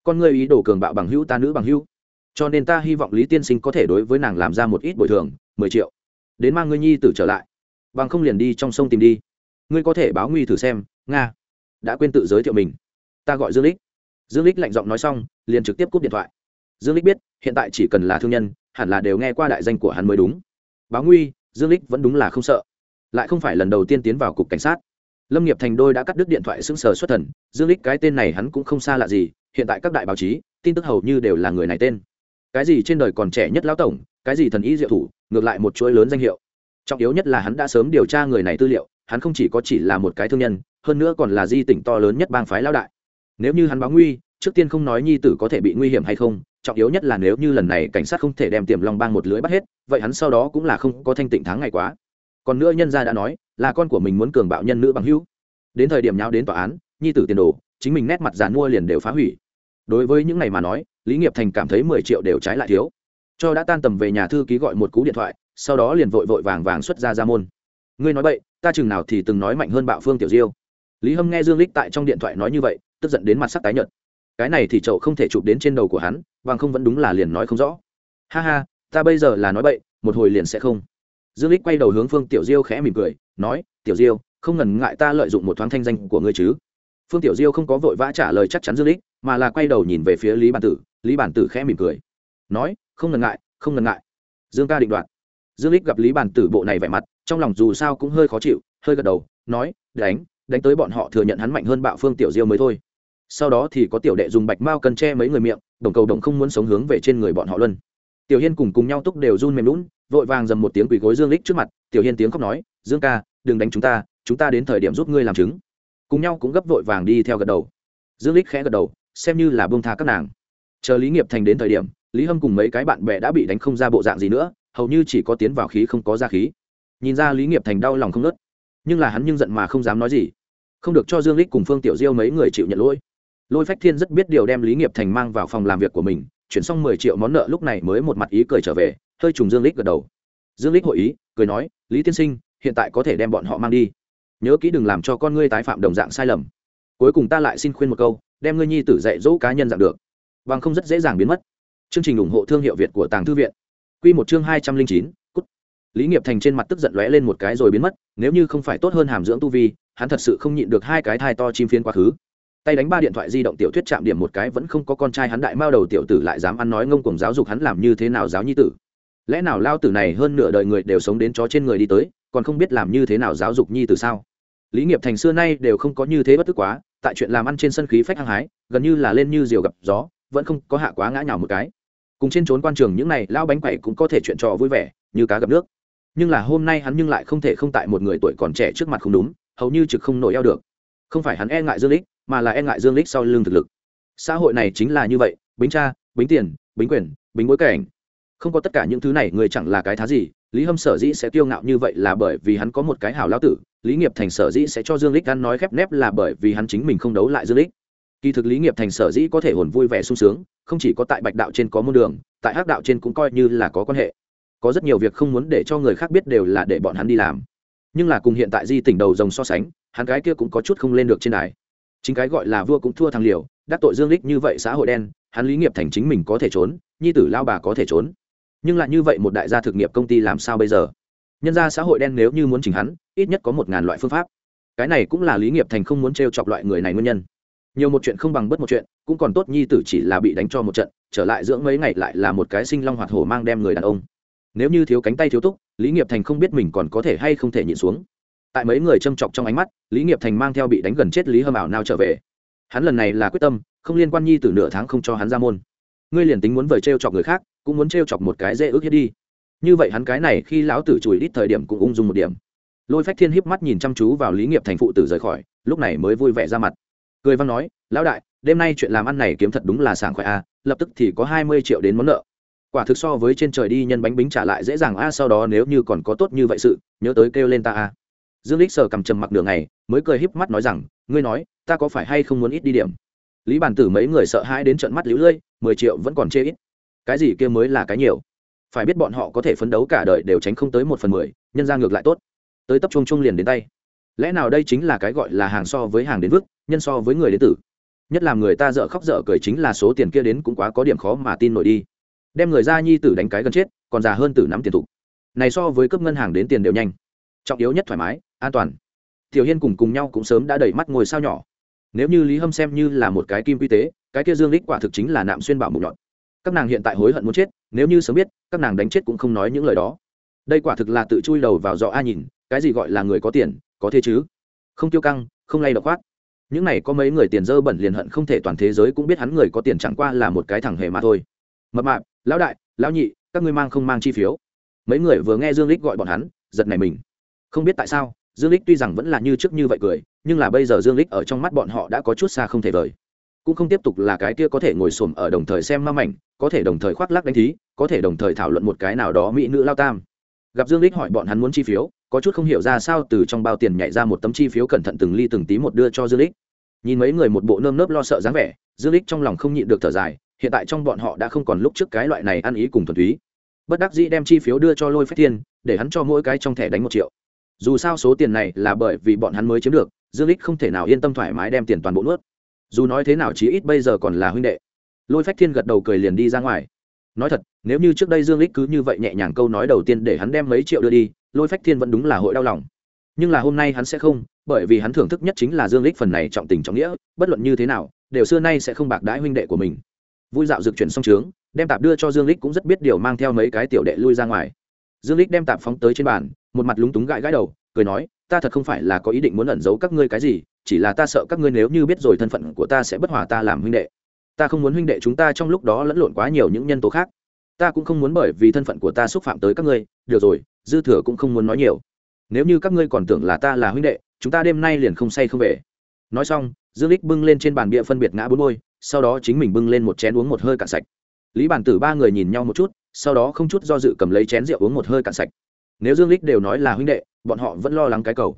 Con ngươi ý đồ cường bạo bằng hữu ta nữ bằng hữu. Cho nên ta hy vọng lý tiên sinh có thể đối với nàng làm ra một ít bồi thường, mười triệu. Đến mang ngươi nhi tử trở lại. Bằng không liền đi trong sông tìm đi. Ngươi có thể báo nguy thử xem, nga. Đã quên tự giới thiệu mình. Ta gọi dương lích. Dương lích lạnh giọng nói xong, liền trực tiếp cúp điện thoại. Dương lích biết, hiện tại chỉ cần là thương nhân hẳn là đều nghe qua đại danh của hắn mới đúng. Báo nguy, dương lích vẫn đúng là không sợ. Lại không phải lần đầu tiên tiến vào cục cảnh sát. Lâm nghiệp thành đôi đã cắt đứt điện thoại sững sờ xuất thần, dương lích cái tên này hắn cũng không xa lạ gì, hiện tại các đại báo chí, tin tức hầu như đều là người này tên. Cái gì trên đời còn trẻ nhất lão tổng, cái gì thần ý diệu thủ, ngược lại một chuỗi lớn danh hiệu. Trọng yếu nhất là hắn đã sớm điều tra người này tư liệu, hắn không chỉ có chỉ là một cái thương nhân, hơn nữa còn là di tỉnh to lớn nhất bang phái lão đại. Nếu như hắn báo nguy, trước tiên không nói nhi tử có thể bị nguy hiểm hay không trọng yếu nhất là nếu như lần này cảnh sát không thể đem tiềm long bang một lưới bắt hết, vậy hắn sau đó cũng là không có thanh tịnh tháng ngày quá. Còn nữa nhân gia đã nói, là con của mình muốn cường bạo nhân nữ bằng hữu. Đến thời điểm nháo đến tòa án, nhi tử tiền đồ, chính mình nét mặt dàn mua liền đều phá hủy. Đối với những này mà nói, lý nghiệp thành cảm thấy mười triệu đều trái lại thiếu. Cho đã tan tầm về nhà thư ký gọi một cú điện thoại, sau đó liền vội vội vàng vàng xuất ra ra môn. Ngươi nói vậy ta chừng nào thì từng nói mạnh hơn bạo phương tiểu diêu. Lý hâm nghe dương lích tại trong điện thoại nói như vậy, tức giận đến mặt sắc tái nhợt cái này thì chậu không thể chụp đến trên đầu của hắn, bằng không vẫn đúng là liền nói không rõ. Ha ha, ta bây giờ là nói bậy, một hồi liền sẽ không. Dương lích quay đầu hướng phương tiểu diêu khẽ mỉm cười, nói, tiểu diêu, không ngần ngại ta lợi dụng một thoáng thanh danh của ngươi chứ? Phương tiểu diêu không có vội vã trả lời chắc chắn dương lích mà là quay đầu nhìn về phía lý bản tử, lý bản tử khẽ mỉm cười, nói, không ngần ngại, không ngần ngại. Dương ca định đoạt. Dương lích gặp lý bản tử bộ này vẻ mặt, trong lòng dù sao cũng hơi khó chịu, hơi gật đầu, nói, đánh đánh tới bọn họ thừa nhận hắn mạnh hơn bạo phương tiểu diêu mới thôi sau đó thì có tiểu đệ dùng bạch mao cần che mấy người miệng, đồng cầu đồng không muốn sống hướng về trên người bọn họ luân tiểu hiên cùng cùng nhau túc đều run mềm lún, vội vàng dầm một tiếng quỳ gối dương lích trước mặt, tiểu hiên tiếng khóc nói, dương ca, đừng đánh chúng ta chúng ta đến thời điểm giúp ngươi làm chứng. Cùng nhau cũng gấp vội vàng đi theo gật đầu. Dương lích khẽ gật đầu, xem như là buông tha các nàng. Chờ lý nghiệp thành đến thời điểm, lý hâm cùng mấy cái bạn bè đã bị đánh không ra bộ dạng gì nữa, hầu như chỉ có tiến vào khí không có ra khí. Nhìn ra lý nghiệp thành đau lòng không nớt nhưng là hắn nhưng giận mà không dám nói gì. Không được cho dương lích cùng phương tiểu diêu mấy người chịu nhận lỗi lôi phách thiên rất biết điều đem lý nghiệp thành mang vào phòng làm việc của mình chuyển xong mười triệu món nợ lúc này mới một mặt ý cười trở về hơi trùng dương lích gật đầu. Dương lích hội ý cười nói lý tiên sinh hiện tại có thể đem bọn họ mang đi. Nhớ kỹ đừng làm cho con ngươi tái phạm đồng dạng sai lầm. Cuối cùng ta lại xin khuyên một câu đem ngươi nhi tử dạy dỗ cá nhân dạng được bằng không rất dễ dàng biến mất. Chương trình ủng hộ thương hiệu việt của tàng thư viện. Quy một chương hai trăm linh chín, cút. Lý Nghiệp Thành trên mặt tức giận lóe lên một cái rồi biến mất, nếu như không phải tốt hơn hàm dưỡng tu vi, hắn thật sự không nhịn được hai cái thai to chim phiến quá khứ. Tay đánh ba điện thoại di động tiểu thuyết chạm điểm một cái vẫn không có con trai hắn đại mao đầu tiểu tử lại dám ăn nói ngông cuồng giáo dục hắn làm như thế nào giáo nhi tử. Lẽ nào lao tử này hơn nửa đời người đều sống đến chó trên người đi tới, còn không biết làm như thế nào giáo dục nhi tử sao? Lý Nghiệp Thành xưa nay đều không có như thế bất tức quá, tại chuyện làm ăn trên sân khí phách hăng hái, gần như là lên như diều gặp gió, vẫn không có hạ quá ngã nhào một cái cùng trên trốn quan trường những này lao bánh quậy cũng có thể chuyện trò vui vẻ như cá gặp nước nhưng là hôm nay hắn nhưng lại không thể không tại một người tuổi còn trẻ trước mặt không đúng hầu như trực không nổi eo được không phải hắn e ngại dương lích mà là e ngại dương lích sau lưng thực lực. Xã hội này chính là như vậy, bính cha, bính tiền, bính quyền, bính bối cảnh. Không có tất cả những thứ này, người chẳng là cái thá gì. Lý hâm sở dĩ sẽ kiêu ngạo như vậy là bởi vì hắn có một cái hảo lao tử. Lý nghiệp thành sở dĩ sẽ cho dương lích ăn nói khép nép là bởi vì hắn chính mình không đấu lại dương lích. Kỳ thực lý nghiệp thành sở dĩ có thể hồn vui vẻ sung sướng, không chỉ có tại bạch đạo trên có môn đường, tại hắc đạo trên cũng coi như là có quan hệ. Có rất nhiều việc không muốn để cho người khác biết đều là để bọn hắn đi làm. Nhưng là cùng hiện tại di tỉnh đầu rồng so sánh, hắn cái kia cũng có chút không lên được trên đài chính cái gọi là vua cũng thua thằng liều, đắc tội dương lích như vậy xã hội đen, hắn lý nghiệp thành chính mình có thể trốn, nhi tử lao bà có thể trốn. Nhưng lại như vậy một đại gia thực nghiệp công ty làm sao bây giờ? Nhân ra xã hội đen nếu như muốn chỉnh hắn, ít nhất có một ngàn loại phương pháp. Cái này cũng là lý nghiệp thành không muốn t chọc loại người này nguyên nhân. Nhiều một chuyện không bằng bất một chuyện, cũng còn tốt nhi tử chỉ là bị đánh cho một trận, trở lại dưỡng mấy ngày lại là một cái sinh long hoạt hổ mang đem người đàn ông. Nếu như thiếu cánh tay thiếu túc, lý nghiệp thành không biết mình còn có thể hay không thể nhịn xuống tại mấy người châm chọc trong ánh mắt, lý nghiệp thành mang theo bị đánh gần chết lý hâm ảo nào trở về. Hắn lần này là quyết tâm, không liên quan nhi từ nửa tháng không cho hắn ra môn. Ngươi liền tính muốn vời t chọc người khác, cũng muốn t chọc một cái dễ ước hết đi. Như vậy hắn cái này khi lão tử chùi ít thời điểm cũng ung dung một điểm. Lôi phách thiên híp mắt nhìn chăm chú vào lý nghiệp thành phụ tử rời khỏi, lúc này mới vui vẻ ra mặt. Cười văn nói, lão đại, đêm nay chuyện làm ăn này kiếm thật đúng là sảng khoẻ a, lập tức thì có hai mươi triệu đến món nợ. Quả thực so với trên trời đi nhân bánh bính trả lại dễ dàng a, sau đó nếu như còn có tốt như vậy sự, nhớ tới kêu lên ta a dương lích sờ cầm trầm mặc đường này mới cười híp mắt nói rằng, ngươi nói, ta có phải hay không muốn ít đi điểm? Lý bàn tử mấy người sợ hãi đến trận mắt lũ lưỡi mười triệu vẫn còn chê ít. Cái gì kia mới là cái nhiều? Phải biết bọn họ có thể phấn đấu cả đời đều tránh không tới một phần mười, nhân ra ngược lại tốt. Tới tấp trung trung liền đến tay. Lẽ nào đây chính là cái gọi là hàng so với hàng đến vức nhân so với người đến tử? Nhất là người ta dở khóc dở cười chính là số tiền kia đến cũng quá có điểm khó mà tin nổi đi. Đem người ra nhi tử đánh cái gần chết, còn già hơn tử nắm tiền thục. Này so với cấp ngân hàng đến tiền đều nhanh. Trọng yếu nhất thoải mái an toàn. Tiểu hiên cùng cùng nhau cũng sớm đã đẩy mắt ngồi sao nhỏ. Nếu như lý hâm xem như là một cái kim quy tế, cái kia dương lích quả thực chính là nạm xuyên bảo mục nhọn. Các nàng hiện tại hối hận muốn chết, nếu như sớm biết, các nàng đánh chết cũng không nói những lời đó. Đây quả thực là tự chui đầu vào dọ a nhìn, cái gì gọi là người có tiền, có thế chứ? Không tiêu căng, không lay độc khoát. Những này có mấy người tiền dơ bẩn liền hận không thể toàn thế giới cũng biết hắn người có tiền chẳng qua là một cái thằng hề mà thôi. Mập mạp, lão đại, lão nhị, các ngươi mang không mang chi phiếu? Mấy người vừa nghe dương lích gọi bọn hắn, giật này mình. Không biết tại sao dương lích tuy rằng vẫn là như trước như vậy cười, nhưng là bây giờ dương lích ở trong mắt bọn họ đã có chút xa không thể vời. Cũng không tiếp tục là cái kia có thể ngồi xổm ở đồng thời xem ma mảnh, có thể đồng thời khoác lắc đánh thí, có thể đồng thời thảo luận một cái nào đó mỹ nữ lao tam. Gặp dương lích hỏi bọn hắn muốn chi phiếu, có chút không hiểu ra sao từ trong bao tiền nhảy ra một tấm chi phiếu cẩn thận từng ly từng tí một đưa cho dương lích nhìn mấy người một bộ nơm nớp lo sợ dáng vẻ, dương lích trong lòng không nhịn được thở dài, hiện tại trong bọn họ đã không còn lúc trước cái loại này ăn ý cùng thuần túy. Bất đắc dĩ đem chi phiếu đưa cho lôi phách thiên, để hắn cho mỗi cái trong thẻ đánh một triệu dù sao số tiền này là bởi vì bọn hắn mới chiếm được, dương lích không thể nào yên tâm thoải mái đem tiền toàn bộ nuốt. Dù nói thế nào chí ít bây giờ còn là huynh đệ. Lôi phách thiên gật đầu cười liền đi ra ngoài. Nói thật, nếu như trước đây dương lích cứ như vậy nhẹ nhàng câu nói đầu tiên để hắn đem mấy triệu đưa đi, lôi phách thiên vẫn đúng là hội đau lòng. Nhưng là hôm nay hắn sẽ không, bởi vì hắn thưởng thức nhất chính là dương lích phần này trọng tình trọng nghĩa, bất luận như thế nào, đều xưa nay sẽ không bạc đãi huynh đệ của mình. Vui dạo dược chuyển xong trướng đem tạp đưa cho dương lích cũng rất biết điều mang theo mấy cái tiểu đệ lui ra ngoài dương lích đem tạp phóng tới trên bàn, một mặt lúng túng gãi gãi đầu, cười nói, ta thật không phải là có ý định muốn ẩn giấu các ngươi cái gì, chỉ là ta sợ các ngươi nếu như biết rồi thân phận của ta sẽ bất hòa ta làm huynh đệ. Ta không muốn huynh đệ chúng ta trong lúc đó lẫn lộn quá nhiều những nhân tố khác. Ta cũng không muốn bởi vì thân phận của ta xúc phạm tới các ngươi, được rồi, dư thừa cũng không muốn nói nhiều. Nếu như các ngươi còn tưởng là ta là huynh đệ, chúng ta đêm nay liền không say không về. Nói xong, dương lích bưng lên trên bàn bia phân biệt ngã bốn môi sau đó chính mình bưng lên một chén uống một hơi cạn sạch. Lý bản tử ba người nhìn nhau một chút sau đó không chút do dự cầm lấy chén rượu uống một hơi cạn sạch. Nếu dương lích đều nói là huynh đệ, bọn họ vẫn lo lắng cái cầu.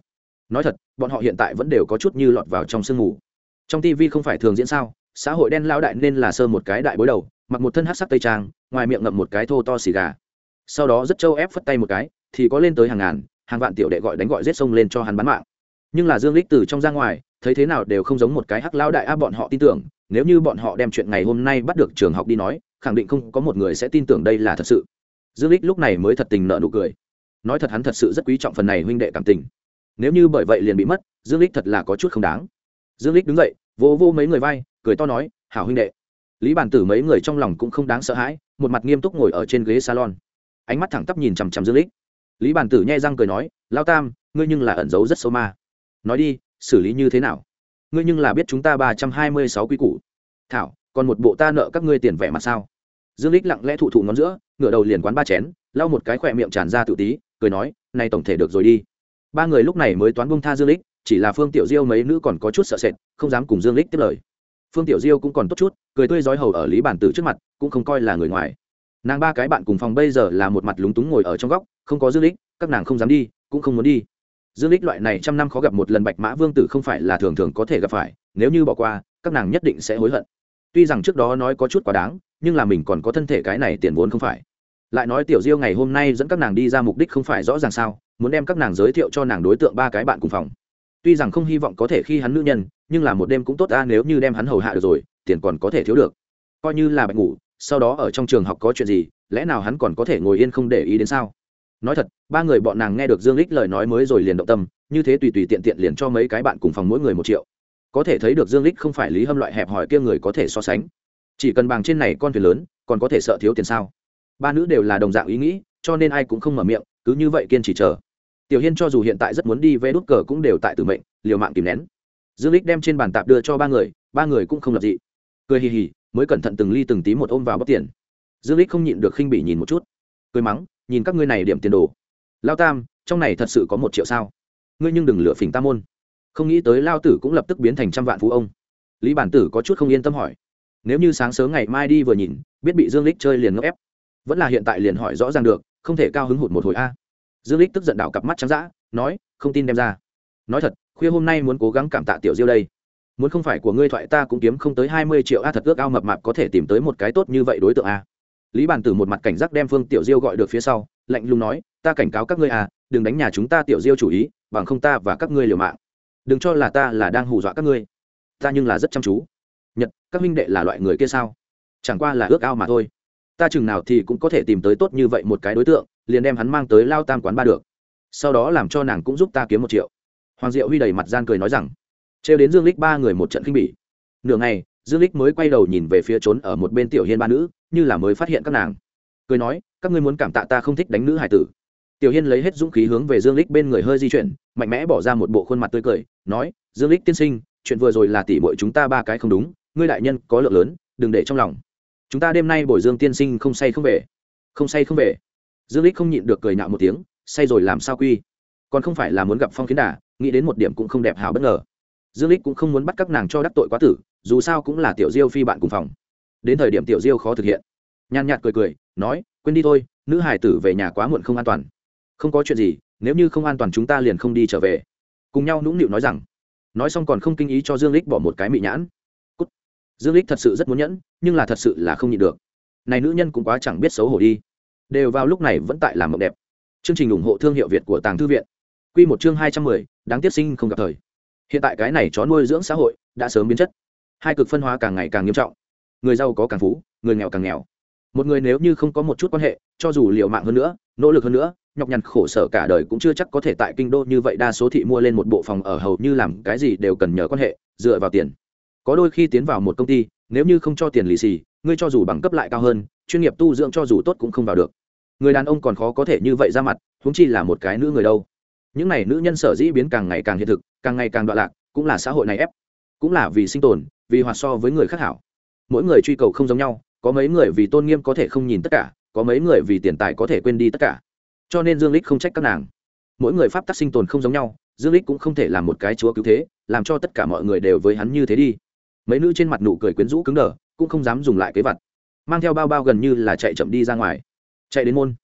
Nói thật, bọn họ hiện tại vẫn đều có chút như lọt vào trong sương mù. Trong tv không phải thường diễn sao? Xã hội đen lao đại nên là sơ một cái đại bối đầu, mặc một thân hát sắc tây trang, ngoài miệng ngậm một cái thô to xì gà. Sau đó rất châu ép phất tay một cái, thì có lên tới hàng ngàn, hàng vạn tiểu đệ gọi đánh gọi giết sông lên cho hắn bán mạng. Nhưng là dương lích từ trong ra ngoài, thấy thế nào đều không giống một cái hắc lao đại a bọn họ tin tưởng, nếu như bọn họ đem chuyện ngày hôm nay bắt được trường học đi nói khẳng định không có một người sẽ tin tưởng đây là thật sự. Dương lích lúc này mới thật tình nợ nụ cười. Nói thật hắn thật sự rất quý trọng phần này huynh đệ cảm tình. Nếu như bởi vậy liền bị mất, dương lích thật là có chút không đáng. Dương lích đứng dậy vô vô mấy người vai, cười to nói, hảo huynh đệ. Lý bản tử mấy người trong lòng cũng không đáng sợ hãi, một mặt nghiêm túc ngồi ở trên ghế salon. Ánh mắt thẳng tắp nhìn chằm chằm dương lích lý bản tử nhai răng cười nói, lao tam, ngươi nhưng là ẩn giấu rất sâu ma. Nói đi, xử lý như thế nào? Ngươi nhưng là biết chúng ta ba trăm hai mươi sáu quy củ. Thảo, còn một bộ ta nợ các ngươi tiền vẻ mặt sao? Dương lích lặng lẽ thụ thụ ngón giữa, ngửa đầu liền quán ba chén, lau một cái khỏe miệng tràn ra tự tí, cười nói, này tổng thể được rồi đi. Ba người lúc này mới toán bông tha dương lích chỉ là phương tiểu diêu mấy nữ còn có chút sợ sệt, không dám cùng dương lích tiếp lời. Phương tiểu diêu cũng còn tốt chút, cười tươi rói hầu ở lý bản tử trước mặt, cũng không coi là người ngoài. Nàng ba cái bạn cùng phòng bây giờ là một mặt lúng túng ngồi ở trong góc, không có dương lích các nàng không dám đi, cũng không muốn đi. Dương lích loại này trăm năm khó gặp một lần bạch mã vương tử không phải là thường thường có thể gặp phải, nếu như bỏ qua, các nàng nhất định sẽ hối hận tuy rằng trước đó nói có chút quá đáng, nhưng là mình còn có thân thể cái này tiền vốn không phải. Lại nói tiểu diêu ngày hôm nay dẫn các nàng đi ra mục đích không phải rõ ràng sao, muốn đem các nàng giới thiệu cho nàng đối tượng ba cái bạn cùng phòng. Tuy rằng không hy vọng có thể khi hắn nữ nhân, nhưng là một đêm cũng tốt ta nếu như đem hắn hầu hạ được rồi, tiền còn có thể thiếu được. Coi như là bệnh ngủ, sau đó ở trong trường học có chuyện gì, lẽ nào hắn còn có thể ngồi yên không để ý đến sao? Nói thật, ba người bọn nàng nghe được dương lích lời nói mới rồi liền động tâm, như thế tùy tùy tiện tiện liền cho mấy cái bạn cùng phòng mỗi người một triệu có thể thấy được dương lích không phải lý hâm loại hẹp hòi kia người có thể so sánh. Chỉ cần bằng trên này con thuyền lớn, còn có thể sợ thiếu tiền sao? Ba nữ đều là đồng dạng ý nghĩ, cho nên ai cũng không mở miệng, cứ như vậy kiên trì chờ. Tiểu hiên cho dù hiện tại rất muốn đi vé đút cờ cũng đều tại tử mệnh, liều mạng kìm nén. Dương lích đem trên bàn tạp đưa cho ba người ba người cũng không lập dị. Cười hì hì, mới cẩn thận từng ly từng tí một ôm vào bóc tiền. Dương lích không nhịn được khinh bị nhìn một chút. Cười mắng, nhìn các ngươi này điểm tiền đồ. Lao tam, trong này thật sự có một triệu sao? Ngươi nhưng đừng lựa phỉnh tam môn không nghĩ tới lao tử cũng lập tức biến thành trăm vạn phú ông. Lý bản tử có chút không yên tâm hỏi, nếu như sáng sớm ngày mai đi vừa nhìn, biết bị dương lích chơi liền ngốc ép, vẫn là hiện tại liền hỏi rõ ràng được, không thể cao hứng hụt một hồi a. Dương lích tức giận đảo cặp mắt trắng dã, nói, không tin đem ra. Nói thật, khuya hôm nay muốn cố gắng cảm tạ tiểu diêu đây. Muốn không phải của ngươi thoại ta cũng kiếm không tới hai mươi triệu a, thật ước ao mập mạp có thể tìm tới một cái tốt như vậy đối tượng a. Lý bản tử một mặt cảnh giác đem phương tiểu diêu gọi được phía sau, lạnh lùng nói, ta cảnh cáo các ngươi à đừng đánh nhà chúng ta tiểu diêu chủ ý, bằng không ta và các ngươi liều mạng đừng cho là ta là đang hù dọa các ngươi. Ta nhưng là rất chăm chú. Nhật, các minh đệ là loại người kia sao? Chẳng qua là ước ao mà thôi. Ta chừng nào thì cũng có thể tìm tới tốt như vậy một cái đối tượng, liền đem hắn mang tới lao tam quán ba được. Sau đó làm cho nàng cũng giúp ta kiếm một triệu. Hoàng diệu huy đầy mặt gian cười nói rằng, trêu đến dương lích ba người một trận khinh bỉ. Nửa ngày, dương lích mới quay đầu nhìn về phía trốn ở một bên tiểu hiên ba nữ, như là mới phát hiện các nàng. Cười nói, các ngươi muốn cảm tạ ta không thích đánh nữ hải tử tiểu hiên lấy hết dũng khí hướng về dương lích bên người hơi di chuyển, mạnh mẽ bỏ ra một bộ khuôn mặt tươi cười, nói, dương lích tiên sinh, chuyện vừa rồi là tỉ muội chúng ta ba cái không đúng, ngươi đại nhân có lượng lớn, đừng để trong lòng. Chúng ta đêm nay bồi dương tiên sinh không say không về. Không say không về. Dương lích không nhịn được cười nhạo một tiếng, say rồi làm sao quy? Còn không phải là muốn gặp phong kiến đà, nghĩ đến một điểm cũng không đẹp hảo bất ngờ. Dương lích cũng không muốn bắt các nàng cho đắc tội quá tử, dù sao cũng là tiểu diêu phi bạn cùng phòng. Đến thời điểm tiểu diêu khó thực hiện. Nhàn nhạt cười cười, nói, quên đi thôi, nữ hải tử về nhà quá muộn không an toàn không có chuyện gì nếu như không an toàn chúng ta liền không đi trở về. Cùng nhau nũng nịu nói rằng. Nói xong còn không kinh ý cho dương lích bỏ một cái mị nhãn. Cút. dương lích thật sự rất muốn nhẫn nhưng là thật sự là không nhịn được. Này nữ nhân cũng quá chẳng biết xấu hổ đi. Đều vào lúc này vẫn tại làm mộng đẹp. Chương trình ủng hộ thương hiệu việt của tàng thư viện. Quy một chương hai trăm mười, đáng tiếc sinh không gặp thời. Hiện tại cái này chó nuôi dưỡng xã hội đã sớm biến chất. Hai cực phân hóa càng ngày càng nghiêm trọng. Người giàu có càng phú người nghèo càng nghèo. Một người nếu như không có một chút quan hệ cho dù liều mạng hơn nữa nỗ lực hơn nữa nhọc nhằn khổ sở cả đời cũng chưa chắc có thể tại kinh đô như vậy đa số thị mua lên một bộ phòng ở hầu như làm cái gì đều cần nhờ quan hệ, dựa vào tiền. Có đôi khi tiến vào một công ty, nếu như không cho tiền lì xì, ngươi cho dù bằng cấp lại cao hơn, chuyên nghiệp tu dưỡng cho dù tốt cũng không vào được. Người đàn ông còn khó có thể như vậy ra mặt, huống chi là một cái nữ người đâu. Những này nữ nhân sở dĩ biến càng ngày càng hiện thực, càng ngày càng đoạn lạc, cũng là xã hội này ép. Cũng là vì sinh tồn, vì hoạt so với người khác hảo. Mỗi người truy cầu không giống nhau, có mấy người vì tôn nghiêm có thể không nhìn tất cả, có mấy người vì tiền tài có thể quên đi tất cả cho nên dương lích không trách các nàng. Mỗi người pháp tắc sinh tồn không giống nhau, dương lích cũng không thể làm một cái chúa cứu thế, làm cho tất cả mọi người đều với hắn như thế đi. Mấy nữ trên mặt nụ cười quyến rũ cứng đờ, cũng không dám dùng lại kế vật mang theo bao bao gần như là chạy chậm đi ra ngoài. Chạy đến môn.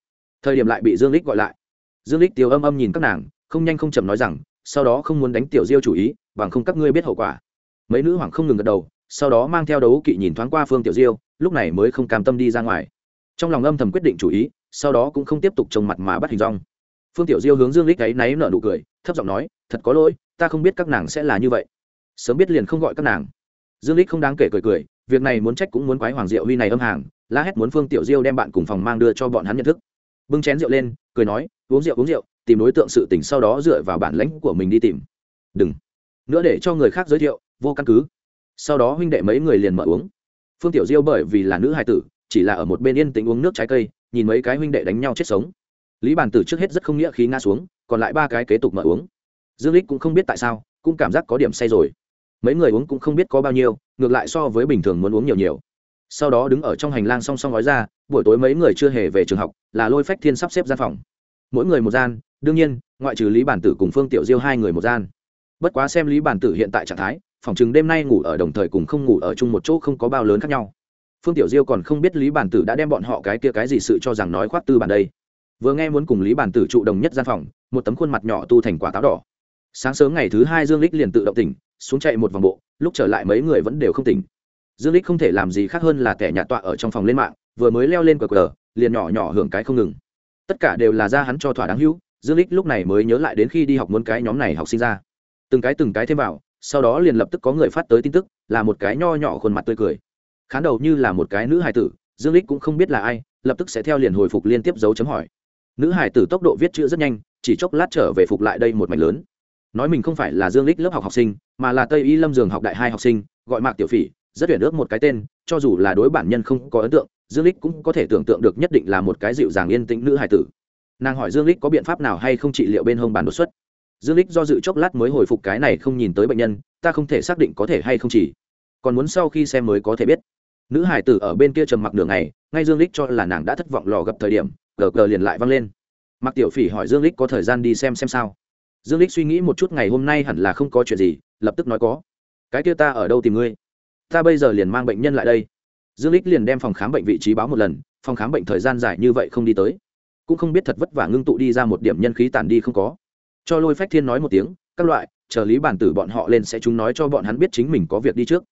Thời điểm lại bị dương lích gọi lại. Dương lích tiêu âm âm nhìn các nàng, không nhanh không chậm nói rằng, sau đó không muốn đánh tiểu diêu chủ ý, bằng không các ngươi biết hậu quả. Mấy nữ hoảng không ngừng gật đầu, sau đó mang theo đấu kỵ nhìn thoáng qua phương tiểu diêu, lúc này mới không cam tâm đi ra ngoài. Trong lòng âm thầm quyết định chủ ý sau đó cũng không tiếp tục trông mặt mà bắt hình rong phương tiểu diêu hướng dương lích ấy náy nở nụ cười, thấp giọng nói, thật có lỗi, ta không biết các nàng sẽ là như vậy. Sớm biết liền không gọi các nàng. Dương lích không đáng kể cười cười, việc này muốn trách cũng muốn quái hoàng diệu huy này âm hàng, la hét muốn phương tiểu diêu đem bạn cùng phòng mang đưa cho bọn hắn nhận thức. Bưng chén rượu lên, cười nói, uống rượu uống rượu, tìm đối tượng sự tình sau đó dựa vào bản lãnh của mình đi tìm. Đừng. Nữa để cho người khác giới thiệu, vô căn cứ. Sau đó huynh đệ mấy người liền mở uống. Phương tiểu diêu bởi vì là nữ hài tử, chỉ là ở một bên yên tĩnh uống nước trái cây nhìn mấy cái huynh đệ đánh nhau chết sống. Lý bàn tử trước hết rất không nghĩa khí ngã xuống, còn lại ba cái kế tục mở uống. Dương lích cũng không biết tại sao, cũng cảm giác có điểm say rồi. Mấy người uống cũng không biết có bao nhiêu, ngược lại so với bình thường muốn uống nhiều nhiều. Sau đó đứng ở trong hành lang song song gói ra, buổi tối mấy người chưa hề về trường học, là lôi phách thiên sắp xếp gian phòng. Mỗi người một gian, đương nhiên, ngoại trừ lý bản tử cùng phương tiểu diêu hai người một gian. Bất quá xem lý bản tử hiện tại trạng thái, phòng chừng đêm nay ngủ ở đồng thời cùng không ngủ ở chung một chỗ không có bao lớn khác nhau phương tiểu diêu còn không biết lý bản tử đã đem bọn họ cái kia cái gì sự cho rằng nói khoác tư bản đây. Vừa nghe muốn cùng lý bản tử trụ đồng nhất gian phòng, một tấm khuôn mặt nhỏ tu thành quả táo đỏ. Sáng sớm ngày thứ hai dương lích liền tự động tỉnh, xuống chạy một vòng bộ, lúc trở lại mấy người vẫn đều không tỉnh. Dương lích không thể làm gì khác hơn là kẻ nhạt tọa ở trong phòng lên mạng, vừa mới leo lên cờ cờ liền nhỏ nhỏ hưởng cái không ngừng. Tất cả đều là ra hắn cho thỏa đáng hữu, dương lích lúc này mới nhớ lại đến khi đi học muốn cái nhóm này học sinh ra. Từng cái từng cái thêm vào, sau đó liền lập tức có người phát tới tin tức, là một cái nho nhỏ khuôn mặt tươi cười khán đầu như là một cái nữ hài tử, dương lích cũng không biết là ai, lập tức sẽ theo liền hồi phục liên tiếp dấu chấm hỏi. Nữ hài tử tốc độ viết chữ rất nhanh, chỉ chốc lát trở về phục lại đây một mảnh lớn. Nói mình không phải là dương lích lớp học học sinh, mà là tây y lâm dường học đại hai học sinh, gọi mạc tiểu phỉ, rất tuyển ước một cái tên, cho dù là đối bản nhân không có ấn tượng, dương lích cũng có thể tưởng tượng được nhất định là một cái dịu dàng yên tĩnh nữ hài tử. Nàng hỏi dương lích có biện pháp nào hay không trị liệu bên hông bàn đột xuất. Dương lích do dự chốc lát mới hồi phục cái này không nhìn tới bệnh nhân, ta không thể xác định có thể hay không chỉ. Còn muốn sau khi xem mới có thể biết nữ hải tử ở bên kia trầm mặc đường này ngay dương lích cho là nàng đã thất vọng lò gặp thời điểm gờ gờ liền lại văng lên. Mặc tiểu phỉ hỏi dương lích có thời gian đi xem xem sao. Dương lích suy nghĩ một chút, ngày hôm nay hẳn là không có chuyện gì, lập tức nói có. Cái kia ta ở đâu tìm ngươi? Ta bây giờ liền mang bệnh nhân lại đây. Dương lích liền đem phòng khám bệnh vị trí báo một lần, phòng khám bệnh thời gian dài như vậy không đi tới. Cũng không biết thật vất vả ngưng tụ đi ra một điểm nhân khí tàn đi không có. Cho lôi phách thiên nói một tiếng, các loại, chờ lý bản tử bọn họ lên sẽ chúng nói cho bọn hắn biết chính mình có việc đi trước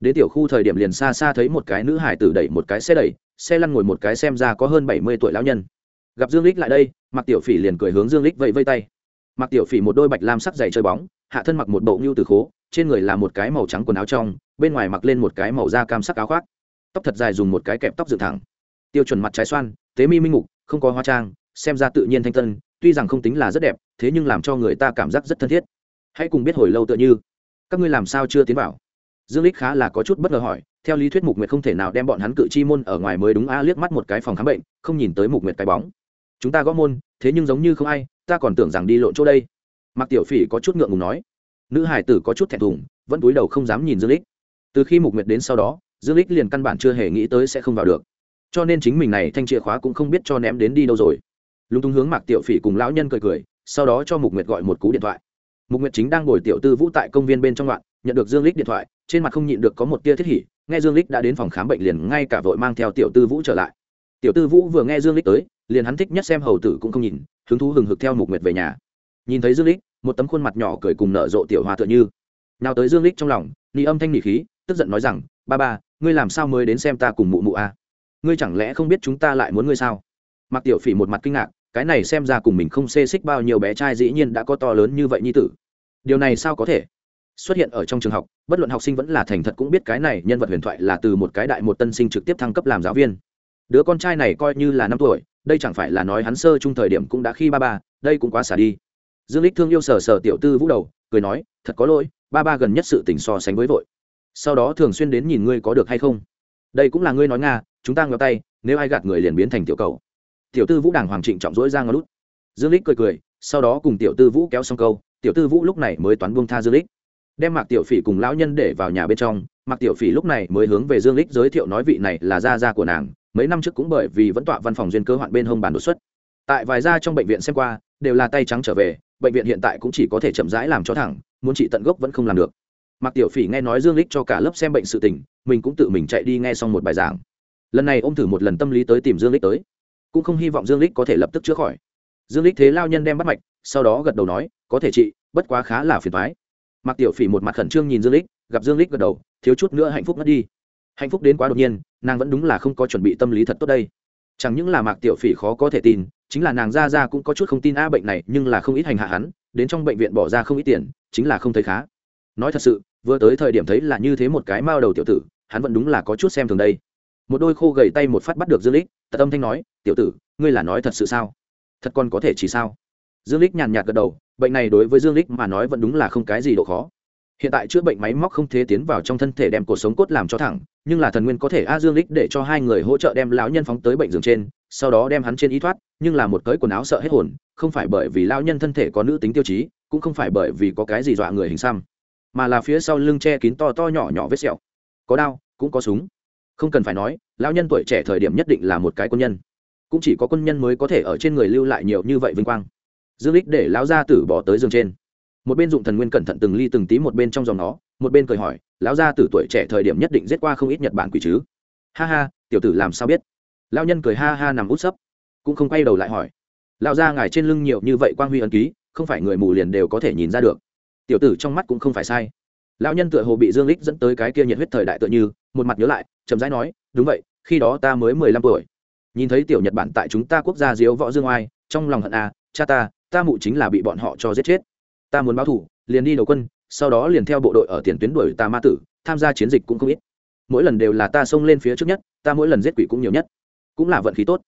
đến tiểu khu thời điểm liền xa xa thấy một cái nữ hải tử đẩy một cái xe đẩy, xe lăn ngồi một cái xem ra có hơn bảy mươi tuổi lão nhân. Gặp dương lích lại đây mặc tiểu phỉ liền cười hướng dương lích vẫy vây tay. Mặc tiểu phỉ một đôi bạch lam sắc dày chơi bóng, hạ thân mặc một bộ ngưu từ khố, trên người là một cái màu trắng quần áo trong, bên ngoài mặc lên một cái màu da cam sắc áo khoác. Tóc thật dài dùng một cái kẹp tóc dựng thẳng. Tiêu chuẩn mặt trái xoan, tế mi minh mục, không có hoa trang, xem ra tự nhiên thanh tân, tuy rằng không tính là rất đẹp, thế nhưng làm cho người ta cảm giác rất thân thiết. Hãy cùng biết hồi lâu tựa như. Các ngươi làm sao chưa tiến vào? Dương lích khá là có chút bất ngờ hỏi, theo lý thuyết mục nguyệt không thể nào đem bọn hắn cự chi môn ở ngoài mới đúng a, liếc mắt một cái phòng khám bệnh, không nhìn tới mục nguyệt cái bóng. Chúng ta gõ môn, thế nhưng giống như không ai, ta còn tưởng rằng đi lộn chỗ đây. Mặc tiểu phỉ có chút ngượng ngùng nói. Nữ hải tử có chút thẹn thùng, vẫn túi đầu không dám nhìn dương lích. Từ khi mục nguyệt đến sau đó, dương lích liền căn bản chưa hề nghĩ tới sẽ không vào được. Cho nên chính mình này thanh chìa khóa cũng không biết cho ném đến đi đâu rồi. Lúng túng hướng mạc tiểu phỉ cùng lão nhân cười cười, sau đó cho mục nguyệt gọi một cú điện thoại. Mục nguyệt chính đang ngồi tiểu tư vũ tại công viên bên trong đoạn nhận được dương lích điện thoại, trên mặt không nhịn được có một tia thiết hỉ, nghe dương lích đã đến phòng khám bệnh liền ngay cả vội mang theo tiểu tư vũ trở lại. Tiểu tư vũ vừa nghe dương lích tới, liền hắn thích nhất xem hầu tử cũng không nhìn, hứng thú hừng hực theo mục nguyệt về nhà. Nhìn thấy dương lích một tấm khuôn mặt nhỏ cười cùng nở rộ tiểu hoa tựa như. Nào tới dương lích trong lòng ni âm thanh nỉ khí, tức giận nói rằng, ba ba, ngươi làm sao mới đến xem ta cùng mụ mụ a à? ngươi chẳng lẽ không biết chúng ta lại muốn ngươi sao? Mặc tiểu phỉ một mặt kinh ngạc, cái này xem ra cùng mình không xê xích bao nhiêu bé trai dĩ nhiên đã có to lớn như vậy như tử. Điều này sao có thể? Xuất hiện ở trong trường học, bất luận học sinh vẫn là thành thật cũng biết cái này nhân vật huyền thoại là từ một cái đại một tân sinh trực tiếp thăng cấp làm giáo viên. Đứa con trai này coi như là năm tuổi, đây chẳng phải là nói hắn sơ chung thời điểm cũng đã khi ba ba, đây cũng quá xả đi. Dương lích thương yêu sờ sờ tiểu tư vũ đầu, cười nói, thật có lỗi, ba ba gần nhất sự tình so sánh với vội. Sau đó thường xuyên đến nhìn ngươi có được hay không. Đây cũng là ngươi nói nga, chúng ta ngó tay, nếu ai gạt người liền biến thành tiểu cầu. Tiểu tư vũ đàng hoàng trịnh trọng dỗi ra ngó lút dương lích cười cười, sau đó cùng tiểu tư vũ kéo xong câu, tiểu tư vũ lúc này mới toán buông tha dương lích đem mạc tiểu phỉ cùng lão nhân để vào nhà bên trong, mạc tiểu phỉ lúc này mới hướng về dương lích giới thiệu nói vị này là gia gia của nàng, mấy năm trước cũng bởi vì vẫn tọa văn phòng duyên cơ hoạn bên hông bàn đột xuất. Tại vài gia trong bệnh viện xem qua, đều là tay trắng trở về, bệnh viện hiện tại cũng chỉ có thể chậm rãi làm cho thẳng, muốn trị tận gốc vẫn không làm được. Mạc tiểu phỉ nghe nói dương lích cho cả lớp xem bệnh sự tình, mình cũng tự mình chạy đi nghe xong một bài giảng. Lần này ôm thử một lần tâm lý tới tìm dương lích tới. Cũng không hy vọng dương lích có thể lập tức chữa khỏi. Dương lích thế lao nhân đem bắt mạch, sau đó gật đầu nói, có thể trị, bất quá khá là phiền thoái mạc tiểu phỉ một mặt khẩn trương nhìn dương lích, gặp dương lích gật đầu, thiếu chút nữa hạnh phúc mất đi. Hạnh phúc đến quá đột nhiên, nàng vẫn đúng là không có chuẩn bị tâm lý thật tốt đây. Chẳng những là mạc tiểu phỉ khó có thể tin, chính là nàng ra ra cũng có chút không tin a bệnh này, nhưng là không ít hành hạ hắn, đến trong bệnh viện bỏ ra không ít tiền, chính là không thấy khá. Nói thật sự, vừa tới thời điểm thấy là như thế một cái mao đầu tiểu tử, hắn vẫn đúng là có chút xem thường đây. Một đôi khô gầy tay một phát bắt được dương lích tật âm thanh nói, tiểu tử, ngươi là nói thật sự sao? Thật còn có thể chỉ sao? Dương lích nhàn nhạt gật đầu, bệnh này đối với dương lích mà nói vẫn đúng là không cái gì độ khó. Hiện tại chữa bệnh máy móc không thể tiến vào trong thân thể đem cuộc sống cốt làm cho thẳng, nhưng là thần nguyên có thể a dương lích để cho hai người hỗ trợ đem lão nhân phóng tới bệnh giường trên, sau đó đem hắn trên ý thoát, nhưng là một cởi quần áo sợ hết hồn, không phải bởi vì lão nhân thân thể có nữ tính tiêu chí, cũng không phải bởi vì có cái gì dọa người hình xăm, mà là phía sau lưng che kín to to nhỏ nhỏ vết sẹo. Có đao cũng có súng. Không cần phải nói, lão nhân tuổi trẻ thời điểm nhất định là một cái quân nhân. Cũng chỉ có quân nhân mới có thể ở trên người lưu lại nhiều như vậy vinh quang dương lích để lão gia tử bỏ tới giường trên. Một bên dụng thần nguyên cẩn thận từng ly từng tí một bên trong dòng nó, một bên cười hỏi, lão gia tử tuổi trẻ thời điểm nhất định giết qua không ít nhật bản quỷ chứ? Ha ha, tiểu tử làm sao biết? Lão nhân cười ha ha nằm út sấp, cũng không quay đầu lại hỏi, lão gia ngài trên lưng nhiều như vậy quang huy ấn ký, không phải người mù liền đều có thể nhìn ra được? Tiểu tử trong mắt cũng không phải sai. Lão nhân tựa hồ bị dương lích dẫn tới cái kia nhiệt huyết thời đại tựa như, một mặt nhớ lại, chậm rãi nói, đúng vậy, khi đó ta mới mười lăm tuổi. Nhìn thấy tiểu nhật bản tại chúng ta quốc gia diếu võ dương oai, trong lòng hận a cha ta ta mụ chính là bị bọn họ cho giết chết. Ta muốn báo thủ liền đi đầu quân, sau đó liền theo bộ đội ở tiền tuyến đuổi ta ma tử, tham gia chiến dịch cũng không ít. Mỗi lần đều là ta xông lên phía trước nhất, ta mỗi lần giết quỷ cũng nhiều nhất. Cũng là vận khí tốt.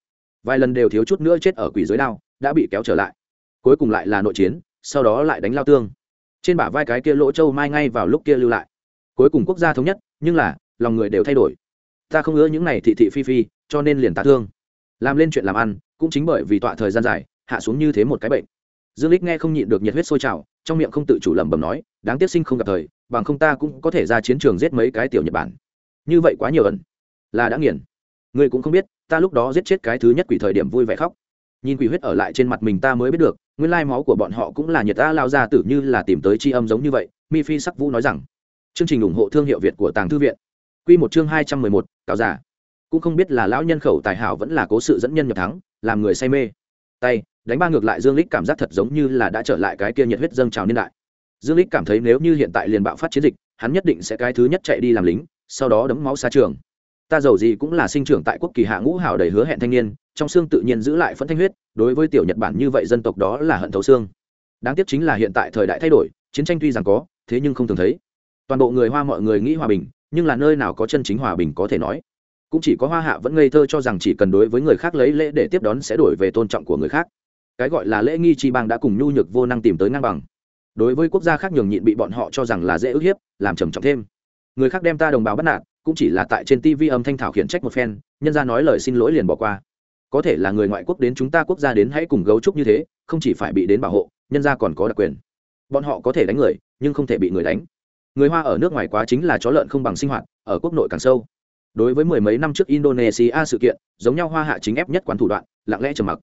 Vài lần đều thiếu chút nữa chết ở quỷ dưới đao, đã bị kéo trở lại. Cuối cùng lại là nội chiến, sau đó lại đánh lao tương. Trên bả vai cái kia lỗ châu mai ngay vào lúc kia lưu lại. Cuối cùng quốc gia thống nhất, nhưng là, lòng người đều thay đổi. Ta không ngỡ những này thị thị phi phi, cho nên liền tá thương. Làm lên chuyện làm ăn, cũng chính bởi vì tọa thời gian dài hạ xuống như thế một cái bệnh. Dương lích nghe không nhịn được nhiệt huyết sôi trào, trong miệng không tự chủ lẩm bẩm nói, đáng tiếc sinh không gặp thời, bằng không ta cũng có thể ra chiến trường giết mấy cái tiểu nhật bản. Như vậy quá nhiều ẩn. Là đã nghiền. Ngươi cũng không biết, ta lúc đó giết chết cái thứ nhất quỷ thời điểm vui vẻ khóc. Nhìn quỷ huyết ở lại trên mặt mình ta mới biết được, nguyên lai máu của bọn họ cũng là nhiệt ta lao ra tử như là tìm tới tri âm giống như vậy, mi phi sắc vũ nói rằng. Chương trình ủng hộ thương hiệu việt của tàng thư viện. Quy một chương hai trăm mười một, cáo giả cũng không biết là lão nhân khẩu tài hảo vẫn là cố sự dẫn nhân nhập thắng, làm người say mê. Tay đánh ba ngược lại dương lích cảm giác thật giống như là đã trở lại cái kia nhiệt huyết dâng trào niên đại. Dương lích cảm thấy nếu như hiện tại liền bạo phát chiến dịch, hắn nhất định sẽ cái thứ nhất chạy đi làm lính, sau đó đấm máu xa trường. Ta giàu gì cũng là sinh trưởng tại quốc kỳ hạ ngũ hảo đầy hứa hẹn thanh niên, trong xương tự nhiên giữ lại phẫn thanh huyết, đối với tiểu nhật bản như vậy dân tộc đó là hận thấu xương. Đáng tiếc chính là hiện tại thời đại thay đổi, chiến tranh tuy rằng có, thế nhưng không thường thấy. Toàn bộ người hoa mọi người nghĩ hòa bình, nhưng là nơi nào có chân chính hòa bình có thể nói. Cũng chỉ có hoa hạ vẫn ngây thơ cho rằng chỉ cần đối với người khác lấy lễ để tiếp đón sẽ đổi về tôn trọng của người khác cái gọi là lễ nghi chi bang đã cùng nhu nhược vô năng tìm tới ngang bằng. Đối với quốc gia khác nhường nhịn bị bọn họ cho rằng là dễ ức hiếp, làm trầm trọng thêm. Người khác đem ta đồng bào bắt nạt, cũng chỉ là tại trên tv âm thanh thảo khiển trách một phen, nhân ra nói lời xin lỗi liền bỏ qua. Có thể là người ngoại quốc đến chúng ta quốc gia đến hãy cùng gấu trúc như thế, không chỉ phải bị đến bảo hộ, nhân ra còn có đặc quyền. Bọn họ có thể đánh người, nhưng không thể bị người đánh. Người hoa ở nước ngoài quá chính là chó lợn không bằng sinh hoạt, ở quốc nội càng sâu. Đối với mười mấy năm trước indonesia sự kiện, giống nhau hoa hạ chính ép nhất quán thủ đoạn, lặng lẽ trầm mặc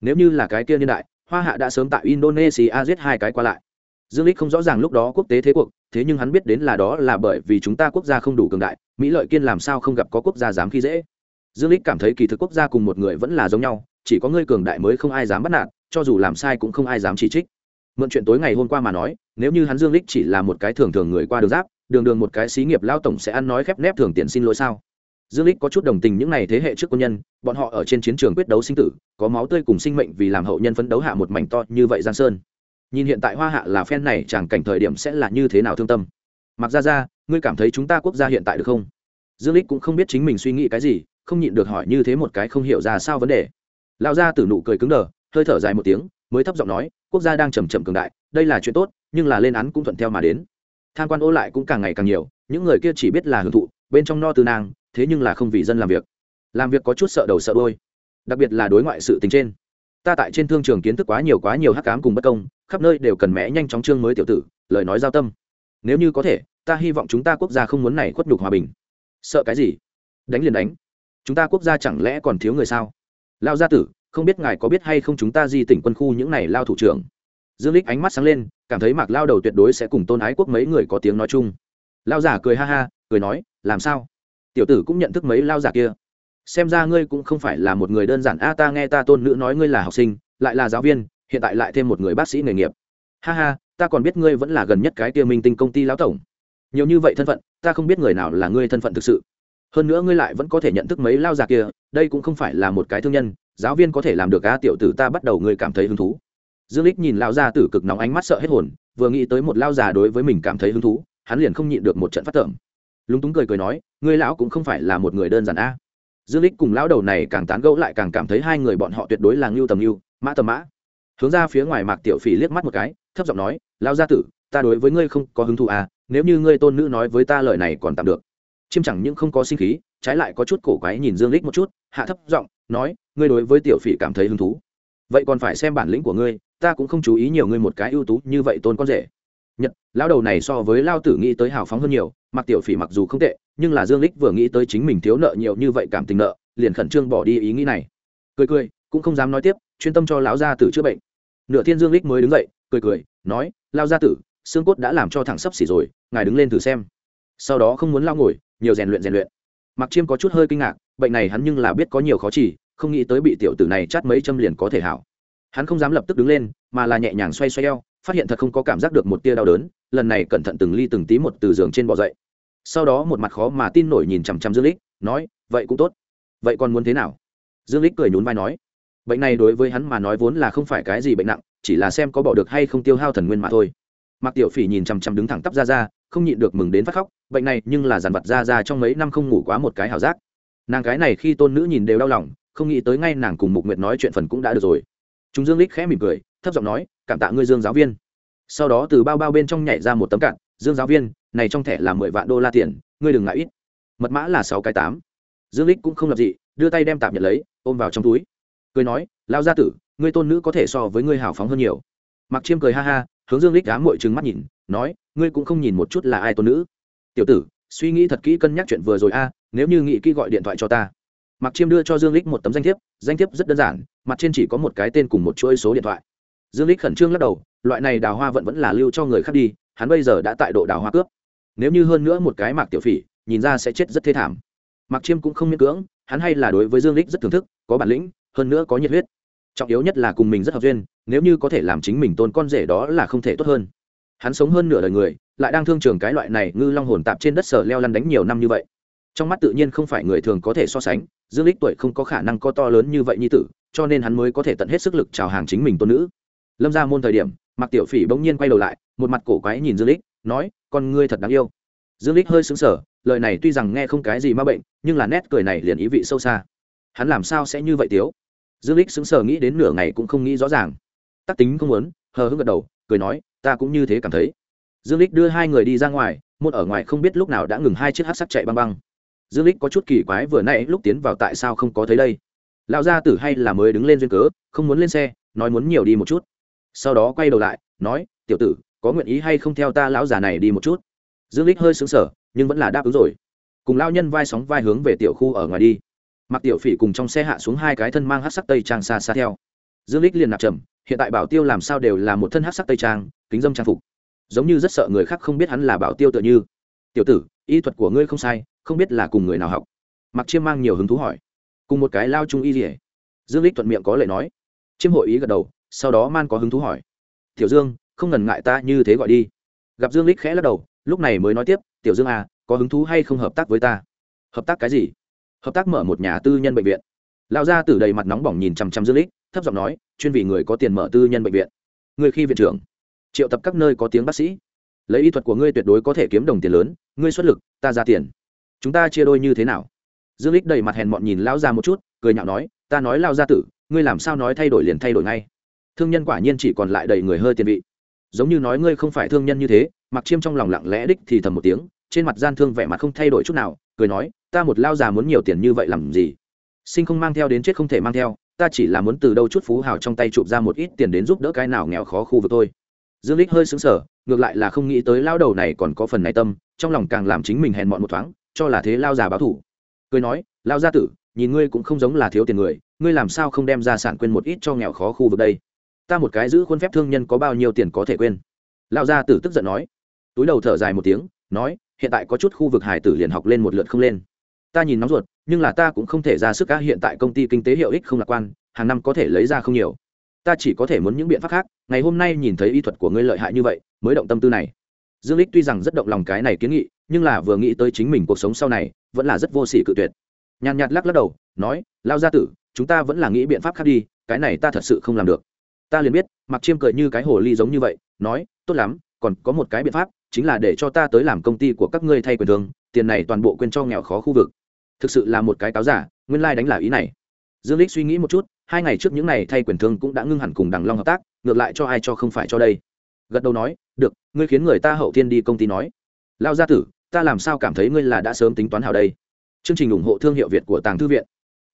nếu như là cái kia niên đại, hoa hạ đã sớm tại indonesia giết hai cái qua lại. Dương lích không rõ ràng lúc đó quốc tế thế cuộc, thế nhưng hắn biết đến là đó là bởi vì chúng ta quốc gia không đủ cường đại, mỹ lợi kiên làm sao không gặp có quốc gia dám khi dễ. Dương lích cảm thấy kỳ thực quốc gia cùng một người vẫn là giống nhau, chỉ có ngươi cường đại mới không ai dám bắt nạt, cho dù làm sai cũng không ai dám chỉ trích. Mượn chuyện tối ngày hôm qua mà nói, nếu như hắn dương lích chỉ là một cái thường thường người qua đường giáp, đường đường một cái xí nghiệp lao tổng sẽ ăn nói khép nép thường tiền xin lỗi sao? Dương lích có chút đồng tình những n à y thế hệ trước quân nhân, bọn họ ở trên chiến trường quyết đấu sinh tử, có máu tươi cùng sinh mệnh vì làm hậu nhân phấn đấu hạ một mảnh to như vậy giang sơn. Nhìn hiện tại hoa hạ là phen này, chẳng cảnh thời điểm sẽ là như thế nào thương tâm. Mặc ra ra ngươi cảm thấy chúng ta quốc gia hiện tại được không? Dương lích cũng không biết chính mình suy nghĩ cái gì, không nhịn được hỏi như thế một cái không hiểu ra sao vấn đề. Lão gia tử nụ cười cứng đờ, hơi thở dài một tiếng, mới thấp giọng nói, quốc gia đang chầm chậm cường đại, đây là chuyện tốt, nhưng là lên án cũng thuận theo mà đến. Tham quan ô lại cũng càng ngày càng nhiều, những người kia chỉ biết là hưởng thụ, bên trong no tư nang thế nhưng là không vì dân làm việc. Làm việc có chút sợ đầu sợ đôi đặc biệt là đối ngoại sự tình trên. Ta tại trên thương trường kiến thức quá nhiều quá nhiều hắc cám cùng bất công, khắp nơi đều cần mẽ nhanh chóng trương mới tiểu tử, lời nói giao tâm. Nếu như có thể, ta hy vọng chúng ta quốc gia không muốn này khuất nhục hòa bình. Sợ cái gì? Đánh liền đánh. Chúng ta quốc gia chẳng lẽ còn thiếu người sao? Lao gia tử, không biết ngài có biết hay không chúng ta di tỉnh quân khu những này lao thủ trưởng. Dương lích ánh mắt sáng lên, cảm thấy mạc lao đầu tuyệt đối sẽ cùng tôn ái quốc mấy người có tiếng nói chung. Lao giả cười ha ha, cười nói, làm sao? Tiểu tử cũng nhận thức mấy lao giả kia. Xem ra ngươi cũng không phải là một người đơn giản. A, ta nghe ta tôn nữ nói ngươi là học sinh, lại là giáo viên, hiện tại lại thêm một người bác sĩ nghề nghiệp. Ha ha, ta còn biết ngươi vẫn là gần nhất cái tia minh tinh công ty lão tổng. Nhiều như vậy thân phận, ta không biết người nào là ngươi thân phận thực sự. Hơn nữa ngươi lại vẫn có thể nhận thức mấy lao già kia, đây cũng không phải là một cái thương nhân, giáo viên có thể làm được a tiểu tử ta bắt đầu ngươi cảm thấy hứng thú. Dương lích nhìn lao gia tử cực nóng ánh mắt sợ hết hồn, vừa nghĩ tới một lao già đối với mình cảm thấy hứng thú, hắn liền không nhịn được một trận phát tưởng lúng túng cười cười nói, ngươi lão cũng không phải là một người đơn giản a. Dương lích cùng lão đầu này càng tán gẫu lại càng cảm thấy hai người bọn họ tuyệt đối là ngưu tầm ngưu, mã tầm mã. Hướng ra phía ngoài mạc tiểu phỉ liếc mắt một cái, thấp giọng nói, lão gia tử, ta đối với ngươi không có hứng thú à nếu như ngươi tôn nữ nói với ta lời này còn tạm được. Chiêm chẳng những không có sinh khí, trái lại có chút cổ quái nhìn dương lích một chút, hạ thấp giọng nói, ngươi đối với tiểu phỉ cảm thấy hứng thú. Vậy còn phải xem bản lĩnh của ngươi, ta cũng không chú ý nhiều ngươi một cái ưu tú như vậy tôn con rể nhận lao đầu này so với lao tử nghĩ tới hào phóng hơn nhiều, mặc tiểu phỉ mặc dù không tệ, nhưng là dương lích vừa nghĩ tới chính mình thiếu nợ nhiều như vậy cảm tình nợ, liền khẩn trương bỏ đi ý nghĩ này. Cười cười, cũng không dám nói tiếp, chuyên tâm cho lão gia tử chữa bệnh. Nửa thiên dương lích mới đứng dậy, cười cười, nói lao gia tử, xương cốt đã làm cho thẳng sấp xỉ rồi, ngài đứng lên thử xem. Sau đó không muốn lao ngồi, nhiều rèn luyện rèn luyện. Mặc chiêm có chút hơi kinh ngạc, bệnh này hắn nhưng là biết có nhiều khó chỉ, không nghĩ tới bị tiểu tử này chát mấy châm liền có thể hảo. Hắn không dám lập tức đứng lên, mà là nhẹ nhàng xoay xoay eo phát hiện thật không có cảm giác được một tia đau đớn lần này cẩn thận từng ly từng tí một từ giường trên bỏ dậy sau đó một mặt khó mà tin nổi nhìn chằm chằm dương lích nói vậy cũng tốt vậy còn muốn thế nào dương lích cười nhún vai nói bệnh này đối với hắn mà nói vốn là không phải cái gì bệnh nặng chỉ là xem có bỏ được hay không tiêu hao thần nguyên mà thôi Mặc Tiểu Phỉ nhìn chằm chằm đứng thẳng tắp ra ra, không nhịn được mừng đến phát khóc, bệnh này nhưng là dàn vật ra ra trong mấy năm không ngủ quá một cái hảo giác. Nàng cái này khi tôn nữ nhìn đều đau lòng, không nghĩ tới ngay nàng cùng Mục Nguyệt nói chuyện phần cũng đã được rồi. Chúng Dương lích khẽ mỉm cười, thấp giọng nói, "Cảm tạ ngươi Dương giáo viên." Sau đó từ bao bao bên trong nhảy ra một tấm cạn, "Dương giáo viên, này trong thẻ là mười vạn đô la tiền, ngươi đừng ngại ít." Mật mã là sáu cái tám. Dương lích cũng không lập dị, đưa tay đem tạm nhận lấy, ôm vào trong túi. Cười nói, "Lão gia tử, ngươi tôn nữ có thể so với ngươi hảo phóng hơn nhiều." Mặc Chiêm cười ha ha, hướng dương lích đám mội trừng mắt nhìn nói ngươi cũng không nhìn một chút là ai tôn nữ tiểu tử suy nghĩ thật kỹ cân nhắc chuyện vừa rồi a nếu như nghị kỹ gọi điện thoại cho ta mặc chiêm đưa cho dương lích một tấm danh thiếp danh thiếp rất đơn giản mặt trên chỉ có một cái tên cùng một chuỗi số điện thoại dương lích khẩn trương lắc đầu, loại này đào hoa vẫn vẫn là lưu cho người khác đi, hắn bây giờ đã tại độ đào hoa cướp. Nếu như hơn nữa một cái mạc tiểu phỉ, nhìn ra sẽ chết rất thê thảm. Mặc chiêm cũng không miễn cưỡng, hắn hay là đối với dương lích rất thưởng thức, có bản lĩnh, hơn nữa có nhiệt huyết. Trọng yếu nhất là cùng mình rất hợp duyên, nếu như có thể làm chính mình tôn con rể đó là không thể tốt hơn. Hắn sống hơn nửa đời người, lại đang thương trường cái loại này ngư long hồn tạp trên đất sở leo lăn đánh nhiều năm như vậy. Trong mắt tự nhiên không phải người thường có thể so sánh, dương lích tuổi không có khả năng có to lớn như vậy như tử, cho nên hắn mới có thể tận hết sức lực chào hàng chính mình tôn nữ lâm ra môn thời điểm mặc tiểu phỉ bỗng nhiên quay đầu lại, một mặt cổ quái nhìn dương lích, nói, con ngươi thật đáng yêu. Dương lích hơi sững sờ, lời này tuy rằng nghe không cái gì ma bệnh, nhưng là nét cười này liền ý vị sâu xa. Hắn làm sao sẽ như vậy tiếu? Dương lích sững sờ nghĩ đến nửa ngày cũng không nghĩ rõ ràng. Tắc tính không muốn, hờ hững gật đầu, cười nói, ta cũng như thế cảm thấy. Dương lích đưa hai người đi ra ngoài, một ở ngoài không biết lúc nào đã ngừng hai chiếc hát sắc chạy băng băng. Dương lích có chút kỳ quái vừa nãy lúc tiến vào tại sao không có thấy đây? Lão gia tử hay là mới đứng lên duyên cớ, không muốn lên xe, nói muốn nhiều đi một chút sau đó quay đầu lại, nói, tiểu tử, có nguyện ý hay không theo ta lão già này đi một chút? Dương lích hơi sững sờ, nhưng vẫn là đáp ứng rồi. Cùng lao nhân vai sóng vai hướng về tiểu khu ở ngoài đi. Mặc tiểu phỉ cùng trong xe hạ xuống hai cái thân mang hát sắc tây trang xa xa theo. Dương lích liền nạp trầm, hiện tại bảo tiêu làm sao đều là một thân hát sắc tây trang, kính dâm trang phục. Giống như rất sợ người khác không biết hắn là bảo tiêu tựa như. Tiểu tử, y thuật của ngươi không sai, không biết là cùng người nào học. Mặc chiêm mang nhiều hứng thú hỏi. Cùng một cái lao trung y rỉa dương lích thuận miệng có lời nói. Chiêm hội ý gật đầu sau đó man có hứng thú hỏi, tiểu dương, không ngần ngại ta như thế gọi đi. Gặp dương lích khẽ lắc đầu, lúc này mới nói tiếp, tiểu dương à có hứng thú hay không hợp tác với ta? Hợp tác cái gì? Hợp tác mở một nhà tư nhân bệnh viện. Lão gia tử đầy mặt nóng bỏng nhìn chăm chăm dương lích, thấp giọng nói, chuyên vì người có tiền mở tư nhân bệnh viện. Người khi viện trưởng. Triệu tập các nơi có tiếng bác sĩ. Lấy y thuật của ngươi tuyệt đối có thể kiếm đồng tiền lớn, ngươi xuất lực, ta ra tiền. Chúng ta chia đôi như thế nào? Dương lích đầy mặt hèn mọn nhìn lão gia một chút, cười nhạo nói, ta nói lao gia tử, ngươi làm sao nói thay đổi liền thay đổi ngay? Thương nhân quả nhiên chỉ còn lại đầy người hơi tiền vị. Giống như nói ngươi không phải thương nhân như thế mặc chiêm trong lòng lặng lẽ đích thì thầm một tiếng, trên mặt gian thương vẻ mặt không thay đổi chút nào, cười nói, ta một lao già muốn nhiều tiền như vậy làm gì? Sinh không mang theo đến chết không thể mang theo, ta chỉ là muốn từ đâu chút phú hào trong tay chụp ra một ít tiền đến giúp đỡ cái nào nghèo khó khu vực thôi. Dương lích hơi sững sờ, ngược lại là không nghĩ tới lao đầu này còn có phần này tâm, trong lòng càng làm chính mình hèn mọn một thoáng, cho là thế lao già báo thủ. Cười nói, lao gia tử, nhìn ngươi cũng không giống là thiếu tiền người, ngươi làm sao không đem ra sản quên một ít cho nghèo khó khu vực đây? Ta một cái giữ khuôn phép thương nhân có bao nhiêu tiền có thể quên? Lão gia tử tức giận nói. Túi đầu thở dài một tiếng, nói, hiện tại có chút khu vực hải tử liền học lên một lượt không lên. Ta nhìn nóng ruột, nhưng là ta cũng không thể ra sức cá hiện tại công ty kinh tế hiệu ích không lạc quan, hàng năm có thể lấy ra không nhiều. Ta chỉ có thể muốn những biện pháp khác, ngày hôm nay nhìn thấy y thuật của ngươi lợi hại như vậy, mới động tâm tư này. Dương lích tuy rằng rất động lòng cái này kiến nghị, nhưng là vừa nghĩ tới chính mình cuộc sống sau này, vẫn là rất vô sỉ cự tuyệt. Nhàn nhạt lắc lắc đầu, nói lao gia tử, chúng ta vẫn là nghĩ biện pháp khác đi, cái này ta thật sự không làm được ta liền biết mặc chiêm cười như cái hồ ly giống như vậy, nói, tốt lắm, còn có một cái biện pháp, chính là để cho ta tới làm công ty của các ngươi thay quyền thương tiền này toàn bộ quên cho nghèo khó khu vực. Thực sự là một cái cáo giả, nguyên lai、like、đánh là ý này. Dương lích suy nghĩ một chút, hai ngày trước những n à y thay quyền thương cũng đã ngưng hẳn cùng đằng long hợp tác, ngược lại cho ai cho không phải cho đây. Gật đầu nói, được, ngươi khiến người ta hậu thiên đi công ty nói. Lao gia tử, ta làm sao cảm thấy ngươi là đã sớm tính toán hào đây? Chương trình ủng hộ thương hiệu việt của tàng thư viện.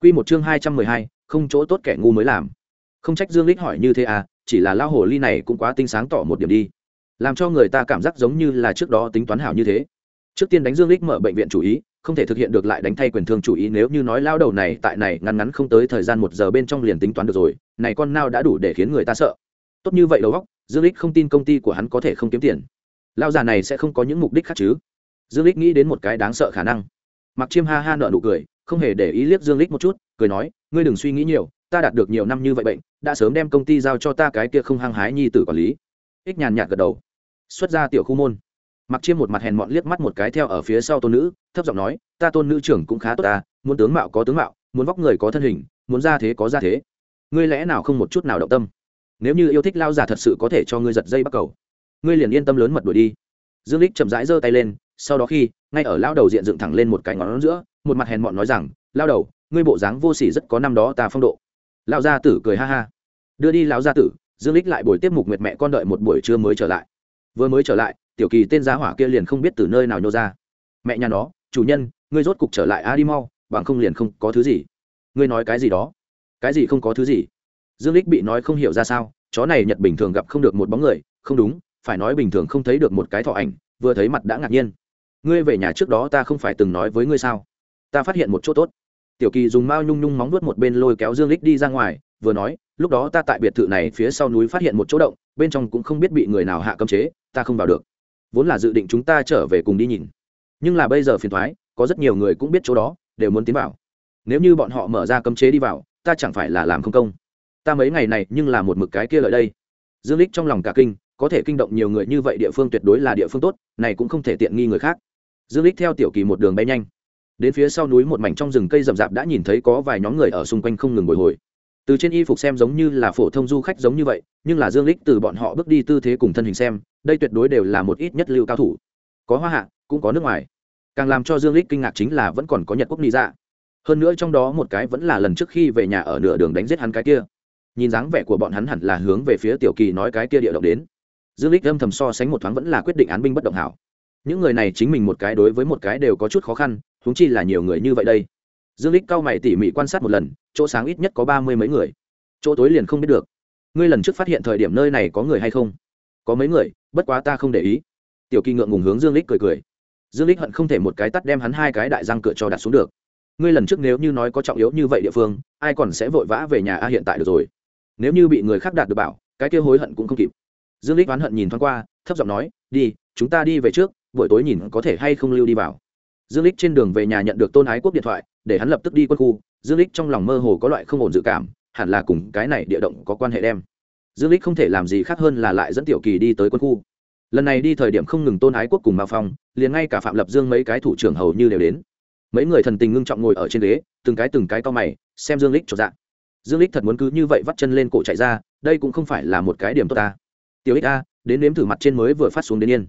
Q một chương hai trăm mười hai, không chỗ tốt kẻ ngu mới làm không trách dương lích hỏi như thế à chỉ là lao hồ ly này cũng quá tinh sáng tỏ một điểm đi. Làm cho người ta cảm giác giống như là trước đó tính toán hảo như thế. Trước tiên đánh dương lích mở bệnh viện chủ ý, không thể thực hiện được lại đánh thay quyền thương chủ ý, nếu như nói lao đầu này tại này ngắn ngắn không tới thời gian một giờ bên trong liền tính toán được rồi, này con nào đã đủ để khiến người ta sợ. Tốt như vậy đầu góc dương lích không tin công ty của hắn có thể không kiếm tiền. Lao già này sẽ không có những mục đích khác chứ. Dương lích nghĩ đến một cái đáng sợ khả năng. Mặc chiêm ha ha nợ nụ cười, không hề để ý liếc dương lích một chút, cười nói, ngươi đừng suy nghĩ nhiều ta đạt được nhiều năm như vậy bệnh, đã sớm đem công ty giao cho ta cái kia không hăng hái nhi tử quản lý. Ích nhàn nhạt gật đầu. Xuất ra tiểu khu môn. Mặc chiêm một mặt hèn mọn liếc mắt một cái theo ở phía sau tôn nữ, thấp giọng nói, ta tôn nữ trưởng cũng khá tốt ta, muốn tướng mạo có tướng mạo, muốn vóc người có thân hình, muốn ra thế có ra thế. Ngươi lẽ nào không một chút nào động tâm? Nếu như yêu thích lao giả thật sự có thể cho ngươi giật dây bắt cầu, ngươi liền yên tâm lớn mật đuổi đi. Dương lích chậm rãi giơ tay lên, sau đó khi, ngay ở lao đầu diện dựng thẳng lên một cái ngón giữa, một mặt hèn mọn nói rằng, lao đầu, ngươi bộ dáng vô sỉ rất có năm đó ta phong độ. Lão gia tử cười ha ha. Đưa đi lão gia tử, dương lích lại buổi tiếp mục nguyệt mẹ con đợi một buổi trưa mới trở lại. Vừa mới trở lại, tiểu kỳ tên giá hỏa kia liền không biết từ nơi nào nhô ra. Mẹ nhà nó, chủ nhân, ngươi rốt cục trở lại a, đi mau, bằng không liền không có thứ gì. Ngươi nói cái gì đó? Cái gì không có thứ gì? Dương lích bị nói không hiểu ra sao, chó này nhật bình thường gặp không được một bóng người, không đúng, phải nói bình thường không thấy được một cái thọ ảnh, vừa thấy mặt đã ngạc nhiên. Ngươi về nhà trước đó ta không phải từng nói với ngươi sao? Ta phát hiện một chỗ tốt tiểu kỳ dùng mao nhung nhung móng nuốt một bên lôi kéo dương lích đi ra ngoài, vừa nói, lúc đó ta tại biệt thự này phía sau núi phát hiện một chỗ động, bên trong cũng không biết bị người nào hạ cấm chế, ta không vào được. Vốn là dự định chúng ta trở về cùng đi nhìn. Nhưng là bây giờ phiền thoái có rất nhiều người cũng biết chỗ đó, đều muốn tiến vào. Nếu như bọn họ mở ra cấm chế đi vào, ta chẳng phải là làm không công. Ta mấy ngày này nhưng là một mực cái kia lợi đây. Dương lích trong lòng cả kinh, có thể kinh động nhiều người như vậy địa phương tuyệt đối là địa phương tốt, này cũng không thể tiện nghi người khác. Dương lích theo tiểu kỳ một đường bay nhanh đến phía sau núi một mảnh trong rừng cây rậm rạp đã nhìn thấy có vài nhóm người ở xung quanh không ngừng bồi hồi. Từ trên y phục xem giống như là phổ thông du khách giống như vậy, nhưng là dương lích từ bọn họ bước đi tư thế cùng thân hình xem, đây tuyệt đối đều là một ít nhất lưu cao thủ. Có hoa hạ, cũng có nước ngoài. Càng làm cho dương lích kinh ngạc chính là vẫn còn có nhật quốc lý dạ. Hơn nữa trong đó một cái vẫn là lần trước khi về nhà ở nửa đường đánh giết hắn cái kia. Nhìn dáng vẻ của bọn hắn hẳn là hướng về phía tiểu kỳ nói cái kia địa động đến. Dương lích âm thầm so sánh một thoáng vẫn là quyết định án binh bất động hảo những người này chính mình một cái đối với một cái đều có chút khó khăn, huống chi là nhiều người như vậy đây. Dương lích cao mày tỉ mỉ quan sát một lần, chỗ sáng ít nhất có ba mươi mấy người. Chỗ tối liền không biết được. Ngươi lần trước phát hiện thời điểm nơi này có người hay không? Có mấy người, bất quá ta không để ý. Tiểu kỳ ngượng ngùng hướng dương lích cười cười. Dương lích hận không thể một cái tắt đem hắn hai cái đại răng cửa cho đặt xuống được. Ngươi lần trước nếu như nói có trọng yếu như vậy địa phương, ai còn sẽ vội vã về nhà a hiện tại được rồi. Nếu như bị người khác đạt được bảo, cái kia hối hận cũng không kịp. Dương lích oán hận nhìn thoáng qua, thấp giọng nói, đi, chúng ta đi về trước buổi tối nhìn có thể hay không lưu đi vào. Dương lích trên đường về nhà nhận được tôn ái quốc điện thoại, để hắn lập tức đi quân khu. Dương lích trong lòng mơ hồ có loại không ổn dự cảm, hẳn là cùng cái này địa động có quan hệ đem. Dương lích không thể làm gì khác hơn là lại dẫn tiểu kỳ đi tới quân khu. Lần này đi thời điểm không ngừng tôn ái quốc cùng mao phong, liền ngay cả phạm lập dương mấy cái thủ trưởng hầu như đều đến. Mấy người thần tình ngưng trọng ngồi ở trên ghế, từng cái từng cái to mày, xem dương lích cho dạng dương lích thật muốn cứ như vậy vắt chân lên cổ chạy ra, đây cũng không phải là một cái điểm tốt ta. Tiểu ích a, đến nếm thử mặt trên mới vừa phát xuống đến yên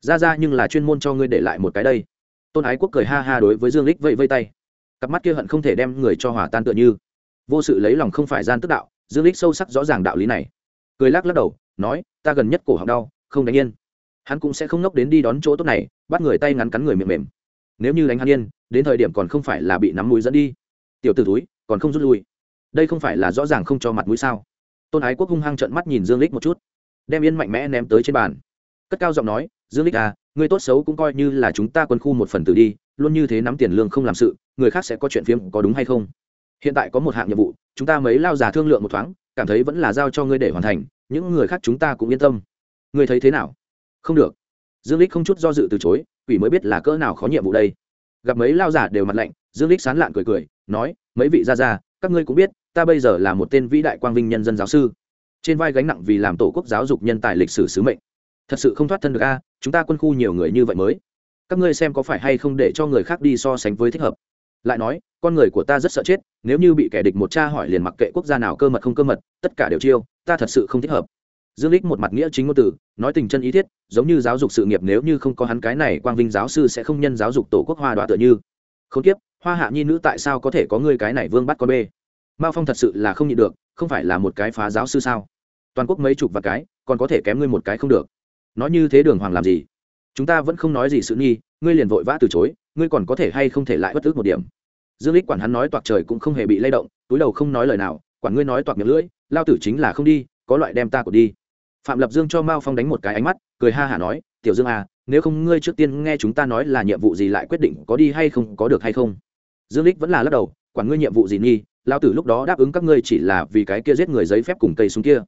ra ra nhưng là chuyên môn cho ngươi để lại một cái đây. Tôn ái quốc cười ha ha đối với dương lích vẫy vây tay. Cặp mắt kia hận không thể đem người cho hòa tan tựa như. Vô sự lấy lòng không phải gian tức đạo, dương lích sâu sắc rõ ràng đạo lý này. Cười lắc lắc đầu, nói, ta gần nhất cổ họng đau, không đánh yên. Hắn cũng sẽ không ngốc đến đi đón chỗ tốt này, bắt người tay ngắn cắn người miệng mềm. Nếu như đánh hắn yên, đến thời điểm còn không phải là bị nắm mũi dẫn đi. Tiểu t túi còn không rút lui. Đây không phải là rõ ràng không cho mặt mũi sao? Tôn ái quốc hung hăng trợn mắt nhìn dương lích một chút. Đem yên mạnh mẽ ném tới trên bàn cất cao giọng nói, dương lích à người tốt xấu cũng coi như là chúng ta quân khu một phần tử đi, luôn như thế nắm tiền lương không làm sự, người khác sẽ có chuyện phiếm có đúng hay không? Hiện tại có một hạng nhiệm vụ, chúng ta mấy lao già thương lượng một thoáng, cảm thấy vẫn là giao cho ngươi để hoàn thành, những người khác chúng ta cũng yên tâm. Ngươi thấy thế nào? Không được. Dương lích không chút do dự từ chối, quỷ mới biết là cỡ nào khó nhiệm vụ đây. Gặp mấy lao giả đều mặt lạnh, dương lích sán lạn cười cười, nói, mấy vị ra ra các ngươi cũng biết, ta bây giờ là một tên vĩ đại quang vinh nhân dân giáo sư. Trên vai gánh nặng vì làm tổ quốc giáo dục nhân tài lịch sử sứ mệnh thật sự không thoát thân được a, chúng ta quân khu nhiều người như vậy mới. Các ngươi xem có phải hay không để cho người khác đi so sánh với thích hợp. Lại nói, con người của ta rất sợ chết, nếu như bị kẻ địch một cha hỏi liền mặc kệ quốc gia nào cơ mật không cơ mật, tất cả đều chiêu, ta thật sự không thích hợp. Dương lích một mặt nghĩa chính ngôn từ, nói tình chân ý thiết, giống như giáo dục sự nghiệp nếu như không có hắn cái này quang vinh giáo sư sẽ không nhân giáo dục tổ quốc hoa đoạ tựa như. Không tiếp hoa hạ nhi nữ tại sao có thể có ngươi cái này vương bắt con bê? Mao phong thật sự là không nhịn được, không phải là một cái phá giáo sư sao? Toàn quốc mấy chục và cái, còn có thể kém ngươi một cái không được nói như thế đường hoàng làm gì? Chúng ta vẫn không nói gì sự nghi, ngươi liền vội vã từ chối, ngươi còn có thể hay không thể lại bất tức một điểm. Dương lích quản hắn nói toạc trời cũng không hề bị lay động, túi đầu không nói lời nào, quản ngươi nói toạc miệng lưỡi, lao tử chính là không đi, có loại đem ta của đi. Phạm lập dương cho mao phong đánh một cái ánh mắt, cười ha hả nói, tiểu dương à nếu không ngươi trước tiên nghe chúng ta nói là nhiệm vụ gì lại quyết định có đi hay không, có được hay không? Dương lích vẫn là lắc đầu, quản ngươi nhiệm vụ gì nghi, lao tử lúc đó đáp ứng các ngươi chỉ là vì cái kia giết người giấy phép cùng cây súng kia.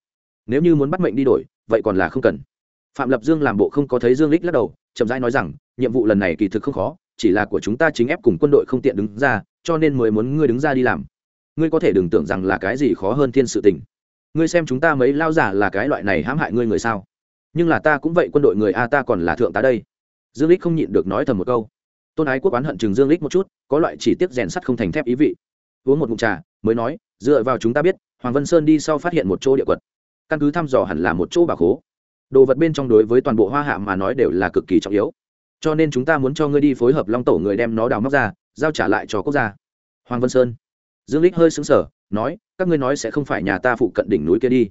Nếu như muốn bắt mệnh đi đổi, vậy còn là không cần phạm lập dương làm bộ không có thấy dương lích lắc đầu, chậm rãi nói rằng, nhiệm vụ lần này kỳ thực không khó, chỉ là của chúng ta chính ép cùng quân đội không tiện đứng ra, cho nên mới muốn ngươi đứng ra đi làm. Ngươi có thể đừng tưởng rằng là cái gì khó hơn thiên sự tình. Ngươi xem chúng ta mấy lao giả là cái loại này hãm hại ngươi người sao? Nhưng là ta cũng vậy, quân đội người a ta còn là thượng tá đây. Dương lích không nhịn được nói thầm một câu. Tôn ái quốc oán hận chừng dương lích một chút, có loại chỉ tiếc rèn sắt không thành thép ý vị. Uống một ngụm trà, mới nói, dựa vào chúng ta biết, hoàng vân sơn đi sau phát hiện một chỗ địa quật. Căn cứ thăm dò hẳn là một chỗ bà khố đồ vật bên trong đối với toàn bộ hoa hạ mà nói đều là cực kỳ trọng yếu. Cho nên chúng ta muốn cho ngươi đi phối hợp long tổ người đem nó đào móc ra, giao trả lại cho quốc gia. Hoàng vân sơn. Dương lích hơi sững sờ, nói, các ngươi nói sẽ không phải nhà ta phụ cận đỉnh núi kia đi.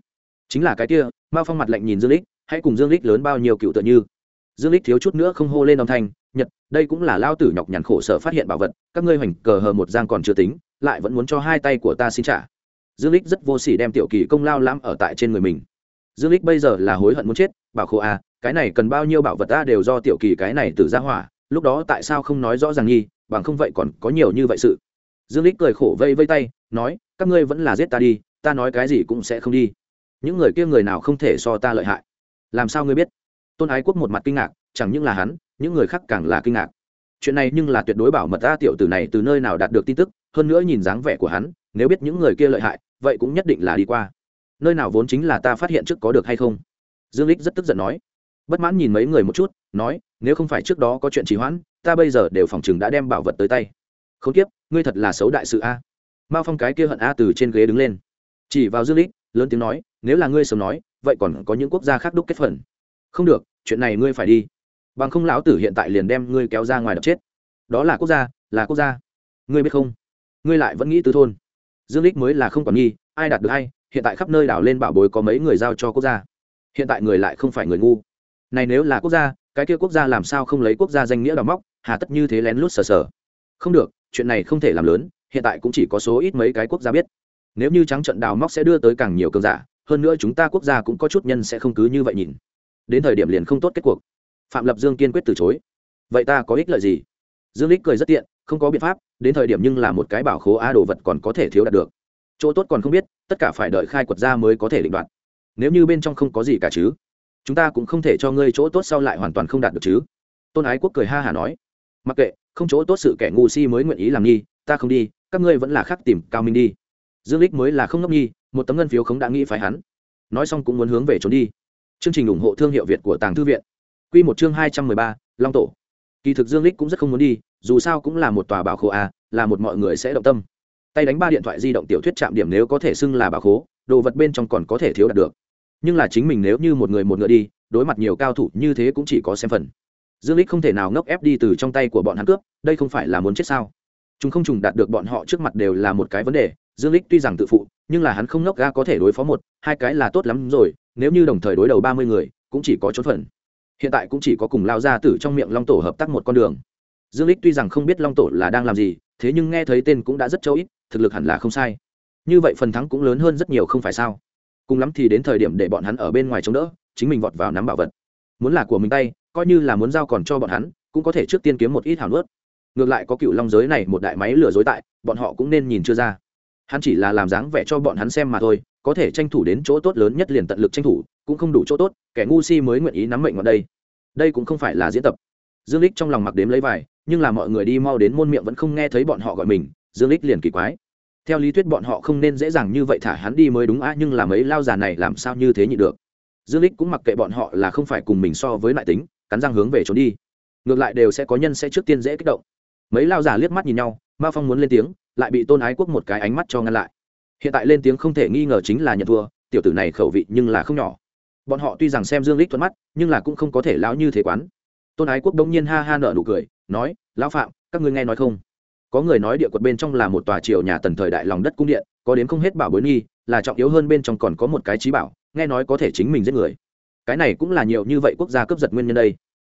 Chính là cái kia, mao phong mặt lạnh nhìn dương lích, hãy cùng dương lích lớn bao nhiêu cựu tự như. Dương lích thiếu chút nữa không hô lên âm thanh, nhật, đây cũng là lao tử nhọc nhằn khổ sở phát hiện bảo vật, các ngươi hoành cờ hờ một giang còn chưa tính, lại vẫn muốn cho hai tay của ta xin trả. Dương lích rất vô sỉ đem tiểu kỳ công lao lãm ở tại trên người mình dương lích bây giờ là hối hận muốn chết bảo khô a à, cái này cần bao nhiêu bảo vật ta đều do tiểu kỳ cái này từ ra hỏa lúc đó tại sao không nói rõ ràng nhi bằng không vậy còn có nhiều như vậy sự. Dương lích cười khổ vây vây tay nói các ngươi vẫn là giết ta đi ta nói cái gì cũng sẽ không đi. Những người kia người nào không thể so ta lợi hại? Làm sao ngươi biết? Tôn ái quốc một mặt kinh ngạc chẳng những là hắn những người khác càng là kinh ngạc. Chuyện này nhưng là tuyệt đối bảo mật ta tiểu tử này từ nơi nào đạt được tin tức hơn nữa nhìn dáng vẻ của hắn nếu biết những người kia lợi hại vậy cũng nhất định là đi qua nơi nào vốn chính là ta phát hiện trước có được hay không? Dương lích rất tức giận nói. Bất mãn nhìn mấy người một chút, nói, nếu không phải trước đó có chuyện trì hoãn, ta bây giờ đều phòng chừng đã đem bảo vật tới tay. Không tiếp ngươi thật là xấu đại sự a. Mao phong cái kia hận a từ trên ghế đứng lên. Chỉ vào dương lích lớn tiếng nói, nếu là ngươi sớm nói, vậy còn có những quốc gia khác đúc kết phần. Không được, chuyện này ngươi phải đi. Bằng không lão tử hiện tại liền đem ngươi kéo ra ngoài đập chết. Đó là quốc gia, là quốc gia. Ngươi biết không? Ngươi lại vẫn nghĩ tứ thôn. Dương lích mới là không còn nghi, ai đạt được hay hiện tại khắp nơi đảo lên bảo bối có mấy người giao cho quốc gia. Hiện tại người lại không phải người ngu. Này nếu là quốc gia, cái kia quốc gia làm sao không lấy quốc gia danh nghĩa đào móc, hà tất như thế lén lút sờ sờ. Không được, chuyện này không thể làm lớn, hiện tại cũng chỉ có số ít mấy cái quốc gia biết. Nếu như trắng trận đào móc sẽ đưa tới càng nhiều cường giả, hơn nữa chúng ta quốc gia cũng có chút nhân sẽ không cứ như vậy nhìn. Đến thời điểm liền không tốt kết cuộc. Phạm lập dương kiên quyết từ chối. Vậy ta có ích lợi gì? Dương lích cười rất tiện, không có biện pháp, đến thời điểm nhưng là một cái bảo khố a đồ vật còn có thể thiếu đạt được chỗ tốt còn không biết tất cả phải đợi khai quật ra mới có thể định đoạt. Nếu như bên trong không có gì cả chứ chúng ta cũng không thể cho ngươi chỗ tốt sau lại hoàn toàn không đạt được chứ. Tôn ái quốc cười ha hả nói. Mặc kệ không chỗ tốt sự kẻ ngu si mới nguyện ý làm nghi ta không đi các ngươi vẫn là khác tìm cao minh đi. Dương lích mới là không ngốc nhi một tấm ngân phiếu không đã nghĩ phải hắn. Nói xong cũng muốn hướng về trốn đi. Chương trình ủng hộ thương hiệu việt của tàng thư viện. Quy một chương hai trăm mười ba, long tổ. Kỳ thực dương lích cũng rất không muốn đi dù sao cũng là một tòa bảo khổ a là một mọi người sẽ động tâm tay đánh ba điện thoại di động tiểu thuyết chạm điểm nếu có thể xưng là bà khố, đồ vật bên trong còn có thể thiếu đạt được. Nhưng là chính mình nếu như một người một ngựa đi, đối mặt nhiều cao thủ như thế cũng chỉ có xem phần. Dương lích không thể nào ngốc ép đi từ trong tay của bọn hắn cướp, đây không phải là muốn chết sao? Chúng không trùng đạt được bọn họ trước mặt đều là một cái vấn đề, dương lích tuy rằng tự phụ, nhưng là hắn không ngốc ga có thể đối phó một, hai cái là tốt lắm rồi, nếu như đồng thời đối đầu ba mươi người, cũng chỉ có trốn phần. Hiện tại cũng chỉ có cùng lao ra tử trong miệng long tổ hợp tác một con đường. Dương lích tuy rằng không biết long tổ là đang làm gì, thế nhưng nghe thấy tên cũng đã rất châu ít thực lực hẳn là không sai. Như vậy phần thắng cũng lớn hơn rất nhiều không phải sao? Cùng lắm thì đến thời điểm để bọn hắn ở bên ngoài chống đỡ, chính mình vọt vào nắm bảo vật. Muốn là của mình tay, coi như là muốn giao còn cho bọn hắn, cũng có thể trước tiên kiếm một ít hảo nuốt. Ngược lại có cựu long giới này một đại máy lừa dối tại, bọn họ cũng nên nhìn chưa ra. Hắn chỉ là làm dáng vẻ cho bọn hắn xem mà thôi, có thể tranh thủ đến chỗ tốt lớn nhất liền tận lực tranh thủ, cũng không đủ chỗ tốt, kẻ ngu si mới nguyện ý nắm mệnh vào đây. Đây cũng không phải là diễn tập. Dương lích trong lòng mặc đếm lấy vải nhưng là mọi người đi mau đến môn miệng vẫn không nghe thấy bọn họ gọi mình dương lích liền kỳ quái. Theo lý thuyết bọn họ không nên dễ dàng như vậy thả hắn đi mới đúng á, nhưng là mấy lao già này làm sao như thế nhị được? Dương lích cũng mặc kệ bọn họ là không phải cùng mình so với lại tính, cắn răng hướng về trốn đi. Ngược lại đều sẽ có nhân sẽ trước tiên dễ kích động. Mấy lao già liếc mắt nhìn nhau mao phong muốn lên tiếng, lại bị tôn ái quốc một cái ánh mắt cho ngăn lại. Hiện tại lên tiếng không thể nghi ngờ chính là nhận thua, tiểu tử này khẩu vị nhưng là không nhỏ. Bọn họ tuy rằng xem dương lích thuận mắt, nhưng là cũng không có thể lão như thế quán. Tôn ái quốc đông nhiên ha ha nở nụ cười, nói, lão phạm, các ngươi nghe nói không? Có người nói địa quật bên trong là một tòa triều nhà tần thời đại lòng đất cung điện, có đến không hết bảo bối nghi, là trọng yếu hơn bên trong còn có một cái trí bảo, nghe nói có thể chính mình giết người. Cái này cũng là nhiều như vậy quốc gia cướp giật nguyên nhân đây.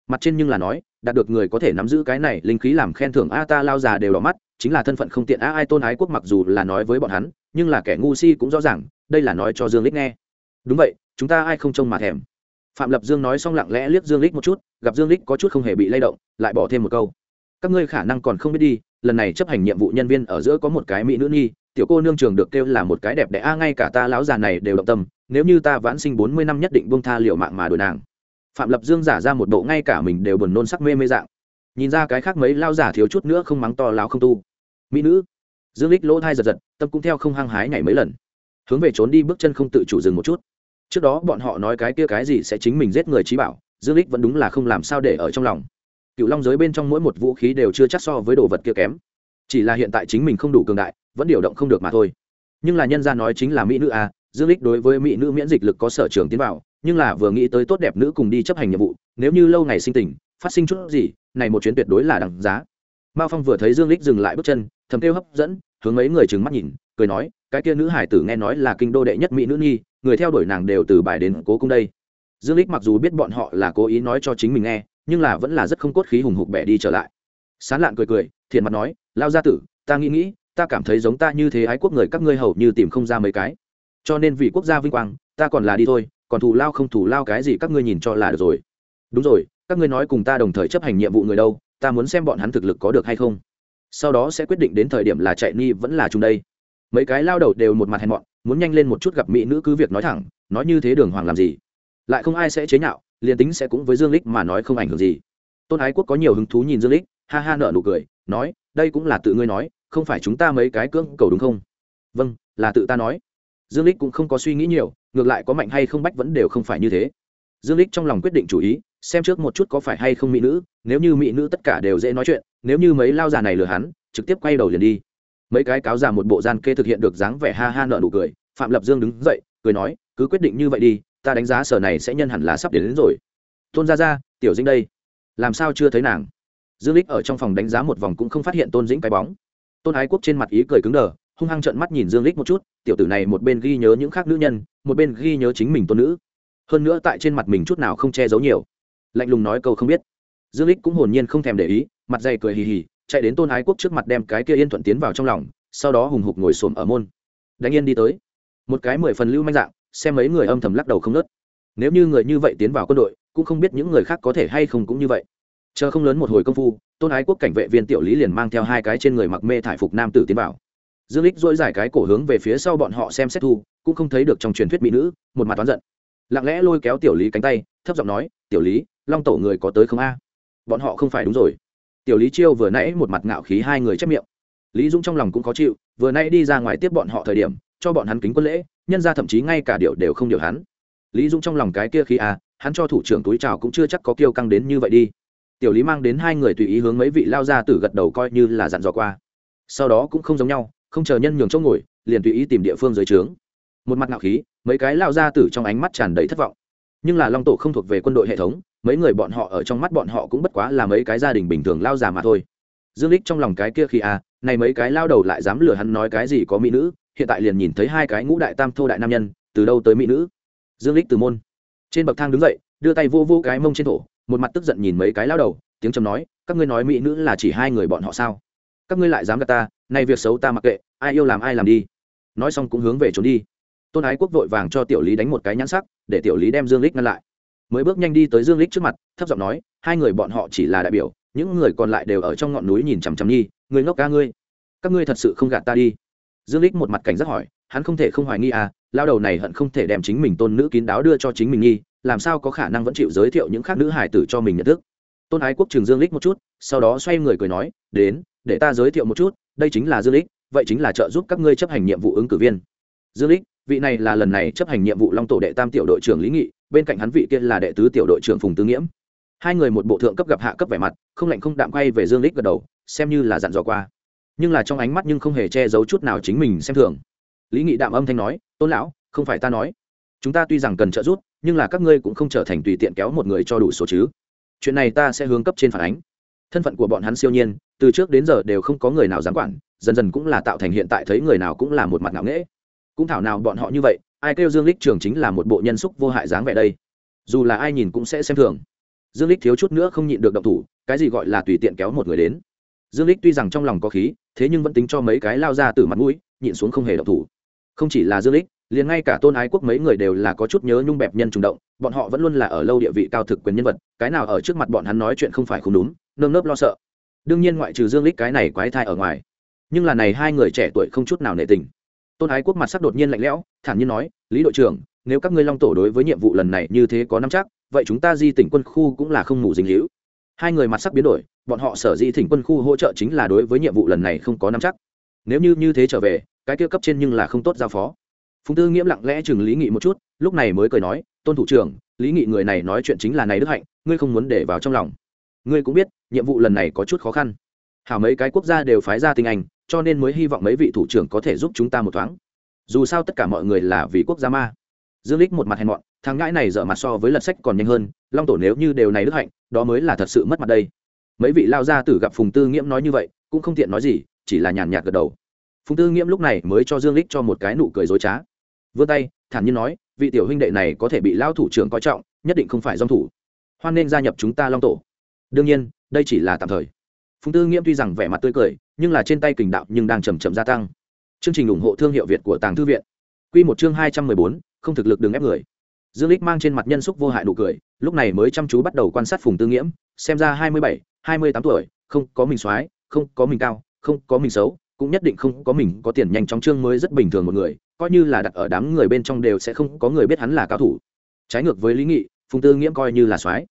Mặt trên nhưng là nói, đạt được người có thể nắm giữ cái này, linh khí làm khen thưởng a ta lao già đều đỏ mắt, chính là thân phận không tiện a ai tôn ái quốc mặc dù là nói với bọn hắn, nhưng là kẻ ngu si cũng rõ ràng, đây là nói cho dương lích nghe. Đúng vậy, chúng ta ai không trông mà thèm. Phạm lập dương nói xong lặng lẽ liếc dương lích một chút, gặp dương lích có chút không hề bị lay động, lại bỏ thêm một câu. Các ngươi khả năng còn không biết đi lần này chấp hành nhiệm vụ nhân viên ở giữa có một cái mỹ nữ nhi, tiểu cô nương trường được kêu là một cái đẹp đẽ, a, ngay cả ta lão già này đều động tâm, nếu như ta vãn sinh bốn mươi năm nhất định buông tha liệu mạng mà đổi nàng. Phạm lập dương giả ra một bộ ngay cả mình đều buồn nôn sắc mê mê dạng. Nhìn ra cái khác mấy lao giả thiếu chút nữa không mắng to lao không tu. Mỹ nữ, dương lích lỗ thai giật giật, tâm cũng theo không hăng hái nhảy mấy lần. Hướng về trốn đi bước chân không tự chủ dừng một chút. Trước đó bọn họ nói cái kia cái gì sẽ chính mình giết người trí bảo, dương lích vẫn đúng là không làm sao để ở trong lòng cựu long giới bên trong mỗi một vũ khí đều chưa chắc so với đồ vật kia kém. Chỉ là hiện tại chính mình không đủ cường đại, vẫn điều động không được mà thôi. Nhưng là nhân gia nói chính là mỹ nữ a dương lích đối với mỹ nữ miễn dịch lực có sở trường tiến vào, nhưng là vừa nghĩ tới tốt đẹp nữ cùng đi chấp hành nhiệm vụ, nếu như lâu ngày sinh tình, phát sinh chút gì, này một chuyến tuyệt đối là đằng giá. Mao phong vừa thấy dương lích dừng lại bước chân, thầm kêu hấp dẫn, hướng mấy người trừng mắt nhìn, cười nói, cái kia nữ hải tử nghe nói là kinh đô đệ nhất mỹ nữ nhi, người theo đuổi nàng đều từ bài đến cố cung đây. Dương lích mặc dù biết bọn họ là cố ý nói cho chính mình nghe nhưng là vẫn là rất không cốt khí hùng hục bẻ đi trở lại. Sán lạn cười cười, thiện mặt nói lao gia tử, ta nghĩ nghĩ, ta cảm thấy giống ta như thế ái quốc người các ngươi hầu như tìm không ra mấy cái. Cho nên vì quốc gia vinh quang, ta còn là đi thôi, còn thù lao không thù lao cái gì các ngươi nhìn cho là được rồi. Đúng rồi, các ngươi nói cùng ta đồng thời chấp hành nhiệm vụ người đâu, ta muốn xem bọn hắn thực lực có được hay không. Sau đó sẽ quyết định đến thời điểm là chạy ni vẫn là chung đây. Mấy cái lao đầu đều một mặt hèn mọn, muốn nhanh lên một chút gặp mỹ nữ cứ việc nói thẳng, nói như thế đường hoàng làm gì? Lại không ai sẽ chế nhạo liền tính sẽ cũng với dương lích mà nói không ảnh hưởng gì. Tôn ái quốc có nhiều hứng thú nhìn dương lích ha ha nợ nụ cười, nói, đây cũng là tự ngươi nói, không phải chúng ta mấy cái cưỡng cầu đúng không? Vâng là tự ta nói. Dương lích cũng không có suy nghĩ nhiều, ngược lại có mạnh hay không bách vẫn đều không phải như thế. Dương lích trong lòng quyết định chủ ý, xem trước một chút có phải hay không mỹ nữ, nếu như mỹ nữ tất cả đều dễ nói chuyện, nếu như mấy lao già này lừa hắn, trực tiếp quay đầu liền đi. Mấy cái cáo già một bộ gian kê thực hiện được dáng vẻ ha ha nợ nụ cười, phạm lập dương đứng dậy, cười nói, cứ quyết định như vậy đi ta đánh giá sở này sẽ nhân hẳn là sắp đến, đến rồi. Tôn gia gia tiểu dĩnh đây. Làm sao chưa thấy nàng? Dương lích ở trong phòng đánh giá một vòng cũng không phát hiện tôn dĩnh cái bóng. Tôn ái quốc trên mặt ý cười cứng đờ hung hăng trợn mắt nhìn dương lích một chút. Tiểu tử này một bên ghi nhớ những khác nữ nhân một bên ghi nhớ chính mình tôn nữ. Hơn nữa tại trên mặt mình chút nào không che giấu nhiều. Lạnh lùng nói câu không biết. Dương lích cũng hồn nhiên không thèm để ý mặt dày cười hì hì chạy đến tôn ái quốc trước mặt đem cái kia yên thuận tiến vào trong lòng sau đó hùng hục ngồi xổm ở môn. Đánh yên đi tới. Một cái mười phần lưu manh dạng xem mấy người âm thầm lắc đầu không nớt. Nếu như người như vậy tiến vào quân đội, cũng không biết những người khác có thể hay không cũng như vậy. Chờ không lớn một hồi công phu, tôn ái quốc cảnh vệ viên tiểu lý liền mang theo hai cái trên người mặc mê thải phục nam tử tiến vào. Dương lích dỗi giải cái cổ hướng về phía sau bọn họ xem xét thu, cũng không thấy được trong truyền thuyết mỹ nữ, một mặt toán giận. Lặng lẽ lôi kéo tiểu lý cánh tay, thấp giọng nói, tiểu lý, long tổ người có tới không a? Bọn họ không phải đúng rồi. Tiểu lý chiêu vừa nãy một mặt ngạo khí hai người chép miệng. Lý dũng trong lòng cũng khó chịu, vừa nãy đi ra ngoài tiếp bọn họ thời điểm cho bọn hắn kính quân lễ nhân ra thậm chí ngay cả điệu đều không điều hắn. Lý dũng trong lòng cái kia khi à, hắn cho thủ trưởng túi trào cũng chưa chắc có kiêu căng đến như vậy đi. Tiểu lý mang đến hai người tùy ý hướng mấy vị lao ra từ gật đầu coi như là dặn dò qua. Sau đó cũng không giống nhau không chờ nhân nhường chỗ ngồi liền tùy ý tìm địa phương dưới trướng. Một mặt ngạo khí mấy cái lao ra từ trong ánh mắt tràn đầy thất vọng. Nhưng là long tổ không thuộc về quân đội hệ thống mấy người bọn họ ở trong mắt bọn họ cũng bất quá là mấy cái gia đình bình thường lao già mà thôi. Dương lích trong lòng cái kia khi à này mấy cái lao đầu lại dám lừa hắn nói cái gì có mỹ nữ hiện tại liền nhìn thấy hai cái ngũ đại tam thô đại nam nhân, từ đâu tới mỹ nữ? Dương lích từ môn. Trên bậc thang đứng dậy, đưa tay vô vô cái mông trên thổ, một mặt tức giận nhìn mấy cái lao đầu, tiếng trầm nói, các ngươi nói mỹ nữ là chỉ hai người bọn họ sao? Các ngươi lại dám gạt ta, nay việc xấu ta mặc kệ, ai yêu làm ai làm đi. Nói xong cũng hướng về trốn đi. Tôn ái quốc vội vàng cho tiểu lý đánh một cái nhãn sắc, để tiểu lý đem dương lích ngăn lại. Mới bước nhanh đi tới dương lích trước mặt, thấp giọng nói, hai người bọn họ chỉ là đại biểu, những người còn lại đều ở trong ngọn núi nhìn chằm chằm nhi, người ngốc ca ngươi. Các ngươi thật sự không gạt ta đi dương lích một mặt cảnh giác hỏi, hắn không thể không hoài nghi à lao đầu này hận không thể đem chính mình tôn nữ kín đáo đưa cho chính mình nghi, làm sao có khả năng vẫn chịu giới thiệu những khác nữ hải tử cho mình nhận thức. Tôn ái quốc trường dương lích một chút, sau đó xoay người cười nói, đến, để ta giới thiệu một chút, đây chính là dương lích, vậy chính là trợ giúp các ngươi chấp hành nhiệm vụ ứng cử viên. Dương lích, vị này là lần này chấp hành nhiệm vụ long tổ đệ tam tiểu đội trưởng lý nghị, bên cạnh hắn vị kia là đệ tứ tiểu đội trưởng phùng tư nghiễm. Hai người một bộ thượng cấp gặp hạ cấp vẻ mặt, không lạnh không đạm quay về dương lích gật đầu, xem như là dặn dò qua nhưng là trong ánh mắt nhưng không hề che giấu chút nào chính mình xem thường. Lý nghị đạm âm thanh nói, tôn lão, không phải ta nói. Chúng ta tuy rằng cần trợ giúp, nhưng là các ngươi cũng không trở thành tùy tiện kéo một người cho đủ số chứ. Chuyện này ta sẽ hướng cấp trên phản ánh. Thân phận của bọn hắn siêu nhiên, từ trước đến giờ đều không có người nào dám quản, dần dần cũng là tạo thành hiện tại thấy người nào cũng là một mặt ngạo nghễ. Cũng thảo nào bọn họ như vậy, ai kêu dương lích trường chính là một bộ nhân xúc vô hại dáng vẻ đây. Dù là ai nhìn cũng sẽ xem thường. Dương lích thiếu chút nữa không nhịn được động thủ, cái gì gọi là tùy tiện kéo một người đến dương lích tuy rằng trong lòng có khí, thế nhưng vẫn tính cho mấy cái lao ra từ mặt mũi, nhịn xuống không hề động thủ. Không chỉ là dương lích liền ngay cả tôn ái quốc mấy người đều là có chút nhớ nhung bẹp nhân trùng động, bọn họ vẫn luôn là ở lâu địa vị cao thực quyền nhân vật, cái nào ở trước mặt bọn hắn nói chuyện không phải không đúng, nơm nớp lo sợ. Đương nhiên ngoại trừ dương lích cái này quái thai ở ngoài, nhưng là này hai người trẻ tuổi không chút nào nệ tình. Tôn ái quốc mặt sắc đột nhiên lạnh lẽo, thản nhiên nói, lý đội trưởng, nếu các ngươi long tổ đối với nhiệm vụ lần này như thế có nắm chắc, vậy chúng ta di tỉnh quân khu cũng là không ngủ dính hữu hai người mặt sắc biến đổi, bọn họ sở dĩ thỉnh quân khu hỗ trợ chính là đối với nhiệm vụ lần này không có nắm chắc. Nếu như như thế trở về, cái kia cấp trên nhưng là không tốt giao phó. Phùng tư nghiễm lặng lẽ chừng lý nghị một chút, lúc này mới cười nói, tôn thủ trưởng, lý nghị người này nói chuyện chính là này đức hạnh, ngươi không muốn để vào trong lòng. Ngươi cũng biết, nhiệm vụ lần này có chút khó khăn. Hảo mấy cái quốc gia đều phái ra tình anh, cho nên mới hy vọng mấy vị thủ trưởng có thể giúp chúng ta một thoáng. Dù sao tất cả mọi người là vì quốc gia ma. Dương lích một mặt hèn mọn, thằng ngãi này dở mặt so với lật sách còn nhanh hơn, long tổ nếu như đều này đức hạnh đó mới là thật sự mất mặt đây. Mấy vị lao gia tử gặp phùng tư nghiễm nói như vậy, cũng không tiện nói gì, chỉ là nhàn nhạt gật đầu. Phùng tư nghiễm lúc này mới cho dương lích cho một cái nụ cười dối trá. Vươn tay, thản nhiên nói, vị tiểu huynh đệ này có thể bị lao thủ trưởng coi trọng, nhất định không phải dòng thủ. Hoan nên gia nhập chúng ta long tổ. Đương nhiên, đây chỉ là tạm thời. Phùng tư nghiễm tuy rằng vẻ mặt tươi cười, nhưng là trên tay kình đạo nhưng đang chầm chậm gia tăng. Chương trình ủng hộ thương hiệu việt của tàng thư viện. Quy một chương hai trăm mười bốn, không thực lực đừng ép người. Dương lích mang trên mặt nhân xúc vô hại nụ cười lúc này mới chăm chú bắt đầu quan sát phùng tư nghiễm, xem ra hai mươi bảy, hai mươi tám tuổi, không có mình soái, không có mình cao, không có mình xấu, cũng nhất định không có mình có tiền nhanh chóng chương mới rất bình thường một người, coi như là đặt ở đám người bên trong đều sẽ không có người biết hắn là cao thủ. Trái ngược với lý nghị, phùng tư nghiễm coi như là soái.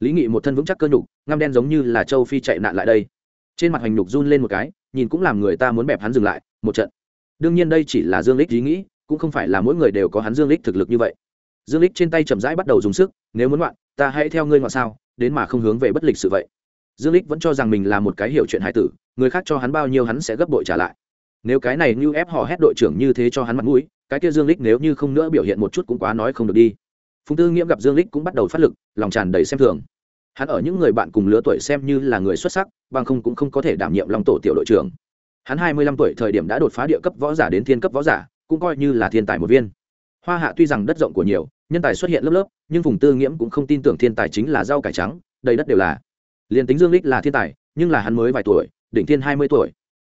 Lý nghị một thân vững chắc cơ nhục, ngăm đen giống như là châu phi chạy nạn lại đây. Trên mặt hành nhục run lên một cái, nhìn cũng làm người ta muốn bẹp hắn dừng lại, một trận. Đương nhiên đây chỉ là dương lích ý nghĩ, cũng không phải là mỗi người đều có hắn dương lích thực lực như vậy dương lích trên tay chậm rãi bắt đầu dùng sức, nếu muốn loạn ta hãy theo ngươi ngoạn sao, đến mà không hướng về bất lịch sự vậy. Dương lích vẫn cho rằng mình là một cái hiểu chuyện hải tử, người khác cho hắn bao nhiêu hắn sẽ gấp bội trả lại. Nếu cái này như ép họ hét đội trưởng như thế cho hắn mặt mũi, cái kia dương lích nếu như không nữa biểu hiện một chút cũng quá nói không được đi. Phùng tư nghiễm gặp dương lích cũng bắt đầu phát lực, lòng tràn đầy xem thường. Hắn ở những người bạn cùng lứa tuổi xem như là người xuất sắc, bằng không cũng không có thể đảm nhiệm long tổ tiểu đội trưởng. Hắn hai mươi lăm tuổi thời điểm đã đột phá địa cấp võ giả đến thiên cấp võ giả, cũng coi như là thiên tài một viên. Hoa hạ tuy rằng đất rộng của nhiều nhân tài xuất hiện lớp lớp, nhưng vùng tư nghiễm cũng không tin tưởng thiên tài chính là rau cải trắng, đầy đất đều là. Liền tính dương lích là thiên tài, nhưng là hắn mới vài tuổi, đỉnh thiên hai mươi tuổi.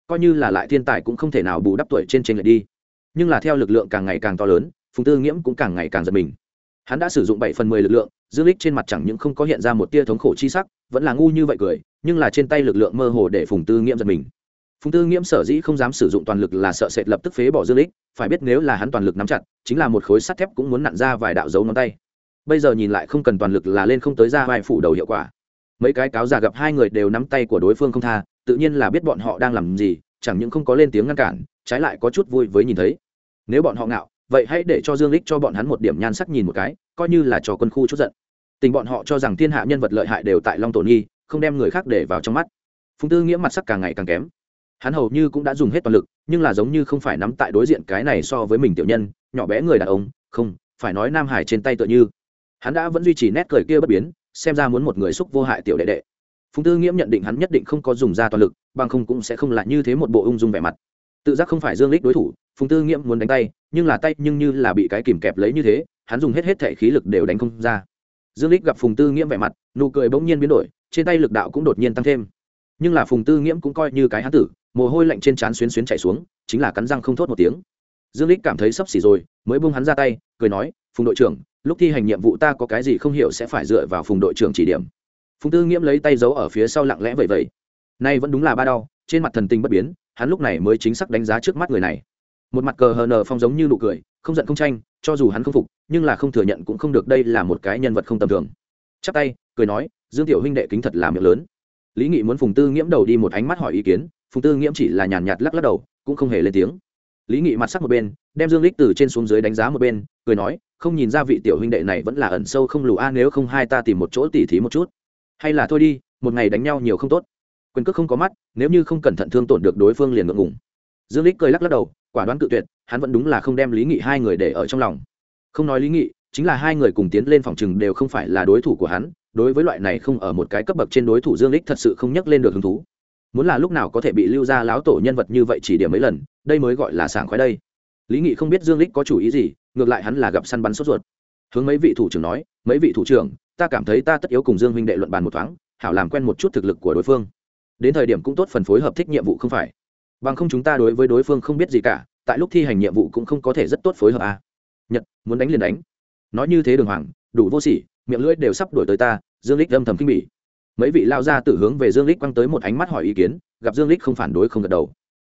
Coi như là lại thiên tài cũng không thể nào bù đắp tuổi trên trên lại đi. Nhưng là theo lực lượng càng ngày càng to lớn, phùng tư nghiễm cũng càng ngày càng giật mình. Hắn đã sử dụng bảy phần mười lực lượng, dương lích trên mặt chẳng những không có hiện ra một tia thống khổ chi sắc, vẫn là ngu như vậy cười, nhưng là trên tay lực lượng mơ hồ để phùng tư nghiễm giật mình. Phùng tư nghiễm sở dĩ không dám sử dụng toàn lực là sợ sệt lập tức phế bỏ dương lích phải biết nếu là hắn toàn lực nắm chặt, chính là một khối sắt thép cũng muốn nặn ra vài đạo dấu ngón tay. Bây giờ nhìn lại không cần toàn lực là lên không tới ra vai phủ đầu hiệu quả. Mấy cái cáo già gặp hai người đều nắm tay của đối phương không tha, tự nhiên là biết bọn họ đang làm gì, chẳng những không có lên tiếng ngăn cản, trái lại có chút vui với nhìn thấy. Nếu bọn họ ngạo, vậy hãy để cho dương lích cho bọn hắn một điểm nhan sắc nhìn một cái, coi như là cho quân khu chút giận. Tình bọn họ cho rằng thiên hạ nhân vật lợi hại đều tại long tổ nghi không đem người khác để vào trong mắt. Phùng tư nghĩa mặt sắc càng ngày càng kém hắn hầu như cũng đã dùng hết toàn lực, nhưng là giống như không phải nắm tại đối diện cái này so với mình tiểu nhân, nhỏ bé người đàn ông, không, phải nói nam hải trên tay tựa như. Hắn đã vẫn duy trì nét cười kia bất biến, xem ra muốn một người xúc vô hại tiểu đệ đệ. Phùng tư nghiễm nhận định hắn nhất định không có dùng ra toàn lực, bằng không cũng sẽ không lại như thế một bộ ung dung vẻ mặt. Tự giác không phải dương lích đối thủ, phùng tư nghiễm muốn đánh tay, nhưng là tay nhưng như là bị cái kìm kẹp lấy như thế, hắn dùng hết hết thể khí lực đều đánh không ra. Dương lích gặp phùng tư nghiễm vẻ mặt, nụ cười bỗng nhiên biến đổi, trên tay lực đạo cũng đột nhiên tăng thêm. Nhưng là phùng tư nghiễm cũng coi như cái hán tử mồ hôi lạnh trên trán xuyến xuyến chảy xuống, chính là cắn răng không thốt một tiếng. Dương lích cảm thấy sắp xỉ rồi, mới buông hắn ra tay, cười nói, phùng đội trưởng, lúc thi hành nhiệm vụ ta có cái gì không hiểu sẽ phải dựa vào phùng đội trưởng chỉ điểm. Phùng tư nghiễm lấy tay giấu ở phía sau lặng lẽ vậy vậy nay vẫn đúng là ba đau, trên mặt thần tình bất biến, hắn lúc này mới chính xác đánh giá trước mắt người này. Một mặt cờ hờ nờ phong giống như nụ cười, không giận không tranh, cho dù hắn không phục, nhưng là không thừa nhận cũng không được đây là một cái nhân vật không tầm thường. Chắp tay, cười nói, dương tiểu huynh đệ kính thật là miệng lớn. Lý nghị muốn phùng tư nghiễm đầu đi một ánh mắt hỏi ý kiến phùng tư nghiễm chỉ là nhàn nhạt lắc lắc đầu, cũng không hề lên tiếng. Lý nghị mặt sắc một bên, đem dương lích từ trên xuống dưới đánh giá một bên, cười nói, không nhìn ra vị tiểu huynh đệ này vẫn là ẩn sâu không lù a, nếu không hai ta tìm một chỗ tỉ thí một chút. Hay là thôi đi, một ngày đánh nhau nhiều không tốt. Quyền cước không có mắt, nếu như không cẩn thận thương tổn được đối phương liền ngượng ngùng. Dương lích cười lắc lắc đầu, quả đoán cự tuyệt, hắn vẫn đúng là không đem lý nghị hai người để ở trong lòng. Không nói lý nghị, chính là hai người cùng tiến lên phòng chừng đều không phải là đối thủ của hắn, đối với loại này không ở một cái cấp bậc trên đối thủ dương lích thật sự không nhắc lên được hứng thú muốn là lúc nào có thể bị lưu ra láo tổ nhân vật như vậy chỉ điểm mấy lần, đây mới gọi là sảng khoái đây. Lý nghị không biết dương lích có chủ ý gì, ngược lại hắn là gặp săn bắn sốt ruột. Hướng mấy vị thủ trưởng nói, mấy vị thủ trưởng, ta cảm thấy ta tất yếu cùng dương huynh đệ luận bàn một thoáng, hảo làm quen một chút thực lực của đối phương. Đến thời điểm cũng tốt phần phối hợp thích nhiệm vụ không phải. Bằng không chúng ta đối với đối phương không biết gì cả, tại lúc thi hành nhiệm vụ cũng không có thể rất tốt phối hợp à. nhật, muốn đánh liền đánh. Nói như thế đường hoàng, đủ vô sỉ, miệng lưỡi đều sắp đổi tới ta, dương lích âm thầm kinh bỉ mấy vị lao ra tự hướng về dương lích quăng tới một ánh mắt hỏi ý kiến, gặp dương lích không phản đối không gật đầu.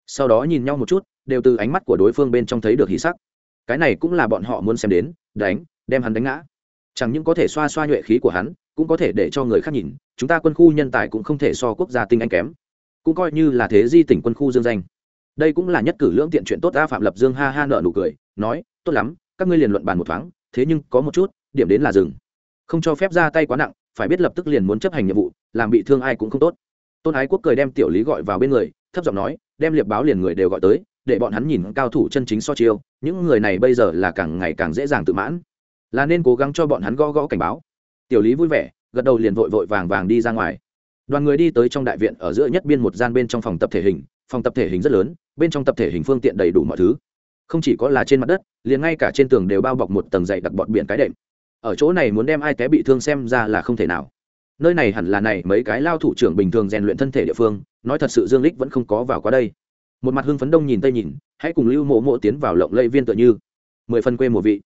Sau đó nhìn nhau một chút, đều từ ánh mắt của đối phương bên trong thấy được hỉ sắc. Cái này cũng là bọn họ muốn xem đến, đánh, đem hắn đánh ngã. Chẳng những có thể xoa xoa nhuệ khí của hắn, cũng có thể để cho người khác nhìn, chúng ta quân khu nhân tài cũng không thể so quốc gia tinh anh kém. Cũng coi như là thế di tỉnh quân khu dương danh. Đây cũng là nhất cử lưỡng tiện chuyện tốt ta phạm lập dương ha ha nợ nụ cười, nói, tốt lắm, các ngươi liền luận bàn một thoáng, thế nhưng có một chút, điểm đến là dừng. Không cho phép ra tay quá nặng phải biết lập tức liền muốn chấp hành nhiệm vụ, làm bị thương ai cũng không tốt. Tôn ái quốc cười đem tiểu lý gọi vào bên người, thấp giọng nói, đem liệp báo liền người đều gọi tới, để bọn hắn nhìn cao thủ chân chính so chiêu, những người này bây giờ là càng ngày càng dễ dàng tự mãn. Là nên cố gắng cho bọn hắn gõ gõ cảnh báo. Tiểu lý vui vẻ, gật đầu liền vội vội vàng vàng đi ra ngoài. Đoàn người đi tới trong đại viện ở giữa nhất biên một gian bên trong phòng tập thể hình, phòng tập thể hình rất lớn, bên trong tập thể hình phương tiện đầy đủ mọi thứ. Không chỉ có là trên mặt đất, liền ngay cả trên tường đều bao bọc một tầng dày đặc bọt biển cái đệm ở chỗ này muốn đem ai té bị thương xem ra là không thể nào. Nơi này hẳn là này mấy cái lao thủ trưởng bình thường rèn luyện thân thể địa phương, nói thật sự dương lích vẫn không có vào qua đây. Một mặt hưng phấn đông nhìn tây nhìn, hãy cùng lưu mộ mộ tiến vào lộng lây viên tựa như. Mười phân quê mùa vị.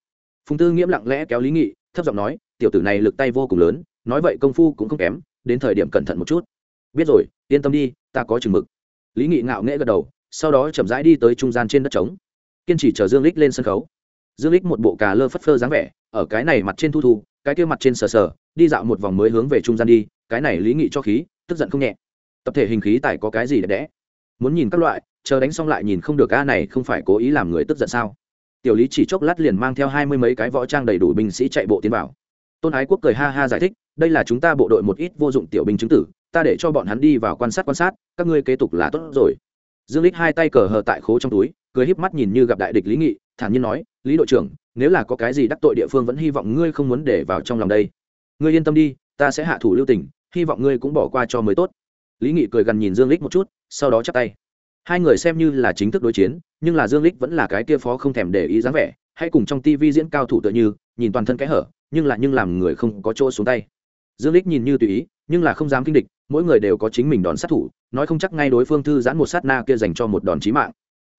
Phùng tư nghiễm lặng lẽ kéo lý nghị, thấp giọng nói, tiểu tử này lực tay vô cùng lớn, nói vậy công phu cũng không kém, đến thời điểm cẩn thận một chút. Biết rồi, yên tâm đi, ta có chừng mực. Lý nghị ngạo nghễ gật đầu, sau đó chậm rãi đi tới trung gian trên đất trống. Kiên trì chờ dương lích lên sân khấu dương lích một bộ cà lơ phất phơ dáng vẻ, ở cái này mặt trên thu thu, cái kia mặt trên sờ sờ, đi dạo một vòng mới hướng về trung gian đi, cái này lý nghị cho khí, tức giận không nhẹ. Tập thể hình khí tài có cái gì đẹp đẽ? Muốn nhìn các loại, chờ đánh xong lại nhìn không được, a à này không phải cố ý làm người tức giận sao? Tiểu lý chỉ chốc lát liền mang theo hai mươi mấy cái võ trang đầy đủ binh sĩ chạy bộ tiến vào. Tôn ái quốc cười ha ha giải thích, đây là chúng ta bộ đội một ít vô dụng tiểu binh chứng tử, ta để cho bọn hắn đi vào quan sát quan sát, các ngươi kế tục là tốt rồi. Dương lích hai tay cờ hờ tại khố trong túi, cười híp mắt nhìn như gặp đại địch lý nghị, thản nhiên nói lý đội trưởng, nếu là có cái gì đắc tội địa phương vẫn hy vọng ngươi không muốn để vào trong lòng đây. Ngươi yên tâm đi, ta sẽ hạ thủ lưu tình, hy vọng ngươi cũng bỏ qua cho mới tốt. Lý nghị cười gần nhìn dương lích một chút, sau đó chắp tay. Hai người xem như là chính thức đối chiến, nhưng là dương lích vẫn là cái kia phó không thèm để ý dáng vẻ hay cùng trong tivi diễn cao thủ tựa như, nhìn toàn thân cái hở, nhưng là nhưng làm người không có chỗ xuống tay. Dương lích nhìn như tùy ý, nhưng là không dám kinh địch, mỗi người đều có chính mình đòn sát thủ, nói không chắc ngay đối phương thư giãn một sát na kia dành cho một đòn chí mạng.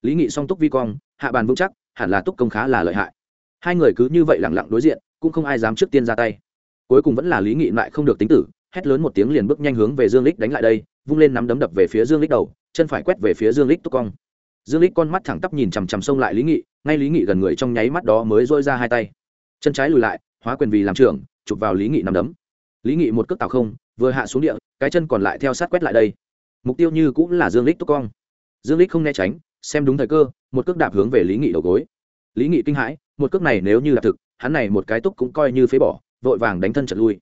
Lý nghị song túc vi cong, hạ bàn vững chắc hẳn là túc công khá là lợi hại. Hai người cứ như vậy lẳng lặng đối diện, cũng không ai dám trước tiên ra tay. Cuối cùng vẫn là lý nghị lại không được tính tử, hét lớn một tiếng liền bước nhanh hướng về dương lích đánh lại đây, vung lên nắm đấm đập về phía dương lích đầu, chân phải quét về phía dương lích túc cong. Dương lích con mắt thẳng tắp nhìn chằm chằm xông lại lý nghị, ngay lý nghị gần người trong nháy mắt đó mới dôi ra hai tay. Chân trái lùi lại, hóa quyền vì làm trưởng, chụp vào lý nghị nắm đấm. Lý nghị một cước tào không, vừa hạ xuống địa, cái chân còn lại theo sát quét lại đây. Mục tiêu như cũng là dương lích túc cong. Dương lích không né tránh, xem đúng thời cơ một cước đạp hướng về lý nghị đầu gối. Lý nghị kinh hãi, một cước này nếu như là thực, hắn này một cái túc cũng coi như phế bỏ, vội vàng đánh thân trật lui.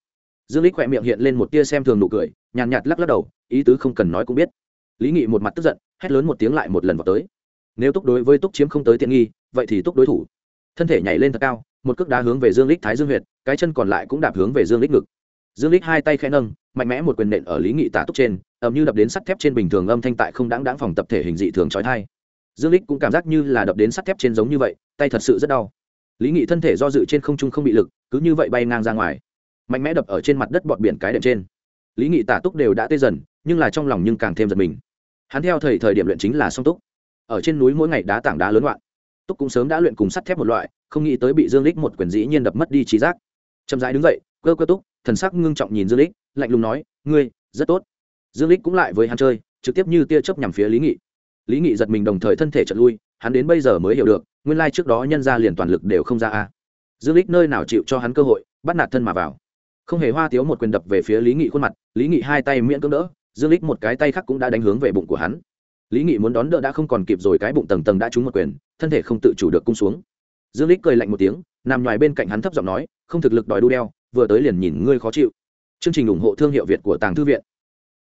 Dương lích khỏe miệng hiện lên một tia xem thường nụ cười, nhàn nhạt lắc lắc đầu, ý tứ không cần nói cũng biết. Lý nghị một mặt tức giận, hét lớn một tiếng lại một lần vào tới. Nếu túc đối với túc chiếm không tới tiện nghi, vậy thì túc đối thủ. Thân thể nhảy lên thật cao, một cước đá hướng về dương lích thái dương huyệt, cái chân còn lại cũng đạp hướng về dương lích ngực. Dương lích hai tay khẽ nâng, mạnh mẽ một quyền nện ở lý nghị tả túc trên, ầm như đập đến sắt thép trên bình thường âm thanh tại không đáng đáng phòng tập thể hình dị thường trói thai dương lích cũng cảm giác như là đập đến sắt thép trên giống như vậy, tay thật sự rất đau. Lý nghị thân thể do dự trên không trung không bị lực, cứ như vậy bay ngang ra ngoài. Mạnh mẽ đập ở trên mặt đất bọt biển cái đệm trên. Lý nghị tả túc đều đã tê dần, nhưng là trong lòng nhưng càng thêm giật mình. Hắn theo thời thời điểm luyện chính là song túc. Ở trên núi mỗi ngày đá tảng đá lớn loạn. Túc cũng sớm đã luyện cùng sắt thép một loại, không nghĩ tới bị dương lích một quyền dĩ nhiên đập mất đi trí giác. Chậm rãi đứng dậy cơ cơ túc, thần sắc ngưng trọng nhìn dương lích lạnh lùng nói, ngươi, rất tốt. Dương lích cũng lại với hắn chơi, trực tiếp như tia chớp nhằm phía lý nghị lý nghị giật mình đồng thời thân thể chật lui, hắn đến bây giờ mới hiểu được, nguyên lai trước đó nhân ra liền toàn lực đều không ra a. Dương lích nơi nào chịu cho hắn cơ hội, bắt nạt thân mà vào. Không hề hoa tiếu một quyền đập về phía lý nghị khuôn mặt, lý nghị hai tay miễn cưỡng đỡ, dương lích một cái tay khác cũng đã đánh hướng về bụng của hắn. Lý nghị muốn đón đỡ đã không còn kịp rồi, cái bụng tầng tầng đã trúng một quyền, thân thể không tự chủ được cung xuống. Dương lích cười lạnh một tiếng, nằm ngoài bên cạnh hắn thấp giọng nói, không thực lực đòi đu đeo, vừa tới liền nhìn ngươi khó chịu. Chương trình ủng hộ thương hiệu việt của tàng thư viện.